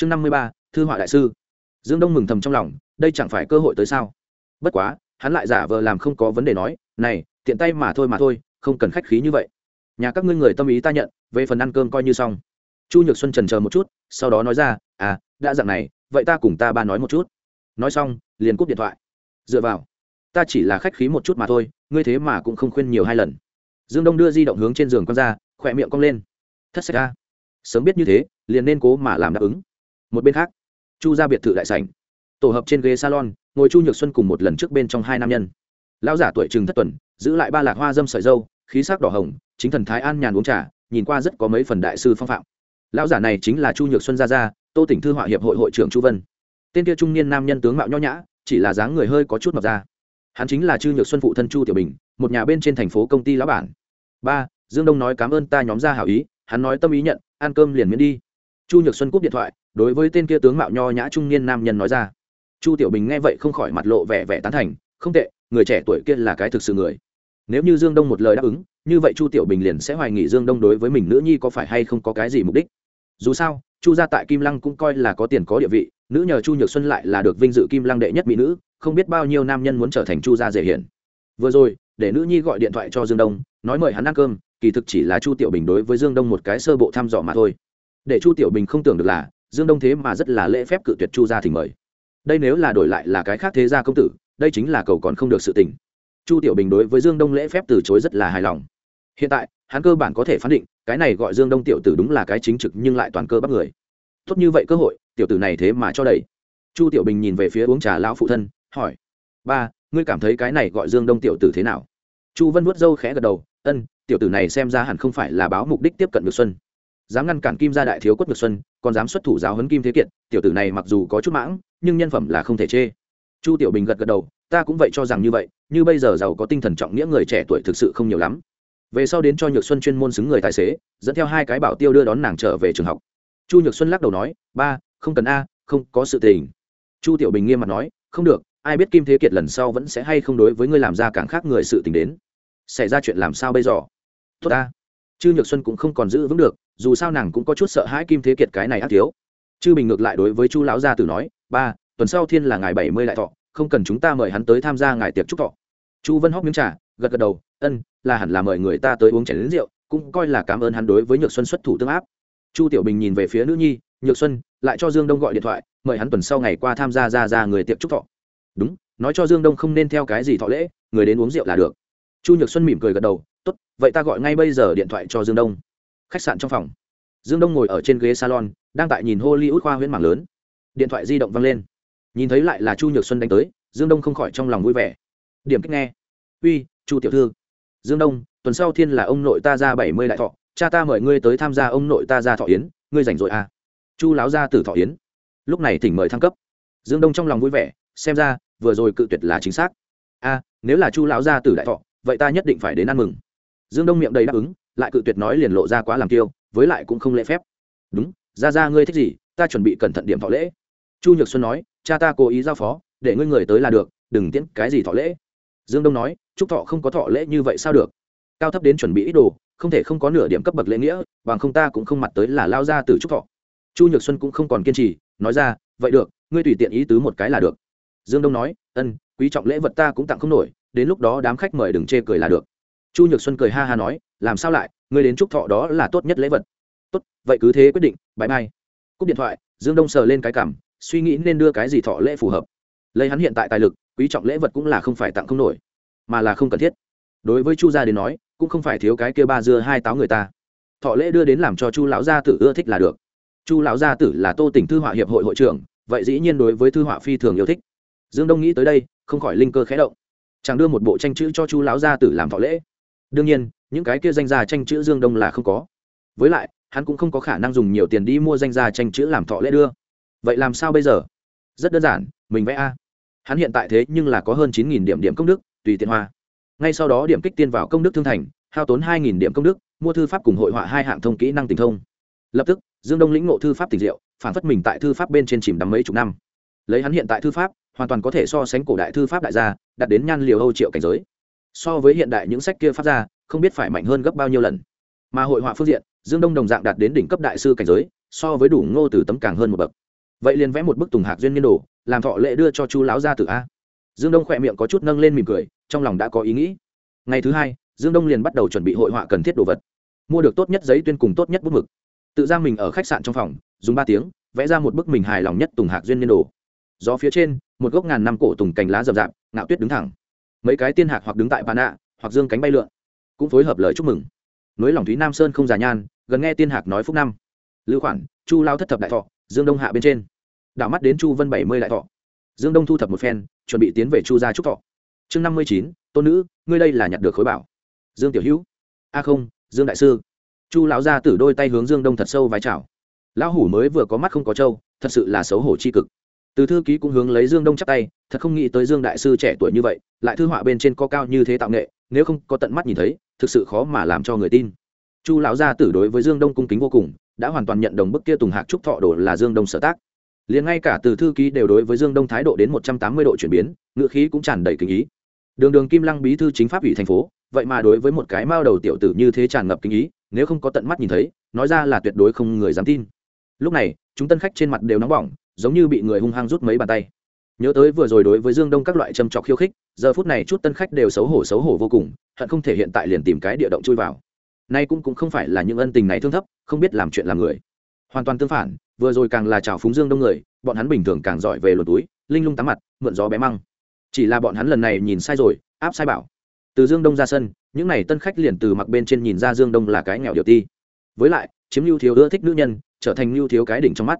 chương năm mươi ba, thư họa đại sư. Dương đông mừng thầm trong lòng, đây chẳng phải cơ hội tới sao? Bất quá, hắn lại giả vờ làm không có vấn đề nói, này, tiện tay mà thôi mà thôi, không cần khách khí như vậy. Nhà các ngươi người tâm ý ta nhận, về phần ăn cơm coi như xong. Chu nhược xuân trần chờ một chút, sau đó nói ra à đã dặn này, vậy ta cùng ta ba nói một chút. Nói xong, liền cúp điện thoại. Dựa vào, ta chỉ là khách khí một chút mà thôi, ngươi thế mà cũng không khuyên nhiều hai lần. Dương đông đưa di động hướng trên giường con ra, khỏe miệng cong lên. Thất sách ra sớm biết như thế, liền nên cố mà làm đáp ứng một bên khác, chu ra biệt thự đại sảnh, tổ hợp trên ghế salon, ngồi chu nhược xuân cùng một lần trước bên trong hai nam nhân. Lão giả tuổi chừng thất tuần, giữ lại ba lạc hoa dâm sợi dâu, khí sắc đỏ hồng, chính thần thái an nhàn uống trà, nhìn qua rất có mấy phần đại sư phong phạm. Lão giả này chính là chu nhược xuân gia gia, tô tỉnh thư họa hiệp hội hội trưởng chu vân. Tên kia trung niên nam nhân tướng mạo nho nhã, chỉ là dáng người hơi có chút mập ra. Hắn chính là chư nhược xuân phụ thân chu tiểu bình, một nhà bên trên thành phố công ty lão bản. Ba, dương đông nói cảm ơn ta nhóm ra hảo ý, hắn nói tâm ý nhận, ăn cơm liền miễn đi. Chu nhược xuân cúp điện thoại đối với tên kia tướng mạo nho nhã trung niên nam nhân nói ra. Chu tiểu bình nghe vậy không khỏi mặt lộ vẻ vẻ tán thành, không tệ, người trẻ tuổi kia là cái thực sự người. Nếu như dương đông một lời đáp ứng, như vậy chu tiểu bình liền sẽ hoài nghị dương đông đối với mình nữ nhi có phải hay không có cái gì mục đích. Dù sao, chu gia tại kim lăng cũng coi là có tiền có địa vị, nữ nhờ chu nhược xuân lại là được vinh dự kim lăng đệ nhất mỹ nữ, không biết bao nhiêu nam nhân muốn trở thành chu gia dễ hiển. Vừa rồi, để nữ nhi gọi điện thoại cho dương đông, nói mời hắn ăn cơm, kỳ thực chỉ là chu tiểu bình đối với dương đông một cái sơ bộ thăm dò mà thôi. Để chu tiểu bình không tưởng được là dương đông thế mà rất là lễ phép cự tuyệt chu gia thì mời. Đây nếu là đổi lại là cái khác thế gia công tử, đây chính là cầu còn không được sự tình. Chu tiểu bình đối với dương đông lễ phép từ chối rất là hài lòng. Hiện tại, hắn cơ bản có thể phán định, cái này gọi dương đông tiểu tử đúng là cái chính trực nhưng lại toàn cơ bắt người. Tốt như vậy cơ hội, tiểu tử này thế mà cho đầy. Chu tiểu bình nhìn về phía uống trà lão phụ thân, hỏi, ba, ngươi cảm thấy cái này gọi dương đông tiểu tử thế nào? Chu vân vuốt râu khẽ gật đầu, ân, tiểu tử này xem ra hẳn không phải là báo mục đích tiếp cận ngược xuân dám ngăn cản kim gia đại thiếu quất ngược xuân, còn dám xuất thủ giáo huấn kim thế kiệt, tiểu tử này mặc dù có chút mãng, nhưng nhân phẩm là không thể chê. Chu tiểu bình gật gật đầu, ta cũng vậy cho rằng như vậy, như bây giờ giàu có tinh thần trọng nghĩa người trẻ tuổi thực sự không nhiều lắm. Về sau đến cho nhược xuân chuyên môn xứng người tài xế, dẫn theo hai cái bảo tiêu đưa đón nàng trở về trường học. Chu nhược xuân lắc đầu nói, ba, không cần a, không có sự tình. Chu tiểu bình nghiêm mặt nói, không được, ai biết kim thế kiệt lần sau vẫn sẽ hay không đối với ngươi làm ra càng khác người sự tình đến. Xảy ra chuyện làm sao bây giờ? Tốt ta chư nhược xuân cũng không còn giữ vững được, dù sao nàng cũng có chút sợ hãi kim thế kiệt cái này ác thiếu. Chư bình ngược lại đối với chu lão gia tử nói, ba, tuần sau thiên là ngày bảy mươi lại thọ, không cần chúng ta mời hắn tới tham gia ngài tiệc chúc thọ. Chu vân hóc miếng trà, gật gật đầu, ân, là hẳn là mời người ta tới uống chén đến rượu, cũng coi là cảm ơn hắn đối với nhược xuân xuất thủ tương áp. Chu tiểu bình nhìn về phía nữ nhi, nhược xuân, lại cho dương đông gọi điện thoại, mời hắn tuần sau ngày qua tham gia ra ra người tiệc chúc thọ. Đúng, nói cho dương đông không nên theo cái gì thọ lễ, người đến uống rượu là được. Chu nhược xuân mỉm cười gật đầu tốt, vậy ta gọi ngay bây giờ điện thoại cho dương đông. Khách sạn trong phòng. Dương đông ngồi ở trên ghế salon, đang tại nhìn hollywood khoa huyễn mảng lớn. Điện thoại di động văng lên. Nhìn thấy lại là chu nhược xuân đánh tới, dương đông không khỏi trong lòng vui vẻ. Điểm kích nghe. Uy, chu tiểu thư. Dương đông, tuần sau thiên là ông nội ta ra bảy mươi đại thọ, cha ta mời ngươi tới tham gia ông nội ta ra thọ yến, ngươi rảnh rỗi à? Chu láo ra từ thọ yến. Lúc này thỉnh mời thăng cấp. Dương đông trong lòng vui vẻ, xem ra, vừa rồi cự tuyệt là chính xác. A, nếu là chu lão gia tử đại thọ, vậy ta nhất định phải đến ăn mừng dương đông miệng đầy đáp ứng, lại cự tuyệt nói liền lộ ra quá làm tiêu với lại cũng không lễ phép. Đúng ra ra ngươi thích gì, ta chuẩn bị cẩn thận điểm thọ lễ. Chu nhược xuân nói, cha ta cố ý giao phó, để ngươi người tới là được, đừng tiễn cái gì thọ lễ. Dương đông nói, chúc thọ không có thọ lễ như vậy sao được? Cao thấp đến chuẩn bị ít đồ, không thể không có nửa điểm cấp bậc lễ nghĩa, bằng không ta cũng không mặt tới là lao ra từ chúc thọ. Chu nhược xuân cũng không còn kiên trì, nói ra, vậy được, ngươi tùy tiện ý tứ một cái là được. Dương đông nói, ân, quý trọng lễ vật ta cũng tặng không nổi, đến lúc đó đám khách mời đừng chê cười là được chu nhược xuân cười ha ha nói, làm sao lại, ngươi đến chúc thọ đó là tốt nhất lễ vật. Tốt, vậy cứ thế quyết định, bãi mai. Cúp điện thoại, dương đông sờ lên cái cảm, suy nghĩ nên đưa cái gì thọ lễ phù hợp. Lấy hắn hiện tại tài lực, quý trọng lễ vật cũng là không phải tặng không nổi, mà là không cần thiết. Đối với chu gia đến nói, cũng không phải thiếu cái kia ba dưa hai táo người ta. Thọ lễ đưa đến làm cho chu lão gia tử ưa thích là được. Chu lão gia tử là tô tỉnh thư họa hiệp hội hội trưởng, vậy dĩ nhiên đối với thư họa phi thường yêu thích. Dương đông nghĩ tới đây, không khỏi linh cơ khé động. Chàng đưa một bộ tranh chữ cho chu lão gia tử làm thọ lễ đương nhiên, những cái kia danh gia tranh chữ dương đông là không có. Với lại, hắn cũng không có khả năng dùng nhiều tiền đi mua danh gia tranh chữ làm thọ lễ đưa. Vậy làm sao bây giờ? Rất đơn giản, mình vẽ a. Hắn hiện tại thế nhưng là có hơn chín nghìn điểm điểm công đức, tùy tiện hoa. Ngay sau đó điểm kích tiên vào công đức thương thành, hao tốn hai nghìn điểm công đức, mua thư pháp cùng hội họa hai hạng thông kỹ năng tình thông. Lập tức, dương đông lĩnh ngộ thư pháp tình diệu, phản phất mình tại thư pháp bên trên chìm đắm mấy chục năm. Lấy hắn hiện tại thư pháp, hoàn toàn có thể so sánh cổ đại thư pháp đại gia đặt đến nhan liều âu triệu cảnh giới so với hiện đại những sách kia phát ra, không biết phải mạnh hơn gấp bao nhiêu lần. Mà hội họa phương diện, dương đông đồng dạng đạt đến đỉnh cấp đại sư cảnh giới, so với đủ ngô từ tấm càng hơn một bậc. Vậy liền vẽ một bức tùng hạc duyên niên đồ, làm thọ lệ đưa cho chú lão gia tử a. Dương đông khỏe miệng có chút nâng lên mỉm cười, trong lòng đã có ý nghĩ. Ngày thứ hai, dương đông liền bắt đầu chuẩn bị hội họa cần thiết đồ vật. Mua được tốt nhất giấy tuyên cùng tốt nhất bút mực. Tự ra mình ở khách sạn trong phòng, dùng ba tiếng, vẽ ra một bức mình hài lòng nhất tùng hạc duyên niên đồ. Gió phía trên, một gốc ngàn năm cổ tùng cành lá rậm rạp, ngạo tuyết đứng thẳng mấy cái tiên hạc hoặc đứng tại bàn nạ hoặc dương cánh bay lượn, cũng phối hợp lời chúc mừng. Núi lòng thúy nam sơn không già nhan, gần nghe tiên hạc nói phúc năm. Lưu khoản, chu lao thất thập đại thọ, dương đông hạ bên trên. Đảo mắt đến chu vân bảy mươi đại thọ. Dương đông thu thập một phen, chuẩn bị tiến về chu gia trúc thọ. Chương năm mươi chín, tôn nữ, ngươi đây là nhặt được khối bảo. Dương tiểu hữu. A không, dương đại sư. Chu lão gia tử đôi tay hướng dương đông thật sâu vai chào. Lão hủ mới vừa có mắt không có trâu, thật sự là xấu hổ c h i cực từ thư ký cũng hướng lấy dương đông chắc tay, thật không nghĩ tới dương đại sư trẻ tuổi như vậy, lại thư họa bên trên có cao như thế tạo nghệ, nếu không có tận mắt nhìn thấy, thực sự khó mà làm cho người tin. Chu lão gia tử đối với dương đông cung kính vô cùng, đã hoàn toàn nhận đồng bức kia tùng hạc trúc thọ đồ là dương đông sở tác. Liền ngay cả từ thư ký đều đối với dương đông thái độ đến một trăm tám mươi độ chuyển biến ngựa khí cũng tràn đầy kinh ý. Đường đường kim lăng bí thư chính pháp ủy thành phố, vậy mà đối với một cái mao đầu tiểu tử như thế tràn ngập kinh ý, nếu không có tận mắt nhìn thấy, nói ra là tuyệt đối không người dám tin. Lúc này, chúng tân khách trên mặt đều nóng bỏng giống như bị người hung hăng rút mấy bàn tay. Nhớ tới vừa rồi đối với dương đông các loại châm trọc khiêu khích, giờ phút này chút tân khách đều xấu hổ xấu hổ vô cùng, hận không thể hiện tại liền tìm cái địa động chui vào. Nay cũng cũng không phải là những ân tình này thương thấp, không biết làm chuyện làm người. Hoàn toàn tương phản, vừa rồi càng là chào phúng dương đông người, bọn hắn bình thường càng giỏi về lột túi, linh lung tắm mặt, mượn gió bé măng. Chỉ là bọn hắn lần này nhìn sai rồi, áp sai bảo. Từ dương đông ra sân, những n à y tân khách liền từ mặc bên trên nhìn ra dương đông là cái nghèo điều ti. Với lại, chiếm lưu thiếu ưa thích nữ nhân, trở thành lưu thiếu cái đỉnh trong mắt.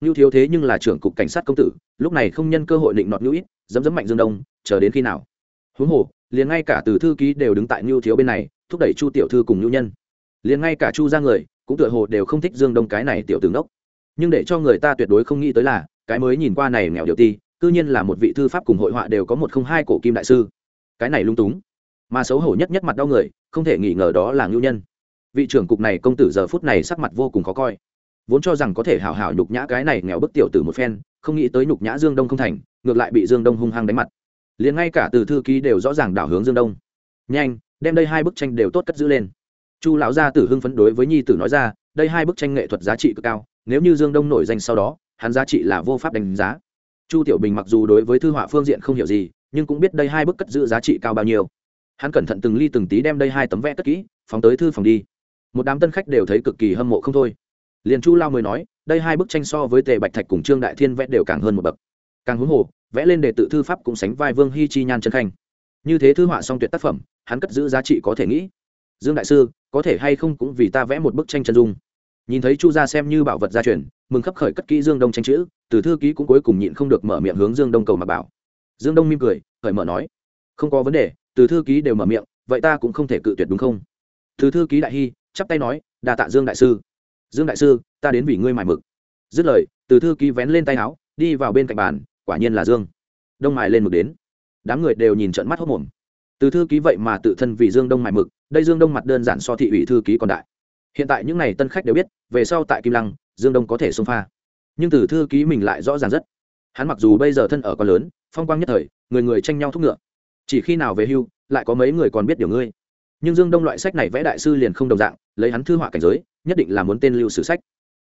Nưu thiếu thế nhưng là trưởng cục cảnh sát công tử, lúc này không nhân cơ hội định nọt Nưu ít dẫm dẫm mạnh dương đông, chờ đến khi nào? Huống hồ, liền ngay cả từ thư ký đều đứng tại Nưu thiếu bên này, thúc đẩy chu tiểu thư cùng Nưu nhân. Liền ngay cả chu gia người, cũng tựa hồ đều không thích dương đông cái này tiểu tướng đốc. Nhưng để cho người ta tuyệt đối không nghĩ tới là, cái mới nhìn qua này nghèo điều ti, cư nhiên là một vị thư pháp cùng hội họa đều có một không hai cổ kim đại sư. Cái này lung túng. Mà xấu hổ nhất nhất mặt đau người, không thể nghi ngờ đó là Nưu nhân. Vị trưởng cục này công tử giờ phút này sắc mặt vô cùng khó coi vốn cho rằng có thể hảo hảo nhục nhã cái này nghèo bức tiểu tử một phen, không nghĩ tới nhục nhã dương đông không thành, ngược lại bị dương đông hung hăng đánh mặt. Liền ngay cả từ thư ký đều rõ ràng đảo hướng dương đông. Nhanh, đem đây hai bức tranh đều tốt cất giữ lên. Chu lão gia tử hưng phấn đối với nhi tử nói ra, đây hai bức tranh nghệ thuật giá trị cực cao, nếu như dương đông nổi danh sau đó, hắn giá trị là vô pháp đánh giá. Chu tiểu bình mặc dù đối với thư họa phương diện không hiểu gì, nhưng cũng biết đây hai bức cất giữ giá trị cao bao nhiêu. Hắn cẩn thận từng ly từng tí đem đây hai tấm vẽ cất kỹ, phóng tới thư phòng đi. Một đám tân khách đều thấy cực kỳ hâm mộ không thôi liền chu lao mới nói, đây hai bức tranh so với tề bạch thạch cùng trương đại thiên vẽ đều càng hơn một bậc. Càng huống hồ, vẽ lên để tự thư pháp cũng sánh vai vương hy chi nhan chân khanh. Như thế thư họa song tuyệt tác phẩm, hắn cất giữ giá trị có thể nghĩ. Dương đại sư, có thể hay không cũng vì ta vẽ một bức tranh chân dung. Nhìn thấy chu gia xem như bảo vật gia truyền, mừng khấp khởi cất kỹ dương đông tranh chữ, từ thư ký cũng cuối cùng nhịn không được mở miệng hướng dương đông cầu mà bảo. Dương đông mỉm cười, khởi mở nói, không có vấn đề, từ thư ký đều mở miệng, vậy ta cũng không thể cự tuyệt đúng không? Từ thư ký đại hy, chắp tay nói đà tạ dương đại sư dương đại sư, ta đến vì ngươi mải mực. Dứt lời, từ thư ký vén lên tay áo, đi vào bên cạnh bàn, quả nhiên là dương. Đông mài lên mực đến. Đám người đều nhìn trận mắt hốc mồm. Từ thư ký vậy mà tự thân vì dương đông mài mực, đây dương đông mặt đơn giản so thị ủy thư ký còn đại. Hiện tại những n à y tân khách đều biết, về sau tại kim lăng, dương đông có thể xông pha. Nhưng từ thư ký mình lại rõ ràng rất. Hắn mặc dù bây giờ thân ở con lớn, phong quang nhất thời, người người tranh nhau thúc ngựa. Chỉ khi nào về hưu, lại có mấy người còn biết điều ngươi. Nhưng dương đông loại sách này vẽ đại sư liền không đồng dạng, lấy hắn thư họa cảnh giới nhất định là muốn tên lưu sử sách.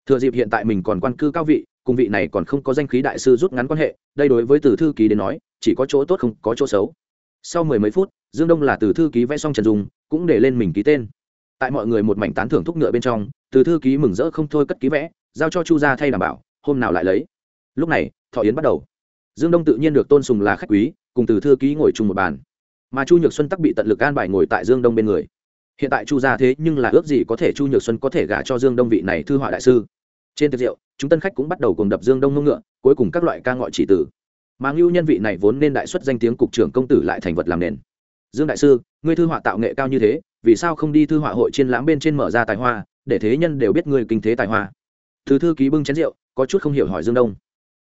Thừa dịp hiện tại mình còn quan cư cao vị, cùng vị này còn không có danh khí đại sư rút ngắn quan hệ, đây đối với từ thư ký đến nói, chỉ có chỗ tốt không có chỗ xấu. Sau mười mấy phút, dương đông là từ thư ký vẽ xong trần dùng cũng để lên mình ký tên. Tại mọi người một mảnh tán thưởng thúc ngựa bên trong, từ thư ký mừng rỡ không thôi cất ký vẽ, giao cho chu gia thay đảm bảo, hôm nào lại lấy. Lúc này, thọ yến bắt đầu. Dương đông tự nhiên được tôn sùng là khách quý, cùng từ thư ký ngồi chung một bàn. Mà chu nhược xuân tắc bị tận lực an bài ngồi tại dương đông bên người hiện tại chu gia thế nhưng là ước gì có thể chu nhược xuân có thể gả cho dương đông vị này thư họa đại sư. Trên tiệc rượu, chúng tân khách cũng bắt đầu cùng đập dương đông ngông ngựa, cuối cùng các loại ca ngọi chỉ tử. Mà ngưu nhân vị này vốn nên đại xuất danh tiếng cục trưởng công tử lại thành vật làm nền. Dương đại sư, ngươi thư họa tạo nghệ cao như thế, vì sao không đi thư họa hội chiên lãm bên trên mở ra tài hoa, để thế nhân đều biết ngươi kinh thế tài hoa? Thứ thư ký bưng chén rượu, có chút không hiểu hỏi dương đông.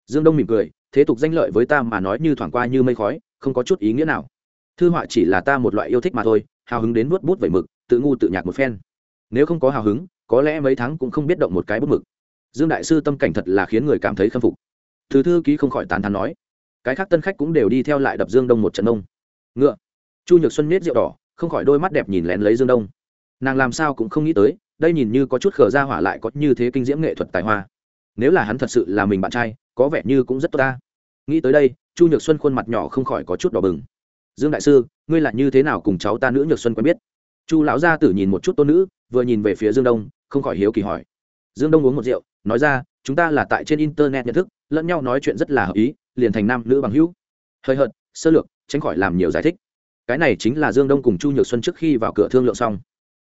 Dương đông mỉm cười, thế tục danh lợi với ta mà nói như thoảng qua như mây khói, không có chút ý nghĩa nào. Thư họa chỉ là ta một loại yêu thích mà thôi, hào hứng đến vuốt bút vẩy mực tự ngu tự nhạc một phen. Nếu không có hào hứng, có lẽ mấy tháng cũng không biết động một cái bút mực. Dương đại sư tâm cảnh thật là khiến người cảm thấy khâm phục. Thứ thư ký không khỏi tán thán nói, cái khác tân khách cũng đều đi theo lại đập dương đông một trận đông ngựa. Chu nhược xuân nết rượu đỏ, không khỏi đôi mắt đẹp nhìn lén lấy dương đông. Nàng làm sao cũng không nghĩ tới, đây nhìn như có chút khờ ra hỏa lại có như thế kinh diễm nghệ thuật tài hoa. Nếu là hắn thật sự là mình bạn trai, có vẻ như cũng rất tốt ta. Nghĩ tới đây, chu nhược xuân khuôn mặt nhỏ không khỏi có chút đỏ bừng. Dương đại sư, ngươi là như thế nào cùng cháu ta nữ nhược xuân quen biết? Chu lão gia tử nhìn một chút tôn nữ, vừa nhìn về phía dương đông, không khỏi hiếu kỳ hỏi. Dương đông uống một rượu, nói ra, chúng ta là tại trên internet nhận thức, lẫn nhau nói chuyện rất là hợp ý, liền thành nam nữ bằng hữu. Hơi hợt, sơ lược, tránh khỏi làm nhiều giải thích. Cái này chính là dương đông cùng chu nhược xuân trước khi vào cửa thương lượng xong.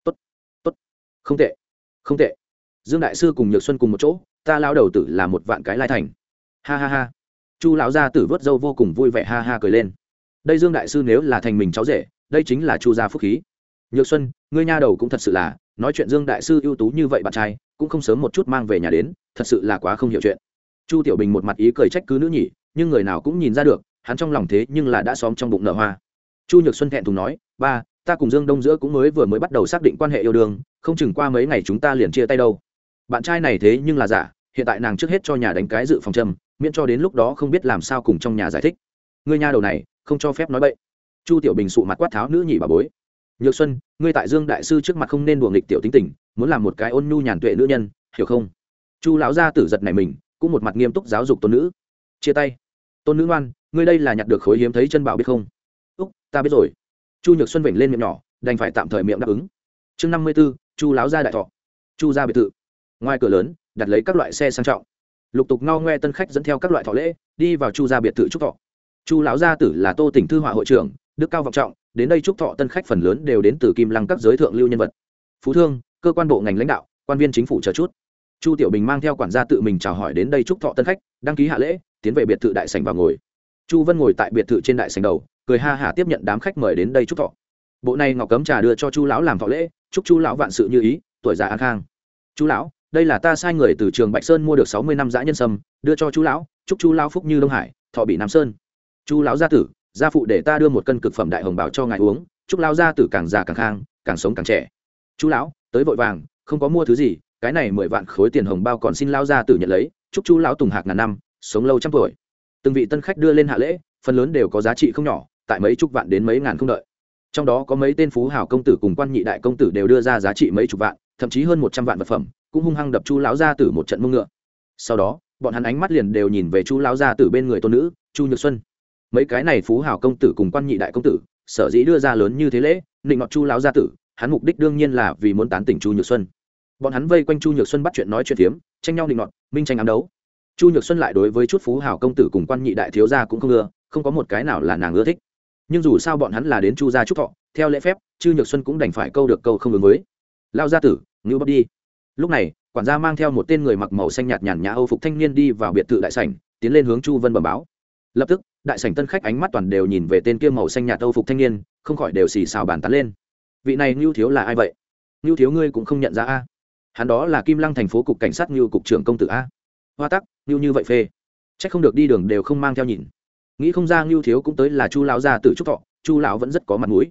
Tốt tốt. Không tệ không tệ. Dương đại sư cùng nhược xuân cùng một chỗ, ta lao đầu tử là một vạn cái lai thành. Ha ha ha. Chu lão gia tử vớt dâu vô cùng vui vẻ ha ha cười lên. Đây dương đại sư nếu là thành mình cháu rể, đây chính là chu gia phúc khí nhược xuân, ngươi nha đầu cũng thật sự là, nói chuyện dương đại sư ưu tú như vậy bạn trai, cũng không sớm một chút mang về nhà đến, thật sự là quá không hiểu chuyện. Chu tiểu bình một mặt ý cười trách cứ nữ nhỉ nhưng người nào cũng nhìn ra được, hắn trong lòng thế nhưng là đã xóm trong bụng nở hoa. Chu nhược xuân thẹn thùng nói, ba, ta cùng dương đông giữa cũng mới vừa mới bắt đầu xác định quan hệ yêu đương, không chừng qua mấy ngày chúng ta liền chia tay đâu. Bạn trai này thế nhưng là giả, hiện tại nàng trước hết cho nhà đánh cái dự phòng châm, miễn cho đến lúc đó không biết làm sao cùng trong nhà giải thích. Người nhà đầu này, không cho phép nói bậy. Chu tiểu bình sụ mặt quát tháo nữ nhị bà bối nhược xuân, ngươi tại dương đại sư trước mặt không nên đùa nghịch tiểu tính tình, muốn làm một cái ôn nhu nhàn tuệ nữ nhân, hiểu không? Chu lão gia tử giật này mình, cũng một mặt nghiêm túc giáo dục tôn nữ. Chia tay. Tôn nữ ngoan, ngươi đây là nhặt được khối hiếm thấy chân bảo biết không? Úc, ta biết rồi. Chu nhược xuân vểnh lên miệng nhỏ, đành phải tạm thời miệng đáp ứng. Chương năm mươi b ố chu láo gia đại thọ. Chu gia biệt thự. Ngoài cửa lớn, đặt lấy các loại xe sang trọng. Lục tục ngao ngoe tân khách dẫn theo các loại thọ lễ, đi vào chu gia biệt thự trúc thọ. Chu lão gia tử là tô tỉnh thư họa hội trưởng, đức cao vọng trọng đến đây chúc thọ tân khách phần lớn đều đến từ kim lăng các giới thượng lưu nhân vật. Phú thương, cơ quan bộ ngành lãnh đạo, quan viên chính phủ chờ chút. Chu tiểu bình mang theo quản gia tự mình chào hỏi đến đây chúc thọ tân khách, đăng ký hạ lễ, tiến về biệt thự đại sành vào ngồi. Chu vân ngồi tại biệt thự trên đại sành đầu, cười ha hả tiếp nhận đám khách mời đến đây chúc thọ. Bộ này ngọc cấm trà đưa cho chu lão làm thọ lễ, chúc chu lão vạn sự như ý, tuổi già an khang. Chu lão, đây là ta sai người từ trường bạch sơn mua được sáu mươi năm giã nhân sâm, đưa cho chu lão, chúc chu lão phúc như đông hải, thọ bị nam sơn. Chu lão gia tử gia phụ để ta đưa một cân cực phẩm đại hồng bảo cho ngài uống, chúc lão gia tử càng già càng khang, càng sống càng trẻ. Chú lão, tới vội vàng, không có mua thứ gì, cái này mười vạn khối tiền hồng bao còn xin lão gia tử nhận lấy, chúc chú lão tùng hạc ngàn năm, sống lâu trăm tuổi. Từng vị tân khách đưa lên hạ lễ, phần lớn đều có giá trị không nhỏ, tại mấy chục vạn đến mấy ngàn không đợi. Trong đó có mấy tên phú hảo công tử cùng quan nhị đại công tử đều đưa ra giá trị mấy chục vạn, thậm chí hơn một trăm vạn vật phẩm, cũng hung hăng đập chu lão gia tử một trận mông ngựa. Sau đó, bọn hắn ánh mắt liền đều nhìn về chu lão gia tử bên người tôn nữ, chu nhược xuân mấy cái này phú hảo công tử cùng quan nhị đại công tử, sở dĩ đưa ra lớn như thế lễ định ngọt chu lão gia tử, hắn mục đích đương nhiên là vì muốn tán tỉnh chu nhược xuân. Bọn hắn vây quanh chu nhược xuân bắt chuyện nói chuyện phiếm, tranh nhau định ngọt, minh tranh ám đấu. Chu nhược xuân lại đối với chút phú hảo công tử cùng quan nhị đại thiếu gia cũng không ưa, không có một cái nào là nàng ưa thích. Nhưng dù sao bọn hắn là đến chu gia trúc thọ, theo lễ phép, chu nhược xuân cũng đành phải câu được câu không ứng với. Lao gia tử, ngưu bắp đi. Lúc này, quản gia mang theo một tên người mặc màu xanh nhạt nhàn nhã âu phục thanh niên đi vào biệt thự đại sảnh, tiến lên hướng chu vân bẩm báo. Lập tức đại sảnh tân khách ánh mắt toàn đều nhìn về tên kia màu xanh nhạt âu phục thanh niên, không khỏi đều xì xào bàn tán lên. Vị này ngưu thiếu là ai vậy? Ngưu thiếu ngươi cũng không nhận ra a? Hắn đó là kim lăng thành phố cục cảnh sát ngưu cục trưởng công tử a? Hoa tắc, ngưu như vậy phê. C h ắ c không được đi đường đều không mang theo nhìn. Nghĩ không ra ngưu thiếu cũng tới là chu lão gia tử trúc thọ, chu lão vẫn rất có mặt mũi.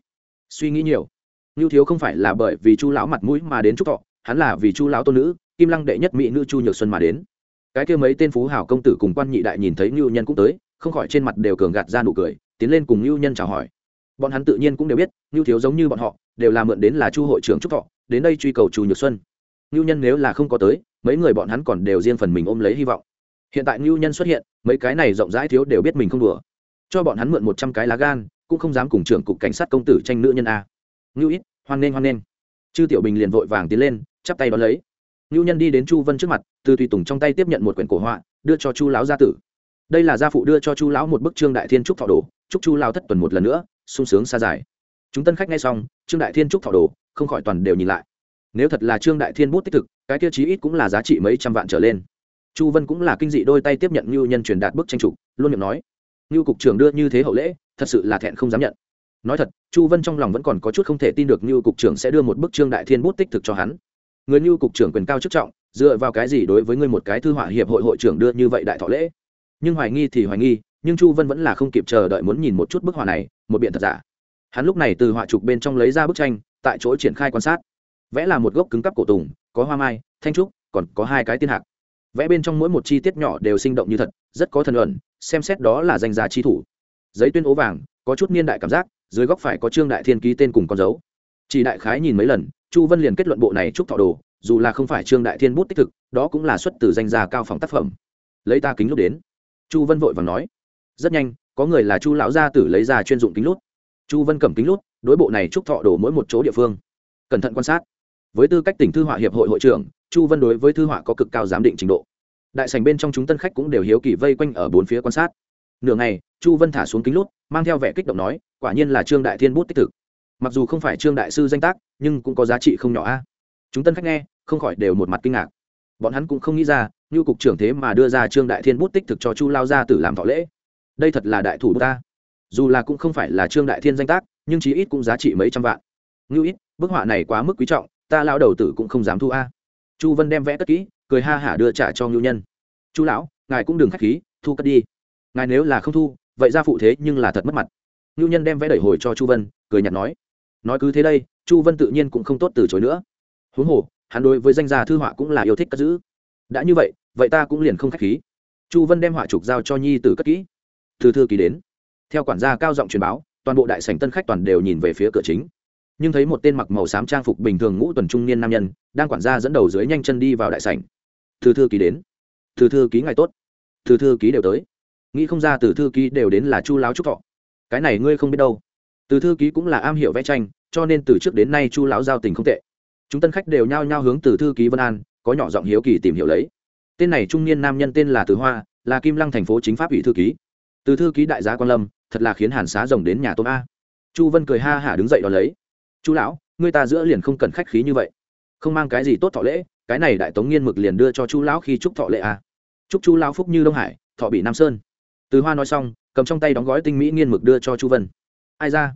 Suy nghĩ nhiều, ngưu thiếu không phải là bởi vì chu lão mặt mũi mà đến trúc thọ, hắn là vì chu lão tôn nữ, kim lăng đệ nhất mỹ nữ chu nhược xuân mà đến. Cái kia mấy tên phú hảo công tử cùng quan nhị đại nhìn thấy ngưu nhân cũng tới không khỏi trên mặt đều cường gạt ra nụ cười, tiến lên cùng ngưu nhân chào hỏi. Bọn hắn tự nhiên cũng đều biết ngưu thiếu giống như bọn họ, đều là mượn đến là chu hội trưởng trúc thọ, đến đây truy cầu chu nhược xuân. Ngưu nhân nếu là không có tới, mấy người bọn hắn còn đều riêng phần mình ôm lấy hy vọng. Hiện tại ngưu nhân xuất hiện, mấy cái này rộng rãi thiếu đều biết mình không đùa. Cho bọn hắn mượn một trăm cái lá gan, cũng không dám cùng trưởng cục cảnh sát công tử tranh nữ nhân a. Ngưu ít, hoan nghênh hoan nghênh. Chư tiểu bình liền vội vàng tiến lên, chắp tay đón lấy. Ngưu nhân đi đến chu vân trước mặt, từ tùy tùng trong tay tiếp nhận một quyển cổ họa, đưa cho chu lão gia tử đây là gia phụ đưa cho chu lão một bức trương đại thiên trúc thọ đồ, chúc chu lao thất tuần một lần nữa, sung sướng xa dài. Chúng tân khách ngay xong, trương đại thiên trúc thọ đồ, không khỏi toàn đều nhìn lại. Nếu thật là trương đại thiên bút tích thực, cái tiêu chí ít cũng là giá trị mấy trăm vạn trở lên. Chu vân cũng là kinh dị đôi tay tiếp nhận như nhân truyền đạt bức tranh trục, luôn miệng nói như cục trưởng đưa như thế hậu lễ, thật sự là thẹn không dám nhận. Nói thật, chu vân trong lòng vẫn còn có chút không thể tin được như cục trưởng sẽ đưa một bức trương đại thiên bút tích thực cho hắn. Người như cục trưởng quyền cao chức trọng, dựa vào cái gì đối với ngươi một cái thư họa hiệp hội hội trưởng đưa như vậy đại thọ lễ? Nhưng hoài nghi thì hoài nghi, nhưng chu vân vẫn là không kịp chờ đợi muốn nhìn một chút bức họa này, một biện thật giả. Hắn lúc này từ họa trục bên trong lấy ra bức tranh, tại chỗ triển khai quan sát. Vẽ là một gốc cứng cắp cổ tùng, có hoa mai, thanh trúc, còn có hai cái tiên hạc. Vẽ bên trong mỗi một chi tiết nhỏ đều sinh động như thật, rất có thần ẩn xem xét đó là danh giá chi thủ. Giấy tuyên ố vàng, có chút niên đại cảm giác, dưới góc phải có trương đại thiên ký tên cùng con dấu. Chỉ đại khái nhìn mấy lần, chu vân liền kết luận bộ này chúc thọ đồ, dù là không phải trương đại thiên bút tích thực, đó cũng là xuất từ danh gia cao phòng tác phẩm. Lấy ta kính lúc đến chu vân vội và nói, rất nhanh, có người là chu lão gia tử lấy ra chuyên dụng kính lút. Chu vân cầm kính lút, đối bộ này trúc thọ đổ mỗi một chỗ địa phương. Cẩn thận quan sát. Với tư cách tỉnh thư họa hiệp hội hội trưởng, chu vân đối với thư họa có cực cao giám định trình độ. Đại sành bên trong chúng tân khách cũng đều hiếu kỳ vây quanh ở bốn phía quan sát. Nửa ngày, chu vân thả xuống kính lút, mang theo vẻ kích động nói, quả nhiên là trương đại thiên bút tích thực. Mặc dù không phải trương đại sư danh tác, nhưng cũng có giá trị không nhỏ a. Chúng tân khách nghe, không khỏi đều một mặt kinh ngạc. Bọn hắn cũng không nghĩ ra như cục trưởng thế mà đưa ra trương đại thiên bút tích thực cho chu lao gia tử làm thọ lễ. Đây thật là đại thủ bút ta. Dù là cũng không phải là trương đại thiên danh tác, nhưng chí ít cũng giá trị mấy trăm vạn. Ngưu ít, bức họa này quá mức quý trọng, ta lao đầu tử cũng không dám thu a. Chu vân đem vẽ cất kỹ, cười ha hả đưa trả cho ngưu nhân. Chu lão, ngài cũng đừng k h á c h khí, thu cất đi. Ngài nếu là không thu, vậy ra phụ thế nhưng là thật mất mặt. Ngưu nhân đem vẽ đẩy hồi cho chu vân, cười nhặt nói. Nói cứ thế đây, chu vân tự nhiên cũng không tốt từ chối nữa. Huống hồ, hắn đối với danh gia thư họa cũng là yêu thích cất giữ đã như vậy vậy ta cũng liền không k h á c h khí. Chu vân đem họa trục giao cho nhi t cất kỹ. Thư thư ký đến. Theo quản gia cao giọng truyền báo, toàn bộ đại sảnh tân khách toàn đều nhìn về phía cửa chính. Nhưng thấy một tên mặc màu xám trang phục bình thường ngũ tuần trung niên nam nhân, đang quản gia dẫn đầu dưới nhanh chân đi vào đại sảnh. Thư thư ký đến. Thư thư ký ngày tốt. Thư thư ký đều tới. Nghĩ không ra từ thư ký đều đến là chu láo trúc thọ. Cái này ngươi không biết đâu. Từ thư ký cũng là am hiểu vẽ tranh, cho nên từ trước đến nay chu lão giao tình không tệ. Chúng tân khách đều nhao nhao hướng từ thư ký vân an có nhỏ giọng hiếu kỳ tìm hiểu lấy. Tên này trung niên nam nhân tên là từ hoa, là kim lăng thành phố chính pháp ủy thư ký. Từ thư ký đại gia quan lâm, thật là khiến hàn xá rồng đến nhà tôm a. Chu vân cười ha hả đứng dậy đón lấy. Chu lão người ta giữa liền không cần khách khí như vậy. Không mang cái gì tốt thọ lễ, cái này đại tống nghiên mực liền đưa cho chu lão khi chúc thọ lễ a. Chúc chu lão phúc như đông hải, thọ bị nam sơn. Từ hoa nói xong, cầm trong tay đóng gói tinh mỹ nghiên mực đưa cho chu vân. Ai ra?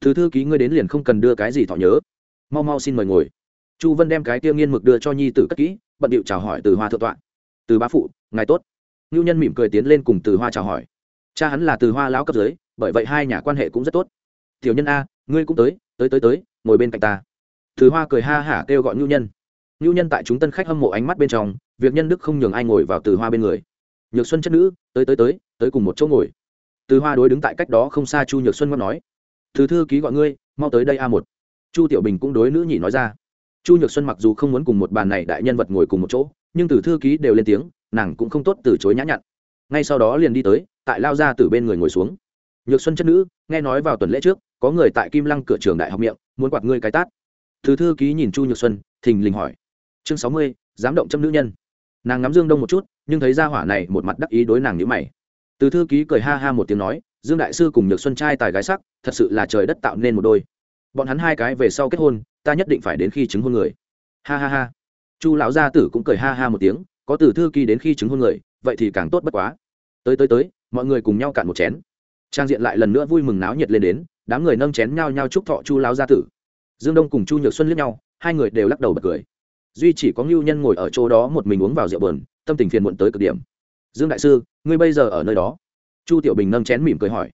Từ thư ký ngươi đến liền không cần đưa cái gì thọ nhớ. Mau mau xin mời ngồi chu vân đem cái tiêu nghiên mực đưa cho nhi tử cất kỹ, bận điệu chào hỏi từ hoa thượng tọa. Từ bá phụ, ngài tốt. Ngưu nhân mỉm cười tiến lên cùng từ hoa chào hỏi. Cha hắn là từ hoa lão cấp dưới, bởi vậy hai nhà quan hệ cũng rất tốt. Tiểu nhân a, ngươi cũng tới tới tới tới, ngồi bên cạnh ta. Từ hoa cười ha hả kêu gọi ngưu nhân. Ngưu nhân tại chúng tân khách hâm mộ ánh mắt bên trong, việc nhân đức không nhường ai ngồi vào từ hoa bên người. Nhược xuân chất nữ, tới tới tới tới cùng một chỗ ngồi. Từ hoa đối đứng tại cách đó không xa chu nhược xuân ngót nói. Từ thư ký gọi ngươi, mau tới đây a một. Chu tiểu bình cũng đối nữ nhị nói ra chu nhược xuân mặc dù không muốn cùng một bàn này đại nhân vật ngồi cùng một chỗ, nhưng từ thư ký đều lên tiếng, nàng cũng không tốt từ chối nhã nhặn. Ngay sau đó liền đi tới, tại lao ra từ bên người ngồi xuống. Nhược xuân chất nữ, nghe nói vào tuần lễ trước, có người tại kim lăng cửa trường đại học miệng, muốn quạt ngươi cái tát. Từ thư ký nhìn chu nhược xuân, thình lình hỏi. Chương sáu mươi dám động châm nữ nhân. Nàng ngắm dương đông một chút, nhưng thấy ra hỏa này một mặt đắc ý đối nàng nhữ mày. Từ thư ký cười ha ha một tiếng nói, dương đại sư cùng nhược xuân trai tài gái sắc, thật sự là trời đất tạo nên một đôi bọn hắn hai cái về sau kết hôn, ta nhất định phải đến khi chứng hôn người. Ha ha ha. Chu lão gia tử cũng cười ha ha một tiếng, có từ thư ký đến khi chứng hôn người, vậy thì càng tốt bất quá. Tới tới tới, mọi người cùng nhau cạn một chén. Trang diện lại lần nữa vui mừng náo nhiệt lên đến, đám người nâng chén nhau nhau chúc thọ chu lão gia tử. Dương đông cùng chu nhược xuân liếc nhau, hai người đều lắc đầu bật cười. Duy chỉ có ngưu nhân ngồi ở chỗ đó một mình uống vào rượu bờn tâm tình phiền muộn tới cực điểm. Dương đại sư, ngươi bây giờ ở nơi đó? Chu tiểu bình nâng chén mỉm cười hỏi.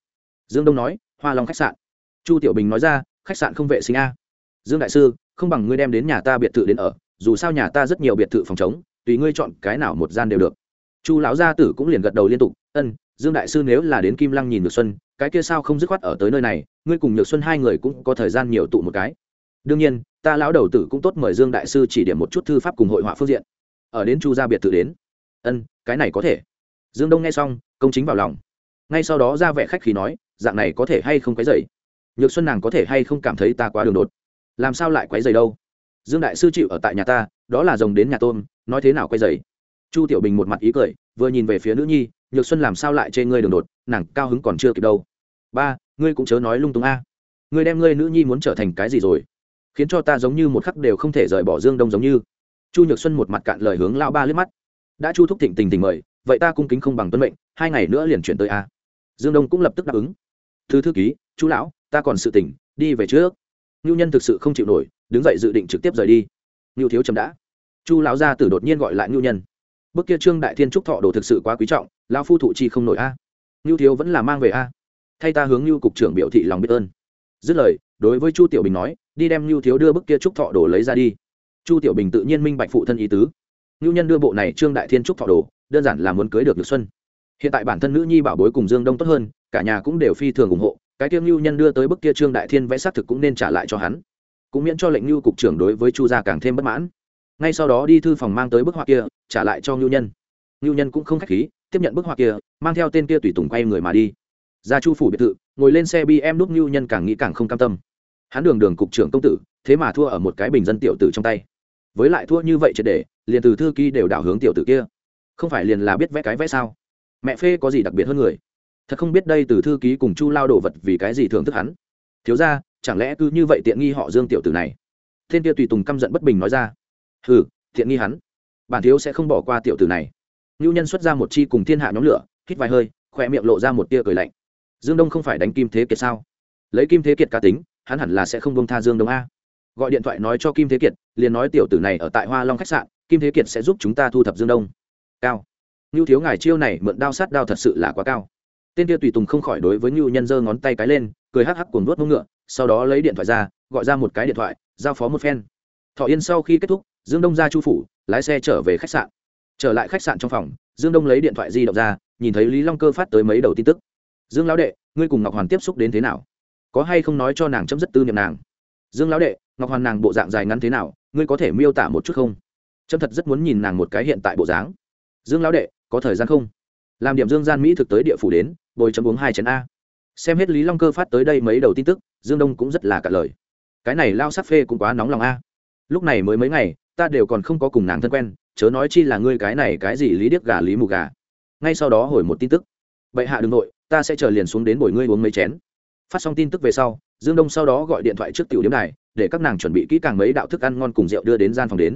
Dương đông nói, hoa long khách sạn. Chu tiểu bình nói ra khách sạn không vệ sinh a. Dương đại sư, không bằng ngươi đem đến nhà ta biệt thự đến ở, dù sao nhà ta rất nhiều biệt thự phòng chống tùy ngươi chọn cái nào một gian đều được. Chu lão gia tử cũng liền gật đầu liên tục, ân, dương đại sư nếu là đến kim lăng nhìn nhược xuân, cái kia sao không dứt khoát ở tới nơi này, ngươi cùng nhược xuân hai người cũng có thời gian nhiều tụ một cái. Đương nhiên, ta lão đầu tử cũng tốt mời dương đại sư chỉ điểm một chút thư pháp cùng hội họa phương diện. Ở đến chu gia biệt thự đến. Ân, cái này có thể. Dương đông nghe xong, công chính vào lòng. Ngay sau đó ra vẻ khách khí nói, dạng này có thể hay không cái dậy nhược xuân nàng có thể hay không cảm thấy ta quá đường đột? Làm sao lại quấy dày đâu? Dương đại sư chịu ở tại nhà ta, đó là rồng đến nhà tôm, nói thế nào quấy dày chu tiểu bình một mặt ý cười, vừa nhìn về phía nữ nhi, nhược xuân làm sao lại chê ngươi đường đột, nàng cao hứng còn chưa kịp đâu. Ba, ngươi cũng chớ nói lung tung a. Ngươi đem ngươi nữ nhi muốn trở thành cái gì rồi? Khiến cho ta giống như một khắc đều không thể rời bỏ dương đông giống như. Chu nhược xuân một mặt cạn lời hướng lão ba liếc mắt. Đã chu thúc thịnh tình tình mời, vậy ta cung kính không bằng tuân mệnh, hai ngày nữa liền chuyển tới a. Dương đông cũng lập tức đáp ứng. Thư thư ký chú lão ta còn sự tỉnh đi về trước. Ngưu nhân thực sự không chịu nổi, đứng dậy dự định trực tiếp rời đi. Ngưu thiếu chấm đã. Chu lão gia tử đột nhiên gọi lại ngưu nhân. Bức kia trương đại thiên trúc thọ đồ thực sự quá quý trọng, lão phu thụ chi không nổi a. À. Ngưu thiếu vẫn là mang về a. À. Thay ta hướng ngưu cục trưởng biểu thị lòng biết ơn. Dứt lời, đối với chu tiểu bình nói, đi đem ngưu thiếu đưa bức kia trúc thọ đồ lấy ra đi. Chu tiểu bình tự nhiên minh bạch phụ thân ý tứ. Ngưu nhân đưa bộ này trương đại thiên trúc thọ đồ, đơn giản là muốn cưới được được xuân. Hiện tại bản thân nữ nhi bảo bối cùng dương đông tốt hơn, cả nhà cũng đều phi thường ủng hộ cái tiêu ngưu nhân đưa tới bức kia trương đại thiên vẽ xác thực cũng nên trả lại cho hắn. Cũng miễn cho lệnh ngưu cục trưởng đối với chu gia càng thêm bất mãn. Ngay sau đó đi thư phòng mang tới bức họa kia, trả lại cho ngưu nhân. Ngưu nhân cũng không khách khí, tiếp nhận bức họa kia, mang theo tên kia tùy tùng quay người mà đi. Ra chu phủ biệt thự, ngồi lên xe bm đúc ngưu nhân càng nghĩ càng không cam tâm. Hắn đường đường cục trưởng công tử, thế mà thua ở một cái bình dân tiểu tử trong tay. Với lại thua như vậy triệt để, liền từ thư ký đều đảo hướng tiểu tử kia. Không phải liền là biết vẽ cái vẽ sao? Mẹ phê có gì đặc biệt hơn người? Thật không biết đây từ thư ký cùng chu lao đồ vật vì cái gì thưởng thức hắn. Thiếu ra chẳng lẽ cứ như vậy tiện nghi họ dương tiểu tử này? Thiên kia tùy tùng căm giận bất bình nói ra. Hừ, tiện nghi hắn. Bản thiếu sẽ không bỏ qua tiểu tử này. Ngưu nhân xuất ra một chi cùng thiên hạ nhóm lửa, hít vài hơi khoe miệng lộ ra một tia cười lạnh. Dương đông không phải đánh kim thế kiệt sao? Lấy kim thế kiệt cá tính, hắn hẳn là sẽ không bông tha dương đông a. Gọi điện thoại nói cho kim thế kiệt, liền nói tiểu tử này ở tại hoa long khách sạn, kim thế kiệt sẽ giúp chúng ta thu thập dương đông. Cao. Ngưu thiếu ngài chiêu này mượn đao sát đao thật sự là quá cao tên kia tùy tùng không khỏi đối với ngưu nhân giơ ngón tay cái lên, cười hắc hắc cuồng nuốt mông ngựa, sau đó lấy điện thoại ra, gọi ra một cái điện thoại, giao phó một phen. Thọ yên sau khi kết thúc, dương đông ra chu phủ, lái xe trở về khách sạn. Trở lại khách sạn trong phòng, dương đông lấy điện thoại di động ra, nhìn thấy lý long cơ phát tới mấy đầu tin tức. Dương lão đệ, ngươi cùng ngọc hoàn tiếp xúc đến thế nào? Có hay không nói cho nàng chấm dứt tư niệm nàng? Dương lão đệ, ngọc hoàn nàng bộ dạng dài ngắn thế nào, ngươi có thể miêu tả một chút không? Trâm thật rất muốn nhìn nàng một cái hiện tại bộ dáng. Dương lão đệ, có thời gian không? Làm điểm dương gian mỹ thực tới địa phủ đến, bồi chấm uống hai chén a. Xem hết lý long cơ phát tới đây mấy đầu tin tức, dương đông cũng rất là cả lời. Cái này lao sắc phê cũng quá nóng lòng a. Lúc này mới mấy ngày, ta đều còn không có cùng nàng thân quen, chớ nói chi là ngươi cái này cái gì lý điếc gà, lý mù gà. Ngay sau đó hồi một tin tức. Bệ hạ đ ư n g nội, ta sẽ chờ liền xuống đến bồi ngươi uống mấy chén. Phát xong tin tức về sau, dương đông sau đó gọi điện thoại trước tiểu điếm này để các nàng chuẩn bị kỹ càng mấy đạo thức ăn ngon cùng rượu đưa đến gian phòng đến.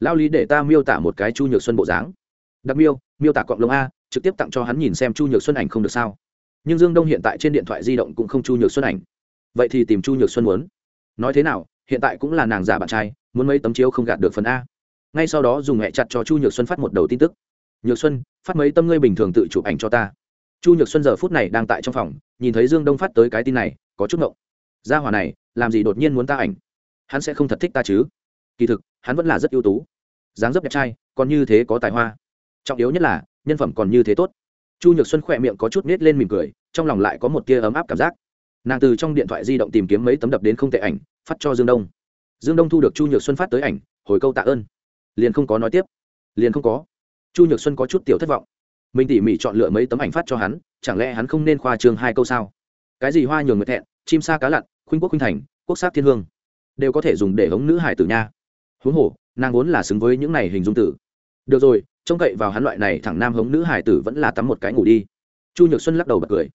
Lao lý để ta miêu tả một cái chu nhược xuân bộ dáng. Đặc miêu miêu tả cọng lông a trực tiếp tặng cho hắn nhìn xem chu nhược xuân ảnh không được sao. Nhưng dương đông hiện tại trên điện thoại di động cũng không chu nhược xuân ảnh. Vậy thì tìm chu nhược xuân muốn. Nói thế nào, hiện tại cũng là nàng già bạn trai, muốn mấy tấm chiếu không gạt được phần a. Ngay sau đó dùng hẹ chặt cho chu nhược xuân phát một đầu tin tức. Nhược xuân, phát mấy tâm ngươi bình thường tự chụp ảnh cho ta. Chu nhược xuân giờ phút này đang tại trong phòng, nhìn thấy dương đông phát tới cái tin này, có chút ngộng. Gia hòa này, làm gì đột nhiên muốn ta ảnh? Hắn sẽ không thật thích ta chứ? Kỳ thực, hắn vẫn là rất ưu tú. Dáng dấp đẹp trai, còn như thế có tài hoa. Trọng yếu nhất là nhân phẩm còn như thế tốt. Chu nhược xuân khỏe miệng có chút nết lên mỉm cười, trong lòng lại có một tia ấm áp cảm giác. Nàng từ trong điện thoại di động tìm kiếm mấy tấm đập đến không tệ ảnh, phát cho dương đông. Dương đông thu được chu nhược xuân phát tới ảnh, hồi câu tạ ơn. Liền không có nói tiếp. Liền không có. Chu nhược xuân có chút tiểu thất vọng. Mình tỉ mỉ chọn lựa mấy tấm ảnh phát cho hắn, chẳng lẽ hắn không nên khoa trường hai câu sao? Cái gì hoa nhường người thẹn, chim sa cá lặn, khuynh quốc khuynh thành, quốc sát thiên hương. Đều có thể dùng để hống nữ hải tử nha. Huống hồ, nàng vốn là xứng với những này hình dung tử. Được rồi trông cậy vào hắn loại này thẳng nam hống nữ hải tử vẫn là tắm một cái ngủ đi. Chu nhược xuân lắc đầu bật cười.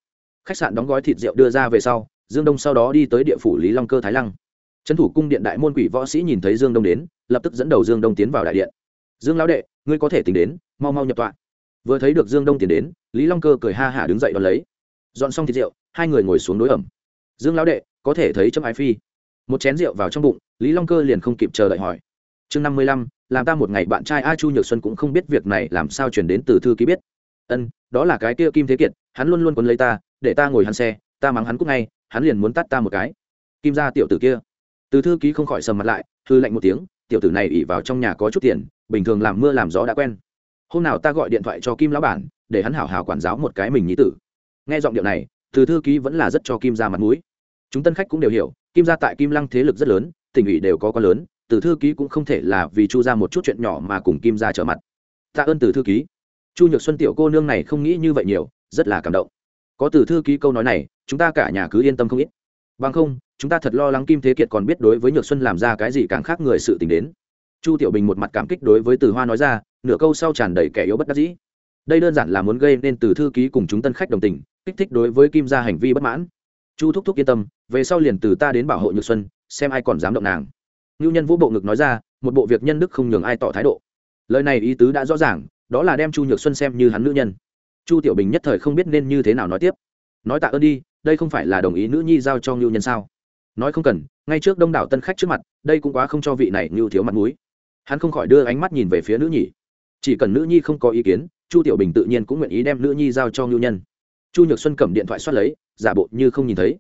Khách sạn đóng gói thịt rượu đưa ra về sau, dương đông sau đó đi tới địa phủ lý long cơ thái lăng. Trấn thủ cung điện đại môn quỷ võ sĩ nhìn thấy dương đông đến, lập tức dẫn đầu dương đông tiến vào đại điện. Dương lão đệ, ngươi có thể tính đến, mau mau nhập tọa. Vừa thấy được dương đông tiến đến, lý long cơ cười ha hả đứng dậy đón lấy. Dọn xong thịt rượu, hai người ngồi xuống đối ẩm. Dương lão đệ, có thể thấy chấm ái phi. Một chén rượu vào trong bụng, lý long cơ liền không kịp chờ đợi hỏi. Chương năm mươi lăm làm ta một ngày bạn trai a chu nhược xuân cũng không biết việc này làm sao chuyển đến từ thư ký biết. Ân, đó là cái kia kim thế kiệt, hắn luôn luôn quấn lấy ta, để ta ngồi hắn xe, ta mắng hắn cúc ngay, hắn liền muốn tắt ta một cái. Kim ra tiểu tử kia. Từ thư ký không khỏi sầm mặt lại thư lạnh một tiếng, tiểu tử này ỉ vào trong nhà có chút tiền, bình thường làm mưa làm gió đã quen. Hôm nào ta gọi điện thoại cho kim lão bản, để hắn hảo hảo quản giáo một cái mình nhí tử. Nghe giọng điệu này, từ thư ký vẫn là rất cho kim ra mặt mũi. Chúng tân khách cũng đều hiểu, kim ra tại kim lăng thế lực rất lớn, tỉnh ủy đều có con lớn từ thư ký cũng không thể là vì chu ra một chút chuyện nhỏ mà cùng kim ra trở mặt. Tạ ơn từ thư ký. Chu nhược xuân tiểu cô nương này không nghĩ như vậy nhiều, rất là cảm động. Có từ thư ký câu nói này, chúng ta cả nhà cứ yên tâm không ít. Bằng không, chúng ta thật lo lắng kim thế kiệt còn biết đối với nhược xuân làm ra cái gì càng khác người sự t ì n h đến. Chu tiểu bình một mặt cảm kích đối với từ hoa nói ra, nửa câu sau tràn đầy kẻ yếu bất đắc dĩ. Đây đơn giản là muốn gây nên từ thư ký cùng chúng tân khách đồng tình, kích thích đối với kim ra hành vi bất mãn. Chu thúc thúc yên tâm, về sau liền từ ta đến bảo hộ nhược xuân, xem ai còn dám động nàng ngưu nhân vũ bộ ngực nói ra, một bộ việc nhân đức không nhường ai tỏ thái độ. Lời này ý tứ đã rõ ràng, đó là đem chu nhược xuân xem như hắn nữ nhân. Chu tiểu bình nhất thời không biết nên như thế nào nói tiếp. Nói tạ ơn đi, đây không phải là đồng ý nữ nhi giao cho ngưu nhân sao? Nói không cần, ngay trước đông đảo tân khách trước mặt, đây cũng quá không cho vị này ngưu thiếu mặt mũi. Hắn không khỏi đưa ánh mắt nhìn về phía nữ nhi. Chỉ cần nữ nhi không có ý kiến, chu tiểu bình tự nhiên cũng nguyện ý đem nữ nhi giao cho ngưu nhân. Chu nhược xuân cầm điện thoại xoát lấy, giả bộ như không nhìn thấy.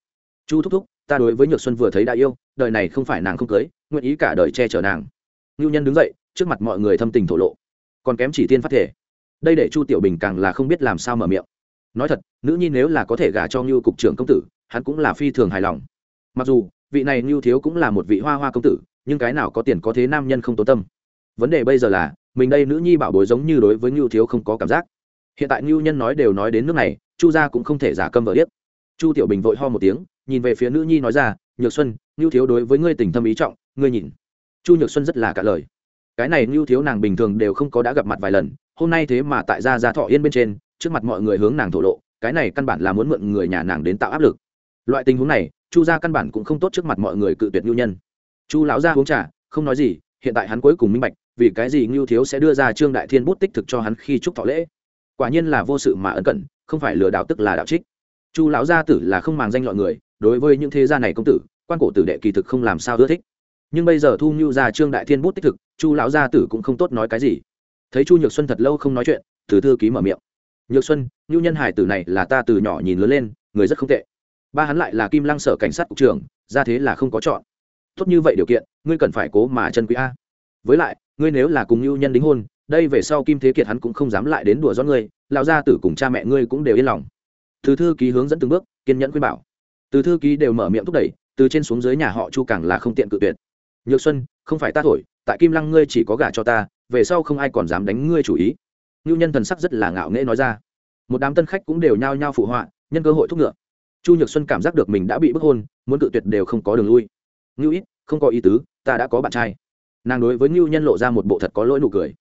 Chu thúc thúc, ta đối với nhược xuân vừa thấy đã yêu, đời này không phải nàng không cưới nguyện ý cả đời che chở nàng. Ngưu nhân đứng dậy, trước mặt mọi người thâm tình thổ lộ. Còn kém chỉ tiên phát thể. Đây để chu tiểu bình càng là không biết làm sao mở miệng. Nói thật, nữ nhi nếu là có thể gả cho ngưu cục trưởng công tử, hắn cũng là phi thường hài lòng. Mặc dù, vị này ngưu thiếu cũng là một vị hoa hoa công tử, nhưng cái nào có tiền có thế nam nhân không tố tâm. Vấn đề bây giờ là, mình đây nữ nhi bảo bối giống như đối với ngưu thiếu không có cảm giác. Hiện tại ngưu nhân nói đều nói đến nước này, chu gia cũng không thể giả câm vợ điếc. Chu tiểu bình vội ho một tiếng, nhìn về phía nữ nhi nói ra, nhược xuân, ngưu thiếu đối với ngươi tình thâm ý trọng ngươi nhìn. Chu nhược xuân rất là cả lời. Cái này như thiếu nàng bình thường đều không có đã gặp mặt vài lần hôm nay thế mà tại gia gia thọ yên bên trên trước mặt mọi người hướng nàng thổ lộ cái này căn bản là muốn mượn người nhà nàng đến tạo áp lực. Loại tình huống này chu gia căn bản cũng không tốt trước mặt mọi người cự tuyệt nhu nhân. Chu lão gia uống trà không nói gì hiện tại hắn cuối cùng minh bạch vì cái gì ngưu thiếu sẽ đưa ra trương đại thiên bút tích thực cho hắn khi chúc thọ lễ. Quả nhiên là vô sự mà ân cần, không phải lừa đảo tức là đạo trích. Chu lão gia tử là không màng danh loại người đối với những thế gia này công tử quan cổ tử đệ kỳ thực không làm sao ưa thích nhưng bây giờ thu ngưu ra trương đại thiên bút tích thực, chu lão gia tử cũng không tốt nói cái gì. Thấy chu nhược xuân thật lâu không nói chuyện, từ thư ký mở miệng. Nhược xuân ngưu nhân hải tử này là ta từ nhỏ nhìn lớn lên, người rất không tệ. Ba hắn lại là kim lăng sở cảnh sát cục trưởng, ra thế là không có chọn. Tốt như vậy điều kiện, ngươi cần phải cố mà chân quý a. Với lại, ngươi nếu là cùng ngưu nhân đính hôn, đây về sau kim thế kiệt hắn cũng không dám lại đến đùa gió ngươi, lão gia tử cùng cha mẹ ngươi cũng đều yên lòng. Từ thư ký hướng dẫn từng bước, kiên nhẫn khuyên bảo. Từ thư ký đều mở miệng thúc đẩy, từ trên xuống dưới nhà họ chu càng là không tiện cự tuyệt nhược xuân, không phải ta thổi, tại kim lăng ngươi chỉ có gả cho ta, về sau không ai còn dám đánh ngươi chủ ý. Ngưu nhân thần sắc rất là ngạo nghễ nói ra. Một đám tân khách cũng đều nhao nhao phụ họa, nhân cơ hội thúc ngựa. Chu nhược xuân cảm giác được mình đã bị bức hôn, muốn cự tuyệt đều không có đường lui. Ngưu ít không có ý tứ, ta đã có bạn trai. Nàng đối với ngưu nhân lộ ra một bộ thật có lỗi nụ cười.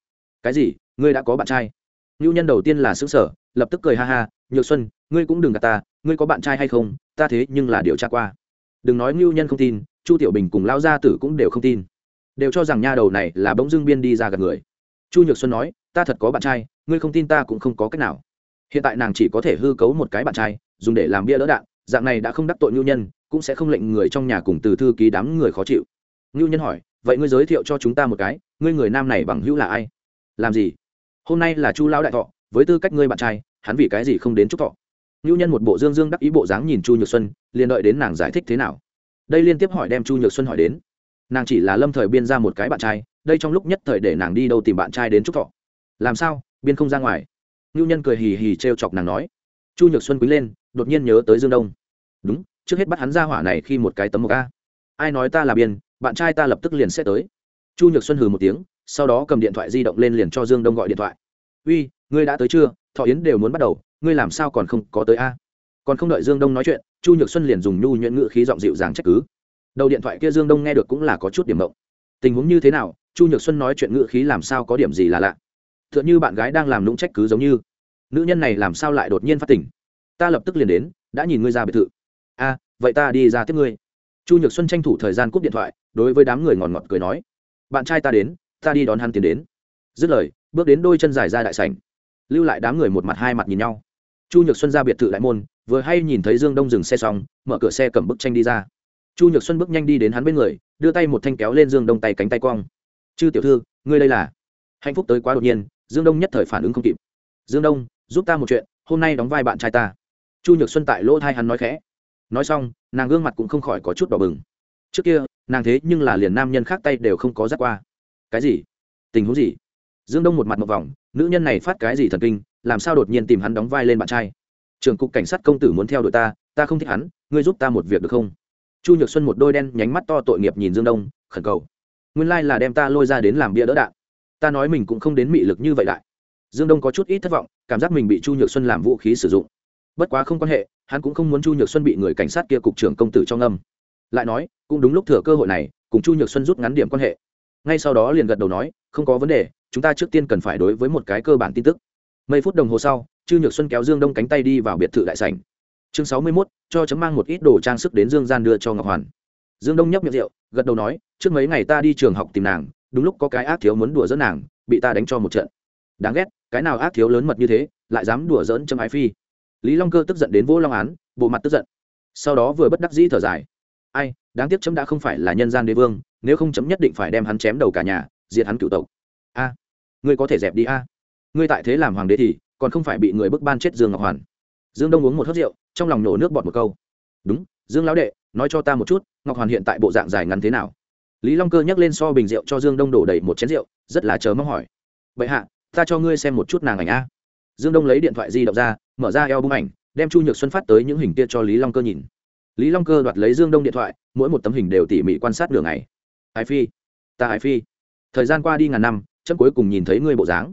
Cái gì? Ngươi đã có bạn trai? Ngưu nhân đầu tiên là xứ sở lập tức cười ha ha, nhược xuân, ngươi cũng đừng gạt ta, ngươi có bạn trai hay không? Ta thế nhưng là điều tra qua. Đừng nói ngưu nhân không tin chu tiểu bình cùng lao gia tử cũng đều không tin. Đều cho rằng nha đầu này là bỗng dưng biên đi ra gặp người. Chu nhược xuân nói, ta thật có bạn trai, ngươi không tin ta cũng không có cách nào. Hiện tại nàng chỉ có thể hư cấu một cái bạn trai, dùng để làm bia đỡ đạn, dạng này đã không đắc tội ngưu nhân, cũng sẽ không lệnh người trong nhà cùng từ thư ký đám người khó chịu. Ngưu nhân hỏi, vậy ngươi giới thiệu cho chúng ta một cái, ngươi người nam này bằng hữu là ai? Làm gì? Hôm nay là chu lão đại thọ, với tư cách ngươi bạn trai, hắn vì cái gì không đến chúc thọ? Ngưu nhân một bộ dương dương đắc ý bộ dáng nhìn chu nhược xuân, liền đợi đến nàng giải thích thế nào đây liên tiếp hỏi đem chu nhược xuân hỏi đến. Nàng chỉ là lâm thời biên ra một cái bạn trai, đây trong lúc nhất thời để nàng đi đâu tìm bạn trai đến chúc thọ. Làm sao? Biên không ra ngoài. Ngưu nhân cười hì hì t r e o chọc nàng nói. Chu nhược xuân quý lên, đột nhiên nhớ tới dương đông. Đúng, trước hết bắt hắn ra hỏa này khi một cái tấm một a. Ai nói ta là biên, bạn trai ta lập tức liền sẽ tới. Chu nhược xuân hừ một tiếng, sau đó cầm điện thoại di động lên liền cho dương đông gọi điện thoại. Uy, ngươi đã tới chưa? Thọ yến đều muốn bắt đầu, ngươi làm sao còn không có tới a? Còn không đợi dương đông nói chuyện chu nhược xuân liền dùng nhu nhuyễn ngữ khí giọng dịu dàng trách cứ. Đầu điện thoại kia dương đông nghe được cũng là có chút điểm mộng. Tình huống như thế nào? Chu nhược xuân nói chuyện ngữ khí làm sao có điểm gì là lạ. T h ư ợ n h ư bạn gái đang làm lũng trách cứ giống như. Nữ nhân này làm sao lại đột nhiên phát tỉnh ta lập tức liền đến, đã nhìn ngươi ra biệt thự. A, vậy ta đi ra tiếp ngươi. Chu nhược xuân tranh thủ thời gian cúp điện thoại, đối với đám người ngọt ngọt cười nói. Bạn trai ta đến, ta đi đón hắn tiến đến. Dứt lời, bước đến đôi chân dài ra đại sảnh. Lưu lại đám người một mặt hai mặt nhìn nhau. Chu nhược xuân ra biệt thự đại môn vừa hay nhìn thấy dương đông dừng xe xong, mở cửa xe cầm bức tranh đi ra. Chu nhược xuân bước nhanh đi đến hắn bên người, đưa tay một thanh kéo lên dương đông tay cánh tay cong. Chư tiểu thư, ngươi đây là? Hạnh phúc tới quá đột nhiên, dương đông nhất thời phản ứng không kịp. Dương đông, giúp ta một chuyện, hôm nay đóng vai bạn trai ta. Chu nhược xuân tại lỗ thai hắn nói khẽ. Nói xong, nàng gương mặt cũng không khỏi có chút đỏ bừng. Trước kia, nàng thế nhưng là liền nam nhân khác tay đều không có dắt qua. Cái gì? Tình huống gì? Dương đông một mặt một vòng, nữ nhân này phát cái gì thần kinh, làm sao đột nhiên tìm hắn đóng vai lên bạn trai? Trưởng cục cảnh sát công tử muốn theo đuổi ta ta không thích hắn, ngươi giúp ta một việc được không? Chu nhược xuân một đôi đen nhánh mắt to tội nghiệp nhìn dương đông, khẩn cầu. Nguyên lai là đem ta lôi ra đến làm bia đỡ đạn. Ta nói mình cũng không đến mị lực như vậy lại. Dương đông có chút ít thất vọng, cảm giác mình bị chu nhược xuân làm vũ khí sử dụng. Bất quá không quan hệ, hắn cũng không muốn chu nhược xuân bị người cảnh sát kia cục trưởng công tử cho ngâm. Lại nói, cũng đúng lúc thừa cơ hội này, cùng chu nhược xuân rút ngắn điểm quan hệ. Ngay sau đó liền gật đầu nói, không có vấn đề, chúng ta trước tiên cần phải đối với một cái cơ bản tin tức. Mấy phút đồng hồ sau chư nhược xuân kéo dương đông cánh tay đi vào biệt thự đại sảnh. Chương sáu mươi mốt, cho chấm mang một ít đồ trang sức đến dương gian đưa cho ngọc hoàn. Dương đông nhấp miệng rượu, gật đầu nói, trước mấy ngày ta đi trường học tìm nàng, đúng lúc có cái ác thiếu muốn đùa dẫn nàng, bị ta đánh cho một trận. Đáng ghét, cái nào ác thiếu lớn mật như thế, lại dám đùa dỡn châm ái phi. Lý long cơ tức giận đến vô long án, bộ mặt tức giận. Sau đó vừa bất đắc dĩ thở dài. Ai, đáng tiếc chấm đã không phải là nhân gian đế vương, nếu không chấm nhất định phải đem hắn chém đầu cả nhà, diệt hắn cựu tộc. A, ngươi có thể dẹp đi a. Ngươi tại thế làm hoàng đế thì còn không phải bị người bức ban chết dương ngọc hoàn. Dương đông uống một hớt rượu, trong lòng nổ nước bọt một câu. Đúng, dương lão đệ, nói cho ta một chút, ngọc hoàn hiện tại bộ dạng dài ngắn thế nào? Lý long cơ nhắc lên so bình rượu cho dương đông đổ đầy một chén rượu, rất là chờ mong hỏi. Bệ hạ, ta cho ngươi xem một chút nàng ảnh a. Dương đông lấy điện thoại di động ra, mở ra eo bung ảnh, đem chu nhược xuân phát tới những hình kia cho lý long cơ nhìn. Lý long cơ đoạt lấy dương đông điện thoại, mỗi một tấm hình đều tỉ mỉ quan sát đường này ái phi, ta ái phi. Thời gian qua đi ngàn năm chân cuối cùng nhìn thấy ngươi bộ dáng.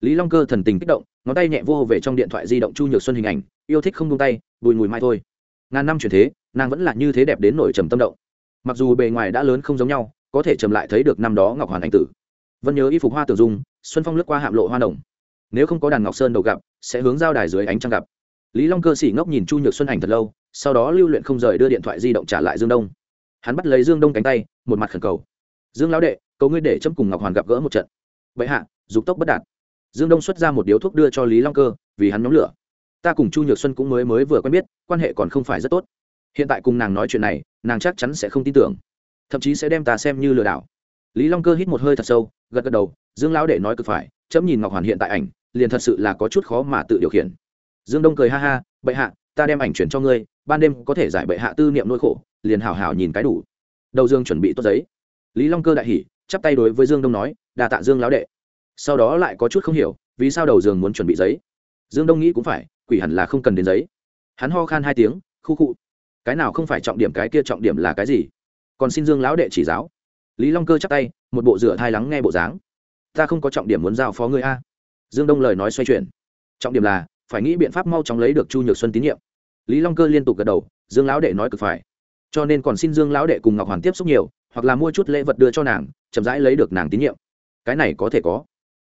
Lý long cơ thần tình kích động ngón tay nhẹ vô về trong điện thoại di động chu nhược xuân hình ảnh, yêu thích không tung tay, bùi mùi mai thôi. Ngàn năm chuyển thế, nàng vẫn là như thế đẹp đến nổi trầm tâm động. Mặc dù bề ngoài đã lớn không giống nhau, có thể trầm lại thấy được năm đó ngọc hoàn anh tử. Vẫn nhớ y phục hoa tử dung, xuân phong lướt qua hạm lộ hoa đồng nếu không có đàn ngọc sơn đầu gặp, sẽ hướng giao đài dưới ánh trăng gặp. Lý long cơ sỉ ngốc nhìn chu nhược xuân ảnh thật lâu, sau đó lưu luyện không rời đưa điện thoại di động trả lại dương đông. Hắn bắt lấy dương đông cánh tay, một mặt khẩn cầu. Dương lão đệ, cầu ngươi để chấm cùng ngọc hoàn gặp gỡ một trận. Vậy hạ, dục tốc bất đạt dương đông xuất ra một điếu thuốc đưa cho lý long cơ, vì hắn nhóm lửa. Ta cùng chu nhược xuân cũng mới mới vừa quen biết, quan hệ còn không phải rất tốt. Hiện tại cùng nàng nói chuyện này, nàng chắc chắn sẽ không tin tưởng. Thậm chí sẽ đem ta xem như lừa đảo. Lý long cơ hít một hơi thật sâu, gật gật đầu, dương lão đệ nói cực phải, chấm nhìn ngọc hoàn hiện tại ảnh, liền thật sự là có chút khó mà tự điều khiển. Dương đông cười ha ha, bệ hạ, ta đem ảnh chuyển cho ngươi, ban đêm có thể giải bệ hạ tư niệm nỗi khổ, liền hào hào nhìn cái đủ. Đầu dương chuẩn bị tốt giấy. Lý long cơ đại hỉ, chắp tay đối với dương đông nói đà tạ dương lão đệ sau đó lại có chút không hiểu, vì sao đầu giường muốn chuẩn bị giấy? Dương đông nghĩ cũng phải, quỷ hẳn là không cần đến giấy. Hắn ho khan hai tiếng, khu khụ cái nào không phải trọng điểm, cái kia trọng điểm là cái gì? Còn xin dương lão đệ chỉ giáo. Lý long cơ chắp tay, một bộ rửa thai lắng nghe bộ dáng. Ta không có trọng điểm muốn giao phó ngươi a. Dương đông lời nói xoay chuyển. Trọng điểm là, phải nghĩ biện pháp mau chóng lấy được chu nhược xuân tín nhiệm. Lý long cơ liên tục gật đầu, dương lão đệ nói cực phải. Cho nên còn xin dương lão đệ cùng ngọc hoàn tiếp xúc nhiều, hoặc là mua chút lễ vật đưa cho nàng, chậm rãi lấy được nàng tín nhiệm. Cái này có thể có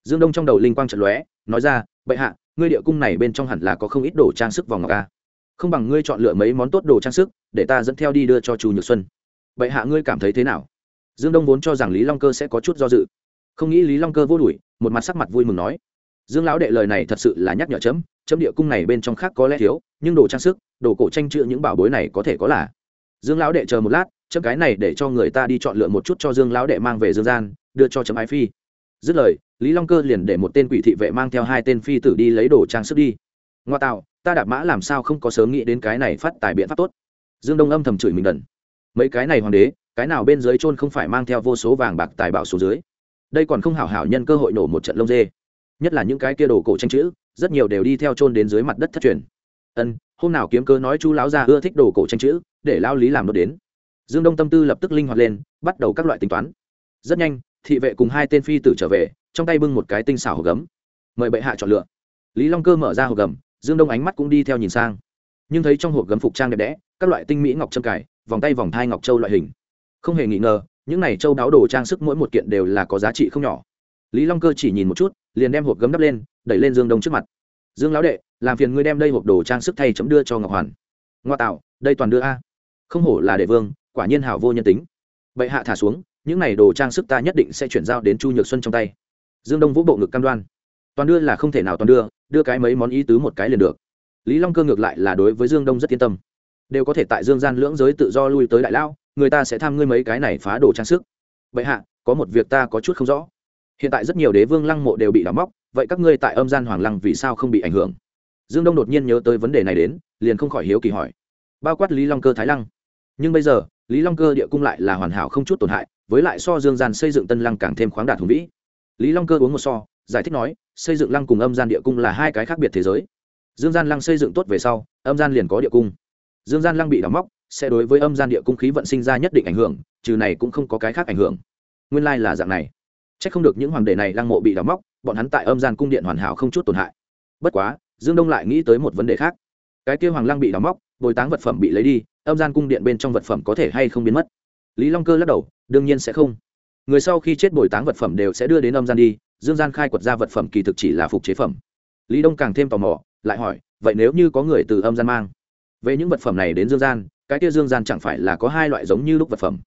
dương đông trong đầu linh quang trận lóe, nói ra, bệ hạ, ngươi địa cung này bên trong hẳn là có không ít đồ trang sức vòng ngọc a. Không bằng ngươi chọn lựa mấy món tốt đồ trang sức, để ta dẫn theo đi đưa cho chu nhược xuân. Bệ hạ, ngươi cảm thấy thế nào? Dương đông vốn cho rằng lý long cơ sẽ có chút do dự. Không nghĩ lý long cơ vô đuổi, một mặt sắc mặt vui mừng nói, dương lão đệ lời này thật sự là nhắc nhở chấm chấm địa cung này bên trong khác có lẽ thiếu, nhưng đồ trang sức, đồ cổ tranh chữ những bảo bối này có thể có là. Dương lão đệ chờ một lát, chấm cái này để cho người ta đi chọn lựa một chút cho dương lão đệ mang về dương gian, đưa cho chấm ái phi. Dứt lời lý long cơ liền để một tên quỷ thị vệ mang theo hai tên phi tử đi lấy đồ trang sức đi. Ngoa tạo, ta đạp mã làm sao không có sớm nghĩ đến cái này phát tài biện pháp tốt. Dương đông âm thầm chửi mình đần mấy cái này hoàng đế, cái nào bên dưới trôn không phải mang theo vô số vàng bạc tài bảo số dưới. Đây còn không hảo hảo nhân cơ hội nổ một trận lông dê. Nhất là những cái kia đồ cổ tranh chữ, rất nhiều đều đi theo trôn đến dưới mặt đất thất truyền. Ân, hôm nào kiếm cơ nói chú lão gia ưa thích đồ cổ tranh chữ, để lao lý làm nó đến. Dương đông tâm tư lập tức linh hoạt lên, bắt đầu các loại tính toán. Rất nhanh thị vệ cùng hai tên phi tử trở về, trong tay bưng một cái tinh xảo hộp gấm. Mời bệ hạ chọn lựa. Lý long cơ mở ra hộp gấm, dương đông ánh mắt cũng đi theo nhìn sang. Nhưng thấy trong hộp gấm phục trang đẹp đẽ, các loại tinh mỹ ngọc trâm cải, vòng tay vòng thai ngọc châu loại hình. Không hề nghi ngờ, những này châu đáo đồ trang sức mỗi một kiện đều là có giá trị không nhỏ. Lý long cơ chỉ nhìn một chút, liền đem hộp gấm đắp lên, đẩy lên dương đông trước mặt. Dương lão đệ, làm phiền ngươi đem đây hộp đồ trang sức thay chấm đưa cho ngọc hoàn. Ngoa tạo, đây toàn đưa a. Không hổ là đệ vương, quả nhiên hảo vô nhân tính. Bệ hạ thả xuống những này đồ trang sức ta nhất định sẽ chuyển giao đến chu nhược xuân trong tay. Dương đông vũ bộ ngực cam đoan. Toàn đưa là không thể nào toàn đưa đưa cái mấy món ý tứ một cái liền được. Lý long cơ ngược lại là đối với dương đông rất yên tâm. Đều có thể tại dương gian lưỡng giới tự do lui tới đại Lão, người ta sẽ tham ngươi mấy cái này phá đồ trang sức. Bệ hạ có một việc ta có chút không rõ. Hiện tại rất nhiều đế vương lăng mộ đều bị đóng móc vậy các ngươi tại âm gian hoàng lăng vì sao không bị ảnh hưởng? Dương đông đột nhiên nhớ tới vấn đề này đến liền không khỏi hiếu kỳ hỏi. Bao quát lý long cơ thái lăng. Nhưng bây giờ lý long cơ địa cung lại là hoàn hảo không chút tổn hại với lại so dương gian xây dựng tân lăng càng thêm khoáng đạt hùng vĩ. Lý long cơ uống một so, giải thích nói, xây dựng lăng cùng âm gian địa cung là hai cái khác biệt thế giới. Dương gian lăng xây dựng tốt về sau, âm gian liền có địa cung. Dương gian lăng bị đóng móc, sẽ đối với âm gian địa cung khí vận sinh ra nhất định ảnh hưởng, trừ này cũng không có cái khác ảnh hưởng. Nguyên lai là dạng này. C h ắ c không được những hoàng đệ này lăng mộ bị đóng móc, bọn hắn tại âm gian cung điện hoàn hảo không chút tổn hại. Bất quá, dương đông lại nghĩ tới một vấn đề khác. Cái kêu hoàng lăng bị đóng móc, bồi táng vật phẩm bị lấy đi, âm gian cung điện bên trong vật phẩm có thể hay không biến mất? Lý long cơ lắc đầu đương nhiên sẽ không. Người sau khi chết bồi táng vật phẩm đều sẽ đưa đến âm gian đi, dương gian khai quật ra vật phẩm kỳ thực chỉ là phục chế phẩm. Lý đông càng thêm tò mò, lại hỏi, vậy nếu như có người từ âm gian mang, về những vật phẩm này đến dương gian, cái kia dương gian chẳng phải là có hai loại giống như lúc vật phẩm?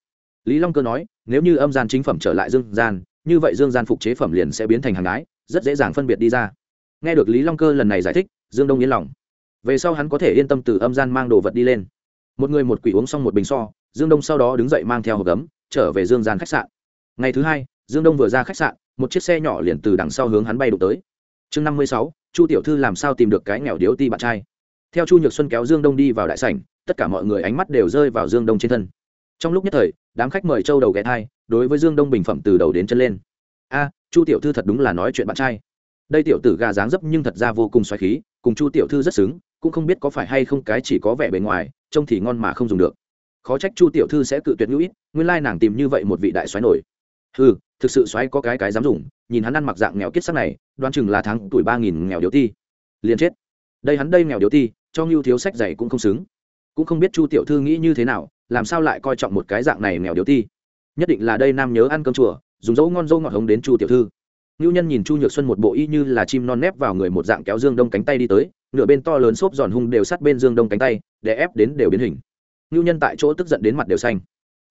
Lý long cơ nói, nếu như âm gian chính phẩm trở lại dương gian, như vậy dương gian phục chế phẩm liền sẽ biến thành hàng ái, rất dễ dàng phân biệt đi ra. Nghe được lý long cơ lần này giải thích, dương đông yên lòng. Về sau hắn có thể yên tâm từ âm gian mang đồ vật đi lên. Một người một quỷ uống xong một bình so, dương đông sau đó đứng dậy mang theo hộp gấm trở về dương gian khách sạn. Ngày thứ hai, dương đông vừa ra khách sạn, một chiếc xe nhỏ liền từ đằng sau hướng hắn bay đụng tới. Chương năm mươi sáu, chu tiểu thư làm sao tìm được cái nghèo điếu ti bạn trai? Theo chu nhược xuân kéo dương đông đi vào đại sảnh, tất cả mọi người ánh mắt đều rơi vào dương đông trên thân. Trong lúc nhất thời, đám khách mời châu đầu ghé thai, đối với dương đông bình phẩm từ đầu đến chân lên. A, chu tiểu thư thật đúng là nói chuyện bạn trai. Đây tiểu tử gà dáng dấp nhưng thật ra vô cùng xoáy khí, cùng chu tiểu thư rất xứng, cũng không biết có phải hay không cái chỉ có vẻ bề ngoài, trông thì ngon mà không dùng được khó trách chu tiểu thư sẽ cự tuyệt ngữ ít, nguyên lai nàng tìm như vậy một vị đại xoáy nổi. Ừ thực sự xoáy có cái cái dám dùng, nhìn hắn ăn mặc dạng nghèo kiết sắc này đoan chừng là tháng tuổi ba nghìn nghèo điếu ti. Liền chết. Đây hắn đây nghèo điếu ti, cho ngưu thiếu sách dày cũng không xứng. Cũng không biết chu tiểu thư nghĩ như thế nào, làm sao lại coi trọng một cái dạng này nghèo điếu ti. Nhất định là đây nam nhớ ăn cơm chùa, dùng dấu ngon dâu ngọt hống đến chu tiểu thư. Ngưu nhân nhìn chu nhược xuân một bộ y như là chim non nép vào người một dạng kéo dương đông cánh tay đi tới, nửa bên to lớn xốp giòn hung đều sát bên dương đông cánh tay, để ép đến đều biến hình ngưu nhân tại chỗ tức giận đến mặt đều xanh.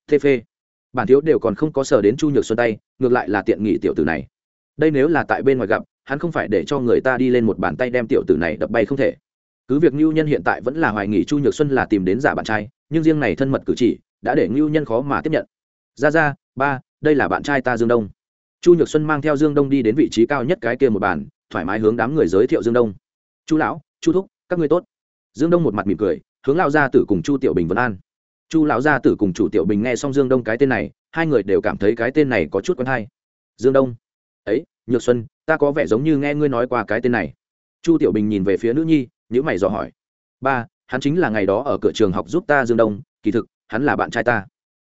Thê phê. Bản thiếu đều còn không có sở đến chu nhược xuân tay, ngược lại là tiện nghị tiểu tử này. Đây nếu là tại bên ngoài gặp, hắn không phải để cho người ta đi lên một bàn tay đem tiểu tử này đập bay không thể. Cứ việc ngưu nhân hiện tại vẫn là hoài nghỉ chu nhược xuân là tìm đến giả bạn trai, nhưng riêng này thân mật cử chỉ, đã để ngưu nhân khó mà tiếp nhận. Ra ra, ba, đây là bạn trai ta dương đông. Chu nhược xuân mang theo dương đông đi đến vị trí cao nhất cái kia một bàn, thoải mái hướng đám người giới thiệu dương đông. Chu lão, chu thúc, các ngươi tốt. Dương đông một mặt mỉm cười hướng lao gia tử cùng chu tiểu bình vân an. Chu lão gia tử cùng chủ tiểu bình nghe xong dương đông cái tên này, hai người đều cảm thấy cái tên này có chút quen hay. Dương đông, ấy, nhược xuân, ta có vẻ giống như nghe ngươi nói qua cái tên này. Chu tiểu bình nhìn về phía nữ nhi nhữ mày dò hỏi, ba, hắn chính là ngày đó ở cửa trường học giúp ta dương đông, kỳ thực, hắn là bạn trai ta.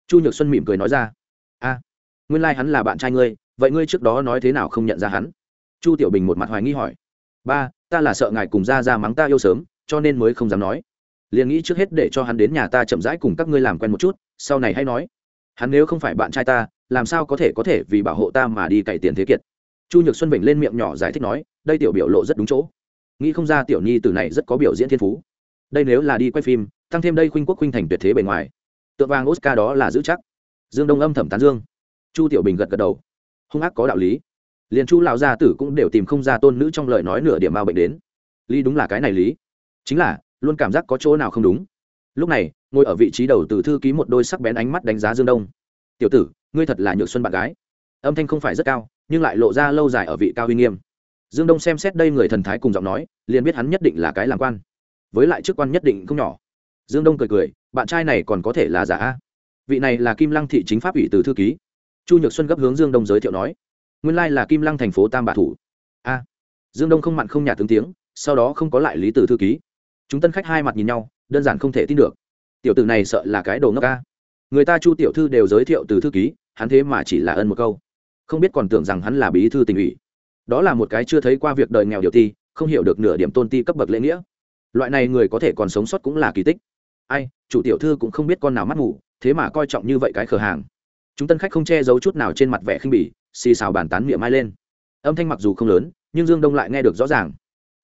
Chu nhược xuân mỉm cười nói ra, a, nguyên lai、like、hắn là bạn trai ngươi, vậy ngươi trước đó nói thế nào không nhận ra hắn? Chu tiểu bình một mặt hoài nghi hỏi, ba, ta là sợ ngài cùng ra ra mắng ta yêu sớm, cho nên mới không dám nói liền nghĩ trước hết để cho hắn đến nhà ta chậm rãi cùng các ngươi làm quen một chút, sau này hay nói. Hắn nếu không phải bạn trai ta, làm sao có thể có thể vì bảo hộ ta mà đi cậy tiền thế kiệt? Chu nhược xuân vịnh lên miệng nhỏ giải thích nói, đây tiểu biểu lộ rất đúng chỗ. Nghĩ không ra tiểu nhi từ này rất có biểu diễn thiên phú. Đây nếu là đi quay phim, tăng thêm đây khuynh quốc khuynh thành tuyệt thế bề ngoài. Tượng vàng oscar đó là giữ chắc. Dương đông âm thẩm tán dương. Chu tiểu bình gật gật đầu. Hung ác có đạo lý. Liền chu lão gia tử cũng đều tìm không ra tôn nữ trong lời nói nửa điểm bao bệnh đến. Lý đúng là cái này lý. Chính là luôn cảm giác có chỗ nào không đúng. Lúc này, ngồi ở vị trí đầu từ thư ký một đôi sắc bén ánh mắt đánh giá dương đông. Tiểu tử, ngươi thật là nhược xuân bạn gái. Âm thanh không phải rất cao, nhưng lại lộ ra lâu dài ở vị cao uy nghiêm. Dương đông xem xét đây người thần thái cùng giọng nói, liền biết hắn nhất định là cái làm quan. Với lại chức quan nhất định không nhỏ. Dương đông cười cười, bạn trai này còn có thể là giả a? Vị này là kim lăng thị chính pháp ủy từ thư ký. Chu nhược xuân gấp hướng dương đông giới thiệu nói, nguyên lai là kim lăng thành phố tam bạ thủ. A. Dương đông không mặn không nhạt tướng tiếng, sau đó không có lại lý từ thư ký chúng tân khách hai mặt nhìn nhau, đơn giản không thể tin được. Tiểu tử này sợ là cái đồ ngốc ca. Người ta chu tiểu thư đều giới thiệu từ thư ký, hắn thế mà chỉ là ân một câu. Không biết còn tưởng rằng hắn là bí thư tỉnh ủy. Đó là một cái chưa thấy qua việc đời nghèo điều ti, không hiểu được nửa điểm tôn ti cấp bậc lễ nghĩa. Loại này người có thể còn sống sót cũng là kỳ tích. Ai chủ tiểu thư cũng không biết con nào mắt ngủ thế mà coi trọng như vậy cái cửa hàng. Chúng tân khách không che giấu chút nào trên mặt vẻ khinh bỉ, xì xào bàn tán miệng mai lên. Âm thanh mặc dù không lớn, nhưng dương đông lại nghe được rõ ràng.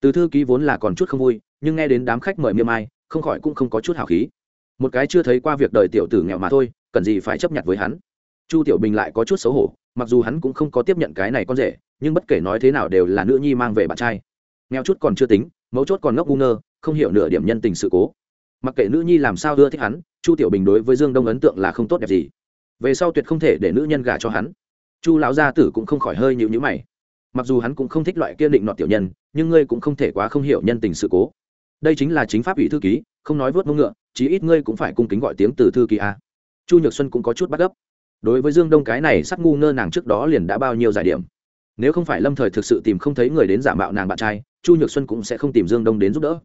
Từ thư ký vốn là còn chút không vui nhưng nghe đến đám khách mời miệng mai, không khỏi cũng không có chút hào khí. Một cái chưa thấy qua việc đời tiểu tử nghèo mà thôi, cần gì phải chấp nhận với hắn? Chu tiểu bình lại có chút xấu hổ, mặc dù hắn cũng không có tiếp nhận cái này con rể, nhưng bất kể nói thế nào đều là nữ nhi mang về bạn trai. Nghèo chút còn chưa tính, mấu chốt còn ngốc ngu ngơ, không hiểu nửa điểm nhân tình sự cố. Mặc kệ nữ nhi làm sao ưa thích hắn, chu tiểu bình đối với dương đông ấn tượng là không tốt đẹp gì. Về sau tuyệt không thể để nữ nhân gả cho hắn. Chu lão gia tử cũng không khỏi hơi nhịu nhữ mày. Mặc dù hắn cũng không thích loại kiên định nọt tiểu nhân, nhưng ngươi cũng không thể quá không hiểu nhân tình sự cố đây chính là chính pháp ủy thư ký, không nói vớt mông ngựa, chí ít ngươi cũng phải cung kính gọi tiếng từ thư ký a. Chu nhược xuân cũng có chút bắt gấp. Đối với dương đông cái này sắc ngu ngơ nàng trước đó liền đã bao nhiêu giải điểm. Nếu không phải lâm thời thực sự tìm không thấy người đến giả mạo nàng bạn trai, chu nhược xuân cũng sẽ không tìm dương đông đến giúp đỡ.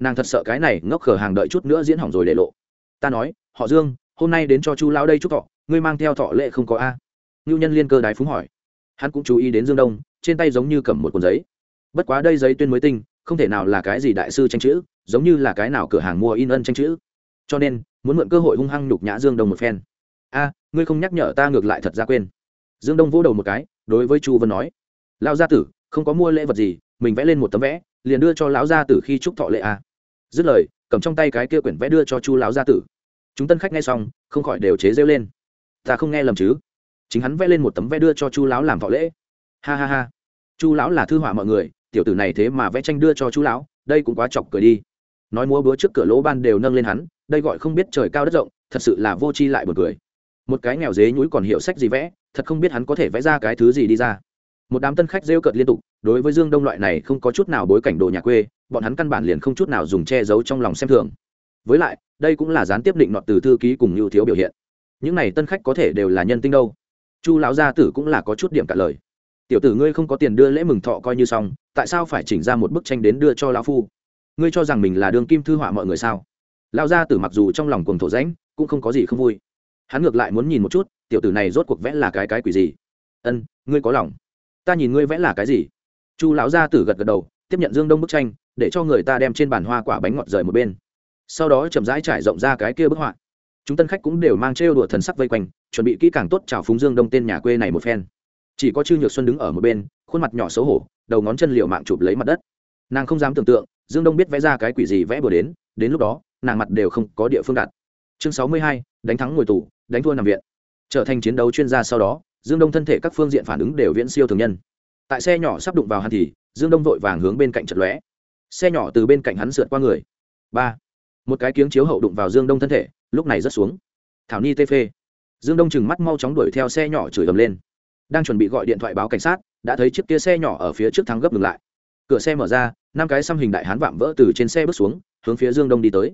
Nàng thật sợ cái này ngốc khờ hàng đợi chút nữa diễn hỏng rồi để lộ. Ta nói, họ dương, hôm nay đến cho chu lão đây chúc thọ, ngươi mang theo thọ lệ không có a? Ngưu nhân liên cơ đái phúng hỏi. Hắn cũng chú ý đến dương đông, trên tay giống như cầm một cuốn giấy. Bất quá đây giấy tuyên mới tinh không thể nào là cái gì đại sư tranh chữ, giống như là cái nào cửa hàng mua in ân tranh chữ. Cho nên, muốn mượn cơ hội hung hăng nhục nhã dương đông một phen. A, ngươi không nhắc nhở ta ngược lại thật ra quên. Dương đông vỗ đầu một cái, đối với chu vân nói. Lão gia tử, không có mua lễ vật gì, mình vẽ lên một tấm vẽ, liền đưa cho lão gia tử khi chúc thọ lệ a. Dứt lời, cầm trong tay cái kia quyển vẽ đưa cho chu lão gia tử. Chúng tân khách nghe xong, không khỏi đều chế rêu lên. Ta không nghe lầm chứ? Chính hắn vẽ lên một tấm vẽ đưa cho chu lão làm thọ lễ. Ha ha ha. Chu lão là thư họa mọi người tiểu tử này thế mà vẽ tranh đưa cho chú lão, đây cũng quá chọc cười đi. Nói múa búa trước cửa lỗ ban đều nâng lên hắn, đây gọi không biết trời cao đất rộng, thật sự là vô tri lại buồn cười. Một cái nghèo dế nhúi còn hiểu sách gì vẽ, thật không biết hắn có thể vẽ ra cái thứ gì đi ra. Một đám tân khách rêu cợt liên tục, đối với dương đông loại này không có chút nào bối cảnh đồ nhà quê, bọn hắn căn bản liền không chút nào dùng che giấu trong lòng xem thường. Với lại, đây cũng là gián tiếp định nọt từ thư ký cùng như thiếu biểu hiện. Những này tân khách có thể đều là nhân tinh đâu. Chu lão gia tử cũng là có chút điểm cả lời tiểu tử ngươi không có tiền đưa lễ mừng thọ coi như xong, tại sao phải chỉnh ra một bức tranh đến đưa cho lão phu? Ngươi cho rằng mình là đường kim thư họa mọi người sao? Lão gia tử mặc dù trong lòng cuồng thổ rãnh, cũng không có gì không vui. Hắn ngược lại muốn nhìn một chút, tiểu tử này rốt cuộc vẽ là cái cái quỷ gì? Ân, ngươi có lòng. Ta nhìn ngươi vẽ là cái gì? Chu lão gia tử gật gật đầu, tiếp nhận dương đông bức tranh, để cho người ta đem trên bàn hoa quả bánh ngọt rời một bên. Sau đó chậm rãi trải rộng ra cái kia bức họa. Chúng tân khách cũng đều mang trêu đùa thần sắc vây quanh, chuẩn bị kỹ càng tốt chào phúng dương đông tên nhà quê này một phen chỉ có chư nhược xuân đứng ở một bên, khuôn mặt nhỏ xấu hổ, đầu ngón chân liệu mạng chụp lấy mặt đất. Nàng không dám tưởng tượng, dương đông biết vẽ ra cái quỷ gì vẽ bừa đến đến lúc đó, nàng mặt đều không có địa phương đặt. Chương sáu mươi hai, đánh thắng ngồi tù, đánh thua nằm viện. Trở thành chiến đấu chuyên gia sau đó, dương đông thân thể các phương diện phản ứng đều viễn siêu thường nhân. Tại xe nhỏ sắp đụng vào hắn thì, dương đông vội vàng hướng bên cạnh chật lóe. Xe nhỏ từ bên cạnh hắn sượt qua người. Ba. Một cái kiếng chiếu hậu đụng vào dương đông thân thể, lúc này rớt xuống. Thảo ni tê phê. Dương đông chừng mắt mau chóng đuổi theo xe nhỏ chửi ầm lên đang chuẩn bị gọi điện thoại báo cảnh sát, đã thấy chiếc kia xe nhỏ ở phía trước thắng gấp ngừng lại. Cửa xe mở ra, năm cái xăm hình đại hán vạm vỡ từ trên xe bước xuống, hướng phía dương đông đi tới.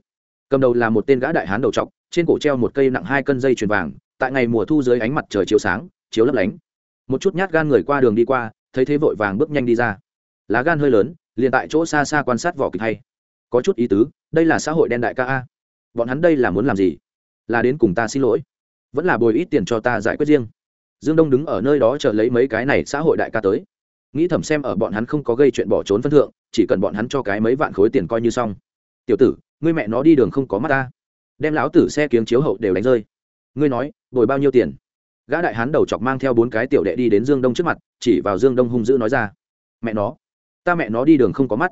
Cầm đầu là một tên gã đại hán đầu trọc, trên cổ treo một cây nặng hai cân dây chuyền vàng, tại ngày mùa thu dưới ánh mặt trời chiếu sáng, chiếu lấp lánh. Một chút nhát gan người qua đường đi qua, thấy thế vội vàng bước nhanh đi ra. Lá gan hơi lớn, liền tại chỗ xa xa quan sát vỏ kịch hay. Có chút ý tứ, đây là xã hội đen đại ca a. Bọn hắn đây là muốn làm gì? Là đến cùng ta xin lỗi. Vẫn là bồi ít tiền cho ta giải quyết riêng dương đông đứng ở nơi đó chờ lấy mấy cái này xã hội đại ca tới. Nghĩ thầm xem ở bọn hắn không có gây chuyện bỏ trốn phân thượng, chỉ cần bọn hắn cho cái mấy vạn khối tiền coi như xong. Tiểu tử, ngươi mẹ nó đi đường không có mắt ta. Đem lão tử xe kiếng chiếu hậu đều đánh rơi. Ngươi nói bồi bao nhiêu tiền? Gã đại hán đầu chọc mang theo bốn cái tiểu đệ đi đến dương đông trước mặt, chỉ vào dương đông hung dữ nói ra. Mẹ nó, ta mẹ nó đi đường không có mắt.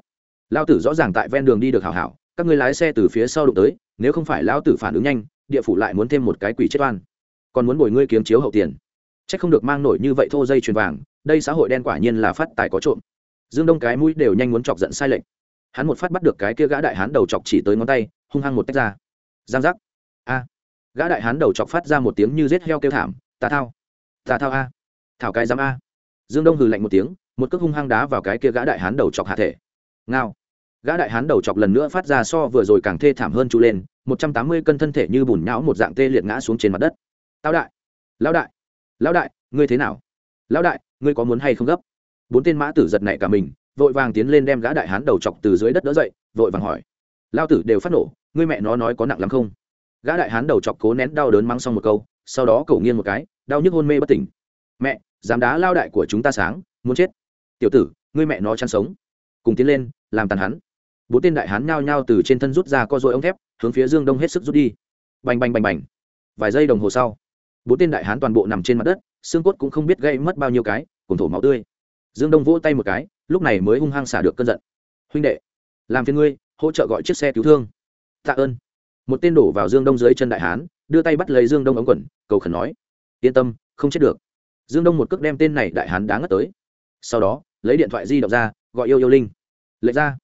Lao tử rõ ràng tại ven đường đi được hảo hảo, các ngươi lái xe từ phía sau đụng tới, nếu không phải lão tử phản ứng nhanh, địa phủ lại muốn thêm một cái quỷ chết oan. Còn muốn bồi ngươi kiếm chiếu hậu tiền chắc không được mang nổi như vậy thô dây chuyền vàng, đây xã hội đen quả nhiên là phát tài có trộm. Dương đông cái mũi đều nhanh muốn chọc giận sai lệnh hắn một phát bắt được cái kia gã đại hán đầu chọc chỉ tới ngón tay, hung hăng một tách ra. Giang giác. A. Gã đại hán đầu chọc phát ra một tiếng như rết heo kêu thảm, tà thao. Tà thao a. Thảo cái giám a. Dương đông hừ lạnh một tiếng, một cước hung hăng đá vào cái kia gã đại hán đầu chọc hạ thể. Ngao. Gã đại hán đầu chọc lần nữa phát ra so vừa rồi càng thê thảm hơn chú lên, một trăm tám mươi cân thân thể như bùn nhão một dạng tê liệt ngã xuống trên mặt đất. Tao đại. Lão đại lão đại, ngươi thế nào? Lão đại, ngươi có muốn hay không gấp? Bốn tên mã tử giật nảy cả mình, vội vàng tiến lên đem gã đại hán đầu chọc từ dưới đất đỡ dậy, vội vàng hỏi. Lao tử đều phát nổ, ngươi mẹ nó nói có nặng lắm không? Gã đại hán đầu chọc cố nén đau đớn mắng xong một câu, sau đó cậu nghiêng một cái, đau nhức hôn mê bất tỉnh. Mẹ, dám đá lao đại của chúng ta sáng, muốn chết. Tiểu tử, ngươi mẹ nó chăn sống. Cùng tiến lên, làm tàn hắn. Bốn tên đại hán nhao nhao từ trên thân rút ra co dội ống thép, hướng phía dương đông hết sức rút đi. Bành bành bành bành. Vài giây đồng hồ sau bốn tên đại hán toàn bộ nằm trên mặt đất, xương cốt cũng không biết gây mất bao nhiêu cái, cùng thổ máu tươi. Dương đông vỗ tay một cái, lúc này mới hung hăng xả được cơn giận. Huynh đệ, làm phiền ngươi, hỗ trợ gọi chiếc xe cứu thương. Tạ ơn. Một tên đổ vào dương đông dưới chân đại hán, đưa tay bắt lấy dương đông ống quần, cầu khẩn nói, yên tâm, không chết được. Dương đông một cước đem tên này đại hán đáng ngất tới. Sau đó, lấy điện thoại di động ra, gọi yêu yêu linh. Lệ ra,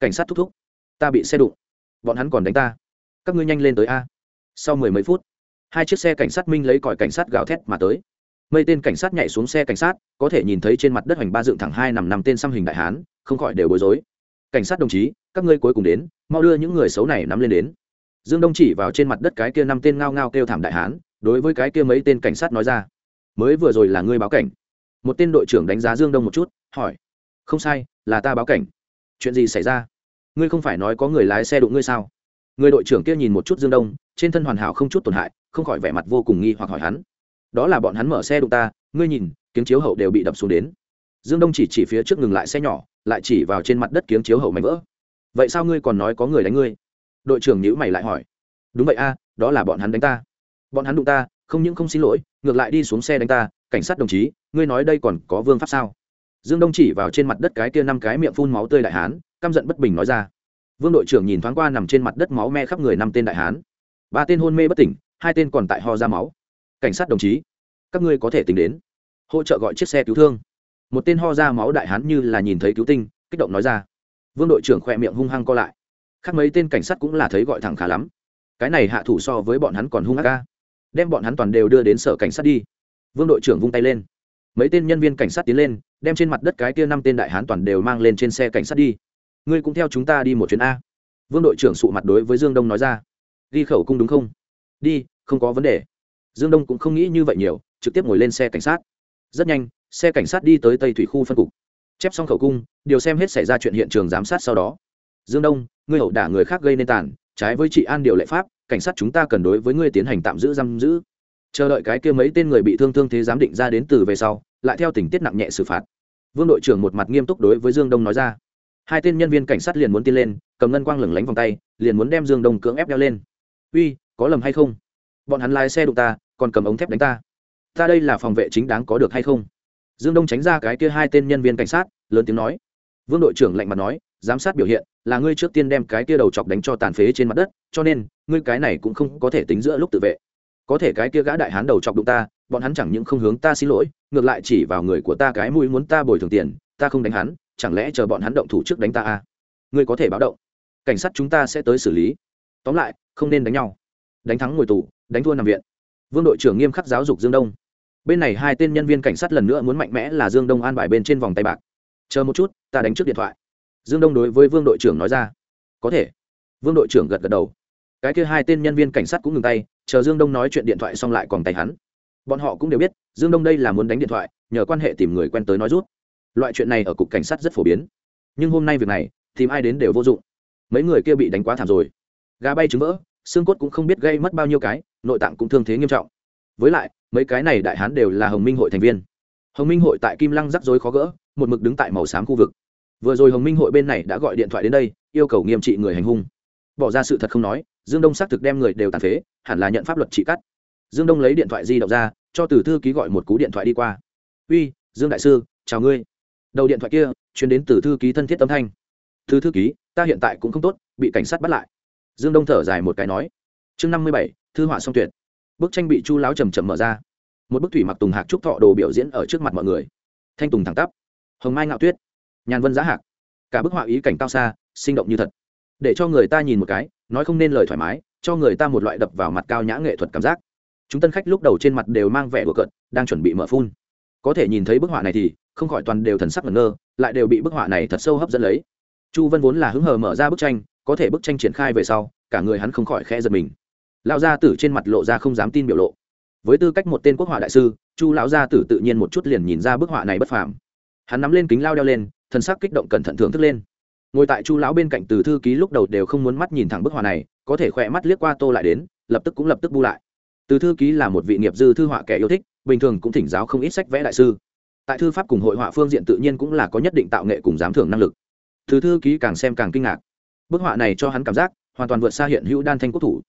cảnh sát thúc thúc, ta bị xe đụng, bọn hắn còn đánh ta, các ngươi nhanh lên tới a. Sau mười mấy phút hai chiếc xe cảnh sát minh lấy còi cảnh sát gào thét mà tới. Mây tên cảnh sát nhảy xuống xe cảnh sát, có thể nhìn thấy trên mặt đất hoành ba dựng thẳng hai nằm nằm tên xăm hình đại hán, không khỏi đều bối rối. Cảnh sát đồng chí, các ngươi cuối cùng đến, mau đưa những người xấu này nắm lên đến. Dương đông chỉ vào trên mặt đất cái kia năm tên ngao ngao kêu thảm đại hán, đối với cái kia mấy tên cảnh sát nói ra. Mới vừa rồi là ngươi báo cảnh. Một tên đội trưởng đánh giá dương đông một chút, hỏi. Không sai, là ta báo cảnh. Chuyện gì xảy ra? Ngươi không phải nói có người lái xe đụng ngươi sao? Người đội trưởng kia nhìn một chút dương đông trên thân hoàn hảo không chút tổn hại, không khỏi vẻ mặt vô cùng nghi hoặc hỏi hắn. Đó là bọn hắn mở xe đụng ta, ngươi nhìn, kiếng chiếu hậu đều bị đập xuống đến. Dương đông chỉ chỉ phía trước ngừng lại xe nhỏ, lại chỉ vào trên mặt đất kiếng chiếu hậu mảnh vỡ. Vậy sao ngươi còn nói có người đánh ngươi? Đội trưởng nhữ mày lại hỏi. Đúng vậy a, đó là bọn hắn đánh ta. Bọn hắn đụng ta, không những không xin lỗi, ngược lại đi xuống xe đánh ta, cảnh sát đồng chí, ngươi nói đây còn có vương pháp sao? Dương đông chỉ vào trên mặt đất cái kia năm cái miệng phun máu tươi đại hán, căm giận bất bình nói ra. Vương đội trưởng nhìn thoáng qua nằm trên mặt đất máu me khắp người năm tên đại hán ba tên hôn mê bất tỉnh, hai tên còn tại ho ra máu. Cảnh sát đồng chí, các ngươi có thể tính đến. Hỗ trợ gọi chiếc xe cứu thương. Một tên ho ra máu đại hán như là nhìn thấy cứu tinh, kích động nói ra. Vương đội trưởng khỏe miệng hung hăng co lại. Khác mấy tên cảnh sát cũng là thấy gọi thẳng khá lắm. Cái này hạ thủ so với bọn hắn còn hung hăng. ca. Đem bọn hắn toàn đều đưa đến sở cảnh sát đi. Vương đội trưởng vung tay lên. Mấy tên nhân viên cảnh sát tiến lên, đem trên mặt đất cái kia năm tên đại hán toàn đều mang lên trên xe cảnh sát đi. Ngươi cũng theo chúng ta đi một chuyến a. Vương đội trưởng sụ mặt đối với dương đông nói ra ghi khẩu cung đúng không? Đi, không có vấn đề. Dương đông cũng không nghĩ như vậy nhiều, trực tiếp ngồi lên xe cảnh sát. Rất nhanh, xe cảnh sát đi tới tây thủy khu phân cục. Chép xong khẩu cung, điều xem hết xảy ra chuyện hiện trường giám sát sau đó. Dương đông, ngươi hậu đả người khác gây nên tàn, trái với trị an điều lệ pháp, cảnh sát chúng ta cần đối với ngươi tiến hành tạm giữ giam giữ. Chờ đợi cái kia mấy tên người bị thương thương thế giám định ra đến từ về sau, lại theo tình tiết nặng nhẹ xử phạt. Vương đội trưởng một mặt nghiêm túc đối với dương đông nói ra. Hai tên nhân viên cảnh sát liền muốn tiến lên, cầm ngân quang lửng lánh vòng tay, liền muốn đem dương đông cưỡng ép đeo lên uy, có lầm hay không? Bọn hắn lái xe đụng ta, còn cầm ống thép đánh ta. Ta đây là phòng vệ chính đáng có được hay không? Dương đông tránh ra cái kia hai tên nhân viên cảnh sát, lớn tiếng nói. Vương đội trưởng lạnh mặt nói, giám sát biểu hiện, là ngươi trước tiên đem cái kia đầu chọc đánh cho tàn phế trên mặt đất, cho nên, ngươi cái này cũng không có thể tính giữa lúc tự vệ. Có thể cái kia gã đại hán đầu chọc đụng ta, bọn hắn chẳng những không hướng ta xin lỗi, ngược lại chỉ vào người của ta cái mũi muốn ta bồi thường tiền, ta không đánh hắn, chẳng lẽ chờ bọn hắn động thủ trước đánh ta à? ngươi có thể báo động. Cảnh sát chúng ta sẽ tới xử lý. Tóm lại không nên đánh nhau. Đánh thắng ngồi tù, đánh thua nằm viện. Vương đội trưởng nghiêm khắc giáo dục dương đông. Bên này hai tên nhân viên cảnh sát lần nữa muốn mạnh mẽ là dương đông an bài bên trên vòng tay bạc. Chờ một chút, ta đánh trước điện thoại. Dương đông đối với vương đội trưởng nói ra. Có thể. Vương đội trưởng gật gật đầu. Cái kia hai tên nhân viên cảnh sát cũng ngừng tay, chờ dương đông nói chuyện điện thoại xong lại còn tay hắn. Bọn họ cũng đều biết, dương đông đây là muốn đánh điện thoại, nhờ quan hệ tìm người quen tới nói rút loại chuyện này ở cục cảnh sát rất phổ biến. Nhưng hôm nay việc này, tìm ai đến đều vô dụng. Mấy người kia bị đánh quá thảm rồi. Gà bay trứng vỡ xương cốt cũng không biết gây mất bao nhiêu cái, nội tạng cũng thương thế nghiêm trọng. Với lại, mấy cái này đại hán đều là hồng minh hội thành viên. Hồng minh hội tại kim lăng rắc rối khó gỡ, một mực đứng tại màu xám khu vực. Vừa rồi hồng minh hội bên này đã gọi điện thoại đến đây, yêu cầu nghiêm trị người hành hung. Bỏ ra sự thật không nói, dương đông xác thực đem người đều tàn phế, hẳn là nhận pháp luật trị cắt. Dương đông lấy điện thoại di động ra, cho từ thư ký gọi một cú điện thoại đi qua. Uy, dương đại sư, chào ngươi. Đầu điện thoại kia chuyến đến từ thư ký thân thiết âm thanh. Thư thư ký, ta hiện tại cũng không tốt, bị cảnh sát bắt lại dương đông thở dài một cái nói, chương năm mươi bảy, thư họa song tuyệt. Bức tranh bị chu láo chầm chậm mở ra. Một bức thủy mặc tùng hạc trúc thọ đồ biểu diễn ở trước mặt mọi người. Thanh tùng thẳng tắp, hồng mai ngạo tuyết, nhàn vân giá hạc. Cả bức họa ý cảnh cao xa, sinh động như thật. Để cho người ta nhìn một cái, nói không nên lời thoải mái, cho người ta một loại đập vào mặt cao nhã nghệ thuật cảm giác. Chúng tân khách lúc đầu trên mặt đều mang vẻ đùa cợt, đang chuẩn bị mở phun. Có thể nhìn thấy bức họa này thì, không khỏi toàn đều thần sắc ngẩn ngơ, lại đều bị bức họa này thật sâu hấp dẫn lấy. Chu vân vốn là hứng hờ mở ra bức tranh có thể bức tranh triển khai về sau, cả người hắn không khỏi khẽ giật mình. Lão gia tử trên mặt lộ ra không dám tin biểu lộ. Với tư cách một tên quốc họa đại sư, chu lão gia tử tự nhiên một chút liền nhìn ra bức họa này bất phàm. Hắn nắm lên kính lao đeo lên thân sắc kích động cẩn thận thưởng thức lên. Ngồi tại chu lão bên cạnh từ thư ký lúc đầu đều không muốn mắt nhìn thẳng bức họa này, có thể khỏe mắt liếc qua tô lại đến, lập tức cũng lập tức bu lại. Từ thư ký là một vị nghiệp dư thư họa kẻ yêu thích, bình thường cũng thỉnh giáo không ít sách vẽ đại sư. Tại thư pháp cùng hội họa phương diện tự nhiên cũng là có nhất định tạo nghệ cùng giám thưởng năng lực. Từ thư ký càng xem càng kinh ngạc bức họa này cho hắn cảm giác, hoàn toàn vượt xa hiện hữu đan thanh quốc thủ.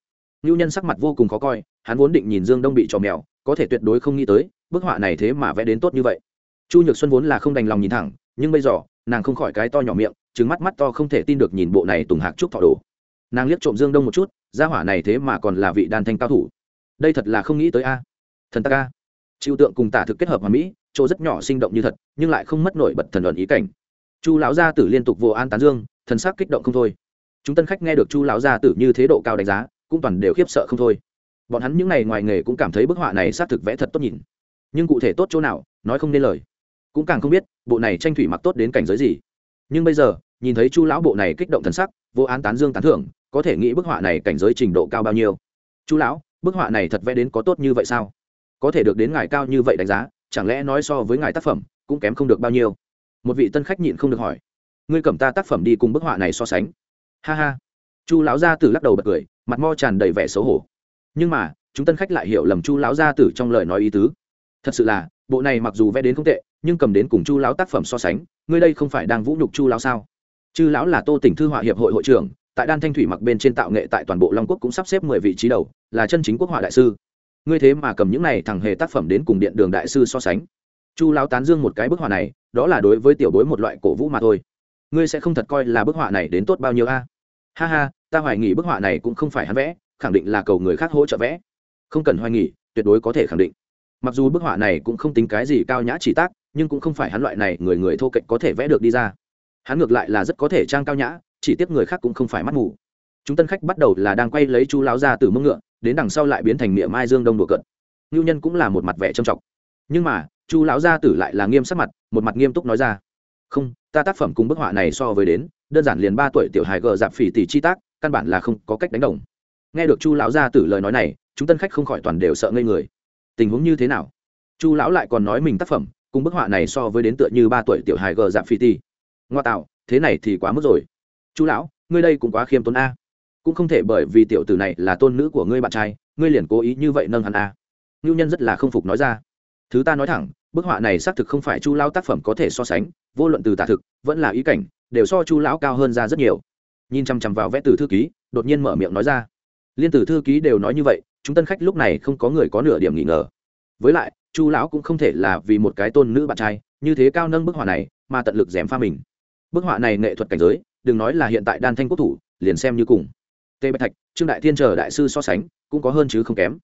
Ngưu nhân sắc mặt vô cùng khó coi, hắn vốn định nhìn dương đông bị trò mèo, có thể tuyệt đối không nghĩ tới, bức họa này thế mà vẽ đến tốt như vậy. Chu nhược xuân vốn là không đành lòng nhìn thẳng, nhưng bây giờ, nàng không khỏi cái to nhỏ miệng trứng mắt mắt to không thể tin được nhìn bộ này tùng hạc trúc thọ đồ. Nàng liếc trộm dương đông một chút, gia hỏa này thế mà còn là vị đan thanh cao thủ. Đây thật là không nghĩ tới a. Thần ta ca chịu tượng cùng tả thực kết hợp hòa mỹ, chỗ rất nhỏ sinh động như thật, nhưng lại không mất nổi bật thần luận ý cảnh. Chu lão gia tử liên tục vô an tán dương, thần sắc kích động không thôi chúng tân khách nghe được chu lão gia tử như thế độ cao đánh giá, cũng toàn đều khiếp sợ không thôi. Bọn hắn những ngày ngoài nghề cũng cảm thấy bức họa này xác thực vẽ thật tốt nhìn. Nhưng cụ thể tốt chỗ nào, nói không nên lời. Cũng càng không biết, bộ này tranh thủy mặc tốt đến cảnh giới gì. Nhưng bây giờ, nhìn thấy chu lão bộ này kích động thần sắc, vô án tán dương tán thưởng, có thể nghĩ bức họa này cảnh giới trình độ cao bao nhiêu? Chu lão, bức họa này thật vẽ đến có tốt như vậy sao? Có thể được đến ngài cao như vậy đánh giá, chẳng lẽ nói so với ngài tác phẩm, cũng kém không được bao nhiêu? Một vị tân khách nhịn không được hỏi. Ngươi cầm ta tác phẩm đi cùng bức họa này so sánh ha ha. Chu lão gia tử lắc đầu bật cười, mặt mo tràn đầy vẻ xấu hổ. Nhưng mà, chúng tân khách lại hiểu lầm chu lão gia tử trong lời nói ý tứ. Thật sự là, bộ này mặc dù vẽ đến không tệ, nhưng cầm đến cùng chu lão tác phẩm so sánh, ngươi đây không phải đang vũ nhục chu lão sao? Chư lão là tô tỉnh thư họa hiệp hội hội trưởng, tại đan thanh thủy mặc bên trên tạo nghệ tại toàn bộ long quốc cũng sắp xếp mười vị trí đầu, là chân chính quốc họa đại sư. Ngươi thế mà cầm những này thằng hề tác phẩm đến cùng điện đường đại sư so sánh. Chu lão tán dương một cái bức họa này, đó là đối với tiểu bối một loại cổ vũ mà thôi ngươi sẽ không thật coi là bức họa này đến tốt bao nhiêu a? Ha ha, ta hoài nghi bức họa này cũng không phải hắn vẽ, khẳng định là cầu người khác hỗ trợ vẽ. Không cần hoài nghi, tuyệt đối có thể khẳng định. Mặc dù bức họa này cũng không tính cái gì cao nhã chỉ tác, nhưng cũng không phải hắn loại này người người thô kệch có thể vẽ được đi ra. Hắn ngược lại là rất có thể trang cao nhã, chỉ tiếc người khác cũng không phải mắt mù. Chúng tân khách bắt đầu là đang quay lấy chú láo ra từ mông ngựa, đến đằng sau lại biến thành miệng mai dương đông đùa cận ngưu nhân cũng là một mặt vẻ trầm trọng. Nhưng mà chu lão gia tử lại là nghiêm sắc mặt, một mặt nghiêm túc nói ra. Không ta tác phẩm cùng bức họa này so với đến, đơn giản liền ba tuổi tiểu hài gờ dạp phỉ tỷ chi tác, căn bản là không có cách đánh đồng. Nghe được chu lão gia tử lời nói này, chúng tân khách không khỏi toàn đều sợ ngây người. Tình huống như thế nào? Chu lão lại còn nói mình tác phẩm cùng bức họa này so với đến tựa như ba tuổi tiểu hài gờ dạp phỉ tỷ ngoa tạo, thế này thì quá mức rồi. Chu lão, ngươi đây cũng quá khiêm tốn a. Cũng không thể bởi vì tiểu tử này là tôn nữ của ngươi bạn trai, ngươi liền cố ý như vậy nâng hắn a. Ngưu nhân rất là không phục nói ra. Thứ ta nói thẳng bức họa này xác thực không phải chu lão tác phẩm có thể so sánh, vô luận từ tả thực, vẫn là ý cảnh, đều so chu lão cao hơn ra rất nhiều. Nhìn chằm chằm vào vẽ từ thư ký, đột nhiên mở miệng nói ra. Liên tử thư ký đều nói như vậy, chúng tân khách lúc này không có người có nửa điểm nghỉ ngờ. Với lại, chu lão cũng không thể là vì một cái tôn nữ bạn trai, như thế cao nâng bức họa này, mà tận lực dèm pha mình. Bức họa này nghệ thuật cảnh giới, đừng nói là hiện tại đan thanh quốc thủ, liền xem như cùng. Tê bạch thạch, trương đại thiên chờ đại sư so sánh, cũng có hơn chứ không kém.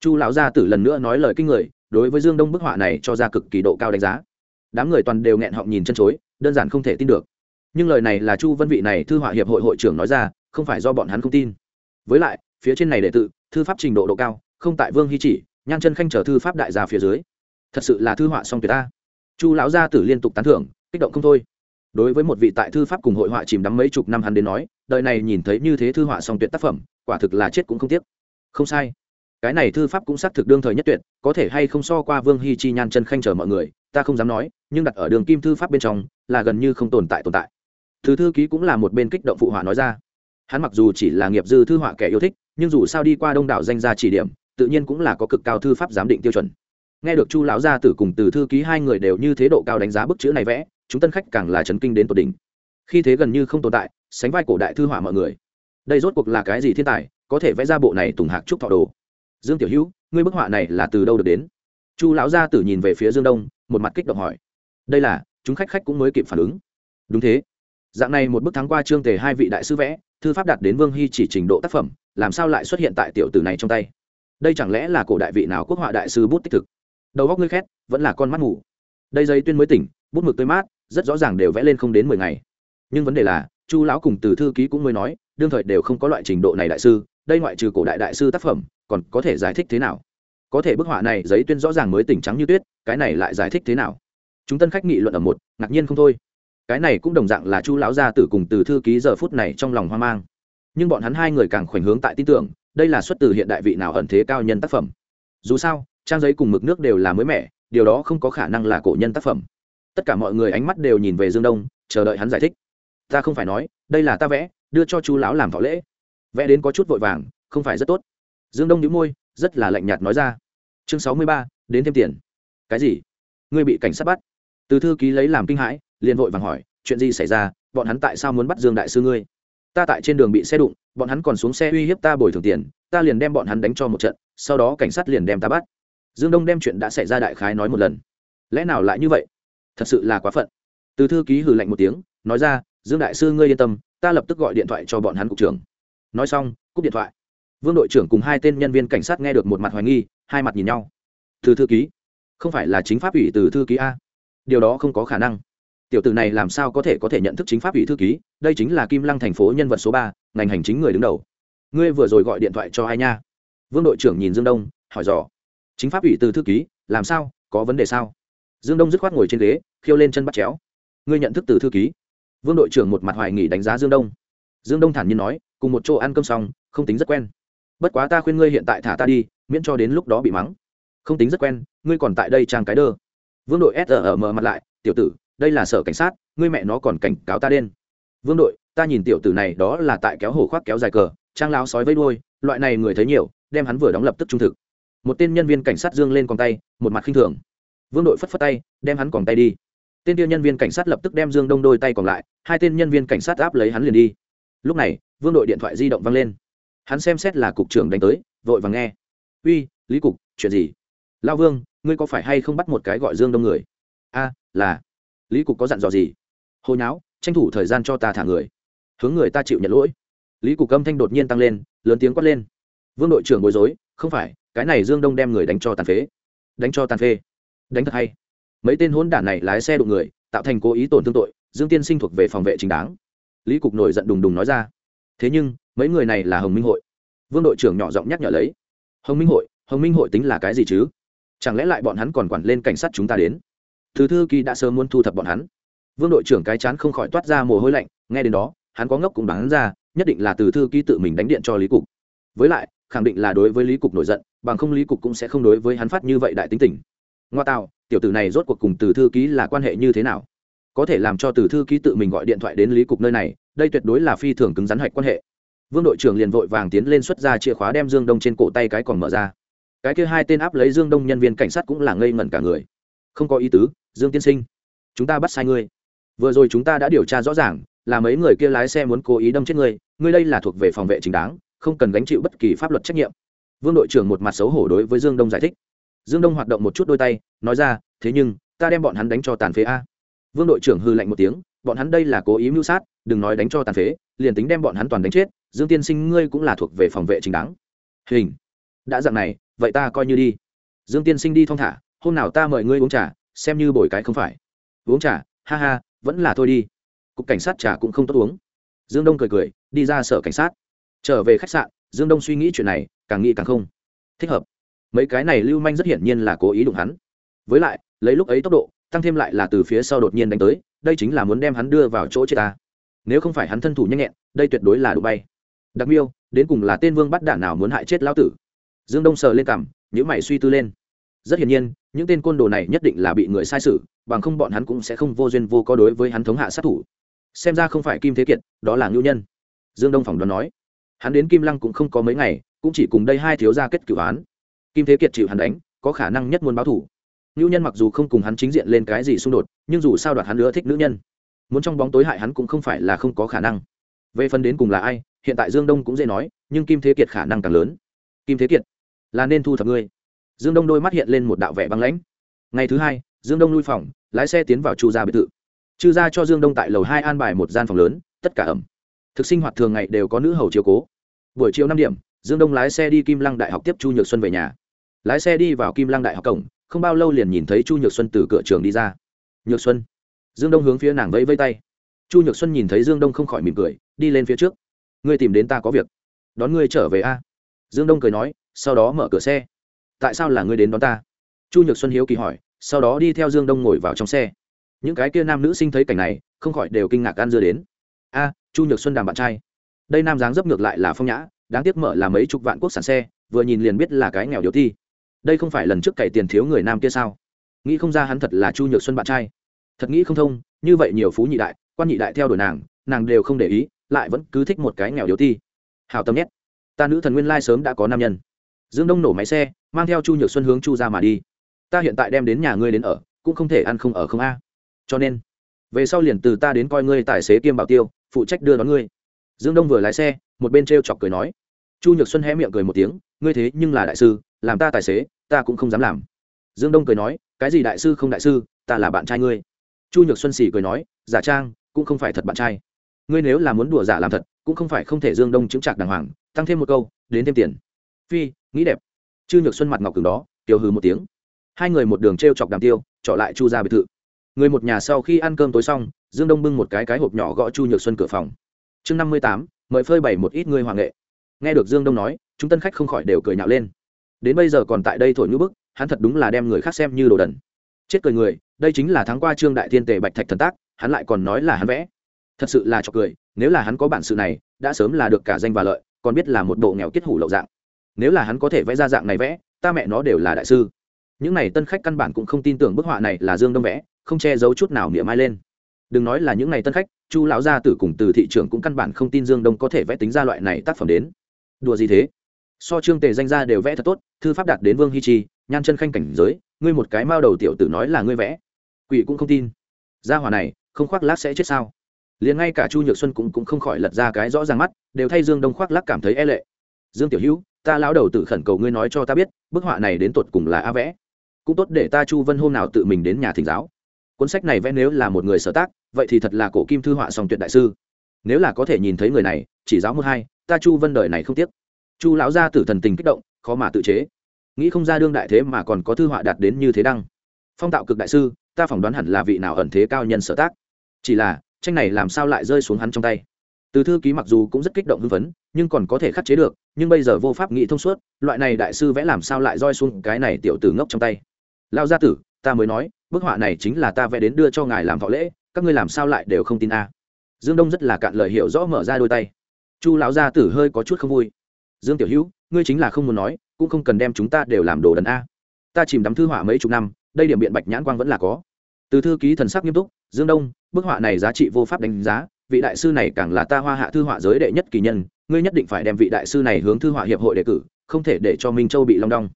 Chu lão gia tử lần nữa nói lời kinh người đối với dương đông bức họa này cho ra cực kỳ độ cao đánh giá. Đám người toàn đều nghẹn họng nhìn chân chối, đơn giản không thể tin được. Nhưng lời này là chu vân vị này thư họa hiệp hội hội trưởng nói ra, không phải do bọn hắn không tin. Với lại, phía trên này đệ tự, thư pháp trình độ độ cao, không tại vương hy chỉ, nhan chân khanh chờ thư pháp đại gia phía dưới. Thật sự là thư họa song tuyệt ta. Chu lão gia tử liên tục tán thưởng, kích động không thôi. Đối với một vị tại thư pháp cùng hội họa chìm đắm mấy chục năm hắn đến nói, đời này nhìn thấy như thế thư họa song tuyệt tác phẩm, quả thực là chết cũng không tiếc. Không sai cái này thư pháp cũng xác thực đương thời nhất tuyệt, có thể hay không so qua vương hy chi nhan chân khanh chờ mọi người, ta không dám nói, nhưng đặt ở đường kim thư pháp bên trong, là gần như không tồn tại tồn tại. Thứ thư ký cũng là một bên kích động phụ họa nói ra. Hắn mặc dù chỉ là nghiệp dư thư họa kẻ yêu thích, nhưng dù sao đi qua đông đảo danh gia chỉ điểm, tự nhiên cũng là có cực cao thư pháp giám định tiêu chuẩn. Nghe được chu lão gia tử cùng từ thư ký hai người đều như thế độ cao đánh giá bức chữ này vẽ, chúng tân khách càng là chấn kinh đến tột đỉnh. Khi thế gần như không tồn tại, sánh vai cổ đại thư họa mọi người. Đây rốt cuộc là cái gì thiên tài, có thể vẽ ra bộ này tùng hạc trúc thọ đồ? Dương tiểu hữu, ngươi bức họa này là từ đâu được đến? Chu lão gia tử nhìn về phía dương đông, một mặt kích động hỏi. Đây là, chúng khách khách cũng mới kịp phản ứng. Đúng thế. Dạng này một bức thắng qua trương tề hai vị đại sư vẽ, thư pháp đạt đến vương hy chỉ trình độ tác phẩm, làm sao lại xuất hiện tại tiểu tử này trong tay? Đây chẳng lẽ là cổ đại vị nào quốc họa đại sư bút tích thực? Đầu góc ngươi khét, vẫn là con mắt ngủ đây giấy tuyên mới tỉnh, bút mực tươi mát, rất rõ ràng đều vẽ lên không đến mười ngày. Nhưng vấn đề là chu lão cùng từ thư ký cũng mới nói, đương thời đều không có loại trình độ này đại sư, đây ngoại trừ cổ đại đại sư tác phẩm, còn có thể giải thích thế nào? Có thể bức họa này giấy tuyên rõ ràng mới tỉnh trắng như tuyết, cái này lại giải thích thế nào? Chúng tân khách nghị luận ở một, ngạc nhiên không thôi. Cái này cũng đồng dạng là chu lão gia tử cùng từ thư ký giờ phút này trong lòng hoang mang. Nhưng bọn hắn hai người càng khoảnh hướng tại tin tưởng, đây là xuất từ hiện đại vị nào ẩn thế cao nhân tác phẩm. Dù sao, trang giấy cùng mực nước đều là mới mẻ, điều đó không có khả năng là cổ nhân tác phẩm. Tất cả mọi người ánh mắt đều nhìn về dương đông, chờ đợi hắn giải thích ta không phải nói, đây là ta vẽ, đưa cho chú lão làm thọ lễ. Vẽ đến có chút vội vàng, không phải rất tốt. Dương đông nhíu môi, rất là lạnh nhạt nói ra. Chương sáu mươi ba, đến thêm tiền. Cái gì? Ngươi bị cảnh sát bắt. Từ thư ký lấy làm kinh hãi, liền vội vàng hỏi, chuyện gì xảy ra, bọn hắn tại sao muốn bắt dương đại sư ngươi? Ta tại trên đường bị xe đụng, bọn hắn còn xuống xe uy hiếp ta bồi thường tiền, ta liền đem bọn hắn đánh cho một trận, sau đó cảnh sát liền đem ta bắt. Dương đông đem chuyện đã xảy ra đại khái nói một lần. Lẽ nào lại như vậy? Thật sự là quá phận. Từ thư ký hừ lạnh một tiếng, nói ra dương đại sư ngươi yên tâm, ta lập tức gọi điện thoại cho bọn hắn cục trưởng. Nói xong, cúp điện thoại. Vương đội trưởng cùng hai tên nhân viên cảnh sát nghe được một mặt hoài nghi, hai mặt nhìn nhau. Từ thư ký, không phải là chính pháp ủy từ thư ký a? Điều đó không có khả năng. Tiểu tử này làm sao có thể có thể nhận thức chính pháp ủy thư ký? Đây chính là kim lăng thành phố nhân vật số ba, ngành hành chính người đứng đầu. Ngươi vừa rồi gọi điện thoại cho ai nha? Vương đội trưởng nhìn dương đông, hỏi dò. Chính pháp ủy từ thư ký, làm sao? Có vấn đề sao? Dương đông dứt khoát ngồi trên ghế, khiêu lên chân bắt chéo. Ngươi nhận thức từ thư ký? Vương đội trưởng một mặt hoài nghỉ đánh giá dương đông. Dương đông thản nhiên nói, cùng một chỗ ăn cơm xong, không tính rất quen. Bất quá ta khuyên ngươi hiện tại thả ta đi, miễn cho đến lúc đó bị mắng. Không tính rất quen, ngươi còn tại đây trang cái đơ. Vương đội s ở mở mặt lại, tiểu tử, đây là sở cảnh sát, ngươi mẹ nó còn cảnh cáo ta đen. Vương đội, ta nhìn tiểu tử này đó là tại kéo hổ khoác kéo dài cờ, trang láo sói với đôi loại này người thấy nhiều, đem hắn vừa đóng lập tức trung thực. Một tên nhân viên cảnh sát dương lên còn tay, một mặt khinh thường. Vương đội phất phất tay, đem hắn còn tay đi tên tiêu nhân viên cảnh sát lập tức đem dương đông đôi tay còn lại, hai tên nhân viên cảnh sát áp lấy hắn liền đi. Lúc này, vương đội điện thoại di động văng lên. Hắn xem xét là cục trưởng đánh tới, vội và nghe. Uy, lý cục, chuyện gì? Lao vương, ngươi có phải hay không bắt một cái gọi dương đông người? A, là. Lý cục có dặn dò gì? Hồi nháo, tranh thủ thời gian cho ta thả người. Hướng người ta chịu nhận lỗi. Lý cục âm thanh đột nhiên tăng lên, lớn tiếng quát lên. Vương đội trưởng bối rối, không phải, cái này dương đông đem người đánh cho tàn phế. Đánh cho tàn phế. Đánh thật hay mấy tên hỗn đản này lái xe đụng người, tạo thành cố ý tổn thương tội, dương tiên sinh thuộc về phòng vệ chính đáng. Lý cục nổi giận đùng đùng nói ra. Thế nhưng, mấy người này là hồng minh hội. Vương đội trưởng nhỏ giọng nhắc nhở lấy. Hồng minh hội, hồng minh hội tính là cái gì chứ? Chẳng lẽ lại bọn hắn còn quản lên cảnh sát chúng ta đến? Thứ thư Kỳ đã sớm muốn thu thập bọn hắn. Vương đội trưởng cái chán không khỏi toát ra mồ hôi lạnh, nghe đến đó, hắn có ngốc cũng đoán ra, nhất định là từ thư ký tự mình đánh điện cho lý cục. Với lại, khẳng định là đối với lý cục nổi giận, bằng không lý cục cũng sẽ không đối với hắn phát như vậy đại tính tình. Ngoa tạo tiểu tử này rốt cuộc cùng từ thư ký là quan hệ như thế nào? Có thể làm cho từ thư ký tự mình gọi điện thoại đến lý cục nơi này, đây tuyệt đối là phi thường cứng rắn hạch quan hệ. Vương đội trưởng liền vội vàng tiến lên xuất ra chìa khóa đem dương đông trên cổ tay cái còn mở ra. Cái kia hai tên áp lấy dương đông nhân viên cảnh sát cũng là ngây ngẩn cả người. Không có ý tứ, dương tiên sinh, chúng ta bắt sai ngươi. Vừa rồi chúng ta đã điều tra rõ ràng, là mấy người kia lái xe muốn cố ý đâm chết ngươi ngươi đây là thuộc về phòng vệ chính đáng, không cần gánh chịu bất kỳ pháp luật trách nhiệm. Vương đội trưởng một mặt xấu hổ đối với dương đông giải thích dương đông hoạt động một chút đôi tay, nói ra, thế nhưng, ta đem bọn hắn đánh cho tàn phế a. Vương đội trưởng hư lạnh một tiếng, bọn hắn đây là cố ý mưu sát, đừng nói đánh cho tàn phế, liền tính đem bọn hắn toàn đánh chết, dương tiên sinh ngươi cũng là thuộc về phòng vệ chính đáng. Hình, đã dạng này, vậy ta coi như đi. Dương tiên sinh đi thong thả, hôm nào ta mời ngươi uống trà, xem như bồi cái không phải. Uống trà, ha ha, vẫn là thôi đi. Cục cảnh sát trà cũng không tốt uống. Dương đông cười cười, đi ra sở cảnh sát. Trở về khách sạn, dương đông suy nghĩ chuyện này, càng nghĩ càng không. Thích hợp mấy cái này lưu manh rất hiển nhiên là cố ý đụng hắn. Với lại, lấy lúc ấy tốc độ, tăng thêm lại là từ phía sau đột nhiên đánh tới, đây chính là muốn đem hắn đưa vào chỗ chết ta. Nếu không phải hắn thân thủ nhanh nhẹn, đây tuyệt đối là đụng bay. Đặc miêu, đến cùng là tên vương bắt đạn nào muốn hại chết lão tử? Dương đông sờ lên cằm nhữ mày suy tư lên. Rất hiển nhiên, những tên côn đồ này nhất định là bị người sai sự, bằng không bọn hắn cũng sẽ không vô duyên vô có đối với hắn thống hạ sát thủ. Xem ra không phải kim thế kiệt, đó là ngưu nhân. Dương đông phỏng đoán nói. Hắn đến kim lăng cũng không có mấy ngày, cũng chỉ cùng đây hai thiếu gia kết cửu án kim thế kiệt chịu hắn đánh, có khả năng nhất muốn báo thủ. Ngưu nhân mặc dù không cùng hắn chính diện lên cái gì xung đột, nhưng dù sao đoạt hắn nữa thích nữ nhân. Muốn trong bóng tối hại hắn cũng không phải là không có khả năng. Về phần đến cùng là ai, hiện tại dương đông cũng dễ nói, nhưng kim thế kiệt khả năng càng lớn. Kim thế kiệt, là nên thu thập ngươi. Dương đông đôi mắt hiện lên một đạo vẻ băng lãnh. Ngày thứ hai, dương đông lui phòng, lái xe tiến vào chu gia biệt thự. Chư gia cho dương đông tại lầu hai an bài một gian phòng lớn, tất cả ẩm. Thực sinh hoạt thường ngày đều có nữ hầu chiếu cố. Buổi chiều năm điểm, dương đông lái xe đi kim lăng đại học tiếp chu nhược xuân về nhà lái xe đi vào kim lăng đại học cổng, không bao lâu liền nhìn thấy chu nhược xuân từ cửa trường đi ra. Nhược xuân. Dương đông hướng phía nàng vẫy vây tay. Chu nhược xuân nhìn thấy dương đông không khỏi mỉm cười, đi lên phía trước. Ngươi tìm đến ta có việc. Đón ngươi trở về a. Dương đông cười nói, sau đó mở cửa xe. Tại sao là ngươi đến đón ta? Chu nhược xuân hiếu kỳ hỏi, sau đó đi theo dương đông ngồi vào trong xe. Những cái kia nam nữ sinh thấy cảnh này, không khỏi đều kinh ngạc ăn dưa đến. A, chu nhược xuân đàm bạn trai. Đây nam dáng dấp ngược lại là phong nhã, đáng tiếc mở là mấy chục vạn quốc sản xe, vừa nhìn liền biết là cái nghèo điều thi đây không phải lần trước cày tiền thiếu người nam kia sao? Nghĩ không ra hắn thật là chu nhược xuân bạn trai. Thật nghĩ không thông, như vậy nhiều phú nhị đại, quan nhị đại theo đuổi nàng nàng đều không để ý, lại vẫn cứ thích một cái nghèo yếu thi hào tâm nhét. Ta nữ thần nguyên lai sớm đã có nam nhân. Dương đông nổ máy xe, mang theo chu nhược xuân hướng chu ra mà đi. Ta hiện tại đem đến nhà ngươi đến ở, cũng không thể ăn không ở không a. Cho nên, về sau liền từ ta đến coi ngươi tài xế kiêm bảo tiêu, phụ trách đưa đón ngươi. Dương đông vừa lái xe, một bên t r e o chọc cười nói. Chu nhược xuân hé miệng cười một tiếng, ngươi thế nhưng là đại sư, làm ta tài xế ta cũng không dám làm. Dương đông cười nói, cái gì đại sư không đại sư, ta là bạn trai ngươi. Chu nhược xuân xỉ cười nói, giả trang, cũng không phải thật bạn trai. Ngươi nếu là muốn đùa giả làm thật, cũng không phải không thể dương đông chứng trạc đàng hoàng, tăng thêm một câu, đến thêm tiền. Phi, nghĩ đẹp. Chư nhược xuân mặt ngọc cường đó tiểu hừ một tiếng. Hai người một đường t r e o chọc đàm tiêu, trọ lại chu ra biệt thự. Người một nhà sau khi ăn cơm tối xong, dương đông bưng một cái cái hộp nhỏ gõ chu nhược xuân cửa phòng. Chương năm mươi tám, mời phơi bày một ít ngươi hoàng nghệ. Nghe được dương đông nói, chúng tân khách không khỏi đều cười nhạo lên đến bây giờ còn tại đây thổi nhũ bức, hắn thật đúng là đem người khác xem như đồ đần. Chết cười người, đây chính là tháng qua trương đại thiên tề bạch thạch thần tác, hắn lại còn nói là hắn vẽ. Thật sự là cho cười, nếu là hắn có bản sự này, đã sớm là được cả danh và lợi, còn biết là một bộ nghèo kết hủ lậu dạng. Nếu là hắn có thể vẽ ra dạng này vẽ, ta mẹ nó đều là đại sư. Những này tân khách căn bản cũng không tin tưởng bức họa này là dương đông vẽ, không che giấu chút nào niệm ai lên. Đừng nói là những này tân khách, chu lão gia tử cùng từ thị trường cũng căn bản không tin dương đông có thể vẽ tính ra loại này tác phẩm đến. Đùa gì thế? So trương tề danh ra đều vẽ thật tốt thư pháp đạt đến vương hi chi nhan chân khanh cảnh giới ngươi một cái mao đầu tiểu tử nói là ngươi vẽ. Quỷ cũng không tin. Gia hỏa này không khoác lác sẽ chết sao? Liền ngay cả chu nhược xuân cũng, cũng không khỏi lật ra cái rõ ràng mắt đều thay dương đông khoác lác cảm thấy e lệ. Dương tiểu hữu ta lão đầu tử khẩn cầu ngươi nói cho ta biết bức họa này đến tột cùng là a vẽ. Cũng tốt để ta chu vân hôm nào tự mình đến nhà thỉnh giáo. Cuốn sách này vẽ nếu là một người sở tác vậy thì thật là cổ kim thư họa song tuyệt đại sư. Nếu là có thể nhìn thấy người này chỉ giáo một hai ta chu vân đời này không tiếc chu lão gia tử thần tình kích động, khó mà tự chế. Nghĩ không ra đương đại thế mà còn có thư họa đạt đến như thế đăng. Phong tạo cực đại sư, ta phỏng đoán hẳn là vị nào ẩn thế cao nhân sở tác. Chỉ là, tranh này làm sao lại rơi xuống hắn trong tay? Từ thư ký mặc dù cũng rất kích động hưng phấn, nhưng còn có thể khắc chế được, nhưng bây giờ vô pháp nghĩ thông suốt, loại này đại sư vẽ làm sao lại roi xuống cái này tiểu tử ngốc trong tay? Lao gia tử, ta mới nói, bức họa này chính là ta vẽ đến đưa cho ngài làm thọ lễ, các ngươi làm sao lại đều không tin a? Dương đông rất là cạn lời hiểu rõ mở ra đôi tay. Chu lão gia tử hơi có chút không vui dương tiểu hữu, ngươi chính là không muốn nói, cũng không cần đem chúng ta đều làm đồ đần a. Ta chìm đắm thư họa mấy chục năm, đây điểm biện bạch nhãn quang vẫn là có. Từ thư ký thần sắc nghiêm túc, dương đông, bức họa này giá trị vô pháp đánh giá, vị đại sư này càng là ta hoa hạ thư họa giới đệ nhất kỳ nhân, ngươi nhất định phải đem vị đại sư này hướng thư họa hiệp hội đề cử, không thể để cho minh châu bị long đong.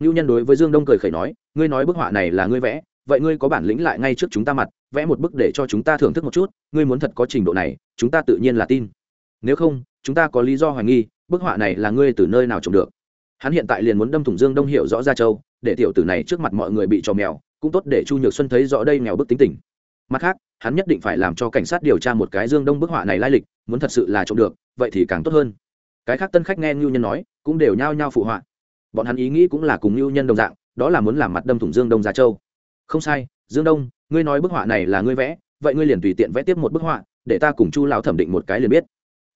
Ngưu nhân đối với dương đông cười khẩy nói, ngươi nói bức họa này là ngươi vẽ, vậy ngươi có bản lĩnh lại ngay trước chúng ta mặt, vẽ một bức để cho chúng ta thưởng thức một chút, ngươi muốn thật có trình độ này, chúng ta tự nhiên là tin. Nếu không, chúng ta có lý do hoài nghi bức họa này là ngươi từ nơi nào trồng được? Hắn hiện tại liền muốn đâm thủng dương đông hiểu rõ ra châu, để tiểu tử này trước mặt mọi người bị trò mèo, cũng tốt để chu nhược xuân thấy rõ đây nghèo bức tính tình. Mặt khác, hắn nhất định phải làm cho cảnh sát điều tra một cái dương đông bức họa này lai lịch, muốn thật sự là trộm được, vậy thì càng tốt hơn. Cái khác tân khách nghe ngưu nhân nói, cũng đều nhao nhao phụ họa. Bọn hắn ý nghĩ cũng là cùng ngưu nhân đồng dạng, đó là muốn làm mặt đâm thủng dương đông giá châu. Không sai, dương đông, ngươi nói bức họa này là ngươi vẽ, vậy ngươi liền tùy tiện vẽ tiếp một bức họa, để ta cùng chu lão thẩm định một cái liền biết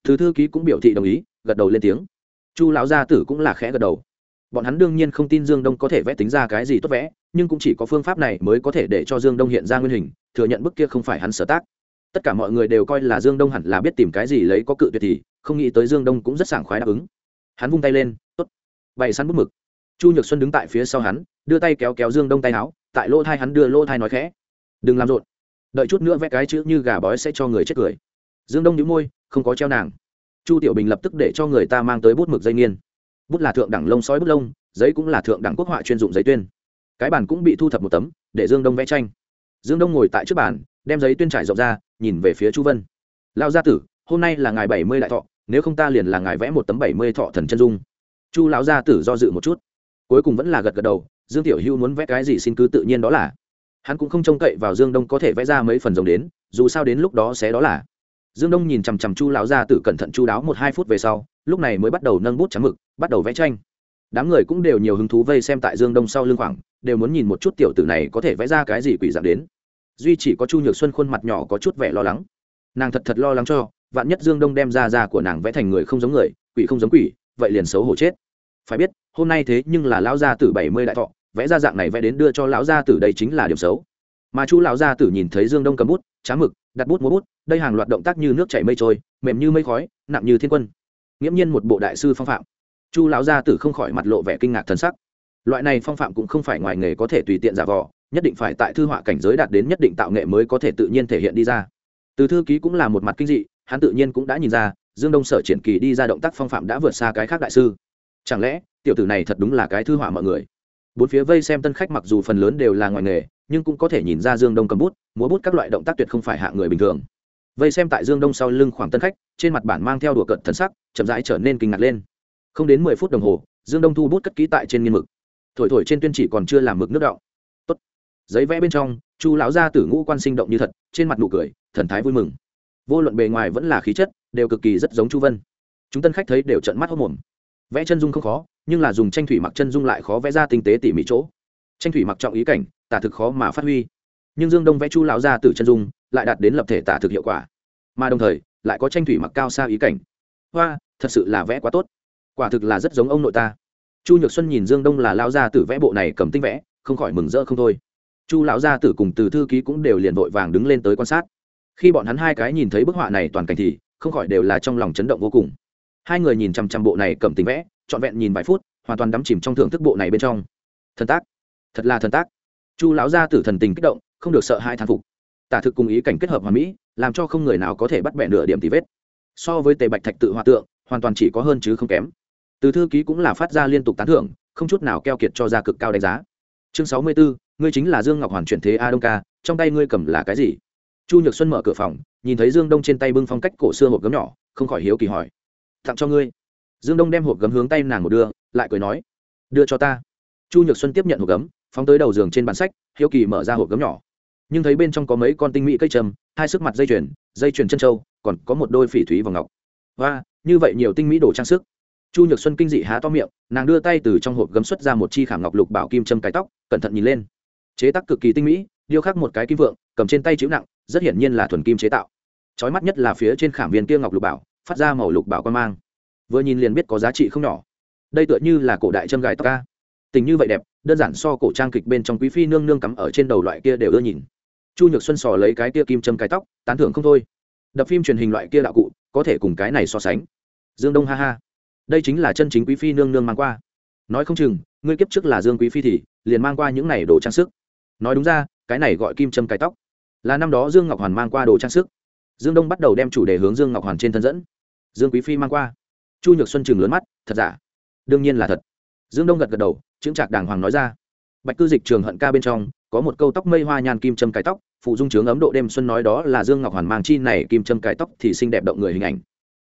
thứ thư ký cũng biểu thị đồng ý, gật đầu lên tiếng. Chu lão gia tử cũng là khẽ gật đầu. Bọn hắn đương nhiên không tin dương đông có thể vẽ tính ra cái gì tốt vẽ, nhưng cũng chỉ có phương pháp này mới có thể để cho dương đông hiện ra nguyên hình, thừa nhận bức kia không phải hắn sở tác. Tất cả mọi người đều coi là dương đông hẳn là biết tìm cái gì lấy có cự tuyệt thì, không nghĩ tới dương đông cũng rất sảng khoái đáp ứng. Hắn vung tay lên t ố t bày săn bút mực. Chu nhược xuân đứng tại phía sau hắn, đưa tay kéo kéo dương đông tay áo, tại lỗ thai hắn đưa lỗ thai nói khẽ, đừng làm rộn. Đợi chút nữa vẽ cái chữ như gà bói sẽ cho người chết cười dương đông nhíu môi, không có treo nàng. Chu tiểu bình lập tức để cho người ta mang tới bút mực dây nghiên. Bút là thượng đẳng lông sói bút lông, giấy cũng là thượng đẳng quốc họa chuyên dụng giấy tuyên. Cái bàn cũng bị thu thập một tấm, để dương đông vẽ tranh. Dương đông ngồi tại trước bàn, đem giấy tuyên trải rộng ra, nhìn về phía chu vân. Lao gia tử, hôm nay là ngày bảy mươi đại thọ, nếu không ta liền là ngài vẽ một tấm bảy mươi thọ thần chân dung. Chu lão gia tử do dự một chút. Cuối cùng vẫn là gật gật đầu, dương tiểu Hưu muốn vẽ cái gì xin cứ tự nhiên đó là. Hắn cũng không trông cậy vào dương đông có thể vẽ ra mấy phần rồng đến, dù sao đến lúc đó sẽ đó là dương đông nhìn chằm chằm chu lão gia tử cẩn thận chu đáo một hai phút về sau, lúc này mới bắt đầu nâng bút trắng mực, bắt đầu vẽ tranh. Đám người cũng đều nhiều hứng thú vây xem tại dương đông sau lưng khoảng, đều muốn nhìn một chút tiểu tử này có thể vẽ ra cái gì quỷ dạng đến. Duy chỉ có chu nhược xuân khuôn mặt nhỏ có chút vẻ lo lắng. Nàng thật thật lo lắng cho, vạn nhất dương đông đem ra ra của nàng vẽ thành người không giống người, quỷ không giống quỷ, vậy liền xấu hổ chết. Phải biết, hôm nay thế nhưng là lão gia tử bảy mươi đại thọ, vẽ ra dạng này vẽ đến đưa cho lão gia tử đây chính là điểm xấu. Mà chu lão gia tử nhìn thấy dương đông cầm bút trá mực, đặt bút múa bút đây hàng loạt động tác như nước chảy mây trôi, mềm như mây khói, nặng như thiên quân. Nghiễm nhiên một bộ đại sư phong phạm. Chu lão gia tử không khỏi mặt lộ vẻ kinh ngạc thân sắc. Loại này phong phạm cũng không phải ngoài nghề có thể tùy tiện giả vò, nhất định phải tại thư họa cảnh giới đạt đến nhất định tạo nghệ mới có thể tự nhiên thể hiện đi ra. Từ thư ký cũng là một mặt kinh dị, hắn tự nhiên cũng đã nhìn ra, dương đông sở triển kỳ đi ra động tác phong phạm đã vượt xa cái khác đại sư. Chẳng lẽ, tiểu tử này thật đúng là cái thư họa mọi người? Bốn phía vây xem tân khách mặc dù phần lớn đều là ngoài nghề, nhưng cũng có thể nhìn ra dương đông cầm bút, múa bút các loại động tác tuyệt không phải hạ người bình thường vây xem tại dương đông sau lưng khoảng tân khách, trên mặt bản mang theo đùa cận thần sắc, chậm rãi trở nên kinh ngạc lên. Không đến mười phút đồng hồ, dương đông thu bút cất ký tại trên nghiên mực. Thổi thổi trên tuyên chỉ còn chưa làm mực nước đọng. Tốt. giấy vẽ bên trong, chu lão gia tử ngũ quan sinh động như thật, trên mặt nụ cười, thần thái vui mừng. Vô luận bề ngoài vẫn là khí chất, đều cực kỳ rất giống chu vân. Chúng tân khách thấy đều trận mắt hốc mồm. Vẽ chân dung không khó, nhưng là dùng tranh thủy mặc chân dung lại khó vẽ ra tinh tế tỉ mỉ chỗ. Tranh thủy mặc trọng ý cảnh, tả thực khó mà phát huy nhưng dương đông vẽ chu lão gia tử chân dung lại đạt đến lập thể tả thực hiệu quả mà đồng thời lại có tranh thủy mặc cao xa ý cảnh hoa thật sự là vẽ quá tốt quả thực là rất giống ông nội ta chu nhược xuân nhìn dương đông là lao gia tử vẽ bộ này cầm tinh vẽ không khỏi mừng rỡ không thôi chu lão gia tử cùng từ thư ký cũng đều liền vội vàng đứng lên tới quan sát khi bọn hắn hai cái nhìn thấy bức họa này toàn cảnh thì không khỏi đều là trong lòng chấn động vô cùng hai người nhìn chằm chằm bộ này cầm tinh vẽ trọn vẹn nhìn vài phút hoàn toàn đắm chìm trong thưởng thức bộ này bên trong thần tác thật là thần tác chu lão gia tử thần tình kích động không được sợ hai thán phục. Tả thực cùng ý cảnh kết hợp hòa mỹ, làm cho không người nào có thể bắt bẻ nửa điểm tì vết. So với tề bạch thạch tự hòa tượng, hoàn toàn chỉ có hơn chứ không kém. Từ thư ký cũng là phát ra liên tục tán thưởng, không chút nào keo kiệt cho ra cực cao đánh giá. Chương sáu mươi bốn ngươi chính là dương ngọc hoàn chuyển thế a đông ca, trong tay ngươi cầm là cái gì? Chu nhược xuân mở cửa phòng, nhìn thấy dương đông trên tay bưng phong cách cổ xưa hộp gấm nhỏ, không khỏi hiếu kỳ hỏi. Tặng cho ngươi. Dương đông đem hộp gấm hướng tay nàng một đưa, lại cười nói. Đưa cho ta. Chu nhược xuân tiếp nhận hộp gấm, phóng tới đầu giường trên bàn sách, hiếu kỳ mở ra hộp gấm nhỏ nhưng thấy bên trong có mấy con tinh mỹ cây trầm, hai sức mặt dây chuyền dây chuyền chân trâu còn có một đôi phỉ thúy và ngọc. Và như vậy nhiều tinh mỹ đồ trang sức. Chu nhược xuân kinh dị há to miệng, nàng đưa tay từ trong hộp gấm xuất ra một chi khảm ngọc lục bảo kim châm cái tóc, cẩn thận nhìn lên. Chế tác cực kỳ tinh mỹ, điêu khắc một cái kim vượng, cầm trên tay chữ nặng, rất hiển nhiên là thuần kim chế tạo. Trói mắt nhất là phía trên khảm viên kia ngọc lục bảo, phát ra màu lục bảo quan mang. Vừa nhìn liền biết có giá trị không nhỏ. Đây tựa như là cổ đại châm gài tóc ca tình như vậy đẹp, đơn giản so cổ trang kịch bên trong quý phi nương nương cắm ở trên đầu loại kia đều ưa nhìn chu nhược xuân sò lấy cái kia kim châm cái tóc, tán thưởng không thôi. Đập phim truyền hình loại kia đạo cụ, có thể cùng cái này so sánh. Dương đông ha ha. Đây chính là chân chính quý phi nương nương mang qua. Nói không chừng, ngươi kiếp trước là dương quý phi thì, liền mang qua những này đồ trang sức. Nói đúng ra, cái này gọi kim châm cái tóc. Là năm đó dương ngọc hoàn mang qua đồ trang sức. Dương đông bắt đầu đem chủ đề hướng dương ngọc hoàn trên thân dẫn. Dương quý phi mang qua. Chu nhược xuân chừng lớn mắt, thật giả? Đương nhiên là thật. Dương đông gật gật đầu, chững chạc đàng hoàng nói ra. Bạch cư dịch trường hận ca bên trong, có một câu tóc mây hoa nhàn kim châm cái tóc phụ dung trướng ấm độ đêm xuân nói đó là dương ngọc hoàn mang chi này kim châm cái tóc thì xinh đẹp động người hình ảnh.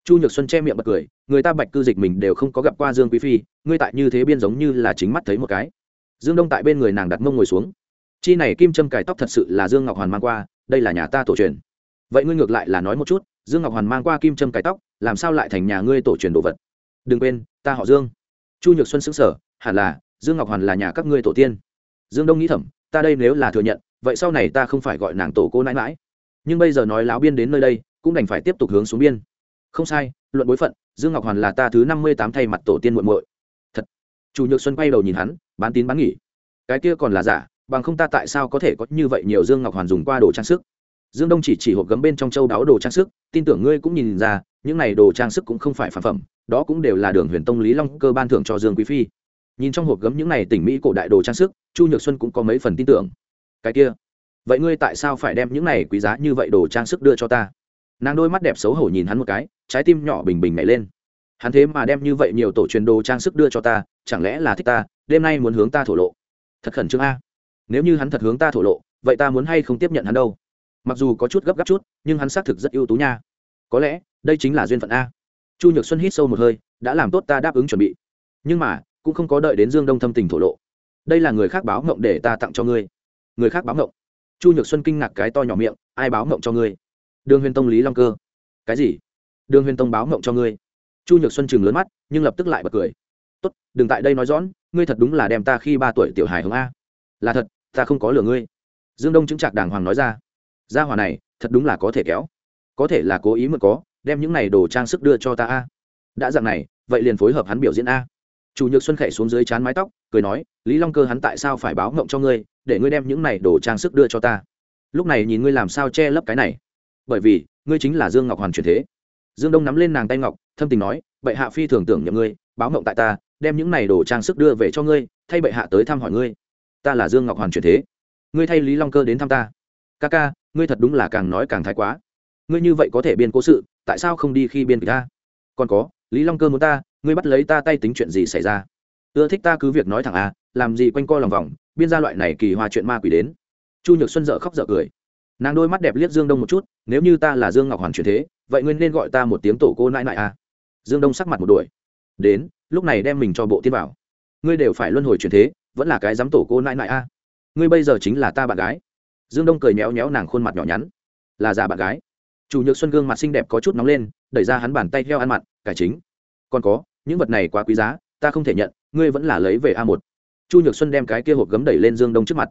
Chu nhược xuân che miệng bật cười, người ta bạch cư dịch mình đều không có gặp qua dương quý phi, ngươi tại như thế biên giống như là chính mắt thấy một cái. Dương đông tại bên người nàng đặt mông ngồi xuống. Chi này kim châm cài tóc thật sự là dương ngọc hoàn mang qua, đây là nhà ta tổ truyền. Vậy ngươi ngược lại là nói một chút, dương ngọc hoàn mang qua kim châm cài tóc, làm sao lại thành nhà ngươi tổ truyền đồ vật? Đừng quên, ta họ dương. Chu nhược xuân xứng sở hẳn là, dương ngọc hoàn là nhà các ngươi tổ tiên. Dương đông nghĩ thầm, ta đây nếu là thừa nhận vậy sau này ta không phải gọi nàng tổ cô nãi mãi nhưng bây giờ nói láo biên đến nơi đây, cũng đành phải tiếp tục hướng xuống biên. Không sai, luận bối phận, dương ngọc hoàn là ta thứ năm mươi tám thay mặt tổ tiên muộn muội. Thật. Chủ nhược xuân quay đầu nhìn hắn, bán tín bán nghỉ. Cái kia còn là giả, bằng không ta tại sao có thể có như vậy nhiều dương ngọc hoàn dùng qua đồ trang sức? Dương đông chỉ chỉ hộp gấm bên trong châu đáo đồ trang sức, tin tưởng ngươi cũng nhìn ra, những này đồ trang sức cũng không phải phản phẩm, đó cũng đều là đường huyền tông lý long cơ ban thưởng cho dương quý phi. Nhìn trong hộp gấm những này tỉnh mỹ cổ đại đồ trang sức, chu nhược xuân cũng có mấy phần tin tưởng cái kia. Vậy ngươi tại sao phải đem những này quý giá như vậy đồ trang sức đưa cho ta? Nàng đôi mắt đẹp xấu hổ nhìn hắn một cái, trái tim nhỏ bình bình nhảy lên. Hắn thế mà đem như vậy nhiều tổ truyền đồ trang sức đưa cho ta, chẳng lẽ là thích ta, đêm nay muốn hướng ta thổ lộ? Thật khẩn trương a. Nếu như hắn thật hướng ta thổ lộ, vậy ta muốn hay không tiếp nhận hắn đâu? Mặc dù có chút gấp gáp chút, nhưng hắn xác thực rất ưu tú nha. Có lẽ, đây chính là duyên phận a. Chu nhược xuân hít sâu một hơi, đã làm tốt ta đáp ứng chuẩn bị. Nhưng mà, cũng không có đợi đến dương đông thâm tình thổ lộ. Đây là người khác báo ngộng để ta tặng cho ngươi người khác báo ngộng. Chu nhược xuân kinh ngạc cái to nhỏ miệng, ai báo ngộng cho ngươi? Đường huyền tông lý long cơ. Cái gì? Đường huyền tông báo ngộng cho ngươi. Chu nhược xuân chừng lớn mắt, nhưng lập tức lại bật cười. Tốt, đừng tại đây nói rõ ngươi thật đúng là đem ta khi ba tuổi tiểu hài hướng a. Là thật, ta không có lừa ngươi. Dương đông chứng trạc đàng hoàng nói ra. Gia hòa này, thật đúng là có thể kéo. Có thể là cố ý mượn có, đem những này đồ trang sức đưa cho ta a. Đã dạng này, vậy liền phối hợp hắn biểu diễn a chủ nhược xuân khẽ xuống dưới chán mái tóc, cười nói, lý long cơ hắn tại sao phải báo ngộng cho ngươi, để ngươi đem những này đồ trang sức đưa cho ta? Lúc này nhìn ngươi làm sao che lấp cái này. Bởi vì, ngươi chính là dương ngọc hoàn truyền thế. Dương đông nắm lên nàng tay ngọc, thâm tình nói, bệ hạ phi thường tưởng nhậm ngươi, báo ngộng tại ta, đem những này đồ trang sức đưa về cho ngươi, thay bệ hạ tới thăm hỏi ngươi. Ta là dương ngọc hoàn truyền thế. Ngươi thay lý long cơ đến thăm ta. Ca ca, ngươi thật đúng là càng nói càng thái quá. Ngươi như vậy có thể biên cố sự, tại sao không đi khi biên kịch ta? Còn có, lý long cơ muốn ta ngươi bắt lấy ta tay tính chuyện gì xảy ra? Ưa thích ta cứ việc nói thẳng à làm gì quanh co lòng vòng, biên gia loại này kỳ hoa chuyện ma quỷ đến. Chu nhược xuân dợ khóc dợ cười. Nàng đôi mắt đẹp liếc dương đông một chút, nếu như ta là dương ngọc hoàn truyền thế, vậy ngươi nên gọi ta một tiếng tổ cô nãi nãi à. Dương đông sắc mặt một đuổi. Đến, lúc này đem mình cho bộ tiên bảo. Ngươi đều phải luân hồi truyền thế, vẫn là cái dám tổ cô nãi nãi à. Ngươi bây giờ chính là ta bạn gái. Dương đông cười méo méo nàng khuôn mặt nhỏ nhắn. Là già bạn gái. Chủ nhược xuân gương mặt xinh đẹp có chút nóng lên, đẩy ra hắn bàn tay theo ăn mặn, cải chính, còn có những vật này quá quý giá, ta không thể nhận, ngươi vẫn là lấy về a một. Chu nhược xuân đem cái kia hộp gấm đẩy lên dương đông trước mặt.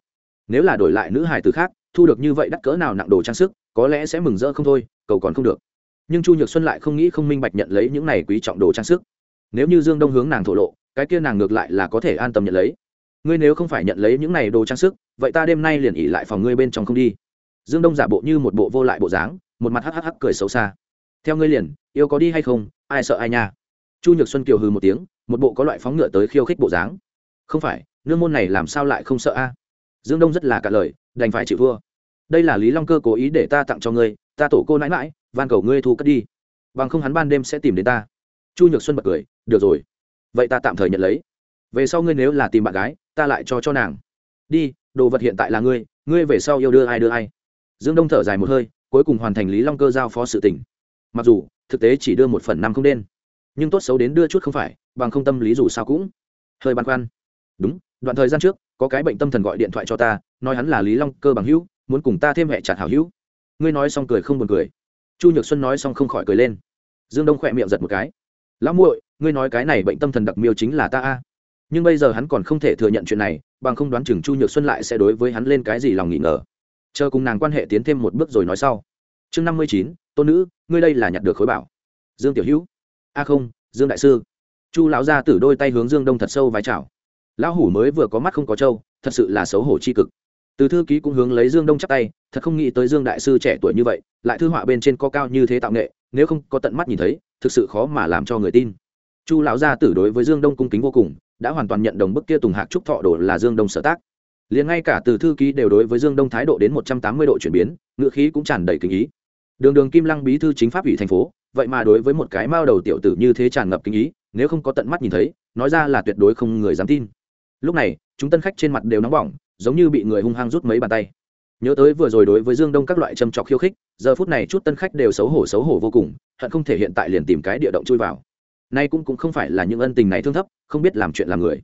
Nếu là đổi lại nữ hài từ khác, thu được như vậy đắt cỡ nào nặng đồ trang sức, có lẽ sẽ mừng rỡ không thôi, cầu còn không được. Nhưng chu nhược xuân lại không nghĩ không minh bạch nhận lấy những này quý trọng đồ trang sức. Nếu như dương đông hướng nàng thổ lộ, cái kia nàng ngược lại là có thể an tâm nhận lấy. Ngươi nếu không phải nhận lấy những này đồ trang sức, vậy ta đêm nay liền ỉ lại phòng ngươi bên trong không đi. Dương đông giả bộ như một bộ vô lại bộ dáng, một mặt hắc hắc hắc cười xấu xa. Theo ngươi liền, yêu có đi hay không, ai sợ ai nha chu nhược xuân kiều hừ một tiếng, một bộ có loại phóng ngựa tới khiêu khích bộ dáng. Không phải, nương môn này làm sao lại không sợ a? Dương đông rất là cả lời, đành phải chịu thua. Đây là lý long cơ cố ý để ta tặng cho ngươi, ta tổ cô nãi mãi van cầu ngươi thu cất đi. Bằng không hắn ban đêm sẽ tìm đến ta. Chu nhược xuân bật cười, được rồi. Vậy ta tạm thời nhận lấy. Về sau ngươi nếu là tìm bạn gái, ta lại cho cho nàng. Đi, đồ vật hiện tại là ngươi ngươi về sau yêu đưa ai đưa ai. Dương đông thở dài một hơi, cuối cùng hoàn thành lý long cơ giao phó sự tỉnh mặc dù, thực tế chỉ đưa một phần năm không đen nhưng tốt xấu đến đưa chút không phải, bằng không tâm lý dù sao cũng hơi băn khoăn. Đúng, đoạn thời gian trước, có cái bệnh tâm thần gọi điện thoại cho ta, nói hắn là lý long, cơ bằng hữu, muốn cùng ta thêm hẹ chặt hảo hữu. Ngươi nói xong cười không buồn cười. Chu nhược xuân nói xong không khỏi cười lên. Dương đông khỏe miệng giật một cái. Lão muội, ngươi nói cái này bệnh tâm thần đặc miêu chính là ta a. Nhưng bây giờ hắn còn không thể thừa nhận chuyện này, bằng không đoán chừng chu nhược xuân lại sẽ đối với hắn lên cái gì lòng nghĩ ngờ. Chờ cùng nàng quan hệ tiến thêm một bước rồi nói sau. Chương năm mươi chín, tôn nữ, ngươi đây là nhặt được khối bảo. Dương tiểu hữu a không, dương đại sư. Chu lão ra tử đôi tay hướng dương đông thật sâu vái chào. Lão hủ mới vừa có mắt không có trâu, thật sự là xấu hổ c h i cực. Từ thư ký cũng hướng lấy dương đông chắc tay, thật không nghĩ tới dương đại sư trẻ tuổi như vậy, lại thư họa bên trên có cao như thế tạo nghệ, nếu không có tận mắt nhìn thấy, thực sự khó mà làm cho người tin. Chu lão gia tử đối với dương đông cung kính vô cùng, đã hoàn toàn nhận đồng bức kia tùng hạc trúc thọ đồ là dương đông sở tác. Liền ngay cả từ thư ký đều đối với dương đông thái độ đến một trăm tám mươi độ chuyển biến ngựa khí cũng tràn đầy kinh ý đường đường kim lăng bí thư chính pháp ủy thành phố, vậy mà đối với một cái mao đầu tiểu tử như thế tràn ngập kinh ý, nếu không có tận mắt nhìn thấy, nói ra là tuyệt đối không người dám tin. Lúc này, chúng tân khách trên mặt đều nóng bỏng, giống như bị người hung hăng rút mấy bàn tay. Nhớ tới vừa rồi đối với dương đông các loại châm trọc khiêu khích, giờ phút này chút tân khách đều xấu hổ xấu hổ vô cùng, hận không thể hiện tại liền tìm cái địa động chui vào. Nay cũng cũng không phải là những ân tình này thương thấp, không biết làm chuyện làm người.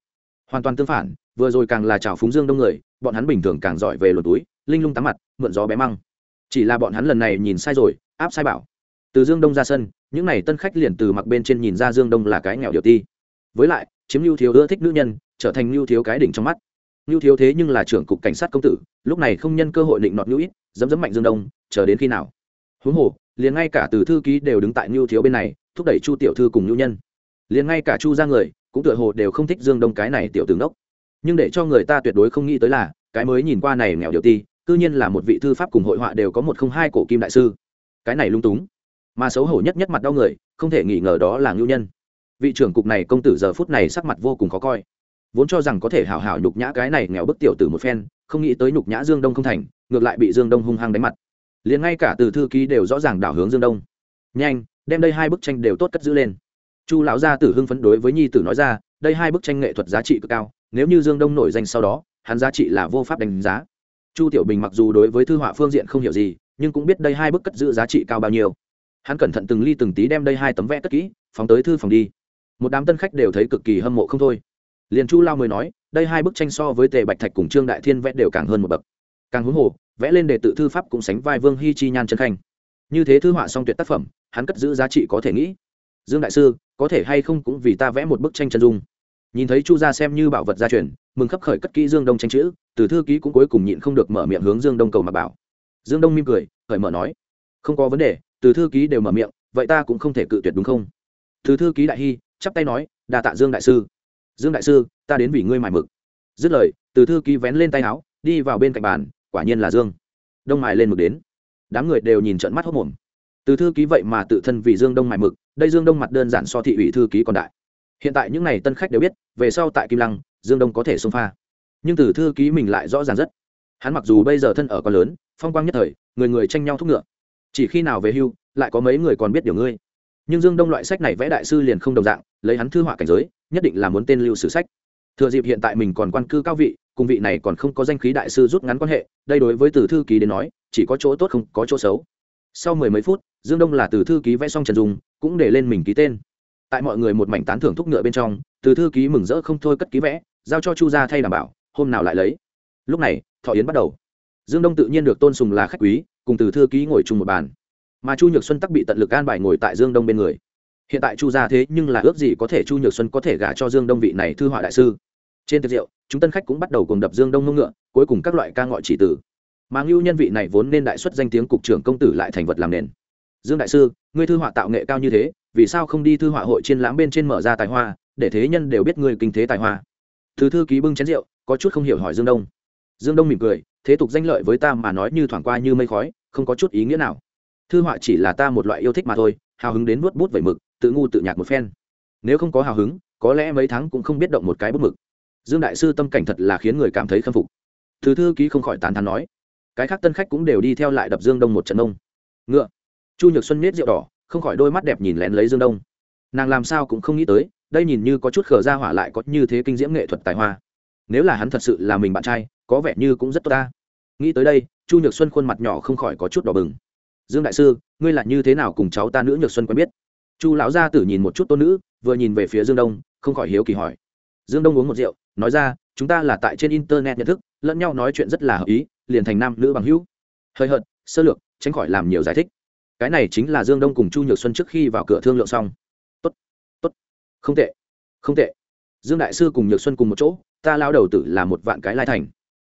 Hoàn toàn tương phản, vừa rồi càng là trào phúng dương đông người, bọn hắn bình thường càng giỏi về lột túi, linh lung tắm mặt, mượn gió bé măng chỉ là bọn hắn lần này nhìn sai rồi, áp sai bảo. Từ dương đông ra sân, những n à y tân khách liền từ mặc bên trên nhìn ra dương đông là cái nghèo điều ti. Với lại, chiếm lưu thiếu ưa thích nữ nhân, trở thành lưu thiếu cái đỉnh trong mắt. Lưu thiếu thế nhưng là trưởng cục cảnh sát công tử, lúc này không nhân cơ hội định nọt lưu ít, dấm dấm mạnh dương đông, chờ đến khi nào? Huống hồ, liền ngay cả từ thư ký đều đứng tại lưu thiếu bên này, thúc đẩy chu tiểu thư cùng lưu nhân. Liền ngay cả chu ra người, cũng tựa hồ đều không thích dương đông cái này tiểu tướng đốc. Nhưng để cho người ta tuyệt đối không nghĩ tới là, cái mới nhìn qua này nghèo điều ti cư nhiên là một vị thư pháp cùng hội họa đều có một không hai cổ kim đại sư. Cái này lung túng. Mà xấu hổ nhất nhất mặt đau người, không thể nghi ngờ đó là ngưu nhân. Vị trưởng cục này công tử giờ phút này sắc mặt vô cùng khó coi. Vốn cho rằng có thể hảo hảo nhục nhã cái này nghèo bức tiểu tử một phen, không nghĩ tới nhục nhã dương đông không thành, ngược lại bị dương đông hung hăng đánh mặt. Liền ngay cả từ thư ký đều rõ ràng đảo hướng dương đông. Nhanh, đem đây hai bức tranh đều tốt cất giữ lên. Chu lão gia tử hưng phấn đối với nhi tử nói ra, đây hai bức tranh nghệ thuật giá trị cực cao, nếu như dương đông nổi danh sau đó, hắn giá trị là vô pháp đánh giá chu tiểu bình mặc dù đối với thư họa phương diện không hiểu gì, nhưng cũng biết đây hai bức cất giữ giá trị cao bao nhiêu. Hắn cẩn thận từng ly từng tí đem đây hai tấm vẽ cất kỹ, phóng tới thư phòng đi. Một đám tân khách đều thấy cực kỳ hâm mộ không thôi. Liền chu lao mới nói, đây hai bức tranh so với tề bạch thạch cùng trương đại thiên vẽ đều càng hơn một bậc. Càng huống hồ, vẽ lên đề tự thư pháp cũng sánh vai vương hy chi nhan trân khanh. Như thế thư họa song tuyệt tác phẩm, hắn cất giữ giá trị có thể nghĩ. Dương đại sư, có thể hay không cũng vì ta vẽ một bức tranh chân dung. Nhìn thấy chu gia xem như bảo vật gia truyền, mừng khấp khởi cất kỹ dương đông tranh chữ từ thư ký cũng cuối cùng nhịn không được mở miệng hướng dương đông cầu mà bảo. Dương đông mỉm cười, khởi mở nói, không có vấn đề, từ thư ký đều mở miệng, vậy ta cũng không thể cự tuyệt đúng không? Từ thư ký đại hy chắp tay nói đà tạ dương đại sư. Dương đại sư, ta đến vì ngươi mải mực. Dứt lời, từ thư ký vén lên tay áo, đi vào bên cạnh bàn, quả nhiên là dương. Đông mài lên mực đến. Đám người đều nhìn trận mắt hốc mồm từ thư ký vậy mà tự thân vì dương đông mài mực, đây dương đông mặt đơn giản so thị ủy thư ký còn đại. Hiện tại những n à y tân khách đều biết, về sau tại kim lăng, dương đông có thể xông pha nhưng từ thư ký mình lại rõ ràng rất. Hắn mặc dù bây giờ thân ở con lớn, phong quang nhất thời, người người tranh nhau thúc ngựa. Chỉ khi nào về hưu, lại có mấy người còn biết điều ngươi. Nhưng dương đông loại sách này vẽ đại sư liền không đồng dạng, lấy hắn thư họa cảnh giới, nhất định là muốn tên lưu sử sách. Thừa dịp hiện tại mình còn quan cư cao vị, cùng vị này còn không có danh khí đại sư rút ngắn quan hệ, đây đối với từ thư ký đến nói, chỉ có chỗ tốt không có chỗ xấu. Sau mười mấy phút, dương đông là từ thư ký vẽ xong trần dùng cũng để lên mình ký tên. Tại mọi người một mảnh tán thưởng thúc ngựa bên trong, từ thư ký mừng rỡ không thôi cất ký vẽ, giao cho chu gia thay đảm bảo hôm nào lại lấy. Lúc này, thọ yến bắt đầu. Dương đông tự nhiên được tôn sùng là khách quý, cùng từ thư ký ngồi chung một bàn. Mà chu nhược xuân tắc bị tận lực an bài ngồi tại dương đông bên người. Hiện tại chu gia thế nhưng là ước gì có thể chu nhược xuân có thể gả cho dương đông vị này thư họa đại sư. Trên tiệc rượu, chúng tân khách cũng bắt đầu cùng đập dương đông ngưng ngựa, cuối cùng các loại ca ngọi chỉ tử. Mà ngưu nhân vị này vốn nên đại xuất danh tiếng cục trưởng công tử lại thành vật làm nền. Dương đại sư, ngươi thư họa tạo nghệ cao như thế, vì sao không đi thư họa hội chiên lãm bên trên mở ra tài hoa, để thế nhân đều biết ngươi kinh thế tài hoa? Thứ thư ký bưng chén rượu, có chút không hiểu hỏi dương đông. Dương đông mỉm cười, thế tục danh lợi với ta mà nói như thoảng qua như mây khói, không có chút ý nghĩa nào. Thư họa chỉ là ta một loại yêu thích mà thôi, hào hứng đến nuốt bút vẩy mực, tự ngu tự nhạc một phen. Nếu không có hào hứng, có lẽ mấy tháng cũng không biết động một cái bút mực. Dương đại sư tâm cảnh thật là khiến người cảm thấy khâm phục. Thứ thư ký không khỏi tán thán nói. Cái khác tân khách cũng đều đi theo lại đập dương đông một trận đông ngựa. Chu nhược xuân nết rượu đỏ, không khỏi đôi mắt đẹp nhìn lén lấy dương đông. Nàng làm sao cũng không nghĩ tới đây nhìn như có chút khờ ra hỏa lại có như thế kinh diễm nghệ thuật tài hoa. Nếu là hắn thật sự là mình bạn trai, có vẻ như cũng rất tốt ta. Nghĩ tới đây, chu nhược xuân khuôn mặt nhỏ không khỏi có chút đỏ bừng. Dương đại sư, ngươi là như thế nào cùng cháu ta nữ nhược xuân quen biết? Chu lão gia tử nhìn một chút tôn nữ, vừa nhìn về phía dương đông, không khỏi hiếu kỳ hỏi. Dương đông uống một rượu, nói ra, chúng ta là tại trên internet nhận thức, lẫn nhau nói chuyện rất là hợp ý, liền thành nam nữ bằng hữu. Hơi hợt, sơ lược, tránh khỏi làm nhiều giải thích. Cái này chính là dương đông cùng chu nhược xuân trước khi vào cửa thương lượng xong không tệ không tệ. Dương đại sư cùng nhược xuân cùng một chỗ, ta lao đầu tử là một vạn cái lai thành.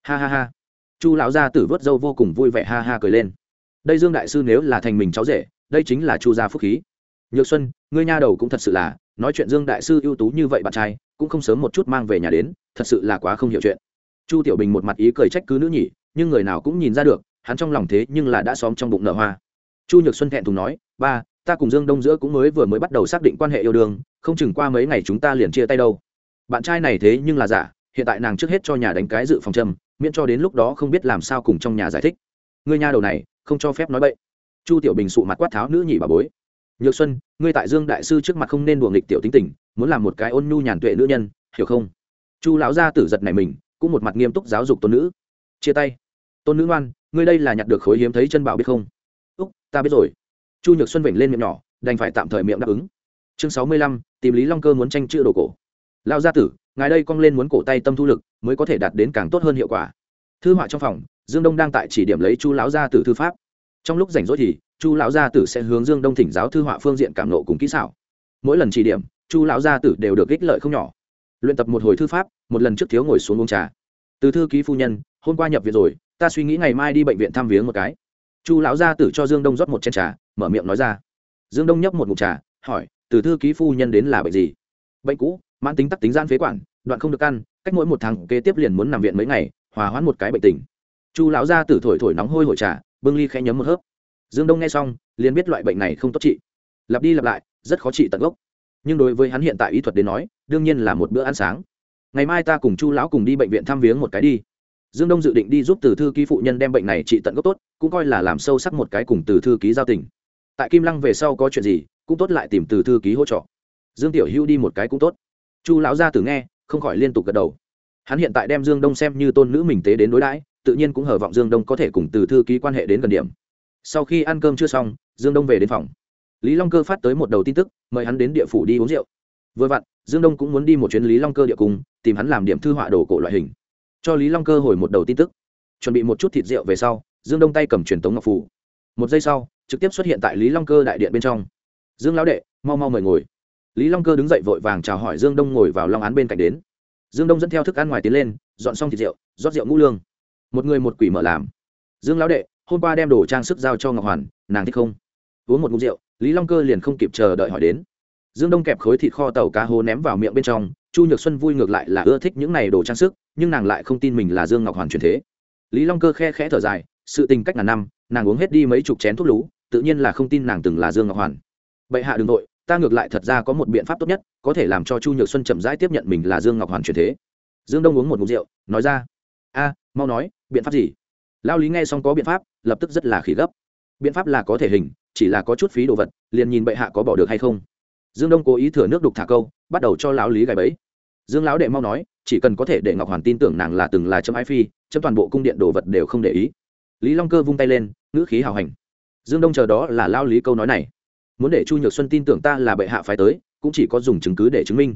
Ha ha ha. Chu lão gia tử vớt dâu vô cùng vui vẻ ha ha cười lên. Đây dương đại sư nếu là thành mình cháu rể, đây chính là chu gia phúc khí. Nhược xuân, ngươi nha đầu cũng thật sự là, nói chuyện dương đại sư ưu tú như vậy bạn trai, cũng không sớm một chút mang về nhà đến, thật sự là quá không hiểu chuyện. Chu tiểu bình một mặt ý cười trách cứ nữ nhỉ nhưng người nào cũng nhìn ra được, hắn trong lòng thế nhưng là đã xóm trong bụng nở hoa. Chu nhược xuân thẹn thùng nói, ba, ta cùng dương đông giữa cũng mới vừa mới bắt đầu xác định quan hệ yêu đương không chừng qua mấy ngày chúng ta liền chia tay đâu. Bạn trai này thế nhưng là giả, hiện tại nàng trước hết cho nhà đánh cái dự phòng châm, miễn cho đến lúc đó không biết làm sao cùng trong nhà giải thích. Người nhà đầu này, không cho phép nói bậy. Chu tiểu bình sụ mặt quát tháo nữ nhị bà bối. Nhược xuân, ngươi tại dương đại sư trước mặt không nên đùa nghịch tiểu tính tình, muốn làm một cái ôn nhu nhàn tuệ nữ nhân, hiểu không? Chu lão gia tử giật này mình, cũng một mặt nghiêm túc giáo dục tôn nữ. Chia tay. Tôn nữ ngoan, ngươi đây là nhặt được khối hiếm thấy chân bảo biết không? Úc, ta biết rồi. Chu nhược xuân vểnh lên miệng nhỏ, đành phải tạm thời miệng đáp ứng chương sáu mươi lăm, tìm lý long cơ muốn tranh chữ đồ cổ. Lao gia tử, ngài đây cong lên muốn cổ tay tâm thu lực, mới có thể đạt đến càng tốt hơn hiệu quả. Thư họa trong phòng, dương đông đang tại chỉ điểm lấy chu lão gia tử thư pháp. Trong lúc rảnh rỗi thì, chu lão gia tử sẽ hướng dương đông thỉnh giáo thư họa phương diện cảm nộ cùng kỹ xảo. Mỗi lần chỉ điểm, chu lão gia tử đều được ích lợi không nhỏ. Luyện tập một hồi thư pháp, một lần trước thiếu ngồi xuống uống trà. Từ thư ký phu nhân, hôm qua nhập viện rồi, ta suy nghĩ ngày mai đi bệnh viện thăm viếng một cái. Chu lão gia tử cho dương đông rót một chén trà, mở miệng nói ra. Dương đông nhấp một mục trà, hỏi từ thư ký phu nhân đến là bệnh gì? Bệnh cũ, mãn tính tắc tính gian phế quản, đoạn không được ăn, cách mỗi một tháng kế tiếp liền muốn nằm viện mấy ngày, hòa hoãn một cái bệnh tình. Chu lão gia tử thổi thổi nóng hôi hổi trà, bưng ly khẽ nhấm một hớp. Dương đông nghe xong, liền biết loại bệnh này không tốt trị. Lặp đi lặp lại, rất khó trị tận gốc. Nhưng đối với hắn hiện tại ý thuật đến nói, đương nhiên là một bữa ăn sáng. Ngày mai ta cùng chu lão cùng đi bệnh viện thăm viếng một cái đi. Dương đông dự định đi giúp từ thư ký phụ nhân đem bệnh này trị tận gốc tốt, cũng coi là làm sâu sắc một cái cùng từ thư ký giao tình. Tại kim lăng về sau có chuyện gì cũng tốt lại tìm từ thư ký hỗ trợ. Dương tiểu hữu đi một cái cũng tốt. Chu lão gia tử nghe, không khỏi liên tục gật đầu. Hắn hiện tại đem dương đông xem như tôn nữ mình tế đến đối đãi, tự nhiên cũng hờ vọng dương đông có thể cùng từ thư ký quan hệ đến gần điểm. Sau khi ăn cơm chưa xong, dương đông về đến phòng. Lý long cơ phát tới một đầu tin tức, mời hắn đến địa phủ đi uống rượu. Vừa vặn, dương đông cũng muốn đi một chuyến lý long cơ địa cung, tìm hắn làm điểm thư họa đồ cổ loại hình. Cho lý long cơ hồi một đầu tin tức. Chuẩn bị một chút thịt rượu về sau, dương đông tay cầm truyền tống ngọc phủ một giây sau, trực tiếp xuất hiện tại lý long cơ đại điện bên trong dương lão đệ, mau mau mời ngồi. Lý long cơ đứng dậy vội vàng chào hỏi dương đông ngồi vào long án bên cạnh đến. Dương đông dẫn theo thức ăn ngoài tiến lên, dọn xong thịt rượu, rót rượu ngũ lương. Một người một quỷ mở làm. Dương lão đệ, hôm qua đem đồ trang sức giao cho ngọc hoàn, nàng thích không? Uống một ngụm rượu, lý long cơ liền không kịp chờ đợi hỏi đến. Dương đông kẹp khối thịt kho tàu cá hố ném vào miệng bên trong, chu nhược xuân vui ngược lại là ưa thích những này đồ trang sức, nhưng nàng lại không tin mình là dương ngọc hoàn truyền thế. Lý long cơ khe khẽ thở dài, sự tình cách ngàn năm, nàng uống hết đi mấy chục chén thuốc lú, tự nhiên là không tin nàng từng là dương ngọc hoàn bệ hạ đừng nội ta ngược lại thật ra có một biện pháp tốt nhất, có thể làm cho chu nhược xuân chậm rãi tiếp nhận mình là dương ngọc hoàn truyền thế. Dương đông uống một mục rượu, nói ra, a, mau nói, biện pháp gì? Lao lý nghe xong có biện pháp, lập tức rất là khỉ gấp. Biện pháp là có thể hình, chỉ là có chút phí đồ vật, liền nhìn bệ hạ có bỏ được hay không. Dương đông cố ý thừa nước đục thả câu, bắt đầu cho lão lý gài bẫy. Dương lão đệ mau nói, chỉ cần có thể để ngọc hoàn tin tưởng nàng là từng là chấm ái phi, chấm toàn bộ cung điện đồ vật đều không để ý. Lý long cơ vung tay lên, ngữ khí hào hành. Dương đông chờ đó là lao lý câu nói này muốn để chu nhược xuân tin tưởng ta là bệ hạ phái tới, cũng chỉ có dùng chứng cứ để chứng minh.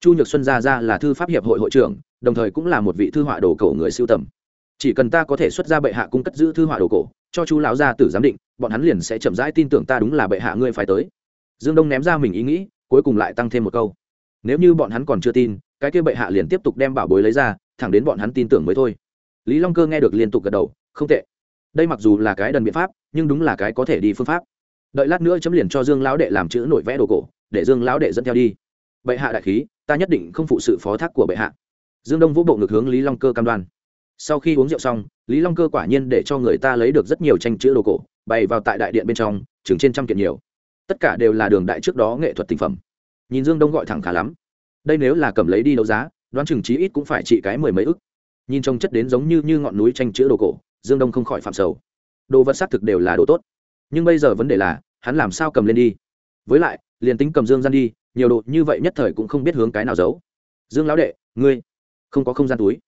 Chu nhược xuân ra ra là thư pháp hiệp hội hội trưởng, đồng thời cũng là một vị thư họa đồ cổ người siêu tầm. Chỉ cần ta có thể xuất ra bệ hạ cung cất giữ thư họa đồ cổ, cho chu lão gia tử giám định, bọn hắn liền sẽ chậm rãi tin tưởng ta đúng là bệ hạ ngươi phái tới. Dương đông ném ra mình ý nghĩ, cuối cùng lại tăng thêm một câu. Nếu như bọn hắn còn chưa tin, cái kia bệ hạ liền tiếp tục đem bảo bối lấy ra, thẳng đến bọn hắn tin tưởng mới thôi. Lý long cơ nghe được liên tục gật đầu, không tệ. Đây mặc dù là cái đần biện pháp, nhưng đúng là cái có thể đi phương pháp đợi lát nữa chấm liền cho dương lão đệ làm chữ nổi vẽ đồ cổ để dương lão đệ dẫn theo đi. Bệ hạ đại khí ta nhất định không phụ sự phó thác của bệ hạ. Dương đông vũ bộ ngược hướng lý long cơ cam đoan. Sau khi uống rượu xong lý long cơ quả nhiên để cho người ta lấy được rất nhiều tranh chữ đồ cổ bày vào tại đại điện bên trong chừng trên trăm kiện nhiều. Tất cả đều là đường đại trước đó nghệ thuật tinh phẩm. Nhìn dương đông gọi thẳng khá lắm. Đây nếu là cầm lấy đi đấu giá đoán chừng chí ít cũng phải trị cái mười mấy ức. Nhìn trông chất đến giống như, như ngọn núi tranh chữ đồ cổ dương đông không khỏi phạm sầu. Đồ vật xác thực đều là đồ tốt nhưng bây giờ vấn đề là, hắn làm sao cầm lên đi? Với lại, liền tính cầm dương gian đi, nhiều đồ như vậy nhất thời cũng không biết hướng cái nào giấu. Dương lão đệ, ngươi không có không gian túi.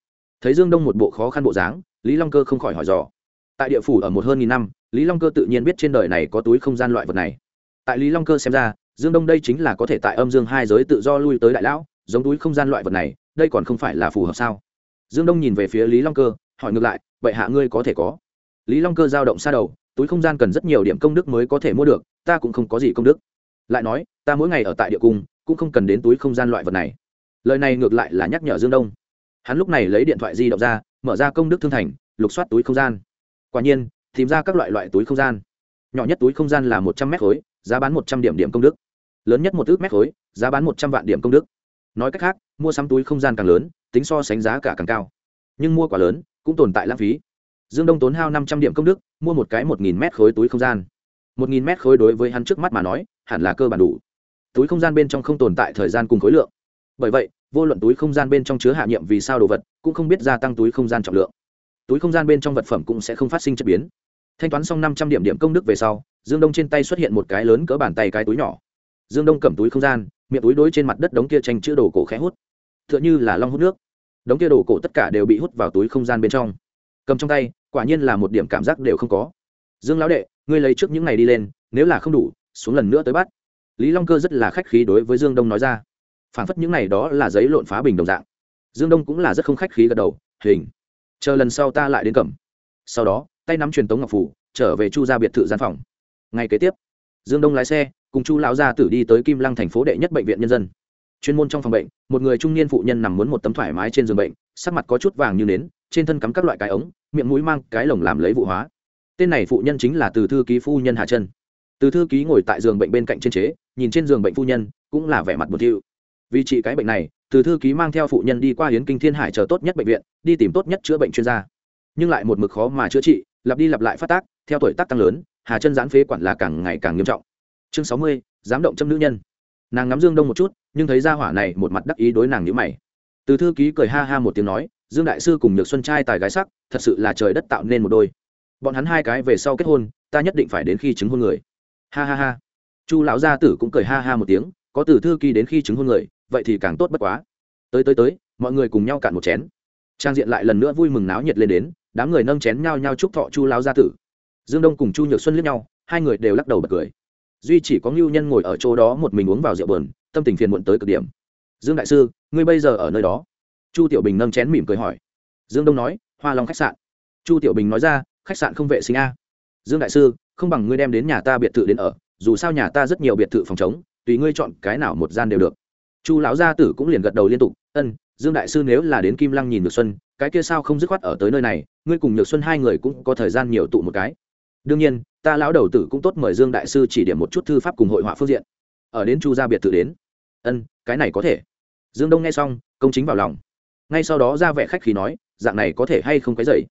Thấy dương đông một bộ khó khăn bộ dáng, lý long cơ không khỏi hỏi dò. Tại địa phủ ở một hơn nghìn năm, lý long cơ tự nhiên biết trên đời này có túi không gian loại vật này. Tại lý long cơ xem ra, dương đông đây chính là có thể tại âm dương hai giới tự do lui tới đại lão, giống túi không gian loại vật này, đây còn không phải là phù hợp sao? Dương đông nhìn về phía lý long cơ, hỏi ngược lại, vậy hạ ngươi có thể có? Lý long cơ giao động xa đầu túi không gian cần rất nhiều điểm công đức mới có thể mua được, ta cũng không có gì công đức. Lại nói, ta mỗi ngày ở tại địa cung, cũng không cần đến túi không gian loại vật này. Lời này ngược lại là nhắc nhở dương đông. Hắn lúc này lấy điện thoại di động ra, mở ra công đức thương thành, lục soát túi không gian. Quả nhiên, tìm ra các loại loại túi không gian. Nhỏ nhất túi không gian là một trăm mét khối, giá bán một trăm điểm điểm công đức. Lớn nhất một ước mét khối, giá bán một trăm vạn điểm công đức. Nói cách khác, mua sắm túi không gian càng lớn, tính so sánh giá cả càng cao. Nhưng mua quá lớn, cũng tồn tại lãng phí dương đông tốn hao năm trăm điểm công đức, mua một cái một nghìn mét khối túi không gian. Một nghìn mét khối đối với hắn trước mắt mà nói, hẳn là cơ bản đủ. Túi không gian bên trong không tồn tại thời gian cùng khối lượng. Bởi vậy, vô luận túi không gian bên trong chứa hạ nhiệm vì sao đồ vật, cũng không biết gia tăng túi không gian trọng lượng. Túi không gian bên trong vật phẩm cũng sẽ không phát sinh chất biến. Thanh toán xong năm trăm điểm điểm công đức về sau, dương đông trên tay xuất hiện một cái lớn cỡ bàn tay cái túi nhỏ. Dương đông cầm túi không gian, miệng túi đối trên mặt đất đống kia tranh chữ đồ cổ khẽ hút. T h ư ợ n h ư là long hút nước. Đống kia đồ cổ tất cả đều bị hút vào túi không gian bên trong cầm trong tay, quả nhiên là một điểm cảm giác đều không có. Dương lão đệ, ngươi lấy trước những ngày đi lên, nếu là không đủ, xuống lần nữa tới bắt. Lý long cơ rất là khách khí đối với dương đông nói ra. Phản phất những ngày đó là giấy lộn phá bình đồng dạng. Dương đông cũng là rất không khách khí gật đầu, hình, chờ lần sau ta lại đến cầm. Sau đó, tay nắm truyền tống ngọc phủ, trở về chu ra biệt thự gian phòng. Ngày kế tiếp, dương đông lái xe, cùng chu lão gia tử đi tới kim lăng thành phố đệ nhất bệnh viện nhân dân. Chuyên môn trong phòng bệnh, một người trung niên phụ nhân nằm muốn một tấm thoải mái trên giường bệnh, sắc mặt có chút vàng như nến, trên thân cắm các loại cái ống miệng mũi mang cái lồng làm lấy vụ hóa. Tên này phụ nhân chính là từ thư ký phu nhân hà chân từ thư ký ngồi tại giường bệnh bên cạnh trên chế, nhìn trên giường bệnh phu nhân, cũng là vẻ mặt buồn thiu. Vì trị cái bệnh này, từ thư ký mang theo phụ nhân đi qua hiến kinh thiên hải chờ tốt nhất bệnh viện, đi tìm tốt nhất chữa bệnh chuyên gia. Nhưng lại một mực khó mà chữa trị, lặp đi lặp lại phát tác, theo tuổi tác tăng lớn, hà chân giãn phế quản là càng ngày càng nghiêm trọng. Chương sáu mươi, dám động châm nữ nhân. Nàng ngắm dương đông một chút, nhưng thấy ra hỏa này một mặt đắc ý đối nàng nhữ mày. Từ thư ký cười ha ha một tiếng nói dương đại sư cùng nhược xuân trai tài gái sắc, thật sự là trời đất tạo nên một đôi. Bọn hắn hai cái về sau kết hôn, ta nhất định phải đến khi chứng hôn người. Ha ha ha. Chu lão gia tử cũng cười ha ha một tiếng, có từ thư ký đến khi chứng hôn người, vậy thì càng tốt bất quá. Tới tới tới, mọi người cùng nhau cạn một chén. Trang diện lại lần nữa vui mừng náo nhiệt lên đến, đám người nâng chén nhau nhau chúc thọ chu lão gia tử. Dương đông cùng chu nhược xuân liếc nhau, hai người đều lắc đầu bật cười. Duy chỉ có ngưu nhân ngồi ở chỗ đó một mình uống vào rượu bờn tâm tình phiền muộn tới cực điểm. Dương đại sư, ngươi bây giờ ở nơi đó? Chu tiểu bình nâng chén mỉm cười hỏi. Dương đông nói, hoa long khách sạn. Chu tiểu bình nói ra, khách sạn không vệ sinh a. Dương đại sư, không bằng ngươi đem đến nhà ta biệt thự đến ở, dù sao nhà ta rất nhiều biệt thự phòng chống tùy ngươi chọn cái nào một gian đều được. Chu lão gia tử cũng liền gật đầu liên tục, ân, dương đại sư nếu là đến kim lăng nhìn nhược xuân, cái kia sao không dứt khoát ở tới nơi này, ngươi cùng nhược xuân hai người cũng có thời gian nhiều tụ một cái. Đương nhiên, ta lão đầu tử cũng tốt mời dương đại sư chỉ điểm một chút thư pháp cùng hội họa phương diện. Ở đến chu gia biệt thự đến. Ân, cái này có thể. Dương đông nghe xong, công chính vào lòng ngay sau đó ra vẻ khách khí nói, dạng này có thể hay không quấy dày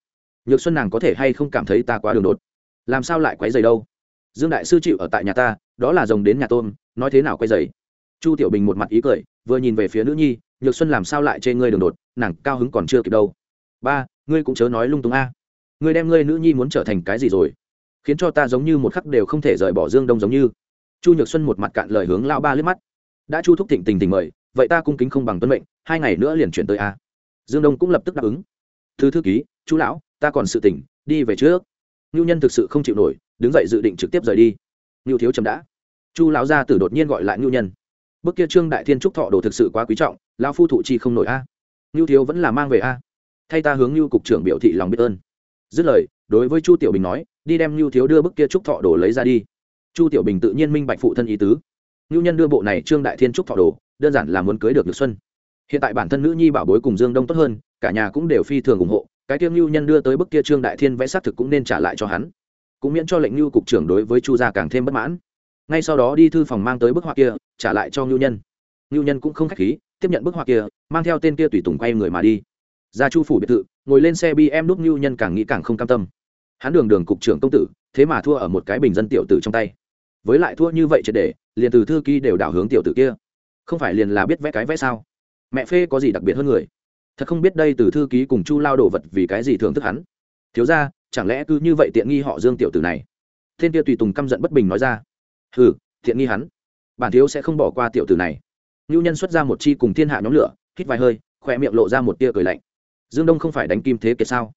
nhược xuân nàng có thể hay không cảm thấy ta quá đường đột? Làm sao lại quấy dày đâu? Dương đại sư chịu ở tại nhà ta, đó là rồng đến nhà tôm, nói thế nào quấy dày chu tiểu bình một mặt ý cười, vừa nhìn về phía nữ nhi, nhược xuân làm sao lại chê ngươi đường đột, nàng cao hứng còn chưa kịp đâu. Ba, ngươi cũng chớ nói lung tung a. Ngươi đem ngươi nữ nhi muốn trở thành cái gì rồi? Khiến cho ta giống như một khắc đều không thể rời bỏ dương đông giống như. Chu nhược xuân một mặt cạn lời hướng lao ba liếc mắt. Đã chu thúc thịnh tình tình mời, vậy ta cung kính không bằng tuân mệnh, hai ngày nữa liền chuyển tới a dương đông cũng lập tức đáp ứng. Thư thư ký, chú lão, ta còn sự tỉnh, đi về trước. Ngưu nhân thực sự không chịu nổi, đứng dậy dự định trực tiếp rời đi. Ngưu thiếu chấm đã. Chu lão gia tử đột nhiên gọi lại ngưu nhân. Bức kia trương đại thiên trúc thọ đồ thực sự quá quý trọng, lão phu thụ chi không nổi a. Ngưu thiếu vẫn là mang về a. Thay ta hướng ngưu cục trưởng biểu thị lòng biết ơn. Dứt lời, đối với chu tiểu bình nói, đi đem ngưu thiếu đưa bức kia trúc thọ đồ lấy ra đi. Chu tiểu bình tự nhiên minh bạch phụ thân ý tứ. Ngưu nhân đưa bộ này trương đại thiên trúc thọ đồ, đơn giản là muốn cưới được Nhược xuân hiện tại bản thân nữ nhi bảo bối cùng dương đông tốt hơn, cả nhà cũng đều phi thường ủng hộ, cái tiêu ngưu nhân đưa tới bức kia trương đại thiên vẽ xác thực cũng nên trả lại cho hắn. Cũng miễn cho lệnh ngưu cục trưởng đối với chu gia càng thêm bất mãn. Ngay sau đó đi thư phòng mang tới bức họa kia, trả lại cho ngưu nhân. Ngưu nhân cũng không k h á c h khí, tiếp nhận bức họa kia, mang theo tên kia tùy tùng quay người mà đi. Ra chu phủ biệt thự, ngồi lên xe bm đúc ngưu nhân càng nghĩ càng không cam tâm. Hắn đường đường cục trưởng công tử, thế mà thua ở một cái bình dân tiểu tử trong tay. Với lại thua như vậy triệt để, liền từ thư ký đều đảo hướng tiểu tử kia. Không phải liền là biết vẽ cái vẽ sao? Mẹ phê có gì đặc biệt hơn người? Thật không biết đây từ thư ký cùng chu lao đồ vật vì cái gì thưởng thức hắn. Thiếu ra chẳng lẽ cứ như vậy tiện nghi họ dương tiểu tử này? Thiên kia tùy tùng căm giận bất bình nói ra. Ừ thiện nghi hắn. Bản thiếu sẽ không bỏ qua tiểu tử này. Ngưu nhân xuất ra một chi cùng thiên hạ nhóm lửa, hít vài hơi khỏe miệng lộ ra một tia cười lạnh. Dương đông không phải đánh kim thế kiệt sao?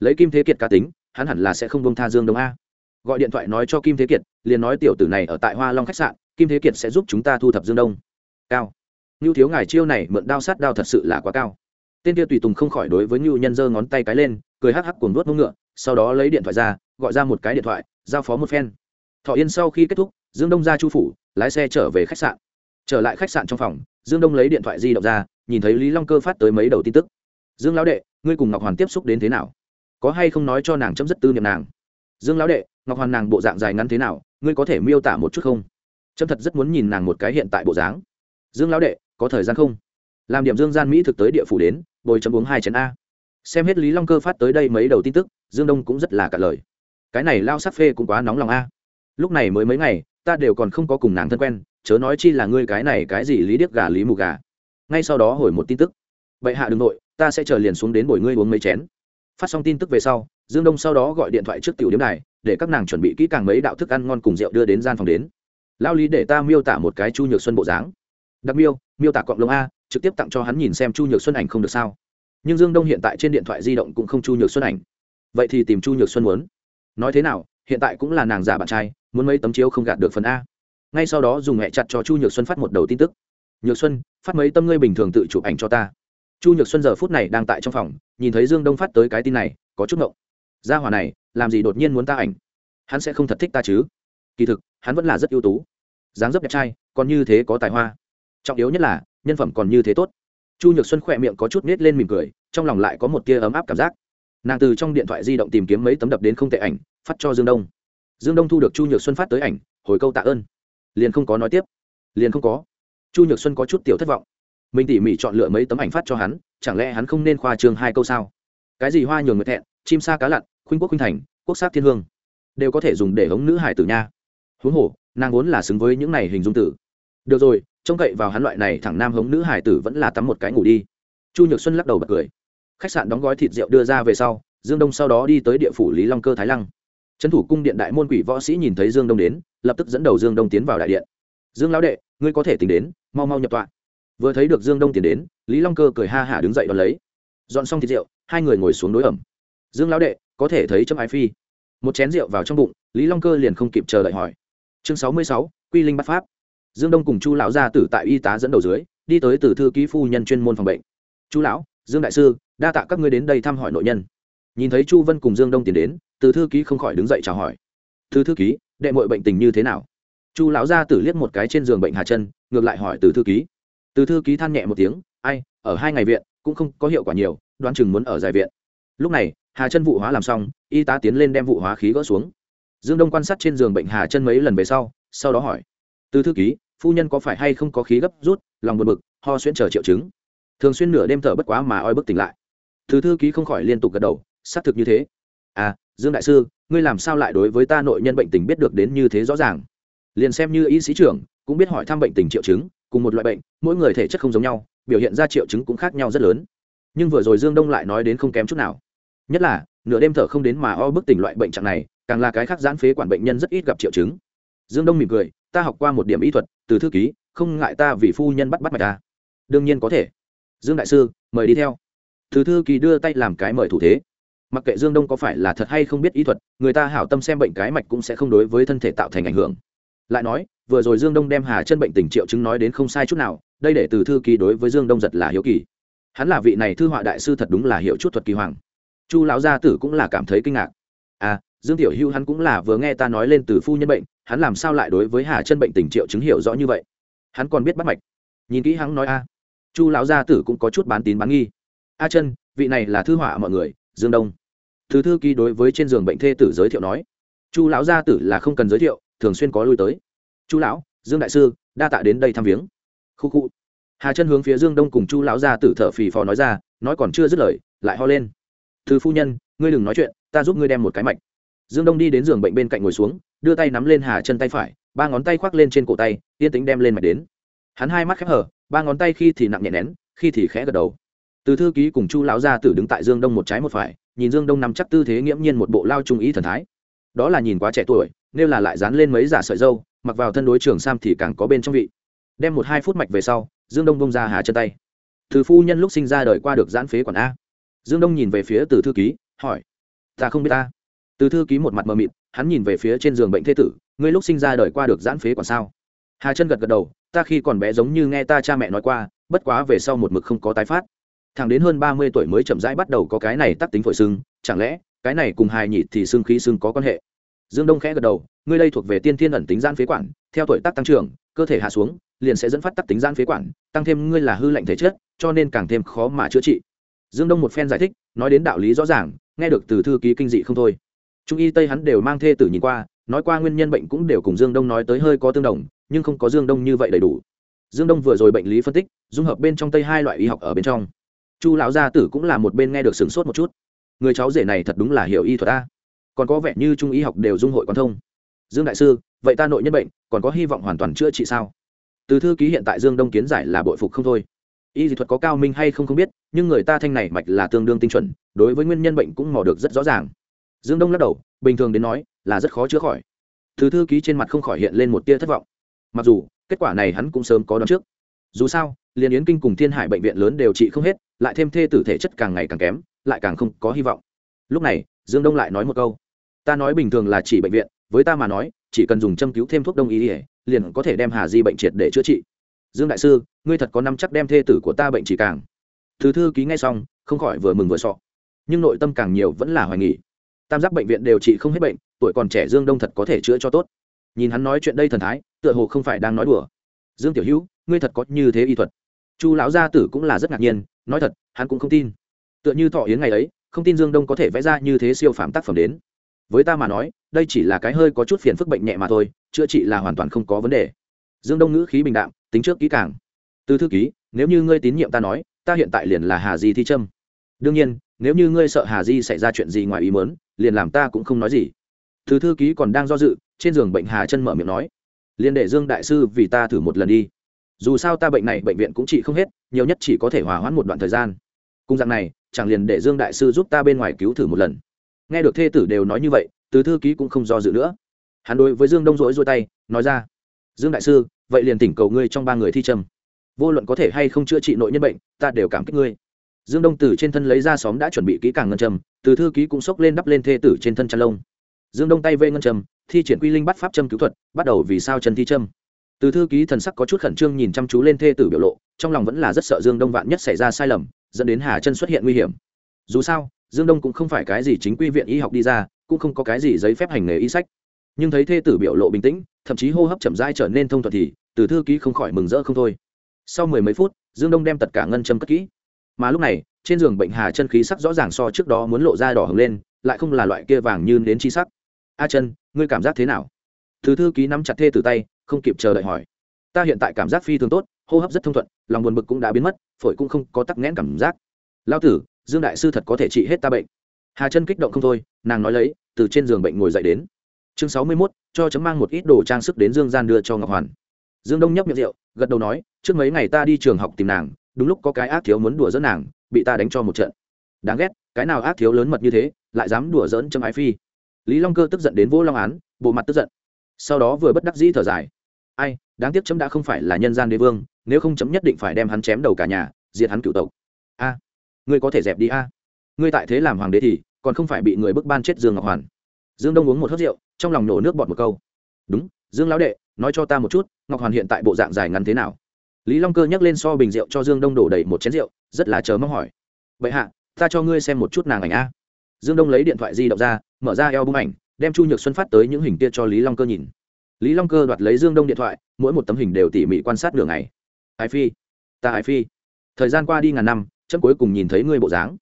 Lấy kim thế kiệt cá tính, hắn hẳn là sẽ không bông tha dương đông a. Gọi điện thoại nói cho kim thế kiệt, liền nói tiểu tử này ở tại hoa long khách sạn, kim thế kiệt sẽ giúp chúng ta thu thập dương đông. Cao ngưu thiếu ngài chiêu này mượn đao sát đao thật sự là quá cao. Tên kia tùy tùng không khỏi đối với ngưu nhân giơ ngón tay cái lên, cười hắc hắc cuồng đuốt mông ngựa, sau đó lấy điện thoại ra, gọi ra một cái điện thoại, giao phó một phen. Thọ yên sau khi kết thúc, dương đông ra chu phủ, lái xe trở về khách sạn. Trở lại khách sạn trong phòng, dương đông lấy điện thoại di động ra, nhìn thấy lý long cơ phát tới mấy đầu tin tức. Dương lão đệ, ngươi cùng ngọc hoàn tiếp xúc đến thế nào? Có hay không nói cho nàng chấm dứt tư niệm nàng? Dương lão đệ, ngọc hoàn nàng bộ dạng dài ngắn thế nào, ngươi có thể miêu tả một chút không? Chấm thật rất muốn nhìn nàng một cái hiện tại bộ dáng. Dương lão đệ có thời gian không? Làm điểm dương gian mỹ thực tới địa phủ đến, bồi chấm uống hai chén a. Xem hết lý long cơ phát tới đây mấy đầu tin tức, dương đông cũng rất là cả lời. Cái này lao sắc phê cũng quá nóng lòng a. Lúc này mới mấy ngày, ta đều còn không có cùng nàng thân quen, chớ nói chi là ngươi cái này cái gì lý điếc gà, lý mù gà. Ngay sau đó hồi một tin tức. Vậy hạ đừng nội, ta sẽ chờ liền xuống đến bồi ngươi uống mấy chén. Phát xong tin tức về sau, dương đông sau đó gọi điện thoại trước tiểu điểm này để các nàng chuẩn bị kỹ càng mấy đạo thức ăn ngon cùng rượu đưa đến gian phòng đến. Lao lý để ta miêu tả một cái chu nhược xuân bộ dáng. Đặc miêu miêu tả cọng lông a, trực tiếp tặng cho hắn nhìn xem chu nhược xuân ảnh không được sao. Nhưng dương đông hiện tại trên điện thoại di động cũng không chu nhược xuân ảnh. Vậy thì tìm chu nhược xuân muốn. Nói thế nào, hiện tại cũng là nàng già bạn trai, muốn mấy tấm chiếu không gạt được phần a. Ngay sau đó dùng hẹ chặt cho chu nhược xuân phát một đầu tin tức. Nhược xuân, phát mấy tâm ngươi bình thường tự chụp ảnh cho ta. Chu nhược xuân giờ phút này đang tại trong phòng, nhìn thấy dương đông phát tới cái tin này, có chút ngộng. Gia hỏa này, làm gì đột nhiên muốn ta ảnh? Hắn sẽ không thật thích ta chứ? Kỳ thực, hắn vẫn là rất ưu tú. Dáng dấp đẹp trai, còn như thế có tài hoa trọng yếu nhất là, nhân phẩm còn như thế tốt. Chu nhược xuân khỏe miệng có chút nết lên mỉm cười, trong lòng lại có một tia ấm áp cảm giác. Nàng từ trong điện thoại di động tìm kiếm mấy tấm đập đến không tệ ảnh, phát cho dương đông. Dương đông thu được chu nhược xuân phát tới ảnh, hồi câu tạ ơn. Liền không có nói tiếp. Liền không có. Chu nhược xuân có chút tiểu thất vọng. Mình tỉ mỉ chọn lựa mấy tấm ảnh phát cho hắn, chẳng lẽ hắn không nên khoa trường hai câu sao? Cái gì hoa nhường người thẹn, chim sa cá lặn, khuynh quốc khuynh thành, quốc sắc thiên hương. Đều có thể dùng để hống nữ hải tử nha. Huống hồ, nàng vốn là xứng với những này hình dung tử. Được rồi trông cậy vào hắn loại này thẳng nam hống nữ hải tử vẫn là tắm một cái ngủ đi. Chu nhược xuân lắc đầu bật cười. Khách sạn đóng gói thịt rượu đưa ra về sau, dương đông sau đó đi tới địa phủ lý long cơ thái lăng. Trấn thủ cung điện đại môn quỷ võ sĩ nhìn thấy dương đông đến, lập tức dẫn đầu dương đông tiến vào đại điện. Dương lão đệ, ngươi có thể tính đến, mau mau nhập tọa. Vừa thấy được dương đông tiến đến, lý long cơ cười ha hả đứng dậy đón lấy. Dọn xong thịt rượu, hai người ngồi xuống đối ẩm. Dương lão đệ, có thể thấy chấm ái phi. Một chén rượu vào trong bụng, lý long cơ liền không kịp chờ đợi hỏi. Chương sáu mươi sáu, quy linh bắt pháp dương đông cùng chu lão gia tử tại y tá dẫn đầu dưới, đi tới từ thư ký phu nhân chuyên môn phòng bệnh. Chu lão, dương đại sư, đa tạ các ngươi đến đây thăm hỏi nội nhân. Nhìn thấy chu vân cùng dương đông tiến đến, từ thư ký không khỏi đứng dậy chào hỏi. Từ thư ký, đệ mội bệnh tình như thế nào? Chu lão gia tử liếc một cái trên giường bệnh hà chân ngược lại hỏi từ thư ký. Từ thư ký than nhẹ một tiếng, ai, ở hai ngày viện, cũng không có hiệu quả nhiều, đoán chừng muốn ở dài viện. Lúc này, hà chân vụ hóa làm xong, y tá tiến lên đem vụ hóa khí gỡ xuống. Dương đông quan sát trên giường bệnh hà chân mấy lần về sau sau đó hỏi từ thư ký, phu nhân có phải hay không có khí gấp rút, lòng buồn bực, ho xuyên chờ triệu chứng. Thường xuyên nửa đêm thở bất quá mà oi bức tỉnh lại. Từ thư ký không khỏi liên tục gật đầu, xác thực như thế. À dương đại sư, ngươi làm sao lại đối với ta nội nhân bệnh tình biết được đến như thế rõ ràng? Liền xem như y sĩ trưởng, cũng biết hỏi thăm bệnh tình triệu chứng, cùng một loại bệnh, mỗi người thể chất không giống nhau, biểu hiện ra triệu chứng cũng khác nhau rất lớn. Nhưng vừa rồi dương đông lại nói đến không kém chút nào. Nhất là, nửa đêm thở không đến mà o bức tỉnh loại bệnh trạng này, càng là cái khác giãn phế quản bệnh nhân rất ít gặp triệu chứng. Dương đông mỉm cười ta học qua một điểm y thuật, từ thư ký, không ngại ta vì phu nhân bắt bắt mạch ta. Đương nhiên có thể. Dương đại sư, mời đi theo. Từ thư ký đưa tay làm cái mời thủ thế. Mặc kệ dương đông có phải là thật hay không biết y thuật, người ta hảo tâm xem bệnh cái mạch cũng sẽ không đối với thân thể tạo thành ảnh hưởng. Lại nói, vừa rồi dương đông đem hà chân bệnh tình triệu chứng nói đến không sai chút nào, đây để từ thư ký đối với dương đông giật là hiếu kỳ. Hắn là vị này thư họa đại sư thật đúng là hiệu chút thuật kỳ hoàng. Chu lão gia tử cũng là cảm thấy kinh ngạc. À dương tiểu hưu hắn cũng là vừa nghe ta nói lên từ phu nhân bệnh, hắn làm sao lại đối với hà chân bệnh tình triệu chứng hiểu rõ như vậy? Hắn còn biết bắt mạch. Nhìn kỹ hắn nói a. Chu lão gia tử cũng có chút bán tín bán nghi. A chân, vị này là thư họa mọi người, dương đông. Thứ thư ký đối với trên giường bệnh thê tử giới thiệu nói. Chu lão gia tử là không cần giới thiệu, thường xuyên có lui tới. Chu lão, dương đại sư, đa tạ đến đây thăm viếng. Khu khu. Hà chân hướng phía dương đông cùng chu lão gia tử thở phì phò nói ra, nói còn chưa dứt lời, lại ho lên. Thư phu nhân, ngươi đừng nói chuyện, ta giúp ngươi đem một cái mạch dương đông đi đến giường bệnh bên cạnh ngồi xuống, đưa tay nắm lên hà chân tay phải, ba ngón tay khoác lên trên cổ tay, yên tính đem lên mạch đến. Hắn hai mắt khép hở ba ngón tay khi thì nặng nhẹ nén, khi thì khẽ gật đầu. Từ thư ký cùng chu lão gia tử đứng tại dương đông một trái một phải, nhìn dương đông nằm chắc tư thế nghiễm nhiên một bộ lao trung ý thần thái. Đó là nhìn quá trẻ tuổi, nếu là lại dán lên mấy giả sợi dâu, mặc vào thân đối trường sam thì càng có bên trong vị. Đem một hai phút mạch về sau, dương đông bông ra hà chân tay. Từ phu nhân lúc sinh ra đời qua được giãn phế quản a. Dương đông nhìn về phía từ thư ký, hỏi, ta không biết ta từ thư ký một mặt mờ mịt, hắn nhìn về phía trên giường bệnh thế tử, ngươi lúc sinh ra đời qua được giãn phế còn sao? Hà chân gật gật đầu, ta khi còn bé giống như nghe ta cha mẹ nói qua, bất quá về sau một mực không có tái phát. Thằng đến hơn ba mươi tuổi mới chậm rãi bắt đầu có cái này tắc tính phổi sưng, chẳng lẽ cái này cùng hài nhị thì xương khí xương có quan hệ? Dương đông khẽ gật đầu, ngươi đây thuộc về tiên thiên ẩn tính gian phế quản, theo tuổi tác tăng trưởng, cơ thể hạ xuống, liền sẽ dẫn phát tắc tính gian phế quản, tăng thêm ngươi là hư lạnh thể chất, cho nên càng thêm khó mà chữa trị. Dương đông một phen giải thích, nói đến đạo lý rõ ràng, nghe được từ thư ký kinh dị không thôi trung y tây hắn đều mang thê tử nhìn qua, nói qua nguyên nhân bệnh cũng đều cùng dương đông nói tới hơi có tương đồng, nhưng không có dương đông như vậy đầy đủ. Dương đông vừa rồi bệnh lý phân tích, dung hợp bên trong tây hai loại y học ở bên trong. Chu lão gia tử cũng là một bên nghe được sửng sốt một chút. Người cháu rể này thật đúng là hiểu y thuật ta còn có vẻ như trung y học đều dung hội quan thông. Dương đại sư, vậy ta nội nhân bệnh, còn có hy vọng hoàn toàn chữa trị sao? Từ thư ký hiện tại dương đông kiến giải là bội phục không thôi. Y dị thuật có cao minh hay không không biết, nhưng người ta thanh này mạch là tương đương tinh chuẩn, đối với nguyên nhân bệnh cũng mò được rất rõ ràng dương đông lắc đầu, bình thường đến nói, là rất khó chữa khỏi. Thứ thư ký trên mặt không khỏi hiện lên một tia thất vọng. Mặc dù, kết quả này hắn cũng sớm có đón trước. Dù sao liền yến kinh cùng thiên hải bệnh viện lớn đều trị không hết, lại thêm thê tử thể chất càng ngày càng kém, lại càng không có hy vọng. Lúc này, dương đông lại nói một câu. Ta nói bình thường là chỉ bệnh viện, với ta mà nói, chỉ cần dùng châm cứu thêm thuốc đông y liền có thể đem hà di bệnh triệt để chữa trị. Dương đại sư, ngươi thật có năm chắc đem thê tử của ta bệnh chỉ càng? Thứ thư ký nghe xong, không khỏi vừa mừng vừa sọ. Nhưng nội tâm càng nhiều vẫn là hoài nghỉ tam giác bệnh viện đều trị không hết bệnh, tuổi còn trẻ dương đông thật có thể chữa cho tốt. Nhìn hắn nói chuyện đây thần thái, tựa hồ không phải đang nói đùa. Dương tiểu hữu, ngươi thật có như thế y thuật. Chu lão gia tử cũng là rất ngạc nhiên, nói thật, hắn cũng không tin. Tựa như thọ yến ngày ấy, không tin dương đông có thể vẽ ra như thế siêu phạm tác phẩm đến. Với ta mà nói, đây chỉ là cái hơi có chút phiền phức bệnh nhẹ mà thôi, chữa trị là hoàn toàn không có vấn đề. Dương đông ngữ khí bình đạm, tính trước kỹ càng. Từ thư ký, nếu như ngươi tín nhiệm ta nói, ta hiện tại liền là hà di thi trâm. Đương nhiên, nếu như ngươi sợ hà di xảy ra chuyện gì ngoài ý mớn liền làm ta cũng không nói gì. Từ thư ký còn đang do dự trên giường bệnh hà chân mở miệng nói liền để dương đại sư vì ta thử một lần đi. Dù sao ta bệnh này bệnh viện cũng trị không hết nhiều nhất chỉ có thể hòa hoãn một đoạn thời gian. Cung dạng này chẳng liền để dương đại sư giúp ta bên ngoài cứu thử một lần. Nghe được thê tử đều nói như vậy từ thư ký cũng không do dự nữa. Hắn đối với dương đông rỗi rôi tay nói ra dương đại sư vậy liền tỉnh cầu ngươi trong ba người thi trầm, vô luận có thể hay không chữa trị nội nhân bệnh ta đều cảm kích ngươi dương đông từ trên thân lấy ra xóm đã chuẩn bị kỹ càng ngân trầm từ thư ký cũng xốc lên đắp lên thê tử trên thân chăn lông. Dương đông tay vây ngân trầm thi triển quy linh bắt pháp châm cứu thuật, bắt đầu vì sao chân thi trâm từ thư ký thần sắc có chút khẩn trương nhìn chăm chú lên thê tử biểu lộ, trong lòng vẫn là rất sợ dương đông vạn nhất xảy ra sai lầm, dẫn đến hà chân xuất hiện nguy hiểm. Dù sao, dương đông cũng không phải cái gì chính quy viện y học đi ra, cũng không có cái gì giấy phép hành nghề y sách. Nhưng thấy thê tử biểu lộ bình tĩnh, thậm chí hô hấp chậm rãi trở nên thông thuận thì, từ thư ký không khỏi mừng rỡ không thôi. Sau mười mấy phút, dương đông đem tất cả ngân châm cất kỹ mà lúc này, trên giường bệnh hà chân khí sắc rõ ràng so trước đó muốn lộ ra đỏ hứng lên, lại không là loại kia vàng như đến chi sắc. A chân ngươi cảm giác thế nào? Thứ thư ký nắm chặt thê từ tay, không kịp chờ đợi hỏi. Ta hiện tại cảm giác phi thường tốt, hô hấp rất thông thuận, lòng buồn bực cũng đã biến mất, phổi cũng không có tắc nghẽn cảm giác. Lao tử, dương đại sư thật có thể trị hết ta bệnh. Hà chân kích động không thôi, nàng nói lấy, từ trên giường bệnh ngồi dậy đến. Chương sáu mươi mốt, cho chấm mang một ít đồ trang sức đến dương gian đưa cho ngọc hoàn. Dương đông nhấp miệng rượu, gật đầu nói, trước mấy ngày ta đi trường học tìm nàng đúng lúc có cái ác thiếu muốn đùa dẫn nàng, bị ta đánh cho một trận. Đáng ghét, cái nào ác thiếu lớn mật như thế, lại dám đùa dỡn châm ái phi. Lý long cơ tức giận đến vô long án, bộ mặt tức giận. Sau đó vừa bất đắc dĩ thở dài. Ai, đáng tiếc chấm đã không phải là nhân gian đế vương, nếu không chấm nhất định phải đem hắn chém đầu cả nhà, diệt hắn cựu tộc. A, ngươi có thể dẹp đi a. Ngươi tại thế làm hoàng đế thì, còn không phải bị người bức ban chết dương ngọc hoàn. Dương đông uống một hớt rượu, trong lòng nổ nước bọt một câu. Đúng, dương lão đệ, nói cho ta một chút, ngọc hoàn hiện tại bộ dạng dài ngắn thế nào? Lý long cơ nhắc lên so bình rượu cho dương đông đổ đầy một chén rượu, rất là chờ mong hỏi. Vậy hạ, ta cho ngươi xem một chút nàng ảnh a. Dương đông lấy điện thoại di động ra, mở ra eo bung ảnh, đem chu nhược xuân phát tới những hình kia cho lý long cơ nhìn. Lý long cơ đoạt lấy dương đông điện thoại, mỗi một tấm hình đều tỉ mỉ quan sát đường này hải phi, ta hải phi. Thời gian qua đi ngàn năm, chấm cuối cùng nhìn thấy ngươi bộ dáng.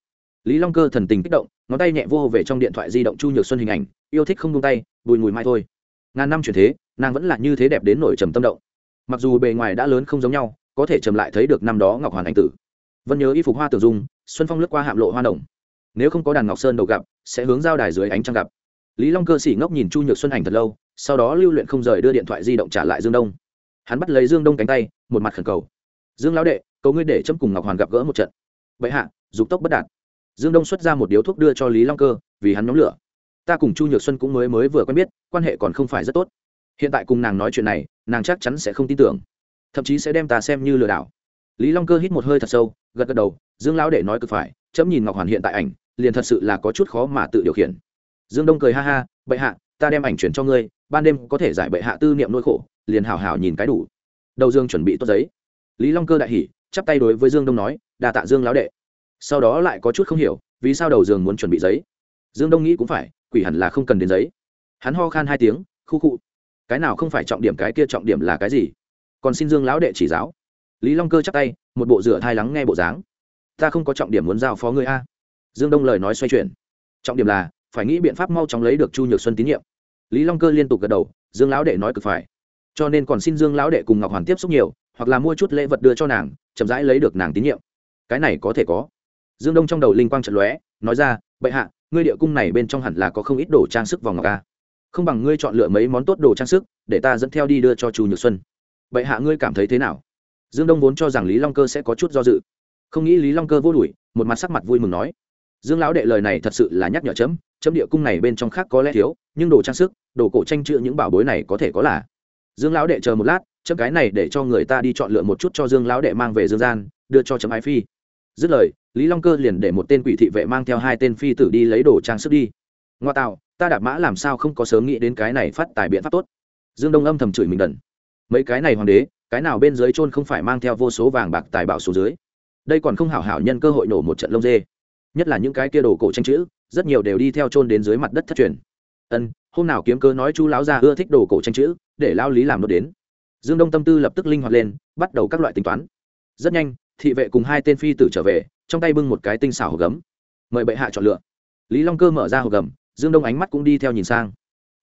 Lý long cơ thần tình kích động, ngón tay nhẹ vô về trong điện thoại di động chu nhược xuân hình ảnh, yêu thích không tung tay, bùi mùi mai thôi. Ngàn năm chuyển thế, nàng vẫn là như thế đẹp đến nổi trầm tâm động mặc dù bề ngoài đã lớn không giống nhau, có thể trầm lại thấy được năm đó ngọc hoàn anh tử. Vẫn nhớ y phục hoa tử dung, xuân phong lướt qua hạm lộ hoa đồng. Nếu không có đàn ngọc sơn đầu gặp, sẽ hướng giao đài dưới ánh trăng gặp. Lý long cơ sĩ ngốc nhìn chu nhược xuân ảnh thật lâu, sau đó lưu luyện không rời đưa điện thoại di động trả lại dương đông. Hắn bắt lấy dương đông cánh tay, một mặt khẩn cầu. Dương lão đệ, cầu ngươi để chấm cùng ngọc hoàn gặp gỡ một trận. Vậy hạ, dục tốc bất đạt. Dương đông xuất ra một điếu thuốc đưa cho lý long cơ, vì hắn nhóm lửa. Ta cùng chu nhược xuân cũng mới mới vừa quen biết, quan hệ còn không phải rất tốt hiện tại cùng nàng nói chuyện này, nàng chắc chắn sẽ không tin tưởng. Thậm chí sẽ đem ta xem như lừa đảo. Lý long cơ hít một hơi thật sâu, gật gật đầu, dương lão đệ nói cực phải, chấm nhìn ngọc hoàn hiện tại ảnh, liền thật sự là có chút khó mà tự điều khiển. Dương đông cười ha ha, bệ hạ, ta đem ảnh chuyển cho ngươi, ban đêm có thể giải bệ hạ tư niệm nỗi khổ, liền hào hào nhìn cái đủ. Đầu dương chuẩn bị tốt giấy. Lý long cơ đại hỉ, chắp tay đối với dương đông nói đà tạ dương lão đệ. Sau đó lại có chút không hiểu, vì sao đầu giường muốn chuẩn bị giấy. Dương đông nghĩ cũng phải, quỷ hẳn là không cần đến giấy. Hắn ho khan hai tiếng, khu khu cái nào không phải trọng điểm cái kia trọng điểm là cái gì? Còn xin dương lão đệ chỉ giáo. Lý long cơ chắc tay, một bộ rửa thai lắng nghe bộ dáng. Ta không có trọng điểm muốn giao phó ngươi a. Dương đông lời nói xoay chuyển. Trọng điểm là, phải nghĩ biện pháp mau chóng lấy được chu nhược xuân tín nhiệm. Lý long cơ liên tục gật đầu, dương lão đệ nói cực phải. Cho nên còn xin dương lão đệ cùng ngọc hoàn tiếp xúc nhiều, hoặc là mua chút lễ vật đưa cho nàng, chậm rãi lấy được nàng tín nhiệm. Cái này có thể có. Dương đông trong đầu linh quang trận lóe, nói ra, bệ hạ, ngươi địa cung này bên trong hẳn là có không ít đồ trang sức vòng ngọc a không bằng ngươi chọn lựa mấy món tốt đồ trang sức, để ta dẫn theo đi đưa cho chu nhược xuân. Vậy hạ ngươi cảm thấy thế nào? Dương đông vốn cho rằng lý long cơ sẽ có chút do dự. Không nghĩ lý long cơ vô đuổi, một mặt sắc mặt vui mừng nói, dương lão đệ lời này thật sự là nhắc nhở chấm chấm địa cung này bên trong khác có lẽ thiếu, nhưng đồ trang sức, đồ cổ tranh chữ những bảo bối này có thể có là. Dương lão đệ chờ một lát, chấm cái này để cho người ta đi chọn lựa một chút cho dương lão đệ mang về dương gian, đưa cho chấm ái phi. Dứt lời, lý long cơ liền để một tên quỷ thị vệ mang theo hai tên phi tử đi lấy đồ trang sức đi. Ngoa tạo ta đạp mã làm sao không có sớm nghĩ đến cái này phát tài biện pháp tốt. Dương đông âm thầm chửi mình đần mấy cái này hoàng đế, cái nào bên dưới trôn không phải mang theo vô số vàng bạc tài bảo số dưới. Đây còn không hảo hảo nhân cơ hội nổ một trận lông dê. Nhất là những cái kia đồ cổ tranh chữ, rất nhiều đều đi theo trôn đến dưới mặt đất thất truyền. Ân, hôm nào kiếm cơ nói chu lão gia ưa thích đồ cổ tranh chữ, để lao lý làm nó đến. Dương đông tâm tư lập tức linh hoạt lên, bắt đầu các loại tính toán. Rất nhanh, thị vệ cùng hai tên phi tử trở về, trong tay bưng một cái tinh xảo hộp gấm. Mời bệ hạ chọn lựa. Lý long cơ mở ra hộp gấm dương đông ánh mắt cũng đi theo nhìn sang.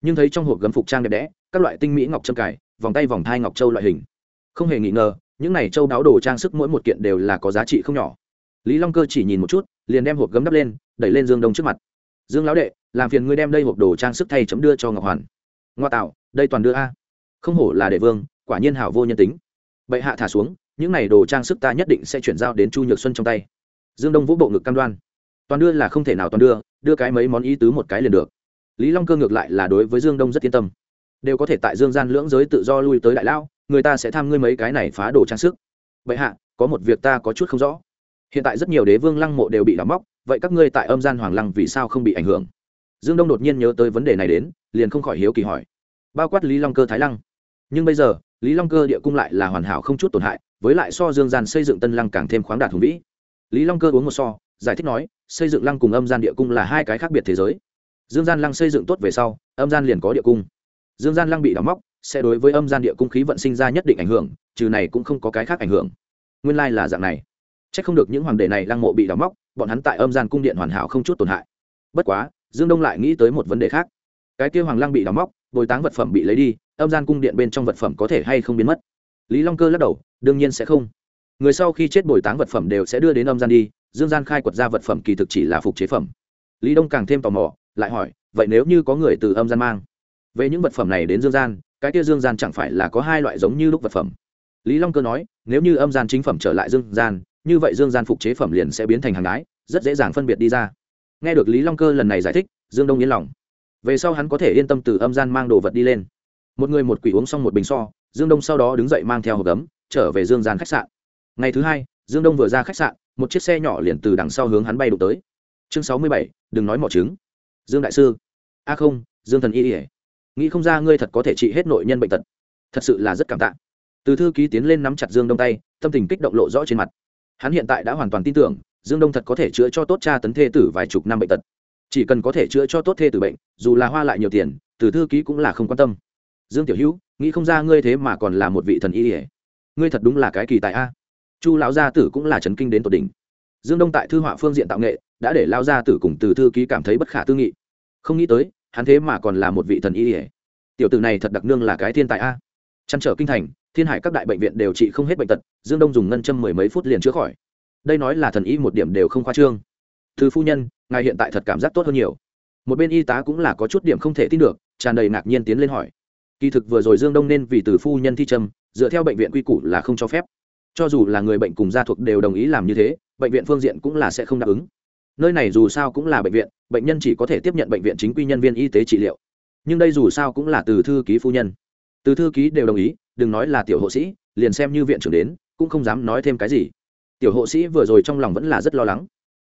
Nhưng thấy trong hộp gấm phục trang đẹp đẽ, các loại tinh mỹ ngọc trâm cải vòng tay vòng thai ngọc châu loại hình. Không hề nghi ngờ, những này châu đáo đồ trang sức mỗi một kiện đều là có giá trị không nhỏ. Lý long cơ chỉ nhìn một chút, liền đem hộp gấm đắp lên, đẩy lên dương đông trước mặt. Dương lão đệ, làm phiền ngươi đem đây hộp đồ trang sức thay chấm đưa cho ngọc hoàn. Ngoa tạo, đây toàn đưa a. Không hổ là đệ vương, quả nhiên hảo vô nhân tính. Bệ hạ thả xuống, những này đồ trang sức ta nhất định sẽ chuyển giao đến chu nhược xuân trong tay. Dương đông vũ bộ ngực cam đoan toàn đưa là không thể nào toàn đưa đưa cái mấy món ý tứ một cái liền được. Lý long cơ ngược lại là đối với dương đông rất yên tâm. Đều có thể tại dương gian lưỡng giới tự do lui tới đại lao người ta sẽ tham ngươi mấy cái này phá đồ trang sức. Vậy hạ, có một việc ta có chút không rõ. Hiện tại rất nhiều đế vương lăng mộ đều bị đóng móc, vậy các ngươi tại âm gian hoàng lăng vì sao không bị ảnh hưởng? Dương đông đột nhiên nhớ tới vấn đề này đến, liền không khỏi hiếu kỳ hỏi. Bao quát lý long cơ thái lăng. Nhưng bây giờ, lý long cơ địa cung lại là hoàn hảo không chút tổn hại, với lại so dương gian xây dựng tân lăng càng thêm khoáng đạt hùng vĩ. Lý long cơ uống một so giải thích nói, xây dựng lăng cùng âm gian địa cung là hai cái khác biệt thế giới. Dương gian lăng xây dựng tốt về sau, âm gian liền có địa cung. Dương gian lăng bị đóng móc, sẽ đối với âm gian địa cung khí vận sinh ra nhất định ảnh hưởng, trừ này cũng không có cái khác ảnh hưởng. Nguyên lai là dạng này. C h ắ c không được những hoàng đệ này lăng mộ bị đóng móc, bọn hắn tại âm gian cung điện hoàn hảo không chút tổn hại. Bất quá, dương đông lại nghĩ tới một vấn đề khác. Cái kia hoàng lăng bị đóng móc, bồi táng vật phẩm bị lấy đi, âm gian cung điện bên trong vật phẩm có thể hay không biến mất? Lý long cơ lắc đầu, đương nhiên sẽ không. Người sau khi chết bồi táng vật phẩm đều sẽ đưa đến âm gian đi dương gian khai quật ra vật phẩm kỳ thực chỉ là phục chế phẩm. Lý đông càng thêm tò mò, lại hỏi, vậy nếu như có người từ âm gian mang, về những vật phẩm này đến dương gian, cái kia dương gian chẳng phải là có hai loại giống như lúc vật phẩm? Lý long cơ nói, nếu như âm gian chính phẩm trở lại dương gian, như vậy dương gian phục chế phẩm liền sẽ biến thành hàng ái rất dễ dàng phân biệt đi ra. Nghe được lý long cơ lần này giải thích, dương đông yên lòng. Về sau hắn có thể yên tâm từ âm gian mang đồ vật đi lên. Một người một quỷ uống xong một bình so, dương đông sau đó đứng dậy mang theo hộp ấm trở về dương gian khách sạn. Ngày thứ hai dương đông vừa ra khách sạn, một chiếc xe nhỏ liền từ đằng sau hướng hắn bay đụng tới. Chương sáu mươi bảy, đừng nói mỏ trứng. Dương đại sư. A không, dương thần y ỉa nghĩ không ra ngươi thật có thể trị hết nội nhân bệnh tật. Thật sự là rất cảm tạ. Từ thư ký tiến lên nắm chặt dương đông tay, tâm tình kích động lộ rõ trên mặt. Hắn hiện tại đã hoàn toàn tin tưởng, dương đông thật có thể chữa cho tốt cha tấn thê tử vài chục năm bệnh tật. Chỉ cần có thể chữa cho tốt thê tử bệnh, dù là hoa lại nhiều tiền, từ thư ký cũng là không quan tâm. Dương tiểu hữu, nghĩ không ra ngươi thế mà còn là một vị thần y ỉa ngươi thật đúng là cái kỳ tài a chu lão gia tử cũng là trấn kinh đến tột đỉnh. Dương đông tại thư họa phương diện tạo nghệ, đã để lao gia tử cùng từ thư ký cảm thấy bất khả tư nghị. Không nghĩ tới, hắn thế mà còn là một vị thần y ỉa tiểu tử này thật đặc nương là cái thiên tài a. Chăn trở kinh thành, thiên hải các đại bệnh viện đều trị không hết bệnh tật, dương đông dùng ngân châm mười mấy phút liền chữa khỏi. Đây nói là thần y một điểm đều không khoa trương. Thư phu nhân, ngài hiện tại thật cảm giác tốt hơn nhiều. Một bên y tá cũng là có chút điểm không thể tin được, tràn đầy ngạc nhiên tiến lên hỏi. Kỳ thực vừa rồi dương đông nên vì từ phu nhân thi trâm dựa theo bệnh viện quy củ là không cho phép cho dù là người bệnh cùng gia thuộc đều đồng ý làm như thế, bệnh viện phương diện cũng là sẽ không đáp ứng. Nơi này dù sao cũng là bệnh viện, bệnh nhân chỉ có thể tiếp nhận bệnh viện chính quy nhân viên y tế trị liệu. Nhưng đây dù sao cũng là từ thư ký phu nhân. Từ thư ký đều đồng ý, đừng nói là tiểu hộ sĩ, liền xem như viện trưởng đến, cũng không dám nói thêm cái gì. Tiểu hộ sĩ vừa rồi trong lòng vẫn là rất lo lắng.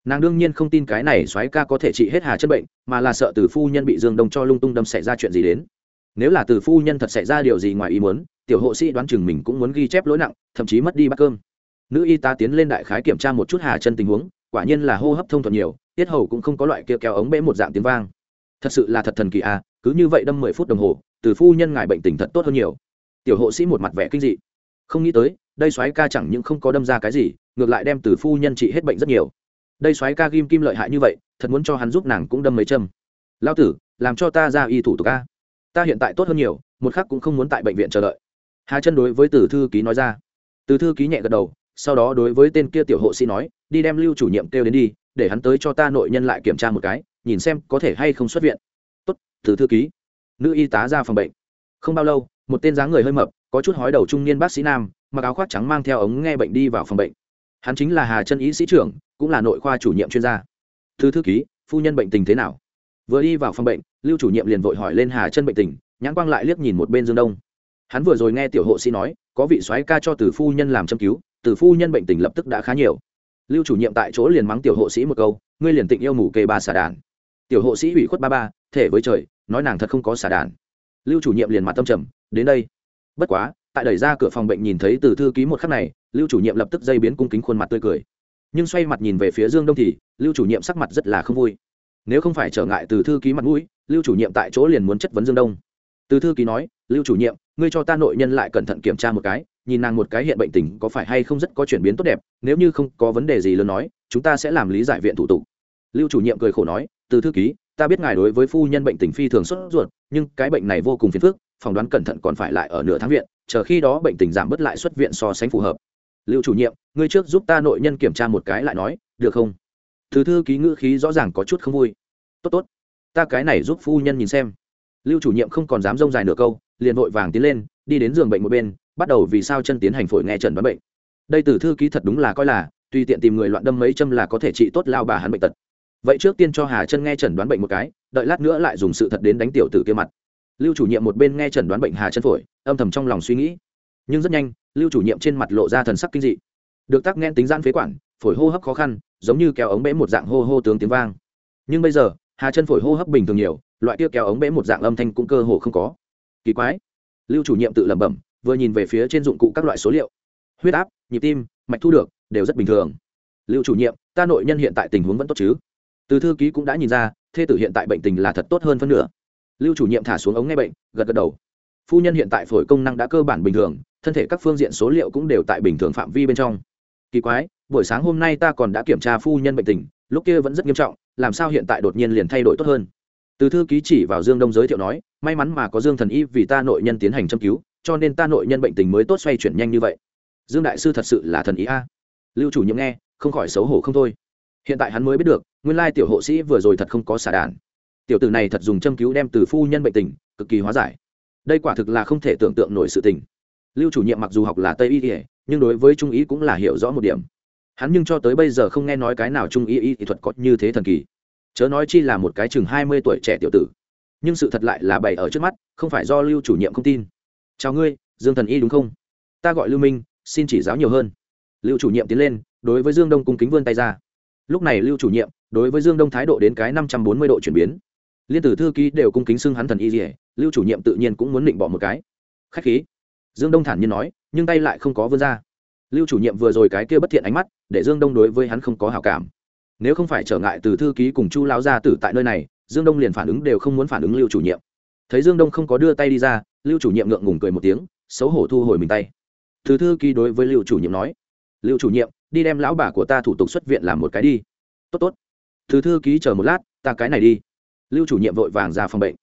Nàng đương nhiên không tin cái này soái ca có thể trị hết hà chân bệnh, mà là sợ từ phu nhân bị dương đông cho lung tung đâm xảy ra chuyện gì đến nếu là từ phu nhân thật xảy ra điều gì ngoài ý muốn, tiểu hộ sĩ đoán chừng mình cũng muốn ghi chép lỗi nặng, thậm chí mất đi bát cơm. Nữ y tá tiến lên đại khái kiểm tra một chút hà chân tình huống, quả nhiên là hô hấp thông thuận nhiều, tiết hầu cũng không có loại kia kéo ống bẽ một dạng tiếng vang. Thật sự là thật thần kỳ à cứ như vậy đâm mười phút đồng hồ, từ phu nhân ngài bệnh tình thật tốt hơn nhiều. Tiểu hộ sĩ một mặt vẻ kinh dị. Không nghĩ tới, đây soái ca chẳng những không có đâm ra cái gì, ngược lại đem từ phu nhân trị hết bệnh rất nhiều. Đây soái ca ghim kim lợi hại như vậy, thật muốn cho hắn giúp nàng cũng đâm mấy châm. Lao tử, làm cho ta ra y thủ tục ca ta hiện tại tốt hơn nhiều, một khắc cũng không muốn tại bệnh viện chờ đợi. Hà chân đối với từ thư ký nói ra. Từ thư ký nhẹ gật đầu, sau đó đối với tên kia tiểu hộ sĩ nói, đi đem lưu chủ nhiệm kêu đến đi, để hắn tới cho ta nội nhân lại kiểm tra một cái, nhìn xem có thể hay không xuất viện. Tốt, từ thư ký. Nữ y tá ra phòng bệnh. Không bao lâu, một tên dáng người hơi mập, có chút hói đầu trung niên bác sĩ nam, mặc áo khoác trắng mang theo ống nghe bệnh đi vào phòng bệnh. Hắn chính là hà chân y sĩ trưởng, cũng là nội khoa chủ nhiệm chuyên gia. Thư thư ký, phu nhân bệnh tình thế nào? Vừa đi vào phòng bệnh, lưu chủ nhiệm liền vội hỏi lên hà chân bệnh tình, nhãn quang lại liếc nhìn một bên dương đông. Hắn vừa rồi nghe tiểu hộ sĩ nói, có vị soái ca cho từ phu nhân làm châm cứu, từ phu nhân bệnh tình lập tức đã khá nhiều. Lưu chủ nhiệm tại chỗ liền mắng tiểu hộ sĩ một câu, ngươi liền tịnh yêu mù kê ba xà đàn. Tiểu hộ sĩ ủy khuất ba ba, thể với trời, nói nàng thật không có xà đàn. Lưu chủ nhiệm liền mặt tâm trầm, đến đây. Bất quá, tại đẩy ra cửa phòng bệnh nhìn thấy từ thư ký một khắc này, lưu chủ nhiệm lập tức dây biến cung kính khuôn mặt tươi cười. Nhưng xoay mặt nhìn về phía dương đông thì, lưu chủ nhiệm sắc mặt rất là không vui nếu không phải trở ngại từ thư ký mặt mũi, lưu chủ nhiệm tại chỗ liền muốn chất vấn dương đông. Từ thư ký nói, lưu chủ nhiệm, ngươi cho ta nội nhân lại cẩn thận kiểm tra một cái, nhìn nàng một cái hiện bệnh tình có phải hay không rất có chuyển biến tốt đẹp, nếu như không có vấn đề gì lớn nói, chúng ta sẽ làm lý giải viện thủ tục. Lưu chủ nhiệm cười khổ nói, từ thư ký, ta biết ngài đối với phu nhân bệnh tình phi thường sốt ruột, nhưng cái bệnh này vô cùng phiền phức, phỏng đoán cẩn thận còn phải lại ở nửa tháng viện, chờ khi đó bệnh tình giảm bớt lại xuất viện so sánh phù hợp. Lưu chủ nhiệm, ngươi trước giúp ta nội nhân kiểm tra một cái lại nói, được không? Từ thư ký ngữ khí rõ ràng có chút không vui. Tốt tốt, ta cái này giúp phu nhân nhìn xem. Lưu chủ nhiệm không còn dám rông dài nửa câu, liền vội vàng tiến lên, đi đến giường bệnh một bên, bắt đầu vì sao chân tiến hành phổi nghe trần đoán bệnh. Đây từ thư ký thật đúng là coi là, tùy tiện tìm người loạn đâm mấy châm là có thể trị tốt lao bà hắn bệnh tật. Vậy trước tiên cho hà chân nghe chẩn đoán bệnh một cái, đợi lát nữa lại dùng sự thật đến đánh tiểu tử kia mặt. Lưu chủ nhiệm một bên nghe chẩn đoán bệnh hà chân phổi, âm thầm trong lòng suy nghĩ. Nhưng rất nhanh, lưu chủ nhiệm trên mặt lộ ra thần sắc kinh dị. Được tắc nghẽn tính gian phế quản phổi hô hấp khó khăn, giống như kéo ống bẽ một dạng hô hô tướng tiếng vang. Nhưng bây giờ, hà chân phổi hô hấp bình thường nhiều, loại kia kéo ống bẽ một dạng âm thanh cũng cơ hồ không có. Kỳ quái. Lưu chủ nhiệm tự lẩm bẩm, vừa nhìn về phía trên dụng cụ các loại số liệu. Huyết áp, nhịp tim, mạch thu được, đều rất bình thường. Lưu chủ nhiệm, ta nội nhân hiện tại tình huống vẫn tốt chứ? Từ thư ký cũng đã nhìn ra, thê tử hiện tại bệnh tình là thật tốt hơn phân nửa. Lưu chủ nhiệm thả xuống ống nghe bệnh, gật gật đầu. Phu nhân hiện tại phổi công năng đã cơ bản bình thường, thân thể các phương diện số liệu cũng đều tại bình thường phạm vi bên trong kỳ quái, buổi sáng hôm nay ta còn đã kiểm tra phu nhân bệnh tình, lúc kia vẫn rất nghiêm trọng, làm sao hiện tại đột nhiên liền thay đổi tốt hơn? Từ thư ký chỉ vào dương đông giới thiệu nói, may mắn mà có dương thần y vì ta nội nhân tiến hành châm cứu, cho nên ta nội nhân bệnh tình mới tốt xoay chuyển nhanh như vậy. Dương đại sư thật sự là thần ý a. Lưu chủ nhiệm nghe, không khỏi xấu hổ không thôi. Hiện tại hắn mới biết được, nguyên lai tiểu hộ sĩ vừa rồi thật không có xả đàn tiểu tử này thật dùng châm cứu đem từ phu nhân bệnh tình, cực kỳ hóa giải. Đây quả thực là không thể tưởng tượng nổi sự tình lưu chủ nhiệm mặc dù học là tây y ỉa nhưng đối với trung ý cũng là hiểu rõ một điểm. Hắn nhưng cho tới bây giờ không nghe nói cái nào trung y y thuật có như thế thần kỳ. Chớ nói chi là một cái chừng hai mươi tuổi trẻ tiểu tử. Nhưng sự thật lại là bày ở trước mắt, không phải do lưu chủ nhiệm không tin. Chào ngươi, dương thần y đúng không? Ta gọi lưu minh, xin chỉ giáo nhiều hơn. Lưu chủ nhiệm tiến lên, đối với dương đông cung kính vươn tay ra. Lúc này lưu chủ nhiệm, đối với dương đông thái độ đến cái năm trăm bốn mươi độ chuyển biến. Liên tử thư ký đều cung kính xưng hắn thần y dỉa lưu chủ nhiệm tự nhiên cũng muốn định bỏ một cái. Khách khí dương đông thản nhiên nói, nhưng tay lại không có vươn ra. Lưu chủ nhiệm vừa rồi cái kia bất thiện ánh mắt, để dương đông đối với hắn không có hào cảm. Nếu không phải trở ngại từ thư ký cùng chu lão gia tử tại nơi này, dương đông liền phản ứng đều không muốn phản ứng lưu chủ nhiệm. Thấy dương đông không có đưa tay đi ra, lưu chủ nhiệm ngượng ngùng cười một tiếng, xấu hổ thu hồi mình tay. Từ thư ký đối với lưu chủ nhiệm nói, lưu chủ nhiệm, đi đem lão bà của ta thủ tục xuất viện làm một cái đi. Tốt tốt. Từ thư ký chờ một lát, ta cái này đi. Lưu chủ nhiệm vội vàng ra phòng bệnh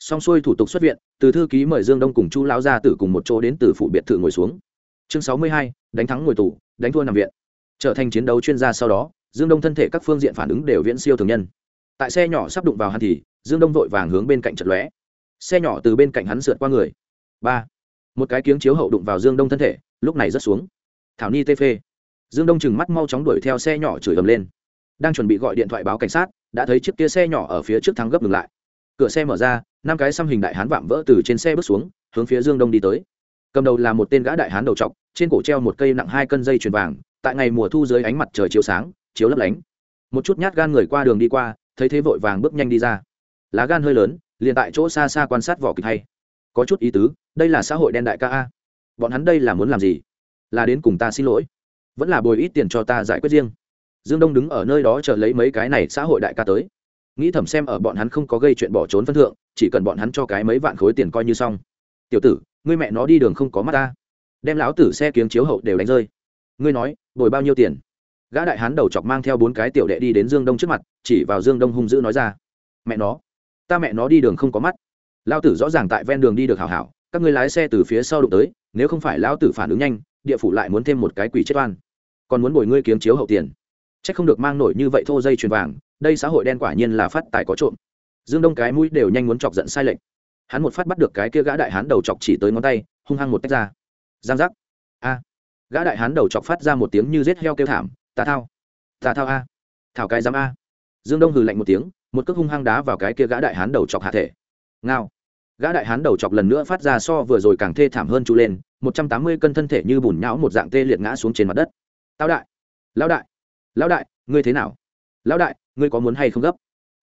xong xuôi thủ tục xuất viện, từ thư ký mời dương đông cùng chu lão gia tử cùng một chỗ đến từ phủ biệt thự ngồi xuống. Chương sáu mươi hai, đánh thắng ngồi tù, đánh thua nằm viện. Trở thành chiến đấu chuyên gia sau đó, dương đông thân thể các phương diện phản ứng đều viễn siêu thường nhân. Tại xe nhỏ sắp đụng vào hắn thì, dương đông vội vàng hướng bên cạnh chật lóe. Xe nhỏ từ bên cạnh hắn sượt qua người. Ba. Một cái kiếng chiếu hậu đụng vào dương đông thân thể, lúc này rớt xuống. Thảo ni tê phê. Dương đông chừng mắt mau chóng đuổi theo xe nhỏ chửi ầm lên. Đang chuẩn bị gọi điện thoại báo cảnh sát, đã thấy chiếc kia xe nhỏ ở phía trước thắng gấp ngừng lại cửa xe mở ra, năm cái xăm hình đại hán vạm vỡ từ trên xe bước xuống, hướng phía dương đông đi tới. Cầm đầu là một tên gã đại hán đầu trọc, trên cổ treo một cây nặng hai cân dây chuyền vàng, tại ngày mùa thu dưới ánh mặt trời chiếu sáng, chiếu lấp lánh. Một chút nhát gan người qua đường đi qua, thấy thế vội vàng bước nhanh đi ra. Lá gan hơi lớn, liền tại chỗ xa xa quan sát vỏ kịch hay. Có chút ý tứ, đây là xã hội đen đại ca a. Bọn hắn đây là muốn làm gì? Là đến cùng ta xin lỗi. Vẫn là bồi ít tiền cho ta giải quyết riêng. Dương đông đứng ở nơi đó chờ lấy mấy cái này xã hội đại ca tới nghĩ thầm xem ở bọn hắn không có gây chuyện bỏ trốn phân thượng, chỉ cần bọn hắn cho cái mấy vạn khối tiền coi như xong. Tiểu tử, ngươi mẹ nó đi đường không có mắt ta. Đem lão tử xe kiếng chiếu hậu đều đánh rơi. Ngươi nói, bồi bao nhiêu tiền? Gã đại hán đầu chọc mang theo bốn cái tiểu đệ đi đến dương đông trước mặt, chỉ vào dương đông hung dữ nói ra. Mẹ nó, ta mẹ nó đi đường không có mắt. Lão tử rõ ràng tại ven đường đi được hảo hảo, các ngươi lái xe từ phía sau đụng tới, nếu không phải lão tử phản ứng nhanh, địa phủ lại muốn thêm một cái quỷ chết oan. Còn muốn bồi ngươi kiếm chiếu hậu tiền? Chắc không được mang nổi như vậy thô dây chuyền vàng, đây xã hội đen quả nhiên là phát tài có trộm. Dương đông cái mũi đều nhanh muốn chọc giận sai lệch. Hắn một phát bắt được cái kia gã đại hán đầu chọc chỉ tới ngón tay, hung hăng một tách ra. Giang giác. A. Gã đại hán đầu chọc phát ra một tiếng như rết heo kêu thảm, tà thao. Tà thao a. Thảo cái giám a. Dương đông hừ lạnh một tiếng, một cước hung hăng đá vào cái kia gã đại hán đầu chọc hạ thể. Ngao. Gã đại hán đầu chọc lần nữa phát ra so vừa rồi càng thê thảm hơn chú lên, một trăm tám mươi cân thân thể như bùn nhão một dạng tê liệt ngã xuống trên mặt đất. Tao đại. Lao đại lão đại, ngươi thế nào? Lão đại, ngươi có muốn hay không gấp?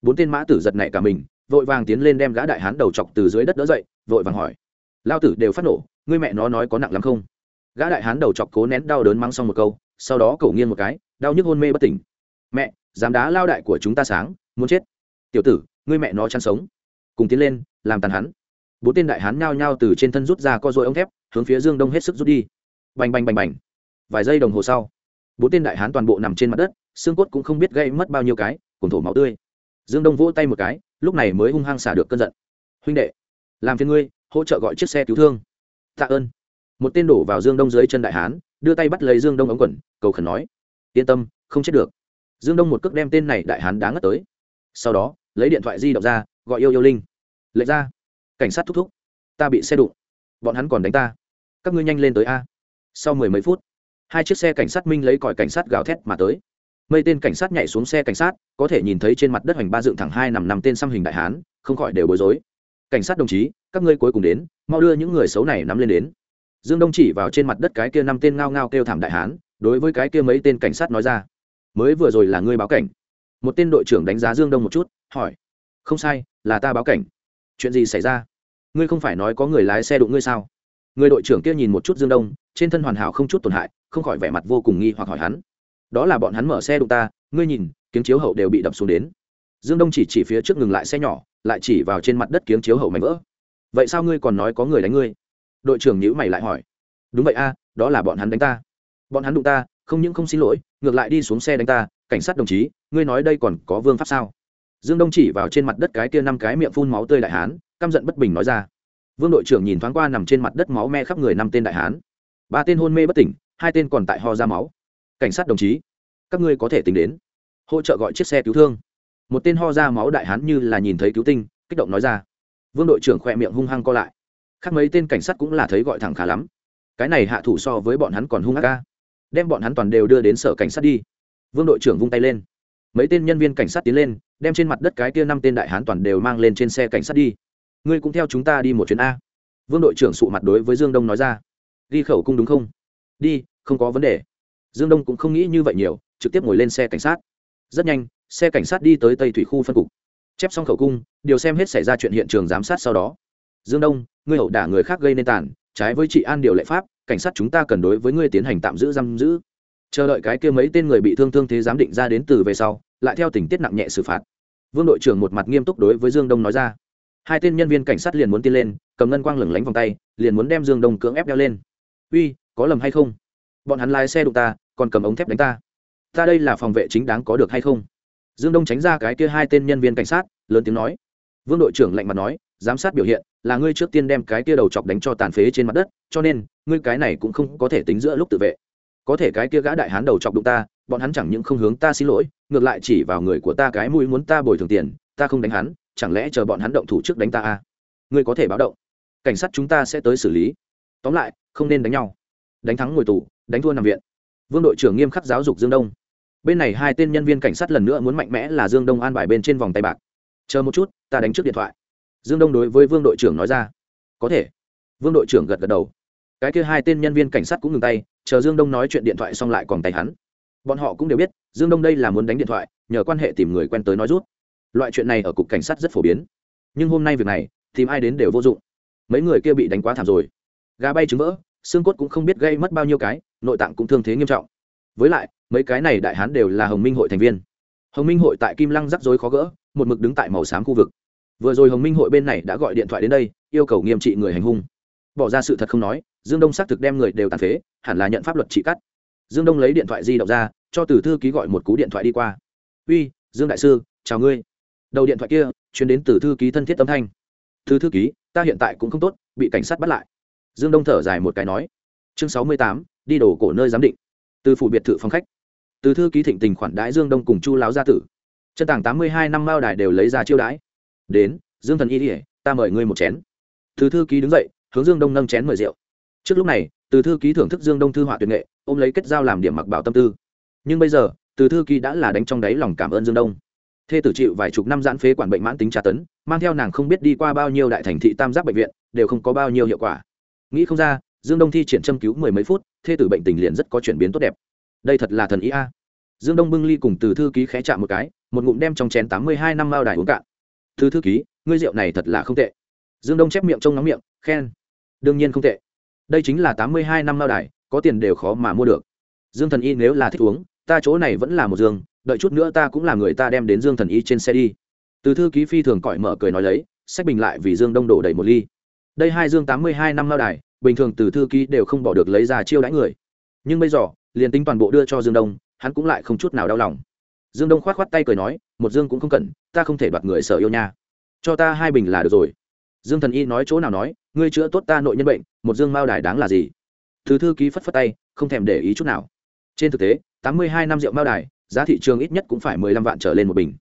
Bốn tên mã tử giật nảy cả mình, vội vàng tiến lên đem gã đại hán đầu chọc từ dưới đất đỡ dậy, vội vàng hỏi. Lao tử đều phát nổ, ngươi mẹ nó nói có nặng lắm không? Gã đại hán đầu chọc cố nén đau đớn mắng xong một câu, sau đó cậu nghiêng một cái, đau nhức hôn mê bất tỉnh. Mẹ, dám đá lao đại của chúng ta sáng, muốn chết. Tiểu tử, ngươi mẹ nó chăn sống. Cùng tiến lên, làm tàn hắn. Bốn tên đại hán nhao nhao từ trên thân rút ra co dội ống thép, hướng phía dương đông hết sức rút đi. Bành bành bành bành. Vài giây đồng hồ sau bốn tên đại hán toàn bộ nằm trên mặt đất, xương cốt cũng không biết gây mất bao nhiêu cái, cùng thổ máu tươi. Dương đông vỗ tay một cái, lúc này mới hung hăng xả được cơn giận. Huynh đệ, làm phiền ngươi, hỗ trợ gọi chiếc xe cứu thương. Tạ ơn. Một tên đổ vào dương đông dưới chân đại hán, đưa tay bắt lấy dương đông ống quần, cầu khẩn nói, yên tâm, không chết được. Dương đông một cước đem tên này đại hán đáng ngất tới. Sau đó, lấy điện thoại di động ra, gọi yêu yêu linh. Lệnh ra, cảnh sát thúc thúc, ta bị xe đụng, bọn hắn còn đánh ta, các ngươi nhanh lên tới a. Sau mười mấy phút hai chiếc xe cảnh sát minh lấy còi cảnh sát gào thét mà tới. Mây tên cảnh sát nhảy xuống xe cảnh sát, có thể nhìn thấy trên mặt đất hoành ba dựng thẳng hai nằm nằm tên xăm hình đại hán, không khỏi đều bối rối. Cảnh sát đồng chí, các ngươi cuối cùng đến, mau đưa những người xấu này nắm lên đến. Dương đông chỉ vào trên mặt đất cái kia năm tên ngao ngao kêu thảm đại hán, đối với cái kia mấy tên cảnh sát nói ra. Mới vừa rồi là ngươi báo cảnh. Một tên đội trưởng đánh giá dương đông một chút, hỏi. Không sai, là ta báo cảnh. Chuyện gì xảy ra? Ngươi không phải nói có người lái xe đụng ngươi sao? Người đội trưởng kia nhìn một chút dương đông trên thân hoàn hảo không chút tổn hại, không khỏi vẻ mặt vô cùng nghi hoặc hỏi hắn. Đó là bọn hắn mở xe đụng ta, ngươi nhìn kiếng chiếu hậu đều bị đập xuống đến. Dương đông chỉ chỉ phía trước ngừng lại xe nhỏ, lại chỉ vào trên mặt đất kiếng chiếu hậu mảnh vỡ. Vậy sao ngươi còn nói có người đánh ngươi? Đội trưởng nhữ mày lại hỏi. Đúng vậy a, đó là bọn hắn đánh ta. Bọn hắn đụng ta, không những không xin lỗi, ngược lại đi xuống xe đánh ta, cảnh sát đồng chí, ngươi nói đây còn có vương pháp sao? Dương đông chỉ vào trên mặt đất cái kia năm cái miệng phun máu tươi đại hán, căm giận bất bình nói ra. Vương đội trưởng nhìn thoáng qua nằm trên mặt đất máu me khắp người năm tên đại hán ba tên hôn mê bất tỉnh, hai tên còn tại ho ra máu. Cảnh sát đồng chí, các ngươi có thể tính đến. Hỗ trợ gọi chiếc xe cứu thương. Một tên ho ra máu đại hán như là nhìn thấy cứu tinh, kích động nói ra. Vương đội trưởng khỏe miệng hung hăng co lại. Khác mấy tên cảnh sát cũng là thấy gọi thẳng khá lắm. Cái này hạ thủ so với bọn hắn còn hung ác ca. Đem bọn hắn toàn đều đưa đến sở cảnh sát đi. Vương đội trưởng vung tay lên. Mấy tên nhân viên cảnh sát tiến lên, đem trên mặt đất cái kia năm tên đại hán toàn đều mang lên trên xe cảnh sát đi. Ngươi cũng theo chúng ta đi một chuyến a. Vương đội trưởng sụ mặt đối với dương đông nói ra đi khẩu cung đúng không? Đi, không có vấn đề. Dương đông cũng không nghĩ như vậy nhiều, trực tiếp ngồi lên xe cảnh sát. Rất nhanh, xe cảnh sát đi tới tây thủy khu phân cục. Chép xong khẩu cung, điều xem hết xảy ra chuyện hiện trường giám sát sau đó. Dương đông, ngươi hậu đả người khác gây nên tàn, trái với trị an điều lệ pháp, cảnh sát chúng ta cần đối với ngươi tiến hành tạm giữ giam giữ. Chờ đợi cái kia mấy tên người bị thương thương thế giám định ra đến từ về sau, lại theo tình tiết nặng nhẹ xử phạt. Vương đội trưởng một mặt nghiêm túc đối với dương đông nói ra. Hai tên nhân viên cảnh sát liền muốn tin lên, cầm ngân quang lửng lánh vòng tay, liền muốn đem dương đông cưỡng ép đeo lên uy, có lầm hay không? Bọn hắn lái xe đụng ta, còn cầm ống thép đánh ta. Ta đây là phòng vệ chính đáng có được hay không? Dương đông tránh ra cái kia hai tên nhân viên cảnh sát, lớn tiếng nói. Vương đội trưởng lạnh mặt nói, giám sát biểu hiện, là ngươi trước tiên đem cái kia đầu chọc đánh cho tàn phế trên mặt đất, cho nên, ngươi cái này cũng không có thể tính giữa lúc tự vệ. Có thể cái kia gã đại hán đầu chọc đụng ta, bọn hắn chẳng những không hướng ta xin lỗi, ngược lại chỉ vào người của ta cái mũi muốn ta bồi thường tiền, ta không đánh hắn, chẳng lẽ chờ bọn hắn động thủ trước đánh ta à? ngươi có thể báo động. Cảnh sát chúng ta sẽ tới xử lý. Tóm lại không nên đánh nhau. Đánh thắng ngồi tù, đánh thua nằm viện. Vương đội trưởng nghiêm khắc giáo dục dương đông. Bên này hai tên nhân viên cảnh sát lần nữa muốn mạnh mẽ là dương đông an bài bên trên vòng tay bạc. Chờ một chút, ta đánh trước điện thoại. Dương đông đối với vương đội trưởng nói ra. Có thể. Vương đội trưởng gật gật đầu. Cái kia hai tên nhân viên cảnh sát cũng ngừng tay, chờ dương đông nói chuyện điện thoại xong lại còn tay hắn. Bọn họ cũng đều biết, dương đông đây là muốn đánh điện thoại, nhờ quan hệ tìm người quen tới nói rút. Loại chuyện này ở cục cảnh sát rất phổ biến. Nhưng hôm nay việc này, tìm ai đến đều vô dụng. Mấy người kia bị đánh quá thảm rồi gà bay trứng vỡ, xương cốt cũng không biết gây mất bao nhiêu cái, nội tạng cũng thương thế nghiêm trọng. Với lại, mấy cái này đại hán đều là hồng minh hội thành viên. Hồng minh hội tại kim lăng rắc rối khó gỡ, một mực đứng tại màu xám khu vực. Vừa rồi hồng minh hội bên này đã gọi điện thoại đến đây, yêu cầu nghiêm trị người hành hung. Bỏ ra sự thật không nói, dương đông xác thực đem người đều tàn phế, hẳn là nhận pháp luật trị cắt. Dương đông lấy điện thoại di động ra, cho từ thư ký gọi một cú điện thoại đi qua. Uy, dương đại sư, chào ngươi. Đầu điện thoại kia, chuyển đến từ thư ký thân thiết tâm thanh. Thư thư ký, ta hiện tại cũng không tốt, bị cảnh sát bắt lại dương đông thở dài một cái nói, chương sáu mươi tám, đi đổ cổ nơi giám định. Từ phủ biệt thự phòng khách, từ thư ký thịnh tình khoản đãi dương đông cùng chu láo gia tử. Chân tảng tám mươi hai năm mao đài đều lấy ra chiêu đãi. Đến, dương thần y ỉa ta mời ngươi một chén. Từ thư ký đứng dậy, hướng dương đông nâng chén mời rượu. Trước lúc này, từ thư ký thưởng thức dương đông thư họa tuyệt nghệ, ôm lấy kết giao làm điểm mặc bảo tâm tư. Nhưng bây giờ, từ thư ký đã là đánh trong đáy lòng cảm ơn dương đông. Thê tử chịu vài chục năm giãn phế quản bệnh mãn tính tra tấn, mang theo nàng không biết đi qua bao nhiêu đại thành thị tam giác bệnh viện, đều không có bao nhiêu hiệu quả nghĩ không ra, dương đông thi triển châm cứu mười mấy phút, thê tử bệnh tình liền rất có chuyển biến tốt đẹp. Đây thật là thần ý a. Dương đông bưng ly cùng từ thư ký khé chạm một cái, một ngụm đem trong chén tám mươi hai năm mao đài uống cạn. Từ thư ký, ngươi rượu này thật là không tệ. Dương đông chép miệng trông nóng miệng, khen. Đương nhiên không tệ. Đây chính là tám mươi hai năm mao đài, có tiền đều khó mà mua được. Dương thần y nếu là thích uống, ta chỗ này vẫn là một dương đợi chút nữa ta cũng là người ta đem đến dương thần y trên xe đi. Từ thư ký phi thường cõi mở cười nói lấy, sách bình lại vì dương đông đổ đầy một ly đây hai dương tám mươi hai năm lao đài, bình thường từ thư ký đều không bỏ được lấy ra chiêu đãi người. Nhưng bây giờ, liền tính toàn bộ đưa cho dương đông, hắn cũng lại không chút nào đau lòng. Dương đông k h o á t k h o á t tay cười nói, một dương cũng không cần, ta không thể đoạt người sợ yêu nha. Cho ta hai bình là được rồi. Dương thần y nói chỗ nào nói, ngươi chữa tốt ta nội nhân bệnh, một dương mao đài đáng là gì? Thứ thư ký phất phất tay, không thèm để ý chút nào. Trên thực tế, tám mươi hai năm rượu mao đài, giá thị trường ít nhất cũng phải mười lăm vạn trở lên một bình.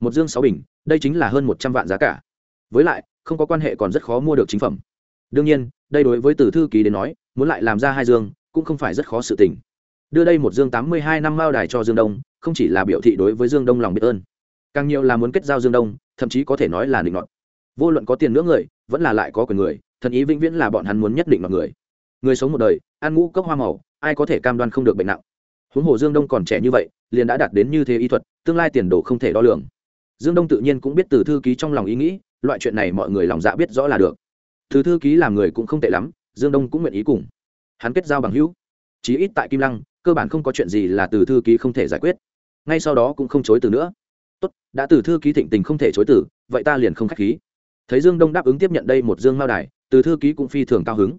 Một dương sáu bình, đây chính là hơn một trăm vạn giá cả. Với lại không có quan hệ còn rất khó mua được chính phẩm. Đương nhiên, đây đối với từ thư ký đến nói, muốn lại làm ra hai dương, cũng không phải rất khó sự tình. Đưa đây một dương tám mươi hai năm mao đài cho dương đông, không chỉ là biểu thị đối với dương đông lòng biết ơn, càng nhiều là muốn kết giao dương đông, thậm chí có thể nói là định nọt. Vô luận có tiền nữa người, vẫn là lại có quyền người, thần ý vĩnh viễn là bọn hắn muốn nhất định mọi người. Người sống một đời, ăn ngũ cốc hoa màu, ai có thể cam đoan không được bệnh nặng. Huống hồ dương đông còn trẻ như vậy, liền đã đạt đến như thế y thuật, tương lai tiền đồ không thể đo lường. Dương đông tự nhiên cũng biết từ thư ký trong lòng ý nghĩ loại chuyện này mọi người lòng dạ biết rõ là được. Từ thư ký làm người cũng không tệ lắm, dương đông cũng nguyện ý cùng. Hắn kết giao bằng hữu. Chí ít tại kim lăng, cơ bản không có chuyện gì là từ thư ký không thể giải quyết. Ngay sau đó cũng không chối từ nữa. Tốt, đã từ thư ký thịnh tình không thể chối từ, vậy ta liền không k h á c h khí. Thấy dương đông đáp ứng tiếp nhận đây một dương mao đài, từ thư ký cũng phi thường cao hứng.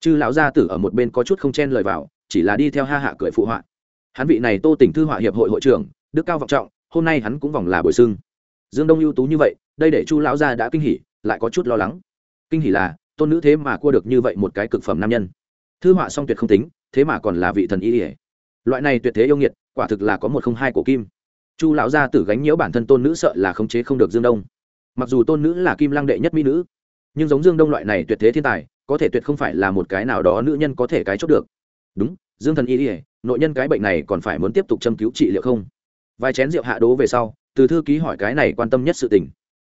Chư lão gia tử ở một bên có chút không chen lời vào, chỉ là đi theo ha hạ cười phụ họa. Hắn vị này tô tỉnh thư họa hiệp hội hội trưởng, đức cao vọng trọng, hôm nay hắn cũng vòng là bồi xưng dương đông ưu tú như vậy đây để chu lão gia đã kinh hỉ, lại có chút lo lắng. Kinh hỉ là, tôn nữ thế mà cua được như vậy một cái cực phẩm nam nhân. Thư họa song tuyệt không tính, thế mà còn là vị thần y ỉa loại này tuyệt thế yêu nghiệt, quả thực là có một không hai của kim. Chu lão gia tử gánh nhiễu bản thân tôn nữ sợ là khống chế không được dương đông. Mặc dù tôn nữ là kim lăng đệ nhất mỹ nữ, nhưng giống dương đông loại này tuyệt thế thiên tài, có thể tuyệt không phải là một cái nào đó nữ nhân có thể cái chốt được. Đúng, dương thần y ỉa nội nhân cái bệnh này còn phải muốn tiếp tục châm cứu trị liệu không? Vài chén rượu hạ đố về sau, từ thư ký hỏi cái này quan tâm nhất sự tình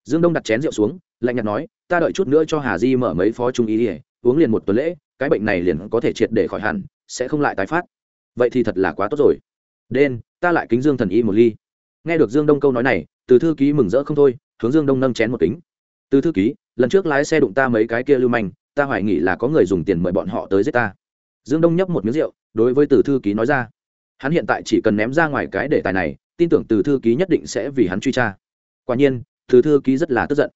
dương đông đặt chén rượu xuống, lạnh nhạt nói, ta đợi chút nữa cho hà di mở mấy phó trung ý ỉa uống liền một tuần lễ, cái bệnh này liền có thể triệt để khỏi hẳn, sẽ không lại tái phát. Vậy thì thật là quá tốt rồi. Đen ta lại kính dương thần y một ly. Nghe được dương đông câu nói này, từ thư ký mừng rỡ không thôi, hướng dương đông nâng chén một kính. Từ thư ký, lần trước lái xe đụng ta mấy cái kia lưu manh, ta hoài nghĩ là có người dùng tiền mời bọn họ tới giết ta. Dương đông nhấp một miếng rượu, đối với từ thư ký nói ra. Hắn hiện tại chỉ cần ném ra ngoài cái đề tài này, tin tưởng từ thư ký nhất định sẽ vì hắn truy tra. Quả nhiên từ thư ký rất là tức giận.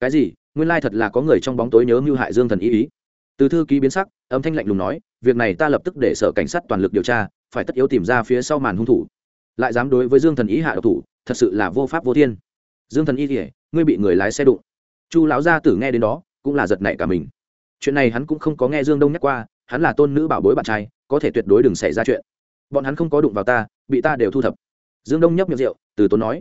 Cái gì? Nguyên lai thật là có người trong bóng tối nhớ mưu hại dương thần ý ý. Từ thư ký biến sắc, âm thanh lạnh lùng nói, việc này ta lập tức để sở cảnh sát toàn lực điều tra, phải tất yếu tìm ra phía sau màn hung thủ. Lại dám đối với dương thần ý hạ độc thủ, thật sự là vô pháp vô thiên. Dương thần ý kể ngươi bị người lái xe đụng. Chu lão gia tử nghe đến đó, cũng là giật nảy cả mình. Chuyện này hắn cũng không có nghe dương đông nhắc qua, hắn là tôn nữ bảo bối bạn trai, có thể tuyệt đối đừng xảy ra chuyện. Bọn hắn không có đụng vào ta, bị ta đều thu thập. Dương đông nhấp miệng rượu, từ tốn nói.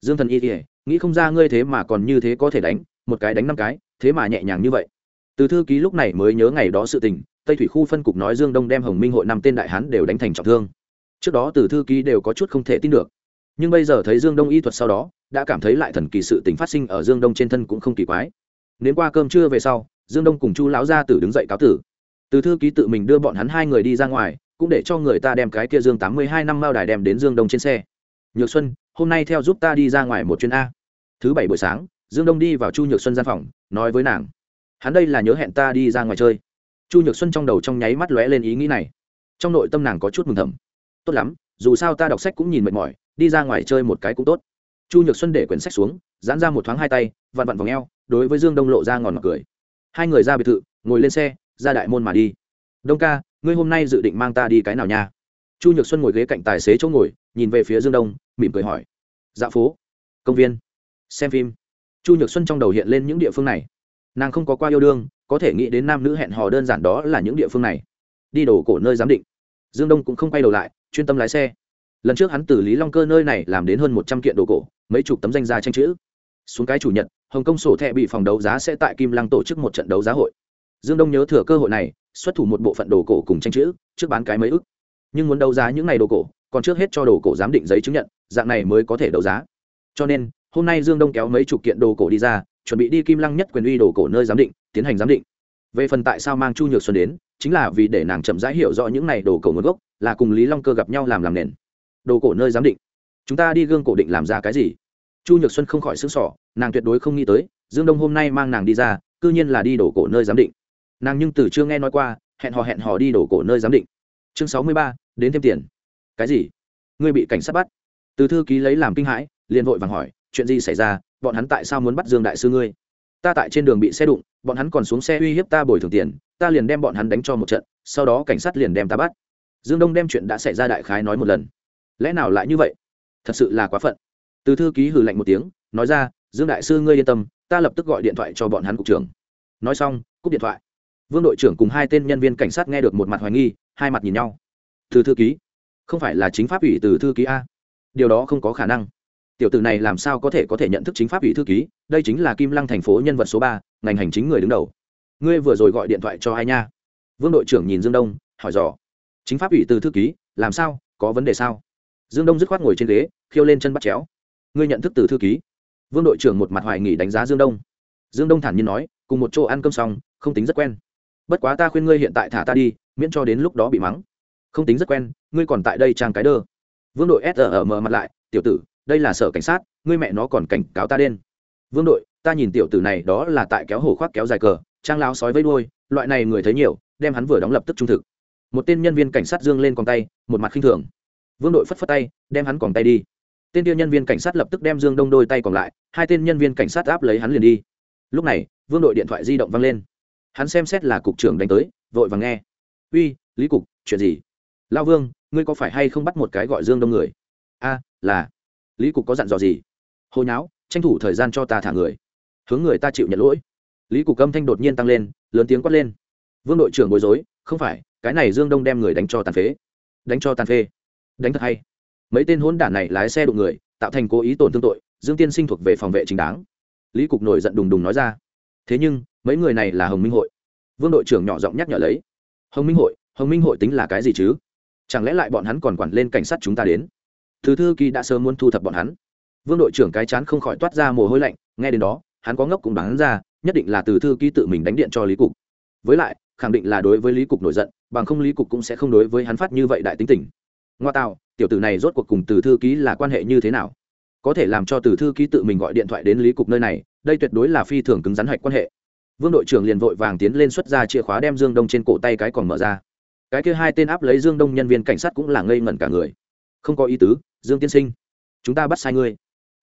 Dương thần y kỉa nghĩ không ra ngươi thế mà còn như thế có thể đánh, một cái đánh năm cái, thế mà nhẹ nhàng như vậy. Từ thư ký lúc này mới nhớ ngày đó sự tình, tây thủy khu phân cục nói dương đông đem hồng minh hội năm tên đại hán đều đánh thành trọng thương. Trước đó từ thư ký đều có chút không thể tin được. Nhưng bây giờ thấy dương đông y thuật sau đó, đã cảm thấy lại thần kỳ sự tình phát sinh ở dương đông trên thân cũng không kỳ quái. Nếu qua cơm trưa về sau, dương đông cùng chu lão gia tử đứng dậy cáo tử. Từ thư ký tự mình đưa bọn hắn hai người đi ra ngoài, cũng để cho người ta đem cái kia dương tám mươi hai năm mao đài đem đến dương đông trên xe. Nhược xuân, hôm nay theo giúp ta đi ra ngoài một chuyến a thứ bảy buổi sáng, dương đông đi vào chu nhược xuân gian phòng, nói với nàng, hắn đây là nhớ hẹn ta đi ra ngoài chơi. Chu nhược xuân trong đầu trong nháy mắt lóe lên ý nghĩ này. Trong nội tâm nàng có chút mừng thầm. Tốt lắm, dù sao ta đọc sách cũng nhìn mệt mỏi, đi ra ngoài chơi một cái cũng tốt. Chu nhược xuân để quyển sách xuống dán ra một thoáng hai tay, vặn vặn v ò đối với dương đông lộ ra ngòn mặt cười. Hai người ra biệt thự, ngồi lên xe, ra đại môn mà đi. Đông ca, ngươi hôm nay dự định mang ta đi cái nào nha? Chu nhược xuân ngồi ghế cạnh tài xế chỗ ngồi, nhìn về phía dương đông, mỉm cười hỏi. Dạ phố. Công viên xem phim. Chu nhược xuân trong đầu hiện lên những địa phương này. Nàng không có qua yêu đương, có thể nghĩ đến nam nữ hẹn hò đơn giản đó là những địa phương này. Đi đổ cổ nơi giám định. Dương đông cũng không quay đầu lại, chuyên tâm lái xe. Lần trước hắn từ lý long cơ nơi này làm đến hơn một trăm kiện đồ cổ, mấy chục tấm danh gia tranh chữ. Xuống cái chủ nhật, hồng kông sổ thẹ bị phòng đấu giá sẽ tại kim lăng tổ chức một trận đấu giá hội. Dương đông nhớ thừa cơ hội này, xuất thủ một bộ phận đồ cổ cùng tranh chữ, trước bán cái mấy ức. Nhưng muốn đấu giá những n à y đồ cổ, còn trước hết cho đồ cổ giám định giấy chứng nhận, dạng này mới có thể đấu giá. Cho nên hôm nay dương đông kéo mấy chục kiện đồ cổ đi ra, chuẩn bị đi kim lăng nhất quyền uy đồ cổ nơi giám định, tiến hành giám định. Về phần tại sao mang chu nhược xuân đến, chính là vì để nàng chậm rãi hiểu rõ những này đồ cổ nguồn gốc, là cùng lý long cơ gặp nhau làm làm nền. Đồ cổ nơi giám định. Chúng ta đi gương cổ định làm ra cái gì? Chu nhược xuân không khỏi xứng sỏ nàng tuyệt đối không nghĩ tới, dương đông hôm nay mang nàng đi ra c ư nhiên là đi đổ cổ nơi giám định. Nàng nhưng từ chưa nghe nói qua, hẹn hò hẹn hò đi đổ cổ nơi giám định. Chương sáu mươi ba, đến thêm tiền. Cái gì? Ngươi bị cảnh sát bắt. Từ thư ký lấy làm kinh hãi, liền vội vàng hỏi chuyện gì xảy ra, bọn hắn tại sao muốn bắt dương đại sư ngươi? Ta tại trên đường bị xe đụng, bọn hắn còn xuống xe uy hiếp ta bồi thường tiền, ta liền đem bọn hắn đánh cho một trận, sau đó cảnh sát liền đem ta bắt. Dương đông đem chuyện đã xảy ra đại khái nói một lần. Lẽ nào lại như vậy? Thật sự là quá phận. Từ thư ký hừ lạnh một tiếng, nói ra, dương đại sư ngươi yên tâm, ta lập tức gọi điện thoại cho bọn hắn cục trưởng. Nói xong, cúp điện thoại. Vương đội trưởng cùng hai tên nhân viên cảnh sát nghe được một mặt hoài nghi, hai mặt nhìn nhau. Từ thư ký, không phải là chính pháp ủy từ thư ký a? Điều đó không có khả năng tiểu tử này làm sao có thể có thể nhận thức chính pháp ủy thư ký, đây chính là kim lăng thành phố nhân vật số ba, ngành hành chính người đứng đầu. Ngươi vừa rồi gọi điện thoại cho ai nha? Vương đội trưởng nhìn dương đông, hỏi dò. Chính pháp ủy từ thư ký, làm sao, có vấn đề sao? Dương đông dứt khoát ngồi trên ghế, khiêu lên chân bắt chéo. Ngươi nhận thức từ thư ký. Vương đội trưởng một mặt hoài nghỉ đánh giá dương đông. Dương đông thản nhiên nói, cùng một chỗ ăn cơm xong, không tính rất quen. Bất quá ta khuyên ngươi hiện tại thả ta đi, miễn cho đến lúc đó bị mắng. Không tính rất quen, ngươi còn tại đây trang cái đơ. Vương đội s ở mờ mặt lại, tiểu tử đây là sở cảnh sát, ngươi mẹ nó còn cảnh cáo ta đen. Vương đội, ta nhìn tiểu tử này đó là tại kéo hổ khoác kéo dài cờ, trang láo sói với đôi loại này người thấy nhiều, đem hắn vừa đóng lập tức trung thực. Một tên nhân viên cảnh sát dương lên còn tay, một mặt khinh thường. Vương đội phất phất tay, đem hắn còn tay đi. Tên tiêu nhân viên cảnh sát lập tức đem dương đông đôi tay còn lại, hai tên nhân viên cảnh sát áp lấy hắn liền đi. Lúc này, vương đội điện thoại di động văng lên. Hắn xem xét là cục trưởng đánh tới, vội và nghe. Uy, lý cục, chuyện gì? Lao vương, ngươi có phải hay không bắt một cái gọi dương đông người? A, là lý cục có dặn dò gì? Hồi nháo, tranh thủ thời gian cho ta thả người. Hướng người ta chịu nhận lỗi. Lý cục âm thanh đột nhiên tăng lên, lớn tiếng quát lên. Vương đội trưởng bối rối, không phải, cái này dương đông đem người đánh cho tàn phế. Đánh cho tàn phế. Đánh thật hay. Mấy tên hỗn đản này lái xe đụng người, tạo thành cố ý tổn thương tội, dương tiên sinh thuộc về phòng vệ chính đáng. Lý cục nổi giận đùng đùng nói ra. Thế nhưng, mấy người này là hồng minh hội. Vương đội trưởng nhỏ giọng nhắc nhở lấy. Hồng minh hội, hồng minh hội tính là cái gì chứ? Chẳng lẽ lại bọn hắn còn quản lên cảnh sát chúng ta đến? Thứ thư ký đã sớm muốn thu thập bọn hắn. Vương đội trưởng cái chán không khỏi toát ra mồ hôi lạnh, nghe đến đó, hắn có ngốc cũng đoán ra, nhất định là từ thư ký tự mình đánh điện cho lý cục. Với lại, khẳng định là đối với lý cục nổi giận, bằng không lý cục cũng sẽ không đối với hắn phát như vậy đại tính tình. Ngoa tạo, tiểu tử này rốt cuộc cùng từ thư ký là quan hệ như thế nào? Có thể làm cho từ thư ký tự mình gọi điện thoại đến lý cục nơi này, đây tuyệt đối là phi thường cứng rắn hạch quan hệ. Vương đội trưởng liền vội vàng tiến lên xuất ra chìa khóa đem dương đông trên cổ tay cái còn mở ra. Cái kia hai tên áp lấy dương đông nhân viên cảnh sát cũng là ngây ngẩn cả người. Không có ý tứ dương tiên sinh, chúng ta bắt sai ngươi.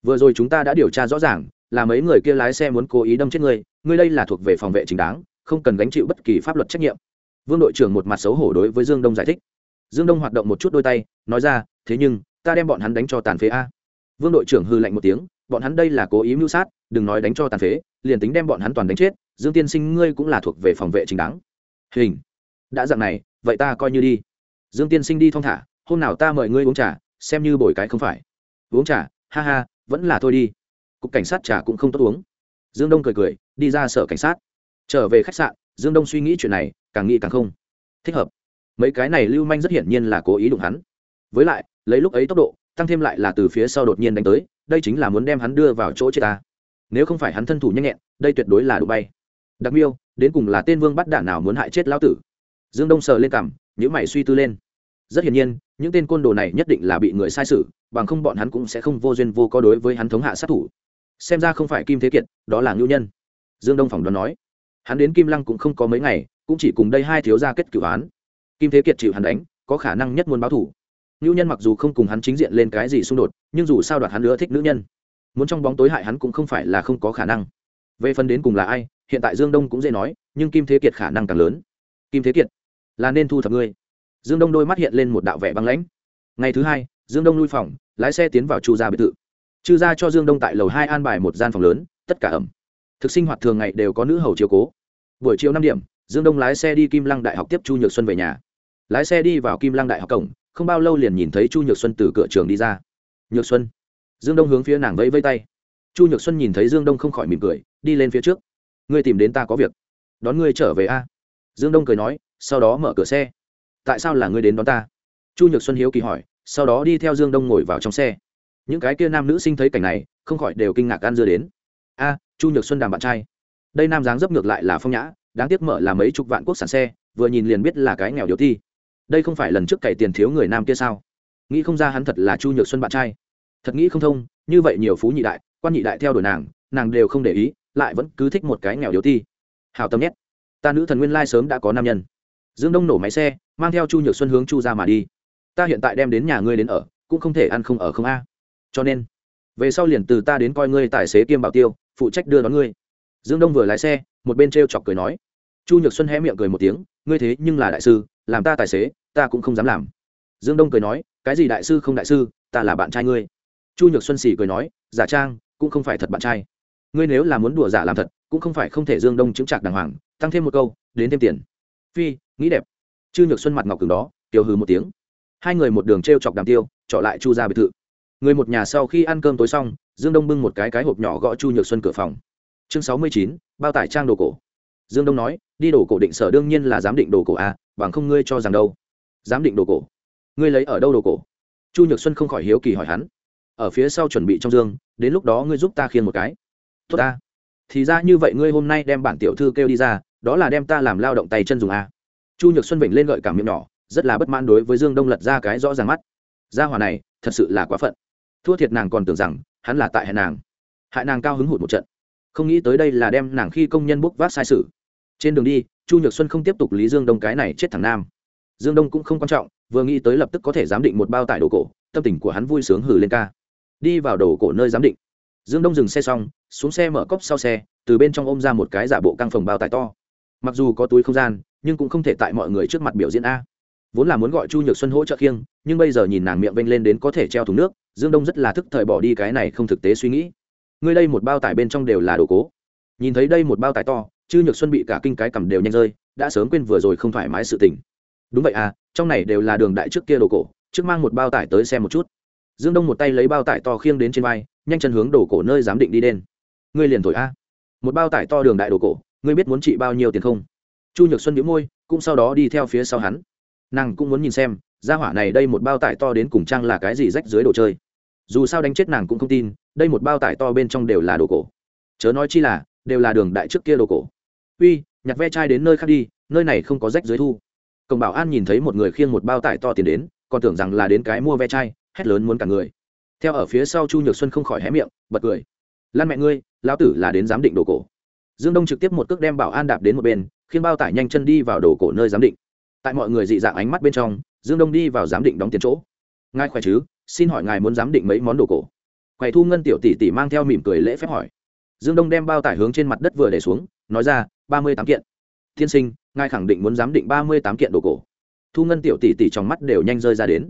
Vừa rồi chúng ta đã điều tra rõ ràng là mấy người kia lái xe muốn cố ý đâm chết ngươi ngươi đây là thuộc về phòng vệ chính đáng, không cần gánh chịu bất kỳ pháp luật trách nhiệm. Vương đội trưởng một mặt xấu hổ đối với dương đông giải thích. Dương đông hoạt động một chút đôi tay, nói ra, thế nhưng, ta đem bọn hắn đánh cho tàn phế a. Vương đội trưởng hư lạnh một tiếng, bọn hắn đây là cố ý mưu sát, đừng nói đánh cho tàn phế, liền tính đem bọn hắn toàn đánh chết, dương tiên sinh ngươi cũng là thuộc về phòng vệ chính đáng. Hình, đã dặn này, vậy ta coi như đi. Dương tiên sinh đi thong thả, hôm nào ta mời ngươi uống trà xem như bồi cái không phải. Uống trà, ha ha, vẫn là thôi đi. Cục cảnh sát trà cũng không tốt uống. Dương đông cười cười, đi ra sở cảnh sát. Trở về khách sạn, dương đông suy nghĩ chuyện này, càng nghĩ càng không. Thích hợp. Mấy cái này lưu manh rất hiển nhiên là cố ý đụng hắn. Với lại, lấy lúc ấy tốc độ, tăng thêm lại là từ phía sau đột nhiên đánh tới, đây chính là muốn đem hắn đưa vào chỗ chết ta. Nếu không phải hắn thân thủ nhanh nhẹn, đây tuyệt đối là đụng bay. Đặc miêu, đến cùng là tên vương bắt đạn nào muốn hại chết lão tử? Dương đông sờ lên cằm nhữ mày suy tư lên rất hiển nhiên những tên côn đồ này nhất định là bị người sai sử, bằng không bọn hắn cũng sẽ không vô duyên vô có đối với hắn thống hạ sát thủ. Xem ra không phải kim thế kiệt đó là ngưu nhân. Dương đông phỏng đoán nói. Hắn đến kim lăng cũng không có mấy ngày cũng chỉ cùng đây hai thiếu gia kết cửu án. Kim thế kiệt chịu hắn đánh có khả năng nhất muốn báo thủ ngưu nhân mặc dù không cùng hắn chính diện lên cái gì xung đột nhưng dù sao đoạt hắn nữa thích nữ nhân. Muốn trong bóng tối hại hắn cũng không phải là không có khả năng. Về phần đến cùng là ai hiện tại dương đông cũng dễ nói nhưng kim thế kiệt khả năng càng lớn. Kim thế kiệt là nên thu thập ngươi dương đông đôi mắt hiện lên một đạo vẻ băng lãnh. Ngày thứ hai, dương đông lui phòng, lái xe tiến vào chu gia biệt thự. Chư gia cho dương đông tại lầu hai an bài một gian phòng lớn, tất cả ẩm. Thực sinh hoạt thường ngày đều có nữ hầu chiếu cố. Buổi chiều năm điểm, dương đông lái xe đi kim lăng đại học tiếp chu nhược xuân về nhà. Lái xe đi vào kim lăng đại học cổng, không bao lâu liền nhìn thấy chu nhược xuân từ cửa trường đi ra. Nhược xuân. Dương đông hướng phía nàng vẫy vây tay. Chu nhược xuân nhìn thấy dương đông không khỏi mỉm cười, đi lên phía trước. Ngươi tìm đến ta có việc. Đón ngươi trở về a. Dương đông cười nói, sau đó mở cửa xe tại sao là ngươi đến đón ta? Chu nhược xuân hiếu kỳ hỏi, sau đó đi theo dương đông ngồi vào trong xe. Những cái kia nam nữ sinh thấy cảnh này, không khỏi đều kinh ngạc ăn dưa đến. A, chu nhược xuân đàm bạn trai. Đây nam dáng dấp ngược lại là phong nhã, đáng tiếc mở là mấy chục vạn quốc sản xe, vừa nhìn liền biết là cái nghèo điều thi đây không phải lần trước cày tiền thiếu người nam kia sao? Nghĩ không ra hắn thật là chu nhược xuân bạn trai. Thật nghĩ không thông, như vậy nhiều phú nhị đại, quan nhị đại theo đuổi nàng nàng đều không để ý, lại vẫn cứ thích một cái nghèo yếu thi. hào tâm nhét. Ta nữ thần nguyên lai sớm đã có nam nhân dương đông nổ máy xe, mang theo chu nhược xuân hướng chu ra mà đi. Ta hiện tại đem đến nhà ngươi đến ở, cũng không thể ăn không ở không a. Cho nên, về sau liền từ ta đến coi ngươi tài xế kiêm bảo tiêu, phụ trách đưa đón ngươi. Dương đông vừa lái xe, một bên t r e o chọc cười nói. Chu nhược xuân hé miệng cười một tiếng, ngươi thế nhưng là đại sư, làm ta tài xế, ta cũng không dám làm. Dương đông cười nói, cái gì đại sư không đại sư, ta là bạn trai ngươi. Chu nhược xuân xỉ cười nói, giả trang, cũng không phải thật bạn trai. Ngươi nếu là muốn đùa giả làm thật, cũng không phải không thể dương đông chứng trạc đàng hoàng, tăng thêm một câu, đến thêm tiền. Phi nghĩ đẹp. Chư nhược xuân mặt ngọc cường đó tiểu hừ một tiếng. Hai người một đường t r e o chọc đàm tiêu trọ lại chu ra biệt thự. Người một nhà sau khi ăn cơm tối xong dương đông bưng một cái cái hộp nhỏ gõ chu nhược xuân cửa phòng. Chương sáu mươi chín bao tải trang đồ cổ. Dương đông nói đi đồ cổ định sở đương nhiên là giám định đồ cổ à, bằng không ngươi cho rằng đâu. Giám định đồ cổ? Ngươi lấy ở đâu đồ cổ? Chu nhược xuân không khỏi hiếu kỳ hỏi hắn. Ở phía sau chuẩn bị trong dương đến lúc đó ngươi giúp ta khiên một cái. Tốt ta. Thì ra như vậy ngươi hôm nay đem bản tiểu thư kêu đi ra đó là đem ta làm lao động tay chân dùng à? Chu nhược xuân vịnh lên gợi cảm miệng nhỏ, rất là bất mãn đối với dương đông lật ra cái rõ ràng mắt. Gia hòa này, thật sự là quá phận. Thua thiệt nàng còn tưởng rằng, hắn là tại hại nàng. Hại nàng cao hứng hụt một trận. Không nghĩ tới đây là đem nàng khi công nhân bốc vác sai sự. Trên đường đi, chu nhược xuân không tiếp tục lý dương đông cái này chết thẳng nam. Dương đông cũng không quan trọng, vừa nghĩ tới lập tức có thể giám định một bao tải đồ cổ, tâm tình của hắn vui sướng hử lên ca. Đi vào đồ cổ nơi giám định. Dương đông dừng xe xong, xuống xe mở cốc sau xe, từ bên trong ôm ra một cái giả bộ căng phòng bao tải to mặc dù có túi không gian, nhưng cũng không thể tại mọi người trước mặt biểu diễn a. Vốn là muốn gọi chu nhược xuân hỗ trợ khiêng, nhưng bây giờ nhìn nàng miệng vênh lên đến có thể treo thùng nước, dương đông rất là thức thời bỏ đi cái này không thực tế suy nghĩ. Ngươi đây một bao tải bên trong đều là đồ cố. Nhìn thấy đây một bao tải to chư nhược xuân bị cả kinh cái cầm đều nhanh rơi, đã sớm quên vừa rồi không thoải mái sự tình. Đúng vậy à trong này đều là đường đại trước kia đồ cổ, trước mang một bao tải tới xem một chút. Dương đông một tay lấy bao tải to khiêng đến trên vai, nhanh chân hướng đồ cổ nơi giám định đi đen. Ngươi liền thổi a. Một bao tải to đường đại đồ cổ ngươi biết muốn trị bao nhiêu tiền không? Chu nhược xuân nhíu môi, cũng sau đó đi theo phía sau hắn. Nàng cũng muốn nhìn xem, gia hỏa này đây một bao tải to đến cùng trang là cái gì rách dưới đồ chơi. Dù sao đánh chết nàng cũng không tin, đây một bao tải to bên trong đều là đồ cổ. Chớ nói chi là, đều là đường đại trước kia đồ cổ. Uy, nhặt ve chai đến nơi khác đi, nơi này không có rách dưới thu. Cổng bảo an nhìn thấy một người khiêng một bao tải to tiền đến, còn tưởng rằng là đến cái mua ve chai, hét lớn muốn cả người. Theo ở phía sau chu nhược xuân không khỏi hé miệng, bật cười. Lan mẹ ngươi, lão tử là đến giám định đồ cổ dương đông trực tiếp một cước đem bảo an đạp đến một bên khiến bao tải nhanh chân đi vào đồ cổ nơi giám định. Tại mọi người dị dạng ánh mắt bên trong, dương đông đi vào giám định đóng tiền chỗ. Ngài khỏe chứ? Xin hỏi ngài muốn giám định mấy món đồ cổ? Quầy thu ngân tiểu tỷ tỷ mang theo mỉm cười lễ phép hỏi. Dương đông đem bao tải hướng trên mặt đất vừa để xuống, nói ra, ba mươi tám kiện. Tiên sinh, ngài khẳng định muốn giám định ba mươi tám kiện đồ cổ. Thu ngân tiểu tỷ tỷ trong mắt đều nhanh rơi ra đến.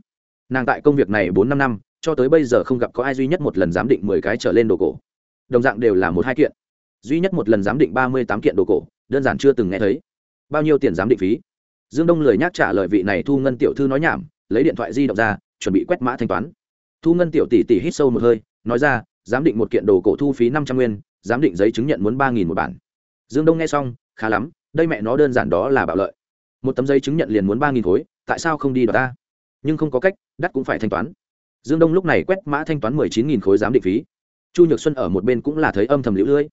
Nàng tại công việc này bốn năm năm, cho tới bây giờ không gặp có ai duy nhất một lần giám định mười cái trở lên đồ cổ. Đồng dạng đều là một hai kiện duy nhất một lần giám định ba mươi tám kiện đồ cổ, đơn giản chưa từng nghe thấy. Bao nhiêu tiền giám định phí? Dương đông lười nhắc trả lời vị này thu ngân tiểu thư nói nhảm, lấy điện thoại di động ra, chuẩn bị quét mã thanh toán. Thu ngân tiểu tỷ tỷ hít sâu một hơi, nói ra, giám định một kiện đồ cổ thu phí năm trăm nguyên, giám định giấy chứng nhận muốn ba nghìn một bản. Dương đông nghe xong, khá lắm, đây mẹ nó đơn giản đó là bạo lợi. Một tấm giấy chứng nhận liền muốn ba nghìn khối, tại sao không đi đ ta? Nhưng không có cách, đắt cũng phải thanh toán. Dương đông lúc này quét mã thanh toán mười chín nghìn khối giám định phí. Chu nhược xuân ở một bên cũng là thấy âm thầm lũ lưỡi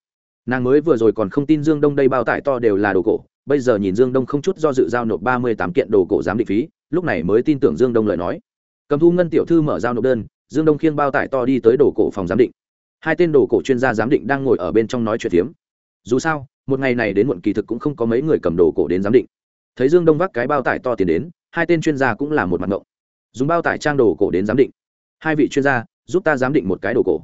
nàng mới vừa rồi còn không tin dương đông đây bao tải to đều là đồ cổ, bây giờ nhìn dương đông không chút do dự giao nộp ba mươi tám kiện đồ cổ giám định phí, lúc này mới tin tưởng dương đông lời nói. Cầm thu ngân tiểu thư mở giao nộp đơn, dương đông khiêng bao tải to đi tới đồ cổ phòng giám định. Hai tên đồ cổ chuyên gia giám định đang ngồi ở bên trong nói chuyện phiếm. Dù sao, một ngày này đến muộn kỳ thực cũng không có mấy người cầm đồ cổ đến giám định. Thấy dương đông vác cái bao tải to tiền đến, hai tên chuyên gia cũng là một mặt ngộng. Dùng bao tải trang đồ cổ đến giám định. Hai vị chuyên gia, giúp ta giám định một cái đồ cổ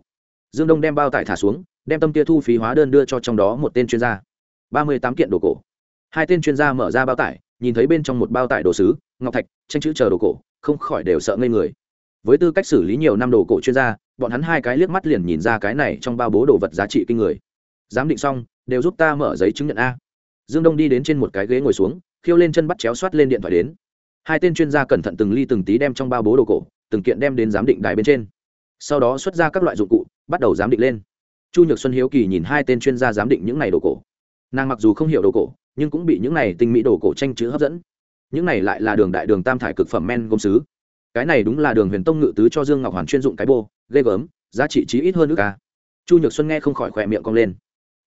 dương đông đem bao tải thả xuống, đem tâm tia thu phí hóa đơn đưa cho trong đó một tên chuyên gia. ba mươi tám kiện đồ cổ. Hai tên chuyên gia mở ra bao tải, nhìn thấy bên trong một bao tải đồ sứ, ngọc thạch, tranh chữ chờ đồ cổ, không khỏi đều sợ ngây người. Với tư cách xử lý nhiều năm đồ cổ chuyên gia, bọn hắn hai cái liếc mắt liền nhìn ra cái này trong bao bố đồ vật giá trị kinh người. Giám định xong, đều giúp ta mở giấy chứng nhận a. Dương đông đi đến trên một cái ghế ngồi xuống, khiêu lên chân bắt chéo soát lên điện thoại đến. Hai tên chuyên gia cẩn thận từng ly từng tí đem trong bao bố đồ cổ, từng kiện đem đến giám định đài bên trên. Sau đó xuất ra các loại dụng cụ bắt đầu giám định lên. Chu nhược xuân hiếu kỳ nhìn hai tên chuyên gia giám định những này đồ cổ. Nàng mặc dù không hiểu đồ cổ, nhưng cũng bị những này tinh mỹ đồ cổ tranh chữ hấp dẫn. Những này lại là đường đại đường tam thải cực phẩm men gốm sứ. Cái này đúng là đường huyền tông ngự tứ cho dương ngọc hoàn chuyên dụng cái bô, ghê gớm, giá trị chí ít hơn nước ca. Chu nhược xuân nghe không khỏi khỏe miệng cong lên.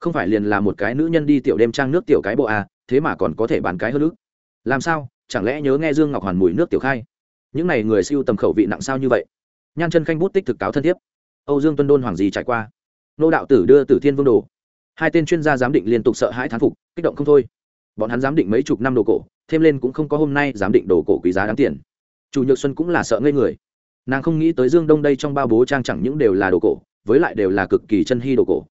Không phải liền là một cái nữ nhân đi tiểu đêm trang nước tiểu cái bộ à thế mà còn có thể bán cái hơn nước. Làm sao, chẳng lẽ nhớ nghe dương ngọc hoàn mùi nước tiểu khai? Những này người siêu tầm khẩu vị nặng sao như vậy? Nhan chân khanh bút tích thực cáo thân thiết âu dương tuân đôn hoàng gì trải qua. Nô đạo tử đưa tử thiên vương đồ. Hai tên chuyên gia giám định liên tục sợ hãi thán phục, kích động không thôi. Bọn hắn giám định mấy chục năm đồ cổ, thêm lên cũng không có hôm nay giám định đồ cổ quý giá đáng tiền. Chủ nhược xuân cũng là sợ ngây người. Nàng không nghĩ tới dương đông đây trong bao bố trang chẳng những đều là đồ cổ, với lại đều là cực kỳ chân hy đồ cổ.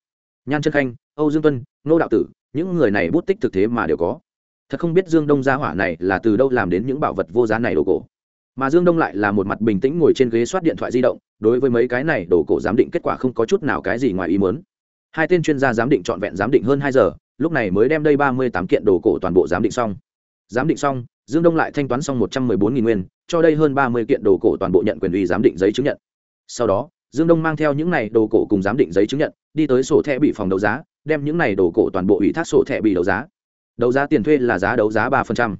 Nhan chân khanh, âu dương tuân, nô đạo tử, những người này bút tích thực thế mà đều có. Thật không biết dương đông gia hỏa này là từ đâu làm đến những bảo vật vô giá này đồ cổ mà dương đông lại là một mặt bình tĩnh ngồi trên ghế soát điện thoại di động, đối với mấy cái này đồ cổ giám định kết quả không có chút nào cái gì ngoài ý muốn. Hai tên chuyên gia giám định trọn vẹn giám định hơn hai giờ, lúc này mới đem đây ba mươi tám kiện đồ cổ toàn bộ giám định xong. Giám định xong, dương đông lại thanh toán xong một trăm mười bốn nghìn nguyên, cho đây hơn ba mươi kiện đồ cổ toàn bộ nhận quyền uy giám định giấy chứng nhận. Sau đó, dương đông mang theo những này đồ cổ cùng giám định giấy chứng nhận, đi tới sổ thẻ bị phòng đấu giá, đem những này đồ cổ toàn bộ ủy thác sổ thẻ bị đấu giá. Đấu giá tiền thuê là giá đấu giá ba phần trăm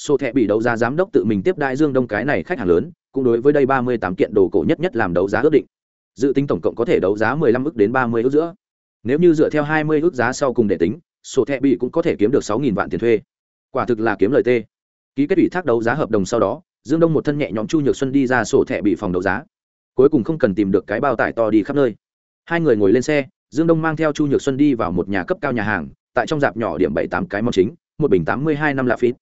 sổ thẻ bị đấu giá giám đốc tự mình tiếp đại dương đông cái này khách hàng lớn, cũng đối với đây ba mươi tám kiện đồ cổ nhất nhất làm đấu giá ước định. Dự tính tổng cộng có thể đấu giá mười lăm ước đến ba mươi ước giữa. Nếu như dựa theo hai mươi ước giá sau cùng để tính, sổ thẻ bị cũng có thể kiếm được sáu nghìn vạn tiền thuê. Quả thực là kiếm lời tê. Ký kết ủy thác đấu giá hợp đồng sau đó, dương đông một thân nhẹ nhóm chu nhược xuân đi ra sổ thẻ bị phòng đấu giá. Cuối cùng không cần tìm được cái bao tải to đi khắp nơi. Hai người ngồi lên xe, dương đông mang theo chu nhược xuân đi vào một nhà cấp cao nhà hàng, tại trong dạp nhỏ điểm bảy tám cái món chính, một bình tám mươi hai năm lạ phít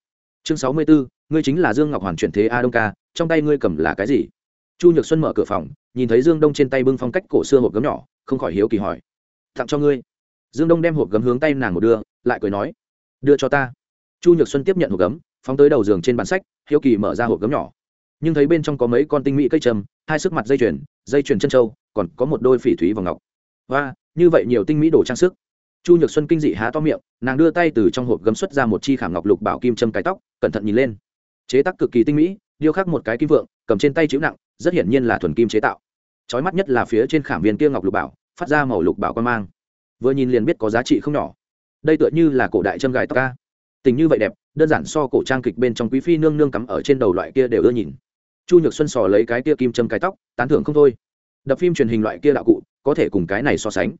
chương sáu mươi bốn ngươi chính là dương ngọc hoàn chuyển thế a đông ca, trong tay ngươi cầm là cái gì? Chu nhược xuân mở cửa phòng, nhìn thấy dương đông trên tay bưng phong cách cổ xưa hộp gấm nhỏ, không khỏi hiếu kỳ hỏi. Tặng cho ngươi. Dương đông đem hộp gấm hướng tay nàng một đưa, lại cười nói. Đưa cho ta. Chu nhược xuân tiếp nhận hộp gấm, phóng tới đầu giường trên bàn sách, hiếu kỳ mở ra hộp gấm nhỏ. Nhưng thấy bên trong có mấy con tinh mỹ cây trầm, hai sức mặt dây chuyền dây chuyền chân trâu, còn có một đôi phỉ thúy vòng ngọc. Và như vậy nhiều tinh mỹ đồ trang sức chu nhược xuân kinh dị há to miệng, nàng đưa tay từ trong hộp gấm xuất ra một chi khảm ngọc lục bảo kim châm cái tóc, cẩn thận nhìn lên. Chế tác cực kỳ tinh mỹ, điêu khắc một cái kim vượng, cầm trên tay chữ nặng, rất hiển nhiên là thuần kim chế tạo. Trói mắt nhất là phía trên khảm viên kia ngọc lục bảo, phát ra màu lục bảo quan mang. Vừa nhìn liền biết có giá trị không nhỏ. Đây tựa như là cổ đại châm gài tóc ca tình như vậy đẹp, đơn giản so cổ trang kịch bên trong quý phi nương nương cắm ở trên đầu loại kia đều ưa nhìn. Chu nhược xuân sò lấy cái kia kim châm cái tóc, tán thưởng không thôi. Đập phim truyền hình loại kia đạo cụ, có thể cùng cái này so sánh.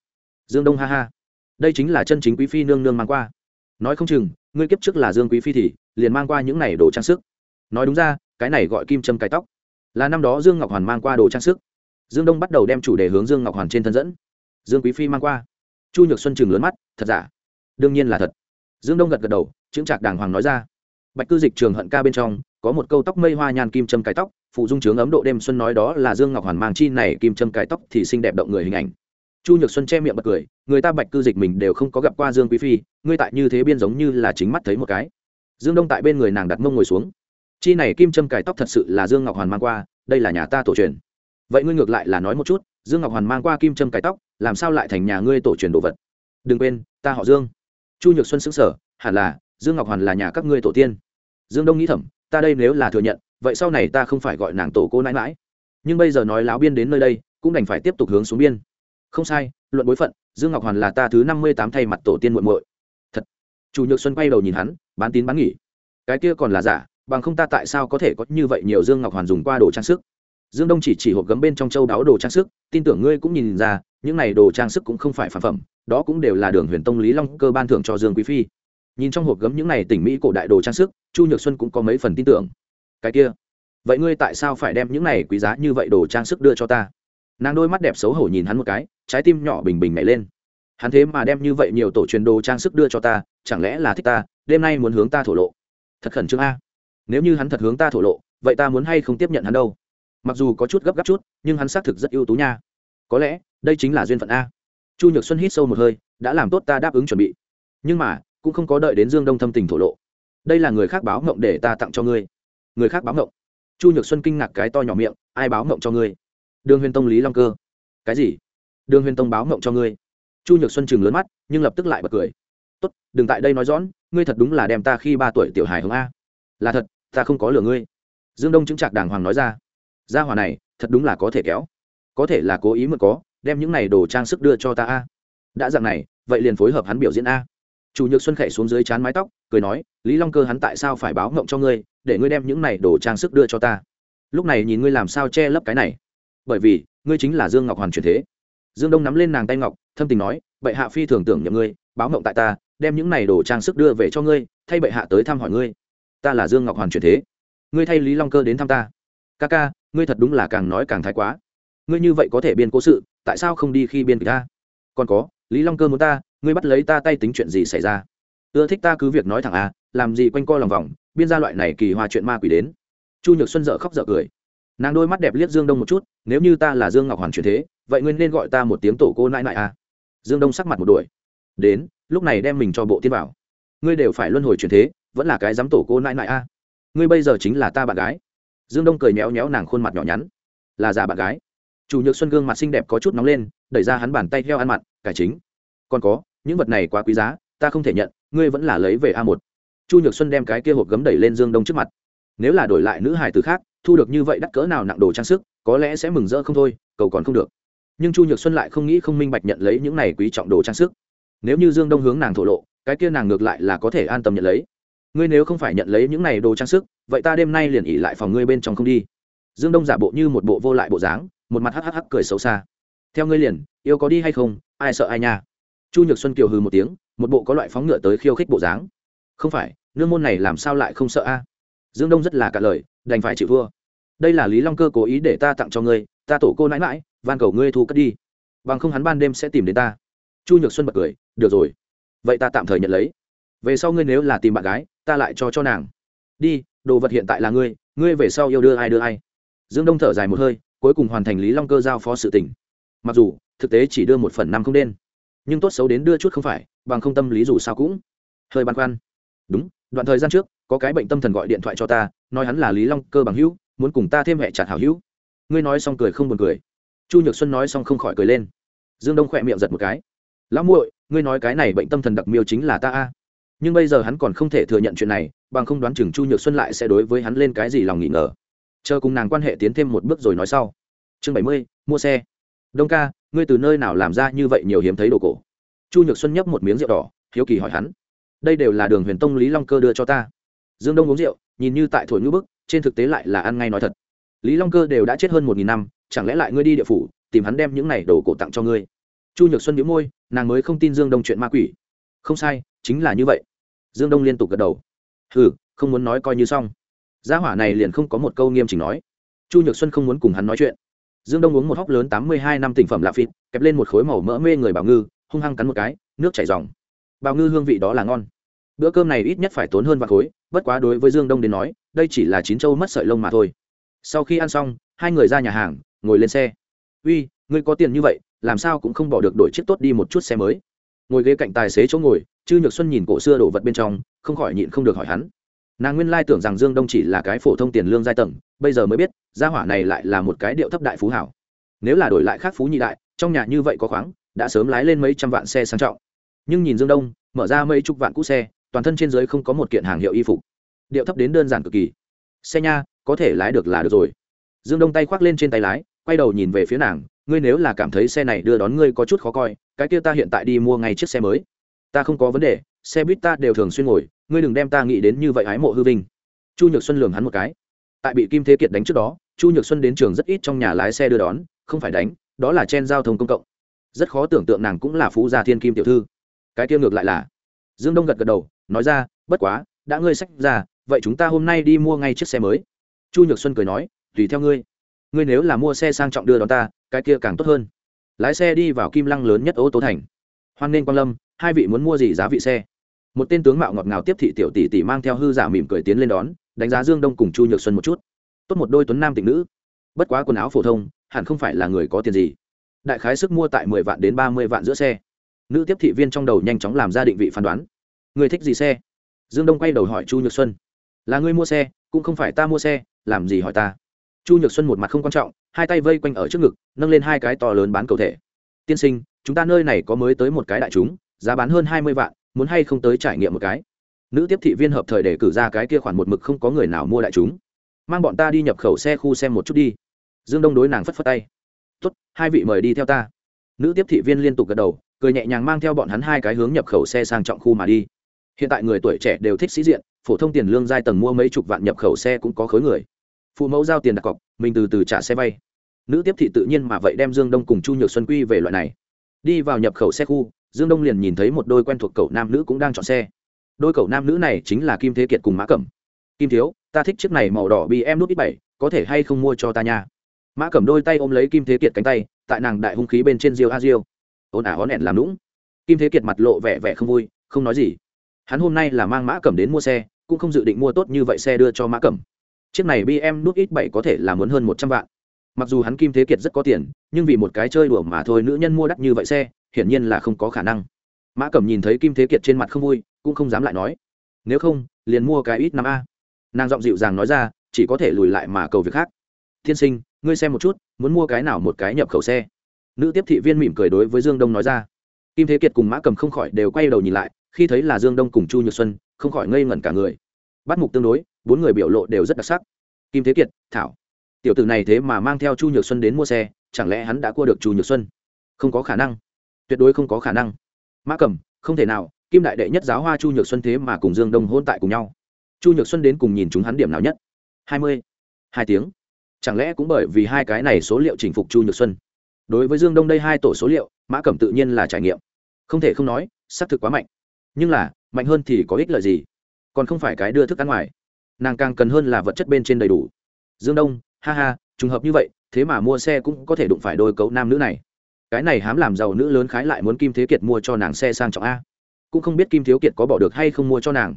Dương đông ha ha đây chính là chân chính quý phi nương nương mang qua. Nói không chừng, ngươi kiếp trước là dương quý phi thì, liền mang qua những này đồ trang sức. Nói đúng ra, cái này gọi kim châm cái tóc. Là năm đó dương ngọc hoàn mang qua đồ trang sức. Dương đông bắt đầu đem chủ đề hướng dương ngọc hoàn trên thân dẫn. Dương quý phi mang qua. Chu nhược xuân chừng lớn mắt, thật giả? Đương nhiên là thật. Dương đông gật gật đầu chứng chạc đàng hoàng nói ra. Bạch cư dịch trường hận ca bên trong, có một câu tóc mây hoa nhàn kim châm cái tóc, phụ dung trướng ấm độ đêm xuân nói đó là dương ngọc hoàn mang chi này kim châm cái tóc thì xinh đẹp động người hình ảnh chu nhược xuân che miệng bật cười, người ta bạch cư dịch mình đều không có gặp qua dương quý phi, ngươi tại như thế biên giống như là chính mắt thấy một cái. Dương đông tại bên người nàng đặt mông ngồi xuống. Chi này kim trâm cài tóc thật sự là dương ngọc hoàn mang qua, đây là nhà ta tổ truyền. Vậy ngươi ngược lại là nói một chút, dương ngọc hoàn mang qua kim trâm cài tóc, làm sao lại thành nhà ngươi tổ truyền đồ vật? Đừng quên, ta họ dương. Chu nhược xuân xứng sở hẳn là, dương ngọc hoàn là nhà các ngươi tổ tiên. Dương đông nghĩ thầm, ta đây nếu là thừa nhận, vậy sau này ta không phải gọi nàng tổ cô nãi mãi nhưng bây giờ nói láo biên đến nơi đây, cũng đành phải tiếp tục hướng xuống biên không sai, luận bối phận, dương ngọc hoàn là ta thứ năm mươi tám thay mặt tổ tiên muộn muội. Thật. Chủ nhược xuân quay đầu nhìn hắn, bán tín bán nghỉ. Cái kia còn là giả, bằng không ta tại sao có thể có như vậy nhiều dương ngọc hoàn dùng qua đồ trang sức? Dương đông chỉ chỉ hộp gấm bên trong châu đáo đồ trang sức, tin tưởng ngươi cũng nhìn ra, những này đồ trang sức cũng không phải phản phẩm, đó cũng đều là đường huyền tông lý long cơ ban thưởng cho dương quý phi. Nhìn trong hộp gấm những này tỉnh mỹ cổ đại đồ trang sức, chu nhược xuân cũng có mấy phần tin tưởng. Cái kia. Vậy ngươi tại sao phải đem những này quý giá như vậy đồ trang sức đưa cho ta? Nàng đôi mắt đẹp xấu hổ nhìn hắn một cái trái tim nhỏ bình bình nhảy lên. Hắn thế mà đem như vậy nhiều tổ truyền đồ trang sức đưa cho ta, chẳng lẽ là thích ta, đêm nay muốn hướng ta thổ lộ. Thật khẩn trương a. Nếu như hắn thật hướng ta thổ lộ, vậy ta muốn hay không tiếp nhận hắn đâu? Mặc dù có chút gấp gáp chút, nhưng hắn xác thực rất ưu tú nha. Có lẽ, đây chính là duyên phận a. Chu nhược xuân hít sâu một hơi, đã làm tốt ta đáp ứng chuẩn bị. Nhưng mà, cũng không có đợi đến dương đông thâm tình thổ lộ. Đây là người khác báo ngộng để ta tặng cho ngươi. Người khác báo ngộng. Chu nhược xuân kinh ngạc cái to nhỏ miệng, ai báo ngộng cho ngươi? Đường huyền tông lý long cơ. Cái gì? Đường huyền tông báo mộng cho ngươi. Chu nhược xuân chừng lớn mắt, nhưng lập tức lại bật cười. Tốt, đừng tại đây nói rõ ngươi thật đúng là đem ta khi ba tuổi tiểu hài hướng a. Là thật, ta không có lừa ngươi. Dương đông chứng trạc đàng hoàng nói ra. Gia hòa này, thật đúng là có thể kéo. Có thể là cố ý mượn có, đem những này đồ trang sức đưa cho ta a. Đã dạng này, vậy liền phối hợp hắn biểu diễn a. Chủ nhược xuân khẩy xuống dưới chán mái tóc, cười nói, lý long cơ hắn tại sao phải báo ngộng cho ngươi, để ngươi đem những này đồ trang sức đưa cho ta? Lúc này nhìn ngươi làm sao che lấp cái này? Bởi vì, ngươi chính là dương ngọc hoàn truyền thế dương đông nắm lên nàng tay ngọc, thâm tình nói, bệ hạ phi thường tưởng nhậm ngươi, báo mộng tại ta, đem những này đồ trang sức đưa về cho ngươi, thay bệ hạ tới thăm hỏi ngươi. Ta là dương ngọc hoàn truyền thế. Ngươi thay lý long cơ đến thăm ta. Ca ca, ngươi thật đúng là càng nói càng thái quá. Ngươi như vậy có thể biên cố sự, tại sao không đi khi biên kịch ta? Còn có, lý long cơ muốn ta, ngươi bắt lấy ta tay tính chuyện gì xảy ra? Ưa thích ta cứ việc nói thẳng à làm gì quanh co lòng vòng, biên ra loại này kỳ hoa chuyện ma quỷ đến. Chu nhược xuân dợ khóc dợ cười. Nàng đôi mắt đẹp liếc dương đông một chút, nếu như ta là dương ngọc hoàn truyền thế vậy ngươi nên gọi ta một tiếng tổ cô nãi nãi à. Dương đông sắc mặt một đuổi. Đến, lúc này đem mình cho bộ tiên vào. Ngươi đều phải luân hồi truyền thế, vẫn là cái dám tổ cô nãi nãi à. Ngươi bây giờ chính là ta bạn gái. Dương đông cười méo méo nàng khuôn mặt nhỏ nhắn. Là già bạn gái. Chủ nhược xuân gương mặt xinh đẹp có chút nóng lên, đẩy ra hắn bàn tay theo ăn mặn cải chính. Còn có, những vật này quá quý giá, ta không thể nhận, ngươi vẫn là lấy về a một. Chu nhược xuân đem cái kia hộp gấm đẩy lên dương đông trước mặt. Nếu là đổi lại nữ hài từ khác, thu được như vậy đắt cỡ nào nặng đồ trang sức, có lẽ sẽ mừng rỡ không thôi, cầu còn không được nhưng chu nhược xuân lại không nghĩ không minh bạch nhận lấy những này quý trọng đồ trang sức. Nếu như dương đông hướng nàng thổ lộ, cái kia nàng ngược lại là có thể an tâm nhận lấy. Ngươi nếu không phải nhận lấy những này đồ trang sức, vậy ta đêm nay liền ỉ lại phòng ngươi bên trong không đi. Dương đông giả bộ như một bộ vô lại bộ dáng, một mặt hắc hắc cười xấu xa. Theo ngươi liền, yêu có đi hay không, ai sợ ai nha. Chu nhược xuân kiều hừ một tiếng, một bộ có loại phóng ngựa tới khiêu khích bộ dáng. Không phải, nương môn này làm sao lại không sợ a? Dương đông rất là cả lời, đành phải chịu thua. Đây là lý long cơ cố ý để ta tặng cho ngươi ta tổ cô nãi mãi van cầu ngươi thu cất đi. Bằng không hắn ban đêm sẽ tìm đến ta. Chu nhược xuân bật cười, được rồi. Vậy ta tạm thời nhận lấy. Về sau ngươi nếu là tìm bạn gái, ta lại cho cho nàng. Đi, đồ vật hiện tại là ngươi ngươi về sau yêu đưa ai đưa ai. Dương đông thở dài một hơi, cuối cùng hoàn thành lý long cơ giao phó sự tỉnh mặc dù, thực tế chỉ đưa một phần năm không đen, nhưng tốt xấu đến đưa chút không phải, bằng không tâm lý dù sao cũng hơi băn khoăn. Đúng, đoạn thời gian trước, có cái bệnh tâm thần gọi điện thoại cho ta, nói hắn là lý long cơ bằng hữu, muốn cùng ta thêm hệ chặt hảo hữu ngươi nói xong cười không buồn cười. Chu nhược xuân nói xong không khỏi cười lên. Dương đông khỏe miệng giật một cái. Lão muội, ngươi nói cái này bệnh tâm thần đặc miêu chính là ta a. Nhưng bây giờ hắn còn không thể thừa nhận chuyện này, bằng không đoán chừng chu nhược xuân lại sẽ đối với hắn lên cái gì lòng nghỉ ngờ. Chờ cùng nàng quan hệ tiến thêm một bước rồi nói sau. Chương bảy mươi, mua xe. Đông ca, ngươi từ nơi nào làm ra như vậy nhiều hiếm thấy đồ cổ? Chu nhược xuân nhấp một miếng rượu đỏ, hiếu kỳ hỏi hắn. Đây đều là đường huyền tông lý long cơ đưa cho ta. Dương đông uống rượu, nhìn như tại thổi ngữ bức, trên thực tế lại là ăn ngay nói thật lý long cơ đều đã chết hơn một nghìn năm, chẳng lẽ lại ngươi đi địa phủ, tìm hắn đem những này đồ cổ tặng cho ngươi? Chu nhược xuân nhíu môi, nàng mới không tin dương đông chuyện ma quỷ. Không sai, chính là như vậy. Dương đông liên tục gật đầu. Ừ không muốn nói coi như xong. Gia hỏa này liền không có một câu nghiêm chỉnh nói. Chu nhược xuân không muốn cùng hắn nói chuyện. Dương đông uống một hóc lớn tám mươi hai năm tỉnh phẩm lạ phịt, kẹp lên một khối màu mỡ mê người bảo ngư, hung hăng cắn một cái, nước chảy dòng bào ngư hương vị đó là ngon. Bữa cơm này ít nhất phải tốn hơn vài khối, bất quá đối với dương đông đến nói, đây chỉ là chín châu mất sợi lông mà thôi sau khi ăn xong, hai người ra nhà hàng, ngồi lên xe. Uy, ngươi có tiền như vậy, làm sao cũng không bỏ được đổi chiếc tốt đi một chút xe mới. Ngồi ghế cạnh tài xế chỗ ngồi chư nhược xuân nhìn cổ xưa đổ vật bên trong, không khỏi nhịn không được hỏi hắn. Nàng nguyên lai tưởng rằng dương đông chỉ là cái phổ thông tiền lương giai tầng, bây giờ mới biết, gia hỏa này lại là một cái điệu thấp đại phú hảo. Nếu là đổi lại khác phú nhị đại, trong nhà như vậy có khoáng, đã sớm lái lên mấy trăm vạn xe sang trọng. Nhưng nhìn dương đông, mở ra mấy chục vạn cũ xe, toàn thân trên dưới không có một kiện hàng hiệu y phục. Điệu thấp đến đơn giản cực kỳ. Xe nha có thể lái được là được rồi. Dương đông tay khoác lên trên tay lái, quay đầu nhìn về phía nàng, ngươi nếu là cảm thấy xe này đưa đón ngươi có chút khó coi, cái kia ta hiện tại đi mua ngay chiếc xe mới. Ta không có vấn đề, xe buýt ta đều thường xuyên ngồi, ngươi đừng đem ta nghĩ đến như vậy ái mộ hư vinh. Chu nhược xuân lường hắn một cái. Tại bị kim thế kiệt đánh trước đó, chu nhược xuân đến trường rất ít trong nhà lái xe đưa đón, không phải đánh, đó là chen giao thông công cộng. Rất khó tưởng tượng nàng cũng là phú gia thiên kim tiểu thư. Cái kia ngược lại là. Dương đông gật gật đầu, nói ra, bất quá, đã ngươi sách ra, vậy chúng ta hôm nay đi mua ngay chiếc xe mới chu nhược xuân cười nói, tùy theo ngươi. Ngươi nếu là mua xe sang trọng đưa đón ta, cái kia càng tốt hơn. Lái xe đi vào kim lăng lớn nhất ô tô thành. Hoan nên quan lâm, hai vị muốn mua gì giá vị xe? Một tên tướng mạo ngọt ngào tiếp thị tiểu tỷ tỷ mang theo hư giả mỉm cười tiến lên đón, đánh giá dương đông cùng chu nhược xuân một chút. Tốt một đôi tuấn nam tịnh nữ. Bất quá quần áo phổ thông, hẳn không phải là người có tiền gì. Đại khái sức mua tại mười vạn đến ba mươi vạn giữa xe. Nữ tiếp thị viên trong đầu nhanh chóng làm ra định vị phán đoán. Người thích gì xe? Dương đông quay đầu hỏi chu nhược xuân. Là người mua xe, cũng không phải ta mua xe làm gì hỏi ta? Chu nhược xuân một mặt không quan trọng, hai tay vây quanh ở trước ngực, nâng lên hai cái to lớn bán cầu thể. Tiên sinh, chúng ta nơi này có mới tới một cái đại chúng, giá bán hơn hai mươi vạn, muốn hay không tới trải nghiệm một cái? Nữ tiếp thị viên hợp thời để cử ra cái kia khoản một mực không có người nào mua đại chúng. Mang bọn ta đi nhập khẩu xe khu xem một chút đi. Dương đông đối nàng phất phất tay. Tốt, hai vị mời đi theo ta. Nữ tiếp thị viên liên tục gật đầu, cười nhẹ nhàng mang theo bọn hắn hai cái hướng nhập khẩu xe sang trọng khu mà đi. Hiện tại người tuổi trẻ đều thích sĩ diện, phổ thông tiền lương giai tầng mua mấy chục vạn nhập khẩu xe cũng có khối người phụ mẫu giao tiền đặt cọc, mình từ từ trả xe vay. Nữ tiếp thị tự nhiên mà vậy đem dương đông cùng chu nhược xuân quy về loại này. Đi vào nhập khẩu xe khu, dương đông liền nhìn thấy một đôi quen thuộc cậu nam nữ cũng đang chọn xe. Đôi cậu nam nữ này chính là kim thế kiệt cùng mã cẩm. Kim thiếu, ta thích chiếc này màu đỏ bị em nút ít bảy, có thể hay không mua cho ta nha? Mã Cẩm đôi tay ôm lấy kim thế kiệt cánh tay, tại nàng đại hung khí bên trên diêu a diêu. Ồn ả hón ẻn làm lũng kim thế kiệt mặt lộ vẻ vẻ không vui, không nói gì. Hắn hôm nay là mang mã cẩm đến mua xe, cũng không dự định mua tốt như vậy xe đưa cho mã cẩm chiếc này bm nút ít bảy có thể là muốn hơn một trăm vạn. Mặc dù hắn kim thế kiệt rất có tiền, nhưng vì một cái chơi đùa mà thôi nữ nhân mua đắt như vậy xe, hiển nhiên là không có khả năng. Mã cẩm nhìn thấy kim thế kiệt trên mặt không vui, cũng không dám lại nói. Nếu không, liền mua cái ít năm a. Nàng giọng dịu dàng nói ra, chỉ có thể lùi lại mà cầu việc khác. Tiên sinh, ngươi xem một chút, muốn mua cái nào một cái nhập khẩu xe? Nữ tiếp thị viên mỉm cười đối với dương đông nói ra. Kim thế kiệt cùng mã cầm không khỏi đều quay đầu nhìn lại, khi thấy là dương đông cùng chu nhược xuân, không khỏi ngây ngẩn cả người. Bắt mục tương đối bốn người biểu lộ đều rất đặc sắc. Kim thế kiệt, thảo. Tiểu tử này thế mà mang theo chu nhược xuân đến mua xe, chẳng lẽ hắn đã cua được chu nhược xuân? Không có khả năng. Tuyệt đối không có khả năng. Mã cầm không thể nào, kim đại đệ nhất giáo hoa chu nhược xuân thế mà cùng dương đông hôn tại cùng nhau. Chu nhược xuân đến cùng nhìn chúng hắn điểm nào nhất? Hai mươi, hai tiếng. Chẳng lẽ cũng bởi vì hai cái này số liệu chỉnh phục chu nhược xuân? Đối với dương đông đây hai tổ số liệu, mã cẩm tự nhiên là trải nghiệm. Không thể không nói, xác thực quá mạnh. Nhưng là, mạnh hơn thì có ích lợi gì? Còn không phải cái đưa thức ăn ngoài nàng càng cần hơn là vật chất bên trên đầy đủ. Dương đông, ha ha, trùng hợp như vậy, thế mà mua xe cũng có thể đụng phải đôi cấu nam nữ này. Cái này hám làm giàu nữ lớn khái lại muốn kim thế kiệt mua cho nàng xe sang trọng a. Cũng không biết kim thiếu kiệt có bỏ được hay không mua cho nàng.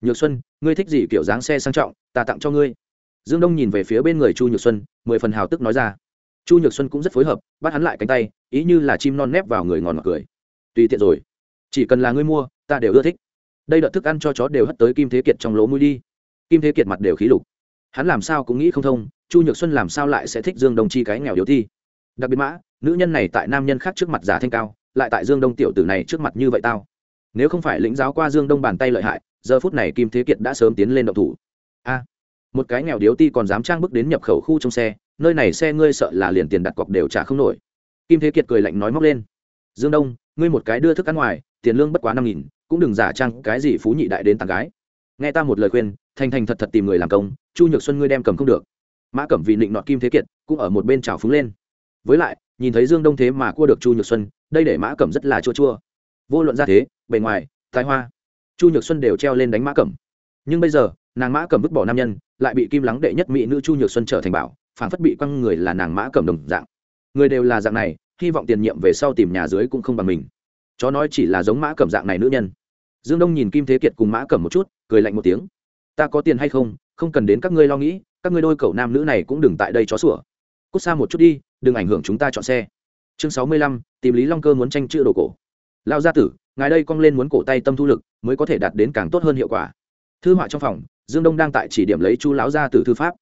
Nhược xuân, ngươi thích gì kiểu dáng xe sang trọng, ta tặng cho ngươi. Dương đông nhìn về phía bên người chu nhược xuân, mười phần hào tức nói ra. Chu nhược xuân cũng rất phối hợp, bắt hắn lại cánh tay, ý như là chim non nép vào người ngòn ngọt cười. Tùy tiện rồi. Chỉ cần là ngươi mua, ta đều ưa thích. Đây đợt thức ăn cho chó đều hất tới kim thế kiệt trong lỗ mũi đi kim thế kiệt mặt đều khí lục. Hắn làm sao cũng nghĩ không thông, chu nhược xuân làm sao lại sẽ thích dương đông chi cái nghèo yếu thi? Đặc biệt mã, nữ nhân này tại nam nhân khác trước mặt giả thanh cao, lại tại dương đông tiểu tử này trước mặt như vậy tao. Nếu không phải lĩnh giáo qua dương đông bàn tay lợi hại, giờ phút này kim thế kiệt đã sớm tiến lên động thủ. A, một cái nghèo điếu ti còn dám trang bước đến nhập khẩu khu trong xe, nơi này xe ngươi sợ là liền tiền đặt cọc đều trả không nổi. Kim thế kiệt cười lạnh nói móc lên. Dương đông, ngươi một cái đưa thức ăn ngoài, tiền lương bất quá năm nghìn, cũng đừng giả trang cái gì phú nhị đại đến tàn gái. Nghe ta một lời khuyên thành thành thật thật tìm người làm công, chu nhược xuân ngươi đem cầm không được. Mã cẩm vì định nọt kim thế kiệt cũng ở một bên trào phúng lên. Với lại, nhìn thấy dương đông thế mà cua được chu nhược xuân, đây để mã cẩm rất là chua chua. Vô luận ra thế, bề ngoài, tài hoa, chu nhược xuân đều treo lên đánh mã cẩm. Nhưng bây giờ, nàng mã cẩm vứt bỏ nam nhân, lại bị kim lắng đệ nhất mỹ nữ chu nhược xuân trở thành bảo phản phất bị quăng người là nàng mã cẩm đồng dạng. Người đều là dạng này, hy vọng tiền nhiệm về sau tìm nhà dưới cũng không bằng mình. Chó nói chỉ là giống mã cẩm dạng này nữ nhân. Dương đông nhìn kim thế kiệt cùng mã cẩm một chút, cười lạnh một tiếng ta có tiền hay không không cần đến các ngươi lo nghĩ, các ngươi đôi cậu nam nữ này cũng đừng tại đây chó sủa. Cút xa một chút đi, đừng ảnh hưởng chúng ta chọn xe. Chương sáu mươi lăm, tìm lý long cơ muốn tranh chữ đồ cổ. Lao gia tử, ngài đây cong lên muốn cổ tay tâm thu lực, mới có thể đạt đến càng tốt hơn hiệu quả. Thư họa trong phòng, dương đông đang tại chỉ điểm lấy chu lão gia tử thư pháp.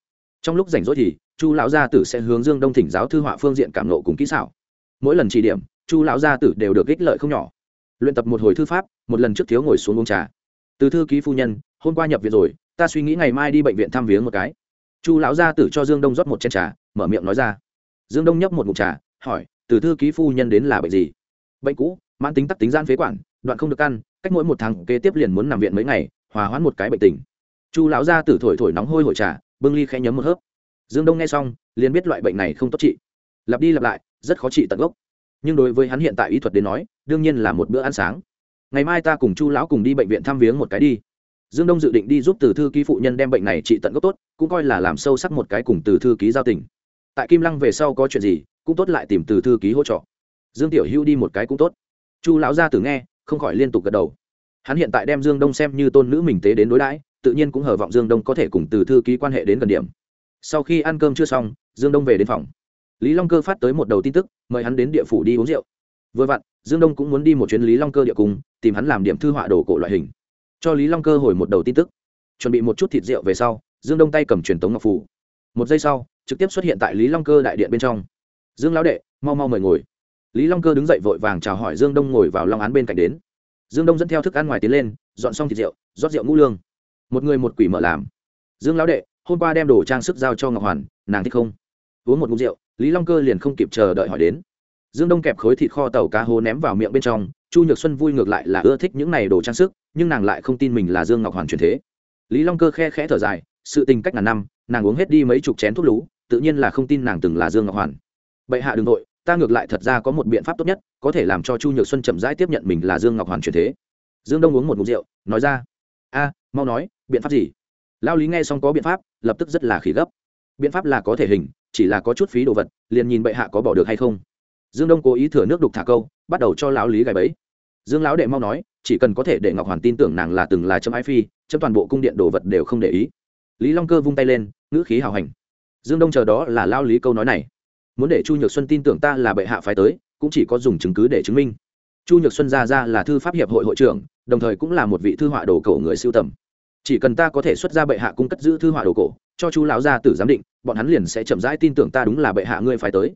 Trong lúc rảnh rỗi thì, chu lão gia tử sẽ hướng dương đông thỉnh giáo thư họa phương diện cảm nộ cùng kỹ xảo. Mỗi lần chỉ điểm, chu lão gia tử đều được ích lợi không nhỏ. Luyện tập một hồi thư pháp, một lần trước thiếu ngồi xuống uống trà. Từ thư ký phu nhân, hôm qua nhập viện rồi ta suy nghĩ ngày mai đi bệnh viện thăm viếng một cái. Chu lão gia tử cho dương đông rót một chén trà, mở miệng nói ra. Dương đông nhấp một ngụm trà, hỏi, từ thư ký phu nhân đến là bệnh gì? Bệnh cũ, mãn tính tắc tính gian phế quản, đoạn không được ăn, cách mỗi một tháng kế tiếp liền muốn nằm viện mấy ngày, hòa hoãn một cái bệnh tình. Chu lão gia tử thổi thổi nóng hôi hổi trà, bưng ly khẽ nhấm một hớp. Dương đông nghe xong, liền biết loại bệnh này không tốt trị. Lặp đi lặp lại, rất khó trị tận gốc. Nhưng đối với hắn hiện tại ý thuật đến nói, đương nhiên là một bữa ăn sáng. Ngày mai ta cùng chu lão cùng đi bệnh viện thăm viếng một cái đi dương đông dự định đi giúp từ thư ký phụ nhân đem bệnh này trị tận gốc tốt, cũng coi là làm sâu sắc một cái cùng từ thư ký giao tình. Tại kim lăng về sau có chuyện gì, cũng tốt lại tìm từ thư ký hỗ trợ. Dương tiểu hữu đi một cái cũng tốt. Chu lão gia tử nghe, không khỏi liên tục gật đầu. Hắn hiện tại đem dương đông xem như tôn nữ mình tế đến đối đãi, tự nhiên cũng hờ vọng dương đông có thể cùng từ thư ký quan hệ đến gần điểm. Sau khi ăn cơm chưa xong, dương đông về đến phòng. Lý long cơ phát tới một đầu tin tức, mời hắn đến địa phủ đi uống rượu. Vừa vặn, dương đông cũng muốn đi một chuyến lý long cơ địa cùng, tìm hắn làm điểm thư họa đồ cổ loại hình cho lý long cơ hồi một đầu tin tức. Chuẩn bị một chút thịt rượu về sau, dương đông tay cầm truyền tống ngọc phủ một giây sau, trực tiếp xuất hiện tại lý long cơ đại điện bên trong. Dương lão đệ, mau mau mời ngồi. Lý long cơ đứng dậy vội vàng chào hỏi dương đông ngồi vào long án bên cạnh đến. Dương đông dẫn theo thức ăn ngoài tiến lên, dọn xong thịt rượu, rót rượu ngũ lương. Một người một quỷ mở làm. Dương lão đệ, hôm qua đem đồ trang sức giao cho ngọc hoàn, nàng thích không? Uống một ngụm rượu, lý long cơ liền không kịp chờ đợi hỏi đến. Dương đông kẹp khối thịt kho tàu cá hố ném vào miệng bên trong chu nhược xuân vui ngược lại là ưa thích những này đồ trang sức, nhưng nàng lại không tin mình là dương ngọc hoàn truyền thế. Lý long cơ khe khẽ thở dài, sự tình cách ngàn năm, nàng uống hết đi mấy chục chén thuốc lú, tự nhiên là không tin nàng từng là dương ngọc hoàn. Bệ hạ đ ừ n g nội ta ngược lại thật ra có một biện pháp tốt nhất, có thể làm cho chu nhược xuân chậm rãi tiếp nhận mình là dương ngọc hoàn truyền thế. Dương đông uống một mục rượu, nói ra, a, mau nói, biện pháp gì? Lao lý nghe xong có biện pháp, lập tức rất là khỉ gấp. Biện pháp là có thể hình, chỉ là có chút phí đồ vật, liền nhìn bệ hạ có bỏ được hay không. Dương đông cố ý thừa nước đục thả câu, bắt đầu cho lão lý gài bẫy dương lão đệ mau nói, chỉ cần có thể để ngọc hoàn tin tưởng nàng là từng là chấm ái phi, chấm toàn bộ cung điện đồ vật đều không để ý. Lý long cơ vung tay lên, ngữ khí hào hành. Dương đông chờ đó là lao lý câu nói này. Muốn để chu nhược xuân tin tưởng ta là bệ hạ phái tới, cũng chỉ có dùng chứng cứ để chứng minh. Chu nhược xuân ra ra là thư pháp hiệp hội hội trưởng, đồng thời cũng là một vị thư họa đồ cổ người siêu tầm. Chỉ cần ta có thể xuất ra bệ hạ cung cất giữ thư họa đồ cổ, cho chu lão gia tử giám định, bọn hắn liền sẽ chậm rãi tin tưởng ta đúng là bệ hạ ngươi phải tới.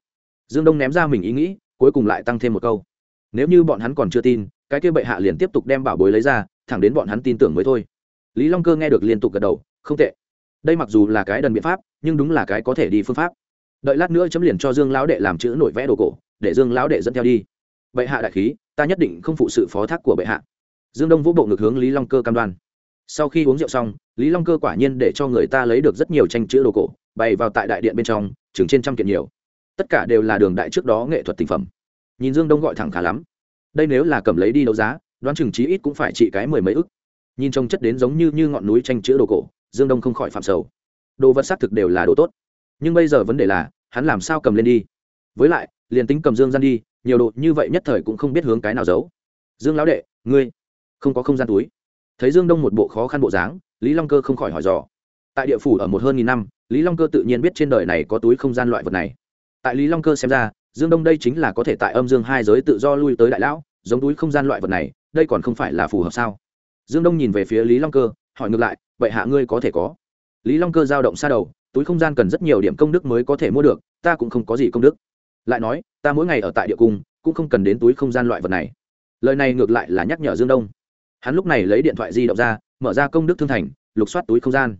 Dương đông ném ra mình ý nghĩ, cuối cùng lại tăng thêm một câu. Nếu như bọn hắn còn chưa tin cái kia bệ hạ liền tiếp tục đem bảo bối lấy ra, thẳng đến bọn hắn tin tưởng mới thôi. Lý long cơ nghe được liên tục gật đầu, không tệ. Đây mặc dù là cái đần biện pháp, nhưng đúng là cái có thể đi phương pháp. Đợi lát nữa chấm liền cho dương lão đệ làm chữ nổi vẽ đồ cổ, để dương lão đệ dẫn theo đi. Bệ hạ đại khí, ta nhất định không phụ sự phó thác của bệ hạ. Dương đông vũ bộ ngược hướng lý long cơ cam đoan. Sau khi uống rượu xong, lý long cơ quả nhiên để cho người ta lấy được rất nhiều tranh chữ đồ cổ, bày vào tại đại điện bên trong, chừng trên trăm kiện nhiều. Tất cả đều là đường đại trước đó nghệ thuật tinh phẩm. Nhìn dương đông gọi thẳng khá lắm đây nếu là cầm lấy đi đấu giá, đoán chừng chí ít cũng phải trị cái mười mấy ức. Nhìn trông chất đến giống như như ngọn núi tranh chữ đồ cổ, dương đông không khỏi phạm sầu. Đồ vật xác thực đều là đồ tốt. Nhưng bây giờ vấn đề là, hắn làm sao cầm lên đi? Với lại, liền tính cầm dương gian đi, nhiều đồ như vậy nhất thời cũng không biết hướng cái nào giấu. Dương lão đệ, ngươi không có không gian túi. Thấy dương đông một bộ khó khăn bộ dáng, lý long cơ không khỏi hỏi dò. Tại địa phủ ở một hơn nghìn năm, lý long cơ tự nhiên biết trên đời này có túi không gian loại vật này. Tại lý long cơ xem ra dương đông đây chính là có thể tại âm dương hai giới tự do lui tới đại lão, giống túi không gian loại vật này, đây còn không phải là phù hợp sao? Dương đông nhìn về phía lý long cơ, hỏi ngược lại, vậy hạ ngươi có thể có? Lý long cơ giao động xa đầu, túi không gian cần rất nhiều điểm công đức mới có thể mua được, ta cũng không có gì công đức. Lại nói, ta mỗi ngày ở tại địa cung, cũng không cần đến túi không gian loại vật này. Lời này ngược lại là nhắc nhở dương đông. Hắn lúc này lấy điện thoại di động ra, mở ra công đức thương thành, lục soát túi không gian.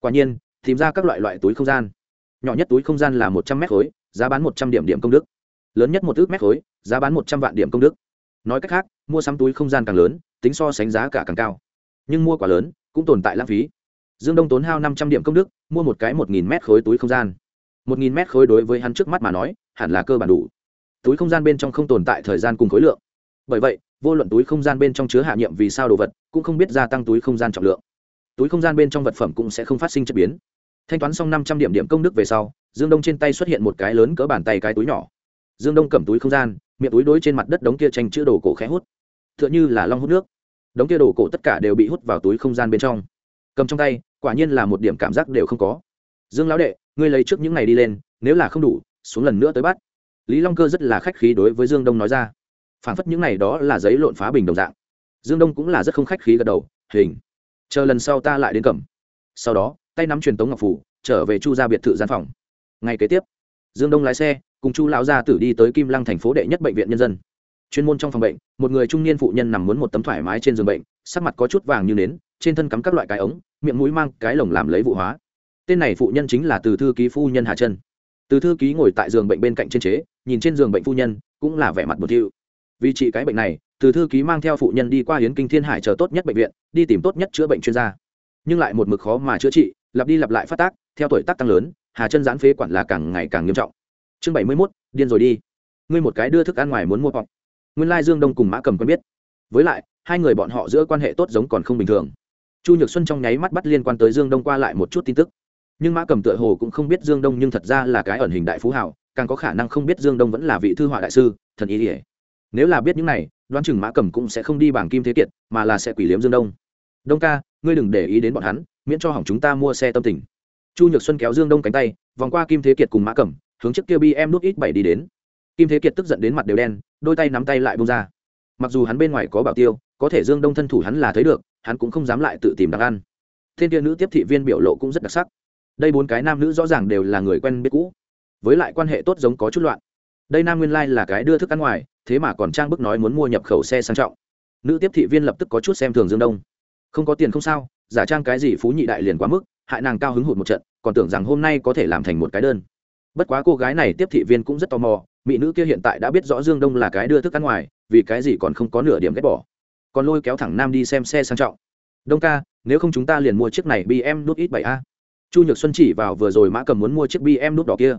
Quả nhiên, tìm ra các loại loại túi không gian. Nhỏ nhất túi không gian là một trăm mét khối giá bán một trăm điểm điểm công đức. Lớn nhất một ước mét khối, giá bán một trăm vạn điểm công đức. Nói cách khác, mua sắm túi không gian càng lớn, tính so sánh giá cả càng cao. Nhưng mua quá lớn, cũng tồn tại lãng phí. Dương đông tốn hao năm trăm điểm công đức, mua một cái một nghìn mét khối túi không gian. Một nghìn mét khối đối với hắn trước mắt mà nói, hẳn là cơ bản đủ. Túi không gian bên trong không tồn tại thời gian cùng khối lượng. Bởi vậy, vô luận túi không gian bên trong chứa hạ nhiệm vì sao đồ vật, cũng không biết gia tăng túi không gian trọng lượng. Túi không gian bên trong vật phẩm cũng sẽ không phát sinh chất biến thanh toán xong năm trăm điểm điểm công đức về sau, dương đông trên tay xuất hiện một cái lớn cỡ bàn tay cái túi nhỏ. Dương đông cầm túi không gian, miệng túi đối trên mặt đất đống kia tranh chữ đồ cổ khẽ hút. T h ư ợ n h ư là long hút nước. Đống kia đồ cổ tất cả đều bị hút vào túi không gian bên trong. Cầm trong tay, quả nhiên là một điểm cảm giác đều không có. Dương lão đệ, ngươi lấy trước những ngày đi lên, nếu là không đủ, xuống lần nữa tới bắt. Lý long cơ rất là khách khí đối với dương đông nói ra. Phản phất những ngày đó là giấy lộn phá bình đồng dạng. Dương đông cũng là rất không khách khí gật đầu, hình, chờ lần sau ta lại đến cầm. Sau đó tay nắm truyền tống ngọc phủ, trở về chu ra biệt thự gian phòng. Ngày kế tiếp, dương đông lái xe, cùng chu lão gia tử đi tới kim lăng thành phố đệ nhất bệnh viện nhân dân. Chuyên môn trong phòng bệnh, một người trung niên phụ nhân nằm muốn một tấm thoải mái trên giường bệnh, sắc mặt có chút vàng như nến, trên thân cắm các loại cái ống, miệng mũi mang cái lồng làm lấy vụ hóa. Tên này phụ nhân chính là từ thư ký phu nhân hà chân từ thư ký ngồi tại giường bệnh bên cạnh trên chế, nhìn trên giường bệnh phu nhân, cũng là vẻ mặt một thiệu vì trị cái bệnh này, từ thư ký mang theo phụ nhân đi qua hiến kinh thiên hải chờ tốt nhất bệnh viện, đi tìm tốt nhất chữa bệnh chuyên gia. Nhưng lại một mực khó mà chữa trị lặp đi lặp lại phát tác, theo tuổi tác tăng lớn, hà chân giãn phế quản là càng ngày càng nghiêm trọng. Chương bảy mươi mốt, điên rồi đi. Ngươi một cái đưa thức ăn ngoài muốn mua bọc. Nguyên lai dương đông cùng mã cầm quen biết. Với lại, hai người bọn họ giữa quan hệ tốt giống còn không bình thường. Chu nhược xuân trong nháy mắt bắt liên quan tới dương đông qua lại một chút tin tức. Nhưng mã cầm tựa hồ cũng không biết dương đông nhưng thật ra là cái ẩn hình đại phú hảo, càng có khả năng không biết dương đông vẫn là vị thư họa đại sư, thần ý ỉa. Nếu là biết những này, đoán chừng mã cầm cũng sẽ không đi bảng kim thế kiệt, mà là sẽ quỷ liếm dương đông. Đông ca, ngươi đừng để ý đến bọn hắn miễn cho hỏng chúng ta mua xe tâm tình. Chu nhược xuân kéo dương đông cánh tay, vòng qua kim thế kiệt cùng mã Cẩm, hướng trước kia bi em nút ít bảy đi đến. Kim thế kiệt tức giận đến mặt đều đen, đôi tay nắm tay lại bông ra. Mặc dù hắn bên ngoài có bảo tiêu, có thể dương đông thân thủ hắn là thấy được, hắn cũng không dám lại tự tìm đặc ăn. Thiên kia nữ tiếp thị viên biểu lộ cũng rất đặc sắc. Đây bốn cái nam nữ rõ ràng đều là người quen biết cũ. Với lại quan hệ tốt giống có chút loạn. Đây nam nguyên lai、like、là cái đưa thức ăn ngoài, thế mà còn trang bức nói muốn mua nhập khẩu xe sang trọng. Nữ tiếp thị viên lập tức có chút xem thường dương đông. Không có tiền không sao giả trang cái gì phú nhị đại liền quá mức, hại nàng cao hứng hụt một trận, còn tưởng rằng hôm nay có thể làm thành một cái đơn. Bất quá cô gái này tiếp thị viên cũng rất tò mò, mỹ nữ kia hiện tại đã biết rõ dương đông là cái đưa thức ăn ngoài, vì cái gì còn không có nửa điểm ghét bỏ. Còn lôi kéo thẳng nam đi xem xe sang trọng. Đông ca, nếu không chúng ta liền mua chiếc này bm nút ít bảy a. Chu nhược xuân chỉ vào vừa rồi mã cầm muốn mua chiếc bm nút đỏ kia.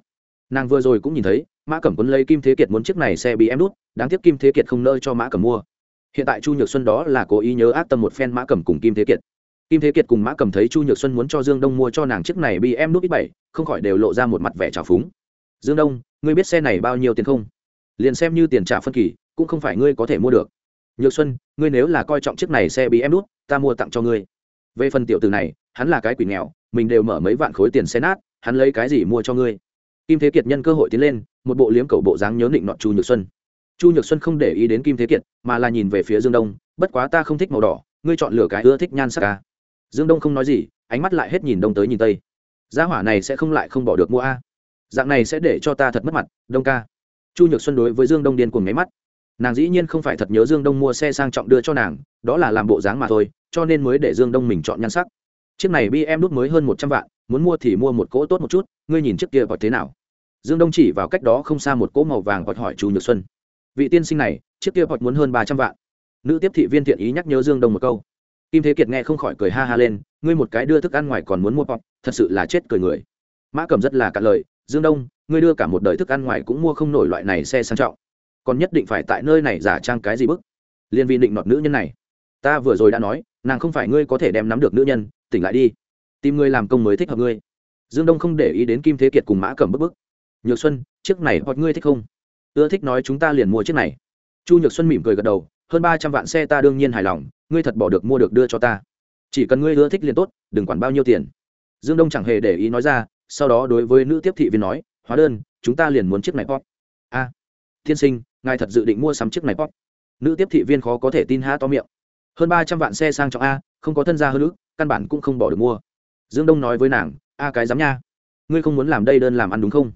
Nàng vừa rồi cũng nhìn thấy, mã cẩm quấn lấy kim thế kiệt muốn chiếc này xe bm nút, đáng tiếc kim thế kiệt không nơi cho mã cẩm mua. Hiện tại chu nhược xuân đó là cố ý nhớ ác tâm một phen mã cẩm cùng kim thế kiệt kim thế kiệt cùng mã cầm thấy chu nhược xuân muốn cho dương đông mua cho nàng chiếc này bị em nút ít bảy, không khỏi đều lộ ra một mặt vẻ trào phúng. Dương đông, ngươi biết xe này bao nhiêu tiền không? Liền xem như tiền trả phân kỳ, cũng không phải ngươi có thể mua được. Nhược xuân, ngươi nếu là coi trọng chiếc này xe bị em nút, ta mua tặng cho ngươi. Về phần tiểu từ này, hắn là cái quỷ nghèo, mình đều mở mấy vạn khối tiền xe nát, hắn lấy cái gì mua cho ngươi? Kim thế kiệt nhân cơ hội tiến lên, một bộ liếm cầu bộ dáng nhớ định nọ chu nhược xuân. Chu nhược xuân không để ý đến kim thế kiệt, mà là nhìn về phía dương đông, bất quá ta không thích màu đỏ, ngươi chọn lựa cái ưa thích nhan sắc ca dương đông không nói gì, ánh mắt lại hết nhìn đông tới nhìn tây. Gia hỏa này sẽ không lại không bỏ được mua a. Dạng này sẽ để cho ta thật mất mặt, đông ca. Chu nhược xuân đối với dương đông điên cuồng nháy mắt. Nàng dĩ nhiên không phải thật nhớ dương đông mua xe sang trọng đưa cho nàng, đó là làm bộ dáng mà thôi, cho nên mới để dương đông mình chọn nhan sắc. Chiếc này bi em đút mới hơn một trăm vạn, muốn mua thì mua một cỗ tốt một chút, ngươi nhìn chiếc kia vào thế nào? Dương đông chỉ vào cách đó không xa một cỗ màu vàng vọt hỏi chu nhược xuân. Vị tiên sinh này, chiếc kia vọt muốn hơn ba trăm vạn. Nữ tiếp thị viên thiện ý nhắc nhớ dương đông một câu kim thế kiệt nghe không khỏi cười ha ha lên, ngươi một cái đưa thức ăn ngoài còn muốn mua pop thật sự là chết cười người. Mã cầm rất là cả lời, dương đông, ngươi đưa cả một đời thức ăn ngoài cũng mua không nổi loại này xe sang trọng. Còn nhất định phải tại nơi này giả trang cái gì bức? Liên vi định nọt nữ nhân này. Ta vừa rồi đã nói, nàng không phải ngươi có thể đem nắm được nữ nhân, tỉnh lại đi. Tìm ngươi làm công mới thích hợp ngươi. Dương đông không để ý đến kim thế kiệt cùng mã cầm bức bức. Nhược xuân, chiếc này hoặc ngươi thích không? Ưa thích nói chúng ta liền mua chiếc này. Chu nhược xuân mỉm cười gật đầu, hơn ba trăm vạn xe ta đương nhiên hài lòng ngươi thật bỏ được mua được đưa cho ta. Chỉ cần ngươi ưa thích liền tốt đừng quản bao nhiêu tiền. Dương đông chẳng hề để ý nói ra sau đó đối với nữ tiếp thị viên nói hóa đơn chúng ta liền muốn chiếc này pop a à, tiên sinh ngài thật dự định mua sắm chiếc này pop nữ tiếp thị viên khó có thể tin ha to miệng. Hơn ba trăm vạn xe sang trọng a không có thân gia hơn nữ căn bản cũng không bỏ được mua. Dương đông nói với nàng a cái dám nha. Ngươi không muốn làm đây đơn làm ăn đúng không?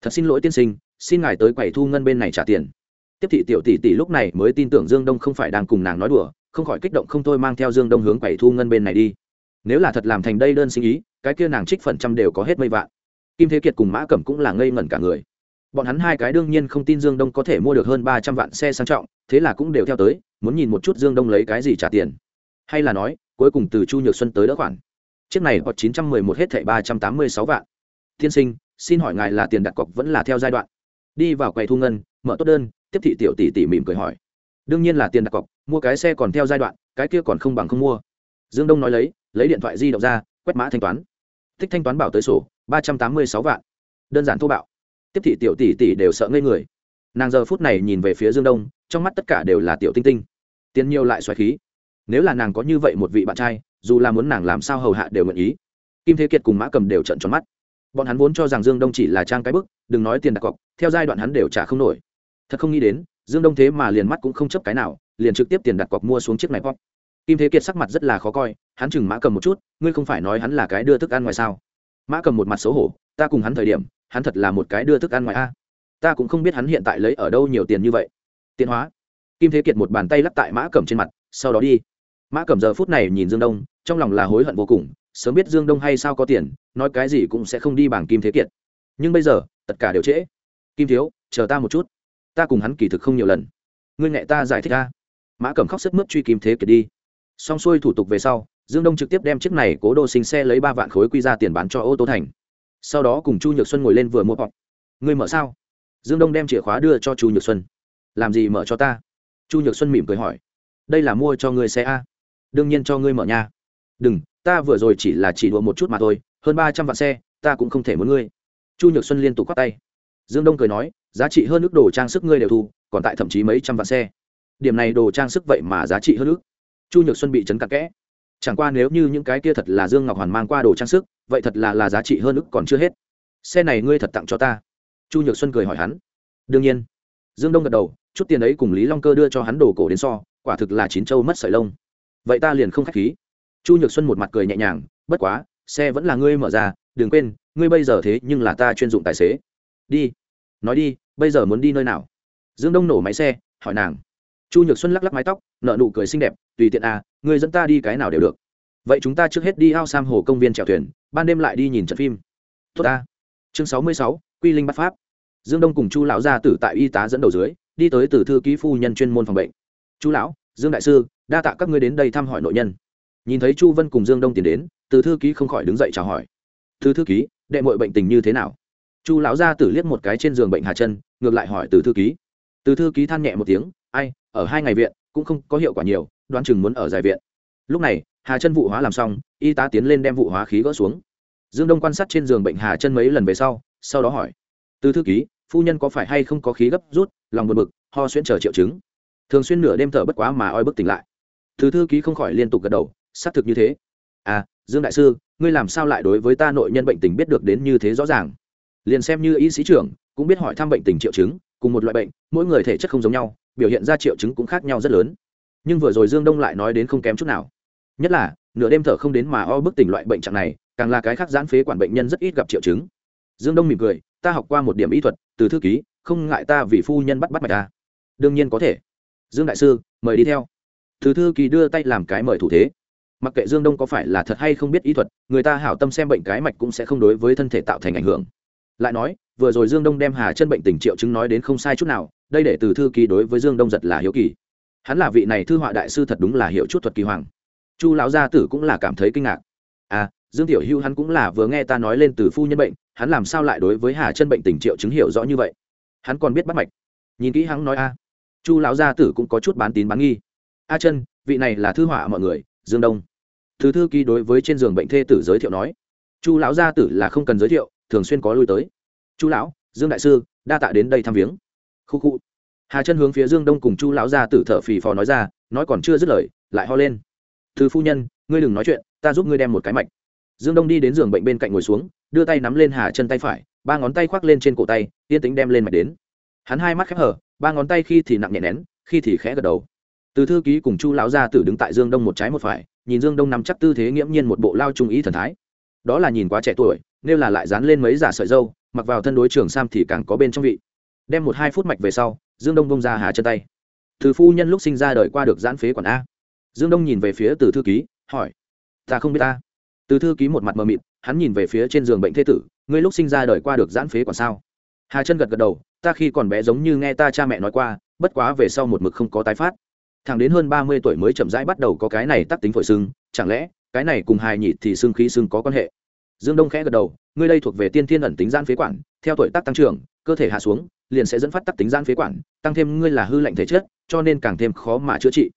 Thật xin lỗi tiên sinh xin ngài tới quầy thu ngân bên này trả tiền. Tiếp thị tiểu tỷ tỷ lúc này mới tin tưởng dương đông không phải đang cùng nàng nói đùa không khỏi kích động không thôi mang theo dương đông hướng quầy thu ngân bên này đi. Nếu là thật làm thành đây đơn sinh ý, cái kia nàng trích phần trăm đều có hết mây vạn. Kim thế kiệt cùng mã cẩm cũng là ngây ngẩn cả người. Bọn hắn hai cái đương nhiên không tin dương đông có thể mua được hơn ba trăm vạn xe sang trọng, thế là cũng đều theo tới, muốn nhìn một chút dương đông lấy cái gì trả tiền. Hay là nói, cuối cùng từ chu nhược xuân tới đỡ khoản. Chiếc này hoặc chín trăm mười một hết thảy ba trăm tám mươi sáu vạn. Tiên sinh, xin hỏi ngài là tiền đặt cọc vẫn là theo giai đoạn? Đi vào quầy thu ngân, mở tốt đơn, tiếp thị tiểu tỷ tỷ mỉm cười hỏi đương nhiên là tiền đặt cọc, mua cái xe còn theo giai đoạn, cái kia còn không bằng không mua. Dương đông nói lấy lấy điện thoại di động ra, quét mã thanh toán. Thích thanh toán bảo tới sổ, ba trăm tám mươi sáu vạn. Đơn giản thô bạo. Tiếp thị tiểu tỷ tỷ đều sợ ngây người. Nàng giờ phút này nhìn về phía dương đông, trong mắt tất cả đều là tiểu tinh tinh. Tiền nhiều lại xoáy khí. Nếu là nàng có như vậy một vị bạn trai, dù là muốn nàng làm sao hầu hạ đều nguyện ý. Kim thế kiệt cùng mã cầm đều trận tròn mắt. Bọn hắn vốn cho rằng dương đông chỉ là trang cái bức, đừng nói tiền đặt cọc, theo giai đoạn hắn đều trả không nổi. Thật không nghĩ đến dương đông thế mà liền mắt cũng không chấp cái nào, liền trực tiếp tiền đặt cọc mua xuống chiếc này pop kim thế kiệt sắc mặt rất là khó coi, hắn chừng mã cầm một chút, ngươi không phải nói hắn là cái đưa thức ăn ngoài sao? Mã cầm một mặt xấu hổ, ta cùng hắn thời điểm, hắn thật là một cái đưa thức ăn ngoài a. Ta cũng không biết hắn hiện tại lấy ở đâu nhiều tiền như vậy. Tiến hóa. Kim thế kiệt một bàn tay lắp tại mã cầm trên mặt, sau đó đi. Mã cầm giờ phút này nhìn dương đông, trong lòng là hối hận vô cùng, sớm biết dương đông hay sao có tiền, nói cái gì cũng sẽ không đi bằng kim thế kiệt. Nhưng bây giờ, tất cả đều trễ. Kim thiếu, chờ ta một chút ta cùng hắn kỳ thực không nhiều lần. Ngươi nghệ ta giải thích ta mã cầm khóc sức mướt truy kìm thế kiệt đi. Xong xuôi thủ tục về sau, dương đông trực tiếp đem chiếc này cố đô sinh xe lấy ba vạn khối quy ra tiền bán cho ô tô thành. Sau đó cùng chu nhược xuân ngồi lên vừa mua bọt. Ngươi mở sao? Dương đông đem chìa khóa đưa cho chu nhược xuân. Làm gì mở cho ta? Chu nhược xuân mỉm cười hỏi. Đây là mua cho ngươi xe a. Đương nhiên cho ngươi mở nha. Đừng, ta vừa rồi chỉ là chỉ đùa một chút mà thôi. Hơn ba trăm vạn xe, ta cũng không thể muốn ngươi. Chu nhược xuân liên tục k tay. Dương đông cười nói giá trị hơn ước đồ trang sức ngươi đều thu, còn tại thậm chí mấy trăm vạn xe. Điểm này đồ trang sức vậy mà giá trị hơn ước chu nhược xuân bị chấn cặp kẽ. Chẳng qua nếu như những cái kia thật là dương ngọc hoàn mang qua đồ trang sức, vậy thật là là giá trị hơn ước còn chưa hết. Xe này ngươi thật tặng cho ta. Chu nhược xuân cười hỏi hắn. Đương nhiên. Dương đông gật đầu, chút tiền ấy cùng lý long cơ đưa cho hắn đồ cổ đến so, quả thực là chín châu mất sợi lông. Vậy ta liền không k h á c h khí. Chu nhược xuân một mặt cười nhẹ nhàng, bất quá, xe vẫn là ngươi mở ra, đừng quên, ngươi bây giờ thế nhưng là ta chuyên dụng tài xế. Đi nói đi, bây giờ muốn đi nơi nào? Dương đông nổ máy xe, hỏi nàng. Chu nhược xuân lắc lắc mái tóc nợ nụ cười xinh đẹp, tùy tiện à người dẫn ta đi cái nào đều được. Vậy chúng ta trước hết đi ao sam hồ công viên chèo thuyền, ban đêm lại đi nhìn trận phim. Tốt ta. Chương sáu mươi sáu, quy linh bắt pháp. Dương đông cùng chu lão gia tử tại y tá dẫn đầu dưới, đi tới từ thư ký phu nhân chuyên môn phòng bệnh. Chu lão, dương đại sư, đa tạ các ngươi đến đây thăm hỏi nội nhân. Nhìn thấy chu vân cùng dương đông tiến đến, từ thư ký không khỏi đứng dậy chào hỏi. Từ thư ký, đệ mội bệnh tình như thế nào? Chu lão gia tử liếc một cái trên giường bệnh hà chân ngược lại hỏi từ thư ký. Từ thư ký than nhẹ một tiếng, ai, ở hai ngày viện, cũng không có hiệu quả nhiều, đoán chừng muốn ở dài viện. Lúc này, hà chân vụ hóa làm xong, y tá tiến lên đem vụ hóa khí gỡ xuống. Dương đông quan sát trên giường bệnh hà chân mấy lần về sau sau đó hỏi, từ thư ký, phu nhân có phải hay không có khí gấp rút, lòng buồn bực, ho xuyễn chờ triệu chứng? Thường xuyên nửa đêm thở bất quá mà oi bức tỉnh lại. Từ thư ký không khỏi liên tục gật đầu, xác thực như thế. À dương đại sư, ngươi làm sao lại đối với ta nội nhân bệnh tình biết được đến như thế rõ ràng? Liền xem như y sĩ trưởng, cũng biết hỏi thăm bệnh tình triệu chứng, cùng một loại bệnh, mỗi người thể chất không giống nhau, biểu hiện ra triệu chứng cũng khác nhau rất lớn. Nhưng vừa rồi dương đông lại nói đến không kém chút nào. Nhất là, nửa đêm thở không đến mà o bức tỉnh loại bệnh trạng này, càng là cái khác giãn phế quản bệnh nhân rất ít gặp triệu chứng. Dương đông mỉm cười, ta học qua một điểm y thuật, từ thư ký, không ngại ta vì phu nhân bắt bắt mạch ta. Đương nhiên có thể. Dương đại sư, mời đi theo. Từ thư ký đưa tay làm cái mời thủ thế. Mặc kệ dương đông có phải là thật hay không biết y thuật, người ta hảo tâm xem bệnh cái mạch cũng sẽ không đối với thân thể tạo thành ảnh hưởng lại nói, vừa rồi dương đông đem hà chân bệnh tình triệu chứng nói đến không sai chút nào, đây để từ thư ký đối với dương đông giật là hiếu kỳ. Hắn là vị này thư họa đại sư thật đúng là hiểu chút thuật kỳ hoàng. Chu lão gia tử cũng là cảm thấy kinh ngạc. À dương tiểu hưu hắn cũng là vừa nghe ta nói lên từ phu nhân bệnh, hắn làm sao lại đối với hà chân bệnh tình triệu chứng hiểu rõ như vậy? Hắn còn biết bắt mạch. Nhìn kỹ hắn nói a. Chu lão gia tử cũng có chút bán tín bán nghi. A chân, vị này là thư họa mọi người, dương đông. Thứ thư ký đối với trên giường bệnh thê tử giới thiệu nói. Chu lão gia tử là không cần giới thiệu thường xuyên có lui tới. Chu lão, dương đại sư, đa tạ đến đây thăm viếng. Khu khu. Hà chân hướng phía dương đông cùng chu lão gia tử thở phì phò nói ra, nói còn chưa dứt lời, lại ho lên. Thư phu nhân, ngươi đừng nói chuyện, ta giúp ngươi đem một cái mạch. Dương đông đi đến giường bệnh bên cạnh ngồi xuống, đưa tay nắm lên hà chân tay phải, ba ngón tay khoác lên trên cổ tay, yên tính đem lên mạch đến. Hắn hai mắt khép hở, ba ngón tay khi thì nặng nhẹ nén, khi thì khẽ gật đầu. Từ thư ký cùng chu lão gia tử đứng tại dương đông một trái một phải, nhìn dương đông nằm chắc tư thế nghiễm nhiên một bộ lao trung ý thần thái. Đó là nhìn quá trẻ tuổi nếu là lại dán lên mấy giả sợi dâu, mặc vào thân đối trường sam thì càng có bên trong vị. Đem một hai phút mạch về sau, dương đông bông ra hà chân tay. Từ phu nhân lúc sinh ra đời qua được giãn phế quản a. Dương đông nhìn về phía từ thư ký, hỏi, ta không biết ta. Từ thư ký một mặt mờ mịt, hắn nhìn về phía trên giường bệnh thế tử, ngươi lúc sinh ra đời qua được giãn phế quản sao? Hà chân gật gật đầu, ta khi còn bé giống như nghe ta cha mẹ nói qua, bất quá về sau một mực không có tái phát. Thẳng đến hơn ba mươi tuổi mới chậm rãi bắt đầu có cái này tắc tính phổi sưng, chẳng lẽ cái này cùng hài nhị thì xương khí xương có quan hệ? Dương đông khẽ gật đầu, ngươi đây thuộc về tiên thiên ẩn tính gian phế quản, theo tuổi tác tăng trưởng, cơ thể hạ xuống, liền sẽ dẫn phát tắc tính gian phế quản, tăng thêm ngươi là hư lạnh thể chất, cho nên càng thêm khó mà chữa trị.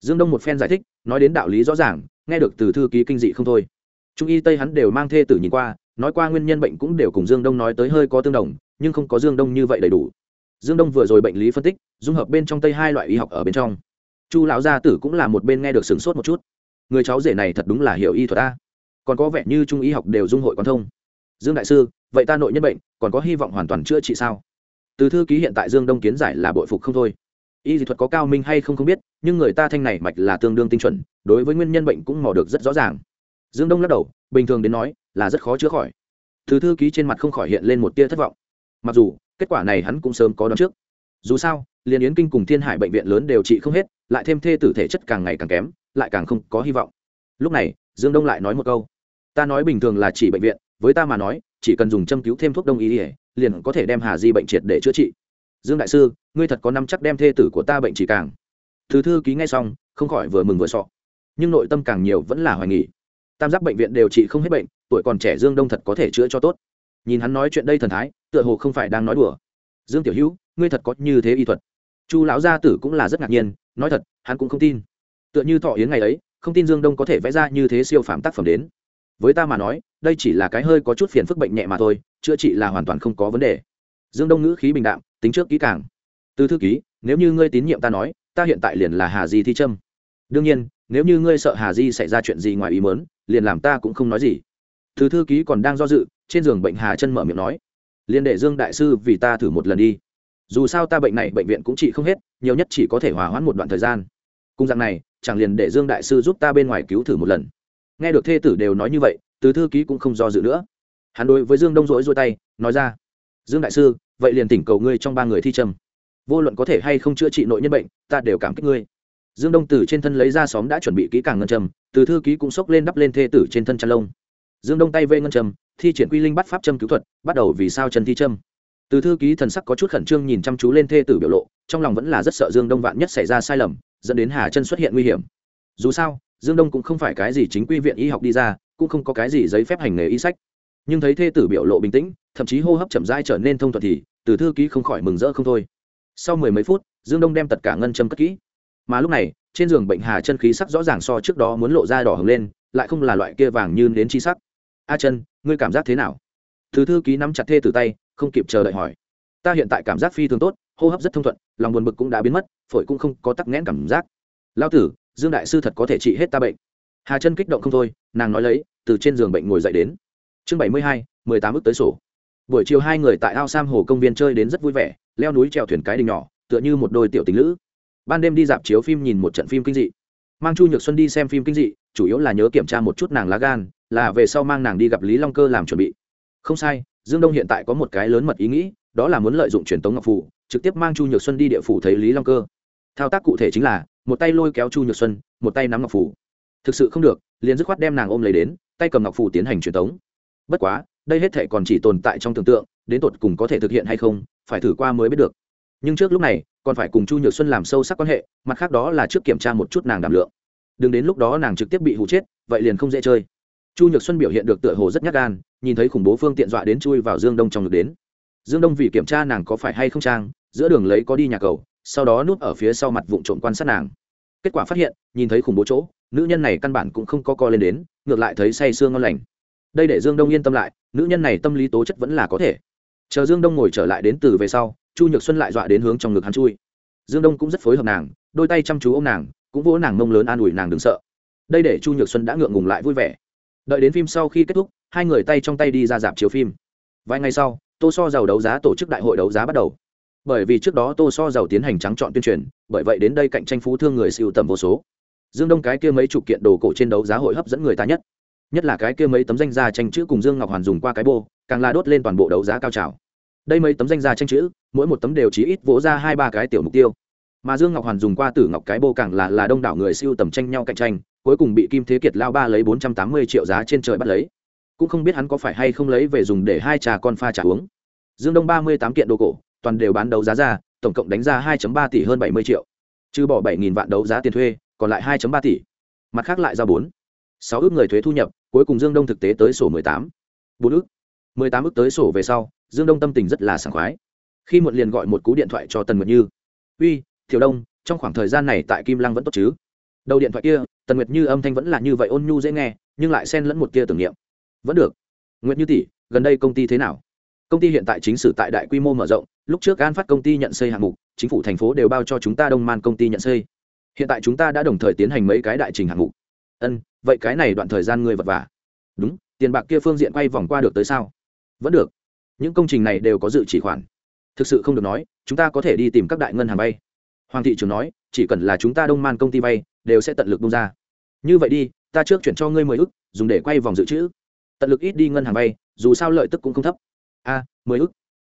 Dương đông một phen giải thích, nói đến đạo lý rõ ràng, nghe được từ thư ký kinh dị không thôi. Trung y tây hắn đều mang thê tử nhìn qua, nói qua nguyên nhân bệnh cũng đều cùng dương đông nói tới hơi có tương đồng, nhưng không có dương đông như vậy đầy đủ. Dương đông vừa rồi bệnh lý phân tích, dung hợp bên trong tây hai loại y học ở bên trong. Chu lão gia tử cũng là một bên nghe được sửng sốt một chút. Người cháu rể này thật đúng là hiểu y thuật ta còn có vẻ như trung y học đều dung hội quan thông. Dương đại sư, vậy ta nội nhân bệnh, còn có hy vọng hoàn toàn chữa trị sao? Từ thư ký hiện tại dương đông kiến giải là bội phục không thôi. Y dị thuật có cao minh hay không không biết, nhưng người ta thanh này mạch là tương đương tinh chuẩn, đối với nguyên nhân bệnh cũng mò được rất rõ ràng. Dương đông lắc đầu, bình thường đến nói, là rất khó chữa khỏi. Từ thư ký trên mặt không khỏi hiện lên một tia thất vọng. Mặc dù, kết quả này hắn cũng sớm có đón trước. Dù sao, liền yến kinh cùng thiên hải bệnh viện lớn đều trị không hết, lại thêm thê tử thể chất càng ngày càng kém, lại càng không có hy vọng. Lúc này dương đông lại nói một câu. Ta nói bình thường là chỉ bệnh viện, với ta mà nói, chỉ cần dùng châm cứu thêm thuốc đông y ỉa liền có thể đem hà di bệnh triệt để chữa trị. Dương đại sư, ngươi thật có năm chắc đem thê tử của ta bệnh chỉ càng. Thứ thư ký ngay xong, không khỏi vừa mừng vừa sọ. Nhưng nội tâm càng nhiều vẫn là hoài nghỉ tam giác bệnh viện đều trị không hết bệnh, tuổi còn trẻ dương đông thật có thể chữa cho tốt. Nhìn hắn nói chuyện đây thần thái, tựa hồ không phải đang nói đùa. Dương tiểu hữu, ngươi thật có như thế y thuật. Chu lão gia tử cũng là rất ngạc nhiên, nói thật, hắn cũng không tin. Tựa như thọ yến ngày ấy không tin dương đông có thể vẽ ra như thế siêu phạm tác phẩm đến. Với ta mà nói, đây chỉ là cái hơi có chút phiền phức bệnh nhẹ mà thôi, chữa trị là hoàn toàn không có vấn đề. Dương đông ngữ khí bình đạm, tính trước kỹ càng. Từ thư ký, nếu như ngươi tín nhiệm ta nói, ta hiện tại liền là hà di thi trâm. Đương nhiên, nếu như ngươi sợ hà di xảy ra chuyện gì ngoài ý mớn liền làm ta cũng không nói gì. Từ thư ký còn đang do dự, trên giường bệnh hà chân mở miệng nói liền để dương đại sư vì ta thử một lần đi. Dù sao ta bệnh này bệnh viện cũng trị không hết, nhiều nhất chỉ có thể hòa hoãn một đoạn thời gian. Cung rằng này chẳng liền để dương đại sư giúp ta bên ngoài cứu thử một lần. Nghe được thê tử đều nói như vậy, từ thư ký cũng không do dự nữa. Hắn đối với dương đông rỗi rôi tay, nói ra, dương đại sư, vậy liền tỉnh cầu ngươi trong ba người thi trầm. Vô luận có thể hay không chữa trị nội nhân bệnh, ta đều cảm kích ngươi. Dương đông tử trên thân lấy ra xóm đã chuẩn bị kỹ càng ngân trầm từ thư ký cũng xốc lên đắp lên thê tử trên thân chăn lông. Dương đông tay vây ngân trầm thi triển quy linh bắt pháp châm cứu thuật, bắt đầu vì sao Trần thi trâm từ thư ký thần sắc có chút khẩn trương nhìn chăm chú lên thê tử biểu lộ, trong lòng vẫn là rất sợ dương đông vạn nhất xảy ra sai lầm dẫn đến hà chân xuất hiện nguy hiểm. Dù sao, dương đông cũng không phải cái gì chính quy viện y học đi ra, cũng không có cái gì giấy phép hành nghề y sách. Nhưng thấy thê tử biểu lộ bình tĩnh, thậm chí hô hấp chậm rãi trở nên thông thuận thì, từ thư ký không khỏi mừng rỡ không thôi. Sau mười mấy phút, dương đông đem tất cả ngân châm cất kỹ. Mà lúc này, trên giường bệnh hà chân khí sắc rõ ràng so trước đó muốn lộ ra đỏ hứng lên, lại không là loại kia vàng như đến chi sắc. A chân, ngươi cảm giác thế nào? Thứ thư ký nắm chặt thê từ tay, không kịp chờ đợi hỏi. Ta hiện tại cảm giác phi thường tốt hô hấp rất thông thuận, lòng buồn bực cũng đã biến mất, phổi cũng không có tắc nghẽn cảm giác. Lao tử, dương đại sư thật có thể trị hết ta bệnh. Hà chân kích động không thôi, nàng nói lấy, từ trên giường bệnh ngồi dậy đến. Chương bảy mươi hai, mười tám ước tới sổ. Buổi chiều hai người tại ao sam hồ công viên chơi đến rất vui vẻ, leo núi trèo thuyền cái đình nhỏ, tựa như một đôi tiểu tình lữ. Ban đêm đi dạp chiếu phim nhìn một trận phim kinh dị. Mang chu nhược xuân đi xem phim kinh dị, chủ yếu là nhớ kiểm tra một chút nàng lá gan, là về sau mang nàng đi gặp lý long cơ làm chuẩn bị. Không sai, dương đông hiện tại có một cái lớn mật ý nghĩ đó là muốn lợi dụng truyền tống ngọc phủ, trực tiếp mang chu nhược xuân đi địa phủ thấy lý long cơ. Thao tác cụ thể chính là, một tay lôi kéo chu nhược xuân, một tay nắm ngọc phủ. Thực sự không được, liền dứt khoát đem nàng ôm lấy đến, tay cầm ngọc phủ tiến hành truyền tống. Bất quá, đây hết thể còn chỉ tồn tại trong tưởng tượng, đến tột cùng có thể thực hiện hay không, phải thử qua mới biết được. Nhưng trước lúc này, còn phải cùng chu nhược xuân làm sâu sắc quan hệ, mặt khác đó là trước kiểm tra một chút nàng đảm lượng. Đừng đến lúc đó nàng trực tiếp bị hụ chết, vậy liền không dễ chơi. Chu nhược xuân biểu hiện được tựa hồ rất nhát gan, nhìn thấy khủng bố phương tiện dọa đến chui vào dương đông trong ngực đến dương đông vì kiểm tra nàng có phải hay không trang, giữa đường lấy có đi nhà cầu, sau đó núp ở phía sau mặt vụ trộm quan sát nàng. Kết quả phát hiện, nhìn thấy khủng bố chỗ, nữ nhân này căn bản cũng không có co lên đến, ngược lại thấy say sương ngon lành. Đây để dương đông yên tâm lại, nữ nhân này tâm lý tố chất vẫn là có thể. Chờ dương đông ngồi trở lại đến từ về sau, chu nhược xuân lại dọa đến hướng trong ngực hắn chui. Dương đông cũng rất phối hợp nàng, đôi tay chăm chú ô m nàng, cũng vỗ nàng mông lớn an ủi nàng đừng sợ. Đây để chu nhược xuân đã ngượng ngùng lại vui vẻ. Đợi đến phim sau khi kết thúc, hai người tay trong tay đi ra dạp chiếu phim. Vài ngày sau tô so giàu đấu giá tổ chức đại hội đấu giá bắt đầu. Bởi vì trước đó tô so giàu tiến hành trắng chọn tuyên truyền, bởi vậy đến đây cạnh tranh phú thương người siêu tầm vô số. Dương đông cái kia mấy chục kiện đồ cổ trên đấu giá hội hấp dẫn người ta nhất. Nhất là cái kia mấy tấm danh gia tranh chữ cùng dương ngọc hoàn dùng qua cái bô, càng la đốt lên toàn bộ đấu giá cao trào. Đây mấy tấm danh gia tranh chữ, mỗi một tấm đều chỉ ít vỗ ra hai ba cái tiểu mục tiêu. Mà dương ngọc hoàn dùng qua tử ngọc cái bô càng là là đông đảo người siêu tầm tranh nhau cạnh tranh, cuối cùng bị kim thế kiệt lao ba lấy bốn trăm tám mươi triệu giá trên trời bắt lấy cũng không biết hắn có phải hay không lấy về dùng để hai trà con pha trà uống. Dương đông ba mươi tám kiện đồ cổ, toàn đều bán đấu giá ra, tổng cộng đánh ra hai ba tỷ hơn bảy mươi triệu. Trừ bỏ bảy vạn đấu giá tiền thuê, còn lại hai ba tỷ. Mặt khác lại ra bốn. Sáu ước người thuế thu nhập, cuối cùng dương đông thực tế tới sổ mười tám. Bốn ước. mười tám ước tới sổ về sau, dương đông tâm tình rất là sảng khoái. Khi muộn liền gọi một cú điện thoại cho tần nguyệt như. Uy, thiểu đông, trong khoảng thời gian này tại kim lăng vẫn tốt chứ? Đầu điện thoại kia, tần nguyệt như âm thanh vẫn là như vậy ôn nhu dễ nghe, nhưng lại xen lẫn một kia tưởng niệm vẫn được. Nguyễn như tỷ, gần đây công ty thế nào? Công ty hiện tại chính sử tại đại quy mô mở rộng, lúc trước an phát công ty nhận xây hạng mục, chính phủ thành phố đều bao cho chúng ta đông man công ty nhận xây. Hiện tại chúng ta đã đồng thời tiến hành mấy cái đại trình hạng mục. Ân, vậy cái này đoạn thời gian ngươi vật vả. Đúng, tiền bạc kia phương diện quay vòng qua được tới sao? Vẫn được. Những công trình này đều có dự chỉ khoản. Thực sự không được nói, chúng ta có thể đi tìm các đại ngân hàng vay. Hoàng thị trưởng nói, chỉ cần là chúng ta đông man công ty vay, đều sẽ tận lực bung ra. Như vậy đi, ta trước chuyển cho ngươi mười ức, dùng để quay vòng dự trữ tận lực ít đi ngân hàng vay, dù sao lợi tức cũng không thấp. A, mười ức.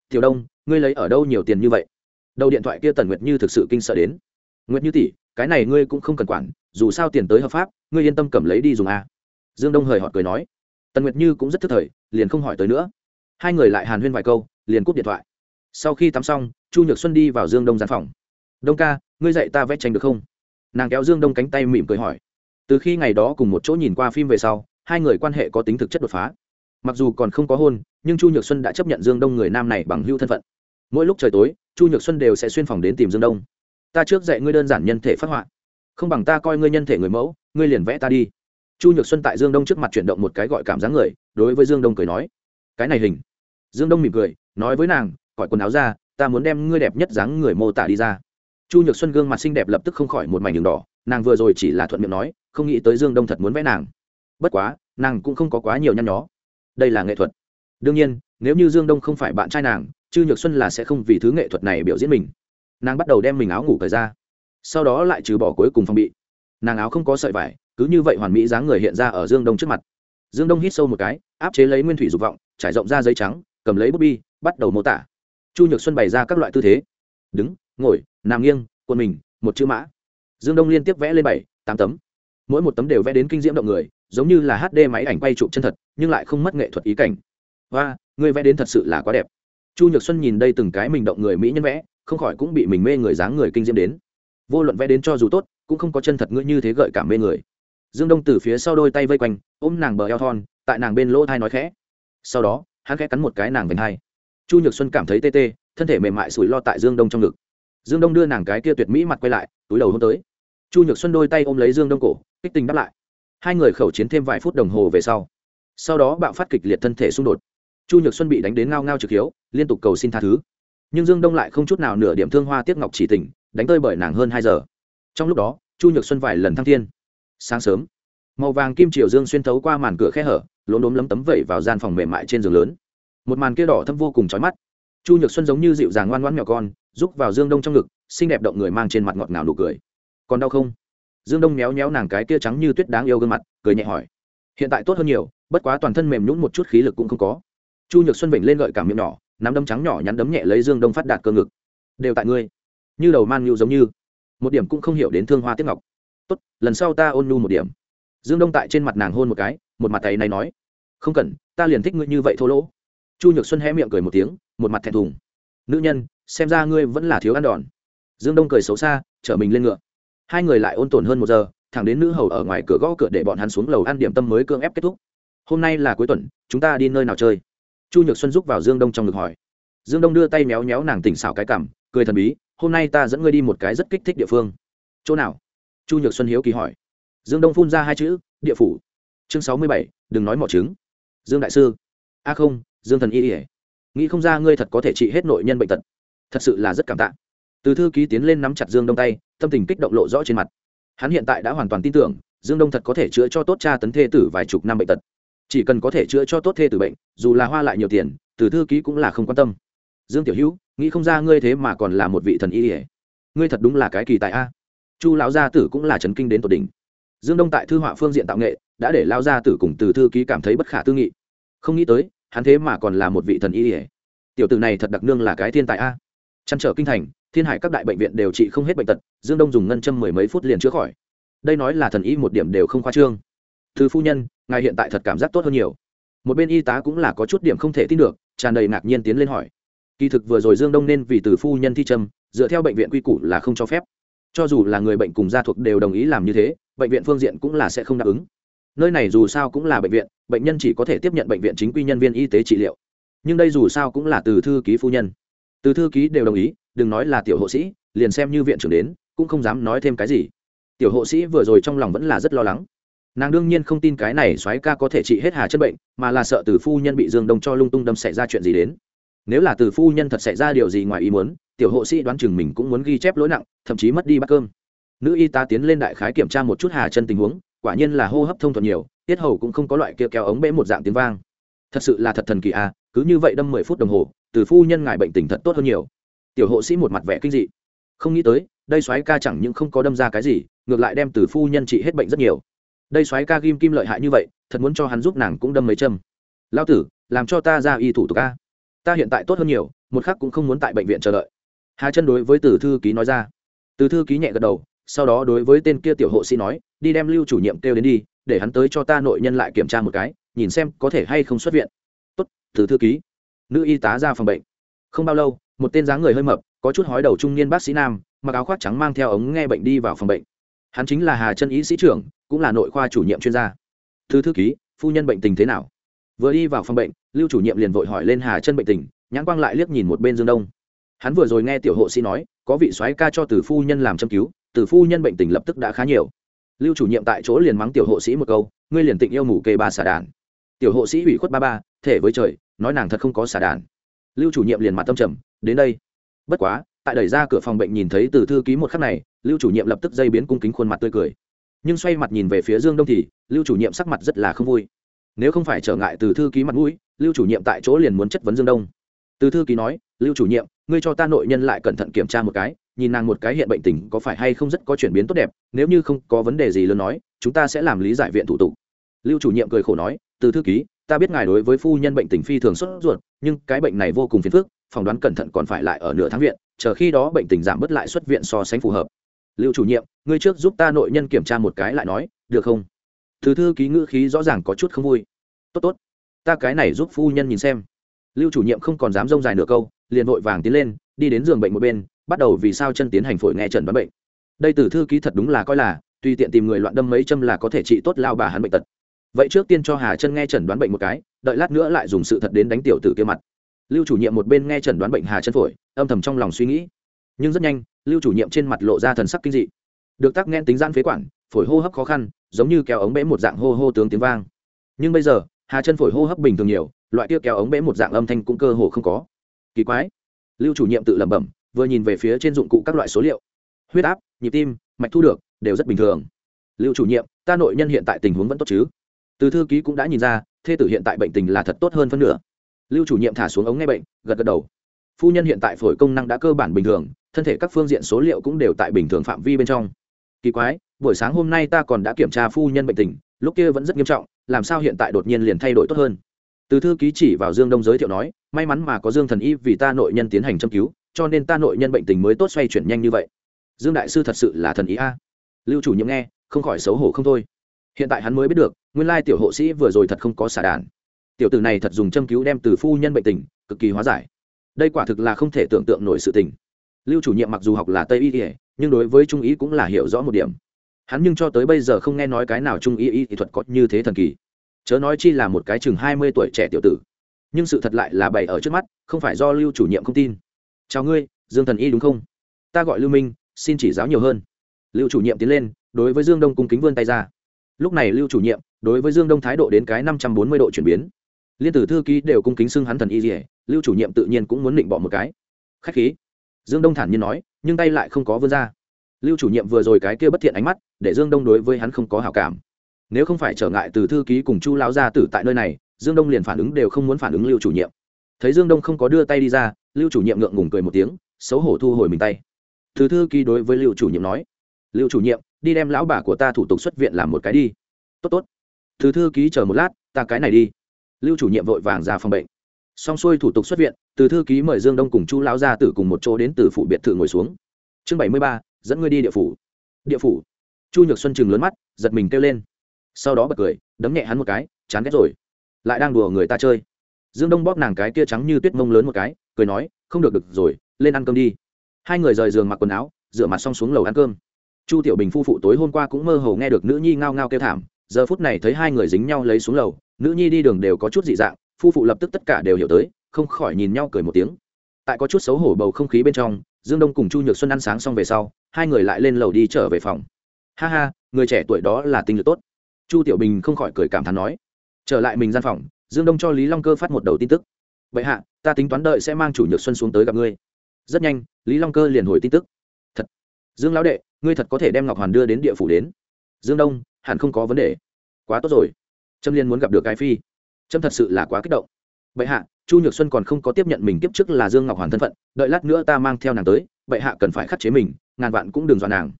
Tiểu đông, ngươi lấy ở đâu nhiều tiền như vậy? Đầu điện thoại kia tần nguyệt như thực sự kinh sợ đến. Nguyệt như tỷ, cái này ngươi cũng không cần quản, dù sao tiền tới hợp pháp, ngươi yên tâm cầm lấy đi dùng a. Dương đông hời họ cười nói. Tần nguyệt như cũng rất thức thời, liền không hỏi tới nữa. Hai người lại hàn huyên vài câu, liền cúp điện thoại. Sau khi tắm xong, chu nhược xuân đi vào dương đông gian phòng. Đông ca, ngươi dạy ta vẽ tranh được không? Nàng kéo dương đông cánh tay mỉm cười hỏi. Từ khi ngày đó cùng một chỗ nhìn qua phim về sau hai người quan hệ có tính thực chất đột phá. Mặc dù còn không có hôn, nhưng chu nhược xuân đã chấp nhận dương đông người nam này bằng hưu thân phận. Mỗi lúc trời tối, chu nhược xuân đều sẽ xuyên phòng đến tìm dương đông. Ta trước dạy ngươi đơn giản nhân thể phát họa. Không bằng ta coi ngươi nhân thể người mẫu, ngươi liền vẽ ta đi. Chu nhược xuân tại dương đông trước mặt chuyển động một cái gọi cảm giác người, đối với dương đông cười nói, cái này hình. Dương đông mỉm cười, nói với nàng cõi quần áo ra, ta muốn đem ngươi đẹp nhất dáng người mô tả đi ra. Chu nhược xuân gương mặt xinh đẹp lập tức không khỏi một mảnh đường đỏ, nàng vừa rồi chỉ là thuận miệng nói, không nghĩ tới dương đông thật muốn vẽ nàng bất quá, nàng cũng không có quá nhiều nhăn nhó. Đây là nghệ thuật. Đương nhiên, nếu như dương đông không phải bạn trai nàng, chư nhược xuân là sẽ không vì thứ nghệ thuật này biểu diễn mình. Nàng bắt đầu đem mình áo ngủ cởi ra. Sau đó lại trừ bỏ cuối cùng phòng bị. Nàng áo không có sợi vải, cứ như vậy hoàn mỹ dáng người hiện ra ở dương đông trước mặt. Dương đông hít sâu một cái, áp chế lấy nguyên thủy dục vọng, trải rộng ra giấy trắng, cầm lấy bút bi, bắt đầu mô tả. Chu nhược xuân bày ra các loại tư thế. Đứng, ngồi, nằm nghiêng quân mình, một chữ mã. Dương đông liên tiếp vẽ lên bảy, tám tấm. Mỗi một tấm đều vẽ đến kinh diễm động người giống như là hd máy ảnh quay chụp chân thật, nhưng lại không mất nghệ thuật ý cảnh. Và người vẽ đến thật sự là quá đẹp. Chu nhược xuân nhìn đây từng cái mình động người mỹ nhân vẽ, không khỏi cũng bị mình mê người dáng người kinh diễm đến. Vô luận vẽ đến cho dù tốt, cũng không có chân thật ngươi như thế gợi cảm mê người. Dương đông từ phía sau đôi tay vây quanh, ôm nàng bờ eo thon, tại nàng bên lỗ thai nói khẽ. Sau đó, hắn khẽ cắn một cái nàng vành hai. Chu nhược xuân cảm thấy tê tê, thân thể mềm mại sủi lo tại dương đông trong ngực. Dương đông đưa nàng cái kia tuyệt mỹ mặt quay lại, túi đầu hôn tới. Chu nhược xuân đôi tay ôm lấy dương đông cổ, kích tình đáp lại hai người khẩu chiến thêm vài phút đồng hồ về sau. Sau đó bạo phát kịch liệt thân thể xung đột. Chu nhược xuân bị đánh đến ngao ngao trực hiếu, liên tục cầu xin tha thứ. Nhưng dương đông lại không chút nào nửa điểm thương hoa tiếc ngọc chỉ tỉnh đánh tơi bởi nàng hơn hai giờ. Trong lúc đó, chu nhược xuân vài lần thăng thiên. Sáng sớm, màu vàng kim triều dương xuyên thấu qua màn cửa khe hở, lốm đốm lấm tấm vẩy vào gian phòng mềm mại trên giường lớn. Một màn kia đỏ thâm vô cùng trói mắt. Chu nhược xuân giống như dịu dàng ngoan ngoãn nhỏ con, rúc vào dương đông trong ngực, xinh đẹp động người mang trên mặt ngọt ngào nụ cười. Còn đau không? Dương đông méo méo nàng cái kia trắng như tuyết đáng yêu gương mặt, cười nhẹ hỏi. Hiện tại tốt hơn nhiều, bất quá toàn thân mềm nhũn một chút khí lực cũng không có. Chu nhược xuân vịnh lên gợi cảm miệng nhỏ, nắm đấm trắng nhỏ nhắn đấm nhẹ lấy dương đông phát đạt cơ ngực. Đều tại ngươi. Như đầu man nhu giống như. Một điểm cũng không hiểu đến thương hoa tiếp ngọc. Tốt, lần sau ta ôn nhu một điểm. Dương đông tại trên mặt nàng hôn một cái, một mặt tay này nói. Không cần, ta liền thích ngươi như vậy thô lỗ. Chu nhược xuân hé miệng cười một tiếng, một mặt thẹn thùng. Nữ nhân, xem ra ngươi vẫn là thiếu ăn đòn. Dương đông cười xấu xa chở mình lên ngựa hai người lại ôn tồn hơn một giờ, thẳng đến nữ hầu ở ngoài cửa gõ cửa để bọn hắn xuống lầu ăn điểm tâm mới cưỡng ép kết thúc. Hôm nay là cuối tuần, chúng ta đi nơi nào chơi? Chu nhược xuân giúp vào dương đông trong ngực hỏi. Dương đông đưa tay méo méo nàng tỉnh xảo cái cảm cười thần bí, hôm nay ta dẫn ngươi đi một cái rất kích thích địa phương. Chỗ nào? Chu nhược xuân hiếu kỳ hỏi. Dương đông phun ra hai chữ, địa phủ. Chương sáu mươi bảy, đừng nói mỏ trứng. Dương đại sư. A không, dương thần y ỉa nghĩ không ra ngươi thật có thể trị hết nội nhân bệnh tật. Thật sự là rất cảm tạ từ thư ký tiến lên nắm chặt dương đông tay, tâm tình kích động lộ rõ trên mặt. Hắn hiện tại đã hoàn toàn tin tưởng, dương đông thật có thể chữa cho tốt cha tấn thê tử vài chục năm bệnh tật. Chỉ cần có thể chữa cho tốt thê tử bệnh, dù là hoa lại nhiều tiền, từ thư ký cũng là không quan tâm. Dương tiểu hữu, nghĩ không ra ngươi thế mà còn là một vị thần y ỉa ngươi thật đúng là cái kỳ tài a. Chu lão gia tử cũng là trấn kinh đến tột đỉnh. Dương đông tại thư họa phương diện tạo nghệ, đã để lao gia tử cùng từ thư ký cảm thấy bất khả tư nghị. Không nghĩ tới, hắn thế mà còn là một vị thần y ỉa tiểu tử này thật đặc nương là cái thiên tài a. Chăn trở kinh thành thiên hải các đại bệnh viện đều trị không hết bệnh tật, dương đông dùng ngân châm mười mấy phút liền chữa khỏi. Đây nói là thần y một điểm đều không khoa trương. Thư phu nhân, ngài hiện tại thật cảm giác tốt hơn nhiều. Một bên y tá cũng là có chút điểm không thể tin được, tràn đầy ngạc nhiên tiến lên hỏi. Kỳ thực vừa rồi dương đông nên vì từ phu nhân thi trâm dựa theo bệnh viện quy củ là không cho phép. Cho dù là người bệnh cùng gia thuộc đều đồng ý làm như thế, bệnh viện phương diện cũng là sẽ không đáp ứng. Nơi này dù sao cũng là bệnh viện, bệnh nhân chỉ có thể tiếp nhận bệnh viện chính quy nhân viên y tế trị liệu. Nhưng đây dù sao cũng là từ thư ký phu nhân. Từ thư ký đều đồng ý đừng nói là tiểu hộ sĩ, liền xem như viện trưởng đến, cũng không dám nói thêm cái gì. Tiểu hộ sĩ vừa rồi trong lòng vẫn là rất lo lắng. Nàng đương nhiên không tin cái này soái ca có thể trị hết hà chất bệnh, mà là sợ từ phu nhân bị dương đông cho lung tung đâm xảy ra chuyện gì đến. Nếu là từ phu nhân thật xảy ra điều gì ngoài ý muốn, tiểu hộ sĩ đoán chừng mình cũng muốn ghi chép lỗi nặng, thậm chí mất đi bát cơm. Nữ y tá tiến lên đại khái kiểm tra một chút hà chân tình huống, quả nhiên là hô hấp thông thuận nhiều, tiết hầu cũng không có loại kia kéo ống bể một dạng tiếng vang. Thật sự là thật thần kỳ à cứ như vậy đâm mười phút đồng hồ, từ phu nhân ngài bệnh tình thật tốt hơn nhiều tiểu hộ sĩ một mặt vẻ kinh dị. Không nghĩ tới, đây soái ca chẳng những không có đâm ra cái gì, ngược lại đem từ phu nhân trị hết bệnh rất nhiều. Đây soái ca ghim kim lợi hại như vậy, thật muốn cho hắn giúp nàng cũng đâm mấy châm. Lao tử, làm cho ta ra y thủ tục a. Ta hiện tại tốt hơn nhiều, một khắc cũng không muốn tại bệnh viện chờ đợi. Hà chân đối với từ thư ký nói ra. Từ thư ký nhẹ gật đầu, sau đó đối với tên kia tiểu hộ sĩ nói, đi đem lưu chủ nhiệm kêu đến đi, để hắn tới cho ta nội nhân lại kiểm tra một cái, nhìn xem có thể hay không xuất viện. Tốt, từ thư ký. Nữ y tá ra phòng bệnh. Không bao lâu một tên dáng người hơi mập, có chút hói đầu trung niên bác sĩ nam, mặc áo khoác trắng mang theo ống nghe bệnh đi vào phòng bệnh. Hắn chính là hà chân y sĩ trưởng, cũng là nội khoa chủ nhiệm chuyên gia. Thư thư ký, phu nhân bệnh tình thế nào? Vừa đi vào phòng bệnh, lưu chủ nhiệm liền vội hỏi lên hà chân bệnh tình, nhãn quang lại liếc nhìn một bên dương đông. Hắn vừa rồi nghe tiểu hộ sĩ nói, có vị soái ca cho từ phu nhân làm châm cứu, từ phu nhân bệnh tình lập tức đã khá nhiều. Lưu chủ nhiệm tại chỗ liền mắng tiểu hộ sĩ một câu, ngươi liền tịnh yêu mủ kê ba xả đàn. Tiểu hộ sĩ ủy khuất ba ba thể với trời, nói nàng thật không có xả đàn. Lưu chủ nhiệm liền mặt tâm trầm đến đây. Bất quá, tại đẩy ra cửa phòng bệnh nhìn thấy từ thư ký một khắc này, lưu chủ nhiệm lập tức dây biến cung kính khuôn mặt tươi cười. Nhưng xoay mặt nhìn về phía dương đông thì, lưu chủ nhiệm sắc mặt rất là không vui. Nếu không phải trở ngại từ thư ký mặt mũi, lưu chủ nhiệm tại chỗ liền muốn chất vấn dương đông. Từ thư ký nói, lưu chủ nhiệm, ngươi cho ta nội nhân lại cẩn thận kiểm tra một cái, nhìn nàng một cái hiện bệnh tình có phải hay không rất có chuyển biến tốt đẹp, nếu như không có vấn đề gì lớn nói, chúng ta sẽ làm lý giải viện thủ tục. Lưu chủ nhiệm cười khổ nói, từ thư ký, ta biết ngài đối với phu nhân bệnh tình phi thường xuất ruột, nhưng cái bệnh này vô cùng phiền phức phỏng đoán cẩn thận còn phải lại ở nửa tháng viện, chờ khi đó bệnh tình giảm bớt lại xuất viện so sánh phù hợp. Lưu chủ nhiệm, ngươi trước giúp ta nội nhân kiểm tra một cái lại nói, được không? Thứ thư ký ngữ khí rõ ràng có chút không vui. Tốt tốt. Ta cái này giúp phu nhân nhìn xem. Lưu chủ nhiệm không còn dám rông dài nửa câu, liền vội vàng tiến lên, đi đến giường bệnh một bên, bắt đầu vì sao chân tiến hành phổi nghe trần đoán bệnh. Đây từ thư ký thật đúng là coi là, tùy tiện tìm người loạn đâm mấy châm là có thể trị tốt lao bà hắn bệnh tật. Vậy trước tiên cho hà chân nghe trần đoán bệnh một cái, đợi lát nữa lại dùng sự thật đến đánh tiểu tử kia mặt lưu chủ nhiệm một bên nghe chẩn đoán bệnh hà chân phổi, âm thầm trong lòng suy nghĩ. Nhưng rất nhanh, lưu chủ nhiệm trên mặt lộ ra thần sắc kinh dị. Được tắc nghẽn tính gian phế quản, phổi hô hấp khó khăn, giống như kéo ống bẽ một dạng hô hô tướng tiếng vang. Nhưng bây giờ, hà chân phổi hô hấp bình thường nhiều, loại kia kéo ống bẽ một dạng âm thanh cũng cơ hồ không có. Kỳ quái. Lưu chủ nhiệm tự lẩm bẩm, vừa nhìn về phía trên dụng cụ các loại số liệu. Huyết áp, nhịp tim, mạch thu được, đều rất bình thường. Lưu chủ nhiệm, ta nội nhân hiện tại tình huống vẫn tốt chứ? Từ thư ký cũng đã nhìn ra, thê tử hiện tại bệnh tình là thật tốt hơn phân nửa lưu chủ nhiệm thả xuống ống nghe bệnh, gật gật đầu. Phu nhân hiện tại phổi công năng đã cơ bản bình thường, thân thể các phương diện số liệu cũng đều tại bình thường phạm vi bên trong. Kỳ quái, buổi sáng hôm nay ta còn đã kiểm tra phu nhân bệnh tình, lúc kia vẫn rất nghiêm trọng, làm sao hiện tại đột nhiên liền thay đổi tốt hơn? Từ thư ký chỉ vào dương đông giới thiệu nói, may mắn mà có dương thần y vì ta nội nhân tiến hành châm cứu, cho nên ta nội nhân bệnh tình mới tốt xoay chuyển nhanh như vậy. Dương đại sư thật sự là thần ý a. Lưu chủ nhiệm nghe, không khỏi xấu hổ không thôi. Hiện tại hắn mới biết được, nguyên lai tiểu hộ sĩ vừa rồi thật không có xả đàn tiểu tử này thật dùng châm cứu đem từ phu nhân bệnh tình, cực kỳ hóa giải. Đây quả thực là không thể tưởng tượng nổi sự tình. Lưu chủ nhiệm mặc dù học là tây y nhưng đối với trung ý cũng là hiểu rõ một điểm. Hắn nhưng cho tới bây giờ không nghe nói cái nào trung y y thuật có như thế thần kỳ. Chớ nói chi là một cái chừng hai mươi tuổi trẻ tiểu tử. Nhưng sự thật lại là bày ở trước mắt, không phải do lưu chủ nhiệm không tin. Chào ngươi, dương thần y đúng không? Ta gọi lưu minh, xin chỉ giáo nhiều hơn. Lưu chủ nhiệm tiến lên, đối với dương đông cung kính vươn tay ra. Lúc này lưu chủ nhiệm, đối với dương đông thái độ đến cái năm trăm bốn mươi độ chuyển biến liên tử thư ký đều cung kính xưng hắn thần y dỉa lưu chủ nhiệm tự nhiên cũng muốn định bỏ một cái. Khách khí. Dương đông thản nhiên nói, nhưng tay lại không có vươn ra. Lưu chủ nhiệm vừa rồi cái kia bất thiện ánh mắt, để dương đông đối với hắn không có hảo cảm. Nếu không phải trở ngại từ thư ký cùng chu lão gia tử tại nơi này, dương đông liền phản ứng đều không muốn phản ứng lưu chủ nhiệm. Thấy dương đông không có đưa tay đi ra, lưu chủ nhiệm ngượng ngùng cười một tiếng, xấu hổ thu hồi mình tay. Từ thư ký đối với lưu chủ nhiệm nói, lưu chủ nhiệm, đi đem lão bà của ta thủ tục xuất viện làm một cái đi. Tốt tốt. Từ thư ký chờ một lát, ta cái này đi lưu chủ nhiệm vội vàng ra phòng bệnh. Xong xuôi thủ tục xuất viện, từ thư ký mời dương đông cùng chu lão gia tử cùng một chỗ đến từ phủ biệt thự ngồi xuống. Chương bảy mươi ba, dẫn ngươi đi địa phủ. Địa phủ. Chu nhược xuân chừng lớn mắt, giật mình kêu lên. Sau đó bật cười, đấm nhẹ hắn một cái, chán ghét rồi. Lại đang đùa người ta chơi. Dương đông bóp nàng cái kia trắng như tuyết mông lớn một cái, cười nói, không được được rồi, lên ăn cơm đi. Hai người rời giường mặc quần áo, rửa mặt xong xuống lầu ăn cơm. Chu tiểu bình phu phụ tối hôm qua cũng mơ hồ nghe được nữ nhi ngao ngao kêu thảm, giờ phút này thấy hai người dính nhau lấy xuống lầu nữ nhi đi đường đều có chút dị dạng, phu phụ lập tức tất cả đều hiểu tới, không khỏi nhìn nhau cười một tiếng. Tại có chút xấu hổ bầu không khí bên trong, dương đông cùng chu nhược xuân ăn sáng xong về sau, hai người lại lên lầu đi trở về phòng. Ha ha, người trẻ tuổi đó là tinh lực tốt. Chu tiểu bình không khỏi cười cảm thán nói. Trở lại mình gian phòng, dương đông cho lý long cơ phát một đầu tin tức. Vậy hạ, ta tính toán đợi sẽ mang chủ nhược xuân xuống tới gặp ngươi. Rất nhanh, lý long cơ liền hồi tin tức. Thật. Dương lão đệ, ngươi thật có thể đem ngọc hoàn đưa đến địa phủ đến. Dương đông, hẳn không có vấn đề. Quá tốt rồi trâm liên muốn gặp được cái phi. Trâm thật sự là quá kích động. Bệ hạ, chu nhược xuân còn không có tiếp nhận mình kiếp trước là dương ngọc hoàn thân phận, đợi lát nữa ta mang theo nàng tới, bệ hạ cần phải khắc chế mình, ngàn vạn cũng đừng dọa nàng.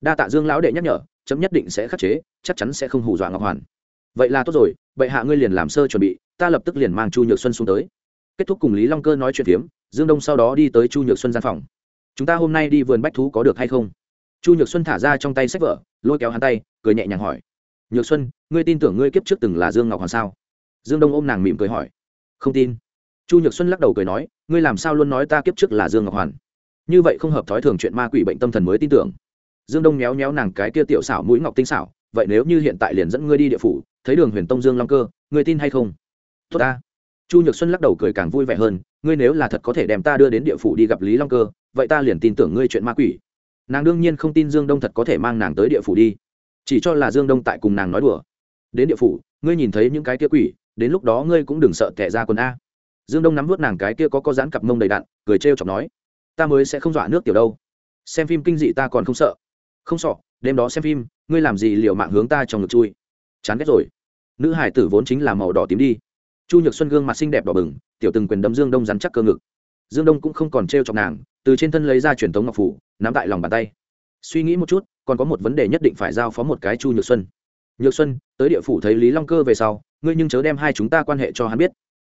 Đa tạ dương lão đệ nhắc nhở chấm nhất định sẽ khắc chế, chắc chắn sẽ không hù dọa ngọc hoàn. Vậy là tốt rồi, bệ hạ ngươi liền làm sơ chuẩn bị, ta lập tức liền mang chu nhược xuân xuống tới. Kết thúc cùng lý long cơ nói chuyện phiếm, dương đông sau đó đi tới chu nhược xuân gian phòng. Chúng ta hôm nay đi vườn bách thú có được hay không? Chu nhược xuân thả ra trong tay sách vở, lôi kéo hắn tay, cười nhẹ nhàng hỏi nhược xuân ngươi tin tưởng ngươi kiếp trước từng là dương ngọc hoàn sao dương đông ôm nàng mỉm cười hỏi không tin chu nhược xuân lắc đầu cười nói ngươi làm sao luôn nói ta kiếp trước là dương ngọc hoàn như vậy không hợp thói thường chuyện ma quỷ bệnh tâm thần mới tin tưởng dương đông méo méo nàng cái kia tiểu xảo mũi ngọc tinh xảo vậy nếu như hiện tại liền dẫn ngươi đi địa phủ thấy đường huyền tông dương long cơ ngươi tin hay không tốt ta chu nhược xuân lắc đầu cười càng vui vẻ hơn ngươi nếu là thật có thể đem ta đưa đến địa phủ đi gặp lý long cơ vậy ta liền tin tưởng ngươi chuyện ma quỷ nàng đương nhiên không tin dương đông thật có thể mang nàng tới địa phủ đi chỉ cho là dương đông tại cùng nàng nói đùa. Đến địa phủ, ngươi nhìn thấy những cái kia quỷ, đến lúc đó ngươi cũng đừng sợ tẻ ra quần a. Dương đông nắm vút nàng cái kia có có dán cặp mông đầy đạn cười trêu chọc nói, ta mới sẽ không dọa nước tiểu đâu. Xem phim kinh dị ta còn không sợ. Không sợ, đêm đó xem phim, ngươi làm gì liệu mạng hướng ta trong ngực chui? Chán ghét rồi. Nữ hải tử vốn chính là màu đỏ tím đi. Chu nhược xuân gương mặt xinh đẹp đỏ bừng, tiểu từng quyền đấm dương đông rắn chắc cơ ngực. Dương đông cũng không còn t r e o chọc nàng, từ trên thân lấy ra truyền thống ngọc phủ, nắm tại lòng bàn tay. Suy nghĩ một chút còn có một vấn đề nhất định phải giao phó một cái chu nhược xuân. Nhược xuân, tới địa phủ thấy lý long cơ về sau, ngươi nhưng chớ đem hai chúng ta quan hệ cho hắn biết.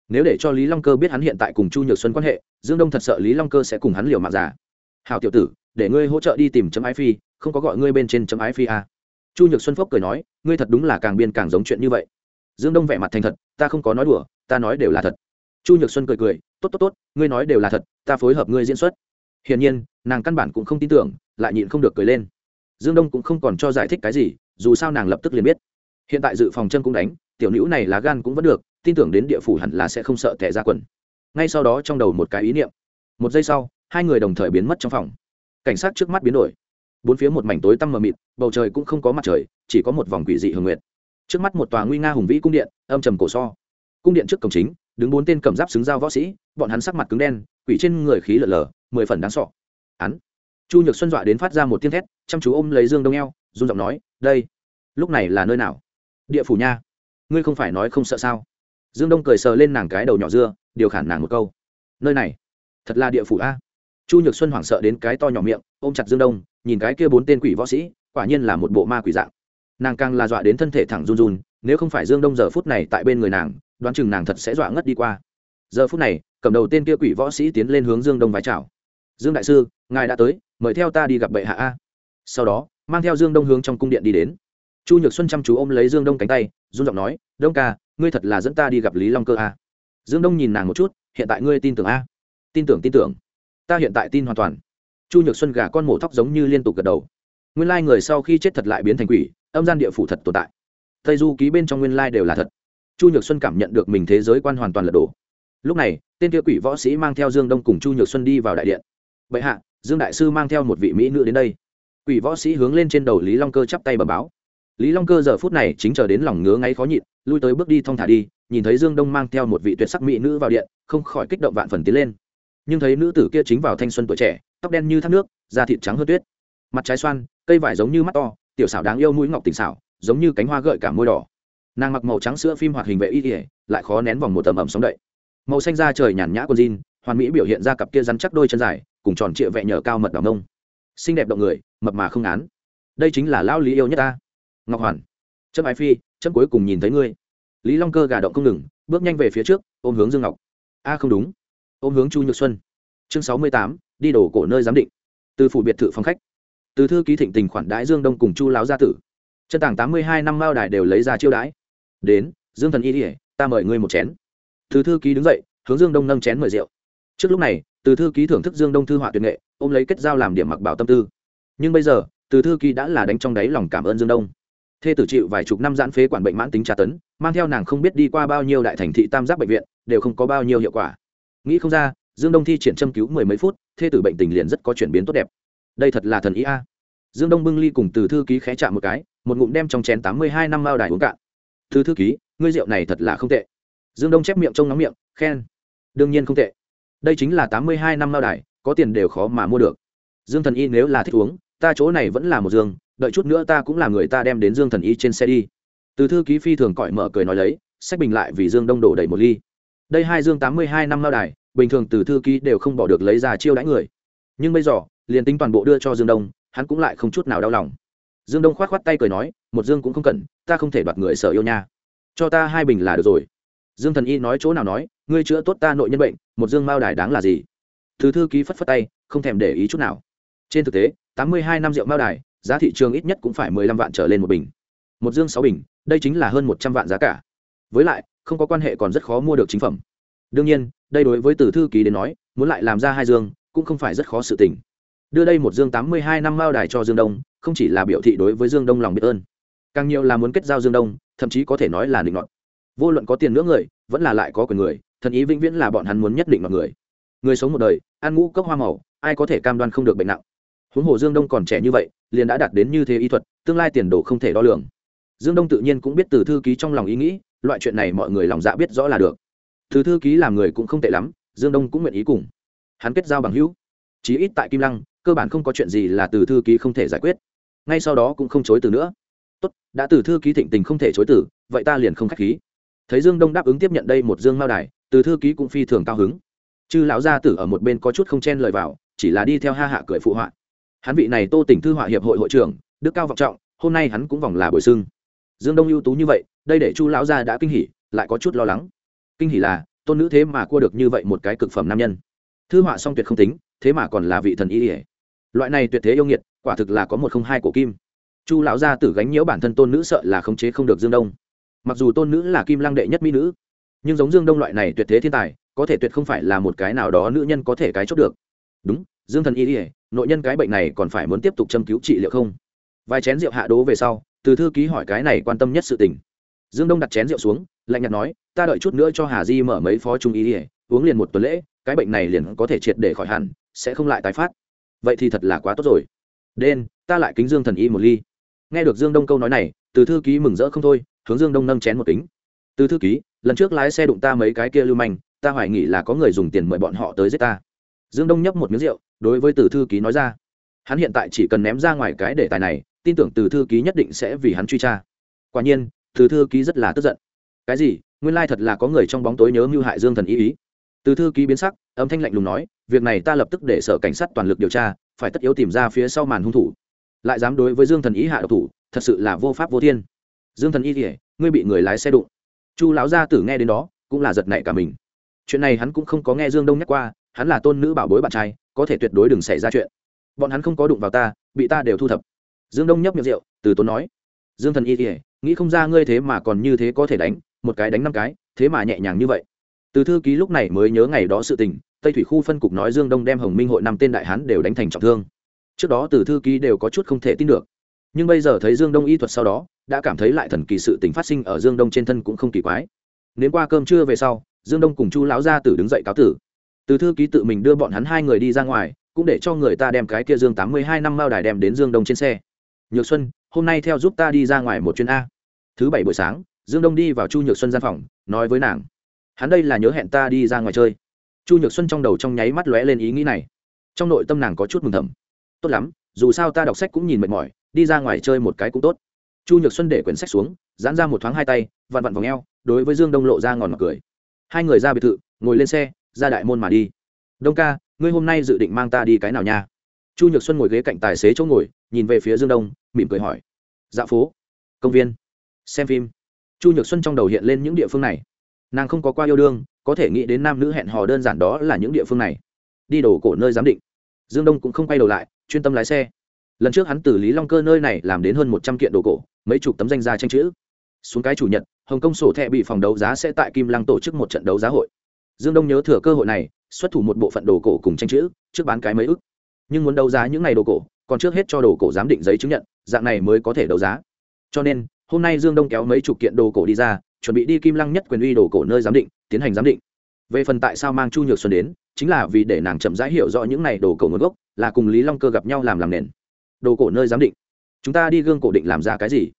Nếu để cho lý long cơ biết hắn hiện tại cùng chu nhược xuân quan hệ, dương đông thật sợ lý long cơ sẽ cùng hắn liều mạng giả. Hào tiểu tử, để ngươi hỗ trợ đi tìm chấm ái phi, không có gọi ngươi bên trên chấm ái phi à. chu nhược xuân phốc cười nói, ngươi thật đúng là càng biên càng giống chuyện như vậy. Dương đông vẻ mặt thành thật, ta không có nói đùa, ta nói đều là thật. Chu nhược xuân cười cười, tốt tốt tốt, ngươi nói đều là thật, ta phối hợp ngươi diễn xuất. Hiển nhiên, nàng căn bản cũng không tin tưởng, lại nhịn không được cười lên dương đông cũng không còn cho giải thích cái gì, dù sao nàng lập tức liền biết. Hiện tại dự phòng chân cũng đánh, tiểu nữ này lá gan cũng vẫn được, tin tưởng đến địa phủ hẳn là sẽ không sợ tẻ ra quần. Ngay sau đó trong đầu một cái ý niệm. Một giây sau, hai người đồng thời biến mất trong phòng. Cảnh sát trước mắt biến đổi. Bốn phía một mảnh tối tăm mờ mịt, bầu trời cũng không có mặt trời, chỉ có một vòng quỷ dị hưởng nguyệt. Trước mắt một tòa nguy nga hùng vĩ cung điện, âm trầm cổ so. Cung điện trước cổng chính, đứng bốn tên cầm giáp xứng dao võ sĩ, bọn hắn sắc mặt cứng đen, quỷ trên người khí lở lở, mười phần đáng sọ hắn chu nhược xuân dọa đến phát ra một tiếng thét, chăm chú ôm lấy dương đông eo, run giọng nói, đây, lúc này là nơi nào? Địa phủ nha. Ngươi không phải nói không sợ sao? Dương đông cười sờ lên nàng cái đầu nhỏ dưa, điều khản nàng một câu. Nơi này, thật là địa phủ a. Chu nhược xuân hoảng sợ đến cái to nhỏ miệng, ôm chặt dương đông, nhìn cái kia bốn tên quỷ võ sĩ, quả nhiên là một bộ ma quỷ dạng. Nàng càng là dọa đến thân thể thẳng run run, nếu không phải dương đông giờ phút này tại bên người nàng, đoán chừng nàng thật sẽ dọa ngất đi qua. Giờ phút này, cầm đầu tên kia quỷ võ sĩ tiến lên hướng dương đông vái chào dương đại sư, ngài đã tới, mời theo ta đi gặp bệ hạ a. Sau đó, mang theo dương đông hướng trong cung điện đi đến. Chu nhược xuân chăm chú ôm lấy dương đông cánh tay, run giọng nói, đông ca, ngươi thật là dẫn ta đi gặp lý long cơ a. Dương đông nhìn nàng một chút, hiện tại ngươi tin tưởng a? Tin tưởng tin tưởng. Ta hiện tại tin hoàn toàn. Chu nhược xuân gà con mổ thóc giống như liên tục gật đầu. Nguyên lai người sau khi chết thật lại biến thành quỷ, âm gian địa phủ thật tồn tại. Tây du ký bên trong nguyên lai đều là thật. Chu nhược xuân cảm nhận được mình thế giới quan hoàn toàn lật đổ. Lúc này, tên kia quỷ võ sĩ mang theo dương đông cùng chu nhược xuân đi vào đại điện bệ hạ, dương đại sư mang theo một vị mỹ nữ đến đây. Quỷ võ sĩ hướng lên trên đầu lý long cơ chắp tay bẩm báo. Lý long cơ giờ phút này chính chờ đến lòng ngứa ngáy khó nhịn, lui tới bước đi thong thả đi, nhìn thấy dương đông mang theo một vị tuyệt sắc mỹ nữ vào điện, không khỏi kích động vạn phần tiến lên. Nhưng thấy nữ tử kia chính vào thanh xuân tuổi trẻ, tóc đen như thác nước, da thịt trắng hơn tuyết. Mặt trái xoan, cây vải giống như mắt to, tiểu xảo đáng yêu mũi ngọc tình xảo, giống như cánh hoa gợi cả môi đỏ. Nàng mặc màu trắng sữa phim hoạt hình vệ y ỉa lại khó nén vòng một tầm ẩm sóng đậy. Màu xanh da trời nhàn nhã con jean, hoàn mỹ biểu hiện ra cặp kia rắn chắc đôi chân dài cùng tròn trịa vẹ nhờ cao mật đỏ mông, xinh đẹp động người mập mà không án. Đây chính là lao lý yêu nhất ta. Ngọc hoàn. Chấm ái phi chấm cuối cùng nhìn thấy ngươi. Lý long cơ gà động không ngừng bước nhanh về phía trước ôm hướng dương ngọc. A không đúng. Ôm hướng chu nhược xuân. Chương sáu mươi tám đi đổ cổ nơi giám định. Từ phủ biệt thự phòng khách. Từ thư ký thịnh tình khoản đãi dương đông cùng chu láo gia tử. Chân tảng tám mươi hai năm mao đài đều lấy ra chiêu đãi. Đến dương thần y ỉa ta mời ngươi một chén. Từ thư ký đứng dậy hướng dương đông nâng chén mời rượu. Trước lúc này từ thư ký thưởng thức dương đông thư họa tuyệt nghệ, ôm lấy kết giao làm điểm mặc bảo tâm tư. Nhưng bây giờ, từ thư ký đã là đánh trong đáy lòng cảm ơn dương đông. Thê tử chịu vài chục năm giãn phế quản bệnh mãn tính tra tấn, mang theo nàng không biết đi qua bao nhiêu đại thành thị tam giác bệnh viện, đều không có bao nhiêu hiệu quả. Nghĩ không ra, dương đông thi triển châm cứu mười mấy phút, thê tử bệnh tình liền rất có chuyển biến tốt đẹp. Đây thật là thần ý a. Dương đông bưng ly cùng từ thư ký khé chạm một cái, một ngụm đem trong chén tám mươi hai năm mao đài uống cạn. Từ thư ký, ngươi rượu này thật là không tệ. Dương đông chép miệng trông nóng miệng, khen. Đương nhiên không tệ đây chính là tám mươi hai năm lao đài, có tiền đều khó mà mua được. Dương thần y nếu là thích uống, ta chỗ này vẫn là một dương đợi chút nữa ta cũng là người ta đem đến dương thần y trên xe đi. Từ thư ký phi thường cõi mở cười nói lấy, sách bình lại vì dương đông đổ đầy một ly. Đây hai dương tám mươi hai năm lao đài, bình thường từ thư ký đều không bỏ được lấy ra chiêu đãi người. Nhưng bây giờ, liền tính toàn bộ đưa cho dương đông, hắn cũng lại không chút nào đau lòng. Dương đông k h o á t k h o á t tay cười nói, một dương cũng không cần, ta không thể đoạt người sợ yêu nha. Cho ta hai bình là được rồi. Dương thần y nói chỗ nào nói ngươi chữa tốt ta nội nhân bệnh, một dương mao đài đáng là gì? Thứ thư ký phất phất tay, không thèm để ý chút nào. Trên thực tế, tám mươi hai năm rượu mao đài, giá thị trường ít nhất cũng phải mười lăm vạn trở lên một bình. Một dương sáu bình, đây chính là hơn một trăm vạn giá cả. Với lại, không có quan hệ còn rất khó mua được chính phẩm. Đương nhiên, đây đối với từ thư ký đến nói, muốn lại làm ra hai dương, cũng không phải rất khó sự tình. Đưa đây một dương tám mươi hai năm mao đài cho dương đông, không chỉ là biểu thị đối với dương đông lòng biết ơn, càng nhiều là muốn kết giao dương đông, thậm chí có thể nói là định luận vô luận có tiền nữa người, vẫn là lại có quyền người thần ý vĩnh viễn là bọn hắn muốn nhất định mọi người. Người sống một đời, ăn ngũ cốc hoa màu, ai có thể cam đoan không được bệnh nặng? Huống hồ dương đông còn trẻ như vậy, liền đã đạt đến như thế y thuật, tương lai tiền đồ không thể đo lường. Dương đông tự nhiên cũng biết từ thư ký trong lòng ý nghĩ, loại chuyện này mọi người lòng dạ biết rõ là được. Từ thư ký làm người cũng không tệ lắm, dương đông cũng nguyện ý cùng. Hắn kết giao bằng hữu. Chí ít tại kim lăng, cơ bản không có chuyện gì là từ thư ký không thể giải quyết. Ngay sau đó cũng không chối từ nữa. Tốt, đã từ thư ký thịnh tình không thể chối từ, vậy ta liền không k h á c h khí. Thấy dương đông đáp ứng tiếp nhận đây một dương mao đài từ thư ký cũng phi thường cao hứng. Chư lão gia tử ở một bên có chút không chen lời vào, chỉ là đi theo ha hạ cười phụ họa. Hắn vị này tô tỉnh thư họa hiệp hội hội trưởng, đức cao vọng trọng, hôm nay hắn cũng vòng là bồi xưng dương đông ưu tú như vậy, đây để chu lão gia đã kinh hỉ, lại có chút lo lắng. Kinh hỉ là, tôn nữ thế mà cua được như vậy một cái cực phẩm nam nhân. Thư họa song tuyệt không tính, thế mà còn là vị thần y ỉa loại này tuyệt thế yêu nghiệt, quả thực là có một không hai của kim. Chu lão gia tử gánh nhiễu bản thân tôn nữ sợ là khống chế không được dương đông. Mặc dù tôn nữ là kim lăng đệ nhất mỹ nữ nhưng giống dương đông loại này tuyệt thế thiên tài, có thể tuyệt không phải là một cái nào đó nữ nhân có thể cái chốt được. Đúng, dương thần y ỉa nội nhân cái bệnh này còn phải muốn tiếp tục châm cứu trị liệu không? Vài chén rượu hạ đố về sau, từ thư ký hỏi cái này quan tâm nhất sự tình. Dương đông đặt chén rượu xuống, lạnh nhạt nói, ta đợi chút nữa cho hà di mở mấy phó trung Y ỉa uống liền một tuần lễ, cái bệnh này liền có thể triệt để khỏi hẳn, sẽ không lại tái phát. Vậy thì thật là quá tốt rồi. Đen ta lại kính dương thần y một ly. Nghe được dương đông câu nói này, từ thư ký mừng rỡ không thôi, hướng dương đông nâng chén một kính. Từ thư ký lần trước lái xe đụng ta mấy cái kia lưu manh, ta hoài nghĩ là có người dùng tiền mời bọn họ tới giết ta. Dương đông nhấp một miếng rượu, đối với từ thư ký nói ra. Hắn hiện tại chỉ cần ném ra ngoài cái đề tài này, tin tưởng từ thư ký nhất định sẽ vì hắn truy tra. Quả nhiên, từ thư ký rất là tức giận. Cái gì? Nguyên lai thật là có người trong bóng tối nhớ mưu hại dương thần ý ý. Từ thư ký biến sắc, âm thanh lạnh lùng nói, việc này ta lập tức để sở cảnh sát toàn lực điều tra, phải tất yếu tìm ra phía sau màn hung thủ. Lại dám đối với dương thần ý hạ độc thủ, thật sự là vô pháp vô thiên. Dương thần ý kỉa ngươi bị người lái xe đụng chu lão gia tử nghe đến đó, cũng là giật nảy cả mình. Chuyện này hắn cũng không có nghe dương đông nhắc qua, hắn là tôn nữ bảo bối bạn trai, có thể tuyệt đối đừng xảy ra chuyện. Bọn hắn không có đụng vào ta, bị ta đều thu thập. Dương đông nhấp miệng rượu, từ tốn nói, dương thần y kỉa nghĩ không ra ngươi thế mà còn như thế có thể đánh, một cái đánh năm cái, thế mà nhẹ nhàng như vậy. Từ thư ký lúc này mới nhớ ngày đó sự tình, tây thủy khu phân cục nói dương đông đem hồng minh hội năm tên đại hán đều đánh thành trọng thương. Trước đó từ thư ký đều có chút không thể tin được. Nhưng bây giờ thấy dương đông y thuật sau đó đã cảm thấy lại thần kỳ sự tình phát sinh ở dương đông trên thân cũng không kỳ quái. Nếu qua cơm trưa về sau, dương đông cùng chu lão gia tử đứng dậy cáo tử. Từ thư ký tự mình đưa bọn hắn hai người đi ra ngoài, cũng để cho người ta đem cái kia dương tám mươi hai năm mao đài đem đến dương đông trên xe. Nhược xuân, hôm nay theo giúp ta đi ra ngoài một chuyến a. Thứ bảy buổi sáng, dương đông đi vào chu nhược xuân gian phòng, nói với nàng. Hắn đây là nhớ hẹn ta đi ra ngoài chơi. Chu nhược xuân trong đầu trong nháy mắt lóe lên ý nghĩ này. Trong nội tâm nàng có chút mừng thầm. Tốt lắm, dù sao ta đọc sách cũng nhìn mệt mỏi, đi ra ngoài chơi một cái cũng tốt chu nhược xuân để quyển sách xuống, giãn ra một thoáng hai tay, vặn vặn v ò đối với dương đông lộ ra ngòn mặt cười. Hai người ra biệt thự, ngồi lên xe, ra đại môn mà đi. Đông ca, ngươi hôm nay dự định mang ta đi cái nào nha? Chu nhược xuân ngồi ghế cạnh tài xế chỗ ngồi, nhìn về phía dương đông, mỉm cười hỏi. Dạ phố, công viên, xem phim. Chu nhược xuân trong đầu hiện lên những địa phương này. Nàng không có qua yêu đương, có thể nghĩ đến nam nữ hẹn hò đơn giản đó là những địa phương này. Đi đổ cổ nơi giám định. Dương đông cũng không quay đầu lại, chuyên tâm lái xe lần trước hắn từ lý long cơ nơi này làm đến hơn một trăm kiện đồ cổ, mấy chục tấm danh gia tranh chữ. Xuống cái chủ nhật, hồng kông sổ thẹ bị phòng đấu giá sẽ tại kim lăng tổ chức một trận đấu giá hội. Dương đông nhớ thừa cơ hội này, xuất thủ một bộ phận đồ cổ cùng tranh chữ, trước bán cái mấy ức. Nhưng muốn đấu giá những ngày đồ cổ, còn trước hết cho đồ cổ giám định giấy chứng nhận, dạng này mới có thể đấu giá. Cho nên, hôm nay dương đông kéo mấy chục kiện đồ cổ đi ra, chuẩn bị đi kim lăng nhất quyền uy đồ cổ nơi giám định, tiến hành giám định. Về phần tại sao mang chu nhược xuân đến, chính là vì để nàng chậm rãi hiểu rõ những này đồ cổ nguồn gốc, là cùng lý long cơ gặp nhau làm làm nền đồ cổ nơi giám định. Chúng ta đi gương cổ định làm ra cái gì?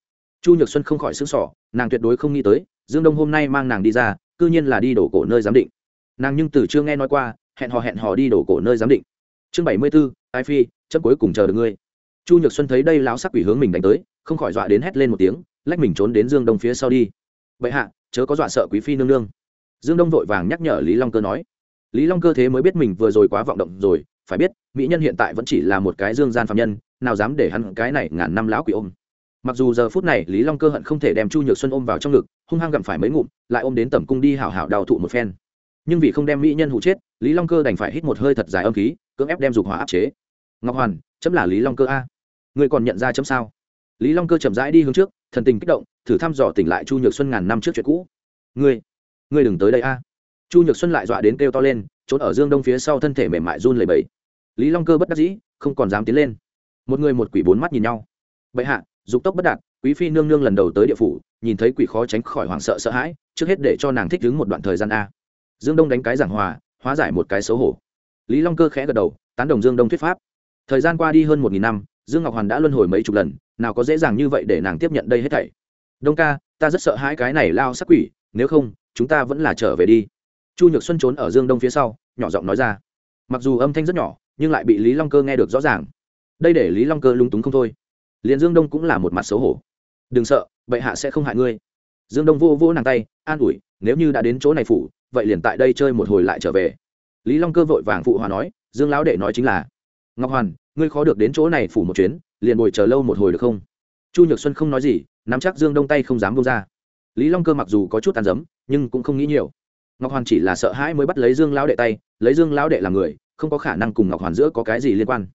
Chu nhược xuân không khỏi xứng sỏ nàng tuyệt đối không nghĩ tới, dương đông hôm nay mang nàng đi ra c ư nhiên là đi đổ cổ nơi giám định. Nàng nhưng từ chưa nghe nói qua, hẹn hò hẹn hò đi đổ cổ nơi giám định. Chương bảy mươi b ố ai phi chấp cuối cùng chờ được ngươi. Chu nhược xuân thấy đây láo sắc quỷ hướng mình đánh tới, không khỏi dọa đến hét lên một tiếng, lách mình trốn đến dương đông phía sau đi. Vậy hạ, chớ có dọa sợ quý phi nương nương. Dương đông vội vàng nhắc nhở lý long cơ nói. Lý long cơ thế mới biết mình vừa rồi quá vọng động rồi, phải biết, mỹ nhân hiện tại vẫn chỉ là một cái dương gian phạm nhân nào dám để hắn cái này ngàn năm lão quỷ ôm. Mặc dù giờ phút này lý long cơ hận không thể đem chu nhược xuân ôm vào trong ngực, hung hăng gặm phải mấy ngụm, lại ôm đến tẩm cung đi hảo hảo đào thụ một phen. Nhưng vì không đem mỹ nhân hụ chết, lý long cơ đành phải hít một hơi thật dài âm khí, cưỡng ép đem dục hỏa áp chế. Ngọc hoàn, chấm là lý long cơ a. Người còn nhận ra chấm sao? Lý long cơ chậm rãi đi hướng trước, thần tình kích động, thử thăm dò tỉnh lại chu nhược xuân ngàn năm trước chuyện cũ. Ngươi ngươi đừng tới đây a. Chu nhược xuân lại dọa đến kêu to lên, trốn ở dương đông phía sau thân thể mềm mại run lầy bẫy lý long cơ bất đắc dĩ, không còn dám tiến lên một người một quỷ bốn mắt nhìn nhau. Bệ hạ, dục tốc bất đạt, quý phi nương nương lần đầu tới địa phủ, nhìn thấy quỷ khó tránh khỏi hoảng sợ sợ hãi, trước hết để cho nàng thích đứng một đoạn thời gian a. Dương đông đánh cái giảng hòa, hóa giải một cái xấu hổ. Lý long cơ khẽ gật đầu, tán đồng dương đông thuyết pháp. Thời gian qua đi hơn một nghìn năm, dương ngọc hoàn đã luân hồi mấy chục lần, nào có dễ dàng như vậy để nàng tiếp nhận đây hết thảy. Đông ca, ta rất sợ hãi cái này lao sắc quỷ, nếu không, chúng ta vẫn là trở về đi. Chu nhược xuân trốn ở dương đông phía sau, nhỏ giọng nói ra. Mặc dù âm thanh rất nhỏ, nhưng lại bị lý long cơ nghe được rõ ràng đây để lý long cơ lung túng không thôi. Liền dương đông cũng là một mặt xấu hổ. Đừng sợ, bệ hạ sẽ không hại ngươi. Dương đông vô vô nàng tay, an ủi, nếu như đã đến chỗ này phủ, vậy liền tại đây chơi một hồi lại trở về. Lý long cơ vội vàng phụ hòa nói, dương lão đệ nói chính là, ngọc hoàn, ngươi khó được đến chỗ này phủ một chuyến, liền ngồi chờ lâu một hồi được không? Chu nhược xuân không nói gì, nắm chắc dương đông tay không dám bông ra. Lý long cơ mặc dù có chút tàn dấm nhưng cũng không nghĩ nhiều. Ngọc hoàn chỉ là sợ hãi mới bắt lấy dương lão đệ tay, lấy dương lão đệ làm người, không có khả năng cùng ngọc hoàn giữa có cái gì liên quan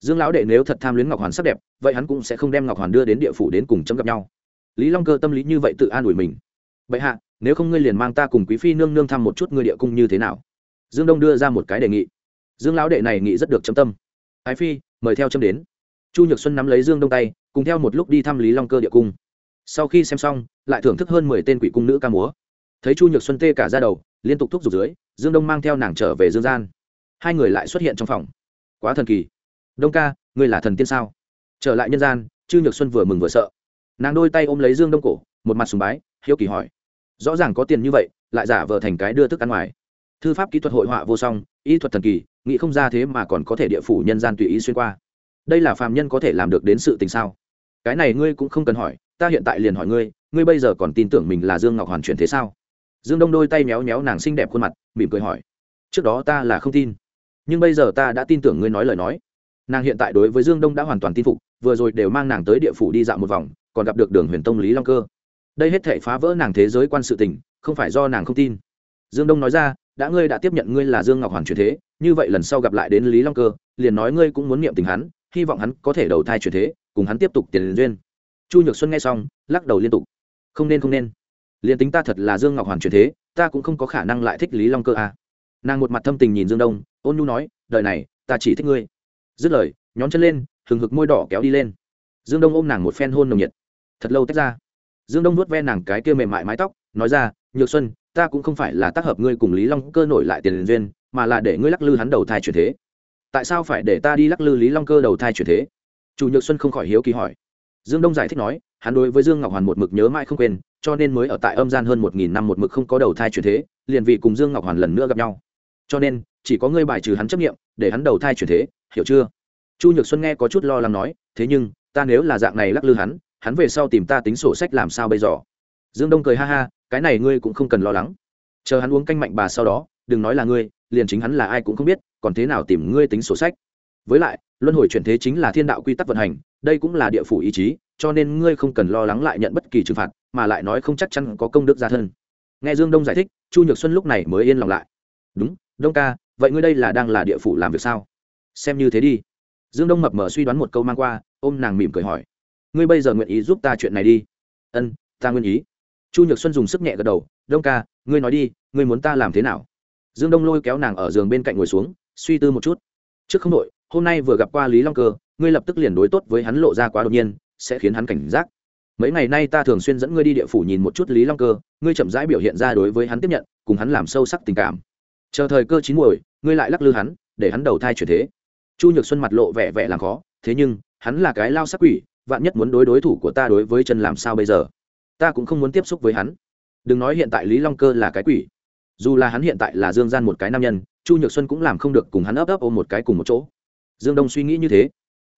dương lão đệ nếu thật tham luyến ngọc hoàn sắc đẹp, vậy hắn cũng sẽ không đem ngọc hoàn đưa đến địa phủ đến cùng chấm gặp nhau. Lý long cơ tâm lý như vậy tự an ủi mình. Bệ hạ, nếu không ngươi liền mang ta cùng quý phi nương nương thăm một chút ngươi địa cung như thế nào? Dương đông đưa ra một cái đề nghị. Dương lão đệ này nghị rất được chấm tâm. Ái phi, mời theo chấm đến. Chu nhược xuân nắm lấy dương đông tay, cùng theo một lúc đi thăm lý long cơ địa cung. Sau khi xem xong, lại thưởng thức hơn mười tên quỷ cung nữ ca múa. Thấy chu nhược xuân tê cả ra đầu, liên tục thúc giục dưới, dương đông mang theo nàng trở về dương gian. Hai người lại xuất hiện trong phòng. Quá thần kỳ đông ca, ngươi là thần tiên sao? Trở lại nhân gian chư nhược xuân vừa mừng vừa sợ. Nàng đôi tay ôm lấy dương đông cổ, một mặt sùng bái, hiếu kỳ hỏi. Rõ ràng có tiền như vậy, lại giả vờ thành cái đưa thức ăn ngoài. Thư pháp kỹ thuật hội họa vô song, y thuật thần kỳ, nghĩ không ra thế mà còn có thể địa phủ nhân gian tùy ý xuyên qua. Đây là phàm nhân có thể làm được đến sự tình sao? Cái này ngươi cũng không cần hỏi, ta hiện tại liền hỏi ngươi ngươi bây giờ còn tin tưởng mình là dương ngọc hoàn chuyển thế sao? Dương đông đôi tay méo méo nàng xinh đẹp khuôn mặt, mỉm cười hỏi. Trước đó ta là không tin, nhưng bây giờ ta đã tin tưởng ngươi nói lời nói nàng hiện tại đối với dương đông đã hoàn toàn tin phục, vừa rồi đều mang nàng tới địa phủ đi dạo một vòng, còn gặp được đường huyền tông lý long cơ. Đây hết thể phá vỡ nàng thế giới quan sự tình, không phải do nàng không tin. Dương đông nói ra, đã ngươi đã tiếp nhận ngươi là dương ngọc hoàn chuyển thế, như vậy lần sau gặp lại đến lý long cơ, liền nói ngươi cũng muốn niệm tình hắn, hy vọng hắn có thể đầu thai chuyển thế, cùng hắn tiếp tục tiền duyên. Chu nhược xuân nghe xong, lắc đầu liên tục. Không nên không nên. Liền tính ta thật là dương ngọc hoàn chuyển thế, ta cũng không có khả năng lại thích lý long cơ à. nàng một mặt thâm tình nhìn dương đông, ôn nhu nói, đời này, ta chỉ thích ngươi dứt lời, nhón chân lên, hừng hực môi đỏ kéo đi lên. Dương đông ôm nàng một phen hôn nồng nhiệt. Thật lâu tách ra. Dương đông nuốt ve nàng cái kia mềm mại mái tóc, nói ra, nhược xuân, ta cũng không phải là tác hợp ngươi cùng lý long cơ nổi lại tiền duyên, mà là để ngươi lắc lư hắn đầu thai chuyển thế. Tại sao phải để ta đi lắc lư lý long cơ đầu thai chuyển thế? Chủ nhược xuân không khỏi hiếu kỳ hỏi. Dương đông giải thích nói, hắn đối với dương ngọc hoàn một mực nhớ mãi không quên, cho nên mới ở tại âm gian hơn một nghìn năm một mực không có đầu thai chuyển thế, liền vì cùng dương ngọc hoàn lần nữa gặp nhau. Cho nên, chỉ có ngươi bài trừ hắn chấp nghiệm để hắn đầu thai chuyển thế hiểu chưa? Chu nhược xuân nghe có chút lo lắng nói, thế nhưng, ta nếu là dạng này lắc lư hắn hắn về sau tìm ta tính sổ sách làm sao bây giờ? Dương đông cười ha ha, cái này ngươi cũng không cần lo lắng. Chờ hắn uống canh mạnh bà sau đó, đừng nói là ngươi, liền chính hắn là ai cũng không biết, còn thế nào tìm ngươi tính sổ sách? Với lại, luân hồi chuyển thế chính là thiên đạo quy tắc vận hành, đây cũng là địa phủ ý chí, cho nên ngươi không cần lo lắng lại nhận bất kỳ trừng phạt, mà lại nói không chắc chắn có công đức gia thân. Nghe dương đông giải thích, chu nhược xuân lúc này mới yên lòng lại. Đúng, đông ca, vậy ngươi đây là đang là địa phủ làm việc sao? Xem như thế đi. Dương đông mập mờ suy đoán một câu mang qua, ôm nàng mỉm cười hỏi, ngươi bây giờ nguyện ý giúp ta chuyện này đi? Ân, ta nguyện ý. Chu nhược xuân dùng sức nhẹ gật đầu, đông ca, ngươi nói đi, ngươi muốn ta làm thế nào? Dương đông lôi kéo nàng ở giường bên cạnh ngồi xuống, suy tư một chút. Trước không đội hôm nay vừa gặp qua lý long cơ, ngươi lập tức liền đối tốt với hắn lộ ra quá đột nhiên, sẽ khiến hắn cảnh giác. Mấy ngày nay ta thường xuyên dẫn ngươi đi địa phủ nhìn một chút lý long cơ, ngươi chậm rãi biểu hiện ra đối với hắn tiếp nhận, cùng hắn làm sâu sắc tình cảm. Chờ thời cơ chín muồi, ngươi lại lắc lư hắn, để hắn đầu thai chuyển thế chu nhược xuân mặt lộ vẻ vẻ làm khó, thế nhưng, hắn là cái lao sắc quỷ, vạn nhất muốn đối đối thủ của ta đối với chân làm sao bây giờ? Ta cũng không muốn tiếp xúc với hắn. Đừng nói hiện tại lý long cơ là cái quỷ. Dù là hắn hiện tại là dương gian một cái nam nhân, chu nhược xuân cũng làm không được cùng hắn ấp ấp ôm một cái cùng một chỗ. Dương đông suy nghĩ như thế.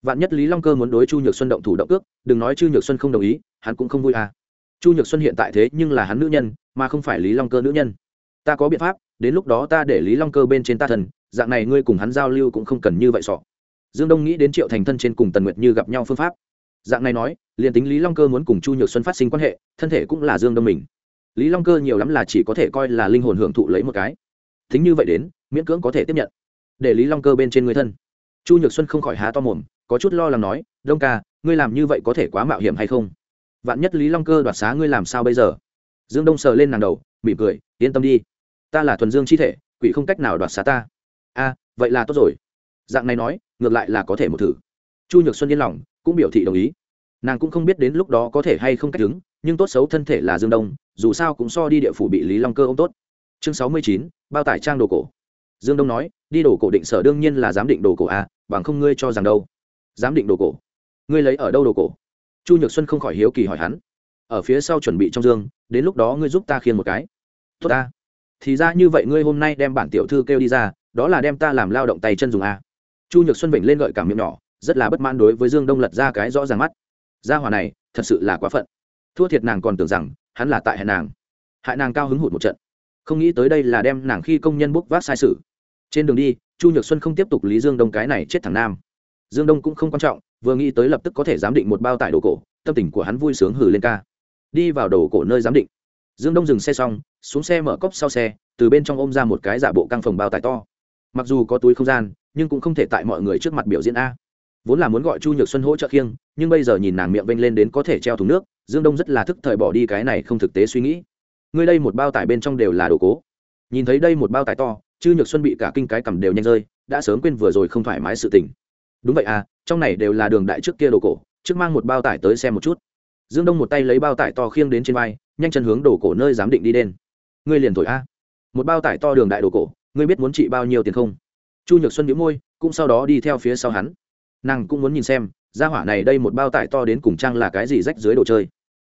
Vạn nhất lý long cơ muốn đối chu nhược xuân động thủ động ước đừng nói chu nhược xuân không đồng ý, hắn cũng không vui à. Chu nhược xuân hiện tại thế nhưng là hắn nữ nhân, mà không phải lý long cơ nữ nhân. Ta có biện pháp, đến lúc đó ta để lý long cơ bên trên ta thần dạng này ngươi cùng hắn giao lưu cũng không cần như vậy sọ. Dương đông nghĩ đến triệu thành thân trên cùng tần nguyệt như gặp nhau phương pháp. Dạng này nói, liền tính lý long cơ muốn cùng chu nhược xuân phát sinh quan hệ, thân thể cũng là dương đông mình. Lý long cơ nhiều lắm là chỉ có thể coi là linh hồn hưởng thụ lấy một cái. Thính như vậy đến, miễn cưỡng có thể tiếp nhận. Để lý long cơ bên trên người thân. Chu nhược xuân không khỏi há to mồm, có chút lo lắng nói, đông ca, ngươi làm như vậy có thể quá mạo hiểm hay không? Vạn nhất lý long cơ đoạt xá ngươi làm sao bây giờ? Dương đông sờ lên nàng đầu, mỉm cười, yên tâm đi. Ta là thuần dương chi thể, quỷ không cách nào đoạt xá ta a vậy là tốt rồi. Dạng này nói, ngược lại là có thể một thử. Chu nhược xuân yên lòng, cũng biểu thị đồng ý. Nàng cũng không biết đến lúc đó có thể hay không cách đứng nhưng tốt xấu thân thể là dương đông, dù sao cũng so đi địa phủ bị lý long cơ ô m tốt. Chương sáu mươi chín, bao tải trang đồ cổ. Dương đông nói, đi đồ cổ định sở đương nhiên là giám định đồ cổ a bằng không ngươi cho rằng đâu. Giám định đồ cổ? Ngươi lấy ở đâu đồ cổ? Chu nhược xuân không khỏi hiếu kỳ hỏi hắn. Ở phía sau chuẩn bị trong dương, đến lúc đó ngươi giúp ta khiên một cái. Tốt ta. Thì ra như vậy ngươi hôm nay đem bản tiểu thư kêu đi ra đó là đem ta làm lao động tay chân dùng a. Chu nhược xuân vịnh lên gợi cảm miệng nhỏ, rất là bất mãn đối với dương đông lật ra cái rõ ràng mắt. Gia hòa này, thật sự là quá phận. Thua thiệt nàng còn tưởng rằng, hắn là tại hại nàng. Hại nàng cao hứng hụt một trận. Không nghĩ tới đây là đem nàng khi công nhân bốc vác sai sự. Trên đường đi, chu nhược xuân không tiếp tục lý dương đông cái này chết thằng nam. Dương đông cũng không quan trọng, vừa nghĩ tới lập tức có thể giám định một bao tải đồ cổ, tâm tình của hắn vui sướng hử lên ca. Đi vào đồ cổ nơi giám định. Dương đông dừng xe xong, xuống xe mở cốc sau xe, từ bên trong ôm ra một cái giả bộ căng phòng bao tải to mặc dù có túi không gian, nhưng cũng không thể tại mọi người trước mặt biểu diễn a. Vốn là muốn gọi chu nhược xuân hỗ trợ khiêng, nhưng bây giờ nhìn nàng miệng vênh lên đến có thể treo thùng nước, dương đông rất là thức thời bỏ đi cái này không thực tế suy nghĩ. Ngươi đây một bao tải bên trong đều là đồ cố. Nhìn thấy đây một bao tải to chư nhược xuân bị cả kinh cái cầm đều nhanh rơi, đã sớm quên vừa rồi không thoải mái sự tình. Đúng vậy à trong này đều là đường đại trước kia đồ cổ, trước mang một bao tải tới xem một chút. Dương đông một tay lấy bao tải to khiêng đến trên vai, nhanh chân hướng đồ cổ nơi giám định đi đen ngươi liền thổi a. Một bao tải to đường đại đồ cổ ngươi biết muốn trị bao nhiêu tiền không? Chu nhược xuân nhíu môi, cũng sau đó đi theo phía sau hắn. Nàng cũng muốn nhìn xem, gia hỏa này đây một bao tải to đến cùng trang là cái gì rách dưới đồ chơi.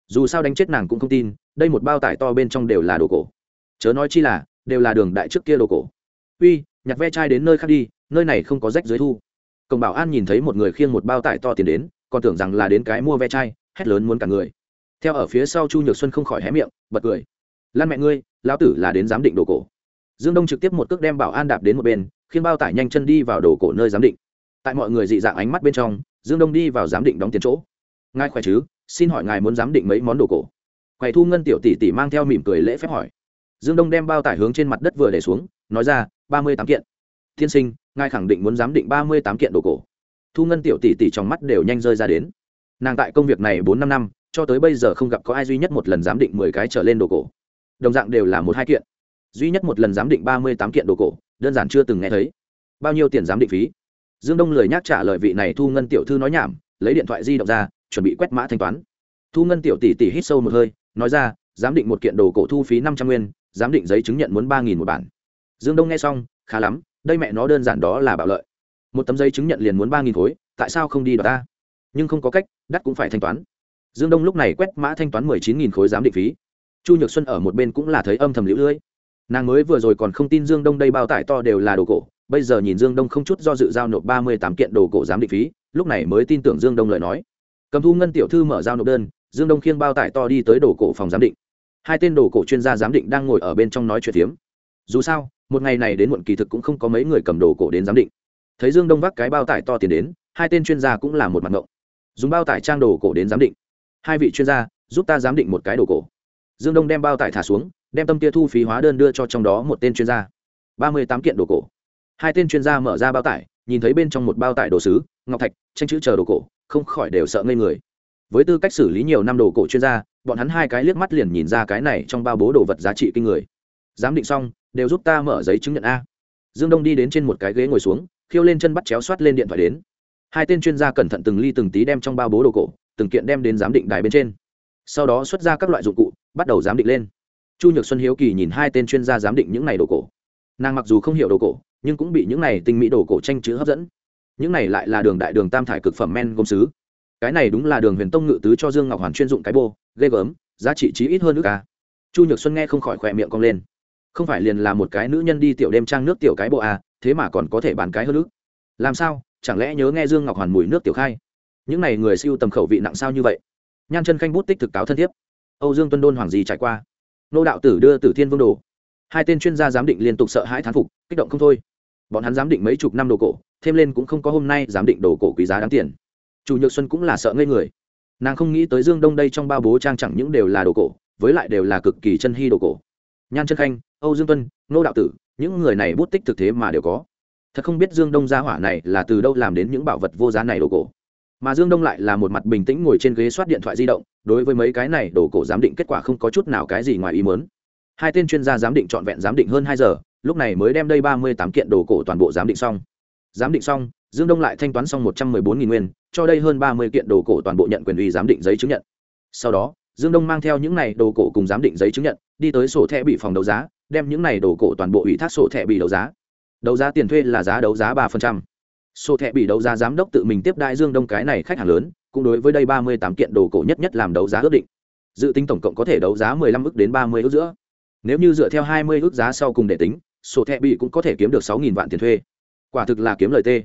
Dù sao đánh chết nàng cũng không tin, đây một bao tải to bên trong đều là đồ cổ. Chớ nói chi là, đều là đường đại trước kia đồ cổ. Uy, nhặt ve chai đến nơi khác đi, nơi này không có rách dưới thu. Cổng bảo an nhìn thấy một người khiêng một bao tải to tiền đến, còn tưởng rằng là đến cái mua ve chai, hét lớn muốn cả người. Theo ở phía sau chu nhược xuân không khỏi hé miệng, bật cười. Lan mẹ ngươi, lão tử là đến giám định đồ cổ dương đông trực tiếp một cước đem bảo an đạp đến một bên khiến bao tải nhanh chân đi vào đồ cổ nơi giám định. Tại mọi người dị dạng ánh mắt bên trong, dương đông đi vào giám định đóng tiền chỗ. Ngài khỏe chứ? Xin hỏi ngài muốn giám định mấy món đồ cổ? Quầy thu ngân tiểu tỷ tỷ mang theo mỉm cười lễ phép hỏi. Dương đông đem bao tải hướng trên mặt đất vừa để xuống, nói ra, ba mươi tám kiện. Tiên sinh, ngài khẳng định muốn giám định ba mươi tám kiện đồ cổ. Thu ngân tiểu tỷ tỷ trong mắt đều nhanh rơi ra đến. Nàng tại công việc này bốn năm năm, cho tới bây giờ không gặp có ai duy nhất một lần giám định mười cái trở lên đồ cổ. Đồng dạng đều là một hai kiện duy nhất một lần giám định ba mươi tám kiện đồ cổ, đơn giản chưa từng nghe thấy. Bao nhiêu tiền giám định phí? Dương đông lời nhắc trả lời vị này thu ngân tiểu thư nói nhảm, lấy điện thoại di động ra, chuẩn bị quét mã thanh toán. Thu ngân tiểu tỷ tỷ hít sâu một hơi, nói ra, giám định một kiện đồ cổ thu phí năm trăm nguyên, giám định giấy chứng nhận muốn ba nghìn một bản. Dương đông nghe xong, khá lắm, đây mẹ nó đơn giản đó là bạo lợi. Một tấm giấy chứng nhận liền muốn ba nghìn khối, tại sao không đi đ ta? Nhưng không có cách, đắt cũng phải thanh toán. Dương đông lúc này quét mã thanh toán mười chín nghìn khối giám định phí. Chu nhược xuân ở một bên cũng là thấy âm thầm lũ lưỡi nàng mới vừa rồi còn không tin dương đông đây bao tải to đều là đồ cổ, bây giờ nhìn dương đông không chút do dự giao nộp ba mươi tám kiện đồ cổ giám định phí, lúc này mới tin tưởng dương đông lời nói. Cầm thu ngân tiểu thư mở giao nộp đơn, dương đông khiêng bao tải to đi tới đồ cổ phòng giám định. Hai tên đồ cổ chuyên gia giám định đang ngồi ở bên trong nói chuyện phiếm. Dù sao, một ngày này đến muộn kỳ thực cũng không có mấy người cầm đồ cổ đến giám định. Thấy dương đông vác cái bao tải to tiền đến, hai tên chuyên gia cũng là một mặt ngộng. Dùng bao tải trang đồ cổ đến giám định. Hai vị chuyên gia, giúp ta giám định một cái đồ cổ. Dương đông đem bao tải thả xuống đem tâm tia thu phí hóa đơn đưa cho trong đó một tên chuyên gia. Ba mươi tám kiện đồ cổ. Hai tên chuyên gia mở ra bao tải, nhìn thấy bên trong một bao tải đồ sứ, ngọc thạch, tranh chữ chờ đồ cổ, không khỏi đều sợ ngây người. Với tư cách xử lý nhiều năm đồ cổ chuyên gia, bọn hắn hai cái liếc mắt liền nhìn ra cái này trong bao bố đồ vật giá trị kinh người. Giám định xong, đều giúp ta mở giấy chứng nhận a. Dương đông đi đến trên một cái ghế ngồi xuống, khiêu lên chân bắt chéo soát lên điện thoại đến. Hai tên chuyên gia cẩn thận từng ly từng tí đem trong bao bố đồ cổ, từng kiện đem đến giám định đài bên trên. Sau đó xuất ra các loại dụng cụ, bắt đầu giám định lên chu nhược xuân hiếu kỳ nhìn hai tên chuyên gia giám định những này đồ cổ. Nàng mặc dù không hiểu đồ cổ, nhưng cũng bị những này tinh mỹ đồ cổ tranh chữ hấp dẫn. Những này lại là đường đại đường tam thải cực phẩm men gốm sứ. Cái này đúng là đường huyền tông ngự tứ cho dương ngọc hoàn chuyên dụng cái bô, ghê gớm, giá trị chí ít hơn nước ca. Chu nhược xuân nghe không khỏi khỏe miệng cong lên. Không phải liền là một cái nữ nhân đi tiểu đêm trang nước tiểu cái bộ à thế mà còn có thể bán cái hơn nước. Làm sao, chẳng lẽ nhớ nghe dương ngọc hoàn mùi nước tiểu khai? Những này người siêu tầm khẩu vị nặng sao như vậy? Nhan chân khanh bút tích thực cáo thân thiết âu dương tuân đôn hoàng gì trải qua? Nô đạo tử đưa tử thiên vương đồ. Hai tên chuyên gia giám định liên tục sợ hãi thán phục, kích động không thôi. Bọn hắn giám định mấy chục năm đồ cổ, thêm lên cũng không có hôm nay giám định đồ cổ quý giá đáng tiền. Chủ nhược xuân cũng là sợ ngây người. Nàng không nghĩ tới dương đông đây trong ba bố trang chẳng những đều là đồ cổ, với lại đều là cực kỳ chân hy đồ cổ. Nhan chân khanh, âu dương tuân, nô đạo tử, những người này bút tích thực thế mà đều có. Thật không biết dương đông gia hỏa này là từ đâu làm đến những bảo vật vô giá này đồ cổ. Mà dương đông lại là một mặt bình tĩnh ngồi trên ghế soát điện thoại di động đối với mấy cái này đồ cổ giám định kết quả không có chút nào cái gì ngoài ý muốn. Hai tên chuyên gia giám định trọn vẹn giám định hơn hai giờ, lúc này mới đem đây ba mươi tám kiện đồ cổ toàn bộ giám định xong. Giám định xong, dương đông lại thanh toán xong một trăm mười bốn nghìn nguyên, cho đây hơn ba mươi kiện đồ cổ toàn bộ nhận quyền uy giám định giấy chứng nhận. Sau đó, dương đông mang theo những này đồ cổ cùng giám định giấy chứng nhận, đi tới sổ thẻ bị phòng đấu giá, đem những này đồ cổ toàn bộ ủy thác sổ thẻ bị đấu giá. Đấu giá tiền thuê là giá đấu giá ba phần trăm. Sổ thẻ bị đấu giá giám đốc tự mình tiếp đại dương đông cái này khách hàng lớn cũng đối với đây ba mươi tám kiện đồ cổ nhất nhất làm đấu giá ước định. Dự tính tổng cộng có thể đấu giá mười lăm ước đến ba mươi ước giữa. Nếu như dựa theo hai mươi ước giá sau cùng để tính, sổ thẻ bị cũng có thể kiếm được sáu nghìn vạn tiền thuê. Quả thực là kiếm lời tê.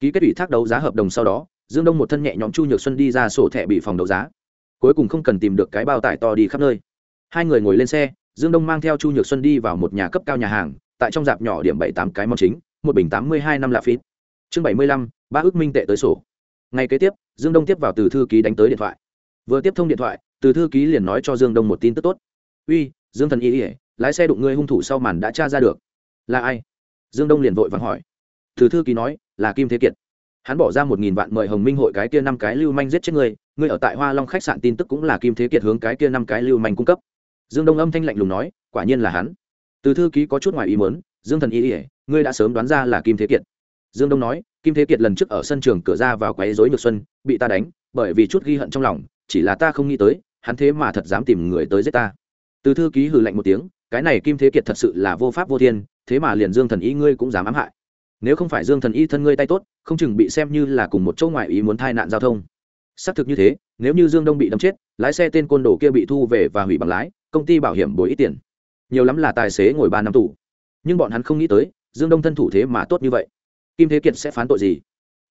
Ký kết ủy thác đấu giá hợp đồng sau đó, dương đông một thân nhẹ nhõm chu nhược xuân đi ra sổ thẻ bị phòng đấu giá. Cuối cùng không cần tìm được cái bao tải to đi khắp nơi. Hai người ngồi lên xe, dương đông mang theo chu nhược xuân đi vào một nhà cấp cao nhà hàng, tại trong dạp nhỏ điểm bảy tám cái món chính, một bình tám mươi hai năm lạ phí chương bảy mươi lăm, ba ước minh tệ tới sổ ngay kế tiếp, dương đông tiếp vào từ thư ký đánh tới điện thoại. Vừa tiếp thông điện thoại, từ thư ký liền nói cho dương đông một tin tức tốt. Uy, dương thần y ỉa lái xe đụng ngươi hung thủ sau màn đã tra ra được. Là ai? Dương đông liền vội vàng hỏi. Từ thư ký nói, là kim thế kiệt. Hắn bỏ ra một nghìn vạn mời hồng minh hội cái kia năm cái lưu manh giết chết ngươi ngươi ở tại hoa long khách sạn tin tức cũng là kim thế kiệt hướng cái kia năm cái lưu manh cung cấp. Dương đông âm thanh lạnh lùng nói, quả nhiên là hắn. Từ thư ký có chút ngoài ý mớn dương thần y ỉa ngươi đã sớm đoán ra là kim thế kiệt dương đông nói, kim thế kiệt lần trước ở sân trường cửa ra vào quấy dối nhược xuân, bị ta đánh, bởi vì chút ghi hận trong lòng, chỉ là ta không nghĩ tới, hắn thế mà thật dám tìm người tới giết ta. Từ thư ký hừ lạnh một tiếng, cái này kim thế kiệt thật sự là vô pháp vô thiên, thế mà liền dương thần ý ngươi cũng dám ám hại. Nếu không phải dương thần y thân ngươi tay tốt, không chừng bị xem như là cùng một chỗ ngoại ý muốn tai nạn giao thông. Xác thực như thế, nếu như dương đông bị đâm chết, lái xe tên côn đồ kia bị thu về và hủy bằng lái, công ty bảo hiểm bồi ít tiền. Nhiều lắm là tài xế ngồi ba năm tù. Nhưng bọn hắn không nghĩ tới, dương đông thân thủ thế mà tốt như vậy kim thế kiệt sẽ phán tội gì?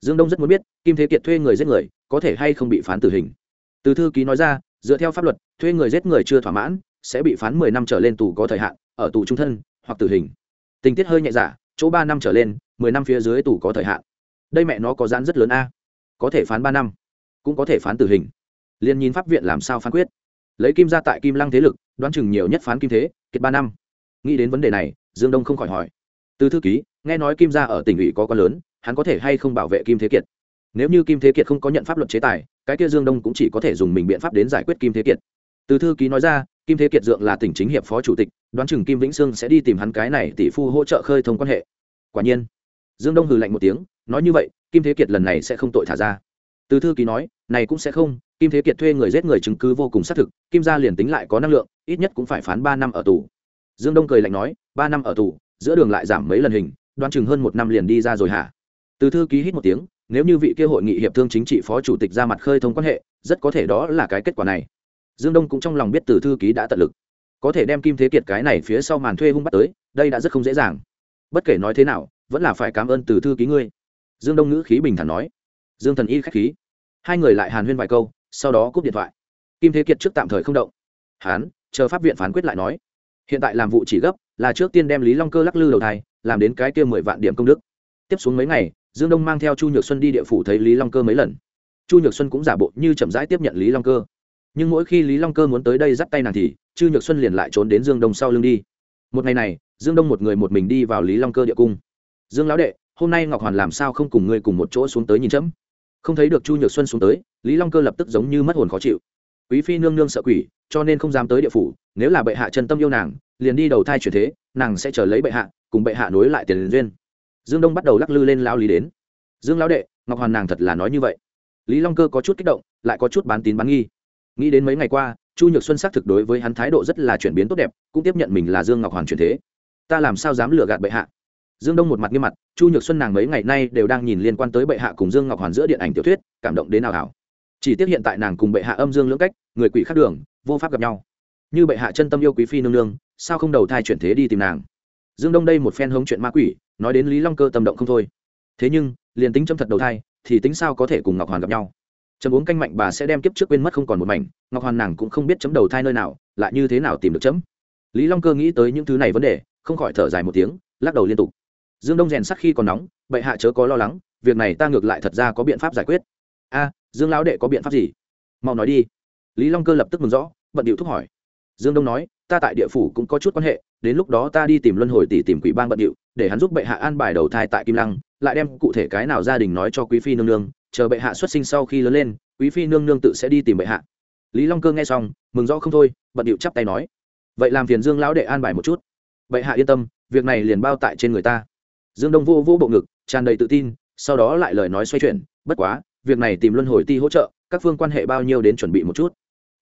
Dương đông rất muốn biết, kim thế kiệt thuê người giết người, có thể hay không bị phán tử hình? Từ thư ký nói ra, dựa theo pháp luật, thuê người giết người chưa thỏa mãn, sẽ bị phán mười năm trở lên tù có thời hạn, ở tù trung thân, hoặc tử hình. Tình tiết hơi nhẹ giả chỗ ba năm trở lên, mười năm phía dưới tù có thời hạn. Đây mẹ nó có giãn rất lớn a. Có thể phán ba năm, cũng có thể phán tử hình. Liền nhìn pháp viện làm sao phán quyết. Lấy kim ra tại kim lăng thế lực, đoán chừng nhiều nhất phán kim thế, kiệt ba năm. Nghĩ đến vấn đề này, dương đông không khỏi hỏi. Từ thư ký nghe nói kim gia ở tỉnh ủy có con lớn, hắn có thể hay không bảo vệ kim thế kiệt? Nếu như kim thế kiệt không có nhận pháp luật chế tài, cái kia dương đông cũng chỉ có thể dùng mình biện pháp đến giải quyết kim thế kiệt. Từ thư ký nói ra, kim thế kiệt dượng là tỉnh chính hiệp phó chủ tịch, đoán chừng kim vĩnh sương sẽ đi tìm hắn cái này tỷ phu hỗ trợ khơi thông quan hệ. Quả nhiên, dương đông hừ lạnh một tiếng, nói như vậy, kim thế kiệt lần này sẽ không tội thả ra. Từ thư ký nói, này cũng sẽ không, kim thế kiệt thuê người giết người chứng cứ vô cùng xác thực, kim gia liền tính lại có năng lượng, ít nhất cũng phải phán ba năm ở tù. Dương đông cười lạnh nói, ba năm ở tù, giữa đường lại giảm mấy lần hình đoán chừng hơn một năm liền đi ra rồi hả? Từ thư ký hít một tiếng, nếu như vị kia hội nghị hiệp thương chính trị phó chủ tịch ra mặt khơi thông quan hệ, rất có thể đó là cái kết quả này. Dương đông cũng trong lòng biết từ thư ký đã tận lực. Có thể đem kim thế kiệt cái này phía sau màn thuê hung bắt tới, đây đã rất không dễ dàng. Bất kể nói thế nào, vẫn là phải cảm ơn từ thư ký ngươi. Dương đông ngữ khí bình thản nói. Dương thần y k h á c h khí. Hai người lại hàn huyên vài câu, sau đó cúp điện thoại. Kim thế kiệt trước tạm thời không động. Hán, chờ pháp viện phán quyết lại nói. Hiện tại làm vụ chỉ gấp, là trước tiên đem lý long cơ lắc lư đầu thai làm đến cái kia mười vạn điểm công đức. Tiếp xuống mấy ngày, dương đông mang theo chu nhược xuân đi địa phủ thấy lý long cơ mấy lần. Chu nhược xuân cũng giả bộ như chậm rãi tiếp nhận lý long cơ. Nhưng mỗi khi lý long cơ muốn tới đây dắt tay nàng thì, chu nhược xuân liền lại trốn đến dương đông sau lưng đi. Một ngày này, dương đông một người một mình đi vào lý long cơ địa cung. Dương lão đệ, hôm nay ngọc hoàn làm sao không cùng ngươi cùng một chỗ xuống tới nhìn chấm? Không thấy được chu nhược xuân xuống tới, lý long cơ lập tức giống như mất hồn khó chịu quý phi nương nương sợ quỷ, cho nên không dám tới địa phủ, nếu là bệ hạ chân tâm yêu nàng, liền đi đầu thai chuyển thế, nàng sẽ chờ lấy bệ hạ, cùng bệ hạ nối lại tiền duyên. Dương đông bắt đầu lắc lư lên lao lý đến. Dương lão đệ, ngọc hoàn nàng thật là nói như vậy. Lý long cơ có chút kích động, lại có chút bán tín bán nghi. Nghĩ đến mấy ngày qua, chu nhược xuân xác thực đối với hắn thái độ rất là chuyển biến tốt đẹp, cũng tiếp nhận mình là dương ngọc hoàn chuyển thế. Ta làm sao dám lừa gạt bệ hạ? Dương đông một mặt nghiêm mặt, chu nhược xuân nàng mấy ngày nay đều đang nhìn liên quan tới bệ hạ cùng dương ngọc hoàn giữa điện ảnh tiểu thuyết, cảm động đến nào hảo chỉ tiếc hiện tại nàng cùng bệ hạ âm dương lưỡng cách, người quỷ khác đường, vô pháp gặp nhau. Như bệ hạ chân tâm yêu quý phi nương nương, sao không đầu thai chuyển thế đi tìm nàng? Dương đông đây một phen hống chuyện ma quỷ, nói đến lý long cơ tâm động không thôi. Thế nhưng, liền tính châm thật đầu thai, thì tính sao có thể cùng ngọc hoàn gặp nhau? Chấm uống canh mạnh bà sẽ đem kiếp trước quên mất không còn một mảnh, ngọc hoàn nàng cũng không biết chấm đầu thai nơi nào, lại như thế nào tìm được chấm? Lý long cơ nghĩ tới những thứ này vấn đề, không khỏi thở dài một tiếng, lắc đầu liên tục. Dương đông rèn sắc khi còn nóng, bệ hạ chớ có lo lắng, việc này ta ngược lại thật ra có biện pháp giải quyết a, dương lão đệ có biện pháp gì? Mau nói đi. Lý long cơ lập tức mừng rõ, bận điệu thúc hỏi. Dương đông nói, ta tại địa phủ cũng có chút quan hệ, đến lúc đó ta đi tìm luân hồi tỷ tìm quỷ bang bận điệu, để hắn giúp bệ hạ an bài đầu thai tại kim lăng, lại đem cụ thể cái nào gia đình nói cho quý phi nương nương, chờ bệ hạ xuất sinh sau khi lớn lên, quý phi nương nương tự sẽ đi tìm bệ hạ. Lý long cơ nghe xong, mừng rõ không thôi, bận điệu chắp tay nói. Vậy làm phiền dương lão đệ an bài một chút. Bệ hạ yên tâm, việc này liền bao tại trên người ta. Dương đông vô vô bộ ngực, tràn đầy tự tin, sau đó lại lời nói xoay chuyển, bất quá việc này tìm luân hồi ti hỗ trợ, các phương quan hệ bao nhiêu đến chuẩn bị một chút.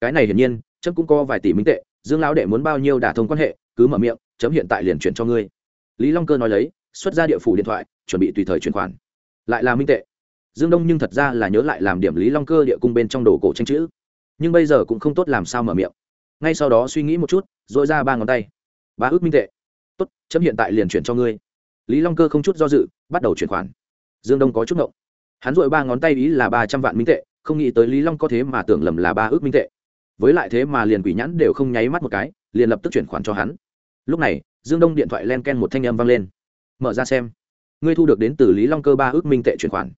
Cái này hiển nhiên, chấm cũng có vài tỷ minh tệ, dương lão đệ muốn bao nhiêu đả thông quan hệ, cứ mở miệng, chấm hiện tại liền chuyển cho ngươi. Lý long cơ nói lấy, xuất ra địa phủ điện thoại, chuẩn bị tùy thời chuyển khoản. Lại là minh tệ. Dương đông nhưng thật ra là nhớ lại làm điểm lý long cơ địa cung bên trong đồ cổ tranh chữ. Nhưng bây giờ cũng không tốt làm sao mở miệng. Ngay sau đó suy nghĩ một chút dội ra ba ngón tay. Ba ước minh tệ. Tốt, chấm hiện tại liền chuyển cho ngươi. Lý long cơ không chút do dự, bắt đầu chuyển khoản. Dương đông có chút ngộng hắn dội ba ngón tay ý là ba trăm vạn minh tệ, không nghĩ tới lý long có thế mà tưởng lầm là ba ước minh tệ. Với lại thế mà liền quỷ nhãn đều không nháy mắt một cái, liền lập tức chuyển khoản cho hắn. Lúc này, dương đông điện thoại len ken một thanh âm vang lên. Mở ra xem. Ngươi thu được đến từ lý long cơ ba ước minh tệ chuyển khoản.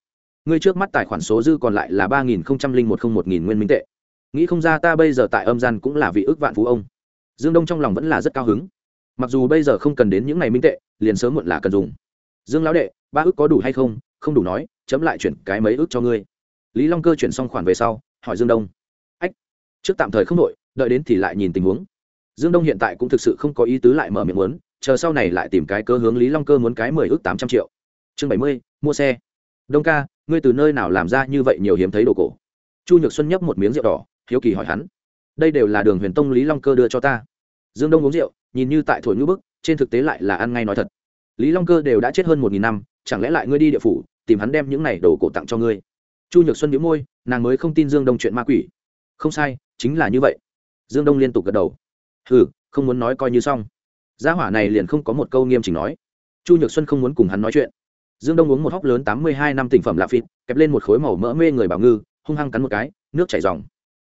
Ngươi trước mắt tài khoản số dư còn lại là ba nghìn không trăm linh một không một nghìn nguyên minh tệ. Nghĩ không ra ta bây giờ tại âm gian cũng là vị ước vạn phú ông. Dương đông trong lòng vẫn là rất cao hứng. Mặc dù bây giờ không cần đến những ngày minh tệ, liền sớm muộn là cần dùng. Dương lão đệ, ba ước có đủ hay không? Không đủ nói, chấm lại chuyển cái mấy ước cho ngươi. Lý long cơ chuyển xong khoản về sau, hỏi dương đông. Ách, trước tạm thời không đội đợi đến thì lại nhìn tình huống. Dương đông hiện tại cũng thực sự không có ý tứ lại mở miệng muốn, chờ sau này lại tìm cái cơ hướng lý long cơ muốn cái mười ước tám trăm triệu. Chương bảy mươi, mua xe. Đông ca, ngươi từ nơi nào làm ra như vậy nhiều hiếm thấy đồ cổ? Chu nhược xuân nhấp một miếng rượu đỏ, hiếu kỳ hỏi hắn. Đây đều là đường huyền tông lý long cơ đưa cho ta. Dương đông uống rượu, nhìn như tại thổi ngữ bức, trên thực tế lại là ăn ngay nói thật. Lý long cơ đều đã chết hơn một nghìn năm, chẳng lẽ lại ngươi đi địa phủ tìm hắn đem những này đồ cổ tặng cho ngươi. Chu nhược xuân nhíu môi, nàng mới không tin dương đông chuyện ma quỷ. Không sai, chính là như vậy. Dương đông liên tục gật đầu. Hừ, không muốn nói coi như xong. Gia hỏa này liền không có một câu nghiêm chỉnh nói. Chu nhược xuân không muốn cùng hắn nói chuyện. Dương đông uống một hóc lớn tám mươi hai năm tỉnh phẩm lạ phịt, kẹp lên một khối màu mỡ mê người bảo ngư, hung hăng cắn một cái, nước chảy dòng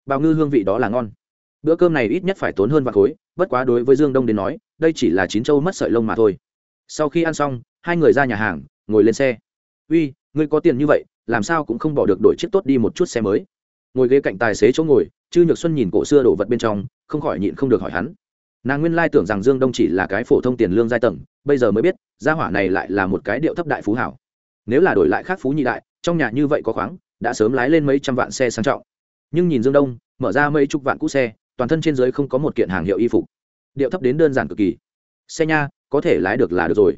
bào ngư hương vị đó là ngon. Bữa cơm này ít nhất phải tốn hơn vài khối, bất quá đối với dương đông đến nói, đây chỉ là chín châu mất sợi lông mà thôi. Sau khi ăn xong, hai người ra nhà hàng, ngồi lên xe uy, ngươi có tiền như vậy, làm sao cũng không bỏ được đổi chiếc tốt đi một chút xe mới. Ngồi ghế cạnh tài xế chỗ ngồi chư nhược xuân nhìn cổ xưa đổ vật bên trong, không khỏi nhịn không được hỏi hắn. Nàng nguyên lai tưởng rằng dương đông chỉ là cái phổ thông tiền lương giai tầng, bây giờ mới biết, gia hỏa này lại là một cái điệu thấp đại phú hảo. Nếu là đổi lại khác phú nhị đại, trong nhà như vậy có khoáng, đã sớm lái lên mấy trăm vạn xe sang trọng. Nhưng nhìn dương đông, mở ra mấy chục vạn cũ xe, toàn thân trên giới không có một kiện hàng hiệu y phục. Điệu thấp đến đơn giản cực kỳ. Xe nha, có thể lái được là được rồi.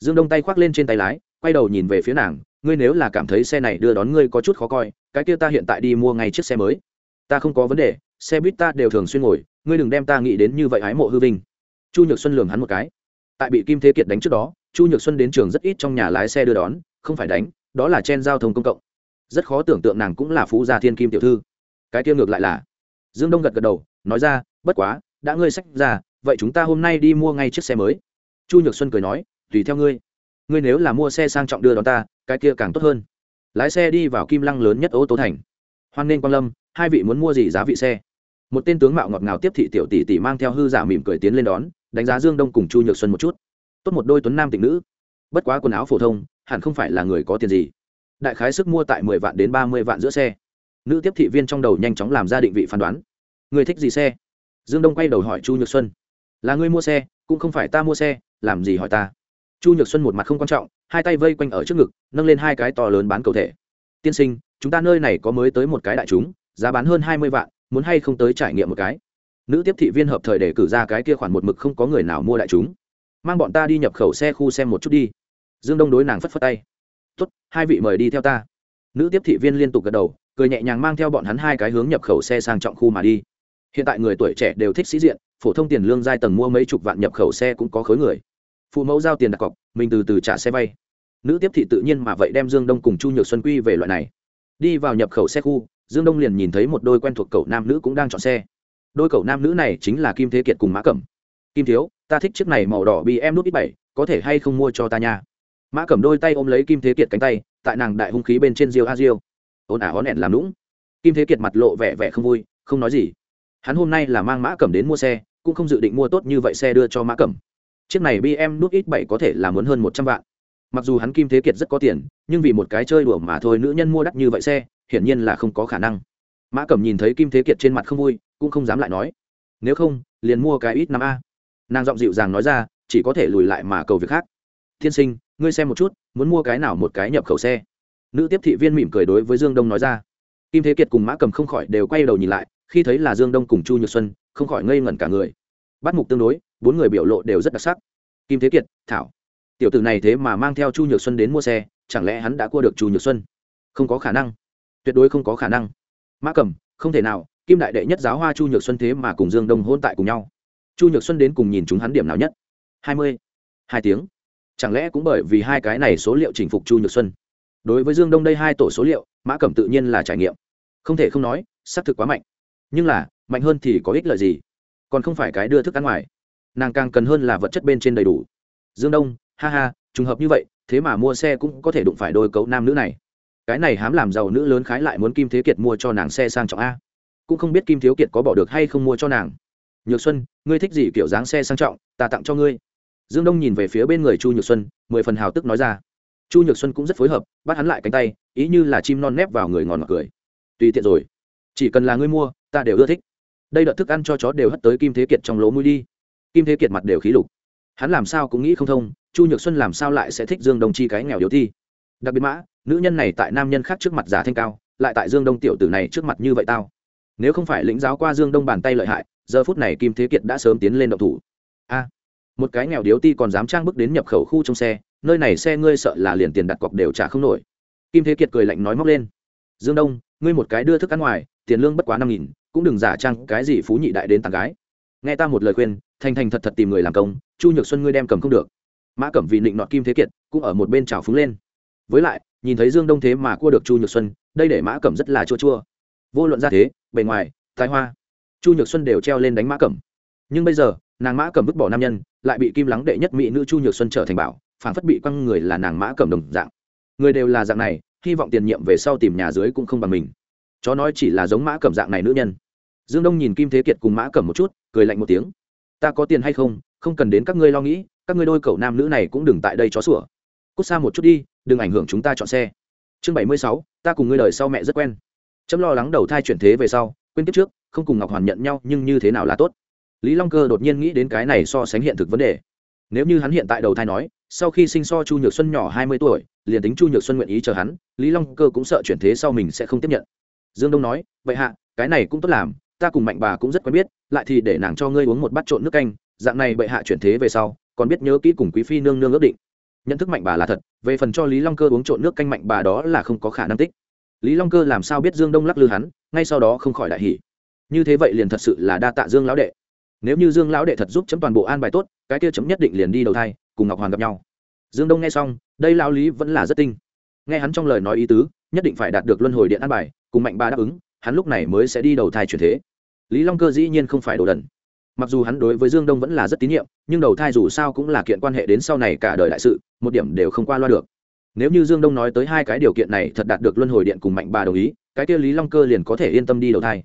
Dương đông tay khoác lên trên tay lái quay đầu nhìn về phía nàng, ngươi nếu là cảm thấy xe này đưa đón ngươi có chút khó coi, cái kia ta hiện tại đi mua ngay chiếc xe mới. Ta không có vấn đề, xe buýt ta đều thường xuyên ngồi, ngươi đừng đem ta nghĩ đến như vậy ái mộ hư vinh. Chu nhược xuân lường hắn một cái. Tại bị kim thế kiệt đánh trước đó, chu nhược xuân đến trường rất ít trong nhà lái xe đưa đón, không phải đánh, đó là chen giao thông công cộng. Rất khó tưởng tượng nàng cũng là phú gia thiên kim tiểu thư. Cái kia ngược lại là. Dương đông gật gật đầu, nói ra, bất quá, đã ngươi sách ra, vậy chúng ta hôm nay đi mua ngay chiếc xe mới. Chu nhược xuân cười nói, tùy theo ngươi ngươi nếu là mua xe sang trọng đưa đón ta, cái kia càng tốt hơn. Lái xe đi vào kim lăng lớn nhất ô tô thành. Hoan nên quan lâm, hai vị muốn mua gì giá vị xe? Một tên tướng mạo ngọt ngào tiếp thị tiểu tỷ tỷ mang theo hư giả mỉm cười tiến lên đón, đánh giá dương đông cùng chu nhược xuân một chút. Tốt một đôi tuấn nam tịnh nữ. Bất quá quần áo phổ thông, hẳn không phải là người có tiền gì. Đại khái sức mua tại mười vạn đến ba mươi vạn giữa xe. Nữ tiếp thị viên trong đầu nhanh chóng làm ra định vị phán đoán. Người thích gì xe? Dương đông quay đầu hỏi chu nhược xuân. Là người mua xe, cũng không phải ta mua xe, làm gì hỏi ta? Chu nhược xuân một mặt không quan trọng, hai tay vây quanh ở trước ngực, nâng lên hai cái to lớn bán cầu thể. Tiên sinh, chúng ta nơi này có mới tới một cái đại chúng, giá bán hơn hai mươi vạn, muốn hay không tới trải nghiệm một cái? Nữ tiếp thị viên hợp thời để cử ra cái kia khoản một mực không có người nào mua đại chúng. Mang bọn ta đi nhập khẩu xe khu xem một chút đi. Dương đông đối nàng phất phất tay. Tốt, hai vị mời đi theo ta. Nữ tiếp thị viên liên tục gật đầu, cười nhẹ nhàng mang theo bọn hắn hai cái hướng nhập khẩu xe sang trọng khu mà đi. Hiện tại người tuổi trẻ đều thích sĩ diện, phổ thông tiền lương giai tầng mua mấy chục vạn nhập khẩu xe cũng có khối người phụ mẫu giao tiền đặt cọc, mình từ từ trả xe vay. Nữ tiếp thị tự nhiên mà vậy đem dương đông cùng chu nhược xuân quy về loại này. Đi vào nhập khẩu xe khu, dương đông liền nhìn thấy một đôi quen thuộc cậu nam nữ cũng đang chọn xe. Đôi cậu nam nữ này chính là kim thế kiệt cùng mã cẩm. Kim thiếu, ta thích chiếc này màu đỏ bị em nút ít bảy, có thể hay không mua cho ta nha? Mã cẩm đôi tay ôm lấy kim thế kiệt cánh tay, tại nàng đại hung khí bên trên riêu a riêu ồn ả hón ẻn làm lũng kim thế kiệt mặt lộ vẻ vẻ không vui, không nói gì. Hắn hôm nay là mang mã cẩm đến mua xe, cũng không dự định mua tốt như vậy xe đưa cho mã cẩm chiếc này bm nút ít bảy có thể là muốn hơn một trăm vạn. Mặc dù hắn kim thế kiệt rất có tiền, nhưng vì một cái chơi đùa mà thôi nữ nhân mua đắt như vậy xe, hiển nhiên là không có khả năng. Mã cẩm nhìn thấy kim thế kiệt trên mặt không vui, cũng không dám lại nói. Nếu không, liền mua cái ít năm a. Nàng giọng dịu dàng nói ra, chỉ có thể lùi lại mà cầu việc khác. Tiên sinh, ngươi xem một chút, muốn mua cái nào một cái nhập khẩu xe? Nữ tiếp thị viên mỉm cười đối với dương đông nói ra. Kim thế kiệt cùng mã cầm không khỏi đều quay đầu nhìn lại, khi thấy là dương đông cùng chu nhược xuân, không khỏi ngây ngẩn cả người. Bắt mục tương đối bốn người biểu lộ đều rất đặc sắc. Kim thế kiệt, thảo. Tiểu tử này thế mà mang theo chu nhược xuân đến mua xe, chẳng lẽ hắn đã cua được chu nhược xuân? Không có khả năng. Tuyệt đối không có khả năng. Mã cầm không thể nào, kim đại đệ nhất giáo hoa chu nhược xuân thế mà cùng dương đông hôn tại cùng nhau. Chu nhược xuân đến cùng nhìn chúng hắn điểm nào nhất? Hai mươi. Hai tiếng. Chẳng lẽ cũng bởi vì hai cái này số liệu chỉnh phục chu nhược xuân? Đối với dương đông đây hai tổ số liệu, mã cẩm tự nhiên là trải nghiệm. Không thể không nói, xác thực quá mạnh. Nhưng là, mạnh hơn thì có ích lợi gì? Còn không phải cái đưa thức ăn ngoài nàng càng cần hơn là vật chất bên trên đầy đủ. Dương đông, ha ha, trùng hợp như vậy, thế mà mua xe cũng có thể đụng phải đôi cấu nam nữ này. Cái này hám làm giàu nữ lớn khái lại muốn kim thế kiệt mua cho nàng xe sang trọng a. Cũng không biết kim thiếu kiệt có bỏ được hay không mua cho nàng. Nhược xuân, ngươi thích gì kiểu dáng xe sang trọng, ta tặng cho ngươi. Dương đông nhìn về phía bên người chu nhược xuân, mười phần hào tức nói ra. Chu nhược xuân cũng rất phối hợp, bắt hắn lại cánh tay, ý như là chim non nép vào người ngòn ngọt cười. Tùy tiện rồi. Chỉ cần là ngươi mua, ta đều ưa thích. Đây đợt thức ăn cho chó đều hất tới kim thế kiệt trong lỗ mũi đi kim thế kiệt mặt đều khí lục. Hắn làm sao cũng nghĩ không thông, chu nhược xuân làm sao lại sẽ thích dương đông chi cái nghèo yếu thi đặc biệt mã, nữ nhân này tại nam nhân khác trước mặt giả thanh cao, lại tại dương đông tiểu tử này trước mặt như vậy tao. Nếu không phải lĩnh giáo qua dương đông bàn tay lợi hại, giờ phút này kim thế kiệt đã sớm tiến lên động thủ. A, một cái nghèo điếu ti còn dám trang bước đến nhập khẩu khu trong xe, nơi này xe ngươi sợ là liền tiền đặt cọc đều trả không nổi. Kim thế kiệt cười lạnh nói móc lên. Dương đông, ngươi một cái đưa thức ăn ngoài, tiền lương bất quá năm nghìn, cũng đừng giả trang cái gì phú nhị đại đến tàn gái nghe ta một lời khuyên, thành thành thật thật tìm người làm công, chu nhược xuân ngươi đem cầm không được. Mã cẩm vì định nọt kim thế kiệt, cũng ở một bên trào phúng lên. Với lại, nhìn thấy dương đông thế mà cua được chu nhược xuân, đây để mã cẩm rất là chua chua. Vô luận ra thế, bề ngoài, tài hoa, chu nhược xuân đều treo lên đánh mã cẩm. Nhưng bây giờ, nàng mã cẩm vứt bỏ nam nhân, lại bị kim lắng đệ nhất mỹ nữ chu nhược xuân trở thành bảo phản phất bị quăng người là nàng mã cẩm đồng dạng. Người đều là dạng này, hy vọng tiền nhiệm về sau tìm nhà dưới cũng không bằng mình. Chó nói chỉ là giống mã cẩm dạng này nữ nhân dương đông nhìn kim thế kiệt cùng mã cẩm một chút, cười lạnh một tiếng. Ta có tiền hay không không cần đến các ngươi lo nghĩ, các ngươi đôi cậu nam nữ này cũng đừng tại đây chó sủa. Cút xa một chút đi, đừng ảnh hưởng chúng ta chọn xe. Chương bảy mươi sáu, ta cùng ngươi đời sau mẹ rất quen. Chấm lo lắng đầu thai chuyển thế về sau, quên tiếp trước, không cùng ngọc hoàn nhận nhau, nhưng như thế nào là tốt? Lý long cơ đột nhiên nghĩ đến cái này so sánh hiện thực vấn đề. Nếu như hắn hiện tại đầu thai nói, sau khi sinh so chu nhược xuân nhỏ hai mươi tuổi, liền tính chu nhược xuân nguyện ý chờ hắn, lý long cơ cũng sợ chuyển thế sau mình sẽ không tiếp nhận. Dương đông nói, vậy hạ, cái này cũng tốt làm ta cùng mạnh bà cũng rất quen biết, lại thì để nàng cho ngươi uống một bát trộn nước canh, dạng này bệ hạ chuyển thế về sau, còn biết nhớ kỹ cùng quý phi nương nương ước định. Nhận thức mạnh bà là thật, về phần cho lý long cơ uống trộn nước canh mạnh bà đó là không có khả năng tích. Lý long cơ làm sao biết dương đông lắc lư hắn, ngay sau đó không khỏi đại hỉ. Như thế vậy liền thật sự là đa tạ dương lão đệ. Nếu như dương lão đệ thật giúp chấm toàn bộ an bài tốt, cái kia chấm nhất định liền đi đầu thai, cùng ngọc hoàn gặp nhau. Dương đông nghe xong, đây lão lý vẫn là rất tinh. Nghe hắn trong lời nói ý tứ, nhất định phải đạt được luân hồi điện an bài, cùng mạnh bà đáp ứng hắn lúc này mới sẽ đi đầu thai chuyển thế. Lý long cơ dĩ nhiên không phải đồ đần. Mặc dù hắn đối với dương đông vẫn là rất tín nhiệm, nhưng đầu thai dù sao cũng là kiện quan hệ đến sau này cả đời đại sự, một điểm đều không qua loa được. Nếu như dương đông nói tới hai cái điều kiện này thật đạt được luân hồi điện cùng mạnh bà đồng ý, cái kia lý long cơ liền có thể yên tâm đi đầu thai.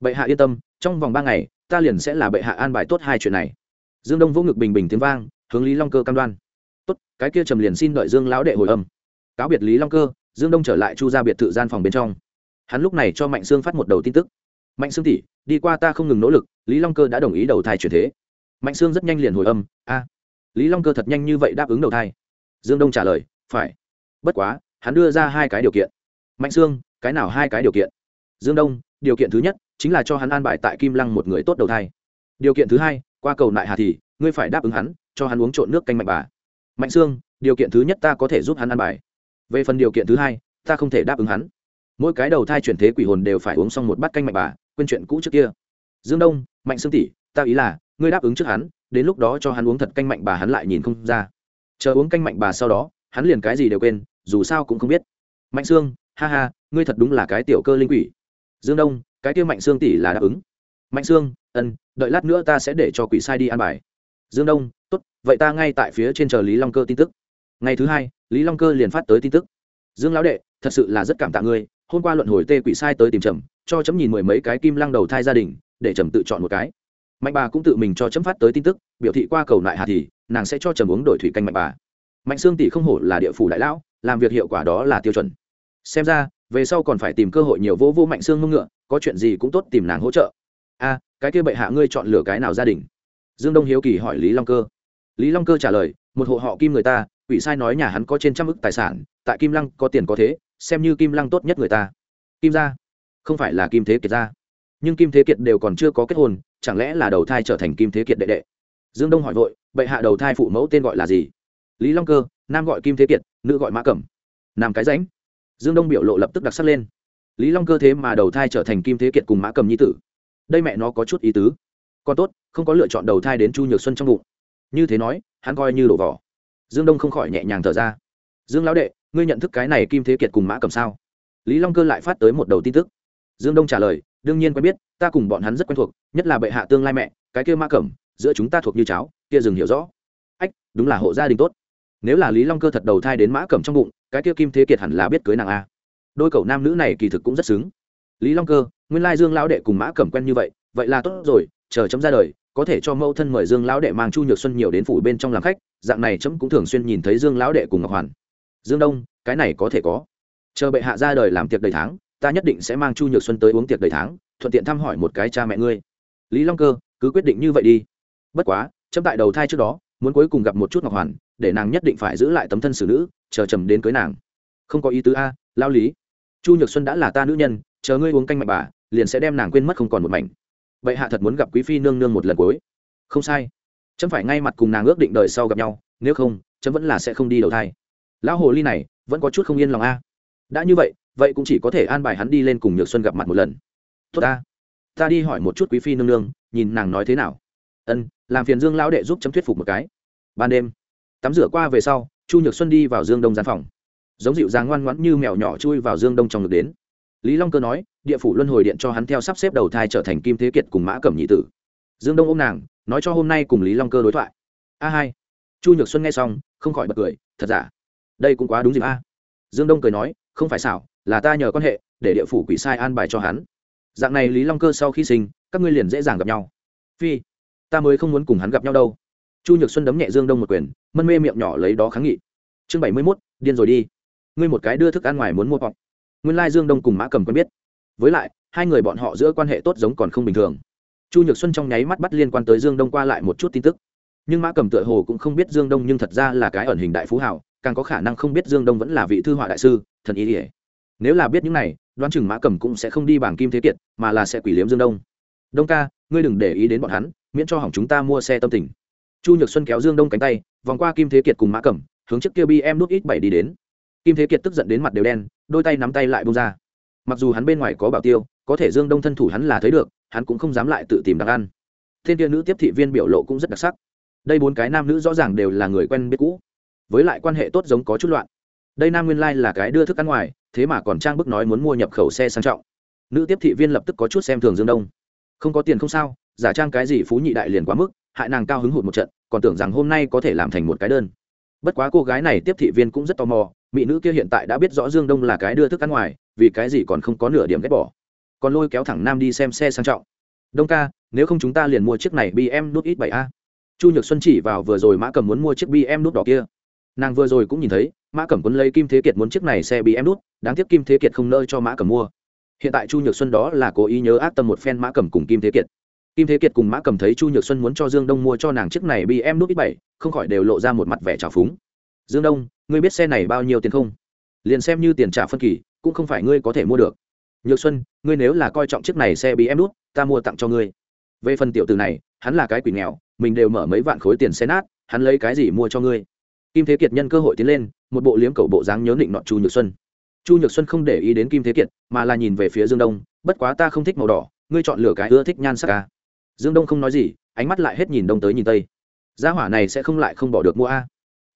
Bệ hạ yên tâm, trong vòng ba ngày, ta liền sẽ là bệ hạ an bài tốt hai chuyện này. Dương đông vỗ ngực bình bình tiếng vang, hướng lý long cơ cam đoan. Tốt, cái kia trầm liền xin đợi dương lão đệ hồi âm. Cáo biệt lý long cơ, dương đông trở lại chu ra biệt thự gian phòng bên trong hắn lúc này cho mạnh sương phát một đầu tin tức. Mạnh sương tỷ, đi qua ta không ngừng nỗ lực, lý long cơ đã đồng ý đầu thai chuyển thế. Mạnh sương rất nhanh liền hồi âm, a, lý long cơ thật nhanh như vậy đáp ứng đầu thai? Dương đông trả lời, phải. Bất quá, hắn đưa ra hai cái điều kiện. Mạnh sương, cái nào hai cái điều kiện? Dương đông, điều kiện thứ nhất chính là cho hắn an bài tại kim lăng một người tốt đầu thai. Điều kiện thứ hai, qua cầu nại hà thì, ngươi phải đáp ứng hắn, cho hắn uống trộn nước canh mạnh bà. Mạnh sương, điều kiện thứ nhất ta có thể giúp hắn an bài. Về phần điều kiện thứ hai, ta không thể đáp ứng hắn mỗi cái đầu thai chuyển thế quỷ hồn đều phải uống xong một bát canh mạnh bà, quên chuyện cũ trước kia. Dương đông, mạnh sương tỷ, ta ý là, ngươi đáp ứng trước hắn, đến lúc đó cho hắn uống thật canh mạnh bà hắn lại nhìn không ra. Chờ uống canh mạnh bà sau đó, hắn liền cái gì đều quên, dù sao cũng không biết. Mạnh sương, ha ha, ngươi thật đúng là cái tiểu cơ linh quỷ. Dương đông, cái kia mạnh sương tỷ là đáp ứng. Mạnh sương, ân, đợi lát nữa ta sẽ để cho quỷ sai đi ăn bài. Dương đông, tốt, vậy ta ngay tại phía trên chờ lý long cơ tin tức. Ngày thứ hai, lý long cơ liền phát tới tin tức. Dương lão đệ, thật sự là rất cảm tạ ngươi hôm qua luận hồi tê quỷ sai tới tìm trầm, cho chấm nhìn mười mấy cái kim lăng đầu thai gia đình, để trầm tự chọn một cái. Mạnh bà cũng tự mình cho chấm phát tới tin tức, biểu thị qua cầu lại hà thì, nàng sẽ cho trầm uống đổi thủy canh mạnh bà. Mạnh xương tỷ không hổ là địa phủ đại lão, làm việc hiệu quả đó là tiêu chuẩn. Xem ra, về sau còn phải tìm cơ hội nhiều vô vô mạnh xương ngưng ngựa, có chuyện gì cũng tốt tìm nàng hỗ trợ. A, cái kia bệ hạ ngươi chọn lựa cái nào gia đình? Dương đông hiếu kỳ hỏi lý long cơ. Lý long cơ trả lời, một hộ họ kim người ta, quỷ sai nói nhà hắn có trên trăm ức tài sản, tại kim lăng có tiền có thế xem như kim lăng tốt nhất người ta. Kim gia? Không phải là kim thế kiệt gia. Nhưng kim thế kiệt đều còn chưa có kết hôn, chẳng lẽ là đầu thai trở thành kim thế kiệt đệ đệ? Dương đông hỏi vội, bệ hạ đầu thai phụ mẫu tên gọi là gì? Lý long cơ, nam gọi kim thế kiệt, nữ gọi mã cẩm. Nam cái ránh dương đông biểu lộ lập tức đặc sắc lên. Lý long cơ thế mà đầu thai trở thành kim thế kiệt cùng mã cầm nhi tử. Đây mẹ nó có chút ý tứ. Còn tốt, không có lựa chọn đầu thai đến chu nhược xuân trong bụng. Như thế nói, hắn coi như đổ vỏ. Dương đông không khỏi nhẹ nhàng thở ra. Dương lão đệ ngươi nhận thức cái này kim thế kiệt cùng mã cầm sao? Lý long cơ lại phát tới một đầu tin tức. Dương đông trả lời, đương nhiên quen biết, ta cùng bọn hắn rất quen thuộc, nhất là bệ hạ tương lai mẹ, cái kia mã cẩm, giữa chúng ta thuộc như cháo kia dừng hiểu rõ. Ách, đúng là hộ gia đình tốt. Nếu là lý long cơ thật đầu thai đến mã cẩm trong bụng, cái kia kim thế kiệt hẳn là biết cưới nàng a. Đôi cậu nam nữ này kỳ thực cũng rất xứng. Lý long cơ, nguyên lai dương lão đệ cùng mã cẩm quen như vậy vậy là tốt rồi, chờ chấm ra đời, có thể cho mẫu thân mời dương lão đệ mang chu nhược xuân nhiều đến phủ bên trong làm khách, dạng này chấm cũng thường xuyên nhìn thấy dương lão đệ cùng ngọc hoàn dương đông, cái này có thể có. Chờ bệ hạ ra đời làm tiệc đầy tháng, ta nhất định sẽ mang chu nhược xuân tới uống tiệc đầy tháng, thuận tiện thăm hỏi một cái cha mẹ ngươi. Lý long cơ, cứ quyết định như vậy đi. Bất quá, chấm tại đầu thai trước đó, muốn cuối cùng gặp một chút ngọc hoàn, để nàng nhất định phải giữ lại tấm thân xử nữ, chờ trầm đến cưới nàng. Không có ý tứ a, lao lý. Chu nhược xuân đã là ta nữ nhân, chờ ngươi uống canh mạnh bà, liền sẽ đem nàng quên mất không còn một mảnh. Vậy hạ thật muốn gặp quý phi nương nương một lần cuối. Không sai. Chấm phải ngay mặt cùng nàng ước định đời sau gặp nhau, nếu không, chấm vẫn là sẽ không đi đầu thai lão hồ ly này, vẫn có chút không yên lòng a. Đã như vậy vậy cũng chỉ có thể an bài hắn đi lên cùng nhược xuân gặp mặt một lần. Tốt ta. Ta đi hỏi một chút quý phi nương nương, nhìn nàng nói thế nào. Ân, làm phiền dương lão đệ giúp chấm thuyết phục một cái. Ban đêm, tắm rửa qua về sau, chu nhược xuân đi vào dương đông gian phòng. Giống dịu dàng ngoan ngoãn như mèo nhỏ chui vào dương đông trong ngực đến. Lý long cơ nói, địa phủ luân hồi điện cho hắn theo sắp xếp đầu thai trở thành kim thế kiệt cùng mã cẩm nhị tử. Dương đông ôm nàng, nói cho hôm nay cùng lý long cơ đối thoại. A hai. Chu nhược xuân nghe xong, không khỏi bật cười, thật giả? Đây cũng quá đúng dịp a. Dương đông cười nói, không phải xảo, là ta nhờ quan hệ, để địa phủ quỷ sai an bài cho hắn. Dạng này lý long cơ sau khi sinh, các ngươi liền dễ dàng gặp nhau. Phi, ta mới không muốn cùng hắn gặp nhau đâu. Chu nhược xuân đấm nhẹ dương đông một quyền, mân mê miệng nhỏ lấy đó kháng nghị. Chương bảy mươi mốt, điên rồi đi. Ngươi một cái đưa thức ăn ngoài muốn mua bọc nguyên lai dương đông cùng mã cầm quen biết. Với lại, hai người bọn họ giữa quan hệ tốt giống còn không bình thường. Chu nhược xuân trong nháy mắt bắt liên quan tới dương đông qua lại một chút tin tức. Nhưng mã cầm tựa hồ cũng không biết dương đông nhưng thật ra là cái ẩn hình đại phú hảo càng có khả năng không biết dương đông vẫn là vị thư họa đại sư, thần ý ỉa nếu là biết những này, đoán chừng mã cầm cũng sẽ không đi bảng kim thế kiệt, mà là sẽ quỷ liếm dương đông. Đông ca, ngươi đừng để ý đến bọn hắn, miễn cho hỏng chúng ta mua xe tâm tình. Chu nhược xuân kéo dương đông cánh tay, vòng qua kim thế kiệt cùng mã cầm hướng trước kia bi em nút ít bảy đi đến. Kim thế kiệt tức giận đến mặt đều đen, đôi tay nắm tay lại bông ra. Mặc dù hắn bên ngoài có bảo tiêu, có thể dương đông thân thủ hắn là thấy được, hắn cũng không dám lại tự tìm đặc ăn. Thiên kia nữ tiếp thị viên biểu lộ cũng rất đặc sắc. Đây bốn cái nam nữ rõ ràng đều là người quen biết cũ với lại quan hệ tốt giống có chút loạn. Đây nam nguyên lai là cái đưa thức ăn ngoài, thế mà còn trang bức nói muốn mua nhập khẩu xe sang trọng. Nữ tiếp thị viên lập tức có chút xem thường dương đông. Không có tiền không sao, giả trang cái gì phú nhị đại liền quá mức, hại nàng cao hứng hụt một trận, còn tưởng rằng hôm nay có thể làm thành một cái đơn. Bất quá cô gái này tiếp thị viên cũng rất tò mò, mỹ nữ kia hiện tại đã biết rõ dương đông là cái đưa thức ăn ngoài, vì cái gì còn không có nửa điểm ghét bỏ. Còn lôi kéo thẳng nam đi xem xe sang trọng. Đông ca, nếu không chúng ta liền mua chiếc này bm nút ít bảy a. Chu nhược xuân chỉ vào vừa rồi mã cầm muốn mua chiếc bm nút đỏ kia nàng vừa rồi cũng nhìn thấy, mã cẩm quân lấy kim thế kiệt muốn chiếc này xe bị em đút, đáng tiếc kim thế kiệt không nơi cho mã cẩm mua. Hiện tại chu nhược xuân đó là cố ý nhớ ác tâm một phen mã cẩm cùng kim thế kiệt. Kim thế kiệt cùng mã cẩm thấy chu nhược xuân muốn cho dương đông mua cho nàng chiếc này bị em đút ít bảy, không khỏi đều lộ ra một mặt vẻ trào phúng. Dương đông, ngươi biết xe này bao nhiêu tiền không? Liền xem như tiền trả phân kỳ, cũng không phải ngươi có thể mua được. Nhược xuân, ngươi nếu là coi trọng chiếc này xe bị em đút, ta mua tặng cho ngươi. Về phần tiểu từ này, hắn là cái quỷ nghèo, mình đều mở mấy vạn khối tiền xe nát, hắn lấy cái gì mua cho ngươi? Kim thế kiệt nhân cơ hội tiến lên, một bộ liếm cầu bộ dáng nhớ định nọ chu nhược xuân. Chu nhược xuân không để ý đến kim thế kiệt, mà là nhìn về phía dương đông, bất quá ta không thích màu đỏ, ngươi chọn lựa cái ưa thích nhan sắc ca dương đông không nói gì, ánh mắt lại hết nhìn đông tới nhìn tây. Gia hỏa này sẽ không lại không bỏ được mua a.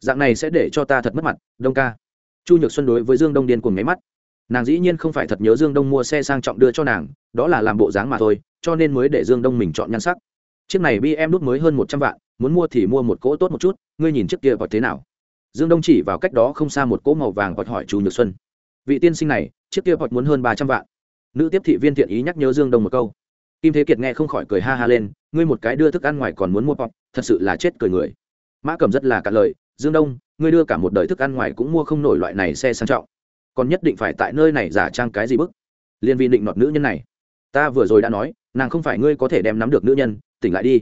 Dạng này sẽ để cho ta thật mất mặt, đông ca. Chu nhược xuân đối với dương đông điên cuồng nháy mắt. Nàng dĩ nhiên không phải thật nhớ dương đông mua xe sang trọng đưa cho nàng, đó là làm bộ dáng mà thôi, cho nên mới để dương đông mình chọn nhan sắc chiếc này bi em đút mới hơn một trăm vạn, muốn mua thì mua một cỗ tốt một chút, ngươi nhìn chiếc kia vọt thế nào? Dương đông chỉ vào cách đó không xa một cỗ màu vàng vọt hỏi chu nhược xuân. Vị tiên sinh này, chiếc kia vọt muốn hơn ba trăm vạn. Nữ tiếp thị viên thiện ý nhắc nhớ dương đông một câu. Kim thế kiệt nghe không khỏi cười ha ha lên, ngươi một cái đưa thức ăn ngoài còn muốn mua vọt thật sự là chết cười người. Mã cầm rất là cả lời, dương đông, ngươi đưa cả một đời thức ăn ngoài cũng mua không nổi loại này xe sang trọng. Còn nhất định phải tại nơi này giả trang cái gì bức? Liên vi định nọt nữ nhân này. Ta vừa rồi đã nói nàng không phải ngươi có thể đem nắm được nữ nhân tỉnh lại đi.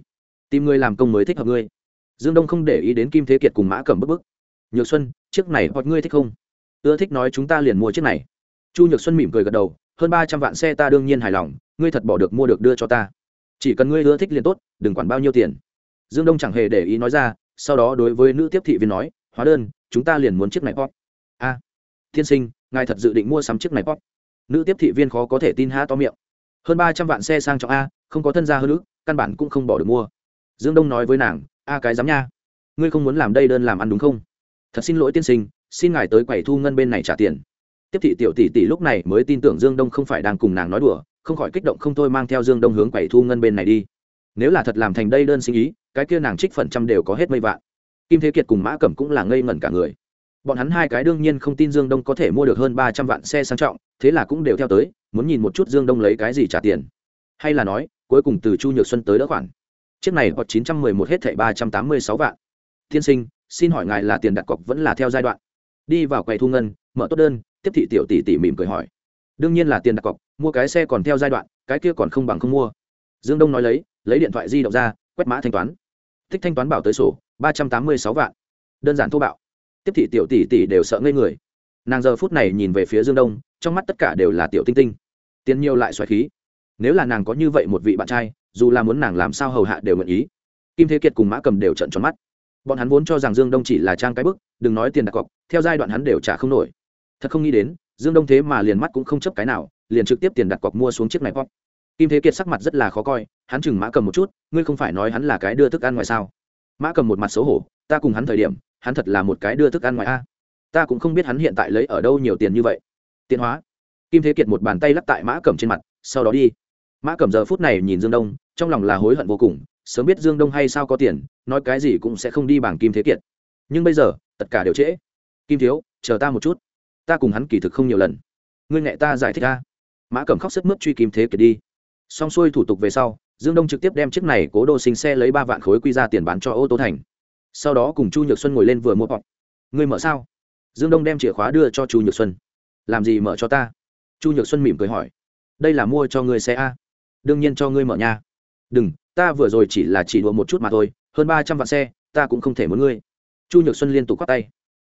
Tìm ngươi làm công mới thích hợp ngươi. Dương đông không để ý đến kim thế kiệt cùng mã cầm bức bức. Nhược xuân chiếc này hoặc ngươi thích không? Ưa thích nói chúng ta liền mua chiếc này. Chu nhược xuân mỉm cười gật đầu hơn ba trăm vạn xe ta đương nhiên hài lòng ngươi thật bỏ được mua được đưa cho ta. Chỉ cần ngươi ưa thích liền tốt đừng quản bao nhiêu tiền. Dương đông chẳng hề để ý nói ra sau đó đối với nữ tiếp thị viên nói hóa đơn chúng ta liền muốn chiếc này pop a à, tiên sinh ngài thật dự định mua sắm chiếc này pop nữ tiếp thị viên khó có thể tin ha to miệng hơn ba trăm vạn xe sang trọng a, không có thân gia hơn nữa căn bản cũng không bỏ được mua. Dương đông nói với nàng, a cái dám nha. Ngươi không muốn làm đây đơn làm ăn đúng không? Thật xin lỗi tiên sinh, xin ngài tới quầy thu ngân bên này trả tiền. Tiếp thị tiểu tỷ tỷ lúc này mới tin tưởng dương đông không phải đang cùng nàng nói đùa, không khỏi kích động không thôi mang theo dương đông hướng quầy thu ngân bên này đi. Nếu là thật làm thành đây đơn sinh ý, cái kia nàng trích phần trăm đều có hết mây vạn. Kim thế kiệt cùng mã cẩm cũng là ngây ngẩn cả người. Bọn hắn hai cái đương nhiên không tin dương đông có thể mua được hơn ba trăm vạn xe sang trọng, thế là cũng đều theo tới muốn nhìn một chút dương đông lấy cái gì trả tiền. Hay là nói, cuối cùng từ chu nhược xuân tới đỡ khoản. Chiếc này hoặc chín trăm mười một hết thảy ba trăm tám mươi sáu vạn. Tiên sinh, xin hỏi ngài là tiền đặt cọc vẫn là theo giai đoạn? Đi vào quầy thu ngân, mở tốt đơn, tiếp thị tiểu tỷ tỷ mỉm cười hỏi. Đương nhiên là tiền đặt cọc, mua cái xe còn theo giai đoạn, cái kia còn không bằng không mua. Dương đông nói lấy lấy điện thoại di động ra, quét mã thanh toán. Thích thanh toán bảo tới sổ, ba trăm tám mươi sáu vạn. Đơn giản thô bạo. Tiếp thị tiểu tỷ tỷ đều sợ ngây người. Nàng giờ phút này nhìn về phía dương đông, trong mắt tất cả đều là tiểu tinh tinh tiền nhiều lại xoáy khí. Nếu là nàng có như vậy một vị bạn trai, dù là muốn nàng làm sao hầu hạ đều nguyện ý. Kim thế kiệt cùng mã cầm đều trận tròn mắt. Bọn hắn vốn cho rằng dương đông chỉ là trang cái bức, đừng nói tiền đặt cọc, theo giai đoạn hắn đều trả không nổi. Thật không nghĩ đến, dương đông thế mà liền mắt cũng không chấp cái nào, liền trực tiếp tiền đặt cọc mua xuống chiếc này pop kim thế kiệt sắc mặt rất là khó coi, hắn chừng mã cầm một chút, ngươi không phải nói hắn là cái đưa thức ăn ngoài sao? Mã cầm một mặt xấu hổ, ta cùng hắn thời điểm, hắn thật là một cái đưa thức ăn ngoài a. Ta cũng không biết hắn hiện tại lấy ở đâu nhiều tiền như vậy. Tiến hóa kim thế kiệt một bàn tay lắc tại mã cẩm trên mặt, sau đó đi. Mã cẩm giờ phút này nhìn dương đông, trong lòng là hối hận vô cùng, sớm biết dương đông hay sao có tiền, nói cái gì cũng sẽ không đi bằng kim thế kiệt. Nhưng bây giờ, tất cả đều trễ. Kim thiếu, chờ ta một chút. Ta cùng hắn kỳ thực không nhiều lần. Ngươi nghệ ta giải thích ta mã cẩm khóc sức mướt truy kim thế kiệt đi. Xong xuôi thủ tục về sau, dương đông trực tiếp đem chiếc này cố đô sinh xe lấy ba vạn khối quy ra tiền bán cho ô tô thành. Sau đó cùng chu nhược xuân ngồi lên vừa mua bọt. Ngươi mở sao? Dương đông đem chìa khóa đưa cho chu nhược xuân. Làm gì mở cho ta? Chu nhược xuân mỉm cười hỏi, đây là mua cho ngươi xe a? Đương nhiên cho ngươi mở nhà. đừng, ta vừa rồi chỉ là chỉ đùa một chút mà thôi, hơn ba trăm vạn xe, ta cũng không thể muốn ngươi. Chu nhược xuân liên tục khoác tay.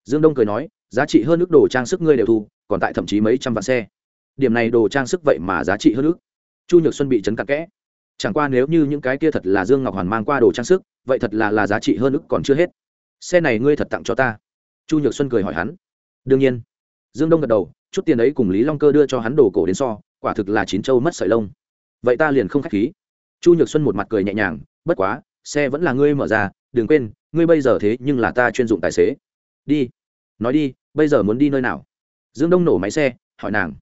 Dương đông cười nói, giá trị hơn ước đồ trang sức ngươi đều thu, còn tại thậm chí mấy trăm vạn xe. Điểm này đồ trang sức vậy mà giá trị hơn ước. Chu nhược xuân bị chấn cặn kẽ. Chẳng qua nếu như những cái kia thật là dương ngọc hoàn mang qua đồ trang sức, vậy thật là là giá trị hơn ước còn chưa hết. Xe này ngươi thật tặng cho ta. Chu nhược xuân cười hỏi hắn. Đương nhiên. Dương đông gật đầu chút tiền ấy cùng lý long cơ đưa cho hắn đồ cổ đến so, quả thực là chín châu mất sợi lông. Vậy ta liền không k h á c h khí. Chu nhược xuân một mặt cười nhẹ nhàng, bất quá, xe vẫn là ngươi mở ra, đừng quên, ngươi bây giờ thế nhưng là ta chuyên dụng tài xế. Đi. Nói đi, bây giờ muốn đi nơi nào? Dương đông nổ máy xe, hỏi nàng.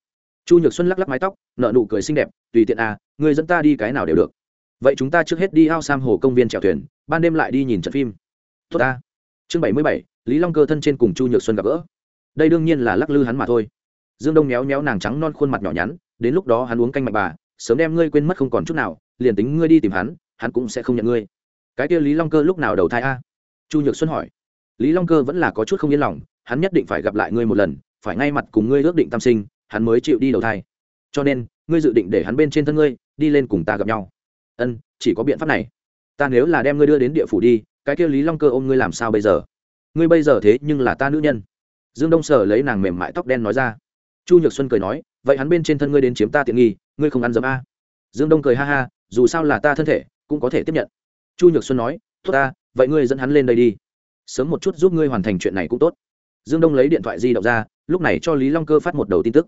Chu nhược xuân lắc lắc mái tóc nợ nụ cười xinh đẹp, tùy tiện à ngươi dẫn ta đi cái nào đều được. Vậy chúng ta trước hết đi ao sam hồ công viên chèo thuyền, ban đêm lại đi nhìn trận phim. Tốt ta. Chương bảy mươi bảy, lý long cơ thân trên cùng chu nhược xuân gặp gỡ. Đây đương nhiên là lắc lư hắn mà thôi dương đông méo méo nàng trắng non khuôn mặt nhỏ nhắn, đến lúc đó hắn uống canh mạch bà, sớm đem ngươi quên mất không còn chút nào, liền tính ngươi đi tìm hắn hắn cũng sẽ không nhận ngươi. Cái kia lý long cơ lúc nào đầu thai a? Chu nhược xuân hỏi. Lý long cơ vẫn là có chút không yên lòng, hắn nhất định phải gặp lại ngươi một lần, phải ngay mặt cùng ngươi ước định tam sinh, hắn mới chịu đi đầu thai. Cho nên, ngươi dự định để hắn bên trên thân ngươi, đi lên cùng ta gặp nhau. Ân, chỉ có biện pháp này. Ta nếu là đem ngươi đưa đến địa phủ đi, cái kia lý long cơ ôm ngươi làm sao bây giờ? Ngươi bây giờ thế nhưng là ta nữ nhân. Dương đông sở lấy nàng mềm mại tóc đen nói ra chu nhược xuân cười nói, vậy hắn bên trên thân ngươi đến chiếm ta tiện nghi, ngươi không ăn dấm a? Dương đông cười ha ha, dù sao là ta thân thể, cũng có thể tiếp nhận. Chu nhược xuân nói, tốt ta, vậy ngươi dẫn hắn lên đây đi. Sớm một chút giúp ngươi hoàn thành chuyện này cũng tốt. Dương đông lấy điện thoại di động ra, lúc này cho lý long cơ phát một đầu tin tức.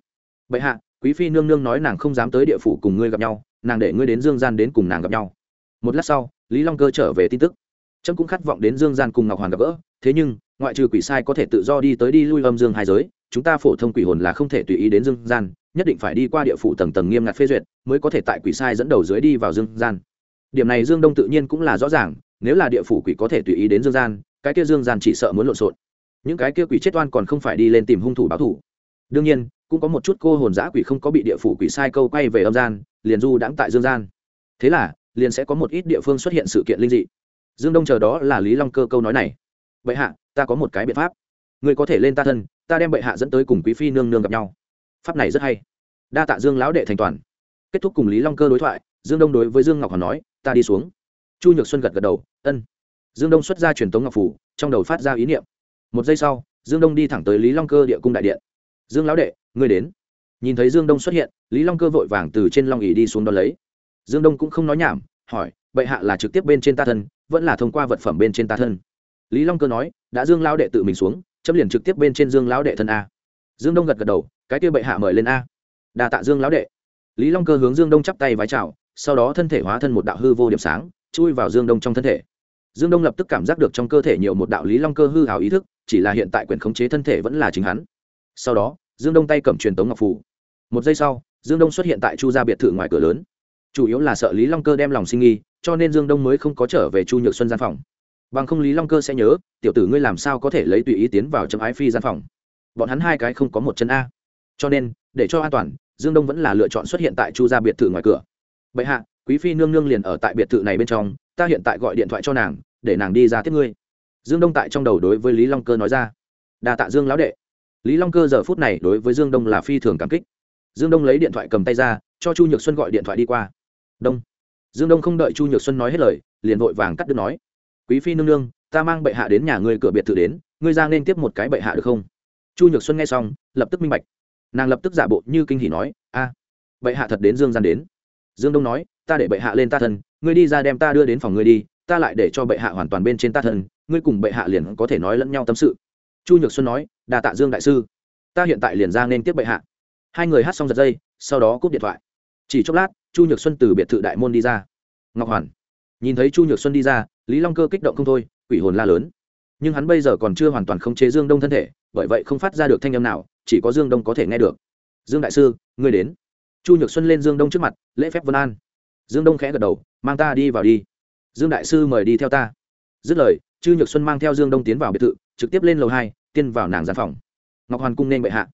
Bệ hạ, quý phi nương nương nói nàng không dám tới địa phủ cùng ngươi gặp nhau, nàng để ngươi đến dương gian đến cùng nàng gặp nhau. Một lát sau, lý long cơ trở về tin tức trâm cũng khát vọng đến dương gian cùng ngọc hoàn gặp gỡ, thế nhưng, ngoại trừ quỷ sai có thể tự do đi tới đi lui âm dương hai giới, chúng ta phổ thông quỷ hồn là không thể tùy ý đến dương gian, nhất định phải đi qua địa phủ tầng tầng nghiêm ngặt phê duyệt mới có thể tại quỷ sai dẫn đầu dưới đi vào dương gian. Điểm này dương đông tự nhiên cũng là rõ ràng, nếu là địa phủ quỷ có thể tùy ý đến dương gian, cái kia dương gian chỉ sợ muốn lộn xộn. Những cái kia quỷ chết oan còn không phải đi lên tìm hung thủ báo thủ đương nhiên, cũng có một chút cô hồn giã quỷ không có bị địa phủ quỷ sai câu quay về âm gian, liền du đãng tại dương gian. Thế là, liền sẽ có một ít địa phương xuất hiện sự kiện linh dị dương đông chờ đó là lý long cơ câu nói này. Bệ hạ, ta có một cái biện pháp. Người có thể lên ta thân, ta đem bệ hạ dẫn tới cùng quý phi nương nương gặp nhau. Pháp này rất hay. Đa tạ dương lão đệ thành toàn. Kết thúc cùng lý long cơ đối thoại, dương đông đối với dương ngọc hoàn nói, ta đi xuống. Chu nhược xuân gật gật đầu, ân. Dương đông xuất ra truyền tống ngọc phủ, trong đầu phát ra ý niệm. Một giây sau, dương đông đi thẳng tới lý long cơ địa cung đại điện. Dương lão đệ, ngươi đến. Nhìn thấy dương đông xuất hiện, lý long cơ vội vàng từ trên long ỉ đi xuống đón lấy. Dương đông cũng không nói nhảm, hỏi bệ hạ là trực tiếp bên trên ta thân, vẫn là thông qua vật phẩm bên trên ta thân. Lý long cơ nói, đã dương lão đệ tự mình xuống, chấm liền trực tiếp bên trên dương lão đệ thân a. Dương đông gật gật đầu, cái kia bệ hạ mời lên a. Đà tạ dương lão đệ. Lý long cơ hướng dương đông chắp tay vái chào, sau đó thân thể hóa thân một đạo hư vô điểm sáng, chui vào dương đông trong thân thể. Dương đông lập tức cảm giác được trong cơ thể nhiều một đạo lý long cơ hư hào ý thức, chỉ là hiện tại quyền khống chế thân thể vẫn là chính hắn. Sau đó, dương đông tay cầm truyền tống ngọc phủ một giây sau, dương đông xuất hiện tại chu gia biệt thự ngoài cửa lớn. Chủ yếu là sợ lý long cơ đem lòng sinh nghi cho nên dương đông mới không có trở về chu nhược xuân gian phòng. Bằng không lý long cơ sẽ nhớ, tiểu tử ngươi làm sao có thể lấy tùy ý tiến vào chấm ái phi gian phòng? Bọn hắn hai cái không có một chân a. Cho nên, để cho an toàn, dương đông vẫn là lựa chọn xuất hiện tại chu gia biệt thự ngoài cửa. Bệ hạ, quý phi nương nương liền ở tại biệt thự này bên trong, ta hiện tại gọi điện thoại cho nàng, để nàng đi ra tiếp ngươi. Dương đông tại trong đầu đối với lý long cơ nói ra. Đà tạ dương lão đệ. Lý long cơ giờ phút này đối với dương đông là phi thường cảm kích. Dương đông lấy điện thoại cầm tay ra, cho chu nhược xuân gọi điện thoại đi qua. Đông dương đông không đợi chu nhược xuân nói hết lời, liền vội vàng cắt đứt nói. Quý phi nương nương, ta mang bệ hạ đến nhà ngươi cửa biệt thự đến, ngươi ra nên tiếp một cái bệ hạ được không? Chu nhược xuân nghe xong, lập tức minh bạch. Nàng lập tức giả bộ như kinh hỉ nói, a, bệ hạ thật đến dương gian đến. Dương đông nói, ta để bệ hạ lên ta thân, ngươi đi ra đem ta đưa đến phòng ngươi đi, ta lại để cho bệ hạ hoàn toàn bên trên ta thân, ngươi cùng bệ hạ liền có thể nói lẫn nhau tâm sự. Chu nhược xuân nói đà tạ dương đại sư. Ta hiện tại liền ra nên tiếp bệ hạ. Hai người hát xong giật dây, sau đó cúp điện thoại. Chỉ chốc lát chu nhược xuân từ biệt thự đại môn đi ra. Ngọc hoàn. Nhìn thấy chu nhược xuân đi ra, lý long cơ kích động không thôi, quỷ hồn la lớn. Nhưng hắn bây giờ còn chưa hoàn toàn khống chế dương đông thân thể, bởi vậy không phát ra được thanh âm nào, chỉ có dương đông có thể nghe được. Dương đại sư, ngươi đến. Chu nhược xuân lên dương đông trước mặt, lễ phép vân an. Dương đông khẽ gật đầu, mang ta đi vào đi. Dương đại sư mời đi theo ta. Dứt lời chư nhược xuân mang theo dương đông tiến vào biệt thự, trực tiếp lên lầu hai tiên vào nàng gian phòng. Ngọc hoàn cung nên bệ hạ.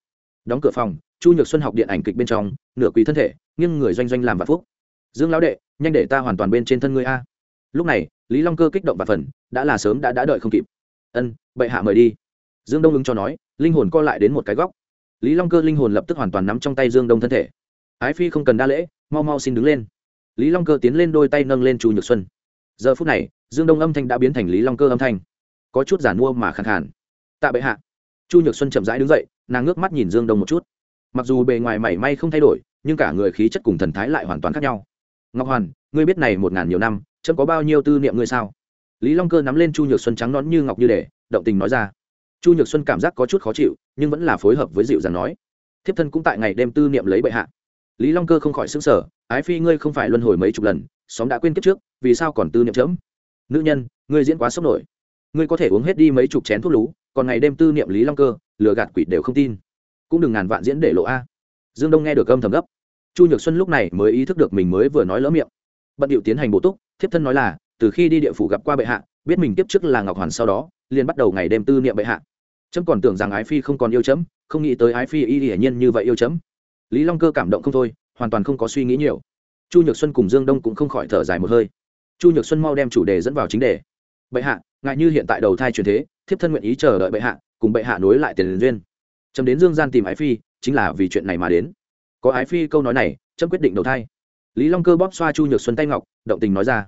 Đóng cửa phòng chu nhược xuân học điện ảnh kịch bên trong, nửa quý thân thể, nghiêng người doanh doanh làm vạn phúc. Dương lão đệ, nhanh để ta hoàn toàn bên trên thân ngươi a. Lúc này, lý long cơ kích động và phần, đã là sớm đã đã đợi không kịp. Ân, bệ hạ mời đi. Dương đông ứng cho nói, linh hồn co lại đến một cái góc. Lý long cơ linh hồn lập tức hoàn toàn nắm trong tay dương đông thân thể. Ái phi không cần đa lễ, mau mau xin đứng lên. Lý long cơ tiến lên đôi tay nâng lên chu nhược xuân. Giờ phút này, dương đông âm thanh đã biến thành lý long cơ âm thanh. Có chút giản mua mà khẳng hẳn tạ bệ hạ. Chu nhược xuân chậm rãi đứng dậy, nàng ngước mắt nhìn dương đông một chút mặc dù bề ngoài mảy may không thay đổi, nhưng cả người khí chất cùng thần thái lại hoàn toàn khác nhau. Ngọc hoàn, ngươi biết này một ngàn nhiều năm, chấm có bao nhiêu tư niệm ngươi sao? Lý long cơ nắm lên chu nhược xuân trắng nón như ngọc như để, động tình nói ra. Chu nhược xuân cảm giác có chút khó chịu, nhưng vẫn là phối hợp với dịu dàng nói. Thiếp thân cũng tại ngày đêm tư niệm lấy bệ hạ. Lý long cơ không khỏi xứng sở ái phi ngươi không phải luân hồi mấy chục lần, xóm đã quên kiếp trước, vì sao còn tư niệm chớm nữ nhân, ngươi diễn quá sốc nổi. Ngươi có thể uống hết đi mấy chục chén thuốc lú, còn ngày đêm tư niệm lý long cơ, lừa gạt quỷ đều không tin cũng đừng ngàn vạn diễn để lộ a. Dương đông nghe được âm thầm gấp. Chu nhược xuân lúc này mới ý thức được mình mới vừa nói lỡ miệng. Bận điệu tiến hành bổ túc, thiếp thân nói là, từ khi đi địa phủ gặp qua bệ hạ, biết mình tiếp trước là ngọc hoàn sau đó, liền bắt đầu ngày đêm tư niệm bệ hạ. Trẫm còn tưởng rằng ái phi không còn yêu chấm, không nghĩ tới ái phi y hiển nhiên như vậy yêu chấm. Lý long cơ cảm động không thôi, hoàn toàn không có suy nghĩ nhiều. Chu nhược xuân cùng dương đông cũng không khỏi thở dài một hơi. Chu nhược xuân mau đem chủ đề dẫn vào chính đề. Bệ hạ ngại như hiện tại đầu thai truyền thế, thiếp thân nguyện ý chờ đợi bệ hạ, cùng bệ hạ nối lại tiền duyên trầm đến dương gian tìm ái phi, chính là vì chuyện này mà đến. Có ái phi câu nói này trâm quyết định đầu thai. Lý long cơ bóp xoa chu nhược xuân tay ngọc, động tình nói ra.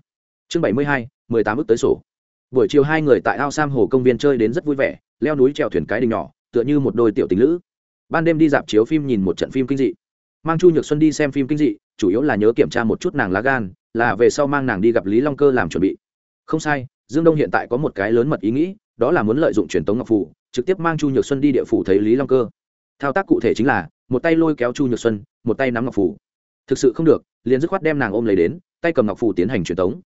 Chương bảy mươi hai, mười tám ước tới sổ. Buổi chiều hai người tại ao sam hồ công viên chơi đến rất vui vẻ, leo núi trèo thuyền cái đình nhỏ, tựa như một đôi tiểu tình lữ. Ban đêm đi dạp chiếu phim nhìn một trận phim kinh dị. Mang chu nhược xuân đi xem phim kinh dị, chủ yếu là nhớ kiểm tra một chút nàng lá gan, là về sau mang nàng đi gặp lý long cơ làm chuẩn bị. Không sai, dương đông hiện tại có một cái lớn mật ý nghĩ, đó là muốn lợi dụng truyền tống ngọc phủ trực tiếp mang chu nhược xuân đi địa phủ thấy lý long cơ. Thao tác cụ thể chính là, một tay lôi kéo chu nhược xuân, một tay nắm ngọc phủ. Thực sự không được, liền dứt khoát đem nàng ôm lấy đến, tay cầm ngọc phủ tiến hành truyền tống.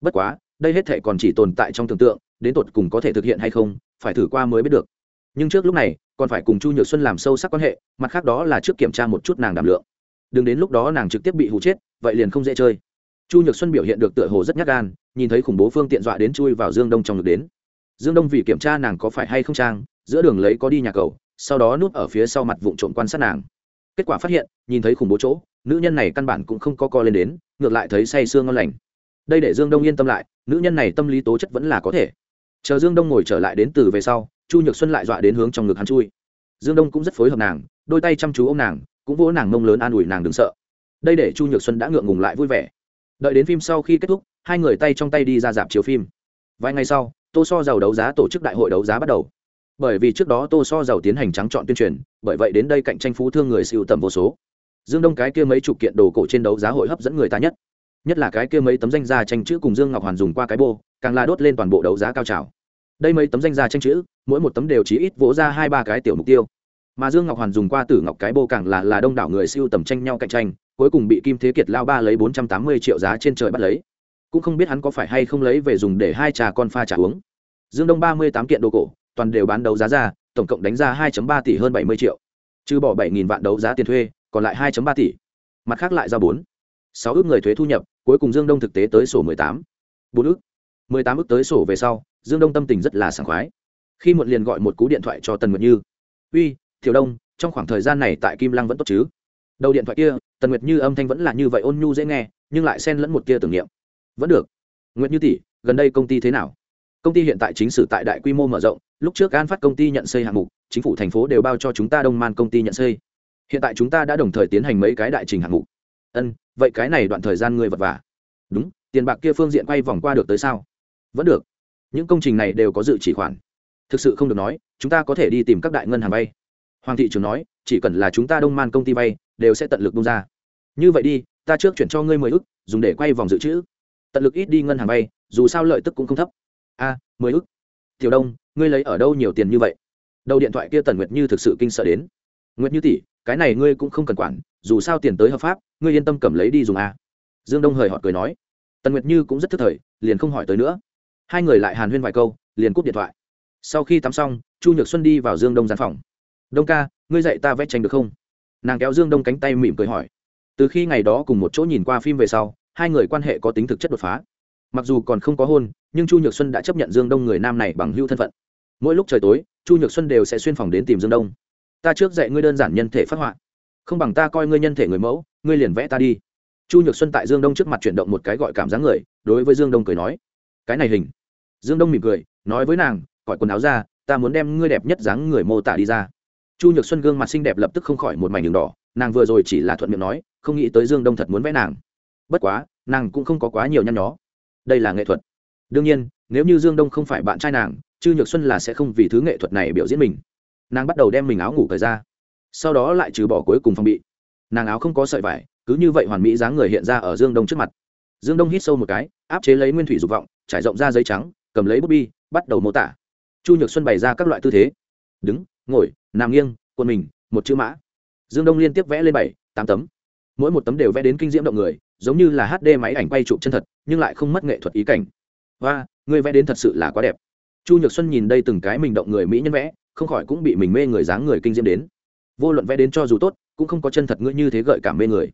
Bất quá, đây hết thể còn chỉ tồn tại trong tưởng tượng, đến tột cùng có thể thực hiện hay không, phải thử qua mới biết được. Nhưng trước lúc này, còn phải cùng chu nhược xuân làm sâu sắc quan hệ, mặt khác đó là trước kiểm tra một chút nàng đảm lượng. Đừng đến lúc đó nàng trực tiếp bị hụ chết, vậy liền không dễ chơi. Chu nhược xuân biểu hiện được tựa hồ rất nhát gan, nhìn thấy khủng bố phương tiện dọa đến chui vào dương đông trong ngực đến dương đông vì kiểm tra nàng có phải hay không trang, giữa đường lấy có đi nhà cầu, sau đó núp ở phía sau mặt vụ trộm quan sát nàng. Kết quả phát hiện, nhìn thấy khủng bố chỗ, nữ nhân này căn bản cũng không có co lên đến, ngược lại thấy say sương ngon lành. Đây để dương đông yên tâm lại, nữ nhân này tâm lý tố chất vẫn là có thể. Chờ dương đông ngồi trở lại đến từ về sau, chu nhược xuân lại dọa đến hướng trong ngực hắn chui. Dương đông cũng rất phối hợp nàng, đôi tay chăm chú ô m nàng, cũng vỗ nàng mông lớn an ủi nàng đừng sợ. Đây để chu nhược xuân đã ngượng ngùng lại vui vẻ. Đợi đến phim sau khi kết thúc, hai người tay trong tay đi ra dạp chiếu phim. Vài ngày sau tô so giàu đấu giá tổ chức đại hội đấu giá bắt đầu. Bởi vì trước đó tô so giàu tiến hành trắng chọn tuyên truyền, bởi vậy đến đây cạnh tranh phú thương người siêu tầm vô số. Dương đông cái kia mấy chục kiện đồ cổ trên đấu giá hội hấp dẫn người ta nhất. Nhất là cái kia mấy tấm danh gia tranh chữ cùng dương ngọc hoàn dùng qua cái bô, càng là đốt lên toàn bộ đấu giá cao trào. Đây mấy tấm danh gia tranh chữ, mỗi một tấm đều chỉ ít vỗ ra hai ba cái tiểu mục tiêu. Mà dương ngọc hoàn dùng qua tử ngọc cái bô càng là là đông đảo người siêu tầm tranh nhau cạnh tranh, cuối cùng bị kim thế kiệt lao ba lấy bốn trăm tám mươi triệu giá trên trời bắt lấy cũng không biết hắn có phải hay không lấy về dùng để hai trà con pha trà uống. Dương đông ba mươi tám kiện đồ cổ, toàn đều bán đấu giá ra, tổng cộng đánh ra hai ba tỷ hơn bảy mươi triệu. Trừ bỏ bảy vạn đấu giá tiền thuê, còn lại hai ba tỷ. Mặt khác lại ra bốn. Sáu ước người thuế thu nhập, cuối cùng dương đông thực tế tới sổ mười tám. Bốn ước. mười tám ước tới sổ về sau, dương đông tâm tình rất là sảng khoái. Khi một liền gọi một cú điện thoại cho tần nguyệt như. Uy, thiểu đông, trong khoảng thời gian này tại kim lăng vẫn tốt chứ? Đầu điện thoại kia, tần nguyệt như âm thanh vẫn là như vậy ôn nhu dễ nghe, nhưng lại xen lẫn một kia tưởng niệm vẫn được. Nguyệt như tỷ, gần đây công ty thế nào? Công ty hiện tại chính sử tại đại quy mô mở rộng, lúc trước an phát công ty nhận xây hạng mục, chính phủ thành phố đều bao cho chúng ta đông man công ty nhận xây. Hiện tại chúng ta đã đồng thời tiến hành mấy cái đại trình hạng mục. Ân, vậy cái này đoạn thời gian ngươi vật vả. Đúng, tiền bạc kia phương diện quay vòng qua được tới sao? Vẫn được. Những công trình này đều có dự chỉ khoản. Thực sự không được nói, chúng ta có thể đi tìm các đại ngân hàng vay. Hoàng thị trường nói, chỉ cần là chúng ta đông man công ty vay, đều sẽ tận lực bung ra. Như vậy đi, ta trước chuyển cho ngươi mười ức, dùng để quay vòng dự trữ tận lực ít đi ngân hàng vay, dù sao lợi tức cũng không thấp. A, mười ức. Tiểu đông, ngươi lấy ở đâu nhiều tiền như vậy? Đầu điện thoại kia tần nguyệt như thực sự kinh sợ đến. Nguyệt như tỷ, cái này ngươi cũng không cần quản, dù sao tiền tới hợp pháp, ngươi yên tâm cầm lấy đi dùng a. Dương đông hời họ cười nói. Tần nguyệt như cũng rất thức thời, liền không hỏi tới nữa. Hai người lại hàn huyên vài câu, liền cúp điện thoại. Sau khi tắm xong, chu nhược xuân đi vào dương đông gian phòng. Đông ca, ngươi dạy ta vẽ tranh được không? Nàng kéo dương đông cánh tay mỉm cười hỏi. Từ khi ngày đó cùng một chỗ nhìn qua phim về sau hai người quan hệ có tính thực chất đột phá. Mặc dù còn không có hôn, nhưng chu nhược xuân đã chấp nhận dương đông người nam này bằng hưu thân phận. Mỗi lúc trời tối, chu nhược xuân đều sẽ xuyên phòng đến tìm dương đông. Ta trước dạy ngươi đơn giản nhân thể phát họa. Không bằng ta coi ngươi nhân thể người mẫu, ngươi liền vẽ ta đi. Chu nhược xuân tại dương đông trước mặt chuyển động một cái gọi cảm giác người, đối với dương đông cười nói, cái này hình. Dương đông mỉm cười, nói với nàng, cởi quần áo ra, ta muốn đem ngươi đẹp nhất dáng người mô tả đi ra. Chu nhược xuân gương mặt xinh đẹp lập tức không khỏi một mảnh đường đỏ, nàng vừa rồi chỉ là thuận miệng nói, không nghĩ tới dương đông thật muốn vẽ nàng bất quá, nàng cũng không có quá nhiều nhăn nhó. Đây là nghệ thuật. Đương nhiên, nếu như dương đông không phải bạn trai nàng chư nhược xuân là sẽ không vì thứ nghệ thuật này biểu diễn mình. Nàng bắt đầu đem mình áo ngủ thời ra. Sau đó lại trừ bỏ cuối cùng phòng bị. Nàng áo không có sợi vải, cứ như vậy hoàn mỹ dáng người hiện ra ở dương đông trước mặt. Dương đông hít sâu một cái, áp chế lấy nguyên thủy dục vọng, trải rộng ra giấy trắng, cầm lấy bút bi, bắt đầu mô tả. Chu nhược xuân bày ra các loại tư thế. Đứng, ngồi, nằm nghiêng quân mình, một chữ mã. Dương đông liên tiếp vẽ lên bảy, tám tấm. Mỗi một tấm đều vẽ đến kinh diễm động người giống như là hd máy ảnh quay chụp chân thật, nhưng lại không mất nghệ thuật ý cảnh. Và người vẽ đến thật sự là quá đẹp. Chu nhược xuân nhìn đây từng cái mình động người mỹ nhân vẽ, không khỏi cũng bị mình mê người dáng người kinh diễm đến. Vô luận vẽ đến cho dù tốt, cũng không có chân thật ngươi như thế gợi cảm mê người.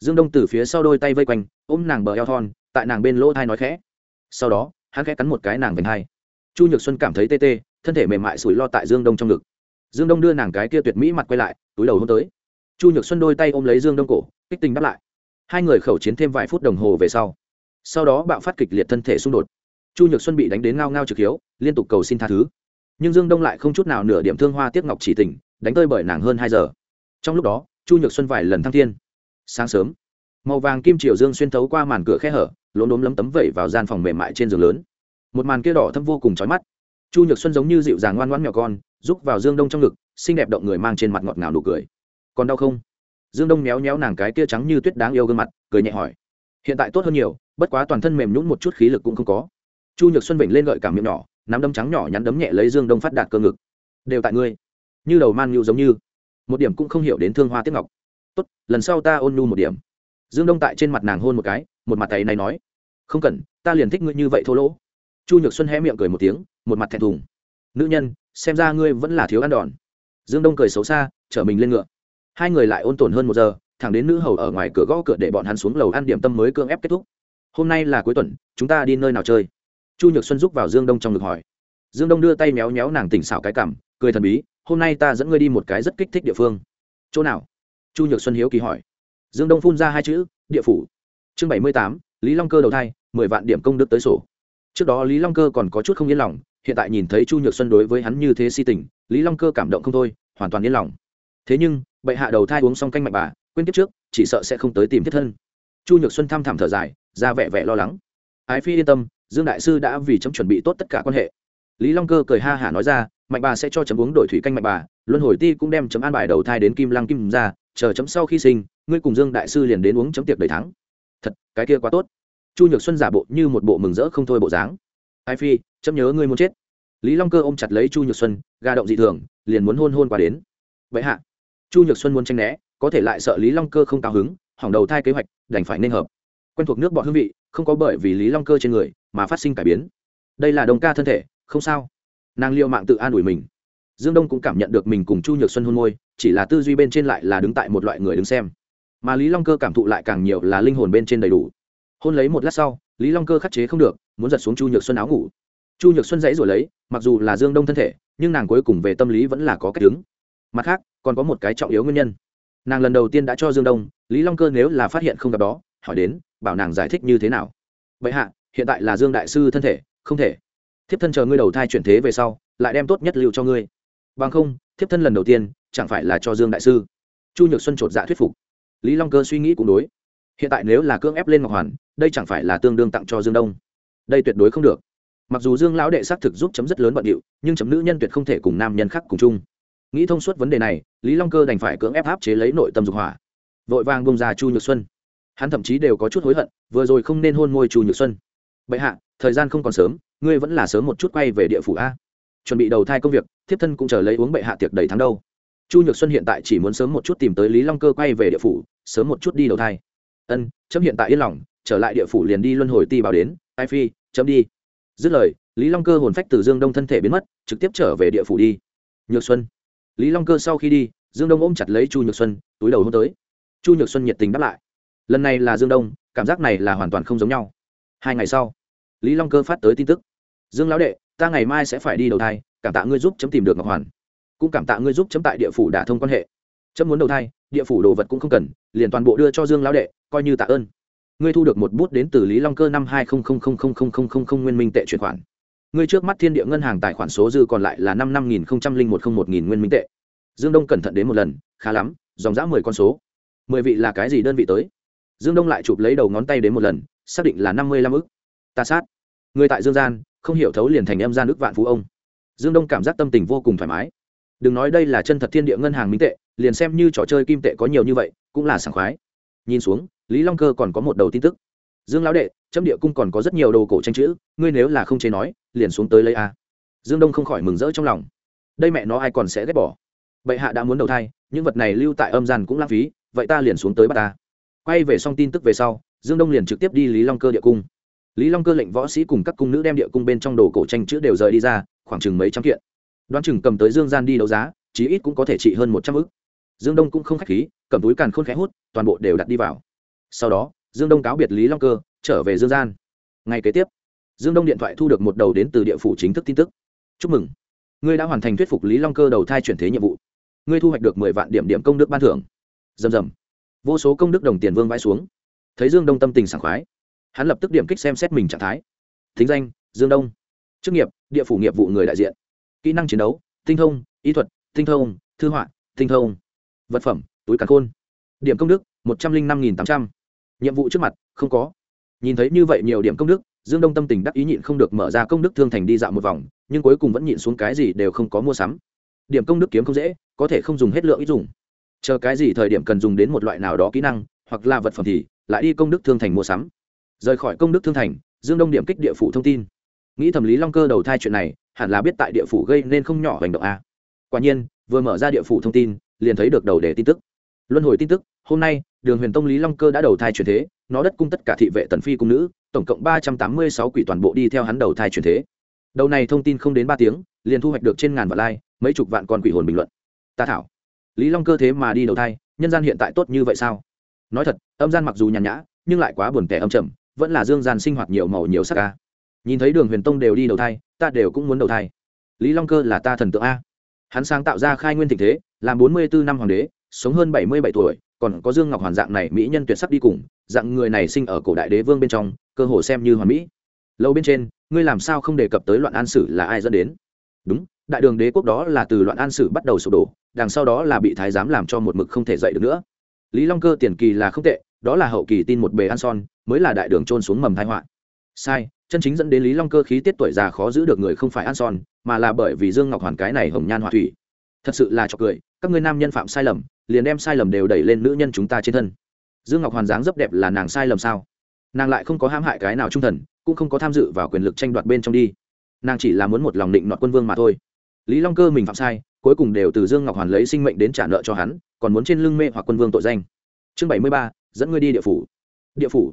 Dương đông từ phía sau đôi tay vây quanh, ôm nàng bờ eo thon, tại nàng bên lỗ thai nói khẽ. Sau đó, hắn khẽ cắn một cái nàng vành hai. Chu nhược xuân cảm thấy tê tê, thân thể mềm mại sủi lo tại dương đông trong ngực. Dương đông đưa nàng cái kia tuyệt mỹ mặt quay lại, túi đầu hôn tới. Chu nhược xuân đôi tay ôm lấy dương đông cổ, kích tình đáp lại hai người khẩu chiến thêm vài phút đồng hồ về sau sau đó bạo phát kịch liệt thân thể xung đột. Chu nhược xuân bị đánh đến ngao ngao trực hiếu, liên tục cầu xin tha thứ. Nhưng dương đông lại không chút nào nửa điểm thương hoa tiếc ngọc chỉ tình, đánh tơi bởi nàng hơn hai giờ. Trong lúc đó, chu nhược xuân vài lần thăng thiên. Sáng sớm, màu vàng kim triều dương xuyên thấu qua màn cửa khe hở, lốm đốm lấm tấm vẩy vào gian phòng mềm mại trên giường lớn. Một màn kia đỏ thâm vô cùng trói mắt. Chu nhược xuân giống như dịu dàng ngoan ngoãn nhỏ con giúp vào dương đông trong ngực, xinh đẹp động người mang trên mặt ngọt ngào nụ cười. Còn đau không? Dương đông méo méo nàng cái kia trắng như tuyết đáng yêu gương mặt, cười nhẹ hỏi. Hiện tại tốt hơn nhiều, bất quá toàn thân mềm nhũn một chút khí lực cũng không có. Chu nhược xuân vịnh lên gợi cảm miệng nhỏ, nắm đấm trắng nhỏ nhắn đấm nhẹ lấy dương đông phát đạt cơ ngực. Đều tại ngươi. Như đầu man nhu giống như. Một điểm cũng không hiểu đến thương hoa tiếp ngọc. Tốt, lần sau ta ôn nhu một điểm. Dương đông tại trên mặt nàng hôn một cái, một mặt tay này nói. Không cần, ta liền thích ngươi như vậy thô lỗ. Chu nhược xuân hé miệng cười một tiếng, một mặt thẹn thùng. Nữ nhân, xem ra ngươi vẫn là thiếu ăn đòn. Dương đông cười xấu xa chở mình lên ngựa hai người lại ôn tồn hơn một giờ, thẳng đến nữ hầu ở ngoài cửa gõ cửa để bọn hắn xuống lầu ăn điểm tâm mới cưỡng ép kết thúc. Hôm nay là cuối tuần, chúng ta đi nơi nào chơi? Chu nhược xuân giúp vào dương đông trong ngực hỏi. Dương đông đưa tay méo méo nàng tỉnh xảo cái cảm, cười thần bí, hôm nay ta dẫn ngươi đi một cái rất kích thích địa phương. Chỗ nào? Chu nhược xuân hiếu kỳ hỏi. Dương đông phun ra hai chữ, địa phủ. Chương bảy mươi tám, lý long cơ đầu thai, mười vạn điểm công đức tới sổ. Trước đó lý long cơ còn có chút không yên lòng, hiện tại nhìn thấy chu nhược xuân đối với hắn như thế si tình, lý long cơ cảm động không thôi, hoàn toàn yên lòng thế nhưng, bệ hạ đầu thai uống xong canh mạnh bà, quên kiếp trước, chỉ sợ sẽ không tới tìm thiết thân. Chu nhược xuân thăm thẳm thở dài, ra vẻ vẻ lo lắng. Ái phi yên tâm, dương đại sư đã vì chấm chuẩn bị tốt tất cả quan hệ. Lý long cơ cười ha hả nói ra mạnh bà sẽ cho chấm uống đổi thủy canh mạnh bà, luân hồi ti cũng đem chấm an bài đầu thai đến kim lăng kim ra, chờ chấm sau khi sinh, ngươi cùng dương đại sư liền đến uống chấm tiệc đầy thắng. Thật, cái kia quá tốt. Chu nhược xuân giả bộ như một bộ mừng rỡ không thôi bộ dáng. Ai phi, chấm nhớ ngươi muốn chết. Lý long cơ ôm chặt lấy chu nhược xuân ga động dị thường, liền muốn hôn hôn qua đến. Vậy hạ chu nhược xuân muốn tranh né, có thể lại sợ lý long cơ không cao hứng, hỏng đầu thai kế hoạch, đành phải nên hợp. Quen thuộc nước bọn hương vị, không có bởi vì lý long cơ trên người mà phát sinh cải biến. Đây là đồng ca thân thể, không sao. Nàng liệu mạng tự an ủi mình. Dương đông cũng cảm nhận được mình cùng chu nhược xuân hôn môi, chỉ là tư duy bên trên lại là đứng tại một loại người đứng xem. Mà lý long cơ cảm thụ lại càng nhiều là linh hồn bên trên đầy đủ. Hôn lấy một lát sau, lý long cơ khắc chế không được, muốn giật xuống chu nhược xuân áo ngủ. Chu nhược xuân dãy rồi lấy, mặc dù là dương đông thân thể, nhưng nàng cuối cùng về tâm lý vẫn là có cách đứng mặt khác, còn có một cái trọng yếu nguyên nhân. Nàng lần đầu tiên đã cho dương đông, lý long cơ nếu là phát hiện không gặp đó, hỏi đến, bảo nàng giải thích như thế nào. Vậy hạ, hiện tại là dương đại sư thân thể, không thể. Thiếp thân chờ ngươi đầu thai chuyển thế về sau, lại đem tốt nhất lưu cho ngươi. Bằng không, thiếp thân lần đầu tiên, chẳng phải là cho dương đại sư. Chu nhược xuân chột dạ thuyết phục. Lý long cơ suy nghĩ cũng đối. Hiện tại nếu là cưỡng ép lên ngọc hoàn, đây chẳng phải là tương đương tặng cho dương đông. Đây tuyệt đối không được. Mặc dù dương lão đệ xác thực giúp chấm rất lớn bận điệu, nhưng chấm nữ nhân tuyệt không thể cùng nam nhân khác cùng chung nghĩ thông suốt vấn đề này, lý long cơ đành phải cưỡng ép áp chế lấy nội tâm dục hỏa. Vội vàng bông ra chu nhược xuân. Hắn thậm chí đều có chút hối hận, vừa rồi không nên hôn môi chu nhược xuân. Bệ hạ, thời gian không còn sớm, ngươi vẫn là sớm một chút quay về địa phủ a. Chuẩn bị đầu thai công việc, thiếp thân cũng chờ lấy uống bệ hạ tiệc đầy tháng đâu. Chu nhược xuân hiện tại chỉ muốn sớm một chút tìm tới lý long cơ quay về địa phủ, sớm một chút đi đầu thai. Ân, chấm hiện tại yên lòng, trở lại địa phủ liền đi luân hồi ti bảo đến, ai phi, chấm đi. Dứt lời, lý long cơ hồn phách từ dương đông thân thể biến mất, trực tiếp trở về địa phủ đi. Nhược xuân lý long cơ sau khi đi, dương đông ôm chặt lấy chu nhược xuân, túi đầu hôn tới. Chu nhược xuân nhiệt tình đáp lại. Lần này là dương đông, cảm giác này là hoàn toàn không giống nhau. Hai ngày sau, lý long cơ phát tới tin tức. Dương lão đệ, ta ngày mai sẽ phải đi đầu thai, cảm tạ ngươi giúp chấm tìm được ngọc hoàn. Cũng cảm tạ ngươi giúp chấm tại địa phủ đả thông quan hệ. Chấm muốn đầu thai, địa phủ đồ vật cũng không cần, liền toàn bộ đưa cho dương lão đệ, coi như tạ ơn. Ngươi thu được một bút đến từ lý long cơ năm hai nguyên minh tệ chuyển khoản ngươi trước mắt thiên địa ngân hàng tài khoản số dư còn lại là năm năm nghìn không trăm linh một không một nghìn nguyên minh tệ. Dương đông cẩn thận đến một lần, khá lắm, dòng dã mười con số. Mười vị là cái gì đơn vị tới? Dương đông lại chụp lấy đầu ngón tay đến một lần, xác định là năm mươi lăm ức. Ta sát. Người tại dương gian, không hiểu thấu liền thành em gian ức vạn phú ông. Dương đông cảm giác tâm tình vô cùng thoải mái. Đừng nói đây là chân thật thiên địa ngân hàng minh tệ, liền xem như trò chơi kim tệ có nhiều như vậy, cũng là sảng khoái. Nhìn xuống, lý long cơ còn có một đầu tin tức dương lão đệ, chấm địa cung còn có rất nhiều đồ cổ tranh chữ, ngươi nếu là không chế nói, liền xuống tới lấy a. Dương đông không khỏi mừng rỡ trong lòng. Đây mẹ nó ai còn sẽ ghét bỏ? Bệ hạ đã muốn đầu thai, những vật này lưu tại âm gian cũng lãng phí, vậy ta liền xuống tới bắt ta. Quay về xong tin tức về sau, dương đông liền trực tiếp đi lý long cơ địa cung. Lý long cơ lệnh võ sĩ cùng các cung nữ đem địa cung bên trong đồ cổ tranh chữ đều rời đi ra, khoảng chừng mấy trăm kiện. Đoán chừng cầm tới dương gian đi đấu giá, chí ít cũng có thể trị hơn một trăm ức. Dương đông cũng không k h á c h khí, cầm túi càn khôn khẽ hút, toàn bộ đều đặt đi vào. Sau đó dương đông cáo biệt lý long cơ trở về dương gian. Ngay kế tiếp dương đông điện thoại thu được một đầu đến từ địa phủ chính thức tin tức. Chúc mừng. Ngươi đã hoàn thành thuyết phục lý long cơ đầu thai chuyển thế nhiệm vụ. Ngươi thu hoạch được mười vạn điểm điểm công đức ban thưởng. Rầm rầm, vô số công đức đồng tiền vương vãi xuống. Thấy dương đông tâm tình sảng khoái hắn lập tức điểm kích xem xét mình trạng thái. Thính danh dương đông. Chức nghiệp địa phủ nghiệp vụ người đại diện. Kỹ năng chiến đấu tinh thông ý thuật tinh thông thư họa tinh thông. Vật phẩm túi càn khôn. Điểm công đức một trăm linh năm nghìn tám trăm nhiệm vụ trước mặt, không có. Nhìn thấy như vậy nhiều điểm công đức, dương đông tâm tình đắc ý nhịn không được mở ra công đức thương thành đi dạo một vòng, nhưng cuối cùng vẫn nhịn xuống cái gì đều không có mua sắm. Điểm công đức kiếm không dễ, có thể không dùng hết lượng ít dùng. Chờ cái gì thời điểm cần dùng đến một loại nào đó kỹ năng, hoặc là vật phẩm thì lại đi công đức thương thành mua sắm. Rời khỏi công đức thương thành, dương đông điểm kích địa phủ thông tin. Nghĩ thẩm lý long cơ đầu thai chuyện này, hẳn là biết tại địa phủ gây nên không nhỏ hành động a. Quả nhiên, vừa mở ra địa phủ thông tin, liền thấy được đầu đề tin tức. Luân hồi tin tức hôm nay, đường huyền tông lý long cơ đã đầu thai truyền thế, nó đất cung tất cả thị vệ tần phi cung nữ, tổng cộng ba trăm tám mươi sáu quỷ toàn bộ đi theo hắn đầu thai truyền thế. Đầu này thông tin không đến ba tiếng, liền thu hoạch được trên ngàn vạn like, mấy chục vạn con quỷ hồn bình luận. Ta thảo. Lý long cơ thế mà đi đầu thai, nhân gian hiện tại tốt như vậy sao? Nói thật, âm gian mặc dù nhàn nhã, nhưng lại quá buồn tẻ âm trầm, vẫn là dương gian sinh hoạt nhiều màu nhiều sắc ca nhìn thấy đường huyền tông đều đi đầu thai, ta đều cũng muốn đầu thai. Lý long cơ là ta thần tượng a. Hắn sáng tạo ra khai nguyên thịnh thế, làm bốn mươi bốn năm hoàng đế, sống hơn bảy mươi bảy tuổi còn có dương ngọc hoàn dạng này mỹ nhân tuyệt sắc đi cùng, dạng người này sinh ở cổ đại đế vương bên trong, cơ hồ xem như hoàn mỹ. Lâu bên trên, ngươi làm sao không đề cập tới loạn an sử là ai dẫn đến? Đúng, đại đường đế quốc đó là từ loạn an sử bắt đầu sụp đổ, đằng sau đó là bị thái giám làm cho một mực không thể dậy được nữa. Lý long cơ tiền kỳ là không tệ, đó là hậu kỳ tin một bề ăn son, mới là đại đường trôn xuống mầm thái họa. Sai, chân chính dẫn đến lý long cơ khí tiết tuổi già khó giữ được người không phải ăn son, mà là bởi vì dương ngọc hoàn cái này hồng nhan họa thủy. Thật sự là cho cười, các ngươi nam nhân phạm sai lầm liền đem sai lầm đều đẩy lên nữ nhân chúng ta trên thân. Dương ngọc hoàn dáng rất đẹp là nàng sai lầm sao? Nàng lại không có hãm hại cái nào trung thần, cũng không có tham dự vào quyền lực tranh đoạt bên trong đi. Nàng chỉ là muốn một lòng định nọt quân vương mà thôi. Lý long cơ mình phạm sai, cuối cùng đều từ dương ngọc hoàn lấy sinh mệnh đến trả nợ cho hắn, còn muốn trên lưng mê hoặc quân vương tội danh. Chương bảy mươi ba, dẫn ngươi đi địa phủ. Địa phủ.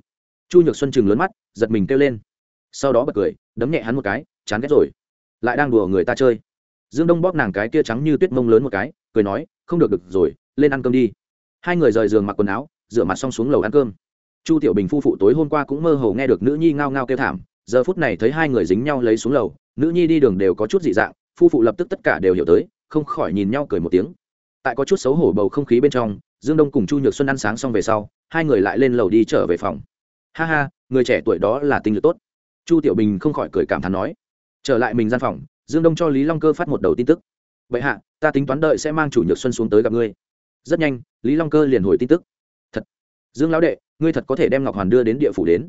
Chu nhược xuân chừng lớn mắt, giật mình kêu lên. Sau đó bật cười, đấm nhẹ hắn một cái, chán ghét rồi. Lại đang đùa người ta chơi. Dương đông bóp nàng cái kia trắng như tuyết mông lớn một cái, cười nói, không được được rồi lên ăn cơm đi. Hai người rời giường mặc quần áo, rửa mặt xong xuống lầu ăn cơm. Chu tiểu bình phu phụ tối hôm qua cũng mơ hồ nghe được nữ nhi ngao ngao kêu thảm, giờ phút này thấy hai người dính nhau lấy xuống lầu, nữ nhi đi đường đều có chút dị dạng, phu phụ lập tức tất cả đều hiểu tới, không khỏi nhìn nhau cười một tiếng. Tại có chút xấu hổ bầu không khí bên trong, dương đông cùng chu nhược xuân ăn sáng xong về sau, hai người lại lên lầu đi trở về phòng. Ha ha, người trẻ tuổi đó là tinh lực tốt. Chu tiểu bình không khỏi cười cảm thán nói. Trở lại mình gian phòng, dương đông cho lý long cơ phát một đầu tin tức. Vậy hạ, ta tính toán đợi sẽ mang chủ nhược xuân xuống tới gặp ngươi rất nhanh, lý long cơ liền hồi tin tức. Thật, dương lão đệ, ngươi thật có thể đem ngọc hoàn đưa đến địa phủ đến.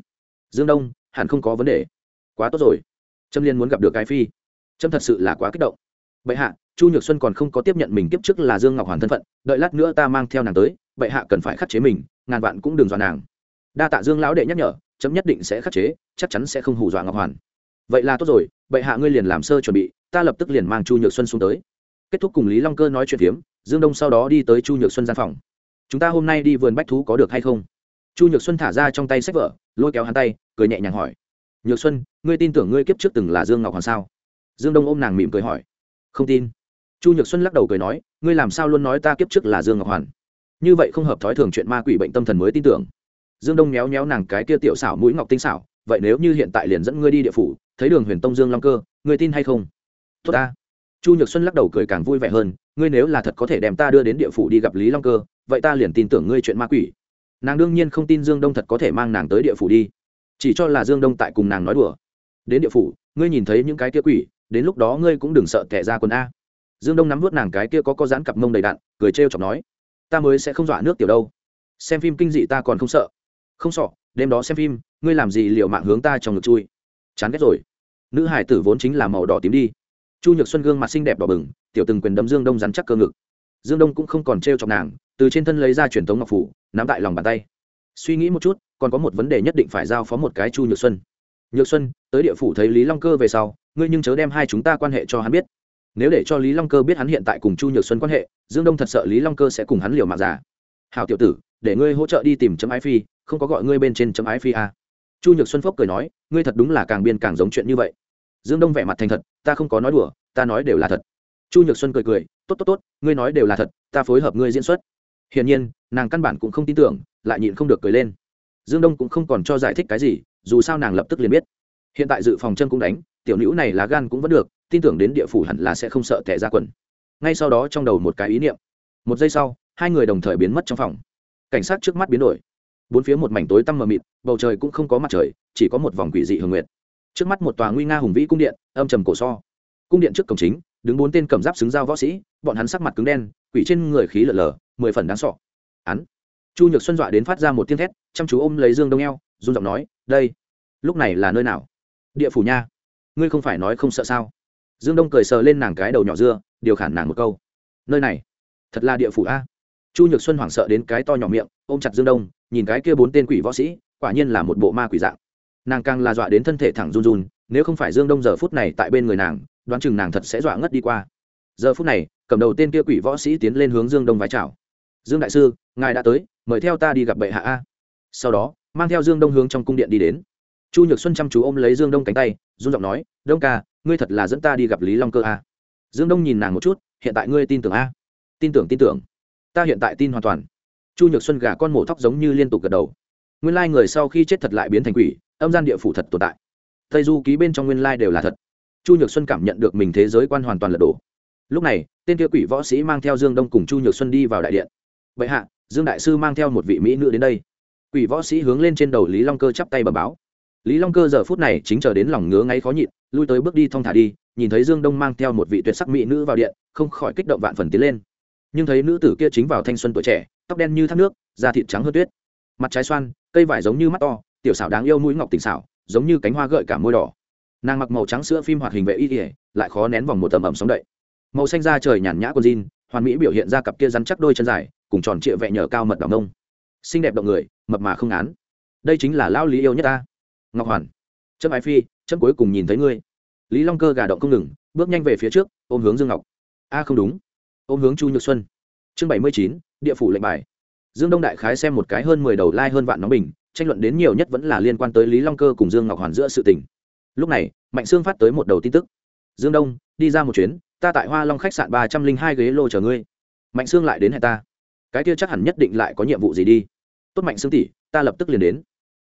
Dương đông, hẳn không có vấn đề. Quá tốt rồi. Trâm liên muốn gặp được cái phi. Trâm thật sự là quá kích động. Bệ hạ, chu nhược xuân còn không có tiếp nhận mình kiếp trước là dương ngọc hoàn thân phận, đợi lát nữa ta mang theo nàng tới, bệ hạ cần phải khắc chế mình, ngàn vạn cũng đừng dọa nàng. Đa tạ dương lão đệ nhắc nhở chấm nhất định sẽ khắc chế, chắc chắn sẽ không hù dọa ngọc hoàn. Vậy là tốt rồi, bệ hạ ngươi liền làm sơ chuẩn bị, ta lập tức liền mang chu nhược xuân xuống tới kết thúc cùng lý long cơ nói chuyện phiếm, dương đông sau đó đi tới chu nhược xuân gian phòng. Chúng ta hôm nay đi vườn bách thú có được hay không? Chu nhược xuân thả ra trong tay sách vở, lôi kéo hắn tay, cười nhẹ nhàng hỏi. Nhược xuân, ngươi tin tưởng ngươi kiếp trước từng là dương ngọc Hoàng sao? Dương đông ôm nàng mỉm cười hỏi. Không tin. Chu nhược xuân lắc đầu cười nói, ngươi làm sao luôn nói ta kiếp trước là dương ngọc hoàn như vậy không hợp thói thường chuyện ma quỷ bệnh tâm thần mới tin tưởng. Dương đông méo méo nàng cái kia tiểu xảo mũi ngọc tinh xảo, vậy nếu như hiện tại liền dẫn ngươi đi địa phủ, thấy đường huyền tông dương long cơ, ngươi tin hay không? Tốt ta chu nhược xuân lắc đầu cười càng vui vẻ hơn, ngươi nếu là thật có thể đem ta đưa đến địa phủ đi gặp lý long cơ, vậy ta liền tin tưởng ngươi chuyện ma quỷ. Nàng đương nhiên không tin dương đông thật có thể mang nàng tới địa phủ đi. Chỉ cho là dương đông tại cùng nàng nói đùa. Đến địa phủ, ngươi nhìn thấy những cái kia quỷ, đến lúc đó ngươi cũng đừng sợ kẻ ra quần a. Dương đông nắm vút nàng cái kia có có dán cặp mông đầy đạn, cười trêu chọc nói, ta mới sẽ không dọa nước tiểu đâu. Xem phim kinh dị ta còn không sợ. Không sợ, đêm đó xem phim, ngươi làm gì liệu mạng hướng ta trong ngực chui? Chán ghét rồi. Nữ hải tử vốn chính là màu đỏ tím đi chu nhược xuân gương mặt xinh đẹp đỏ bừng, tiểu từng quyền đấm dương đông rắn chắc cơ ngực. Dương đông cũng không còn t r e o chọc nàng, từ trên thân lấy ra truyền thống ngọc phủ, nắm tại lòng bàn tay. Suy nghĩ một chút, còn có một vấn đề nhất định phải giao phó một cái chu nhược xuân. Nhược xuân, tới địa phủ thấy lý long cơ về sau, ngươi nhưng chớ đem hai chúng ta quan hệ cho hắn biết. Nếu để cho lý long cơ biết hắn hiện tại cùng chu nhược xuân quan hệ, dương đông thật sợ lý long cơ sẽ cùng hắn liều mạng giả. Hào tiểu tử, để ngươi hỗ trợ đi tìm chấm ái phi, không có gọi ngươi bên trên chấm ái phi à. chu nhược xuân phốc cười nói, ngươi thật đúng là càng biên càng giống chuyện như vậy dương đông vẻ mặt thành thật, ta không có nói đùa, ta nói đều là thật. Chu nhược xuân cười cười, tốt tốt tốt, ngươi nói đều là thật, ta phối hợp ngươi diễn xuất. Hiển nhiên, nàng căn bản cũng không tin tưởng, lại nhịn không được cười lên. Dương đông cũng không còn cho giải thích cái gì, dù sao nàng lập tức liền biết. Hiện tại dự phòng chân cũng đánh, tiểu nữ này lá gan cũng vẫn được, tin tưởng đến địa phủ hẳn là sẽ không sợ tẻ ra quần. Ngay sau đó trong đầu một cái ý niệm. Một giây sau, hai người đồng thời biến mất trong phòng. Cảnh sát trước mắt biến đổi. Bốn phía một mảnh tối tăm mờ mịt, bầu trời cũng không có mặt trời, chỉ có một vòng quỷ dị hưởng nguyệt trước mắt một tòa nguy nga hùng vĩ cung điện, âm trầm cổ so. Cung điện trước cổng chính, đứng bốn tên cầm giáp xứng dao võ sĩ, bọn hắn sắc mặt cứng đen, quỷ trên người khí lở lở, mười phần đáng sọ hắn, chu nhược xuân dọa đến phát ra một tiếng thét, chăm chú ôm lấy dương đông eo, run giọng nói, đây, lúc này là nơi nào? Địa phủ nha. Ngươi không phải nói không sợ sao? Dương đông cười sờ lên nàng cái đầu nhỏ dưa, điều khản nàng một câu. Nơi này, thật là địa phủ a. Chu nhược xuân hoảng sợ đến cái to nhỏ miệng, ôm chặt dương đông, nhìn cái kia bốn tên quỷ võ sĩ, quả nhiên là một bộ ma quỷ dạng nàng càng là dọa đến thân thể thẳng run run, nếu không phải dương đông giờ phút này tại bên người nàng, đoán chừng nàng thật sẽ dọa ngất đi qua. Giờ phút này, cầm đầu tên kia quỷ võ sĩ tiến lên hướng dương đông vái chào. Dương đại sư, ngài đã tới, mời theo ta đi gặp bệ hạ a. Sau đó, mang theo dương đông hướng trong cung điện đi đến. Chu nhược xuân chăm chú ôm lấy dương đông cánh tay, run giọng nói, đông ca, ngươi thật là dẫn ta đi gặp lý long cơ a. Dương đông nhìn nàng một chút, hiện tại ngươi tin tưởng a? Tin tưởng tin tưởng. Ta hiện tại tin hoàn toàn. Chu nhược xuân gà con mổ tóc giống như liên tục gật đầu nguyên lai người sau khi chết thật lại biến thành quỷ, âm gian địa phủ thật tồn tại. Tây du ký bên trong nguyên lai đều là thật. Chu nhược xuân cảm nhận được mình thế giới quan hoàn toàn lật đổ. Lúc này, tên kia quỷ võ sĩ mang theo dương đông cùng chu nhược xuân đi vào đại điện. Vậy hạ, dương đại sư mang theo một vị mỹ nữ đến đây. Quỷ võ sĩ hướng lên trên đầu lý long cơ chắp tay bờ báo. Lý long cơ giờ phút này chính chờ đến lòng ngứa ngáy khó nhịn, lui tới bước đi thong thả đi, nhìn thấy dương đông mang theo một vị tuyệt sắc mỹ nữ vào điện, không khỏi kích động vạn phần tiến lên. Nhưng thấy nữ tử kia chính vào thanh xuân tuổi trẻ, tóc đen như thác nước, da thịt trắng hơn tuyết mặt trái xoan, cây vải giống như mắt to, tiểu xảo đáng yêu mũi ngọc tỉnh xảo, giống như cánh hoa gợi cả môi đỏ. Nàng mặc màu trắng sữa phim hoạt hình vệ y ỉa lại khó nén vòng một tầm ẩm sóng đậy. Màu xanh da trời nhàn nhã con jean, hoàn mỹ biểu hiện ra cặp kia rắn chắc đôi chân dài, cùng tròn trịa vẹ nhờ cao mật đỏ ngông xinh đẹp động người, mập mà không án. Đây chính là lao lý yêu nhất ta. Ngọc hoàn. Chấm ái phi, chấm cuối cùng nhìn thấy ngươi. Lý long cơ gà động không ngừng, bước nhanh về phía trước, ôm hướng dương ngọc. A không đúng. Ôm hướng chu nhược xuân. Chương bảy mươi chín, địa phủ lệnh bài dương đông đại khái xem một cái hơn mười đầu lai hơn vạn nóng bình, tranh luận đến nhiều nhất vẫn là liên quan tới lý long cơ cùng dương ngọc hoàn giữa sự tình. Lúc này, mạnh sương phát tới một đầu tin tức. Dương đông, đi ra một chuyến, ta tại hoa long khách sạn ba trăm linh hai ghế lô chờ ngươi. Mạnh sương lại đến hẹn ta. Cái kia chắc hẳn nhất định lại có nhiệm vụ gì đi. Tốt mạnh sương tỷ, ta lập tức liền đến.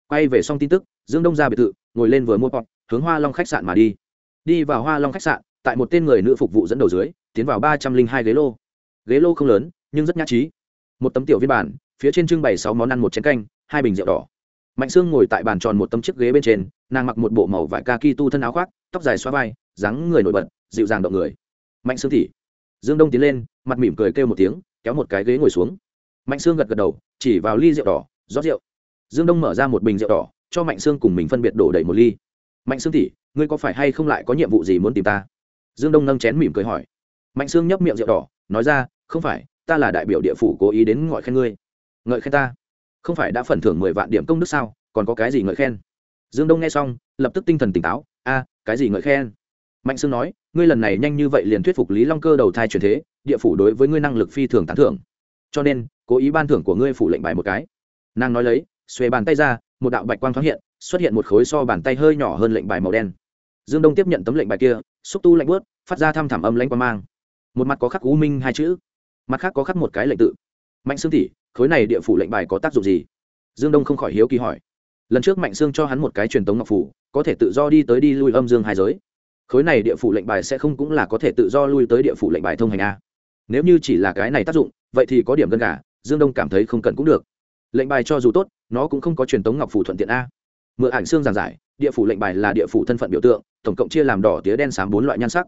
Quay về xong tin tức, dương đông ra biệt thự, ngồi lên vừa mua pop hướng hoa long khách sạn mà đi. Đi vào hoa long khách sạn, tại một tên người nữ phục vụ dẫn đầu dưới, tiến vào ba trăm linh hai ghế lô. Ghế lô không lớn, nhưng rất nhã trí. Một tấm tiểu viên bản phía trên trưng bày sáu món ăn, một chén canh, hai bình rượu đỏ. Mạnh sương ngồi tại bàn tròn một tấm chiếc ghế bên trên, nàng mặc một bộ màu vải ca ki tu thân áo khoác, tóc dài xoa vai, dáng người nổi bật, dịu dàng động người. Mạnh sương tỉ dương đông tiến lên, mặt mỉm cười kêu một tiếng, kéo một cái ghế ngồi xuống. Mạnh sương gật gật đầu, chỉ vào ly rượu đỏ, rót rượu. Dương đông mở ra một bình rượu đỏ, cho mạnh sương cùng mình phân biệt đổ đầy một ly. Mạnh sương tỉ ngươi có phải hay không lại có nhiệm vụ gì muốn tìm ta? Dương đông nâng chén mỉm cười hỏi. Mạnh sương nhấp miệng rượu đỏ, nói ra, không phải, ta là đại biểu địa phủ cố ý đến ngọi khen ngươi ngợi khen ta. Không phải đã phần thưởng mười vạn điểm công đức sao, còn có cái gì ngợi khen? Dương đông nghe xong, lập tức tinh thần tỉnh táo, a, cái gì ngợi khen? Mạnh sương nói, ngươi lần này nhanh như vậy liền thuyết phục lý long cơ đầu thai truyền thế, địa phủ đối với ngươi năng lực phi thường tán thưởng. Cho nên, cố ý ban thưởng của ngươi phủ lệnh bài một cái. Nàng nói lấy, xuề bàn tay ra, một đạo bạch quang thoáng hiện, xuất hiện một khối so bàn tay hơi nhỏ hơn lệnh bài màu đen. Dương đông tiếp nhận tấm lệnh bài kia, xúc tu lạnh bớt phát ra thăm thảm âm lãnh quan mang. Một mặt có khắc u minh hai chữ, mặt khác có khắc một cái lệnh tự mạnh xương tỷ khối này địa phủ lệnh bài có tác dụng gì? Dương đông không khỏi hiếu kỳ hỏi. Lần trước mạnh xương cho hắn một cái truyền tống ngọc phủ, có thể tự do đi tới đi lui âm dương hai giới. Khối này địa phủ lệnh bài sẽ không cũng là có thể tự do lui tới địa phủ lệnh bài thông hành a. Nếu như chỉ là cái này tác dụng, vậy thì có điểm gần cả dương đông cảm thấy không cần cũng được. Lệnh bài cho dù tốt, nó cũng không có truyền tống ngọc phủ thuận tiện a. Mượn ảnh xương giảng giải, địa phủ lệnh bài là địa phủ thân phận biểu tượng, tổng cộng chia làm đỏ, tía đen, xám bốn loại nhan sắc.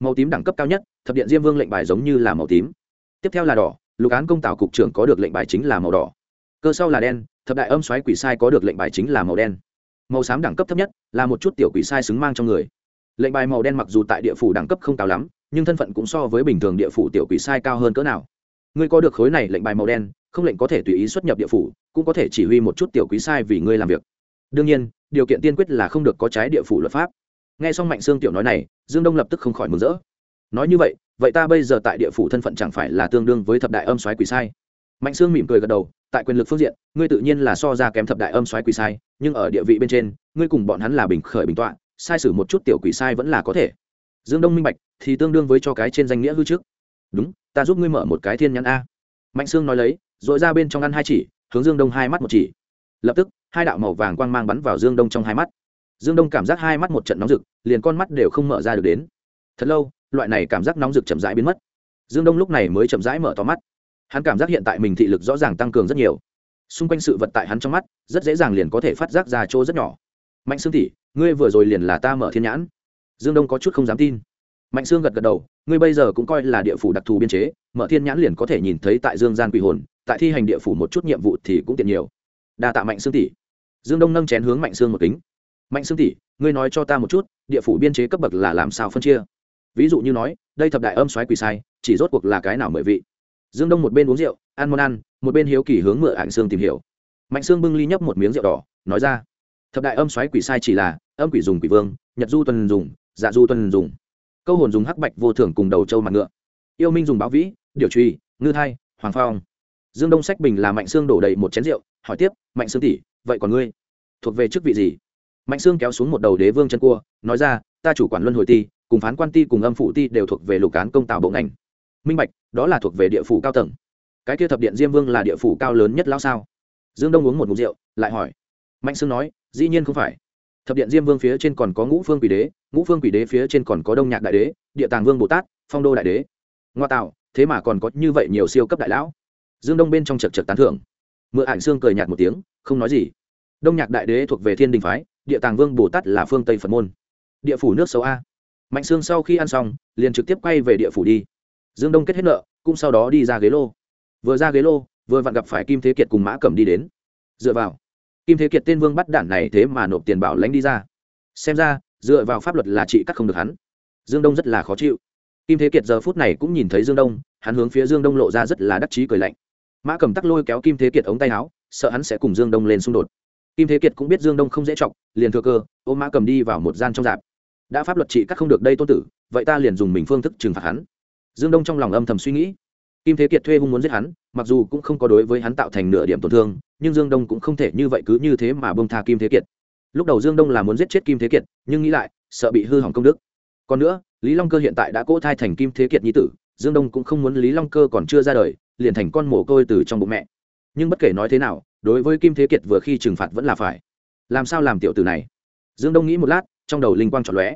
Màu tím đẳng cấp cao nhất, thập điện diêm vương lệnh bài giống như là màu tím. Tiếp theo là đỏ lục án công tạo cục trưởng có được lệnh bài chính là màu đỏ. Cơ sau là đen, thập đại âm xoáy quỷ sai có được lệnh bài chính là màu đen. Màu xám đẳng cấp thấp nhất là một chút tiểu quỷ sai xứng mang trong người. Lệnh bài màu đen mặc dù tại địa phủ đẳng cấp không cao lắm, nhưng thân phận cũng so với bình thường địa phủ tiểu quỷ sai cao hơn cỡ nào. Ngươi có được khối này lệnh bài màu đen, không lệnh có thể tùy ý xuất nhập địa phủ, cũng có thể chỉ huy một chút tiểu quỷ sai vì ngươi làm việc. Đương nhiên, điều kiện tiên quyết là không được có trái địa phủ luật pháp. Nghe xong mạnh sương tiểu nói này, dương đông lập tức không khỏi mừng rỡ nói như vậy vậy ta bây giờ tại địa phủ thân phận chẳng phải là tương đương với thập đại âm soái quỷ sai? Mạnh sương mỉm cười gật đầu, tại quyền lực phương diện, ngươi tự nhiên là so ra kém thập đại âm soái quỷ sai, nhưng ở địa vị bên trên, ngươi cùng bọn hắn là bình khởi bình tọa, sai sử một chút tiểu quỷ sai vẫn là có thể. Dương đông minh bạch, thì tương đương với cho cái trên danh nghĩa hư trước. Đúng, ta giúp ngươi mở một cái thiên nhãn a. Mạnh sương nói lấy dội ra bên trong ăn hai chỉ, hướng dương đông hai mắt một chỉ. Lập tức, hai đạo màu vàng quang mang bắn vào dương đông trong hai mắt. Dương đông cảm giác hai mắt một trận nóng rực, liền con mắt đều không mở ra được đến. Thật lâu loại này cảm giác nóng rực chậm rãi biến mất. Dương đông lúc này mới chậm rãi mở to mắt. Hắn cảm giác hiện tại mình thị lực rõ ràng tăng cường rất nhiều. Xung quanh sự vật tại hắn trong mắt, rất dễ dàng liền có thể phát giác ra chỗ rất nhỏ. Mạnh Sương tỉ ngươi vừa rồi liền là ta mở thiên nhãn. Dương đông có chút không dám tin. Mạnh Sương gật gật đầu, ngươi bây giờ cũng coi là địa phủ đặc thù biên chế, mở thiên nhãn liền có thể nhìn thấy tại dương gian quỷ hồn, tại thi hành địa phủ một chút nhiệm vụ thì cũng tiện nhiều. Đa tạ mạnh Sương tỷ. Dương đông nâng chén hướng mạnh Sương một kính. Mạnh Sương tỷ, ngươi nói cho ta một chút, địa phủ biên chế cấp bậc là làm sao phân chia? Ví dụ như nói, đây thập đại âm xoáy quỷ sai, chỉ rốt cuộc là cái nào mười vị? Dương đông một bên uống rượu, ăn món ăn, một bên hiếu kỳ hướng mượn ảnh xương tìm hiểu. Mạnh xương bưng ly nhấp một miếng rượu đỏ, nói ra, thập đại âm xoáy quỷ sai chỉ là âm quỷ dùng quỷ vương, nhật du tuần dùng dạ du tuần dùng. Câu hồn dùng hắc bạch vô thưởng cùng đầu châu mặt ngựa. Yêu minh dùng báo vĩ điều truy, ngư thai, hoàng phong. Dương đông sách bình là mạnh xương đổ đầy một chén rượu, hỏi tiếp, mạnh xương tỷ, vậy còn ngươi? Thuộc về chức vị gì? Mạnh xương kéo xuống một đầu đế vương chân cua, nói ra, ta chủ quản luân hồi ti cùng phán quan ti cùng âm phụ ti đều thuộc về lục cán công tạo bộ ngành. Minh bạch, đó là thuộc về địa phủ cao tầng. Cái kia thập điện diêm vương là địa phủ cao lớn nhất lão sao? Dương đông uống một mục rượu, lại hỏi. Mạnh sương nói, dĩ nhiên không phải. Thập điện diêm vương phía trên còn có ngũ phương quỷ đế, ngũ phương quỷ đế phía trên còn có đông nhạc đại đế, địa tàng vương bồ tát, phong đô đại đế. Ngoa tạo, thế mà còn có như vậy nhiều siêu cấp đại lão. Dương đông bên trong chật chật tán thưởng. Mượn ảnh sương cười nhạt một tiếng, không nói gì. Đông nhạc đại đế thuộc về thiên đình phái, địa tàng vương bồ tát là phương tây phật môn. Địa phủ nước xấu a mạnh Sương sau khi ăn xong, liền trực tiếp quay về địa phủ đi. Dương đông kết hết nợ, cũng sau đó đi ra ghế lô. Vừa ra ghế lô, vừa vặn gặp phải kim thế kiệt cùng mã cẩm đi đến. Dựa vào, kim thế kiệt tên vương bắt đản này thế mà nộp tiền bảo lãnh đi ra. Xem ra, dựa vào pháp luật là chị cắt không được hắn. Dương đông rất là khó chịu. Kim thế kiệt giờ phút này cũng nhìn thấy dương đông, hắn hướng phía dương đông lộ ra rất là đắc chí cười lạnh. Mã cầm tắc lôi kéo kim thế kiệt ống tay áo, sợ hắn sẽ cùng dương đông lên xung đột. Kim thế kiệt cũng biết dương đông không dễ chọc, liền thừa cơ, ôm mã cầm đi vào một gian trong dạp đã pháp luật trị các không được đây tôn tử, vậy ta liền dùng mình phương thức trừng phạt hắn. Dương đông trong lòng âm thầm suy nghĩ. Kim thế kiệt thuê hung muốn giết hắn, mặc dù cũng không có đối với hắn tạo thành nửa điểm tổn thương, nhưng dương đông cũng không thể như vậy cứ như thế mà bông tha kim thế kiệt. Lúc đầu dương đông là muốn giết chết kim thế kiệt, nhưng nghĩ lại, sợ bị hư hỏng công đức. Còn nữa, lý long cơ hiện tại đã cỗ thai thành kim thế kiệt nhi tử, dương đông cũng không muốn lý long cơ còn chưa ra đời, liền thành con mồ côi từ trong bụng mẹ. Nhưng bất kể nói thế nào, đối với kim thế kiệt vừa khi trừng phạt vẫn là phải. Làm sao làm tiểu tử này? Dương đông nghĩ một lát trong đầu linh quang trọn lóe.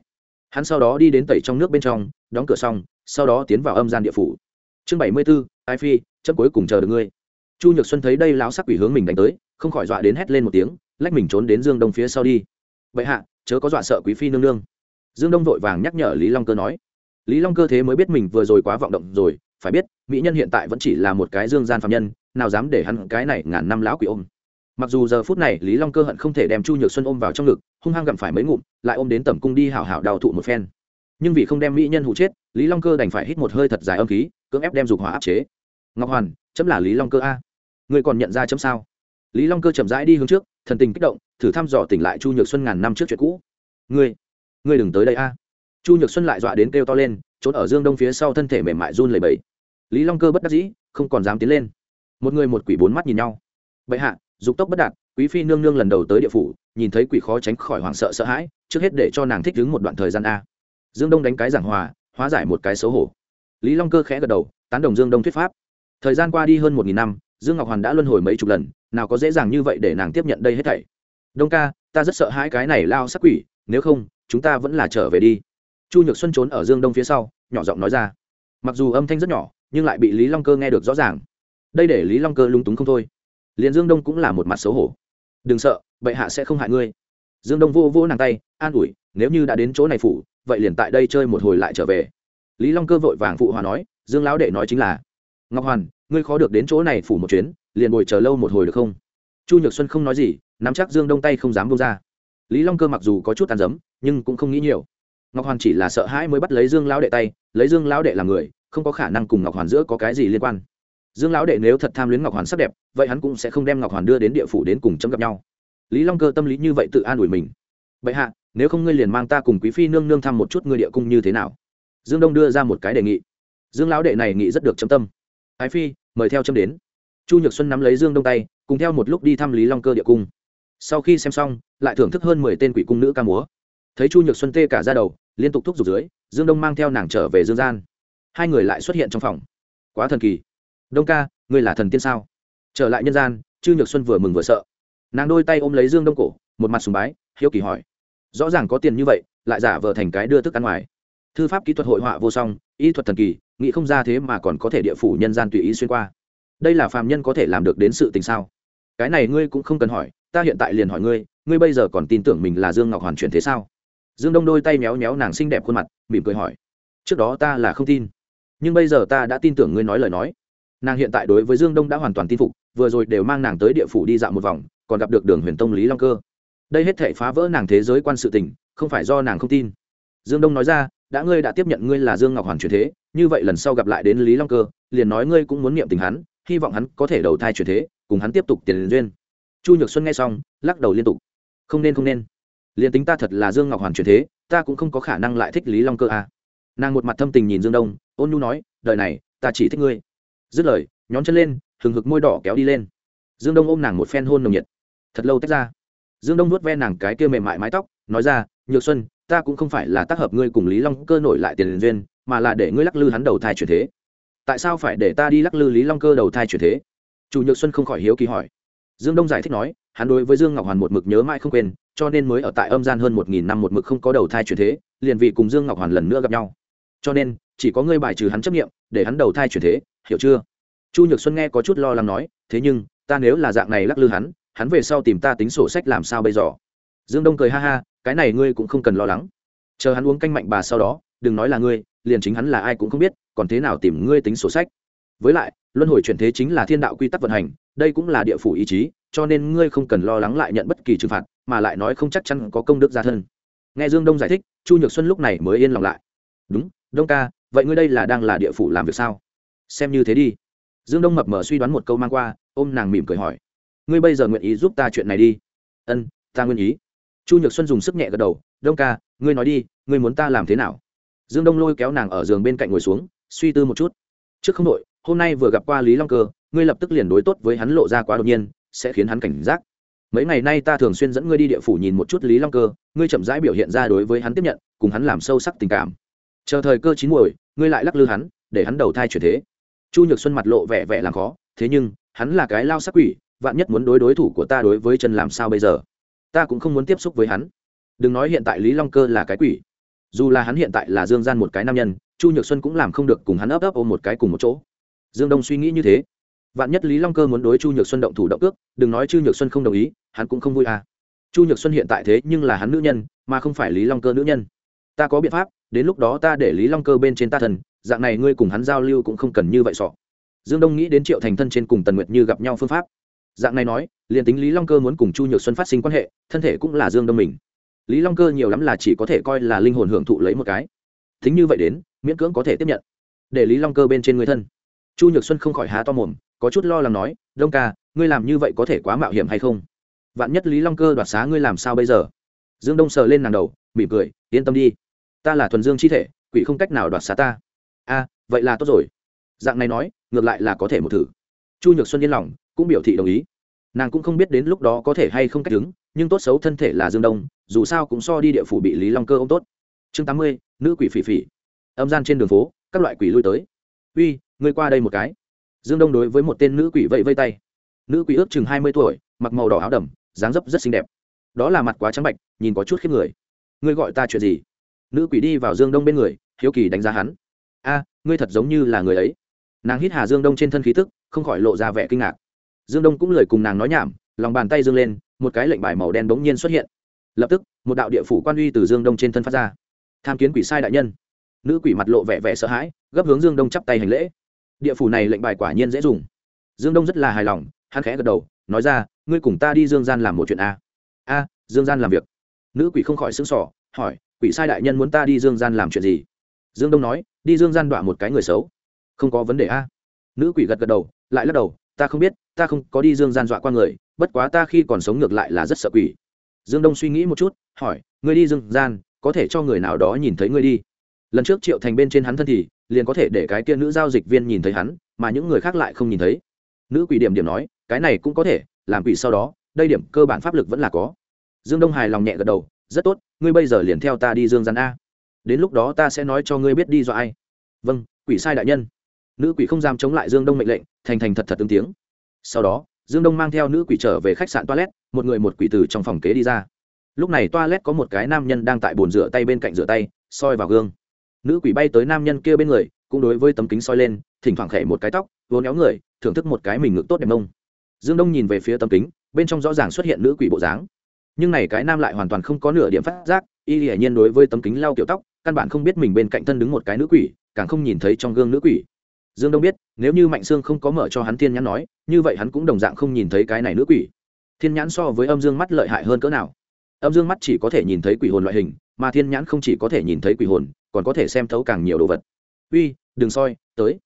Hắn sau đó đi đến tẩy trong nước bên trong, đóng cửa xong, sau đó tiến vào âm gian địa phủ. Chương bảy mươi b ố ai phi chấp cuối cùng chờ được ngươi. Chu nhược xuân thấy đây lão sắc quỷ hướng mình đánh tới, không khỏi dọa đến hét lên một tiếng, lách mình trốn đến dương đông phía sau đi. Vậy hạ, chớ có dọa sợ quý phi nương nương. Dương đông vội vàng nhắc nhở lý long cơ nói. Lý long cơ thế mới biết mình vừa rồi quá vọng động rồi, phải biết, mỹ nhân hiện tại vẫn chỉ là một cái dương gian phạm nhân, nào dám để hắn cái này ngàn năm lão quỷ ôm mặc dù giờ phút này lý long cơ hận không thể đem chu nhược xuân ôm vào trong ngực, hung hăng gặm phải mấy ngụm, lại ôm đến tẩm cung đi hảo hảo đào thụ một phen. Nhưng vì không đem mỹ nhân hụ chết, lý long cơ đành phải hít một hơi thật dài âm khí, cưỡng ép đem dục hỏa áp chế. Ngọc hoàn, chấm là lý long cơ a. Người còn nhận ra chấm sao? Lý long cơ chậm rãi đi hướng trước, thần tình kích động, thử thăm dò tỉnh lại chu nhược xuân ngàn năm trước chuyện cũ. Ngươi ngươi đừng tới đây a. Chu nhược xuân lại dọa đến kêu to lên, trốn ở dương đông phía sau thân thể mềm mại run lẩy bẩy. Lý long cơ bất đắc dĩ, không còn dám tiến lên. Một người một quỷ bốn mắt nhìn nhau. Bệ hạ dục tốc bất đạt, quý phi nương nương lần đầu tới địa phủ, nhìn thấy quỷ khó tránh khỏi hoảng sợ sợ hãi, trước hết để cho nàng thích đứng một đoạn thời gian a. Dương đông đánh cái giảng hòa, hóa giải một cái xấu hổ. Lý long cơ khẽ gật đầu, tán đồng dương đông thuyết pháp. Thời gian qua đi hơn một nghìn năm, dương ngọc hoàn đã luân hồi mấy chục lần, nào có dễ dàng như vậy để nàng tiếp nhận đây hết thảy. Đông ca, ta rất sợ hãi cái này lao sắc quỷ, nếu không, chúng ta vẫn là trở về đi. Chu nhược xuân trốn ở dương đông phía sau, nhỏ giọng nói ra. Mặc dù âm thanh rất nhỏ, nhưng lại bị lý long cơ nghe được rõ ràng. Đây để lý long cơ lung túng không thôi liền dương đông cũng là một mặt xấu hổ. Đừng sợ, bệ hạ sẽ không hại ngươi. Dương đông vô vô nàng tay, an ủi, nếu như đã đến chỗ này phủ, vậy liền tại đây chơi một hồi lại trở về. Lý long cơ vội vàng phụ hòa nói, dương lão đệ nói chính là, ngọc hoàn, ngươi khó được đến chỗ này phủ một chuyến, liền bồi chờ lâu một hồi được không? Chu nhược xuân không nói gì, nắm chắc dương đông tay không dám bông ra. Lý long cơ mặc dù có chút tàn dấm, nhưng cũng không nghĩ nhiều. Ngọc hoàn chỉ là sợ hãi mới bắt lấy dương lão đệ tay, lấy dương lão đệ làm người, không có khả năng cùng ngọc hoàn giữa có cái gì liên quan dương lão đệ nếu thật tham luyến ngọc hoàn sắc đẹp, vậy hắn cũng sẽ không đem ngọc hoàn đưa đến địa phủ đến cùng chấm gặp nhau. Lý long cơ tâm lý như vậy tự an ủi mình. Vậy hạ, nếu không ngươi liền mang ta cùng quý phi nương nương thăm một chút ngươi địa cung như thế nào? Dương đông đưa ra một cái đề nghị. Dương lão đệ này nghị rất được chấm tâm. Ái phi, mời theo chấm đến. Chu nhược xuân nắm lấy dương đông tay, cùng theo một lúc đi thăm lý long cơ địa cung. Sau khi xem xong, lại thưởng thức hơn mười tên quỷ cung nữ ca múa. Thấy chu nhược xuân tê cả ra đầu, liên tục thúc giục dưới, dương đông mang theo nàng trở về dương gian. Hai người lại xuất hiện trong phòng. Quá thần kỳ đông ca, ngươi là thần tiên sao? Trở lại nhân gian chư nhược xuân vừa mừng vừa sợ. Nàng đôi tay ôm lấy dương đông cổ, một mặt sùng bái, hiếu kỳ hỏi. Rõ ràng có tiền như vậy, lại giả vờ thành cái đưa thức ăn ngoài. Thư pháp kỹ thuật hội họa vô song, y thuật thần kỳ, nghĩ không ra thế mà còn có thể địa phủ nhân gian tùy ý xuyên qua. Đây là phàm nhân có thể làm được đến sự tình sao? Cái này ngươi cũng không cần hỏi, ta hiện tại liền hỏi ngươi ngươi bây giờ còn tin tưởng mình là dương ngọc hoàn chuyển thế sao? Dương đông đôi tay méo méo nàng xinh đẹp khuôn mặt, mỉm cười hỏi. Trước đó ta là không tin, nhưng bây giờ ta đã tin tưởng ngươi nói lời nói nàng hiện tại đối với dương đông đã hoàn toàn tin phục, vừa rồi đều mang nàng tới địa phủ đi dạo một vòng, còn gặp được đường huyền tông lý long cơ. Đây hết thể phá vỡ nàng thế giới quan sự tình, không phải do nàng không tin. Dương đông nói ra, đã ngươi đã tiếp nhận ngươi là dương ngọc hoàn chuyển thế, như vậy lần sau gặp lại đến lý long cơ, liền nói ngươi cũng muốn niệm tình hắn, hy vọng hắn có thể đầu thai chuyển thế, cùng hắn tiếp tục tiền duyên. Chu nhược xuân nghe xong, lắc đầu liên tục. Không nên không nên. Liền tính ta thật là dương ngọc hoàn chuyển thế, ta cũng không có khả năng lại thích lý long cơ à. nàng một mặt thâm tình nhìn dương đông, ôn nhu nói, đời này, ta chỉ thích ngươi dứt lời, nhón chân lên, hừng hực môi đỏ kéo đi lên. Dương đông ôm nàng một phen hôn nồng nhiệt. Thật lâu tách ra. Dương đông nuốt ve nàng cái kia mềm mại mái tóc, nói ra, nhược xuân, ta cũng không phải là tác hợp ngươi cùng lý long cơ nổi lại tiền duyên, mà là để ngươi lắc lư hắn đầu thai chuyển thế. Tại sao phải để ta đi lắc lư lý long cơ đầu thai chuyển thế? Chủ nhược xuân không khỏi hiếu kỳ hỏi. Dương đông giải thích nói, hắn đối với dương ngọc hoàn một mực nhớ mãi không quên, cho nên mới ở tại âm gian hơn một nghìn năm một mực không có đầu thai chuyển thế, liền vì cùng dương ngọc hoàn lần nữa gặp nhau. Cho nên, chỉ có ngươi bài trừ hắn chấp nghiệm để hắn đầu thai chuyển thế hiểu chưa? Chu nhược xuân nghe có chút lo lắng nói, thế nhưng, ta nếu là dạng này lắc lư hắn hắn về sau tìm ta tính sổ sách làm sao bây giờ? Dương đông cười ha ha, cái này ngươi cũng không cần lo lắng. Chờ hắn uống canh mạnh bà sau đó, đừng nói là ngươi, liền chính hắn là ai cũng không biết, còn thế nào tìm ngươi tính sổ sách? Với lại, luân hồi chuyển thế chính là thiên đạo quy tắc vận hành, đây cũng là địa phủ ý chí, cho nên ngươi không cần lo lắng lại nhận bất kỳ trừng phạt, mà lại nói không chắc chắn có công đức gia thân. Nghe dương đông giải thích, chu nhược xuân lúc này mới yên lòng lại. Đúng, đông ca, vậy ngươi đây là đang là địa phủ làm việc sao? Xem như thế đi. Dương đông mập mờ suy đoán một câu mang qua, ôm nàng mỉm cười hỏi, ngươi bây giờ nguyện ý giúp ta chuyện này đi? Ân, ta nguyện ý. Chu nhược xuân dùng sức nhẹ gật đầu, đông ca, ngươi nói đi, ngươi muốn ta làm thế nào? Dương đông lôi kéo nàng ở giường bên cạnh ngồi xuống, suy tư một chút. Trước không đội hôm nay vừa gặp qua lý long cơ, ngươi lập tức liền đối tốt với hắn lộ ra quá đột nhiên, sẽ khiến hắn cảnh giác. Mấy ngày nay ta thường xuyên dẫn ngươi đi địa phủ nhìn một chút lý long cơ, ngươi chậm rãi biểu hiện ra đối với hắn tiếp nhận, cùng hắn làm sâu sắc tình cảm. Chờ thời cơ chín muồi, ngươi lại lắc lư hắn, để hắn đầu thai chuyển thế chu nhược xuân mặt lộ vẻ vẻ làm khó, thế nhưng, hắn là cái lao sắc quỷ, vạn nhất muốn đối đối thủ của ta đối với chân làm sao bây giờ? Ta cũng không muốn tiếp xúc với hắn. Đừng nói hiện tại lý long cơ là cái quỷ. Dù là hắn hiện tại là dương gian một cái nam nhân, chu nhược xuân cũng làm không được cùng hắn ấp ấp ôm một cái cùng một chỗ. Dương đông suy nghĩ như thế. Vạn nhất lý long cơ muốn đối chu nhược xuân động thủ động ước đừng nói chu nhược xuân không đồng ý, hắn cũng không vui à. Chu nhược xuân hiện tại thế nhưng là hắn nữ nhân, mà không phải lý long cơ nữ nhân ta có biện pháp, đến lúc đó ta để lý long cơ bên trên ta thần, dạng này ngươi cùng hắn giao lưu cũng không cần như vậy sọ. Dương đông nghĩ đến triệu thành thân trên cùng tần nguyệt như gặp nhau phương pháp. Dạng này nói, liền tính lý long cơ muốn cùng chu nhược xuân phát sinh quan hệ, thân thể cũng là dương đông mình. Lý long cơ nhiều lắm là chỉ có thể coi là linh hồn hưởng thụ lấy một cái. Thính như vậy đến, miễn cưỡng có thể tiếp nhận. Để lý long cơ bên trên người thân. Chu nhược xuân không khỏi há to mồm, có chút lo lắng nói, đông ca, ngươi làm như vậy có thể quá mạo hiểm hay không? Vạn nhất lý long cơ đoạt xá ngươi làm sao bây giờ? Dương đông sờ lên nàng đầu, mỉm cười, yên tâm đi ta là thuần dương chi thể, quỷ không cách nào đoạt xá ta. A, vậy là tốt rồi. Dạng này nói, ngược lại là có thể một thử. Chu nhược xuân yên lòng, cũng biểu thị đồng ý. Nàng cũng không biết đến lúc đó có thể hay không cách đứng, nhưng tốt xấu thân thể là dương đông, dù sao cũng so đi địa phủ bị lý long cơ ô m tốt. Chương tám mươi, nữ quỷ phỉ phỉ. Âm gian trên đường phố, các loại quỷ lui tới. Uy, ngươi qua đây một cái. Dương đông đối với một tên nữ quỷ vẫy vây tay. Nữ quỷ ước chừng hai mươi tuổi, mặc màu đỏ áo đầm, dáng dấp rất xinh đẹp. Đó là mặt quá trắng bạch, nhìn có chút khiếp người. Ngươi gọi ta chuyện gì? Nữ quỷ đi vào dương đông bên người hiếu kỳ đánh giá hắn a ngươi thật giống như là người ấy nàng hít hà dương đông trên thân khí tức không khỏi lộ ra vẻ kinh ngạc dương đông cũng lời cùng nàng nói nhảm lòng bàn tay dương lên một cái lệnh bài màu đen bỗng nhiên xuất hiện lập tức một đạo địa phủ quan uy từ dương đông trên thân phát ra tham kiến quỷ sai đại nhân nữ quỷ mặt lộ vẻ vẻ sợ hãi gấp hướng dương đông chắp tay hành lễ địa phủ này lệnh bài quả nhiên dễ dùng dương đông rất là hài lòng hắn khẽ gật đầu nói ra ngươi cùng ta đi dương gian làm một chuyện a a dương gian làm việc nữ quỷ không khỏi xứng sỏ hỏi quỷ sai đại nhân muốn ta đi dương gian làm chuyện gì? Dương đông nói, đi dương gian đọa một cái người xấu. Không có vấn đề a. Nữ quỷ gật gật đầu, lại lắc đầu, ta không biết, ta không có đi dương gian dọa qua người, bất quá ta khi còn sống ngược lại là rất sợ quỷ. Dương đông suy nghĩ một chút, hỏi, ngươi đi dương gian, có thể cho người nào đó nhìn thấy ngươi đi. Lần trước triệu thành bên trên hắn thân thì, liền có thể để cái kia nữ giao dịch viên nhìn thấy hắn, mà những người khác lại không nhìn thấy. Nữ quỷ điểm điểm nói, cái này cũng có thể, làm quỷ sau đó, đây điểm cơ bản pháp lực vẫn là có. Dương đông hài lòng nhẹ gật đầu rất tốt, ngươi bây giờ liền theo ta đi dương gian a. Đến lúc đó ta sẽ nói cho ngươi biết đi do ai. Vâng quỷ sai đại nhân. Nữ quỷ không dám chống lại dương đông mệnh lệnh, thành thành thật thật ứng tiếng. Sau đó, dương đông mang theo nữ quỷ trở về khách sạn toilet, một người một quỷ từ trong phòng kế đi ra. Lúc này toilet có một cái nam nhân đang tại bồn rửa tay bên cạnh rửa tay, soi vào gương. Nữ quỷ bay tới nam nhân kia bên người, cũng đối với tấm kính soi lên, thỉnh thoảng khẽ một cái tóc vốn éo người, thưởng thức một cái mình ngực tốt đẹp mông. Dương đông nhìn về phía tấm kính, bên trong rõ ràng xuất hiện nữ quỷ bộ dáng nhưng này cái nam lại hoàn toàn không có nửa điểm phát giác, y hiển nhiên đối với tấm kính lau kiểu tóc, căn bản không biết mình bên cạnh thân đứng một cái nữ quỷ, càng không nhìn thấy trong gương nữ quỷ. Dương đông biết, nếu như mạnh sương không có mở cho hắn thiên nhãn nói, như vậy hắn cũng đồng dạng không nhìn thấy cái này nữ quỷ. Thiên nhãn so với âm dương mắt lợi hại hơn cỡ nào. Âm dương mắt chỉ có thể nhìn thấy quỷ hồn loại hình, mà thiên nhãn không chỉ có thể nhìn thấy quỷ hồn, còn có thể xem thấu càng nhiều đồ vật. Uy, đừng soi, tới.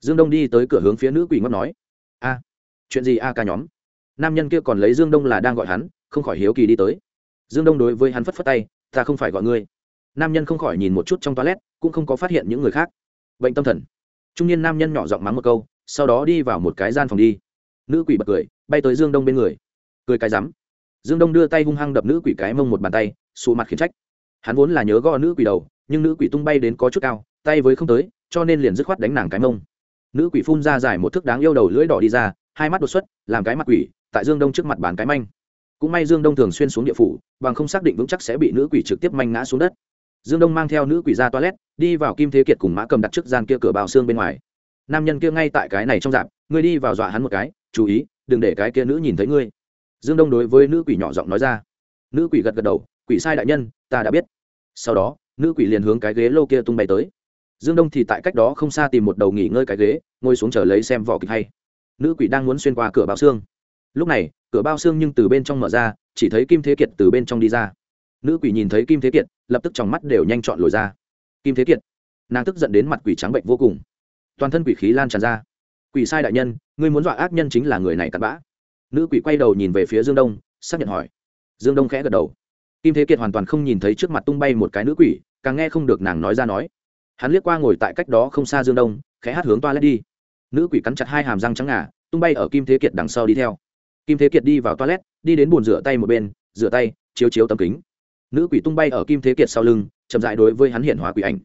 Dương đông đi tới cửa hướng phía nữ quỷ ngót nói. A, chuyện gì a ca nhóm? Nam nhân kia còn lấy dương đông là đang gọi hắn không khỏi hiếu kỳ đi tới. Dương đông đối với hắn phất phất tay, ta không phải gọi ngươi. Nam nhân không khỏi nhìn một chút trong toilet, cũng không có phát hiện những người khác. Bệnh tâm thần. Trung niên nam nhân nhỏ giọng mắng một câu, sau đó đi vào một cái gian phòng đi. Nữ quỷ bật cười, bay tới dương đông bên người. Cười cái rắm. Dương đông đưa tay hung hăng đập nữ quỷ cái mông một bàn tay xù mặt khiển trách. Hắn vốn là nhớ gõ nữ quỷ đầu, nhưng nữ quỷ tung bay đến có chút cao, tay với không tới, cho nên liền dứt khoát đánh nàng cái mông. Nữ quỷ phun ra dài một thước đáng yêu đầu lưỡi đỏ đi ra, hai mắt đột xuất, làm cái mặt quỷ, tại dương đông trước mặt bàn cái manh cũng may dương đông thường xuyên xuống địa phủ, bằng không xác định vững chắc sẽ bị nữ quỷ trực tiếp manh ngã xuống đất. Dương đông mang theo nữ quỷ ra toilet, đi vào kim thế kiệt cùng mã cầm đặt trước gian kia cửa bào xương bên ngoài. Nam nhân kia ngay tại cái này trong dạp ngươi đi vào dọa hắn một cái, chú ý, đừng để cái kia nữ nhìn thấy ngươi. Dương đông đối với nữ quỷ nhỏ giọng nói ra. Nữ quỷ gật gật đầu, quỷ sai đại nhân, ta đã biết. Sau đó, nữ quỷ liền hướng cái ghế lô kia tung bay tới. Dương đông thì tại cách đó không xa tìm một đầu nghỉ ngơi cái ghế, ngồi xuống chờ lấy xem vỏ kịch hay. Nữ quỷ đang muốn xuyên qua cửa bao xương lúc này, cửa bao xương nhưng từ bên trong mở ra, chỉ thấy kim thế kiệt từ bên trong đi ra. Nữ quỷ nhìn thấy kim thế kiệt, lập tức trong mắt đều nhanh chọn lồi ra. Kim thế kiệt, nàng tức giận đến mặt quỷ trắng bệnh vô cùng. Toàn thân quỷ khí lan tràn ra. Quỷ sai đại nhân, ngươi muốn dọa ác nhân chính là người này cặn bã. Nữ quỷ quay đầu nhìn về phía dương đông, xác nhận hỏi. Dương đông khẽ gật đầu. Kim thế kiệt hoàn toàn không nhìn thấy trước mặt tung bay một cái nữ quỷ, càng nghe không được nàng nói ra nói. Hắn liếc qua ngồi tại cách đó không xa dương đông, khẽ hát hướng toa lét đi. Nữ quỷ cắn chặt hai hàm răng trắng ngà, tung bay ở kim thế kiệt đằng sau đi theo kim thế kiệt đi vào toilet, đi đến bồn rửa tay một bên, rửa tay, chiếu chiếu tấm kính. Nữ quỷ tung bay ở kim thế kiệt sau lưng, chậm dại đối với hắn hiện hóa quỷ ảnh.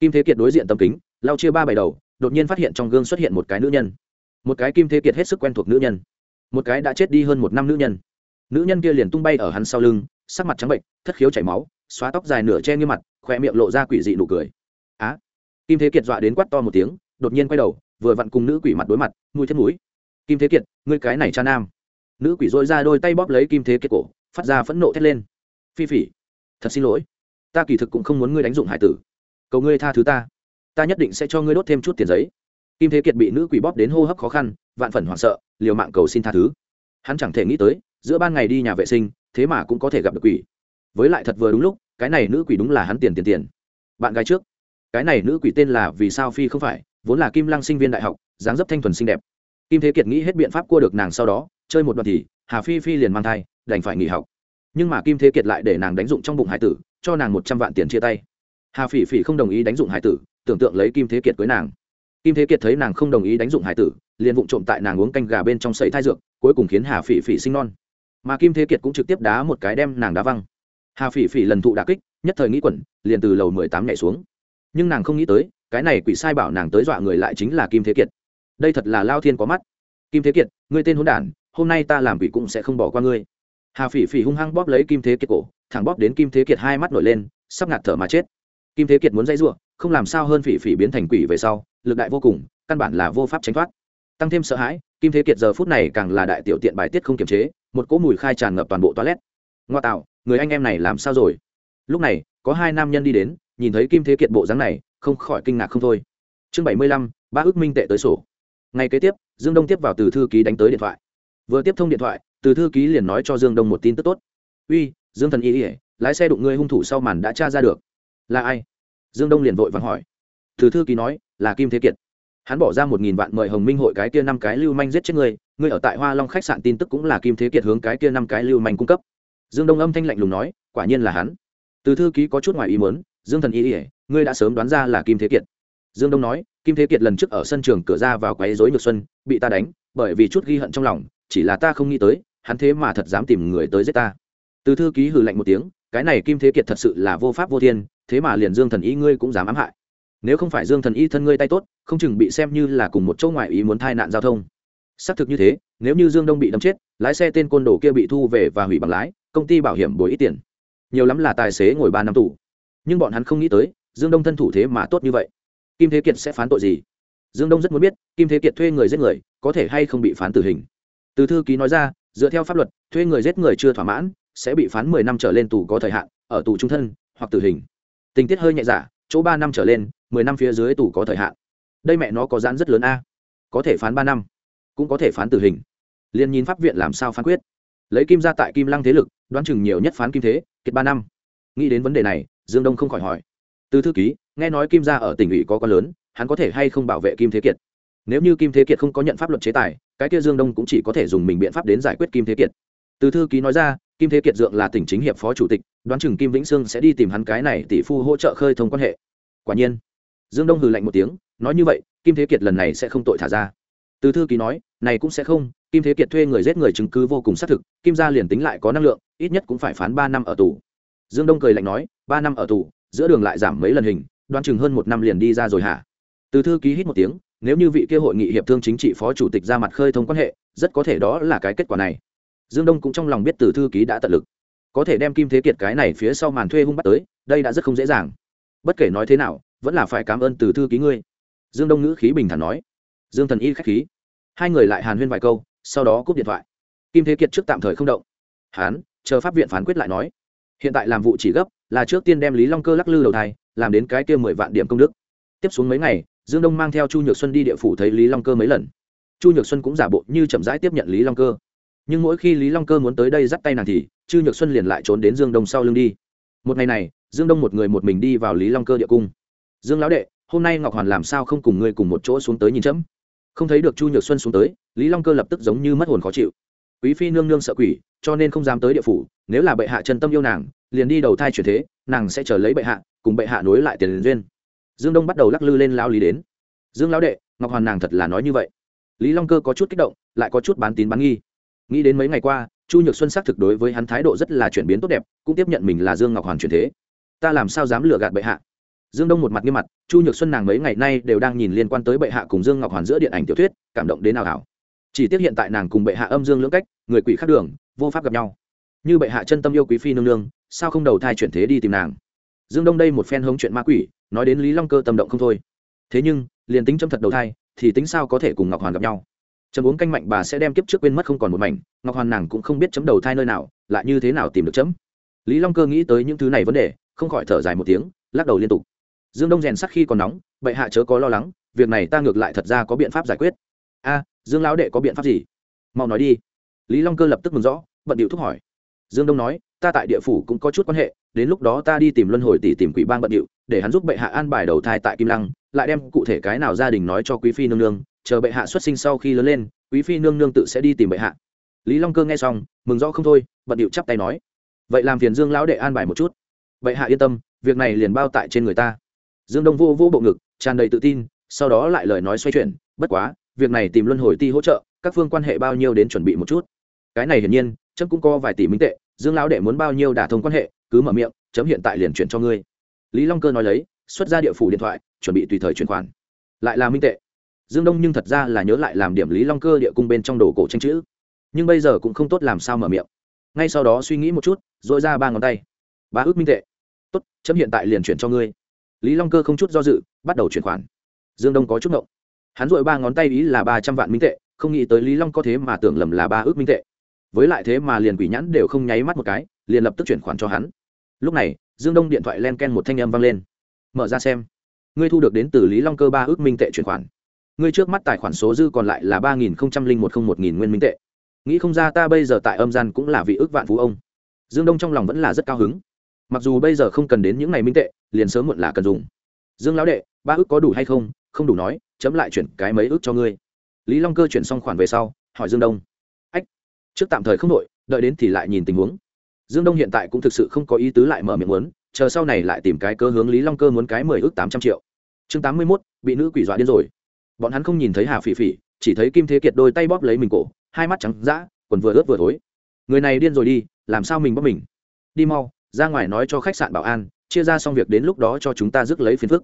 Kim thế kiệt đối diện tấm kính lao chia ba bảy đầu, đột nhiên phát hiện trong gương xuất hiện một cái nữ nhân. Một cái kim thế kiệt hết sức quen thuộc nữ nhân. Một cái đã chết đi hơn một năm nữ nhân. Nữ nhân kia liền tung bay ở hắn sau lưng, sắc mặt trắng bệnh, thất khiếu chảy máu, xóa tóc dài nửa che như mặt khoe miệng lộ ra quỷ dị nụ cười. Á? Kim thế kiệt dọa đến quát to một tiếng, đột nhiên quay đầu, vừa vặn cùng nữ quỷ mặt đối mặt mũi thiết mũi. Kim thế kiệt, ngươi cái này cha nam nữ quỷ dội ra đôi tay bóp lấy kim thế kiệt cổ, phát ra phẫn nộ thét lên. Phi phỉ, thật xin lỗi. Ta kỳ thực cũng không muốn ngươi đánh dụng hải tử. Cầu ngươi tha thứ ta. Ta nhất định sẽ cho ngươi đốt thêm chút tiền giấy. Kim thế kiệt bị nữ quỷ bóp đến hô hấp khó khăn, vạn phần hoảng sợ, liều mạng cầu xin tha thứ. Hắn chẳng thể nghĩ tới, giữa ban ngày đi nhà vệ sinh, thế mà cũng có thể gặp được quỷ. Với lại thật vừa đúng lúc, cái này nữ quỷ đúng là hắn tiền tiền tiền. Bạn gái trước. Cái này nữ quỷ tên là vì sao phi không phải, vốn là kim lăng sinh viên đại học, dáng dấp thanh thuần xinh đẹp. Kim thế kiệt nghĩ hết biện pháp cua được nàng sau đó chơi một đoạn thì hà phi phi liền mang thai, đành phải nghỉ học. Nhưng mà kim thế kiệt lại để nàng đánh dụng trong bụng hải tử, cho nàng một trăm vạn tiền chia tay. Hà phỉ phỉ không đồng ý đánh dụng hải tử, tưởng tượng lấy kim thế kiệt cưới nàng. Kim thế kiệt thấy nàng không đồng ý đánh dụng hải tử, liền vụng trộm tại nàng uống canh gà bên trong sậy thai dược, cuối cùng khiến hà phỉ phỉ sinh non. Mà kim thế kiệt cũng trực tiếp đá một cái đem nàng đá văng. Hà phỉ phỉ lần thụ đà kích, nhất thời nghĩ quẩn, liền từ lầu mười tám nhảy xuống. Nhưng nàng không nghĩ tới, cái này quỷ sai bảo nàng tới dọa người lại chính là kim thế kiệt. Đây thật là lao thiên có mắt. Kim thế kiệt, ngươi tên hôn đản hôm nay ta làm quỷ cũng sẽ không bỏ qua ngươi. Hà phỉ phỉ hung hăng bóp lấy kim thế kiệt cổ, thẳng bóp đến kim thế kiệt hai mắt nổi lên, sắp ngạt thở mà chết. Kim thế kiệt muốn dây r u ộ không làm sao hơn phỉ phỉ biến thành quỷ về sau, lực đại vô cùng, căn bản là vô pháp tránh thoát. Tăng thêm sợ hãi, kim thế kiệt giờ phút này càng là đại tiểu tiện bài tiết không kiềm chế, một cỗ mùi khai tràn ngập toàn bộ toilet. Ngoa tạo, người anh em này làm sao rồi? Lúc này, có hai nam nhân đi đến, nhìn thấy kim thế kiệt bộ dáng này, không khỏi kinh ngạc không thôi. Chương bảy mươi lăm, ba ước minh tệ tới sổ. Ngay kế tiếp, dương đông tiếp vào từ thư ký đánh tới điện thoại vừa tiếp thông điện thoại, từ thư ký liền nói cho dương đông một tin tức tốt. Uy, dương thần y ỉa lái xe đụng ngươi hung thủ sau màn đã tra ra được. Là ai? Dương đông liền vội vàng hỏi. Từ thư ký nói, là kim thế kiệt. Hắn bỏ ra một nghìn vạn mời hồng minh hội cái kia năm cái lưu manh giết chết ngươi ngươi ở tại hoa long khách sạn tin tức cũng là kim thế kiệt hướng cái kia năm cái lưu manh cung cấp. Dương đông âm thanh lạnh lùng nói, quả nhiên là hắn. Từ thư ký có chút ngoài ý muốn, dương thần y ỉa ngươi đã sớm đoán ra là kim thế kiệt. Dương đông nói, kim thế kiệt lần trước ở sân trường cửa ra vào quấy dối nhược xuân, bị ta đánh, bởi vì chút ghi hận trong lòng chỉ là ta không nghĩ tới, hắn thế mà thật dám tìm người tới giết ta. Từ thư ký hừ lạnh một tiếng, cái này kim thế kiệt thật sự là vô pháp vô thiên, thế mà liền dương thần y ngươi cũng dám ám hại. Nếu không phải dương thần y thân ngươi tay tốt, không chừng bị xem như là cùng một chỗ ngoại ý muốn tai nạn giao thông. Xác thực như thế, nếu như dương đông bị đâm chết, lái xe tên côn đồ kia bị thu về và hủy bằng lái, công ty bảo hiểm bồi ít tiền. Nhiều lắm là tài xế ngồi ba năm tù. Nhưng bọn hắn không nghĩ tới, dương đông thân thủ thế mà tốt như vậy. Kim thế kiệt sẽ phán tội gì? Dương đông rất muốn biết, kim thế kiệt thuê người giết người, có thể hay không bị phán tử hình? Từ thư ký nói ra, dựa theo pháp luật, thuê người giết người chưa thỏa mãn, sẽ bị phán mười năm trở lên tù có thời hạn, ở tù trung thân, hoặc tử hình. Tình tiết hơi nhẹ giả chỗ ba năm trở lên, mười năm phía dưới tù có thời hạn. Đây mẹ nó có giãn rất lớn a. Có thể phán ba năm, cũng có thể phán tử hình. Liền nhìn pháp viện làm sao phán quyết. Lấy kim ra tại kim lăng thế lực, đoán chừng nhiều nhất phán kim thế, kiệt ba năm. Nghĩ đến vấn đề này, dương đông không khỏi hỏi. Từ thư ký, nghe nói kim gia ở tỉnh ủy có con lớn, hắn có thể hay không bảo vệ kim thế kiệt? Nếu như kim thế kiệt không có nhận pháp luật chế tài cái kia dương đông cũng chỉ có thể dùng mình biện pháp đến giải quyết kim thế kiệt. Từ thư ký nói ra, kim thế kiệt dượng là tỉnh chính hiệp phó chủ tịch, đoán chừng kim vĩnh sương sẽ đi tìm hắn cái này tỷ phu hỗ trợ khơi thông quan hệ. Quả nhiên, dương đông hừ lạnh một tiếng, nói như vậy, kim thế kiệt lần này sẽ không tội thả ra. Từ thư ký nói, này cũng sẽ không, kim thế kiệt thuê người giết người chứng cứ vô cùng xác thực, kim gia liền tính lại có năng lượng, ít nhất cũng phải phán ba năm ở tù. Dương đông cười lạnh nói, ba năm ở tù, giữa đường lại giảm mấy lần hình, đoán chừng hơn một năm liền đi ra rồi hả? Từ thư ký hít một tiếng nếu như vị kia hội nghị hiệp thương chính trị phó chủ tịch ra mặt khơi thông quan hệ, rất có thể đó là cái kết quả này. Dương đông cũng trong lòng biết từ thư ký đã tận lực. Có thể đem kim thế kiệt cái này phía sau màn thuê hung bắt tới, đây đã rất không dễ dàng. Bất kể nói thế nào, vẫn là phải cảm ơn từ thư ký ngươi. Dương đông ngữ khí bình thản nói. Dương thần y k h á c h khí. Hai người lại hàn huyên vài câu, sau đó cúp điện thoại. Kim thế kiệt trước tạm thời không động. Hán, chờ pháp viện phán quyết lại nói. Hiện tại làm vụ chỉ gấp, là trước tiên đem lý long cơ lắc lư đầu thai, làm đến cái kia mười vạn điểm công đức. Tiếp xuống mấy ngày dương đông mang theo chu nhược xuân đi địa phủ thấy lý long cơ mấy lần. Chu nhược xuân cũng giả bộ như chậm rãi tiếp nhận lý long cơ. Nhưng mỗi khi lý long cơ muốn tới đây dắt tay nàng thì, chu nhược xuân liền lại trốn đến dương đông sau lưng đi. Một ngày này, dương đông một người một mình đi vào lý long cơ địa cung. Dương lão đệ, hôm nay ngọc hoàn làm sao không cùng ngươi cùng một chỗ xuống tới nhìn chấm? Không thấy được chu nhược xuân xuống tới, lý long cơ lập tức giống như mất hồn khó chịu. Quý phi nương nương sợ quỷ, cho nên không dám tới địa phủ, nếu là bệ hạ chân tâm yêu nàng, liền đi đầu thai chuyển thế, nàng sẽ chờ lấy bệ hạ, cùng bệ hạ nối lại tiền duyên dương đông bắt đầu lắc lư lên lao lý đến. Dương lão đệ, ngọc hoàn nàng thật là nói như vậy. Lý long cơ có chút kích động, lại có chút bán tín bán nghi. Nghĩ đến mấy ngày qua, chu nhược xuân xác thực đối với hắn thái độ rất là chuyển biến tốt đẹp, cũng tiếp nhận mình là dương ngọc hoàn chuyển thế. Ta làm sao dám lừa gạt bệ hạ? Dương đông một mặt nghiêm mặt, chu nhược xuân nàng mấy ngày nay đều đang nhìn liên quan tới bệ hạ cùng dương ngọc hoàn giữa điện ảnh tiểu thuyết, cảm động đến nào hảo chỉ tiếc hiện tại nàng cùng bệ hạ âm dương lưỡng cách, người quỷ khác đường, vô pháp gặp nhau. Như bệ hạ chân tâm yêu quý phi nương nương, sao không đầu thai chuyển thế đi tìm nàng? Dương đông đây một phen hống chuyện ma quỷ, nói đến lý long cơ tâm động không thôi. Thế nhưng, liền tính châm thật đầu thai, thì tính sao có thể cùng ngọc hoàn gặp nhau? Chấm uống canh mạnh bà sẽ đem kiếp trước quên mất không còn một mảnh, ngọc hoàn nàng cũng không biết chấm đầu thai nơi nào, lại như thế nào tìm được chấm? Lý long cơ nghĩ tới những thứ này vấn đề, không khỏi thở dài một tiếng, lắc đầu liên tục. Dương đông rèn sắc khi còn nóng, bệ hạ chớ có lo lắng, việc này ta ngược lại thật ra có biện pháp giải quyết. A, dương lão đệ có biện pháp gì? Mau nói đi. Lý long cơ lập tức mừng rõ, bận điệu thúc hỏi. Dương đông nói, ta tại địa phủ cũng có chút quan hệ đến lúc đó ta đi tìm luân hồi tỷ tìm quỷ bang bận điệu, để hắn giúp bệ hạ an bài đầu thai tại kim lăng, lại đem cụ thể cái nào gia đình nói cho quý phi nương nương, chờ bệ hạ xuất sinh sau khi lớn lên, quý phi nương nương tự sẽ đi tìm bệ hạ. Lý long cơ nghe xong, mừng rõ không thôi, bận điệu chắp tay nói, vậy làm phiền dương lão đệ an bài một chút. Bệ hạ yên tâm, việc này liền bao tại trên người ta. Dương đông vô vô bộ ngực, tràn đầy tự tin, sau đó lại lời nói xoay chuyển, bất quá, việc này tìm luân hồi ti hỗ trợ, các phương quan hệ bao nhiêu đến chuẩn bị một chút. Cái này hiển nhiên chấm cũng có vài tỷ minh tệ, dương lão đệ muốn bao nhiêu đả thông quan hệ cứ mở miệng, chấm hiện tại liền chuyển cho ngươi. Lý long cơ nói lấy, xuất ra địa phủ điện thoại, chuẩn bị tùy thời chuyển khoản. Lại là minh tệ. Dương đông nhưng thật ra là nhớ lại làm điểm lý long cơ địa cung bên trong đồ cổ tranh chữ. Nhưng bây giờ cũng không tốt làm sao mở miệng. Ngay sau đó suy nghĩ một chút dội ra ba ngón tay. Ba ước minh tệ. Tốt, chấm hiện tại liền chuyển cho ngươi. Lý long cơ không chút do dự, bắt đầu chuyển khoản. Dương đông có chút ngộng. Hắn dội ba ngón tay ý là ba trăm vạn minh tệ, không nghĩ tới lý long có thế mà tưởng lầm là ba ước minh tệ. Với lại thế mà liền quỷ nhãn đều không nháy mắt một cái, liền lập tức chuyển khoản cho hắn lúc này, dương đông điện thoại len ken một thanh âm vang lên. Mở ra xem. Ngươi thu được đến từ lý long cơ ba ước minh tệ chuyển khoản. Ngươi trước mắt tài khoản số dư còn lại là ba nghìn một không một nghìn nguyên minh tệ. Nghĩ không ra ta bây giờ tại âm gian cũng là vị ước vạn phú ông. Dương đông trong lòng vẫn là rất cao hứng. Mặc dù bây giờ không cần đến những ngày minh tệ, liền sớm muộn là cần dùng. Dương lão đệ, ba ước có đủ hay không? Không đủ nói, chấm lại chuyển cái mấy ước cho ngươi. Lý long cơ chuyển xong khoản về sau, hỏi dương đông. Ách, trước tạm thời không đội đợi đến thì lại nhìn tình huống dương đông hiện tại cũng thực sự không có ý tứ lại mở miệng muốn, chờ sau này lại tìm cái cơ hướng lý long cơ muốn cái mười ước tám trăm triệu. Chương tám mươi mốt, bị nữ quỷ dọa điên rồi. Bọn hắn không nhìn thấy hà phỉ phỉ, chỉ thấy kim thế kiệt đôi tay bóp lấy mình cổ, hai mắt trắng d quần vừa ướt vừa thối. Người này điên rồi đi, làm sao mình bóp mình? Đi mau, ra ngoài nói cho khách sạn bảo an, chia ra xong việc đến lúc đó cho chúng ta rước lấy phiền phức.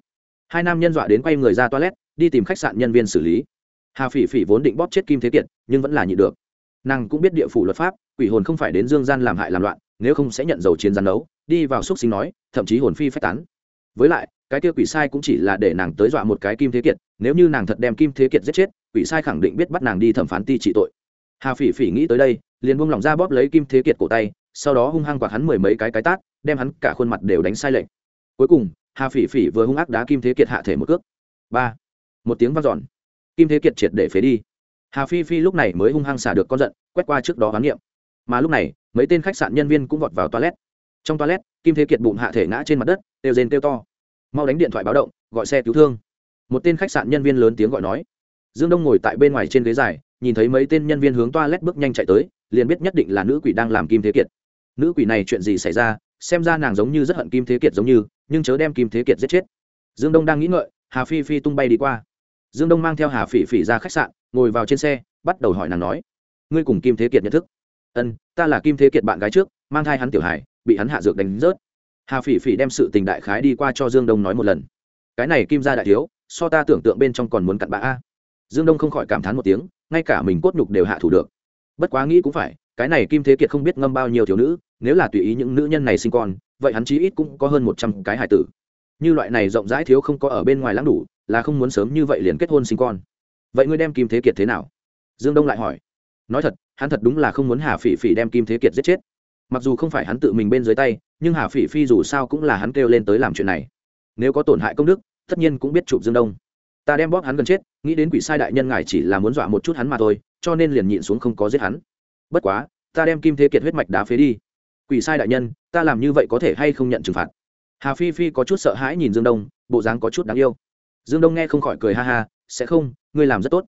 Hai nam nhân dọa đến quay người ra toilet, đi tìm khách sạn nhân viên xử lý. Hà phỉ phỉ vốn định bóp chết kim thế kiệt, nhưng vẫn là nhịn được. Nàng cũng biết địa phủ luật pháp, quỷ hồn không phải đến dương gian làm hại làm loạn nếu không sẽ nhận dầu chiến gian đấu, đi vào xúc sinh nói, thậm chí hồn phi phách tán. Với lại, cái kia quỷ sai cũng chỉ là để nàng tới dọa một cái kim thế kiệt, nếu như nàng thật đem kim thế kiệt giết chết, quỷ sai khẳng định biết bắt nàng đi thẩm phán ti trị tội. Hà phỉ phỉ nghĩ tới đây, liền buông lỏng ra bóp lấy kim thế kiệt cổ tay, sau đó hung hăng quạt hắn mười mấy cái cái tát, đem hắn cả khuôn mặt đều đánh sai lệch. Cuối cùng, hà phỉ phỉ vừa hung ác đá kim thế kiệt hạ thể một cước. Ba. Một tiếng vang dọn. Kim thế kiệt triệt để phế đi. Hà phi phi lúc này mới hung hăng xả được con giận, quét qua trước đó hoán niệm. Mà lúc này mấy tên khách sạn nhân viên cũng vọt vào toilet. Trong toilet, kim thế kiệt bụng hạ thể ngã trên mặt đất đều rên têu to. Mau đánh điện thoại báo động, gọi xe cứu thương. Một tên khách sạn nhân viên lớn tiếng gọi nói. Dương đông ngồi tại bên ngoài trên ghế dài, nhìn thấy mấy tên nhân viên hướng toilet bước nhanh chạy tới, liền biết nhất định là nữ quỷ đang làm kim thế kiệt. Nữ quỷ này chuyện gì xảy ra? Xem ra nàng giống như rất hận kim thế kiệt giống như, nhưng chớ đem kim thế kiệt giết chết. Dương đông đang nghĩ ngợi, hà phi phi tung bay đi qua. Dương đông mang theo hà phỉ phỉ ra khách sạn, ngồi vào trên xe, bắt đầu hỏi nàng nói, ngươi cùng kim thế kiệt nhận thức? Ân, ta là kim thế kiệt bạn gái trước, mang thai hắn tiểu hải bị hắn hạ dược đánh rớt. Hà phỉ phỉ đem sự tình đại khái đi qua cho dương đông nói một lần. Cái này kim gia đại thiếu, so ta tưởng tượng bên trong còn muốn cặn bã a. Dương đông không khỏi cảm thán một tiếng, ngay cả mình cốt nhục đều hạ thủ được. Bất quá nghĩ cũng phải, cái này kim thế kiệt không biết ngâm bao nhiêu thiếu nữ, nếu là tùy ý những nữ nhân này sinh con, vậy hắn chí ít cũng có hơn một trăm cái hải tử. Như loại này rộng rãi thiếu không có ở bên ngoài lãng đủ, là không muốn sớm như vậy liền kết hôn sinh con. Vậy ngươi đem kim thế kiệt thế nào? Dương đông lại hỏi nói thật, hắn thật đúng là không muốn hà phỉ phỉ đem kim thế kiệt giết chết. Mặc dù không phải hắn tự mình bên dưới tay, nhưng hà phỉ phi dù sao cũng là hắn kêu lên tới làm chuyện này. Nếu có tổn hại công đức, tất nhiên cũng biết chụp dương đông. Ta đem bóp hắn gần chết, nghĩ đến quỷ sai đại nhân ngài chỉ là muốn dọa một chút hắn mà thôi, cho nên liền nhịn xuống không có giết hắn. Bất quá, ta đem kim thế kiệt huyết mạch đá phế đi. Quỷ sai đại nhân, ta làm như vậy có thể hay không nhận trừng phạt? Hà phi phi có chút sợ hãi nhìn dương đông, bộ dáng có chút đáng yêu. Dương đông nghe không khỏi cười ha ha, sẽ không, ngươi làm rất tốt.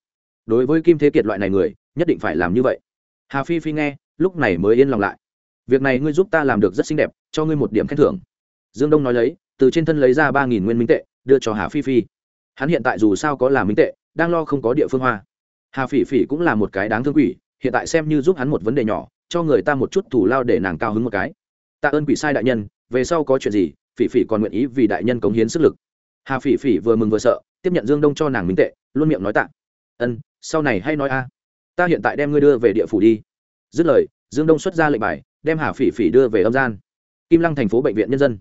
Đối với kim thế kiệt loại này người nhất định phải làm như vậy. Hà phi phi nghe, lúc này mới yên lòng lại. Việc này ngươi giúp ta làm được rất xinh đẹp, cho ngươi một điểm khen thưởng. Dương đông nói lấy, từ trên thân lấy ra ba nghìn nguyên minh tệ, đưa cho hà phi phi. Hắn hiện tại dù sao có là minh tệ, đang lo không có địa phương hoa. Hà phỉ phỉ cũng là một cái đáng thương quỷ, hiện tại xem như giúp hắn một vấn đề nhỏ, cho người ta một chút thủ lao để nàng cao hứng một cái. Tạ ơn quỷ sai đại nhân, về sau có chuyện gì phỉ phỉ còn nguyện ý vì đại nhân cống hiến sức lực. Hà phỉ phỉ vừa mừng vừa sợ, tiếp nhận dương đông cho nàng minh tệ, luôn miệng nói tạ. Ân, sau này hay nói a ta hiện tại đem ngươi đưa về địa phủ đi. Dứt lời, dương đông xuất ra lệnh bài, đem hà phỉ phỉ đưa về âm gian. Kim lăng thành phố bệnh viện nhân dân.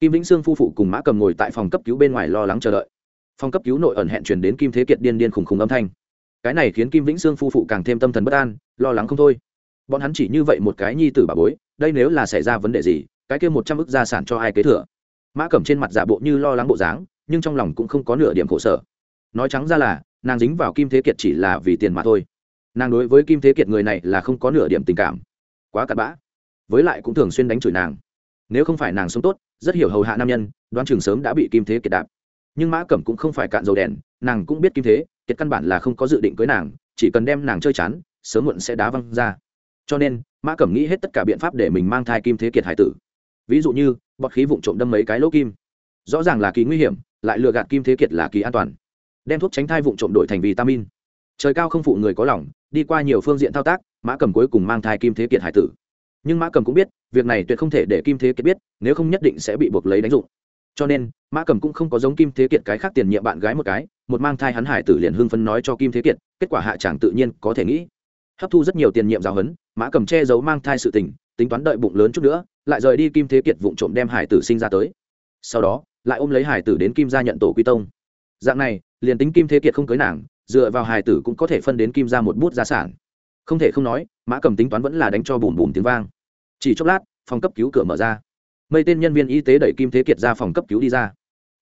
Kim vĩnh sương phu phụ cùng mã cầm ngồi tại phòng cấp cứu bên ngoài lo lắng chờ đợi. Phòng cấp cứu nội ẩn hẹn chuyển đến kim thế kiệt điên điên khùng khùng âm thanh. Cái này khiến kim vĩnh sương phu phụ càng thêm tâm thần bất an, lo lắng không thôi. Bọn hắn chỉ như vậy một cái nhi tử bà bối, đây nếu là xảy ra vấn đề gì, cái kia một trăm ức gia sản cho ai kế thừa? Mã cầm trên mặt giả bộ như lo lắng bộ dáng, nhưng trong lòng cũng không có nửa điểm khổ sở. Nói trắng ra là, nàng dính vào kim thế kiệt chỉ là vì tiền mà thôi nàng đối với kim thế kiệt người này là không có nửa điểm tình cảm quá cặn bã với lại cũng thường xuyên đánh chửi nàng nếu không phải nàng sống tốt rất hiểu hầu hạ nam nhân đoán chừng sớm đã bị kim thế kiệt đạp nhưng mã cẩm cũng không phải cạn dầu đèn nàng cũng biết kim thế kiệt căn bản là không có dự định cưới nàng chỉ cần đem nàng chơi chán sớm muộn sẽ đá văng ra cho nên mã cẩm nghĩ hết tất cả biện pháp để mình mang thai kim thế kiệt hải tử ví dụ như bọt khí vụn trộm đâm mấy cái lỗ kim rõ ràng là kỳ nguy hiểm lại lừa gạt kim thế kiệt là kỳ an toàn đem thuốc tránh thai vụn trộm đổi thành vitamin trời cao không phụ người có lòng, đi qua nhiều phương diện thao tác, mã cầm cuối cùng mang thai kim thế kiệt hải tử. Nhưng mã cầm cũng biết, việc này tuyệt không thể để kim thế kiệt biết, nếu không nhất định sẽ bị buộc lấy đánh dụng. Cho nên, mã cầm cũng không có giống kim thế kiệt cái khác tiền nhiệm bạn gái một cái, một mang thai hắn hải tử liền hưng phấn nói cho kim thế kiệt, kết quả hạ chẳng tự nhiên có thể nghĩ. Hấp thu rất nhiều tiền nhiệm giáo huấn, mã cầm che giấu mang thai sự tình, tính toán đợi bụng lớn chút nữa, lại rời đi kim thế kiệt vụng trộm đem hải tử sinh ra tới. Sau đó, lại ôm lấy hải tử đến kim gia nhận tổ quy tông. Dạng này, liền tính kim thế kiệt không cưới nàng dựa vào hài tử cũng có thể phân đến kim ra một bút gia sản. Không thể không nói, mã cầm tính toán vẫn là đánh cho bùm bùm tiếng vang. Chỉ chốc lát, phòng cấp cứu cửa mở ra. Mây tên nhân viên y tế đẩy kim thế kiệt ra phòng cấp cứu đi ra.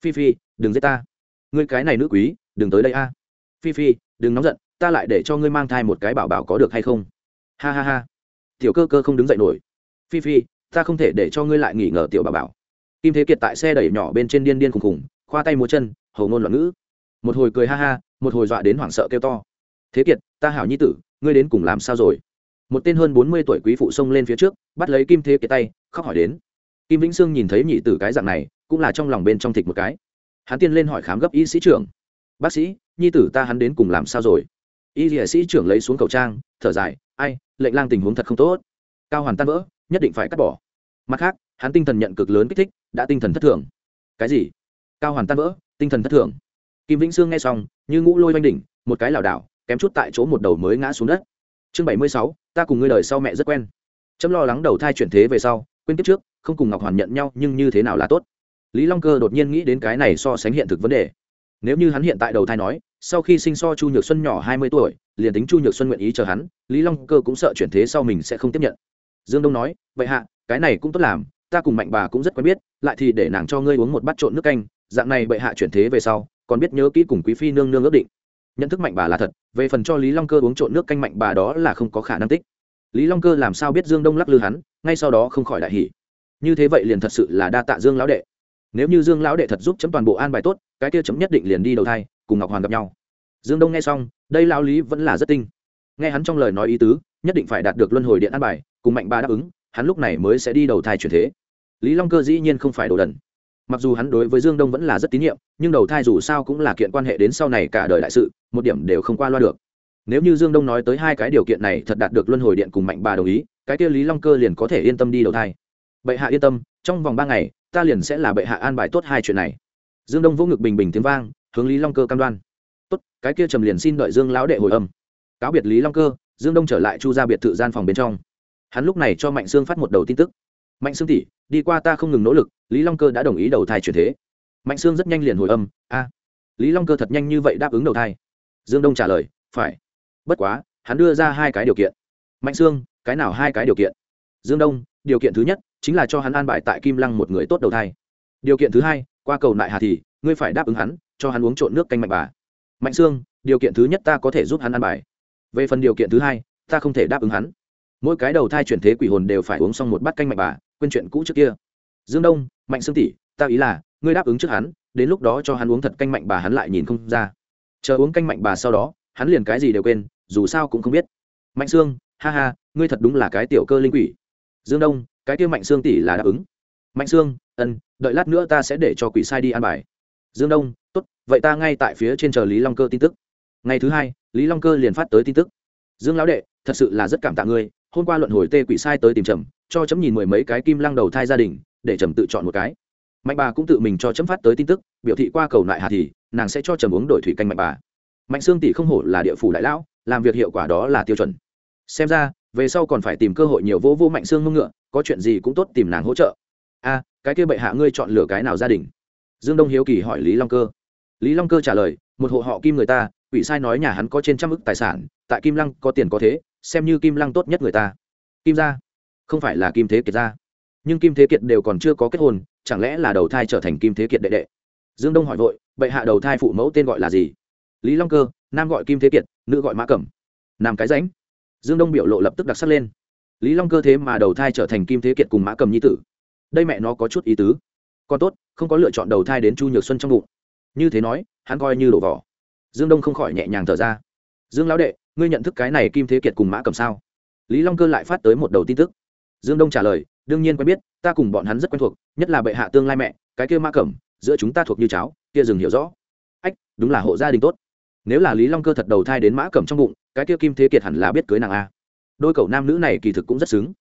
Phi phi, đừng giết ta. Ngươi cái này nữ quý, đừng tới đây a. Phi phi, đừng nóng giận, ta lại để cho ngươi mang thai một cái bảo bảo có được hay không? Ha ha ha. Tiểu cơ cơ không đứng dậy nổi. Phi phi, ta không thể để cho ngươi lại nghỉ ngờ tiểu bảo bảo. Kim thế kiệt tại xe đẩy nhỏ bên trên điên điên khùng khùng, khoa tay múa chân, hầu ngôn loạn ngữ. Một hồi cười ha ha một hồi dọa đến hoảng sợ kêu to. Thế kiệt, ta hảo nhi tử, ngươi đến cùng làm sao rồi? Một tên hơn bốn mươi tuổi quý phụ xông lên phía trước, bắt lấy kim thế kiệt tay, khóc hỏi đến. Kim vĩnh sương nhìn thấy nhị tử cái dạng này, cũng là trong lòng bên trong thịt một cái. Hắn tiên lên hỏi khám gấp y sĩ trưởng. Bác sĩ, nhi tử ta hắn đến cùng làm sao rồi? Y dìa sĩ trưởng lấy xuống khẩu trang, thở dài, ai, lệnh lang tình huống thật không tốt. Cao hoàn tan vỡ, nhất định phải cắt bỏ. Mặt khác, hắn tinh thần nhận cực lớn kích thích, đã tinh thần thất thường. Cái gì? Cao hoàn tan vỡ, tinh thần thất thường? Kim vĩnh sương nghe xong, như ngũ lôi oanh đỉnh, một cái lảo đảo, kém chút tại chỗ một đầu mới ngã xuống đất. Chương bảy mươi sáu, ta cùng ngươi đời sau mẹ rất quen. Chấm lo lắng đầu thai chuyển thế về sau, quên tiếp trước, không cùng ngọc hoàn nhận nhau, nhưng như thế nào là tốt? Lý long cơ đột nhiên nghĩ đến cái này so sánh hiện thực vấn đề. Nếu như hắn hiện tại đầu thai nói, sau khi sinh so chu nhược xuân nhỏ hai mươi tuổi, liền tính chu nhược xuân nguyện ý chờ hắn, lý long cơ cũng sợ chuyển thế sau mình sẽ không tiếp nhận. Dương đông nói, vậy hạ, cái này cũng tốt làm, ta cùng mạnh bà cũng rất quen biết, lại thì để nàng cho ngươi uống một bát trộn nước canh, dạng này bệ hạ chuyển thế về sau còn biết nhớ kỹ cùng quý phi nương nương ước định. Nhận thức mạnh bà là thật, về phần cho lý long cơ uống trộn nước canh mạnh bà đó là không có khả năng tích. Lý long cơ làm sao biết dương đông lắc lư hắn, ngay sau đó không khỏi đại hỉ. Như thế vậy liền thật sự là đa tạ dương lão đệ. Nếu như dương lão đệ thật giúp chấm toàn bộ an bài tốt, cái kia chấm nhất định liền đi đầu thai, cùng ngọc hoàn gặp nhau. Dương đông nghe xong, đây lão lý vẫn là rất tinh. Nghe hắn trong lời nói ý tứ, nhất định phải đạt được luân hồi điện an bài, cùng mạnh ba đáp ứng, hắn lúc này mới sẽ đi đầu thai chuyển thế. Lý long cơ dĩ nhiên không phải đồ đần mặc dù hắn đối với dương đông vẫn là rất tín nhiệm, nhưng đầu thai dù sao cũng là kiện quan hệ đến sau này cả đời đại sự, một điểm đều không qua loa được. Nếu như dương đông nói tới hai cái điều kiện này thật đạt được luân hồi điện cùng mạnh bà đồng ý, cái kia lý long cơ liền có thể yên tâm đi đầu thai. Bệ hạ yên tâm, trong vòng ba ngày, ta liền sẽ là bệ hạ an bài tốt hai chuyện này. Dương đông vỗ ngực bình bình tiếng vang, hướng lý long cơ cam đoan. Tốt, cái kia trầm liền xin đợi dương lão đệ hồi âm. Cáo biệt lý long cơ, dương đông trở lại chu ra biệt thự gian phòng bên trong. Hắn lúc này cho mạnh sương phát một đầu tin tức. Mạnh sương tỷ, đi qua ta không ngừng nỗ lực lý long cơ đã đồng ý đầu thai chuyển thế. Mạnh sương rất nhanh liền hồi âm, a, lý long cơ thật nhanh như vậy đáp ứng đầu thai? Dương đông trả lời, phải. Bất quá, hắn đưa ra hai cái điều kiện. Mạnh sương, cái nào hai cái điều kiện? Dương đông, điều kiện thứ nhất chính là cho hắn an bài tại kim lăng một người tốt đầu thai. Điều kiện thứ hai, qua cầu nại hà thì, ngươi phải đáp ứng hắn, cho hắn uống trộn nước canh mạnh bà. Mạnh sương, điều kiện thứ nhất ta có thể giúp hắn an bài. Về phần điều kiện thứ hai, ta không thể đáp ứng hắn. Mỗi cái đầu thai chuyển thế quỷ hồn đều phải uống xong một bát canh mạnh bà, quên chuyện cũ trước kia. Dương đông mạnh sương tỷ, ta ý là, ngươi đáp ứng trước hắn, đến lúc đó cho hắn uống thật canh mạnh bà hắn lại nhìn không ra. Chờ uống canh mạnh bà sau đó, hắn liền cái gì đều quên, dù sao cũng không biết. Mạnh sương, ha ha, ngươi thật đúng là cái tiểu cơ linh quỷ. Dương đông, cái kia mạnh sương tỷ là đáp ứng. Mạnh sương, ân, đợi lát nữa ta sẽ để cho quỷ sai đi an bài. Dương đông, tốt, vậy ta ngay tại phía trên chờ lý long cơ tin tức. Ngày thứ hai, lý long cơ liền phát tới tin tức. Dương lão đệ, thật sự là rất cảm tạ ngươi, hôm qua luận hồi tê quỷ sai tới tìm trầm cho chấm nhìn mười mấy cái kim lăng đầu thai gia đình để trầm tự chọn một cái. Mạnh bà cũng tự mình cho chấm phát tới tin tức, biểu thị qua cầu lại hà thì, nàng sẽ cho trầm uống đổi thủy canh mạnh bà. Mạnh sương tỷ không hổ là địa phủ đại lão, làm việc hiệu quả đó là tiêu chuẩn. Xem ra, về sau còn phải tìm cơ hội nhiều vô vô mạnh xương mông ngựa, có chuyện gì cũng tốt tìm nàng hỗ trợ. A, cái kia bệ hạ ngươi chọn lựa cái nào gia đình? Dương đông hiếu kỳ hỏi lý long cơ. Lý long cơ trả lời, một hộ họ kim người ta ủy sai nói nhà hắn có trên trăm ức tài sản, tại kim lăng có tiền có thế, xem như kim lăng tốt nhất người ta. Kim gia? Không phải là kim thế kiệt gia nhưng kim thế kiệt đều còn chưa có kết hôn, chẳng lẽ là đầu thai trở thành kim thế kiệt đệ đệ? Dương đông hỏi vội, bệ hạ đầu thai phụ mẫu tên gọi là gì? Lý long cơ, nam gọi kim thế kiệt, nữ gọi mã cẩm. Nam cái ránh dương đông biểu lộ lập tức đặc sắc lên. Lý long cơ thế mà đầu thai trở thành kim thế kiệt cùng mã cầm nhi tử. Đây mẹ nó có chút ý tứ. Còn tốt, không có lựa chọn đầu thai đến chu nhược xuân trong bụng. Như thế nói, hắn coi như đổ vỏ. Dương đông không khỏi nhẹ nhàng thở ra. Dương lão đệ, ngươi nhận thức cái này kim thế kiệt cùng mã cầm sao? Lý long cơ lại phát tới một đầu tin tức. Dương đông trả lời đương nhiên quen biết, ta cùng bọn hắn rất quen thuộc, nhất là bệ hạ tương lai mẹ, cái kia mã cẩm, giữa chúng ta thuộc như cháo, kia dừng hiểu rõ. Ách, đúng là hộ gia đình tốt. Nếu là lý long cơ thật đầu thai đến mã cẩm trong bụng, cái kia kim thế kiệt hẳn là biết cưới nàng a. Đôi cậu nam nữ này kỳ thực cũng rất xứng.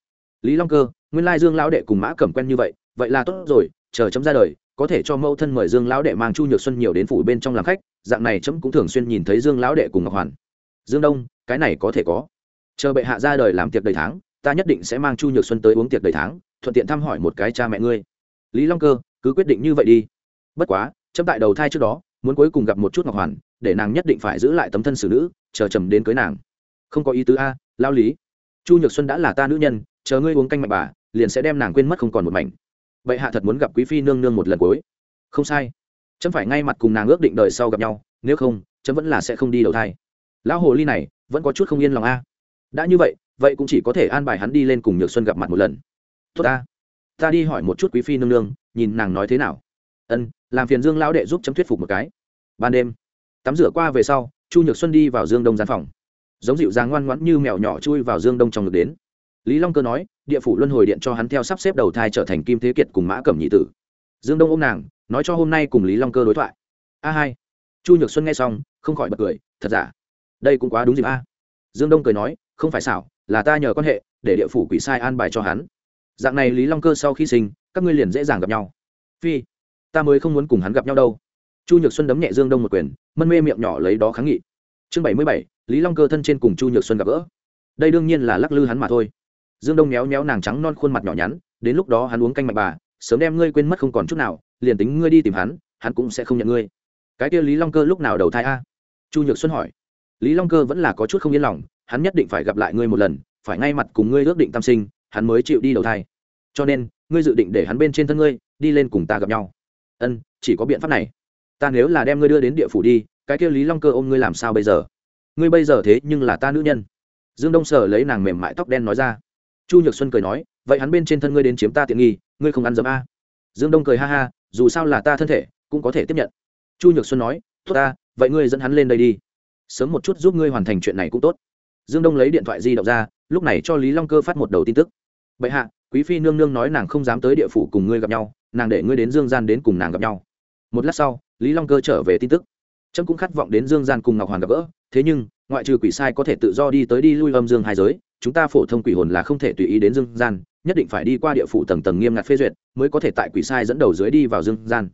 Lý long cơ, nguyên lai dương lão đệ cùng mã cẩm quen như vậy vậy là tốt rồi, chờ chấm ra đời, có thể cho mẫu thân mời dương lão đệ mang chu nhược xuân nhiều đến phủ bên trong làm khách, dạng này chấm cũng thường xuyên nhìn thấy dương lão đệ cùng ngọc hoàn. Dương đông, cái này có thể có. Chờ bệ hạ ra đời làm tiệc đầy tháng ta nhất định sẽ mang chu nhược xuân tới uống tiệc đầy tháng, thuận tiện thăm hỏi một cái cha mẹ ngươi. Lý long cơ, cứ quyết định như vậy đi. Bất quá, chấm tại đầu thai trước đó, muốn cuối cùng gặp một chút ngọc hoàn, để nàng nhất định phải giữ lại tấm thân xử nữ, chờ trầm đến cưới nàng. Không có ý tứ a lao lý. Chu nhược xuân đã là ta nữ nhân, chờ ngươi uống canh mạnh bà, liền sẽ đem nàng quên mất không còn một mảnh. Vậy hạ thật muốn gặp quý phi nương nương một lần cuối. Không sai. Chấm phải ngay mặt cùng nàng ước định đời sau gặp nhau, nếu không, chấm vẫn là sẽ không đi đầu thai. Lão hồ ly này, vẫn có chút không yên lòng a. Đã như vậy vậy cũng chỉ có thể an bài hắn đi lên cùng nhược xuân gặp mặt một lần. Tốt ta. Ta đi hỏi một chút quý phi nương nương, nhìn nàng nói thế nào. Ân, làm phiền dương lão đệ giúp chấm thuyết phục một cái. Ban đêm, tắm rửa qua về sau, chu nhược xuân đi vào dương đông gian phòng. Giống dịu dàng ngoan ngoãn như mèo nhỏ chui vào dương đông trong ngực đến. Lý long cơ nói, địa phủ luân hồi điện cho hắn theo sắp xếp đầu thai trở thành kim thế kiệt cùng mã cẩm nhị tử. Dương đông ôm nàng, nói cho hôm nay cùng lý long cơ đối thoại. A hai. Chu nhược xuân nghe xong, không khỏi bật cười, thật giả? Đây cũng quá đúng dịp a. Dương đông cười nói, không phải xảo là ta nhờ quan hệ, để địa phủ quỷ sai an bài cho hắn. Dạng này lý long cơ sau khi sinh, các ngươi liền dễ dàng gặp nhau. Phi, ta mới không muốn cùng hắn gặp nhau đâu. Chu nhược xuân đấm nhẹ dương đông một quyền, mân mê miệng nhỏ lấy đó kháng nghị. Chương bảy mươi bảy, lý long cơ thân trên cùng chu nhược xuân gặp gỡ. Đây đương nhiên là lắc lư hắn mà thôi. Dương đông méo méo nàng trắng non khuôn mặt nhỏ nhắn, đến lúc đó hắn uống canh mạch bà, sớm đem ngươi quên mất không còn chút nào, liền tính ngươi đi tìm hắn hắn cũng sẽ không nhận ngươi. Cái kia lý long cơ lúc nào đầu thai a? Chu nhược xuân hỏi. Lý long cơ vẫn là có chút không yên lòng hắn nhất định phải gặp lại ngươi một lần, phải ngay mặt cùng ngươi ước định tam sinh, hắn mới chịu đi đầu thai. Cho nên, ngươi dự định để hắn bên trên thân ngươi, đi lên cùng ta gặp nhau. Ân, chỉ có biện pháp này. Ta nếu là đem ngươi đưa đến địa phủ đi, cái kia lý long cơ ôm ngươi làm sao bây giờ? Ngươi bây giờ thế nhưng là ta nữ nhân. Dương đông sở lấy nàng mềm mại tóc đen nói ra. Chu nhược xuân cười nói, vậy hắn bên trên thân ngươi đến chiếm ta tiện nghi, ngươi không ăn dấm a? Dương đông cười ha ha, dù sao là ta thân thể, cũng có thể tiếp nhận. Chu nhược xuân nói, tốt ta, vậy ngươi dẫn hắn lên đây đi. Sớm một chút giúp ngươi hoàn thành chuyện này cũng tốt dương đông lấy điện thoại di động ra, lúc này cho lý long cơ phát một đầu tin tức. Bệ hạ, quý phi nương nương nói nàng không dám tới địa phủ cùng ngươi gặp nhau, nàng để ngươi đến dương gian đến cùng nàng gặp nhau. Một lát sau, lý long cơ trở về tin tức. Trâm cũng khát vọng đến dương gian cùng ngọc hoàn gặp gỡ, thế nhưng, ngoại trừ quỷ sai có thể tự do đi tới đi lui âm dương hai giới, chúng ta phổ thông quỷ hồn là không thể tùy ý đến dương gian, nhất định phải đi qua địa phủ tầng tầng nghiêm ngặt phê duyệt mới có thể tại quỷ sai dẫn đầu dưới đi vào dương gian.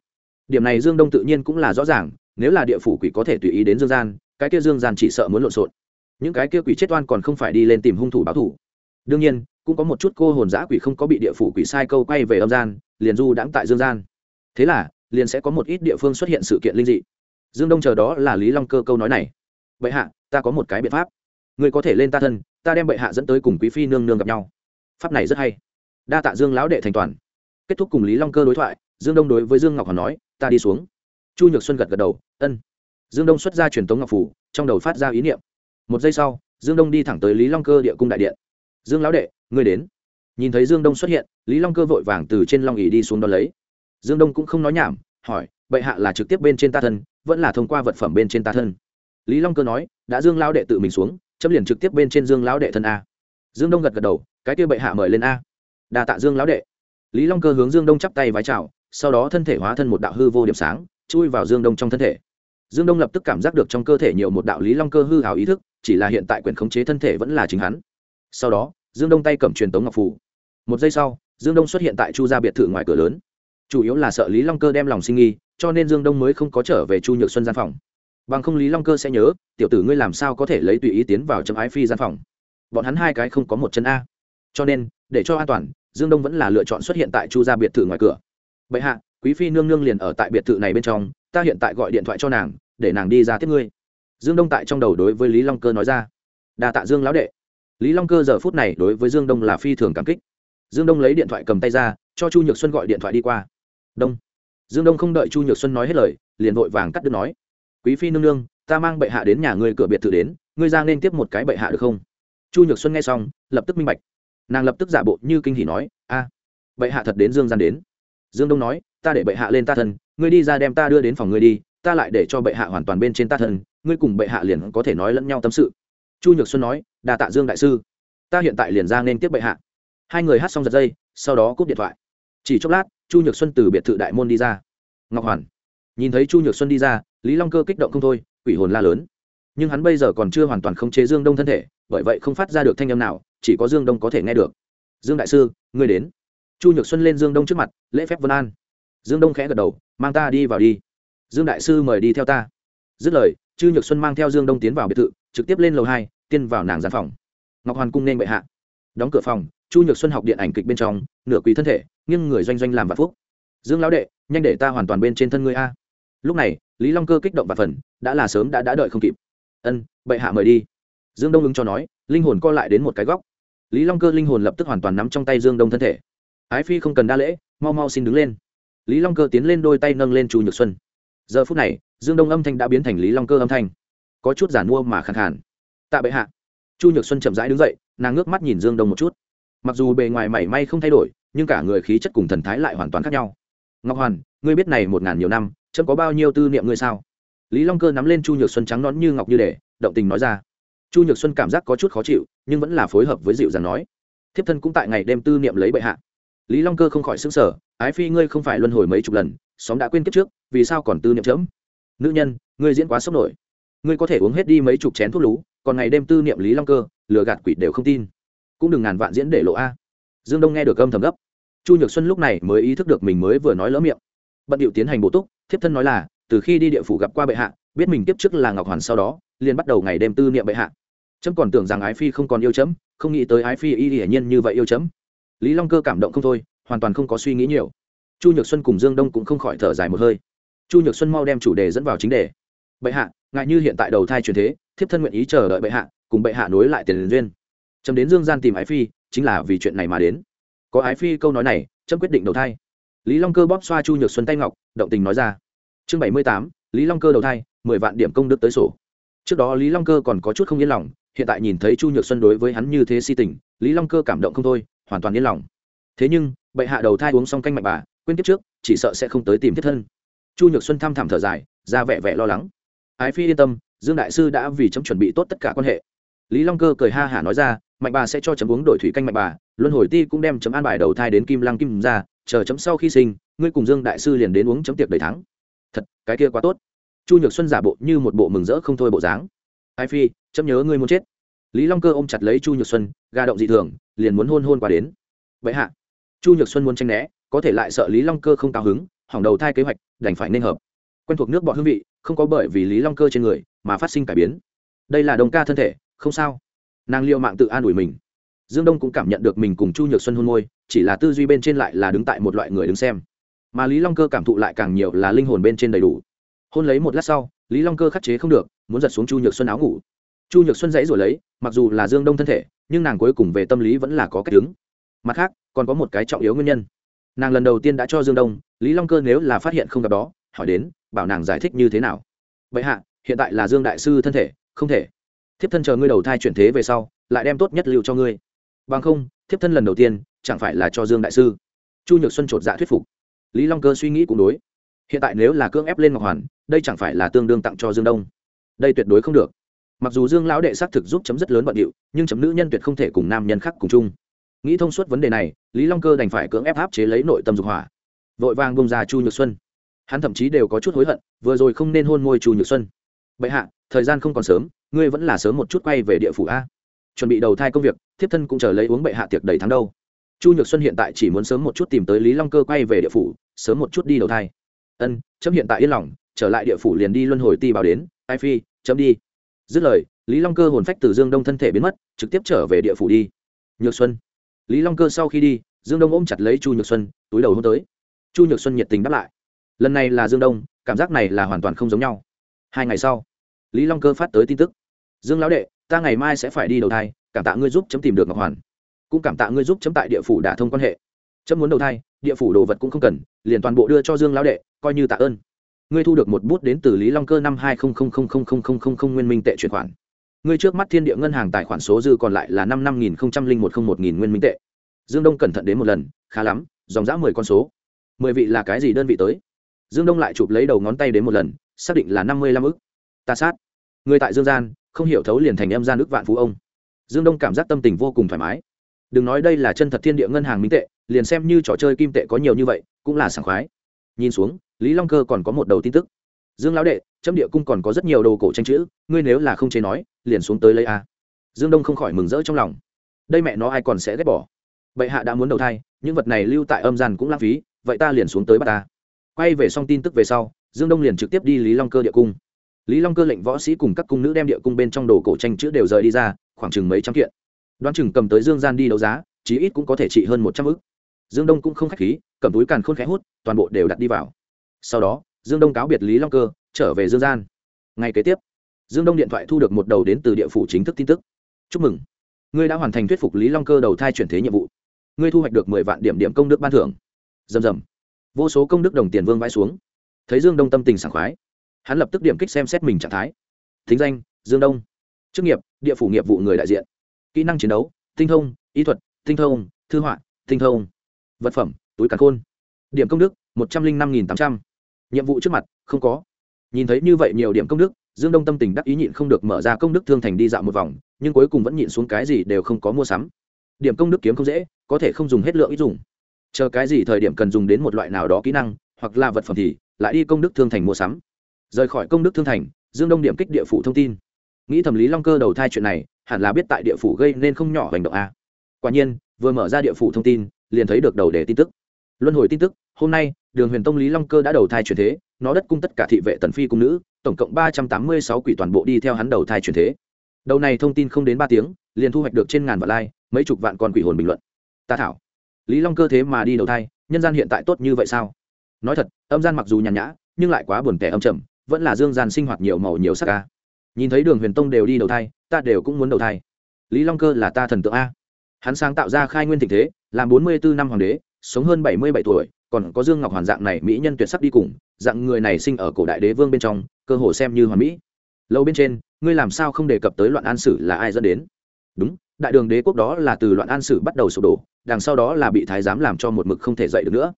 Điểm này dương đông tự nhiên cũng là rõ ràng, nếu là địa phủ quỷ có thể tùy ý đến dương gian, cái kia dương gian chỉ sợ muốn lộn xộn những cái kia quỷ chết oan còn không phải đi lên tìm hung thủ báo thủ đương nhiên, cũng có một chút cô hồn giã quỷ không có bị địa phủ quỷ sai câu quay về âm gian, liền du đãng tại dương gian. Thế là, liền sẽ có một ít địa phương xuất hiện sự kiện linh dị. Dương đông chờ đó là lý long cơ câu nói này. Bệ hạ, ta có một cái biện pháp. Người có thể lên ta thân, ta đem bệ hạ dẫn tới cùng quý phi nương nương gặp nhau. Pháp này rất hay. Đa tạ dương lão đệ thành toàn. Kết thúc cùng lý long cơ đối thoại, dương đông đối với dương ngọc hoàn nói, ta đi xuống. Chu nhược xuân gật gật đầu, ân. Dương đông xuất ra truyền tống ngọc phủ, trong đầu phát ra ý niệm một giây sau, dương đông đi thẳng tới lý long cơ địa cung đại điện. Dương lão đệ, ngươi đến. Nhìn thấy dương đông xuất hiện, lý long cơ vội vàng từ trên long ỉ đi xuống đón lấy. Dương đông cũng không nói nhảm, hỏi, bệ hạ là trực tiếp bên trên ta thân, vẫn là thông qua vật phẩm bên trên ta thân? Lý long cơ nói, đã dương lão đệ tự mình xuống, chấm liền trực tiếp bên trên dương lão đệ thân a. Dương đông gật gật đầu, cái kia bệ hạ mời lên a. Đà tạ dương lão đệ. Lý long cơ hướng dương đông chắp tay vái chào, sau đó thân thể hóa thân một đạo hư vô điểm sáng, chui vào dương đông trong thân thể. Dương đông lập tức cảm giác được trong cơ thể nhiều một đạo lý long cơ hư hào ý thức chỉ là hiện tại quyền khống chế thân thể vẫn là chính hắn. Sau đó, dương đông tay cầm truyền tống ngọc phủ một giây sau, dương đông xuất hiện tại chu gia biệt thự ngoài cửa lớn. Chủ yếu là sợ lý long cơ đem lòng sinh nghi, cho nên dương đông mới không có trở về chu nhược xuân gian phòng. Bằng không lý long cơ sẽ nhớ, tiểu tử ngươi làm sao có thể lấy tùy ý tiến vào chấm ái phi gian phòng? Bọn hắn hai cái không có một chân a. Cho nên, để cho an toàn, dương đông vẫn là lựa chọn xuất hiện tại chu gia biệt thự ngoài cửa. Bệ hạ, quý phi nương nương liền ở tại biệt thự này bên trong, ta hiện tại gọi điện thoại cho nàng, để nàng đi ra tiếp ngươi dương đông tại trong đầu đối với lý long cơ nói ra. Đa tạ dương lão đệ. Lý long cơ giờ phút này đối với dương đông là phi thường cảm kích. Dương đông lấy điện thoại cầm tay ra, cho chu nhược xuân gọi điện thoại đi qua. Đông. Dương đông không đợi chu nhược xuân nói hết lời, liền vội vàng cắt đứt nói. Quý phi nương nương, ta mang bệ hạ đến nhà ngươi cửa biệt thự đến, ngươi ra nên tiếp một cái bệ hạ được không? Chu nhược xuân nghe xong, lập tức minh bạch. Nàng lập tức giả bộ như kinh hỉ nói, a, bệ hạ thật đến dương gian đến. Dương đông nói, ta để bệ hạ lên ta thân, ngươi đi ra đem ta đưa đến phòng ngươi đi, ta lại để cho bệ hạ hoàn toàn bên trên ta thân ngươi cùng bệ hạ liền có thể nói lẫn nhau tâm sự. Chu nhược xuân nói đà tạ dương đại sư. Ta hiện tại liền ra nên tiếp bệ hạ. Hai người hát xong giật dây, sau đó cúp điện thoại. Chỉ chốc lát, chu nhược xuân từ biệt thự đại môn đi ra. Ngọc hoàn. Nhìn thấy chu nhược xuân đi ra, lý long cơ kích động không thôi, quỷ hồn la lớn. Nhưng hắn bây giờ còn chưa hoàn toàn khống chế dương đông thân thể, bởi vậy không phát ra được thanh âm nào, chỉ có dương đông có thể nghe được. Dương đại sư, ngươi đến. Chu nhược xuân lên dương đông trước mặt, lễ phép vân an. Dương đông khẽ gật đầu, mang ta đi vào đi. Dương đại sư mời đi theo ta. Dứt lời chư nhược xuân mang theo dương đông tiến vào biệt thự, trực tiếp lên lầu hai, tiên vào nàng gian phòng. Ngọc hoàn cung nên bệ hạ. Đóng cửa phòng, chu nhược xuân học điện ảnh kịch bên trong, nửa quý thân thể, nghiêng người doanh doanh làm vạn phúc. Dương lão đệ, nhanh để ta hoàn toàn bên trên thân ngươi a. Lúc này, lý long cơ kích động và phần, đã là sớm đã đã đợi không kịp. Ân, bệ hạ mời đi. Dương đông ứng cho nói, linh hồn co lại đến một cái góc. Lý long cơ linh hồn lập tức hoàn toàn nắm trong tay dương đông thân thể. Ái phi không cần đa lễ, mau mau xin đứng lên. Lý long cơ tiến lên đôi tay nâng lên chu nhược xuân giờ phút này, dương đông âm thanh đã biến thành lý long cơ âm thanh. Có chút giản mua mà khẳng khàn. Tạ bệ hạ. Chu nhược xuân chậm rãi đứng dậy, nàng ngước mắt nhìn dương đông một chút. Mặc dù bề ngoài mảy may không thay đổi, nhưng cả người khí chất cùng thần thái lại hoàn toàn khác nhau. Ngọc hoàn, ngươi biết này một ngàn nhiều năm, chấm có bao nhiêu tư niệm ngươi sao? Lý long cơ nắm lên chu nhược xuân trắng nón như ngọc như để, động tình nói ra. Chu nhược xuân cảm giác có chút khó chịu, nhưng vẫn là phối hợp với dịu dàng nói. Thiếp thân cũng tại ngày đêm tư niệm lấy bệ hạ. Lý long cơ không khỏi xứng sở ái phi ngươi không phải luân hồi mấy chục lần, xóm đã quên kiếp trước vì sao còn tư niệm chấm? Nữ nhân, ngươi diễn quá sốc nổi. Ngươi có thể uống hết đi mấy chục chén thuốc lú, còn ngày đêm tư niệm lý long cơ, lừa gạt quỷ đều không tin. Cũng đừng ngàn vạn diễn để lộ a. Dương đông nghe được âm thầm gấp. Chu nhược xuân lúc này mới ý thức được mình mới vừa nói lỡ miệng. Bận điệu tiến hành bổ túc, thiếp thân nói là, từ khi đi địa phủ gặp qua bệ hạ, biết mình tiếp trước là ngọc hoàn sau đó, liền bắt đầu ngày đêm tư niệm bệ hạ. Chấm còn tưởng rằng ái phi không còn yêu chấm, không nghĩ tới ái phi y hiển nhiên như vậy yêu chấm. Lý long cơ cảm động không thôi, hoàn toàn không có suy nghĩ nhiều. Chu nhược xuân cùng dương đông cũng không khỏi thở dài một hơi chu nhược xuân mau đem chủ đề dẫn vào chính đề. Bệ hạ ngại như hiện tại đầu thai truyền thế, thiếp thân nguyện ý chờ đợi bệ hạ, cùng bệ hạ nối lại tiền liên duyên. Trâm đến dương gian tìm ái phi, chính là vì chuyện này mà đến. Có ái phi câu nói này trâm quyết định đầu thai. Lý long cơ bóp xoa chu nhược xuân tay ngọc, động tình nói ra. Chương bảy mươi tám, lý long cơ đầu thai, mười vạn điểm công đức tới sổ. Trước đó lý long cơ còn có chút không yên lòng, hiện tại nhìn thấy chu nhược xuân đối với hắn như thế si tình, lý long cơ cảm động không thôi, hoàn toàn yên lòng. Thế nhưng, bệ hạ đầu thai uống xong canh mạnh bà, quên kiếp trước, chỉ sợ sẽ không tới tìm thiết thân chu nhược xuân thăm thẳm thở dài, ra vẻ vẻ lo lắng. Ái phi yên tâm, dương đại sư đã vì chấm chuẩn bị tốt tất cả quan hệ. Lý long cơ cười ha hả nói ra, mạnh bà sẽ cho chấm uống đổi thủy canh mạnh bà, luân hồi ti cũng đem chấm an bài đầu thai đến kim lăng kim ra, chờ chấm sau khi sinh, ngươi cùng dương đại sư liền đến uống chấm tiệc đầy thắng. Thật, cái kia quá tốt. Chu nhược xuân giả bộ như một bộ mừng rỡ không thôi bộ dáng. Ai phi, chấm nhớ ngươi muốn chết. Lý long cơ ôm chặt lấy chu nhược xuân ga động dị thường, liền muốn hôn hôn qua đến. Vậy hạ. Chu nhược xuân muốn tranh né, có thể lại sợ lý long cơ không cao hứng, hỏng đầu thai kế hoạch đành phải nên hợp. Quen thuộc nước bọn hương vị, không có bởi vì lý long cơ trên người mà phát sinh cải biến. Đây là đồng ca thân thể, không sao. Nàng liệu mạng tự an ủi mình. Dương đông cũng cảm nhận được mình cùng chu nhược xuân hôn môi, chỉ là tư duy bên trên lại là đứng tại một loại người đứng xem. Mà lý long cơ cảm thụ lại càng nhiều là linh hồn bên trên đầy đủ. Hôn lấy một lát sau, lý long cơ khắc chế không được, muốn giật xuống chu nhược xuân áo ngủ. Chu nhược xuân dãy rồi lấy, mặc dù là dương đông thân thể, nhưng nàng cuối cùng về tâm lý vẫn là có cách đứng. Mặt khác, còn có một cái trọng yếu nguyên nhân nàng lần đầu tiên đã cho dương đông, lý long cơ nếu là phát hiện không gặp đó, hỏi đến, bảo nàng giải thích như thế nào? Vậy hạ, hiện tại là dương đại sư thân thể, không thể. Thiếp thân chờ ngươi đầu thai chuyển thế về sau, lại đem tốt nhất lưu cho ngươi. Bằng không, thiếp thân lần đầu tiên, chẳng phải là cho dương đại sư? Chu nhược xuân chột dạ thuyết phục. Lý long cơ suy nghĩ cũng đối. Hiện tại nếu là cưỡng ép lên ngọc hoàn, đây chẳng phải là tương đương tặng cho dương đông? Đây tuyệt đối không được. Mặc dù dương lão đệ xác thực giúp chấm rất lớn bận điệu, nhưng chấm nữ nhân tuyệt không thể cùng nam nhân khác cùng chung nghĩ thông suốt vấn đề này, lý long cơ đành phải cưỡng ép áp chế lấy nội tâm dục hỏa. Vội vàng bông ra chu nhược xuân. Hắn thậm chí đều có chút hối hận, vừa rồi không nên hôn môi chu nhược xuân. Bệ hạ, thời gian không còn sớm, ngươi vẫn là sớm một chút quay về địa phủ a. Chuẩn bị đầu thai công việc, thiếp thân cũng chờ lấy uống bệ hạ tiệc đầy tháng đâu. Chu nhược xuân hiện tại chỉ muốn sớm một chút tìm tới lý long cơ quay về địa phủ, sớm một chút đi đầu thai. Ân, chấm hiện tại yên lòng, trở lại địa phủ liền đi luân hồi ti bảo đến, ai phi, chấm đi. Dứt lời, lý long cơ hồn phách từ dương đông thân thể biến mất, trực tiếp trở về địa phủ đi. Nhược xuân lý long cơ sau khi đi, dương đông ôm chặt lấy chu nhược xuân, túi đầu hôn tới. Chu nhược xuân nhiệt tình đáp lại. Lần này là dương đông, cảm giác này là hoàn toàn không giống nhau. Hai ngày sau, lý long cơ phát tới tin tức. Dương lão đệ, ta ngày mai sẽ phải đi đầu thai, cảm tạ ngươi giúp chấm tìm được ngọc hoàn. Cũng cảm tạ ngươi giúp chấm tại địa phủ đả thông quan hệ. Chấm muốn đầu thai, địa phủ đồ vật cũng không cần, liền toàn bộ đưa cho dương lão đệ, coi như tạ ơn. Ngươi thu được một bút đến từ lý long cơ năm hai nguyên minh tệ chuyển khoản ngươi trước mắt thiên địa ngân hàng tài khoản số dư còn lại là năm năm nghìn không trăm linh một không một nghìn nguyên minh tệ. Dương đông cẩn thận đến một lần, khá lắm, dòng dã mười con số. Mười vị là cái gì đơn vị tới? Dương đông lại chụp lấy đầu ngón tay đến một lần, xác định là năm mươi lăm ức. Ta sát. Người tại dương gian, không hiểu thấu liền thành em gian ức vạn phú ông. Dương đông cảm giác tâm tình vô cùng thoải mái. Đừng nói đây là chân thật thiên địa ngân hàng minh tệ, liền xem như trò chơi kim tệ có nhiều như vậy, cũng là sảng khoái. Nhìn xuống, lý long cơ còn có một đầu tin tức dương lão đệ, chấm địa cung còn có rất nhiều đồ cổ tranh chữ, ngươi nếu là không chế nói, liền xuống tới lấy a. Dương đông không khỏi mừng rỡ trong lòng. Đây mẹ nó ai còn sẽ ghét bỏ. Bệ hạ đã muốn đầu thai, những vật này lưu tại âm gian cũng lãng phí, vậy ta liền xuống tới bắt ta. Quay về xong tin tức về sau, dương đông liền trực tiếp đi lý long cơ địa cung. Lý long cơ lệnh võ sĩ cùng các cung nữ đem địa cung bên trong đồ cổ tranh chữ đều rời đi ra, khoảng chừng mấy trăm kiện. Đoán chừng cầm tới dương gian đi đấu giá, chí ít cũng có thể trị hơn một trăm ức. Dương đông cũng không k h á c h khí, cầm túi càn khôn khẽ hút, toàn bộ đều đặt đi vào. Sau đó dương đông cáo biệt lý long cơ trở về dương gian. Ngày kế tiếp dương đông điện thoại thu được một đầu đến từ địa phủ chính thức tin tức. Chúc mừng. Ngươi đã hoàn thành thuyết phục lý long cơ đầu thai chuyển thế nhiệm vụ. Ngươi thu hoạch được mười vạn điểm điểm công đức ban thưởng. Rầm rầm, vô số công đức đồng tiền vương vãi xuống. Thấy dương đông tâm tình sảng khoái hắn lập tức điểm kích xem xét mình trạng thái. Thính danh dương đông. Chức nghiệp địa phủ nghiệp vụ người đại diện. Kỹ năng chiến đấu tinh thông ý thuật tinh thông thư họa tinh thông. Vật phẩm túi càn khôn. Điểm công đức một trăm linh năm nghìn tám trăm nhiệm vụ trước mặt, không có. Nhìn thấy như vậy nhiều điểm công đức, dương đông tâm tình đắc ý nhịn không được mở ra công đức thương thành đi dạo một vòng, nhưng cuối cùng vẫn nhịn xuống cái gì đều không có mua sắm. Điểm công đức kiếm không dễ, có thể không dùng hết lượng ít dùng. Chờ cái gì thời điểm cần dùng đến một loại nào đó kỹ năng, hoặc là vật phẩm thì lại đi công đức thương thành mua sắm. Rời khỏi công đức thương thành, dương đông điểm kích địa phủ thông tin. Nghĩ thẩm lý long cơ đầu thai chuyện này, hẳn là biết tại địa phủ gây nên không nhỏ hành động a. Quả nhiên, vừa mở ra địa phủ thông tin, liền thấy được đầu đề tin tức luân hồi tin tức, hôm nay, đường huyền tông lý long cơ đã đầu thai chuyển thế, nó đất cung tất cả thị vệ tần phi cung nữ, tổng cộng ba trăm tám mươi sáu quỷ toàn bộ đi theo hắn đầu thai chuyển thế. Đầu này thông tin không đến ba tiếng, liền thu hoạch được trên ngàn vạn like, mấy chục vạn con quỷ hồn bình luận. Ta thảo. Lý long cơ thế mà đi đầu thai, nhân gian hiện tại tốt như vậy sao? Nói thật, âm gian mặc dù nhàn nhã, nhưng lại quá buồn tẻ âm trầm, vẫn là dương gian sinh hoạt nhiều màu nhiều sắc ca nhìn thấy đường huyền tông đều đi đầu thai, ta đều cũng muốn đầu thai. Lý long cơ là ta thần tượng a. Hắn sáng tạo ra khai nguyên tình thế, làm bốn mươi bốn năm hoàng đế sống hơn bảy mươi bảy tuổi, còn có dương ngọc hoàn dạng này mỹ nhân tuyệt sắc đi cùng, dạng người này sinh ở cổ đại đế vương bên trong, cơ hồ xem như hoàn mỹ. Lâu bên trên, ngươi làm sao không đề cập tới loạn an sử là ai dẫn đến? Đúng, đại đường đế quốc đó là từ loạn an sử bắt đầu sụp đổ, đằng sau đó là bị thái giám làm cho một mực không thể dậy được nữa.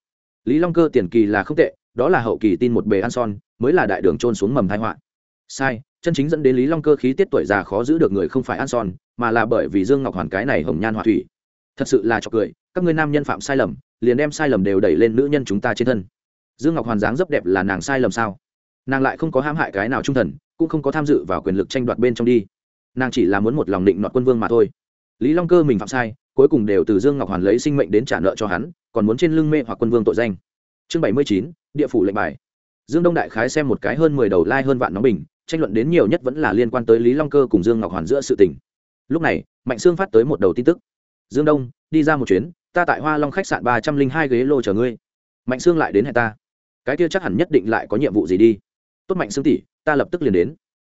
Lý long cơ tiền kỳ là không tệ, đó là hậu kỳ tin một bề ăn son, mới là đại đường trôn xuống mầm tai họa. Sai, chân chính dẫn đến lý long cơ khí tiết tuổi già khó giữ được người không phải ăn son, mà là bởi vì dương ngọc hoàn cái này hồng nhan họa thủy. Thật sự là cho cười, các ngươi nam nhân phạm sai lầm liền đem sai lầm đều đẩy lên nữ nhân chúng ta trên thân. Dương ngọc hoàn dáng rất đẹp là nàng sai lầm sao? Nàng lại không có hãm hại cái nào trung thần, cũng không có tham dự vào quyền lực tranh đoạt bên trong đi. Nàng chỉ là muốn một lòng định nọt quân vương mà thôi. Lý long cơ mình phạm sai, cuối cùng đều từ dương ngọc hoàn lấy sinh mệnh đến trả nợ cho hắn, còn muốn trên lưng mê hoặc quân vương tội danh. Chương bảy mươi chín, địa phủ lệnh bài. Dương đông đại khái xem một cái hơn mười đầu lai hơn vạn nóng bình, tranh luận đến nhiều nhất vẫn là liên quan tới lý long cơ cùng dương ngọc hoàn giữa sự tình. Lúc này, mạnh sương phát tới một đầu tin tức. Dương đông, đi ra một chuyến ta tại hoa long khách sạn ba trăm linh hai ghế lô chờ ngươi. Mạnh sương lại đến hẹn ta. Cái kia chắc hẳn nhất định lại có nhiệm vụ gì đi. Tốt mạnh sương tỷ, ta lập tức liền đến.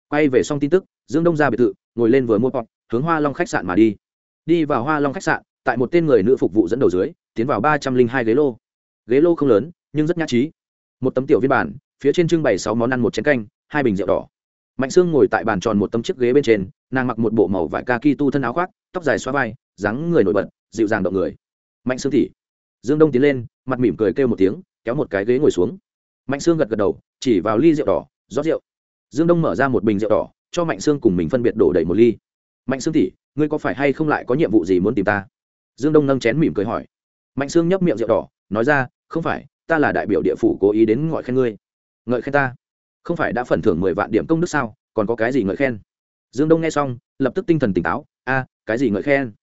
Quay về xong tin tức, dương đông ra biệt thự, ngồi lên vừa mua pọt hướng hoa long khách sạn mà đi. Đi vào hoa long khách sạn, tại một tên người nữ phục vụ dẫn đầu dưới, tiến vào ba trăm linh hai ghế lô. Ghế lô không lớn, nhưng rất nhã trí. Một tấm tiểu viên bản phía trên trưng bày sáu món ăn một chén canh, hai bình rượu đỏ. Mạnh sương ngồi tại bàn tròn một tấm chiếc ghế bên trên, nàng mặc một bộ màu vải ca ki tu thân áo khoác, tóc dài xoa vai, dáng người nổi bật, dịu dàng động người mạnh sương tỷ, dương đông tiến lên mặt mỉm cười kêu một tiếng kéo một cái ghế ngồi xuống. Mạnh sương gật gật đầu chỉ vào ly rượu đỏ rót rượu. Dương đông mở ra một bình rượu đỏ cho mạnh sương cùng mình phân biệt đổ đầy một ly. Mạnh sương tỷ, ngươi có phải hay không lại có nhiệm vụ gì muốn tìm ta? Dương đông nâng chén mỉm cười hỏi. Mạnh sương nhấp miệng rượu đỏ nói ra không phải ta là đại biểu địa phủ cố ý đến ngọi khen ngươi. Ngợi khen ta? Không phải đã phần thưởng mười vạn điểm công đức sao? Còn có cái gì ngợi khen? Dương đông nghe xong lập tức tinh thần tỉnh táo. A cái gì ngợi khen?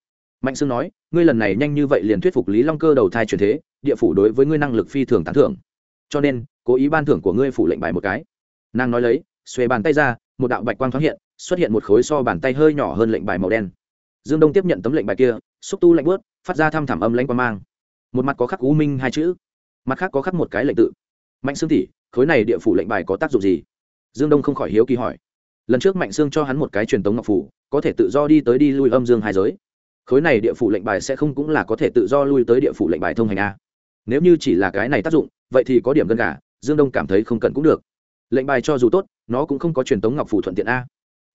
Mạnh sương nói, ngươi lần này nhanh như vậy liền thuyết phục lý long cơ đầu thai truyền thế, địa phủ đối với ngươi năng lực phi thường tán thưởng. Cho nên, cố ý ban thưởng của ngươi phủ lệnh bài một cái. Nàng nói lấy, xuề bàn tay ra, một đạo bạch quang thoáng hiện, xuất hiện một khối so bàn tay hơi nhỏ hơn lệnh bài màu đen. Dương đông tiếp nhận tấm lệnh bài kia, xúc tu lạnh bớt phát ra thăm thảm âm lãnh qua mang. Một mặt có khắc u minh hai chữ, mặt khác có khắc một cái lệnh tự. Mạnh Sương tỷ khối này địa phủ lệnh bài có tác dụng gì? Dương đông không khỏi hiếu kỳ hỏi. Lần trước mạnh Sương cho hắn một cái truyền tống ngọc phủ, có thể tự do đi tới đi lui âm dương hai giới khối này địa phủ lệnh bài sẽ không cũng là có thể tự do lui tới địa phủ lệnh bài thông hành a. Nếu như chỉ là cái này tác dụng, vậy thì có điểm gần cả dương đông cảm thấy không cần cũng được. Lệnh bài cho dù tốt, nó cũng không có truyền tống ngọc phủ thuận tiện a.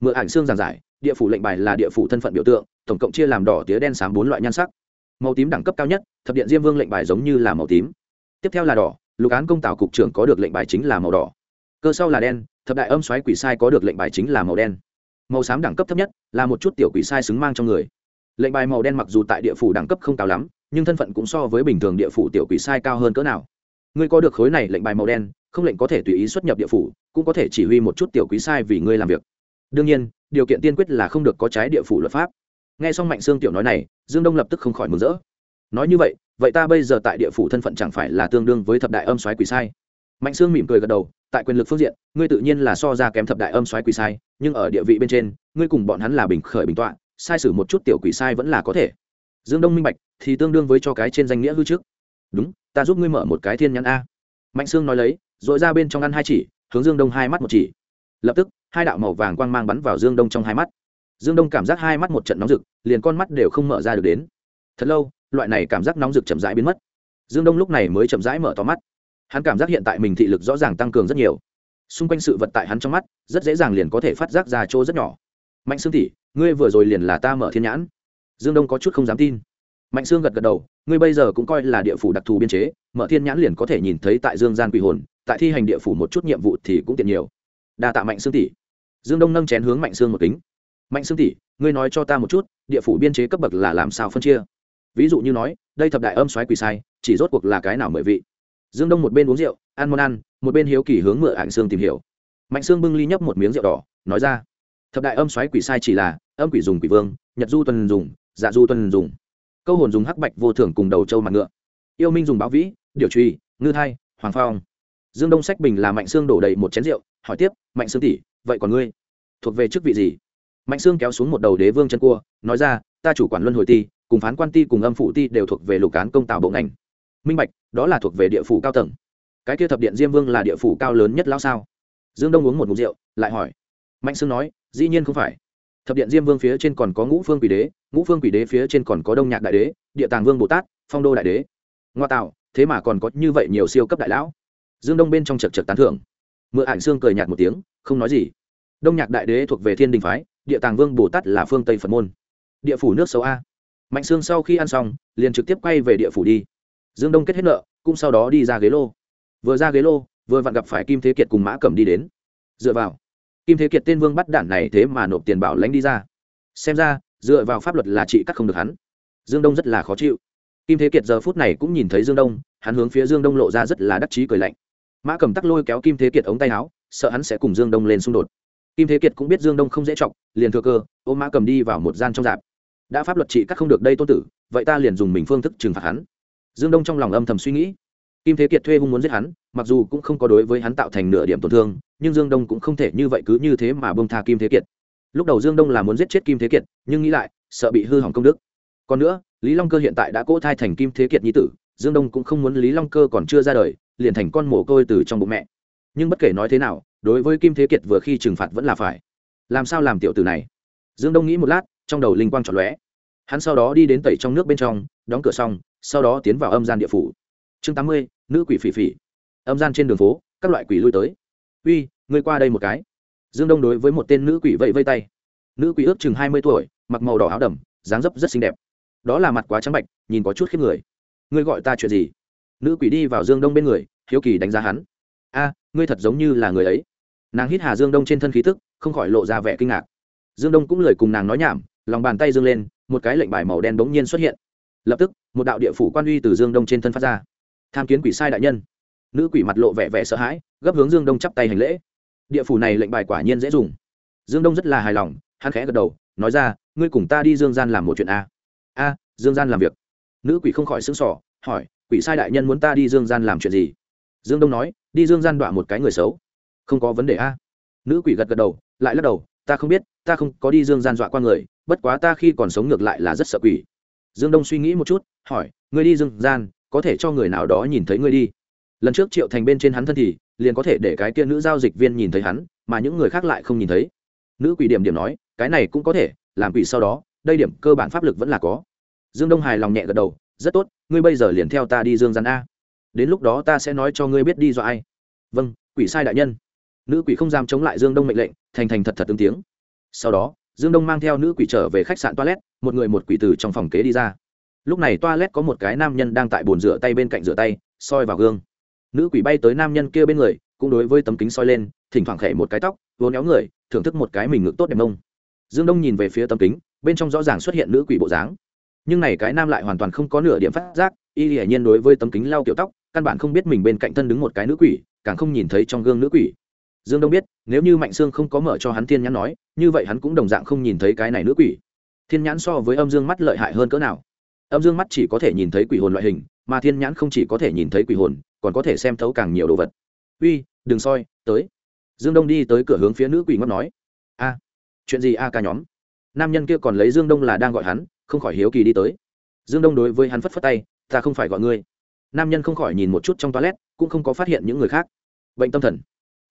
Mượn ảnh xương giảng giải, địa phủ lệnh bài là địa phủ thân phận biểu tượng, tổng cộng chia làm đỏ, tía, đen, xám bốn loại nhan sắc. Màu tím đẳng cấp cao nhất, thập điện diêm vương lệnh bài giống như là màu tím. Tiếp theo là đỏ, lục án công tào cục trưởng có được lệnh bài chính là màu đỏ. Cơ sau là đen, thập đại âm xoáy quỷ sai có được lệnh bài chính là màu đen. Màu xám đẳng cấp thấp nhất, là một chút tiểu quỷ sai xứng mang trong người lệnh bài màu đen mặc dù tại địa phủ đẳng cấp không cao lắm, nhưng thân phận cũng so với bình thường địa phủ tiểu quỷ sai cao hơn cỡ nào. Ngươi có được khối này lệnh bài màu đen, không lệnh có thể tùy ý xuất nhập địa phủ, cũng có thể chỉ huy một chút tiểu quý sai vì ngươi làm việc. Đương nhiên, điều kiện tiên quyết là không được có trái địa phủ luật pháp. Nghe xong mạnh sương tiểu nói này, dương đông lập tức không khỏi mừng rỡ. Nói như vậy vậy ta bây giờ tại địa phủ thân phận chẳng phải là tương đương với thập đại âm soái quỷ sai? Mạnh sương mỉm cười gật đầu, tại quyền lực phương diện, ngươi tự nhiên là so ra kém thập đại âm soái quỷ sai, nhưng ở địa vị bên trên, ngươi cùng bọn hắn là bình khởi bình tọa sai sử một chút tiểu quỷ sai vẫn là có thể. Dương đông minh bạch, thì tương đương với cho cái trên danh nghĩa hư trước. Đúng, ta giúp ngươi mở một cái thiên nhãn a. Mạnh sương nói lấy dội ra bên trong ăn hai chỉ, hướng dương đông hai mắt một chỉ. Lập tức, hai đạo màu vàng quang mang bắn vào dương đông trong hai mắt. Dương đông cảm giác hai mắt một trận nóng rực, liền con mắt đều không mở ra được đến. Thật lâu, loại này cảm giác nóng rực chậm rãi biến mất. Dương đông lúc này mới chậm rãi mở to mắt. Hắn cảm giác hiện tại mình thị lực rõ ràng tăng cường rất nhiều. Xung quanh sự vật tại hắn trong mắt, rất dễ dàng liền có thể phát giác ra chỗ rất nhỏ mạnh sương Tỷ, ngươi vừa rồi liền là ta mở thiên nhãn. Dương đông có chút không dám tin. Mạnh sương gật gật đầu ngươi bây giờ cũng coi là địa phủ đặc thù biên chế mở thiên nhãn liền có thể nhìn thấy tại dương gian quỷ hồn tại thi hành địa phủ một chút nhiệm vụ thì cũng tiện nhiều. Đa tạ mạnh sương tỷ. Dương đông nâng chén hướng mạnh sương một kính. Mạnh sương tỷ ngươi nói cho ta một chút địa phủ biên chế cấp bậc là làm sao phân chia? Ví dụ như nói đây thập đại âm xoáy quỷ sai chỉ rốt cuộc là cái nào mười vị? Dương đông một bên uống rượu ăn món ăn một bên hiếu kỳ hướng mượn ảnh sương tìm hiểu. Mạnh sương bưng ly nhấp một miếng rượu đỏ nói ra thập đại âm xoáy quỷ sai chỉ là âm quỷ dùng quỷ vương, nhật du tuần dùng dạ du tuần dùng. Câu hồn dùng hắc bạch vô thưởng cùng đầu châu mặt ngựa. Yêu minh dùng báo vĩ điều truy, ngư thai, hoàng phong. Dương đông sách bình là mạnh sương đổ đầy một chén rượu, hỏi tiếp, mạnh sương tỷ, vậy còn ngươi? Thuộc về chức vị gì? Mạnh sương kéo xuống một đầu đế vương chân cua, nói ra, ta chủ quản luân hồi ti, cùng phán quan ti cùng âm phụ ti đều thuộc về lục cán công tạo bộ ngành. Minh bạch, đó là thuộc về địa phủ cao tầng. Cái kia thập điện diêm vương là địa phủ cao lớn nhất lão sao? Dương đông uống một mục rượu, lại hỏi. Mạnh sương nói dĩ nhiên không phải. Thập điện diêm vương phía trên còn có ngũ phương quỷ đế, ngũ phương quỷ đế phía trên còn có đông nhạc đại đế, địa tàng vương bồ tát, phong đô đại đế. Ngoa tạo, thế mà còn có như vậy nhiều siêu cấp đại lão. Dương đông bên trong chật chật tán thưởng. Mượn ảnh xương cười nhạt một tiếng, không nói gì. Đông nhạc đại đế thuộc về thiên đình phái, địa tàng vương bồ tát là phương tây phật môn. Địa phủ nước xấu a. Mạnh xương sau khi ăn xong, liền trực tiếp quay về địa phủ đi. Dương đông kết hết nợ, cũng sau đó đi ra ghế lô. Vừa ra ghế lô, vừa vặn gặp phải kim thế kiệt cùng mã cẩm đi đến. Dựa vào kim thế kiệt tên vương bắt đản này thế mà nộp tiền bảo lãnh đi ra. Xem ra, dựa vào pháp luật là chị cắt không được hắn. Dương đông rất là khó chịu. Kim thế kiệt giờ phút này cũng nhìn thấy dương đông, hắn hướng phía dương đông lộ ra rất là đắc chí cười lạnh. Mã cầm tắc lôi kéo kim thế kiệt ống tay áo, sợ hắn sẽ cùng dương đông lên xung đột. Kim thế kiệt cũng biết dương đông không dễ chọc, liền thừa cơ ôm mã cầm đi vào một gian trong dạp. Đã pháp luật trị cắt không được đây tôn tử, vậy ta liền dùng mình phương thức trừng phạt hắn. Dương đông trong lòng âm thầm suy nghĩ. Kim thế kiệt thuê hung muốn giết hắn mặc dù cũng không có đối với hắn tạo thành nửa điểm tổn thương, nhưng dương đông cũng không thể như vậy cứ như thế mà bông tha kim thế kiệt. Lúc đầu dương đông là muốn giết chết kim thế kiệt, nhưng nghĩ lại, sợ bị hư hỏng công đức. Còn nữa, lý long cơ hiện tại đã cỗ thai thành kim thế kiệt nhi tử, dương đông cũng không muốn lý long cơ còn chưa ra đời, liền thành con mồ côi từ trong bụng mẹ. Nhưng bất kể nói thế nào, đối với kim thế kiệt vừa khi trừng phạt vẫn là phải. Làm sao làm tiểu tử này? Dương đông nghĩ một lát, trong đầu linh quang trọn lóe. Hắn sau đó đi đến tẩy trong nước bên trong, đóng cửa xong, sau đó tiến vào âm gian địa phủ. Chương tám mươi, nữ quỷ phỉ phỉ âm gian trên đường phố, các loại quỷ lui tới. Uy, ngươi qua đây một cái. Dương đông đối với một tên nữ quỷ vẫy vây tay. Nữ quỷ ước chừng hai mươi tuổi, mặc màu đỏ áo đầm, dáng dấp rất xinh đẹp. Đó là mặt quá trắng bạch, nhìn có chút khiếp người. Ngươi gọi ta chuyện gì? Nữ quỷ đi vào dương đông bên người, hiếu kỳ đánh giá hắn. A, ngươi thật giống như là người ấy. Nàng hít hà dương đông trên thân khí tức, không khỏi lộ ra vẻ kinh ngạc. Dương đông cũng lời cùng nàng nói nhảm, lòng bàn tay dương lên, một cái lệnh bài màu đen bỗng nhiên xuất hiện. Lập tức, một đạo địa phủ quan uy từ dương đông trên thân phát ra. Tham kiến quỷ sai đại nhân nữ quỷ mặt lộ vẻ vẻ sợ hãi, gấp hướng dương đông chắp tay hành lễ. Địa phủ này lệnh bài quả nhiên dễ dùng. Dương đông rất là hài lòng, hắn khẽ gật đầu, nói ra, ngươi cùng ta đi dương gian làm một chuyện a. A, dương gian làm việc. Nữ quỷ không khỏi xứng sỏ hỏi, quỷ sai đại nhân muốn ta đi dương gian làm chuyện gì? Dương đông nói, đi dương gian đọa một cái người xấu. Không có vấn đề a. Nữ quỷ gật gật đầu, lại lắc đầu, ta không biết, ta không có đi dương gian dọa qua người, bất quá ta khi còn sống ngược lại là rất sợ quỷ. Dương đông suy nghĩ một chút, hỏi, ngươi đi dương gian, có thể cho người nào đó nhìn thấy ngươi đi? Lần trước triệu thành bên trên hắn thân thì liền có thể để cái kia nữ giao dịch viên nhìn thấy hắn mà những người khác lại không nhìn thấy nữ quỷ điểm điểm nói cái này cũng có thể làm quỷ sau đó đây điểm cơ bản pháp lực vẫn là có dương đông hài lòng nhẹ gật đầu rất tốt ngươi bây giờ liền theo ta đi dương gian a đến lúc đó ta sẽ nói cho ngươi biết đi do ai vâng quỷ sai đại nhân nữ quỷ không dám chống lại dương đông mệnh lệnh thành thành thật thật ứng tiếng sau đó dương đông mang theo nữ quỷ trở về khách sạn toilet một người một quỷ từ trong phòng kế đi ra lúc này toilet có một cái nam nhân đang tại bồn rửa tay bên cạnh rửa tay soi vào gương nữ quỷ bay tới nam nhân kia bên người, cũng đối với tấm kính soi lên, thỉnh thoảng khẽ một cái tóc vốn éo người, thưởng thức một cái mình ngực tốt đẹp mông. Dương đông nhìn về phía tấm kính, bên trong rõ ràng xuất hiện nữ quỷ bộ dáng. Nhưng này cái nam lại hoàn toàn không có nửa điểm phát giác, y hiển nhiên đối với tấm kính lau kiểu tóc, căn bản không biết mình bên cạnh thân đứng một cái nữ quỷ, càng không nhìn thấy trong gương nữ quỷ. Dương đông biết, nếu như mạnh sương không có mở cho hắn thiên nhãn nói, như vậy hắn cũng đồng dạng không nhìn thấy cái này nữ quỷ. Thiên nhãn so với âm dương mắt lợi hại hơn cỡ nào âm dương mắt chỉ có thể nhìn thấy quỷ hồn loại hình, mà thiên nhãn không chỉ có thể nhìn thấy quỷ hồn, còn có thể xem thấu càng nhiều đồ vật. Uy, đừng soi, tới. Dương đông đi tới cửa hướng phía nữ quỷ ngót nói. A, chuyện gì a ca nhóm? Nam nhân kia còn lấy dương đông là đang gọi hắn, không khỏi hiếu kỳ đi tới. Dương đông đối với hắn phất phất tay, ta không phải gọi ngươi. Nam nhân không khỏi nhìn một chút trong toilet, cũng không có phát hiện những người khác. Bệnh tâm thần.